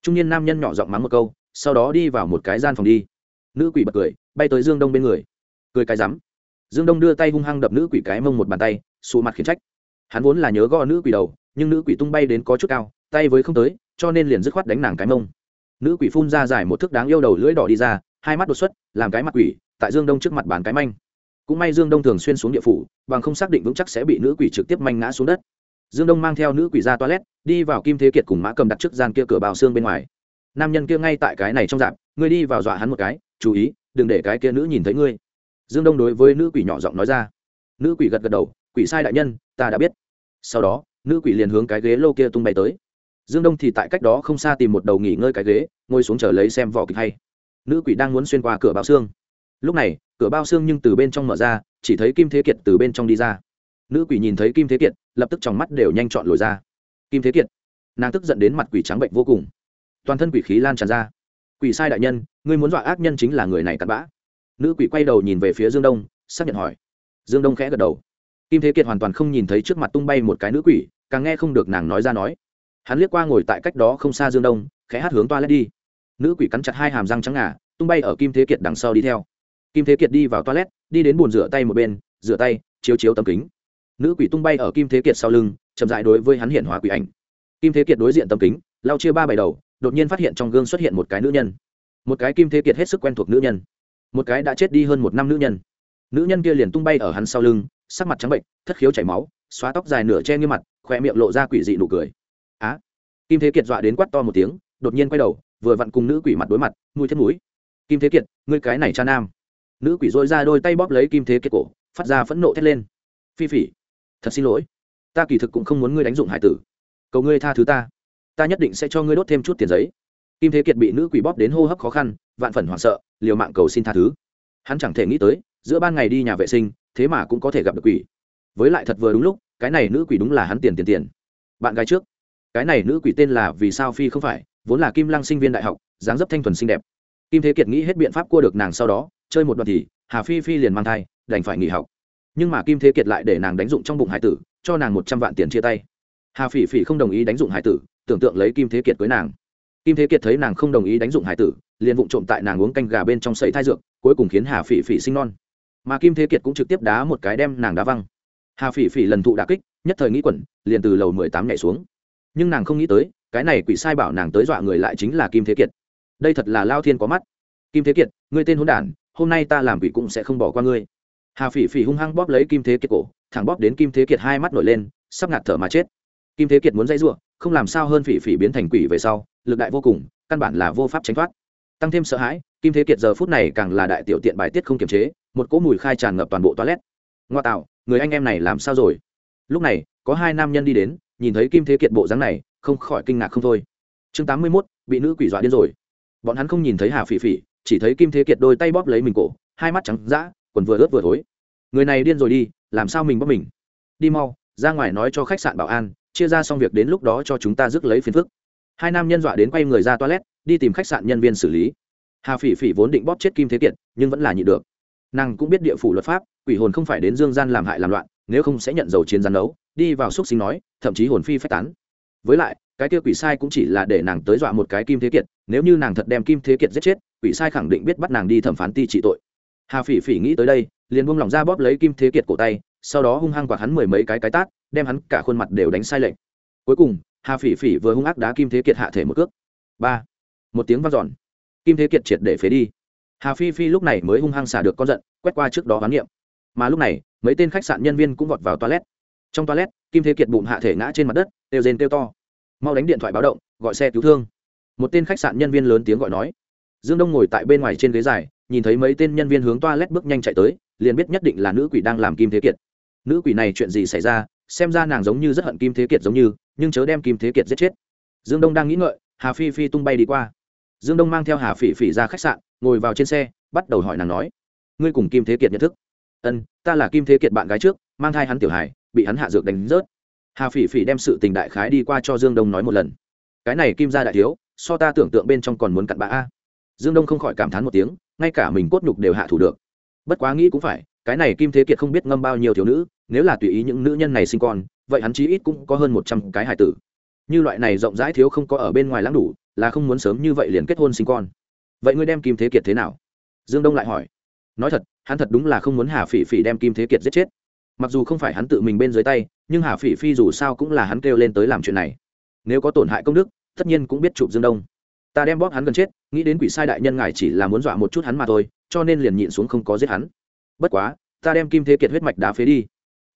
Trung niên nam nhân nhỏ giọng mắng một câu, sau đó đi vào một cái gian phòng đi. Nữ quỷ bật cười, bay tới dương đông bên người. Cười cái rắm dương đông đưa tay hung hăng đập nữ quỷ cái mông một bàn tay xù mặt khiến trách. Hắn vốn là nhớ gõ nữ quỷ đầu, nhưng nữ quỷ tung bay đến có chút cao, tay với không tới, cho nên liền dứt khoát đánh nàng cái mông. Nữ quỷ phun ra dài một thước đáng yêu đầu lưỡi đỏ đi ra, hai mắt đột xuất, làm cái mặt quỷ, tại dương đông trước mặt bàn cái manh. Cũng may dương đông thường xuyên xuống địa phủ, bằng không xác định vững chắc sẽ bị nữ quỷ trực tiếp manh ngã xuống đất. Dương đông mang theo nữ quỷ ra toilet, đi vào kim thế kiệt cùng mã cầm đặt trước gian kia cửa bào xương bên ngoài. Nam nhân kia ngay tại cái này trong dạp, ngươi đi vào dọa hắn một cái, chú ý, đừng để cái kia nữ nhìn thấy ngươi dương đông đối với nữ quỷ nhỏ giọng nói ra. Nữ quỷ gật gật đầu, quỷ sai đại nhân, ta đã biết. Sau đó, nữ quỷ liền hướng cái ghế lô kia tung bay tới. Dương đông thì tại cách đó không xa tìm một đầu nghỉ ngơi cái ghế, ngồi xuống chờ lấy xem vỏ kịch hay. Nữ quỷ đang muốn xuyên qua cửa bao xương. Lúc này, cửa bao xương nhưng từ bên trong mở ra, chỉ thấy kim thế kiệt từ bên trong đi ra. Nữ quỷ nhìn thấy kim thế kiệt, lập tức trong mắt đều nhanh chọn lồi ra. Kim thế kiệt. Nàng tức giận đến mặt quỷ trắng bệnh vô cùng. Toàn thân quỷ khí lan tràn ra. Quỷ sai đại nhân, ngươi muốn dọa ác nhân chính là người này cặn bã nữ quỷ quay đầu nhìn về phía dương đông, xác nhận hỏi. Dương đông khẽ gật đầu. Kim thế kiệt hoàn toàn không nhìn thấy trước mặt tung bay một cái nữ quỷ, càng nghe không được nàng nói ra nói. Hắn liếc qua ngồi tại cách đó không xa dương đông, khẽ hát hướng toa lét đi. Nữ quỷ cắn chặt hai hàm răng trắng ngà, tung bay ở kim thế kiệt đằng sau đi theo. Kim thế kiệt đi vào toilet, đi đến bồn rửa tay một bên, rửa tay, chiếu chiếu tấm kính. Nữ quỷ tung bay ở kim thế kiệt sau lưng, chậm dại đối với hắn hiện hóa quỷ ảnh. Kim thế kiệt đối diện tấm kính, lau chia ba bài đầu, đột nhiên phát hiện trong gương xuất hiện một cái nữ nhân. Một cái kim thế kiệt hết sức quen thuộc nữ nhân một cái đã chết đi hơn một năm nữ nhân. Nữ nhân kia liền tung bay ở hắn sau lưng, sắc mặt trắng bệnh, thất khiếu chảy máu, xóa tóc dài nửa che như mặt khoe miệng lộ ra quỷ dị nụ cười. Á? Kim thế kiệt dọa đến quắt to một tiếng, đột nhiên quay đầu, vừa vặn cùng nữ quỷ mặt đối mặt mùi thiết mũi. Kim thế kiệt, ngươi cái này cha nam. Nữ quỷ dội ra đôi tay bóp lấy kim thế kiệt cổ, phát ra phẫn nộ thét lên. Phi phỉ, thật xin lỗi. Ta kỳ thực cũng không muốn ngươi đánh dụng hải tử. Cầu ngươi tha thứ ta. Ta nhất định sẽ cho ngươi đốt thêm chút tiền giấy kim thế kiệt bị nữ quỷ bóp đến hô hấp khó khăn, vạn phần hoảng sợ, liều mạng cầu xin tha thứ. Hắn chẳng thể nghĩ tới, giữa ban ngày đi nhà vệ sinh, thế mà cũng có thể gặp được quỷ. Với lại thật vừa đúng lúc, cái này nữ quỷ đúng là hắn tiền tiền tiền. Bạn gái trước. Cái này nữ quỷ tên là vì sao phi không phải, vốn là kim lăng sinh viên đại học, dáng dấp thanh thuần xinh đẹp. Kim thế kiệt nghĩ hết biện pháp cua được nàng sau đó, chơi một đoạn thì, hà phi phi liền mang thai, đành phải nghỉ học. Nhưng mà kim thế kiệt lại để nàng đánh dụng trong bụng hải tử, cho nàng một trăm vạn tiền chia tay. Hà phỉ phỉ không đồng ý đánh dụng hải tử, tưởng tượng lấy kim thế kiệt cưới nàng kim thế kiệt thấy nàng không đồng ý đánh dụng hải tử, liền vụng trộm tại nàng uống canh gà bên trong sấy thai dược, cuối cùng khiến hà phỉ phỉ sinh non. Mà kim thế kiệt cũng trực tiếp đá một cái đem nàng đá văng. Hà phỉ phỉ lần thụ đà kích, nhất thời nghĩ quẩn, liền từ lầu mười tám nhảy xuống. Nhưng nàng không nghĩ tới, cái này quỷ sai bảo nàng tới dọa người lại chính là kim thế kiệt. Đây thật là lao thiên có mắt. Kim thế kiệt, ngươi tên hôn đản, hôm nay ta làm quỷ cũng sẽ không bỏ qua ngươi. Hà phỉ phỉ hung hăng bóp lấy kim thế kiệt cổ, thẳng bóp đến kim thế kiệt hai mắt nổi lên, sắp ngạt thở mà chết. Kim thế kiệt muốn dây giụa không làm sao hơn phỉ phỉ biến thành quỷ về sau lực đại vô cùng, căn bản là vô pháp tránh thoát. Tăng thêm sợ hãi, kim thế kiệt giờ phút này càng là đại tiểu tiện bài tiết không kiềm chế, một cỗ mùi khai tràn ngập toàn bộ toilet. Ngoa tạo, người anh em này làm sao rồi? Lúc này, có hai nam nhân đi đến, nhìn thấy kim thế kiệt bộ dáng này, không khỏi kinh ngạc không thôi. Chương tám mươi mốt, bị nữ quỷ dọa điên rồi. Bọn hắn không nhìn thấy hà phỉ phỉ, chỉ thấy kim thế kiệt đôi tay bóp lấy mình cổ, hai mắt trắng d ã quần vừa ướt vừa thối. Người này điên rồi đi, làm sao mình bóp mình? Đi mau, ra ngoài nói cho khách sạn bảo an, chia ra xong việc đến lúc đó cho chúng ta rước lấy phiền phức hai nam nhân dọa đến quay người ra toilet, đi tìm khách sạn nhân viên xử lý. Hà phỉ phỉ vốn định bóp chết kim thế kiệt, nhưng vẫn là nhị được. Nàng cũng biết địa phủ luật pháp, quỷ hồn không phải đến dương gian làm hại làm loạn, nếu không sẽ nhận dầu chiến gian đấu, đi vào xúc sinh nói, thậm chí hồn phi phách tán. Với lại, cái kia quỷ sai cũng chỉ là để nàng tới dọa một cái kim thế kiệt, nếu như nàng thật đem kim thế kiệt giết chết, quỷ sai khẳng định biết bắt nàng đi thẩm phán ti trị tội. Hà phỉ phỉ nghĩ tới đây, liền buông lỏng ra bóp lấy kim thế kiệt cổ tay, sau đó hung hăng quạt hắn mười mấy cái cái tát, đem hắn cả khuôn mặt đều đánh sai lệch. Cuối cùng hà phỉ phỉ vừa hung ác đá kim thế kiệt hạ thể một cước. Ba. Một tiếng vang dọn. Kim thế kiệt triệt để phế đi. Hà phi phi lúc này mới hung hăng xả được con giận, quét qua trước đó hoán niệm. Mà lúc này, mấy tên khách sạn nhân viên cũng vọt vào toilet. Trong toilet, kim thế kiệt bụng hạ thể ngã trên mặt đất têu rên têu to. Mau đánh điện thoại báo động, gọi xe cứu thương. Một tên khách sạn nhân viên lớn tiếng gọi nói. Dương đông ngồi tại bên ngoài trên ghế dài, nhìn thấy mấy tên nhân viên hướng toilet bước nhanh chạy tới, liền biết nhất định là nữ quỷ đang làm kim thế kiệt. Nữ quỷ này chuyện gì xảy ra xem ra nàng giống như rất hận kim thế kiệt giống như, nhưng chớ đem kim thế kiệt giết chết. Dương đông đang nghĩ ngợi, hà phi phi tung bay đi qua. Dương đông mang theo hà phỉ phỉ ra khách sạn, ngồi vào trên xe, bắt đầu hỏi nàng nói, ngươi cùng kim thế kiệt nhận thức? Ân ta là kim thế kiệt bạn gái trước, mang thai hắn tiểu hải bị hắn hạ dược đánh rớt. Hà phỉ phỉ đem sự tình đại khái đi qua cho dương đông nói một lần. Cái này kim gia đại thiếu, so ta tưởng tượng bên trong còn muốn cặn bã a. Dương đông không khỏi cảm thán một tiếng, ngay cả mình cốt nhục đều hạ thủ được. Bất quá nghĩ cũng phải, cái này kim thế kiệt không biết ngâm bao nhiêu thiếu nữ nếu là tùy ý những nữ nhân này sinh con, vậy hắn chí ít cũng có hơn một trăm cái hải tử. Như loại này rộng rãi thiếu không có ở bên ngoài lãng đủ, là không muốn sớm như vậy liền kết hôn sinh con. Vậy ngươi đem kim thế kiệt thế nào? Dương đông lại hỏi. Nói thật, hắn thật đúng là không muốn hà phỉ phỉ đem kim thế kiệt giết chết. Mặc dù không phải hắn tự mình bên dưới tay, nhưng hà phỉ phi dù sao cũng là hắn kêu lên tới làm chuyện này. Nếu có tổn hại công đức, tất nhiên cũng biết chụp dương đông. Ta đem bóp hắn gần chết, nghĩ đến quỷ sai đại nhân ngài chỉ là muốn dọa một chút hắn mà thôi, cho nên liền nhịn xuống không có giết hắn. Bất quá, ta đem kim thế kiệt huyết mạch đá phế đi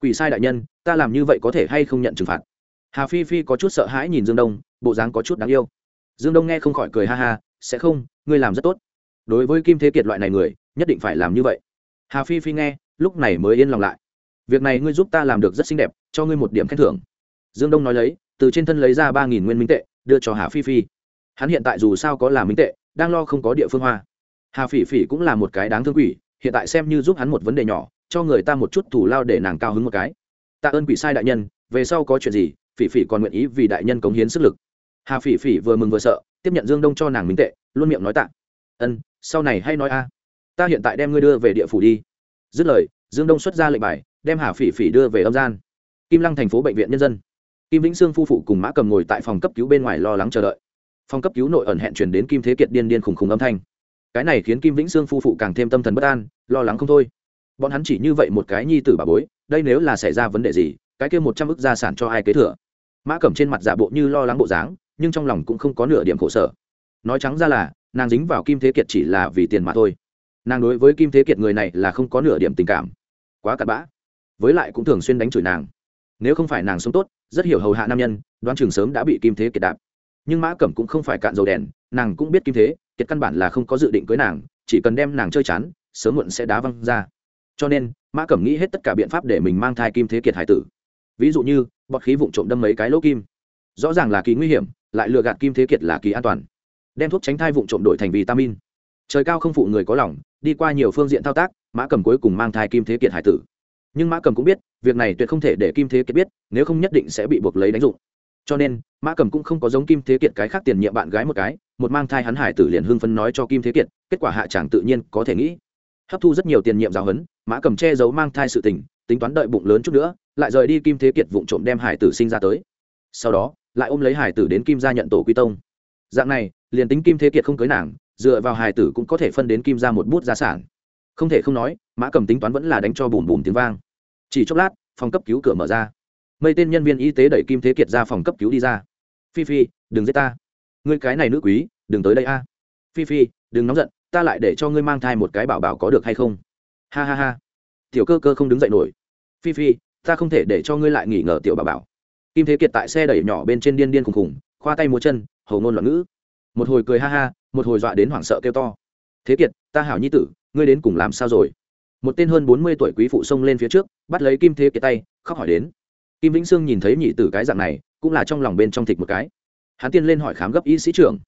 quỷ sai đại nhân, ta làm như vậy có thể hay không nhận trừng phạt? Hà phi phi có chút sợ hãi nhìn dương đông, bộ dáng có chút đáng yêu. Dương đông nghe không khỏi cười ha ha, sẽ không, ngươi làm rất tốt. Đối với kim thế kiệt loại này người, nhất định phải làm như vậy. Hà phi phi nghe, lúc này mới yên lòng lại. Việc này ngươi giúp ta làm được rất xinh đẹp, cho ngươi một điểm khen thưởng. Dương đông nói lấy, từ trên thân lấy ra ba nghìn nguyên minh tệ, đưa cho hà phi phi. Hắn hiện tại dù sao có làm minh tệ, đang lo không có địa phương hoa. Hà phỉ phỉ cũng là một cái đáng thương quỷ, hiện tại xem như giúp hắn một vấn đề nhỏ cho người ta một chút thủ lao để nàng cao hứng một cái. Tạ ơn quỷ sai đại nhân, về sau có chuyện gì, phỉ phỉ còn nguyện ý vì đại nhân cống hiến sức lực. Hà phỉ phỉ vừa mừng vừa sợ, tiếp nhận dương đông cho nàng minh tệ, luôn miệng nói tạ. Ân, sau này hay nói a. Ta hiện tại đem ngươi đưa về địa phủ đi. Dứt lời, dương đông xuất ra lệnh bài, đem hà phỉ phỉ đưa về âm gian. Kim lăng thành phố bệnh viện nhân dân. Kim vĩnh sương phu phụ cùng mã cầm ngồi tại phòng cấp cứu bên ngoài lo lắng chờ đợi. Phòng cấp cứu nội ẩn hẹn chuyển đến kim thế kiệt điên điên khùng khùng âm thanh. Cái này khiến kim vĩnh sương phu phụ càng thêm tâm thần bất an, lo lắng không thôi bọn hắn chỉ như vậy một cái nhi tử bà bối, đây nếu là xảy ra vấn đề gì, cái kia một trăm ức gia sản cho ai kế thừa? Mã cầm trên mặt giả bộ như lo lắng bộ dáng, nhưng trong lòng cũng không có nửa điểm khổ sở. Nói trắng ra là, nàng dính vào kim thế kiệt chỉ là vì tiền mà thôi. Nàng đối với kim thế kiệt người này là không có nửa điểm tình cảm. Quá cặn bã. Với lại cũng thường xuyên đánh chửi nàng. Nếu không phải nàng sống tốt, rất hiểu hầu hạ nam nhân, đoán chừng sớm đã bị kim thế kiệt đạp. Nhưng mã cẩm cũng không phải cạn dầu đèn, nàng cũng biết kim thế kiệt căn bản là không có dự định cưới nàng, chỉ cần đem nàng chơi chán, sớm muộn sẽ đá văng ra cho nên, mã cẩm nghĩ hết tất cả biện pháp để mình mang thai kim thế kiệt hải tử. Ví dụ như, bọt khí vụn trộm đâm mấy cái lỗ kim. Rõ ràng là kỳ nguy hiểm, lại lừa gạt kim thế kiệt là kỳ an toàn. Đem thuốc tránh thai vụn trộm đổi thành vitamin. Trời cao không phụ người có lòng, đi qua nhiều phương diện thao tác, mã cầm cuối cùng mang thai kim thế kiệt hải tử. Nhưng mã cầm cũng biết, việc này tuyệt không thể để kim thế kiệt biết, nếu không nhất định sẽ bị buộc lấy đánh dụng. Cho nên, mã cầm cũng không có giống kim thế kiệt cái khác tiền nhiệm bạn gái một cái, một mang thai hắn hải tử liền hưng phấn nói cho kim thế kiệt, kết quả hạ chẳng tự nhiên có thể nghĩ hấp thu rất nhiều tiền nhiệm giáo huấn, mã cầm che giấu mang thai sự tình, tính toán đợi bụng lớn chút nữa, lại rời đi kim thế kiệt vụng trộm đem hải tử sinh ra tới. Sau đó, lại ôm lấy hải tử đến kim gia nhận tổ quy tông. Dạng này, liền tính kim thế kiệt không cưới nàng, dựa vào hải tử cũng có thể phân đến kim ra một bút gia sản. Không thể không nói, mã cầm tính toán vẫn là đánh cho bùm bùm tiếng vang. Chỉ chốc lát, phòng cấp cứu cửa mở ra. Mây tên nhân viên y tế đẩy kim thế kiệt ra phòng cấp cứu đi ra. Phi phi, đừng giết ta. Ngươi cái này nữ quý, đừng tới đây a. Phi phi, đừng nóng giận ta lại để cho ngươi mang thai một cái bảo bảo có được hay không? Ha ha ha. Tiểu cơ cơ không đứng dậy nổi. Phi phi, ta không thể để cho ngươi lại nghỉ ngờ tiểu bảo bảo. Kim thế kiệt tại xe đẩy nhỏ bên trên điên điên khùng khùng, khoa tay múa chân, hầu ngôn loạn ngữ. Một hồi cười ha ha, một hồi dọa đến hoảng sợ kêu to. Thế kiệt, ta hảo nhi tử, ngươi đến cùng làm sao rồi? Một tên hơn bốn mươi tuổi quý phụ xông lên phía trước, bắt lấy kim thế kiệt tay, khóc hỏi đến. Kim vĩnh sương nhìn thấy nhị tử cái dạng này, cũng là trong lòng bên trong thịt một cái. Hắn tiên lên hỏi khám gấp y sĩ trưởng.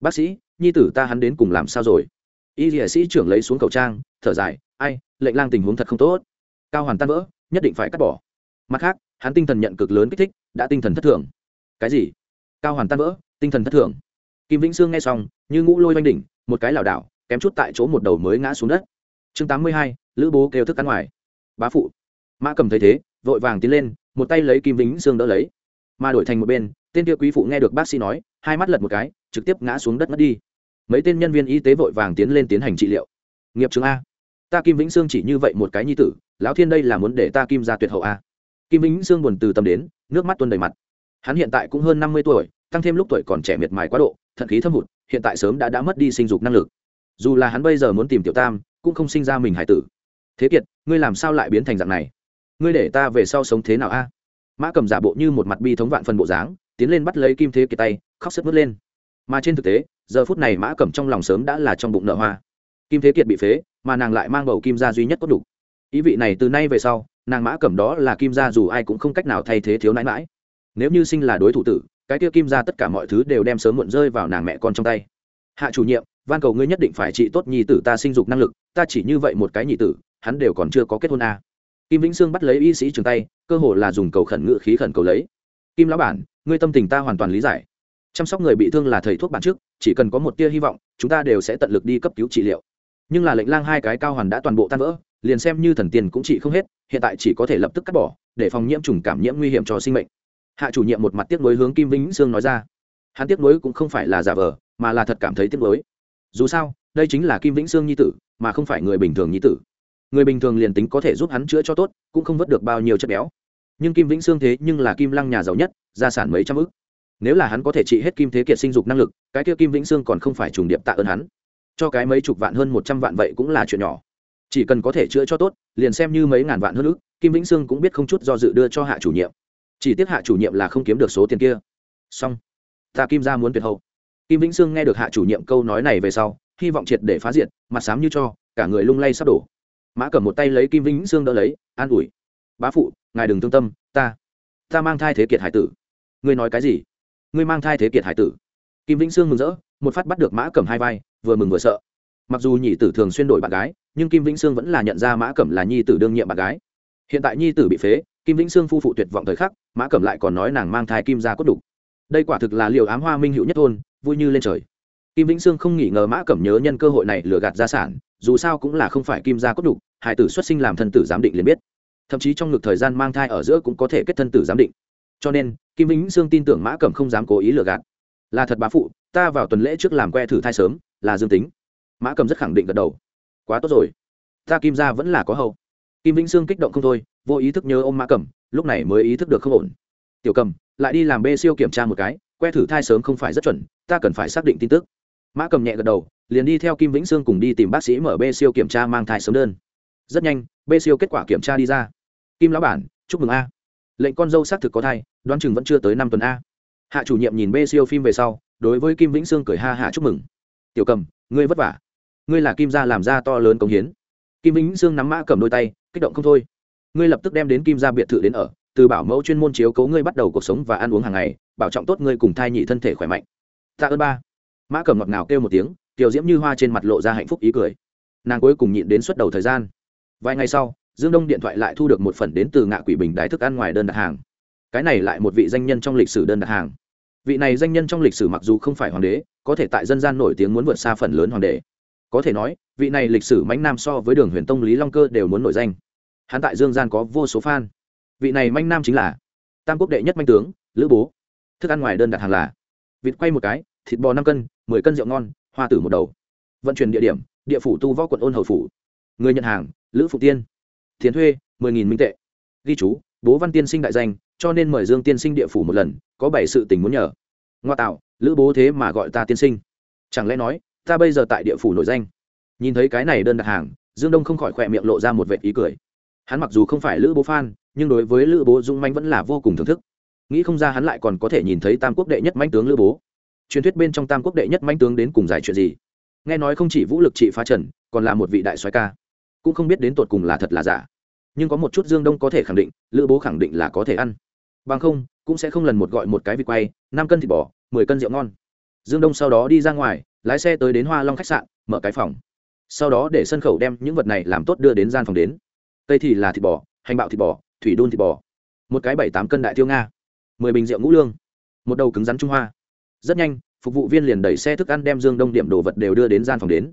Bác sĩ, nhi tử ta hắn đến cùng làm sao rồi? Y dĩa sĩ trưởng lấy xuống khẩu trang, thở dài, ai, lệnh lang tình huống thật không tốt. Cao hoàn tan vỡ, nhất định phải cắt bỏ. Mặt khác, hắn tinh thần nhận cực lớn kích thích, đã tinh thần thất thường. Cái gì? Cao hoàn tan vỡ, tinh thần thất thường. Kim vĩnh sương nghe xong, như ngũ lôi oanh đỉnh, một cái lảo đảo, kém chút tại chỗ một đầu mới ngã xuống đất. Chương tám mươi hai, lữ bố kêu thức ăn ngoài. Bá phụ. Mã cầm thấy thế, vội vàng tiến lên, một tay lấy kim vĩnh sương đỡ lấy. Mà đổi thành một bên, tên kia quý phụ nghe được bác sĩ nói, hai mắt lật một cái, trực tiếp ngã xuống đất mất đi mấy tên nhân viên y tế vội vàng tiến lên tiến hành trị liệu. Nghiệp trường a. Ta kim vĩnh sương chỉ như vậy một cái nhi tử, lão thiên đây là muốn để ta kim ra tuyệt hậu a. Kim vĩnh sương buồn từ tâm đến, nước mắt tuôn đầy mặt. Hắn hiện tại cũng hơn năm mươi tuổi, tăng thêm lúc tuổi còn trẻ miệt mài quá độ, thận khí thâm hụt, hiện tại sớm đã đã mất đi sinh dục năng lực. Dù là hắn bây giờ muốn tìm tiểu tam, cũng không sinh ra mình hải tử. Thế kiệt, ngươi làm sao lại biến thành dạng này? Ngươi để ta về sau sống thế nào a? Mã cầm giả bộ như một mặt bi thống vạn phần bộ dáng, tiến lên bắt lấy kim thế kiệt tay, khóc sức vớt lên mà trên thực tế, giờ phút này mã cẩm trong lòng sớm đã là trong bụng nợ hoa. Kim thế kiệt bị phế, mà nàng lại mang bầu kim gia duy nhất có đủ. Ý vị này từ nay về sau, nàng mã cẩm đó là kim gia dù ai cũng không cách nào thay thế thiếu nãi mãi nếu như sinh là đối thủ tử, cái kia kim gia tất cả mọi thứ đều đem sớm muộn rơi vào nàng mẹ con trong tay. Hạ chủ nhiệm, van cầu ngươi nhất định phải trị tốt nhi tử ta sinh dục năng lực, ta chỉ như vậy một cái nhị tử, hắn đều còn chưa có kết hôn à. kim vĩnh sương bắt lấy y sĩ trường tay, cơ hồ là dùng cầu khẩn ngự khí khẩn cầu lấy. Kim lão bản, ngươi tâm tình ta hoàn toàn lý giải chăm sóc người bị thương là thầy thuốc bản trước, chỉ cần có một tia hy vọng, chúng ta đều sẽ tận lực đi cấp cứu trị liệu. Nhưng là lệnh lang hai cái cao hoàn đã toàn bộ tan vỡ, liền xem như thần tiền cũng trị không hết, hiện tại chỉ có thể lập tức cắt bỏ, để phòng nhiễm trùng cảm nhiễm nguy hiểm cho sinh mệnh. Hạ chủ nhiệm một mặt tiếc nuối hướng kim vĩnh sương nói ra. Hắn tiếc nuối cũng không phải là giả vờ, mà là thật cảm thấy tiếc nuối. dù sao, đây chính là kim vĩnh sương nhi tử, mà không phải người bình thường nhi tử. Người bình thường liền tính có thể giúp hắn chữa cho tốt, cũng không vớt được bao nhiêu chất béo. Nhưng kim vĩnh sương thế nhưng là kim lăng nhà giàu nhất, gia sản mấy trăm ức nếu là hắn có thể trị hết kim thế kiệt sinh dục năng lực, cái kia kim vĩnh sương còn không phải trùng điệp tạ ơn hắn. Cho cái mấy chục vạn hơn một trăm vạn vậy cũng là chuyện nhỏ. Chỉ cần có thể chữa cho tốt, liền xem như mấy ngàn vạn hơn ức kim vĩnh sương cũng biết không chút do dự đưa cho hạ chủ nhiệm. Chỉ tiếc hạ chủ nhiệm là không kiếm được số tiền kia. Xong. Ta kim ra muốn tuyệt hậu. Kim vĩnh sương nghe được hạ chủ nhiệm câu nói này về sau, hy vọng triệt để phá diệt, mặt sám như cho, cả người lung lay sắp đổ. Mã cầm một tay lấy kim vĩnh sương đỡ lấy, an ủi. Bá phụ, ngài đừng thương tâm, ta ta mang thai thế kiệt hải tử. Ngươi nói cái gì? Ngươi mang thai thế kiệt hải tử. Kim vĩnh sương mừng rỡ, một phát bắt được mã cầm hai vai, vừa mừng vừa sợ. Mặc dù nhị tử thường xuyên đổi bạn gái, nhưng kim vĩnh sương vẫn là nhận ra mã cẩm là nhi tử đương nhiệm bạn gái. Hiện tại nhi tử bị phế, kim vĩnh sương phu phụ tuyệt vọng thời khắc, mã cẩm lại còn nói nàng mang thai kim ra cốt đục. Đây quả thực là liều ám hoa minh hữu nhất thôn, vui như lên trời. Kim vĩnh sương không nghĩ ngờ mã cẩm nhớ nhân cơ hội này lừa gạt gia sản, dù sao cũng là không phải kim gia cốt đục, hải tử xuất sinh làm thân tử giám định liền biết. Thậm chí trong ngực thời gian mang thai ở giữa cũng có thể kết thân tử giám định cho nên, kim vĩnh sương tin tưởng mã cẩm không dám cố ý lừa gạt. Là thật bá phụ, ta vào tuần lễ trước làm que thử thai sớm, là dương tính. Mã cầm rất khẳng định gật đầu. Quá tốt rồi. Ta kim ra vẫn là có hậu. Kim vĩnh sương kích động không thôi, vô ý thức nhớ ô m mã cầm lúc này mới ý thức được không ổn. Tiểu cầm lại đi làm bê siêu kiểm tra một cái, que thử thai sớm không phải rất chuẩn, ta cần phải xác định tin tức. Mã cầm nhẹ gật đầu, liền đi theo kim vĩnh sương cùng đi tìm bác sĩ mở bê siêu kiểm tra mang thai sớm đơn. Rất nhanh, bê siêu kết quả kiểm tra đi ra. Kim lão bản, chúc mừng a lệnh con dâu xác thực có thai, đoán chừng vẫn chưa tới năm tuần a. Hạ chủ nhiệm nhìn bê siêu phim về sau, đối với kim vĩnh sương cười ha hạ chúc mừng. Tiểu cầm, ngươi vất vả. Ngươi là kim gia làm ra to lớn công hiến. Kim vĩnh sương nắm mã cầm đôi tay, kích động không thôi. Ngươi lập tức đem đến kim gia biệt thự đến ở, từ bảo mẫu chuyên môn chiếu cấu ngươi bắt đầu cuộc sống và ăn uống hàng ngày, bảo trọng tốt ngươi cùng thai nhị thân thể khỏe mạnh. Tạ ơn ba. Mã cầm ngọt ngào kêu một tiếng, tiểu diễm như hoa trên mặt lộ ra hạnh phúc ý cười. Nàng cuối cùng nhịn đến suốt đầu thời gian. Vài ngày sau dương đông điện thoại lại thu được một phần đến từ ngạ quỷ bình đái thức ăn ngoài đơn đặt hàng. Cái này lại một vị danh nhân trong lịch sử đơn đặt hàng. Vị này danh nhân trong lịch sử mặc dù không phải hoàng đế, có thể tại dân gian nổi tiếng muốn vượt xa phần lớn hoàng đế. Có thể nói, vị này lịch sử mãnh nam so với đường huyền tông lý long cơ đều muốn nổi danh. Hắn tại dương gian có vô số fan. Vị này manh nam chính là tam quốc đệ nhất manh tướng, lữ bố. Thức ăn ngoài đơn đặt hàng là vịt quay một cái, thịt bò năm cân, mười cân rượu ngon, hoa tử một đầu. Vận chuyển địa điểm, địa phủ tu võ quận ôn hầu phủ. Người nhận hàng, lữ phụ tiên tiền thuê, mười nghìn minh tệ. Ghi chú, bố văn tiên sinh đại danh, cho nên mời dương tiên sinh địa phủ một lần, có bảy sự tình muốn nhờ. Ngoa tạo, lữ bố thế mà gọi ta tiên sinh. Chẳng lẽ nói, ta bây giờ tại địa phủ nổi danh? Nhìn thấy cái này đơn đặt hàng, dương đông không khỏi khỏe miệng lộ ra một vệ ý cười. Hắn mặc dù không phải lữ bố phan nhưng đối với lữ bố dung manh vẫn là vô cùng thưởng thức. Nghĩ không ra hắn lại còn có thể nhìn thấy tam quốc đệ nhất manh tướng lữ bố. Truyền thuyết bên trong tam quốc đệ nhất manh tướng đến cùng giải chuyện gì? Nghe nói không chỉ vũ lực trị phá trần, còn là một vị đại soái ca cũng không biết đến tột cùng là thật là giả. Nhưng có một chút dương đông có thể khẳng định, lữ bố khẳng định là có thể ăn. Bằng không, cũng sẽ không lần một gọi một cái vịt quay, năm cân thịt bò, mười cân rượu ngon. Dương đông sau đó đi ra ngoài, lái xe tới đến hoa long khách sạn, mở cái phòng. Sau đó để sân khẩu đem những vật này làm tốt đưa đến gian phòng đến. Tây thì là thịt bò, hành bạo thịt bò, thủy đun thịt bò. Một cái bảy tám cân đại tiêu nga, mười bình rượu ngũ lương, một đầu cứng rắn trung hoa. Rất nhanh, phục vụ viên liền đẩy xe thức ăn đem dương đông điểm đồ vật đều đưa đến gian phòng đến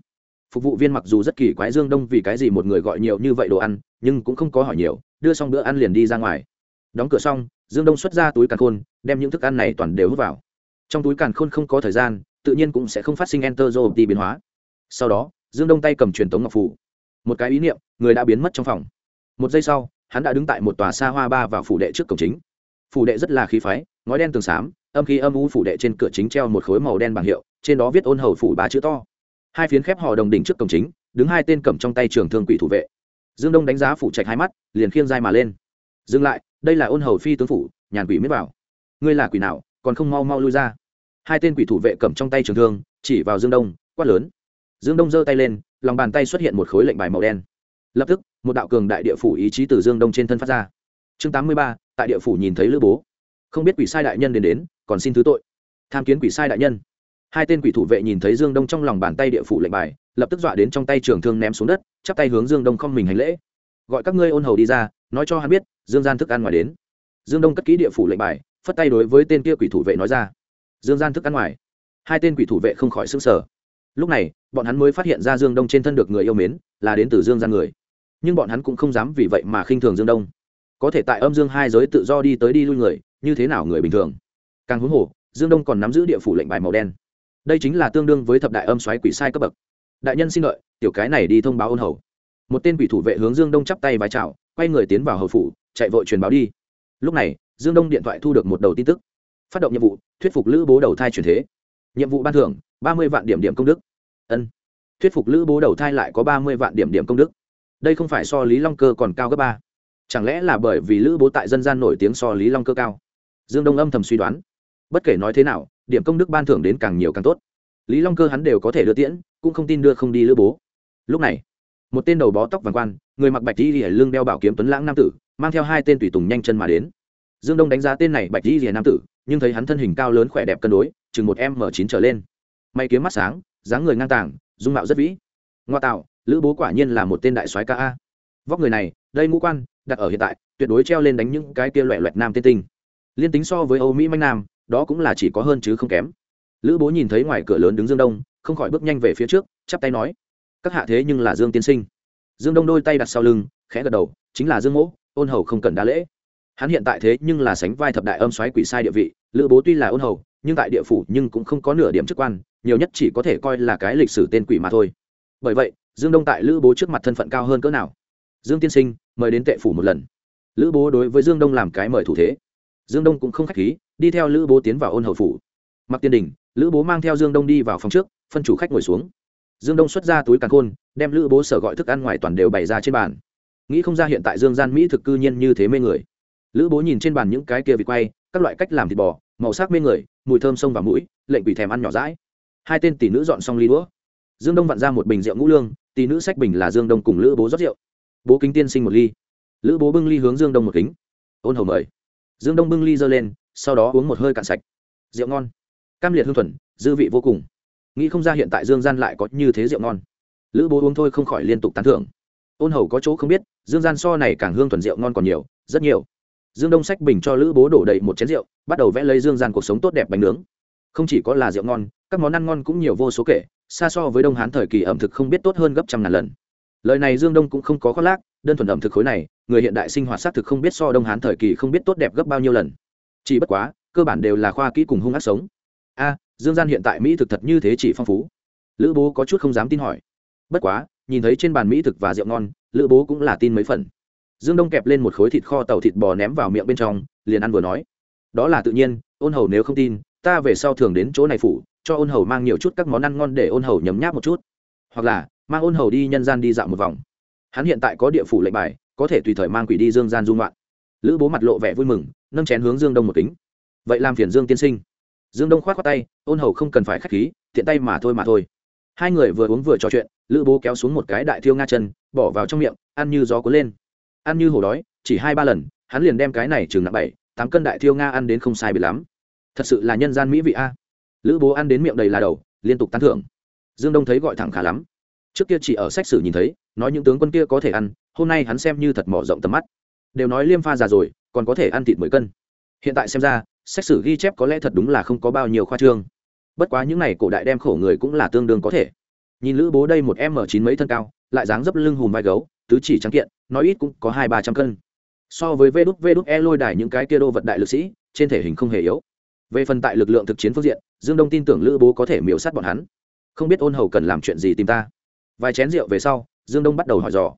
phục vụ viên mặc dù rất kỳ quái dương đông vì cái gì một người gọi nhiều như vậy đồ ăn, nhưng cũng không có hỏi nhiều, đưa xong bữa ăn liền đi ra ngoài. Đóng cửa xong, dương đông xuất ra túi càn khôn, đem những thức ăn này toàn đều hút vào. Trong túi càn khôn không có thời gian, tự nhiên cũng sẽ không phát sinh enter đi biến hóa. Sau đó, dương đông tay cầm truyền tống ngọc phủ. Một cái ý niệm, người đã biến mất trong phòng. Một giây sau, hắn đã đứng tại một tòa xa hoa ba vào phủ đệ trước cổng chính. Phủ đệ rất là khí phái, ngói đen tường xám, âm khí âm u phủ đệ trên cửa chính treo một khối màu đen bằng hiệu, trên đó viết ôn hầu phủ ba chữ to hai phiến khép hò đồng đỉnh trước cổng chính, đứng hai tên cầm trong tay trường thương quỷ thủ vệ. Dương đông đánh giá phủ trạch hai mắt, liền khiêng dai mà lên. Dừng lại, đây là ôn hầu phi tướng phủ, nhàn quỷ miết vào ngươi là quỷ nào, còn không mau mau lui ra. Hai tên quỷ thủ vệ cầm trong tay trường thương, chỉ vào dương đông, quát lớn. Dương đông giơ tay lên, lòng bàn tay xuất hiện một khối lệnh bài màu đen. Lập tức, một đạo cường đại địa phủ ý chí từ dương đông trên thân phát ra. Chương tám mươi ba, tại địa phủ nhìn thấy lữ bố. Không biết quỷ sai đại nhân đến đến, còn xin thứ tội. Tham kiến quỷ sai đại nhân hai tên quỷ thủ vệ nhìn thấy dương đông trong lòng bàn tay địa phủ lệnh bài, lập tức dọa đến trong tay trường thương ném xuống đất, chắp tay hướng dương đông không mình hành lễ. Gọi các ngươi ôn hầu đi ra, nói cho hắn biết, dương gian thức ăn ngoài đến. Dương đông cất ký địa phủ lệnh bài, phất tay đối với tên kia quỷ thủ vệ nói ra. Dương gian thức ăn ngoài. Hai tên quỷ thủ vệ không khỏi s ư n g sở lúc này, bọn hắn mới phát hiện ra dương đông trên thân được người yêu mến, là đến từ dương gian người. Nhưng bọn hắn cũng không dám vì vậy mà khinh thường dương đông. Có thể tại âm dương hai giới tự do đi tới đi lui người, như thế nào người bình thường? Càng huống hồ, dương đông còn nắm giữ địa phủ lệnh bài màu đen đây chính là tương đương với thập đại âm xoáy quỷ sai cấp bậc. Đại nhân xin lợi tiểu cái này đi thông báo ôn hầu. Một tên quỷ thủ vệ hướng dương đông chắp tay vái chào, quay người tiến vào hầu phủ, chạy vội truyền báo đi. Lúc này, dương đông điện thoại thu được một đầu tin tức. Phát động nhiệm vụ, thuyết phục lữ bố đầu thai truyền thế. Nhiệm vụ ban thưởng, ba mươi vạn điểm điểm công đức. Ân. Thuyết phục lữ bố đầu thai lại có ba mươi vạn điểm điểm công đức. Đây không phải so lý long cơ còn cao gấp ba. Chẳng lẽ là bởi vì lữ bố tại dân gian nổi tiếng so lý long cơ cao? Dương đông âm thầm suy đoán. Bất kể nói thế nào điểm công đức ban thưởng đến càng nhiều càng tốt. Lý long cơ hắn đều có thể đưa tiễn, cũng không tin đưa không đi lữ bố. Lúc này, một tên đầu bó tóc vàng quan, người mặc bạch di rìa lưng đeo bảo kiếm tuấn lãng nam tử, mang theo hai tên tùy tùng nhanh chân mà đến. Dương đông đánh giá tên này bạch di rìa nam tử, nhưng thấy hắn thân hình cao lớn khỏe đẹp cân đối, chừng một m chín trở lên. May kiếm mắt sáng, dáng người ngang tàng, dung mạo rất vĩ. Ngoa tạo, lữ bố quả nhiên là một tên đại soái ca a. Vóc người này đây ngũ quan, đặt ở hiện tại, tuyệt đối treo lên đánh những cái kia loẹ loẹt nam tên tinh. Liên tính so với âu mỹ manh nam đó cũng là chỉ có hơn chứ không kém. Lữ bố nhìn thấy ngoài cửa lớn đứng dương đông, không khỏi bước nhanh về phía trước, chắp tay nói, các hạ thế nhưng là dương tiên sinh. Dương đông đôi tay đặt sau lưng, khẽ gật đầu, chính là dương mỗ, ôn hầu không cần đa lễ. Hắn hiện tại thế nhưng là sánh vai thập đại âm xoáy quỷ sai địa vị, lữ bố tuy là ôn hầu, nhưng tại địa phủ nhưng cũng không có nửa điểm chức quan, nhiều nhất chỉ có thể coi là cái lịch sử tên quỷ mà thôi. Bởi vậy, dương đông tại lữ bố trước mặt thân phận cao hơn cỡ nào? Dương tiên sinh, mời đến tệ phủ một lần. Lữ bố đối với dương đông làm cái mời thủ thế dương đông cũng không k h á c h khí, đi theo lữ bố tiến vào ôn hầu phủ. Mặc tiên đình, lữ bố mang theo dương đông đi vào phòng trước, phân chủ khách ngồi xuống. Dương đông xuất ra túi càn khôn, đem lữ bố sở gọi thức ăn ngoài toàn đều bày ra trên bàn. Nghĩ không ra hiện tại dương gian mỹ thực cư nhiên như thế mê người. Lữ bố nhìn trên bàn những cái kia vịt quay, các loại cách làm thịt bò, màu sắc mê người, mùi thơm sông vào mũi, lệnh quỷ thèm ăn nhỏ rãi hai tên tỷ nữ dọn xong ly đũa. Dương đông vặn ra một bình rượu ngũ lương, tỷ nữ sách bình là dương đông cùng lữ bố rót rượu. Bố kính tiên sinh một ly. Lữ bố bưng ly hướng dương đông một kính. Ôn hầu mời dương đông bưng ly dơ lên, sau đó uống một hơi cạn sạch. Rượu ngon. Cam liệt hương thuần, dư vị vô cùng. Nghĩ không ra hiện tại dương gian lại có như thế rượu ngon. Lữ bố uống thôi không khỏi liên tục tán thưởng. Ôn hầu có chỗ không biết, dương gian so này càng hương thuần rượu ngon còn nhiều, rất nhiều. Dương đông sách bình cho lữ bố đổ đầy một chén rượu, bắt đầu vẽ lấy dương gian cuộc sống tốt đẹp bánh nướng. Không chỉ có là rượu ngon, các món ăn ngon cũng nhiều vô số kể, xa so với đông hán thời kỳ ẩm thực không biết tốt hơn gấp trăm ngàn lần. Lời này dương đông cũng không có khoác lác đơn thuần ẩm thực khối này, người hiện đại sinh hoạt xác thực không biết so đông hán thời kỳ không biết tốt đẹp gấp bao nhiêu lần. Chỉ bất quá, cơ bản đều là khoa kỹ cùng hung ác sống. A, dương gian hiện tại mỹ thực thật như thế chỉ phong phú. Lữ bố có chút không dám tin hỏi. Bất quá, nhìn thấy trên bàn mỹ thực và rượu ngon, lữ bố cũng là tin mấy phần. Dương đông kẹp lên một khối thịt kho tàu thịt bò ném vào miệng bên trong, liền ăn vừa nói. Đó là tự nhiên, ôn hầu nếu không tin, ta về sau thường đến chỗ này phủ, cho ôn hầu mang nhiều chút các món ăn ngon để ôn hầu nhấm nháp một chút. Hoặc là, mang ôn hầu đi nhân gian đi dạo một vòng hắn hiện tại có địa phủ lệnh bài, có thể tùy thời mang quỷ đi dương gian dung loạn lữ bố mặt lộ vẻ vui mừng, nâng chén hướng dương đông một kính. Vậy làm phiền dương tiên sinh. Dương đông k h o á t khoác tay, ôn hầu không cần phải k h á c h khí, tiện tay mà thôi mà thôi. Hai người vừa uống vừa trò chuyện, lữ bố kéo xuống một cái đại thiêu nga chân, bỏ vào trong miệng, ăn như gió cuốn lên. Ăn như hổ đói, chỉ hai ba lần, hắn liền đem cái này chừng nặng bảy, tám cân đại thiêu nga ăn đến không sai bị lắm. Thật sự là nhân gian mỹ vị a. Lữ bố ăn đến miệng đầy là đầu, liên tục tán thưởng. Dương đông thấy gọi thẳng khá lắm. Trước kia chỉ ở sách sử nhìn thấy nói những tướng quân kia có thể ăn, hôm nay hắn xem như thật mỏ rộng tầm mắt. Đều nói liêm pha già rồi, còn có thể ăn thịt mười cân. Hiện tại xem ra sách sử ghi chép có lẽ thật đúng là không có bao nhiêu khoa trương. Bất quá những n à y cổ đại đem khổ người cũng là tương đương có thể. Nhìn lữ bố đây một m chín mấy thân cao, lại dáng dấp lưng hùm vai gấu, tứ chỉ trắng kiện, nói ít cũng có hai ba trăm cân. So với vê đúc vê đúc e lôi đài những cái kia đô vật đại lực sĩ, trên thể hình không hề yếu. Về phần tại lực lượng thực chiến phương diện, dương đông tin tưởng lữ bố có thể miễu sát bọn hắn. Không biết ôn hầu cần làm chuyện gì tìm ta. Vài chén rượu về sau dương đông bắt đầu hỏi dò.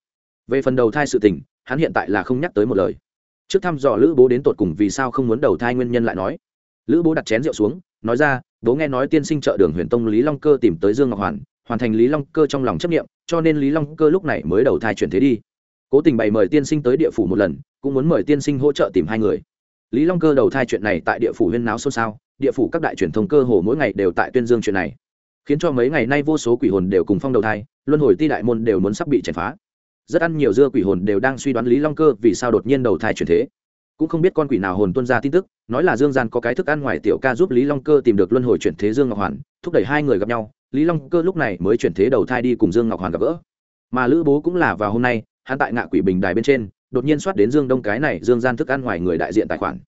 Về phần đầu thai sự tình, hắn hiện tại là không nhắc tới một lời. Trước thăm dò lữ bố đến tột cùng vì sao không muốn đầu thai nguyên nhân lại nói. Lữ bố đặt chén rượu xuống, nói ra, bố nghe nói tiên sinh trợ đường huyền tông lý long cơ tìm tới dương ngọc hoàn hoàn thành lý long cơ trong lòng chấp nghiệm cho nên lý long cơ lúc này mới đầu thai chuyển thế đi. Cố tình bày mời tiên sinh tới địa phủ một lần, cũng muốn mời tiên sinh hỗ trợ tìm hai người. Lý long cơ đầu thai chuyện này tại địa phủ huyên náo xôn xao, địa phủ các đại truyền thông cơ hồ mỗi ngày đều tại tuyên dương chuyện này khiến cho mấy ngày nay vô số quỷ hồn đều cùng phong đầu thai, luân hồi ti đại môn đều muốn sắp bị chèn phá. Rất ăn nhiều dưa quỷ hồn đều đang suy đoán lý long cơ vì sao đột nhiên đầu thai chuyển thế. Cũng không biết con quỷ nào hồn tuân ra tin tức, nói là dương gian có cái thức ăn ngoài tiểu ca giúp lý long cơ tìm được luân hồi chuyển thế dương ngọc hoàn, thúc đẩy hai người gặp nhau, lý long cơ lúc này mới chuyển thế đầu thai đi cùng dương ngọc hoàn gặp gỡ. Mà lữ bố cũng là vào hôm nay, hắn tại ngạ quỷ bình đài bên trên, đột nhiên soát đến dương đông cái này dương gian thức ăn ngoài người đại diện tài khoản.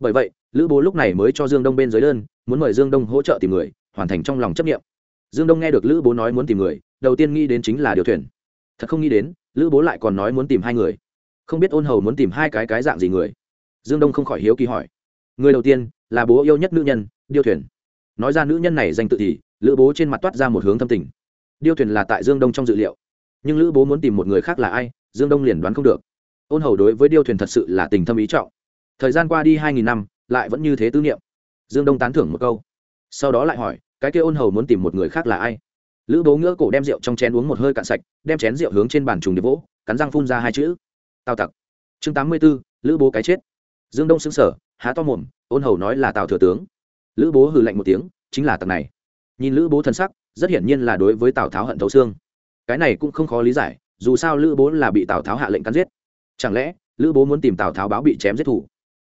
Bởi vậy, lữ bố lúc này mới cho dương đông bên dưới đơn, muốn mời dương đông hỗ trợ tìm người, hoàn thành trong lòng chấp nghiệm dương đông nghe được lữ bố nói muốn tìm người, đầu tiên nghĩ đến chính là điều thuyền. Thật không nghĩ đến, lữ bố lại còn nói muốn tìm hai người. Không biết ôn hầu muốn tìm hai cái cái dạng gì người. Dương đông không khỏi hiếu kỳ hỏi. Người đầu tiên là bố yêu nhất nữ nhân, điêu thuyền. Nói ra nữ nhân này danh tự thì, lữ bố trên mặt toát ra một hướng thâm tình. Điêu thuyền là tại dương đông trong dự liệu. Nhưng lữ bố muốn tìm một người khác là ai, dương đông liền đoán không được. Ôn hầu đối với điêu thuyền thật sự là tình thâm ý trọng. Thời gian qua đi hai nghìn năm, lại vẫn như thế tư niệm. Dương đông tán thưởng một câu. Sau đó lại hỏi cái kia ôn hầu muốn tìm một người khác là ai? Lữ bố ngỡ cổ đem rượu trong chén uống một hơi cạn sạch, đem chén rượu hướng trên bàn trùng để vỗ, cắn răng phun ra hai chữ. Tào tặc. Chương tám mươi b ố lữ bố cái chết. Dương đông xứng sở há to mồm, ôn hầu nói là tào thừa tướng. Lữ bố hừ lạnh một tiếng, chính là tặc này. Nhìn lữ bố thân sắc, rất hiển nhiên là đối với tào tháo hận thấu xương. Cái này cũng không khó lý giải, dù sao lữ bố là bị tào tháo hạ lệnh cắn giết. Chẳng lẽ, lữ bố muốn tìm tào tháo báo bị chém giết thủ?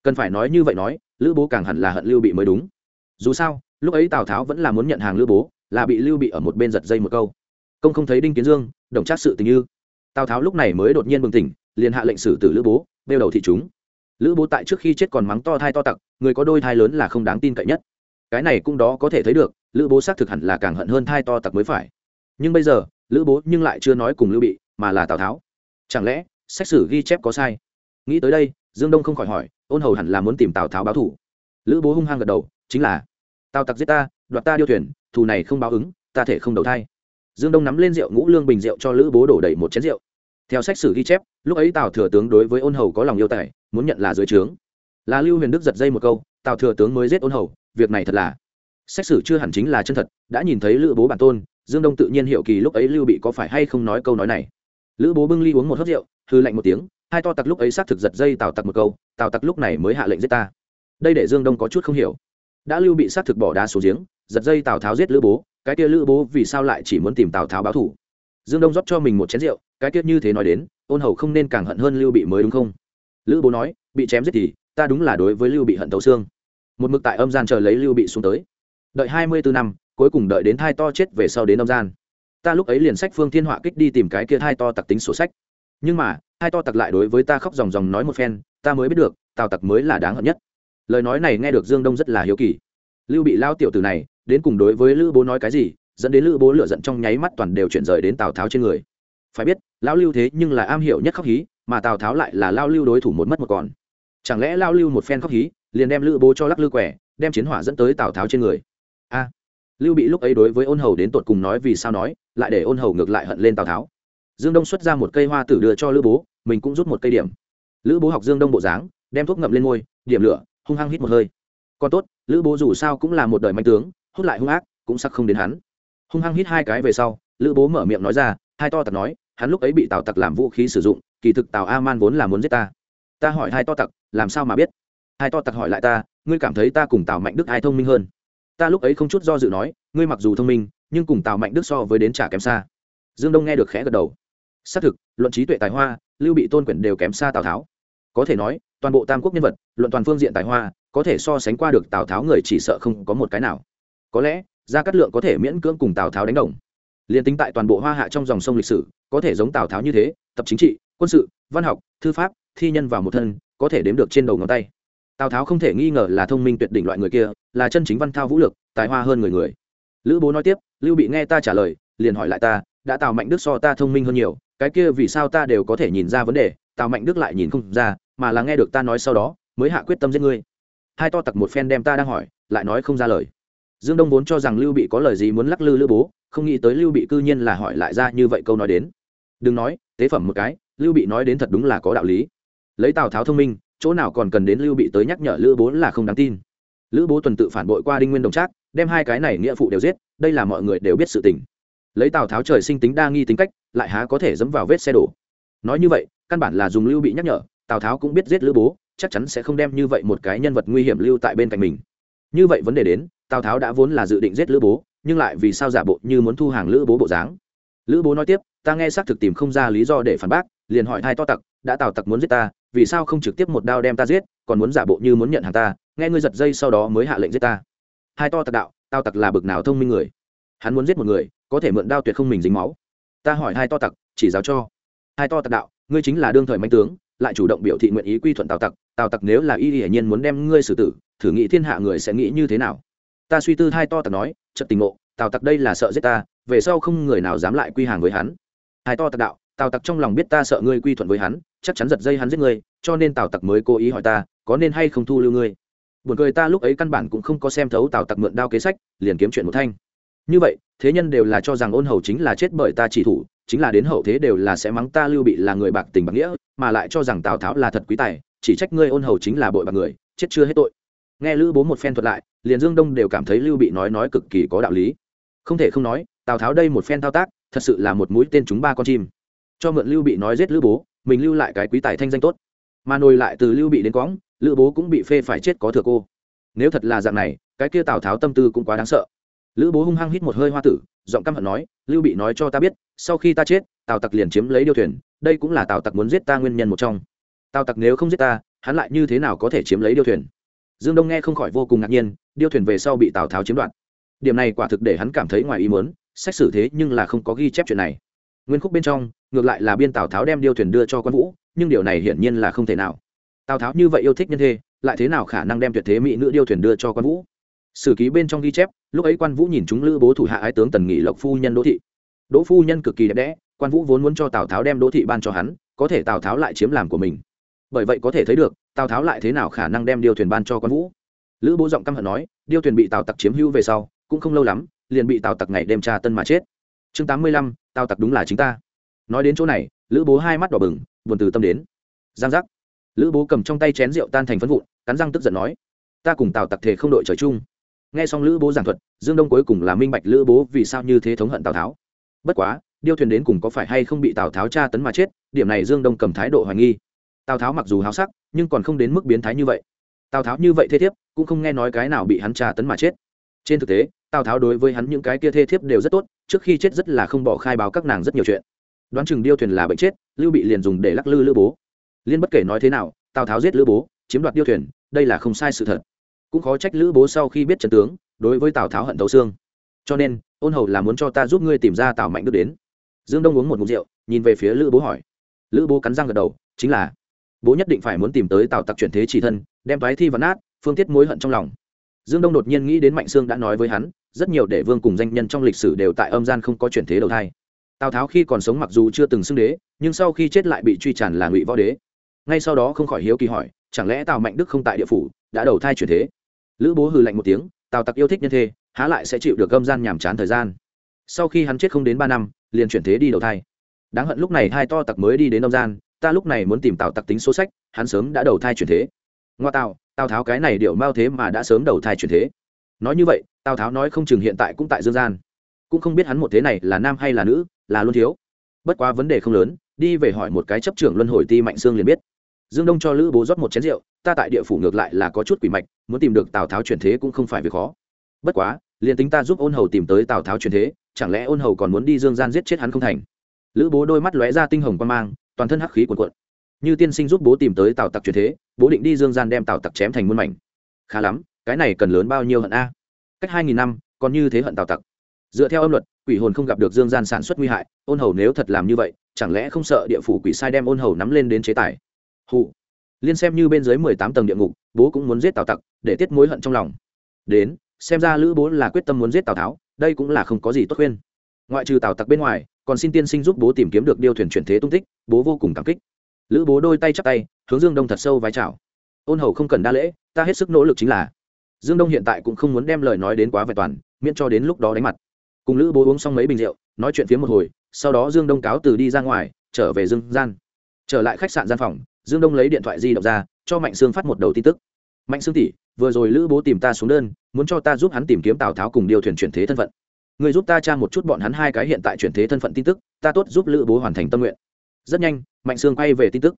Cần phải nói như vậy nói, lữ bố càng hẳn là hận lưu bị mới đúng. Dù sao lúc ấy tào tháo vẫn là muốn nhận hàng lữ bố, là bị lưu bị ở một bên giật dây một câu. Công không thấy đinh kiến dương, đồng trác sự tình như. Tào tháo lúc này mới đột nhiên bừng tỉnh, liền hạ lệnh xử tử lữ bố, bêu đầu thị chúng. Lữ bố tại trước khi chết còn mắng to thai to tặc, người có đôi thai lớn là không đáng tin cậy nhất. Cái này cũng đó có thể thấy được, lữ bố xác thực hẳn là càng hận hơn thai to tặc mới phải. Nhưng bây giờ, lữ bố nhưng lại chưa nói cùng lưu bị, mà là tào tháo. Chẳng lẽ, xét xử ghi chép có sai? Nghĩ tới đây, dương đông không khỏi hỏi, ôn hầu hẳn là muốn tìm tào tháo báo thủ. Lữ bố hung hăng gật đầu, chính là tào tặc giết ta, đoạt ta điêu thuyền, thù này không báo ứng, ta thể không đầu thai. Dương đông nắm lên rượu ngũ lương bình rượu cho lữ bố đổ đầy một chén rượu. Theo sách sử ghi chép, lúc ấy tào thừa tướng đối với ôn hầu có lòng yêu tài, muốn nhận là dưới trướng. Là lưu huyền đức giật dây một câu, tào thừa tướng mới giết ôn hầu, việc này thật là. Sách sử chưa hẳn chính là chân thật, đã nhìn thấy lữ bố bản tôn, dương đông tự nhiên hiệu kỳ lúc ấy lưu bị có phải hay không nói câu nói này. Lữ bố bưng ly uống một hớt rượu hư lạnh một tiếng, hai to tặc lúc ấy xác thực giật dây tào tặc một câu, tào tặc lúc này mới hạ lệnh giết ta. Đây để dương đông có chút không hiểu đã lưu bị xác thực bỏ đá xuống giếng, giật dây tào tháo giết lữ bố, cái kia lữ bố vì sao lại chỉ muốn tìm tào tháo báo thủ? Dương đông rót cho mình một chén rượu, cái kia như thế nói đến, ôn hầu không nên càng hận hơn lưu bị mới đúng không? Lữ bố nói, bị chém giết thì, ta đúng là đối với lưu bị hận tấu xương. Một mực tại âm gian chờ lấy lưu bị xuống tới. Đợi hai mươi bốn năm, cuối cùng đợi đến thai to chết về sau đến âm gian. Ta lúc ấy liền sách phương thiên họa kích đi tìm cái kia thai to tặc tính sổ sách. Nhưng mà, thai to tặc lại đối với ta khóc dòng dòng nói một phen, ta mới biết được, tào tặc mới là đáng hận nhất lời nói này nghe được dương đông rất là hiếu kỳ. Lưu bị lao tiểu từ này, đến cùng đối với lữ bố nói cái gì, dẫn đến lữ bố lựa giận trong nháy mắt toàn đều chuyển rời đến tào tháo trên người. Phải biết, lão lưu thế nhưng là am hiểu nhất khóc hí, mà tào tháo lại là lao lưu đối thủ một mất một còn. Chẳng lẽ lao lưu một phen khóc hí, liền đem lữ bố cho lắc lư quẻ, đem chiến hỏa dẫn tới tào tháo trên người? A! Lưu bị lúc ấy đối với ôn hầu đến tột cùng nói vì sao nói, lại để ôn hầu ngược lại hận lên tào tháo. Dương đông xuất ra một cây hoa tử đưa cho lữ bố, mình cũng rút một cây điểm. Lữ bố học dương đông bộ dáng, đem thuốc ngậm lên môi, điểm lửa hung hăng hít một hơi. Còn tốt, lữ bố dù sao cũng là một đời mạnh tướng, hút lại hung ác, cũng sắc không đến hắn. Hung hăng hít hai cái về sau, lữ bố mở miệng nói ra, hai to tặc nói, hắn lúc ấy bị tào tặc làm vũ khí sử dụng, kỳ thực tào a man vốn là muốn giết ta. Ta hỏi hai to tặc, làm sao mà biết? Hai to tặc hỏi lại ta, ngươi cảm thấy ta cùng tào mạnh đức ai thông minh hơn? Ta lúc ấy không chút do dự nói, ngươi mặc dù thông minh, nhưng cùng tào mạnh đức so với đến trả kém xa. Dương đông nghe được khẽ gật đầu. Xác thực, luận trí tuệ tài hoa, lưu bị tôn quyển đều kém xa tào tháo. Có thể nói toàn bộ tam quốc nhân vật, luận toàn phương diện tài hoa, có thể so sánh qua được tào tháo người chỉ sợ không có một cái nào. Có lẽ, gia cát lượng có thể miễn cưỡng cùng tào tháo đánh đồng. Liền tính tại toàn bộ hoa hạ trong dòng sông lịch sử, có thể giống tào tháo như thế, tập chính trị, quân sự, văn học, thư pháp, thi nhân vào một thân, có thể đếm được trên đầu ngón tay. Tào tháo không thể nghi ngờ là thông minh tuyệt đỉnh loại người kia, là chân chính văn thao vũ lực, tài hoa hơn người người. Lữ bố nói tiếp, lưu bị nghe ta trả lời, liền hỏi lại ta, đã tào mạnh đức so ta thông minh hơn nhiều, cái kia vì sao ta đều có thể nhìn ra vấn đề tào mạnh đức lại nhìn không ra, mà là nghe được ta nói sau đó, mới hạ quyết tâm giết ngươi. Hai to tặc một phen đem ta đang hỏi, lại nói không ra lời. Dương đông vốn cho rằng lưu bị có lời gì muốn lắc lư lữ bố, không nghĩ tới lưu bị cư nhiên là hỏi lại ra như vậy câu nói đến. Đừng nói, tế phẩm một cái, lưu bị nói đến thật đúng là có đạo lý. Lấy tào tháo thông minh, chỗ nào còn cần đến lưu bị tới nhắc nhở lữ bố là không đáng tin. Lữ bố tuần tự phản bội qua đinh nguyên đồng trác, đem hai cái này nghĩa phụ đều giết, đây là mọi người đều biết sự tình. Lấy tào tháo trời sinh tính đa nghi tính cách, lại há có thể dẫm vào vết xe đổ. Nói như vậy căn bản là dùng lưu bị nhắc nhở, tào tháo cũng biết giết lữ bố, chắc chắn sẽ không đem như vậy một cái nhân vật nguy hiểm lưu tại bên cạnh mình. Như vậy vấn đề đến, tào tháo đã vốn là dự định giết lữ bố, nhưng lại vì sao giả bộ như muốn thu hàng lữ bố bộ dáng. Lữ bố nói tiếp, ta nghe xác thực tìm không ra lý do để phản bác, liền hỏi hai to tặc, đã tào tặc muốn giết ta, vì sao không trực tiếp một đao đem ta giết, còn muốn giả bộ như muốn nhận hàng ta, nghe ngươi giật dây sau đó mới hạ lệnh giết ta. Hai to tặc đạo tao tặc là bực nào thông minh người. Hắn muốn giết một người, có thể mượn đao tuyệt không mình dính máu. Ta hỏi hai to tặc, chỉ giáo cho. Hai to tặc đạo ngươi chính là đương thời manh tướng, lại chủ động biểu thị nguyện ý quy thuận tào tặc tào tặc nếu là y hiển nhiên muốn đem ngươi xử tử, thử nghĩ thiên hạ người sẽ nghĩ như thế nào? Ta suy tư hai to tặc nói, chợt tình ngộ, tào tặc đây là sợ giết ta, về sau không người nào dám lại quy hàng với hắn. Hai to tặc đạo, tào tặc trong lòng biết ta sợ ngươi quy thuận với hắn, chắc chắn giật dây hắn giết ngươi, cho nên tào tặc mới cố ý hỏi ta, có nên hay không thu lưu ngươi? Buồn cười ta lúc ấy căn bản cũng không có xem thấu tào tặc mượn đao kế sách, liền kiếm chuyện một thanh. Như vậy, thế nhân đều là cho rằng ôn hầu chính là chết bởi ta chỉ thủ chính là đến hậu thế đều là sẽ mắng ta lưu bị là người bạc tình bạc nghĩa, mà lại cho rằng tào tháo là thật quý tài, chỉ trách ngươi ôn hầu chính là bội bạc người, chết chưa hết tội. Nghe lữ bố một phen thuật lại, liền dương đông đều cảm thấy lưu bị nói nói cực kỳ có đạo lý. Không thể không nói, tào tháo đây một phen thao tác, thật sự là một mũi tên chúng ba con chim. Cho mượn lưu bị nói giết lữ bố, mình lưu lại cái quý tài thanh danh tốt. Mà nồi lại từ lưu bị đến quõng, lữ bố cũng bị phê phải chết có thừa cô. Nếu thật là dạng này, cái kia tào tháo tâm tư cũng quá đáng sợ. Lữ bố hung hăng hít một hơi hoa tử, giọng căm hận nói, lưu bị nói cho ta biết sau khi ta chết, tào tặc liền chiếm lấy điêu thuyền, đây cũng là tào tặc muốn giết ta nguyên nhân một trong. Tào tặc nếu không giết ta, hắn lại như thế nào có thể chiếm lấy điêu thuyền? Dương đông nghe không khỏi vô cùng ngạc nhiên, điêu thuyền về sau bị tào tháo chiếm đoạt. Điểm này quả thực để hắn cảm thấy ngoài ý muốn, xét xử thế nhưng là không có ghi chép chuyện này. Nguyên khúc bên trong, ngược lại là biên tào tháo đem điêu thuyền đưa cho quan vũ, nhưng điều này hiển nhiên là không thể nào. Tào tháo như vậy yêu thích nhân thê, lại thế nào khả năng đem tuyệt thế mỹ nữ điêu thuyền đưa cho quan vũ? Sử ký bên trong ghi chép, lúc ấy quan vũ nhìn chúng lữ bố thủ hạ ái tướng tần nghị lộc phu nhân đỗ thị đỗ phu nhân cực kỳ đẹp đẽ, quan vũ vốn muốn cho tào tháo đem đỗ thị ban cho hắn, có thể tào tháo lại chiếm làm của mình. Bởi vậy có thể thấy được, tào tháo lại thế nào khả năng đem điêu thuyền ban cho quan vũ. Lữ bố giọng căm hận nói, điêu thuyền bị tào tặc chiếm hữu về sau, cũng không lâu lắm, liền bị tào tặc ngày đêm tra tân mà chết. Chương tám mươi lăm, tào tặc đúng là chính ta. Nói đến chỗ này, lữ bố hai mắt đỏ bừng, buồn từ tâm đến. Giang giác. Lữ bố cầm trong tay chén rượu tan thành phân vụn, cắn răng tức giận nói, ta cùng tào tặc thể không đội trời chung. Nghe xong lữ bố giảng thuật, dương đông cuối cùng là minh bạch lữ bố vì sao như thế thống hận tào tháo bất quá, điêu thuyền đến cùng có phải hay không bị tào tháo tra tấn mà chết, điểm này dương đông cầm thái độ hoài nghi. Tào tháo mặc dù háo sắc, nhưng còn không đến mức biến thái như vậy. Tào tháo như vậy thê thiếp, cũng không nghe nói cái nào bị hắn tra tấn mà chết. Trên thực tế, tào tháo đối với hắn những cái kia thê thiếp đều rất tốt, trước khi chết rất là không bỏ khai báo các nàng rất nhiều chuyện. Đoán chừng điêu thuyền là bệnh chết, lưu bị liền dùng để lắc lư lữ bố. Liên bất kể nói thế nào, tào tháo giết lữ bố, chiếm đoạt điêu thuyền, đây là không sai sự thật. Cũng khó trách lữ bố sau khi biết trần tướng, đối với tào tháo hận thấu xương. Cho nên ôn hầu là muốn cho ta giúp ngươi tìm ra tào mạnh đức đến dương đông uống một mục rượu, nhìn về phía lữ bố hỏi. lữ bố cắn răng gật đầu, chính là, bố nhất định phải muốn tìm tới tào tặc chuyển thế chỉ thân, đem thoái thi vắn nát, phương tiết mối hận trong lòng. dương đông đột nhiên nghĩ đến mạnh sương đã nói với hắn, rất nhiều đệ vương cùng danh nhân trong lịch sử đều tại âm gian không có chuyển thế đầu thai. tào tháo khi còn sống mặc dù chưa từng xưng đế, nhưng sau khi chết lại bị truy tràn là ngụy võ đế. ngay sau đó không khỏi hiếu kỳ hỏi, chẳng lẽ tào mạnh đức không tại địa phủ, đã đầu thai chuyển thế? lữ bố hừ lạnh một tiếng, tào tặc yêu thích nhân thê há lại sẽ chịu được gâm gian nhàm chán thời gian. Sau khi hắn chết không đến ba năm, liền chuyển thế đi đầu thai. Đáng hận lúc này hai to tặc mới đi đến âm gian, ta lúc này muốn tìm tào tặc tính số sách, hắn sớm đã đầu thai chuyển thế. Ngoa tào tào tháo cái này điệu mao thế mà đã sớm đầu thai chuyển thế. Nói như vậy, tào tháo nói không chừng hiện tại cũng tại dương gian. Cũng không biết hắn một thế này là nam hay là nữ, là luôn thiếu. Bất quá vấn đề không lớn, đi về hỏi một cái chấp trưởng luân hồi ti mạnh sương liền biết. Dương đông cho lữ bố rót một chén rượu, ta tại địa phủ ngược lại là có chút quỷ mạch, muốn tìm được tào tháo chuyển thế cũng không phải việc khó bất quá, liền tính ta giúp ôn hầu tìm tới tào tháo truyền thế, chẳng lẽ ôn hầu còn muốn đi dương gian giết chết hắn không thành? Lữ bố đôi mắt lóe ra tinh hồng quan mang, toàn thân hắc khí cuồn cuộn. Như tiên sinh giúp bố tìm tới tào tặc truyền thế, bố định đi dương gian đem tào tặc chém thành muôn mảnh. Khá lắm, cái này cần lớn bao nhiêu hận a? Cách hai nghìn năm, còn như thế hận tào tặc. Dựa theo âm luật, quỷ hồn không gặp được dương gian sản xuất nguy hại, ôn hầu nếu thật làm như vậy, chẳng lẽ không sợ địa phủ quỷ sai đem ôn hầu nắm lên đến chế tài? Hụ liên xem như bên dưới mười tám tầng địa ngục, bố cũng muốn giết tào tặc, để tiết mối hận trong lòng. Đến xem ra lữ bố là quyết tâm muốn giết tào tháo, đây cũng là không có gì tốt khuyên. Ngoại trừ tào tặc bên ngoài, còn xin tiên sinh giúp bố tìm kiếm được điêu thuyền chuyển thế tung tích, bố vô cùng cảm kích. Lữ bố đôi tay chắp tay, hướng dương đông thật sâu vai chào. Ôn hầu không cần đa lễ, ta hết sức nỗ lực chính là. Dương đông hiện tại cũng không muốn đem lời nói đến quá vẹn toàn, miễn cho đến lúc đó đánh mặt. Cùng lữ bố uống xong mấy bình rượu, nói chuyện phía một hồi, sau đó dương đông cáo từ đi ra ngoài, trở về dương gian. Trở lại khách sạn gian phòng, dương đông lấy điện thoại di động ra, cho mạnh sương phát một đầu tin tức mạnh sương tỷ, vừa rồi lữ bố tìm ta xuống đơn, muốn cho ta giúp hắn tìm kiếm tào tháo cùng điều thuyền chuyển thế thân phận. Người giúp ta tra một chút bọn hắn hai cái hiện tại chuyển thế thân phận tin tức, ta tốt giúp lữ bố hoàn thành tâm nguyện. Rất nhanh, mạnh sương quay về tin tức.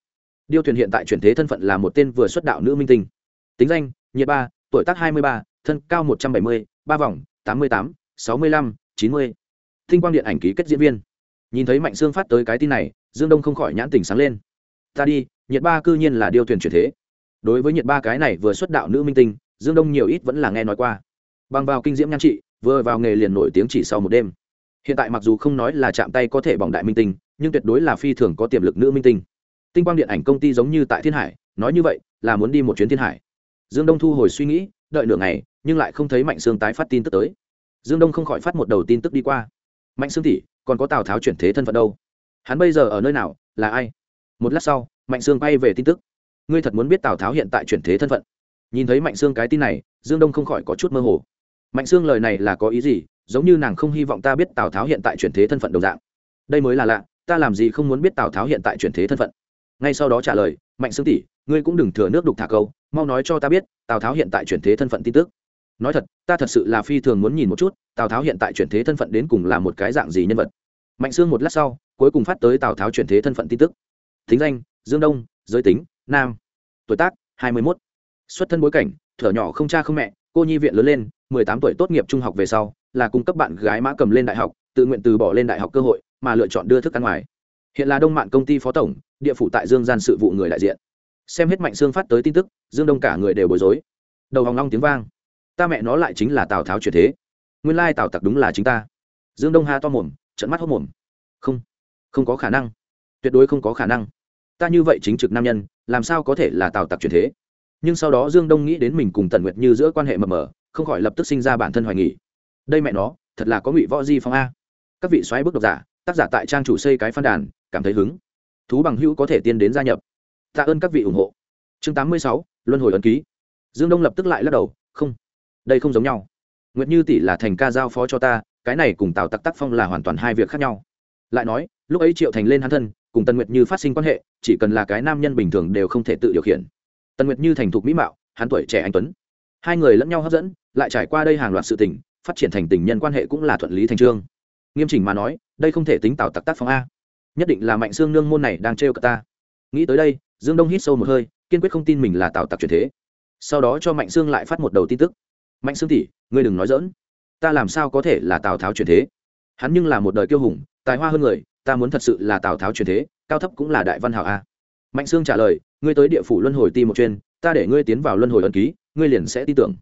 Điêu thuyền hiện tại chuyển thế thân phận là một tên vừa xuất đạo nữ minh tinh. Tính danh, nhiệt ba, tuổi tác hai mươi ba, thân cao một trăm bảy mươi, ba vòng, tám mươi tám, sáu mươi lăm, chín mươi. Thinh quang điện ảnh ký kết diễn viên. Nhìn thấy mạnh sương phát tới cái tin này, dương đông không khỏi nhãn tình sáng lên. Ta đi, nhiệt ba cư nhiên là điêu thuyền chuyển thế đối với nhiệt ba cái này vừa xuất đạo nữ minh tinh, dương đông nhiều ít vẫn là nghe nói qua. Bằng vào kinh diễm nhan trị, vừa vào nghề liền nổi tiếng chỉ sau một đêm. Hiện tại mặc dù không nói là chạm tay có thể bỏng đại minh tinh, nhưng tuyệt đối là phi thường có tiềm lực nữ minh tinh. Tinh quang điện ảnh công ty giống như tại thiên hải, nói như vậy, là muốn đi một chuyến thiên hải. Dương đông thu hồi suy nghĩ, đợi nửa ngày, nhưng lại không thấy mạnh sương tái phát tin tức tới. Dương đông không khỏi phát một đầu tin tức đi qua. Mạnh sương tỷ, còn có tào tháo chuyển thế thân phận đâu? Hắn bây giờ ở nơi nào, là ai? Một lát sau, mạnh sương bay về tin tức ngươi thật muốn biết tào tháo hiện tại chuyển thế thân phận nhìn thấy mạnh sương cái tin này dương đông không khỏi có chút mơ hồ mạnh sương lời này là có ý gì giống như nàng không hy vọng ta biết tào tháo hiện tại chuyển thế thân phận đồng dạng đây mới là lạ ta làm gì không muốn biết tào tháo hiện tại chuyển thế thân phận ngay sau đó trả lời mạnh sương tỷ ngươi cũng đừng thừa nước đục thả câu mau nói cho ta biết tào tháo hiện tại chuyển thế thân phận tin tức nói thật ta thật sự là phi thường muốn nhìn một chút tào tháo hiện tại chuyển thế thân phận đến cùng là một cái dạng gì nhân vật mạnh sương một lát sau cuối cùng phát tới tào tháo chuyển thế thân phận tin tức thính danh dương đông giới tính nam, tuổi tác hai mươi mốt, xuất thân bối cảnh, thở nhỏ không cha không mẹ, cô nhi viện lớn lên, mười tám tuổi tốt nghiệp trung học về sau, là cung cấp bạn gái mã cầm lên đại học, tự nguyện từ bỏ lên đại học cơ hội, mà lựa chọn đưa thức ăn ngoài. Hiện là đông mạng công ty phó tổng, địa phủ tại dương gian sự vụ người đại diện. Xem hết mạnh xương phát tới tin tức, dương đông cả người đều bối rối. Đầu hòng long tiếng vang. Ta mẹ nó lại chính là tào tháo chuyển thế. Nguyên lai tào tặc đúng là chính ta. Dương đông ha to mồm trận mắt hốc mồm. Không không có khả năng. Tuyệt đối không có khả năng. Ta như vậy chính trực nam nhân làm sao có thể là tào tặc truyền thế? Nhưng sau đó dương đông nghĩ đến mình cùng tần nguyệt như giữa quan hệ mờ mờ, không khỏi lập tức sinh ra bản thân hoài nghỉ đây mẹ nó, thật là có ngụy võ di phong a. Các vị xoáy bức độc giả, tác giả tại trang chủ xây cái phan đàn, cảm thấy hứng. Thú bằng hữu có thể tiên đến gia nhập. Tạ ơn các vị ủng hộ. Chương tám mươi sáu, luân hồi ấn ký. Dương đông lập tức lại lắc đầu, không, đây không giống nhau. Nguyệt như tỷ là thành ca giao phó cho ta, cái này cùng tào tặc tác phong là hoàn toàn hai việc khác nhau. Lại nói, lúc ấy triệu thành lên hắn thân cùng tần nguyệt như phát sinh quan hệ, chỉ cần là cái nam nhân bình thường đều không thể tự điều khiển. Tần nguyệt như thành thục mỹ mạo, hắn tuổi trẻ anh tuấn. Hai người lẫn nhau hấp dẫn, lại trải qua đây hàng loạt sự tình, phát triển thành tình nhân quan hệ cũng là thuận lý thành trương. Nghiêm chỉnh mà nói, đây không thể tính tạo tặc tác phong a. Nhất định là mạnh xương nương môn này đang trêu cả ta. Nghĩ tới đây, dương đông hít sâu một hơi, kiên quyết không tin mình là tạo tặc truyền thế. Sau đó cho mạnh xương lại phát một đầu tin tức. Mạnh xương tỷ, ngươi đừng nói dỡn ta làm sao có thể là tào tháo truyền thế? Hắn nhưng là một đời kiêu hùng, tài hoa hơn người ta muốn thật sự là tào tháo truyền thế, cao thấp cũng là đại văn hảo a. Mạnh sương trả lời, ngươi tới địa phủ luân hồi ti một chuyên, ta để ngươi tiến vào luân hồi ẩn ký, ngươi liền sẽ tin tưởng.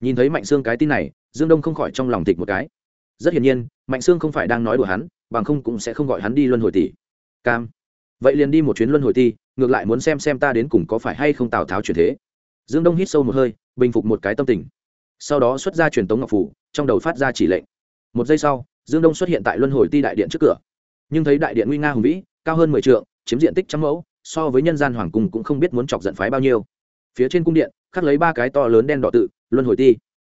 Nhìn thấy mạnh sương cái tin này, dương đông không khỏi trong lòng thịt một cái. Rất hiển nhiên, mạnh sương không phải đang nói đùa hắn, bằng không cũng sẽ không gọi hắn đi luân hồi tỷ. Cam. Vậy liền đi một chuyến luân hồi ti, ngược lại muốn xem xem ta đến cùng có phải hay không tào tháo truyền thế. Dương đông hít sâu một hơi, bình phục một cái tâm tình. Sau đó xuất ra truyền tống ngọc phủ, trong đầu phát ra chỉ lệnh. Một giây sau, dương đông xuất hiện tại luân hồi ti đại điện trước cửa nhưng thấy đại điện nguy nga hùng vĩ, cao hơn mười t chiếm diện tích trăm mẫu, so với nhân gian hoàng cung cũng không biết muốn chọc giận phái bao nhiêu. Phía trên cung điện, khắc lấy ba cái to lớn đen đỏ tự, luân hồi ti.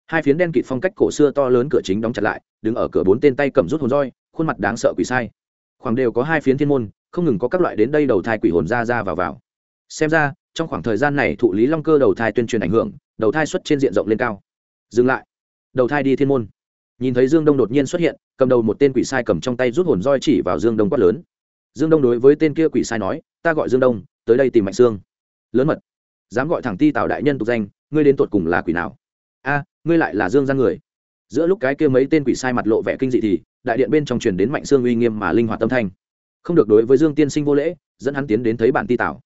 Hai phiến đen kịt phong cách cổ xưa to lớn cửa chính đóng chặt lại, đứng ở cửa bốn tên tay cầm rút hồn roi, khuôn mặt đáng sợ quỷ sai. Khoảng đều có hai phiến thiên môn, không ngừng có các loại đến đây đầu thai quỷ hồn ra ra vào vào. Xem ra, trong khoảng thời gian này thụ lý long cơ đầu thai tuyên truyền ảnh hưởng, đầu thai xuất trên diện rộng lên cao. Dừng lại. Đầu thai đi thiên môn. Nhìn thấy dương đông đột nhiên xuất hiện cầm đầu một tên quỷ sai cầm trong tay rút hồn roi chỉ vào dương đông quát lớn. Dương đông đối với tên kia quỷ sai nói, ta gọi dương đông, tới đây tìm mạnh sương. Lớn mật, dám gọi thẳng ti tào đại nhân tục danh, ngươi đến tột cùng là quỷ nào? A, ngươi lại là dương gian người. Giữa lúc cái kia mấy tên quỷ sai mặt lộ vẻ kinh dị thì, đại điện bên trong truyền đến mạnh sương uy nghiêm mà linh hoạt tâm thanh. Không được đối với dương tiên sinh vô lễ, dẫn hắn tiến đến thấy bản ti tào.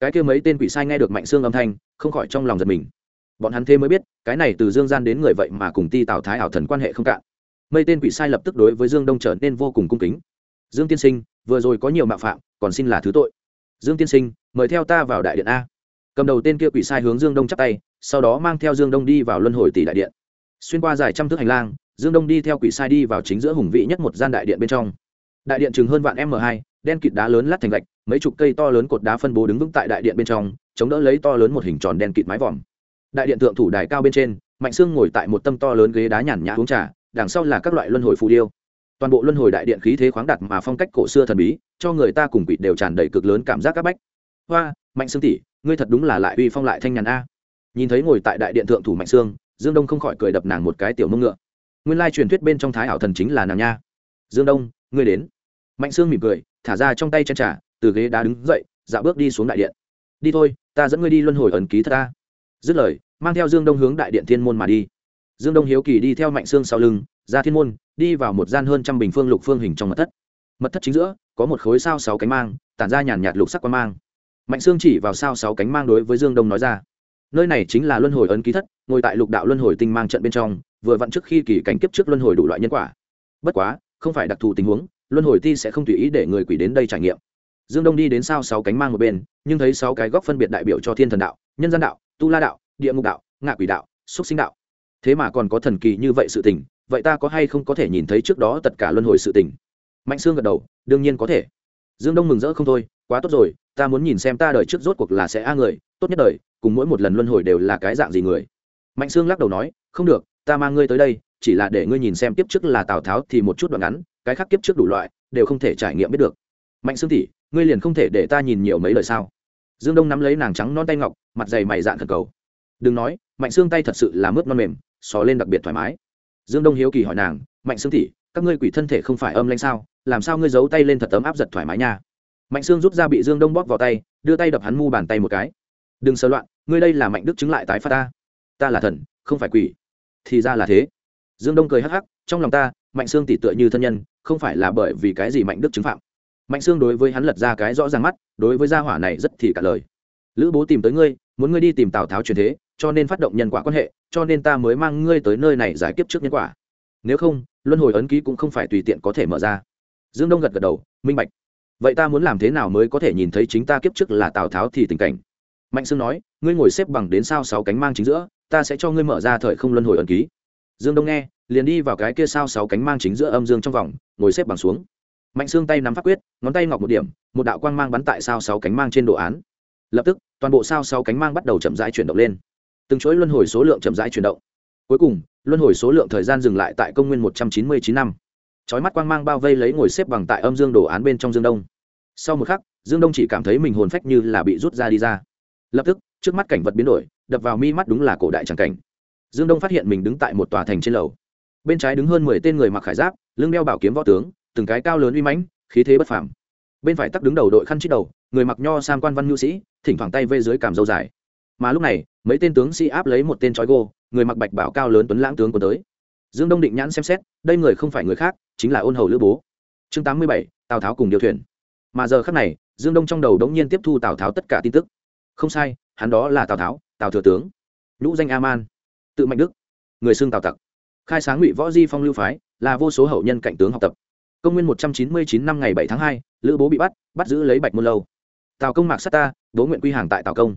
Cái kia mấy tên quỷ sai nghe được mạnh sương âm thanh, không khỏi trong lòng giật mình. Bọn hắn thế mới biết, cái này từ dương gian đến người vậy mà cùng ti tào thái ảo thần quan hệ không cạn mây tên quỷ sai lập tức đối với dương đông trở nên vô cùng cung kính. Dương tiên sinh, vừa rồi có nhiều mạo phạm, còn xin là thứ tội. Dương tiên sinh, mời theo ta vào đại điện a. Cầm đầu tên kia quỷ sai hướng dương đông chắp tay, sau đó mang theo dương đông đi vào luân hồi tỷ đại điện. Xuyên qua dài trăm thước hành lang, dương đông đi theo quỷ sai đi vào chính giữa hùng vị nhất một gian đại điện bên trong. Đại điện chừng hơn vạn m hai, đen kịt đá lớn lát thành gạch, mấy chục cây to lớn cột đá phân bố đứng vững tại đại điện bên trong, chống đỡ lấy to lớn một hình tròn đen kịt mái vòm. Đại điện thượng thủ đài cao bên trên, mạnh sương ngồi tại một tâm to lớn ghế đá nhàn nhã uống trà đằng sau là các loại luân hồi phù điêu. Toàn bộ luân hồi đại điện khí thế khoáng đạt mà phong cách cổ xưa thần bí, cho người ta cùng quỷ đều tràn đầy cực lớn cảm giác các bách. Hoa, mạnh sương tỷ, ngươi thật đúng là lại uy phong lại thanh nhàn a. Nhìn thấy ngồi tại đại điện thượng thủ mạnh sương, dương đông không khỏi cười đập nàng một cái tiểu mông ngựa. Nguyên lai truyền thuyết bên trong thái ảo thần chính là nàng nha. Dương đông, ngươi đến. Mạnh sương mỉm cười, thả ra trong tay chân trà, từ ghế đá đứng dậy dạo bước đi xuống đại điện. Đi thôi, ta dẫn ngươi đi luân hồi ẩn ký thật ta dứt lời, mang theo dương đông hướng đại điện thiên môn mà đi dương đông hiếu kỳ đi theo mạnh sương sau lưng, ra thiên môn, đi vào một gian hơn trăm bình phương lục phương hình trong mật thất. Mật thất chính giữa, có một khối sao sáu cánh mang, tản ra nhàn nhạt lục sắc quan mang. Mạnh sương chỉ vào sao sáu cánh mang đối với dương đông nói ra, nơi này chính là luân hồi ấn ký thất, ngồi tại lục đạo luân hồi tinh mang trận bên trong, vừa vặn trước khi kỳ cánh kiếp trước luân hồi đủ loại nhân quả. Bất quá, không phải đặc thù tình huống, luân hồi ti sẽ không tùy ý để người quỷ đến đây trải nghiệm. Dương đông đi đến sao sáu cánh mang một bên, nhưng thấy sáu cái góc phân biệt đại biểu cho thiên thần đạo, nhân gian đạo, tu la đạo, địa ngục đạo, ngạ quỷ đạo xúc sinh đạo thế mà còn có thần kỳ như vậy sự tình, vậy ta có hay không có thể nhìn thấy trước đó tất cả luân hồi sự tình? Mạnh sương gật đầu, đương nhiên có thể. Dương đông mừng rỡ không thôi, quá tốt rồi, ta muốn nhìn xem ta đời trước rốt cuộc là sẽ a người, tốt nhất đời, cùng mỗi một lần luân hồi đều là cái dạng gì người. Mạnh sương lắc đầu nói, không được, ta mang ngươi tới đây, chỉ là để ngươi nhìn xem tiếp trước là tào tháo thì một chút đoạn ngắn, cái khác kiếp trước đủ loại, đều không thể trải nghiệm biết được. Mạnh sương tỉ ngươi liền không thể để ta nhìn nhiều mấy lời sao? Dương đông nắm lấy nàng trắng non tay ngọc, mặt dày mày dạn thần cầu. Đừng nói, mạnh xương tay thật sự là mướt non mềm xò lên đặc biệt thoải mái. Dương đông hiếu kỳ hỏi nàng, mạnh xương tỉ các ngươi quỷ thân thể không phải âm lanh sao? Làm sao ngươi giấu tay lên thật tấm áp giật thoải mái nha? Mạnh xương rút ra bị dương đông bóp vào tay, đưa tay đập hắn mu bàn tay một cái. Đừng sơ loạn, ngươi đây là mạnh đức chứng lại tái phát ta. Ta là thần, không phải quỷ. Thì ra là thế. Dương đông cười hắc hắc, trong lòng ta, mạnh xương tỉ tựa như thân nhân, không phải là bởi vì cái gì mạnh đức chứng phạm. Mạnh xương đối với hắn lật ra cái rõ ràng mắt, đối với gia hỏa này rất thì cả lời. Lữ bố tìm tới ngươi, muốn ngươi đi tìm tào tháo truyền thế cho nên phát động nhân quả quan hệ, cho nên ta mới mang ngươi tới nơi này giải kiếp trước nhân quả. Nếu không, luân hồi ấn ký cũng không phải tùy tiện có thể mở ra. Dương đông gật gật đầu, minh bạch. Vậy ta muốn làm thế nào mới có thể nhìn thấy chính ta kiếp trước là tào tháo thì tình cảnh? Mạnh sương nói, ngươi ngồi xếp bằng đến sao sáu cánh mang chính giữa, ta sẽ cho ngươi mở ra thời không luân hồi ấn ký. Dương đông nghe, liền đi vào cái kia sao sáu cánh mang chính giữa âm dương trong vòng, ngồi xếp bằng xuống. Mạnh xương tay nắm pháp quyết, ngón tay ngọc một điểm, một đạo quang mang bắn tại sao sáu cánh mang trên đồ án. Lập tức, toàn bộ sao sáu cánh mang bắt đầu chậm rãi chuyển động lên từng chuỗi luân hồi số lượng chậm rãi chuyển động. Cuối cùng, luân hồi số lượng thời gian dừng lại tại công nguyên một trăm chín mươi chín năm. Trói mắt quang mang bao vây lấy ngồi xếp bằng tại âm dương đồ án bên trong dương đông. Sau một khắc, dương đông chỉ cảm thấy mình hồn phách như là bị rút ra đi ra. Lập tức, trước mắt cảnh vật biến đổi, đập vào mi mắt đúng là cổ đại tràng cảnh. Dương đông phát hiện mình đứng tại một tòa thành trên lầu. Bên trái đứng hơn mười tên người mặc khải giáp, lưng đeo bảo kiếm võ tướng, từng cái cao lớn uy mãnh, khí thế bất phàm. Bên phải tắc đứng đầu đội khăn chít đầu, người mặc nho sam quan văn nhu sĩ, thỉnh thoảng tay vây dưới cảm dâu dài. Mà lúc này mấy tên tướng sĩ áp lấy một tên trói gô, người mặc bạch bảo cao lớn tuấn lãng tướng của tới. Dương đông định nhãn xem xét, đây người không phải người khác, chính là ôn hầu lữ bố. Chương tám mươi bảy, tào tháo cùng điều thuyền. Mà giờ khác này, dương đông trong đầu đống nhiên tiếp thu tào tháo tất cả tin tức. Không sai, hắn đó là tào tháo, tào thừa tướng. Nhũ danh a man tự mạnh đức. Người xưng tào tặc. Khai sáng ngụy võ di phong lưu phái, là vô số hậu nhân cảnh tướng học tập. Công nguyên một trăm chín mươi chín năm ngày bảy tháng hai, lữ bố bị bắt bắt giữ lấy bạch môn lâu. Tào công mạc sát ta, bố nguyện quy hàng tại tào công.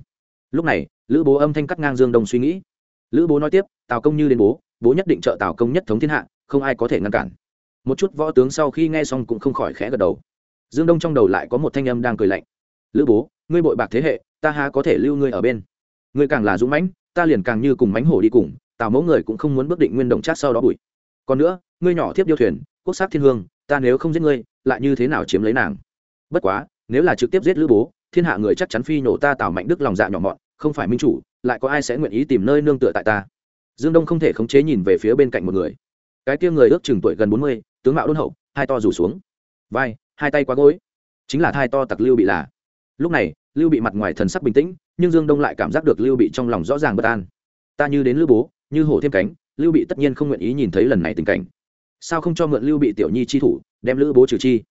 Lúc này lữ bố âm thanh cắt ngang dương đông suy nghĩ. Lữ bố nói tiếp, tào công như đến bố bố nhất định trợ tào công nhất thống thiên hạ, không ai có thể ngăn cản. Một chút võ tướng sau khi nghe xong cũng không khỏi khẽ gật đầu. Dương đông trong đầu lại có một thanh âm đang cười lạnh. Lữ bố, ngươi bội bạc thế hệ, ta há có thể lưu ngươi ở bên? Ngươi càng là dũng mãnh, ta liền càng như cùng mánh hổ đi cùng, tào mẫu người cũng không muốn bước định nguyên động chát sau đó bụi. Còn nữa, ngươi nhỏ thiếp điêu thuyền, quốc sắc thiên hương, ta nếu không giết ngươi, lại như thế nào chiếm lấy nàng? Bất quá, nếu là trực tiếp giết lữ bố, thiên hạ người chắc chắn phi nổ ta tào mạnh đức lòng dạ nhỏ mọn không phải minh chủ, lại có ai sẽ nguyện ý tìm nơi nương tựa tại ta? Dương đông không thể khống chế nhìn về phía bên cạnh một người. Cái kia người ước chừng tuổi gần bốn mươi, tướng mạo đôn hậu, hai to rủ xuống. Vai, hai tay quá gối. Chính là thai to tặc lưu bị là. Lúc này, lưu bị mặt ngoài thần sắc bình tĩnh, nhưng dương đông lại cảm giác được lưu bị trong lòng rõ ràng bất an. Ta như đến lưu bố, như hổ thêm cánh, lưu bị tất nhiên không nguyện ý nhìn thấy lần này tình cảnh. Sao không cho mượn lưu bị tiểu nhi chi thủ, đem lữ bố trừ chi?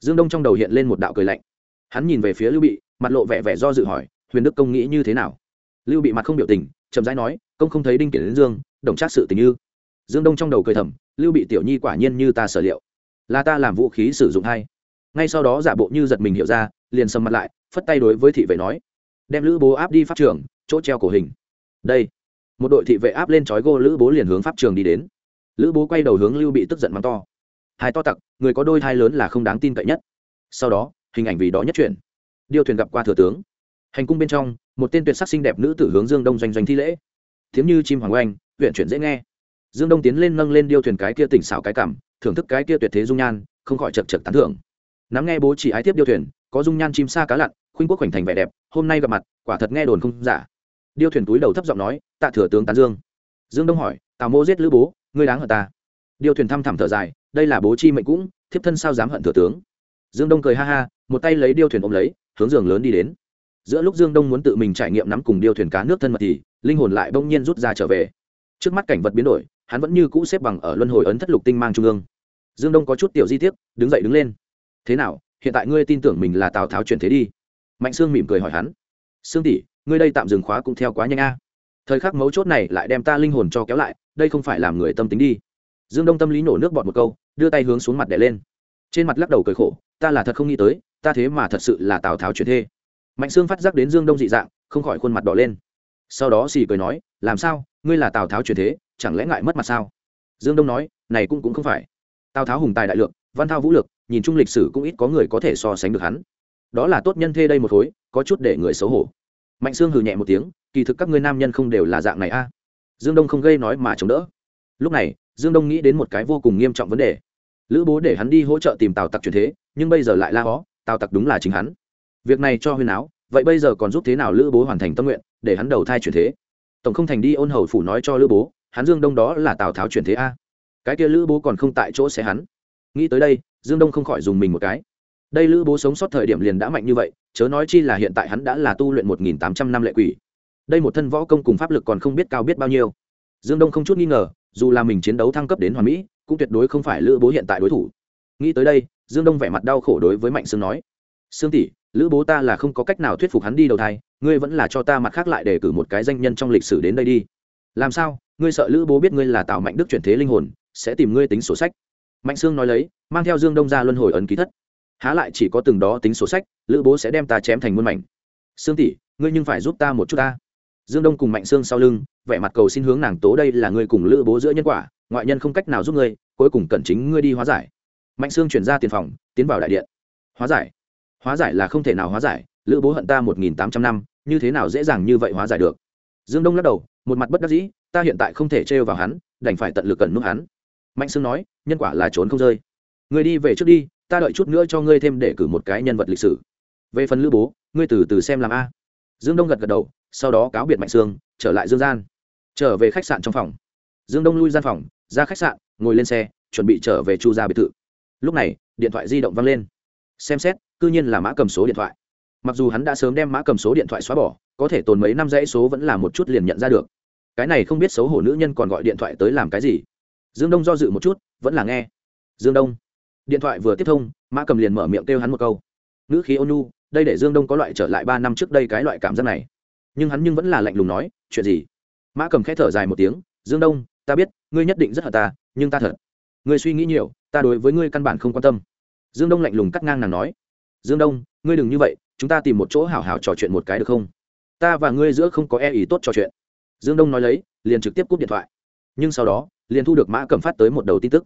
Dương đông trong đầu hiện lên một đạo cười lạnh. Hắn nhìn về phía lưu bị, mặt lộ vẻ vẻ do dự hỏi huyền đức công nghĩ như thế nào? Lưu bị mặt không biểu tình, chậm rãi nói, công không thấy đinh kiển đến dương, đồng trác sự tình như. Dương đông trong đầu cười thầm, lưu bị tiểu nhi quả nhiên như ta sở liệu, là ta làm vũ khí sử dụng hay. Ngay sau đó giả bộ như giật mình hiểu ra, liền sầm mặt lại, phất tay đối với thị vệ nói, đem lữ bố áp đi pháp trường, chỗ treo cổ hình. Đây, một đội thị vệ áp lên trói gô lữ bố liền hướng pháp trường đi đến. Lữ bố quay đầu hướng lưu bị tức giận mắng to, hai to tặc, người có đôi thai lớn là không đáng tin cậy nhất. Sau đó, hình ảnh vì đó nhất chuyển. Điêu thuyền gặp qua thừa tướng hành cung bên trong, một tên tuyệt sắc xinh đẹp nữ tử hướng dương đông doanh doanh thi lễ. Tiếng như chim hoàng oanh, huyện chuyển dễ nghe. Dương đông tiến lên nâng lên điêu thuyền cái kia tỉnh xảo cái cảm, thưởng thức cái kia tuyệt thế dung nhan, không khỏi chật chật tán thưởng. Nắm nghe bố chỉ ái tiếp điêu thuyền, có dung nhan chim xa cá lặn, khuynh quốc khoảnh thành vẻ đẹp, hôm nay gặp mặt, quả thật nghe đồn không giả. Điêu thuyền túi đầu thấp giọng nói, tạ thừa tướng tán dương. Dương đông hỏi, tào mô giết lữ bố, ngươi đáng hận ta. Điêu thuyền thăm thẳm thở dài, đây là bố chi mệnh cũng, thiếp thân sao dám hận thừa tướng? Dương đông cười ha ha, một tay lấy điêu thuyền ôm lấy, hướng giường lớn đi đến giữa lúc dương đông muốn tự mình trải nghiệm nắm cùng điêu thuyền cá nước thân mật thì, linh hồn lại bỗng nhiên rút ra trở về. Trước mắt cảnh vật biến đổi, hắn vẫn như cũ xếp bằng ở luân hồi ấn thất lục tinh mang trung ương. Dương đông có chút tiểu di tiết đứng dậy đứng lên. Thế nào, hiện tại ngươi tin tưởng mình là tào tháo chuyển thế đi? Mạnh sương mỉm cười hỏi hắn. Sương tỷ, ngươi đây tạm dừng khóa cũng theo quá nhanh a. Thời khắc mấu chốt này lại đem ta linh hồn cho kéo lại, đây không phải làm người tâm tính đi. Dương đông tâm lý nổ nước bọt một câu, đưa tay hướng xuống mặt đẻ lên. Trên mặt lắc đầu cười khổ, ta là thật không nghĩ tới, ta thế mà thật sự là tào tháo chuyển thê mạnh sương phát giác đến dương đông dị dạng, không khỏi khuôn mặt đỏ lên. Sau đó xì cười nói, làm sao? Ngươi là tào tháo truyền thế, chẳng lẽ ngại mất mặt sao? Dương đông nói, này cũng cũng không phải. Tào tháo hùng tài đại lượng, văn thao vũ lực, nhìn chung lịch sử cũng ít có người có thể so sánh được hắn. Đó là tốt nhân thê đây một khối, có chút để người xấu hổ. Mạnh sương hừ nhẹ một tiếng, kỳ thực các ngươi nam nhân không đều là dạng này a. Dương đông không gây nói mà chống đỡ. Lúc này, dương đông nghĩ đến một cái vô cùng nghiêm trọng vấn đề. Lữ bố để hắn đi hỗ trợ tìm tào tặc truyền thế, nhưng bây giờ lại la hó, tào tặc đúng là chính hắn việc này cho huyên áo, vậy bây giờ còn giúp thế nào lữ bố hoàn thành tâm nguyện, để hắn đầu thai chuyển thế? Tổng không thành đi ôn hầu phủ nói cho lữ bố, hắn dương đông đó là tào tháo chuyển thế a. Cái kia lữ bố còn không tại chỗ sẽ hắn. Nghĩ tới đây, dương đông không khỏi dùng mình một cái. Đây lữ bố sống sót thời điểm liền đã mạnh như vậy, chớ nói chi là hiện tại hắn đã là tu luyện một nghìn tám trăm năm lệ quỷ. Đây một thân võ công cùng pháp lực còn không biết cao biết bao nhiêu. Dương đông không chút nghi ngờ, dù là mình chiến đấu thăng cấp đến hoàn mỹ, cũng tuyệt đối không phải lữ bố hiện tại đối thủ. Nghĩ tới đây, dương đông vẻ mặt đau khổ đối với mạnh sương nói, sương tỷ lữ bố ta là không có cách nào thuyết phục hắn đi đầu thai, ngươi vẫn là cho ta mặt khác lại để cử một cái danh nhân trong lịch sử đến đây đi. Làm sao? Ngươi sợ lữ bố biết ngươi là tào mạnh đức chuyển thế linh hồn, sẽ tìm ngươi tính sổ sách. Mạnh sương nói lấy, mang theo dương đông ra luân hồi ấn ký thất. Há lại chỉ có từng đó tính sổ sách, lữ bố sẽ đem ta chém thành muôn mảnh. Sương tỷ, ngươi nhưng phải giúp ta một chút ta. Dương đông cùng mạnh sương sau lưng, vẻ mặt cầu xin hướng nàng tố đây là ngươi cùng lữ bố giữa nhân quả, ngoại nhân không cách nào giúp ngươi, cuối cùng cần chính ngươi đi hóa giải. Mạnh sương chuyển ra tiền phòng, tiến vào đại điện. Hóa giải hóa giải là không thể nào hóa giải, lữ bố hận ta một nghìn tám trăm năm, như thế nào dễ dàng như vậy hóa giải được? Dương đông lắc đầu, một mặt bất đắc dĩ, ta hiện tại không thể trêu vào hắn, đành phải tận lực cần nút hắn. Mạnh sương nói, nhân quả là trốn không rơi. Người đi về trước đi, ta đợi chút nữa cho ngươi thêm để cử một cái nhân vật lịch sử. Về phần lữ bố, ngươi từ từ xem làm a. Dương đông gật gật đầu, sau đó cáo biệt mạnh sương, trở lại dương gian. Trở về khách sạn trong phòng. Dương đông lui gian phòng, ra khách sạn, ngồi lên xe, chuẩn bị trở về chu gia biệt thự. Lúc này, điện thoại di động văng lên xem xét, cư nhiên là mã cầm số điện thoại. Mặc dù hắn đã sớm đem mã cầm số điện thoại xóa bỏ, có thể tồn mấy năm dãy số vẫn là một chút liền nhận ra được. Cái này không biết xấu hổ nữ nhân còn gọi điện thoại tới làm cái gì. Dương đông do dự một chút, vẫn là nghe. Dương đông. Điện thoại vừa tiếp thông, mã cầm liền mở miệng kêu hắn một câu. Nữ khí ôn đây để dương đông có loại trở lại ba năm trước đây cái loại cảm giác này. Nhưng hắn nhưng vẫn là lạnh lùng nói, chuyện gì? Mã cầm k h ẽ thở dài một tiếng, dương đông, ta biết, ngươi nhất định rất hận ta, nhưng ta thật. Ngươi suy nghĩ nhiều, ta đối với ngươi căn bản không quan tâm dương đông lạnh lùng cắt ngang nàng nói, dương đông, ngươi đừng như vậy, chúng ta tìm một chỗ hảo hảo trò chuyện một cái được không? Ta và ngươi giữa không có e ý tốt trò chuyện. Dương đông nói lấy, liền trực tiếp cúp điện thoại. Nhưng sau đó, liền thu được mã cầm phát tới một đầu tin tức.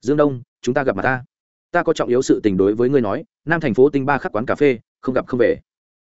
Dương đông, chúng ta gặp mặt ta. Ta có trọng yếu sự tình đối với ngươi nói, nam thành phố tinh ba khắc quán cà phê, không gặp không về.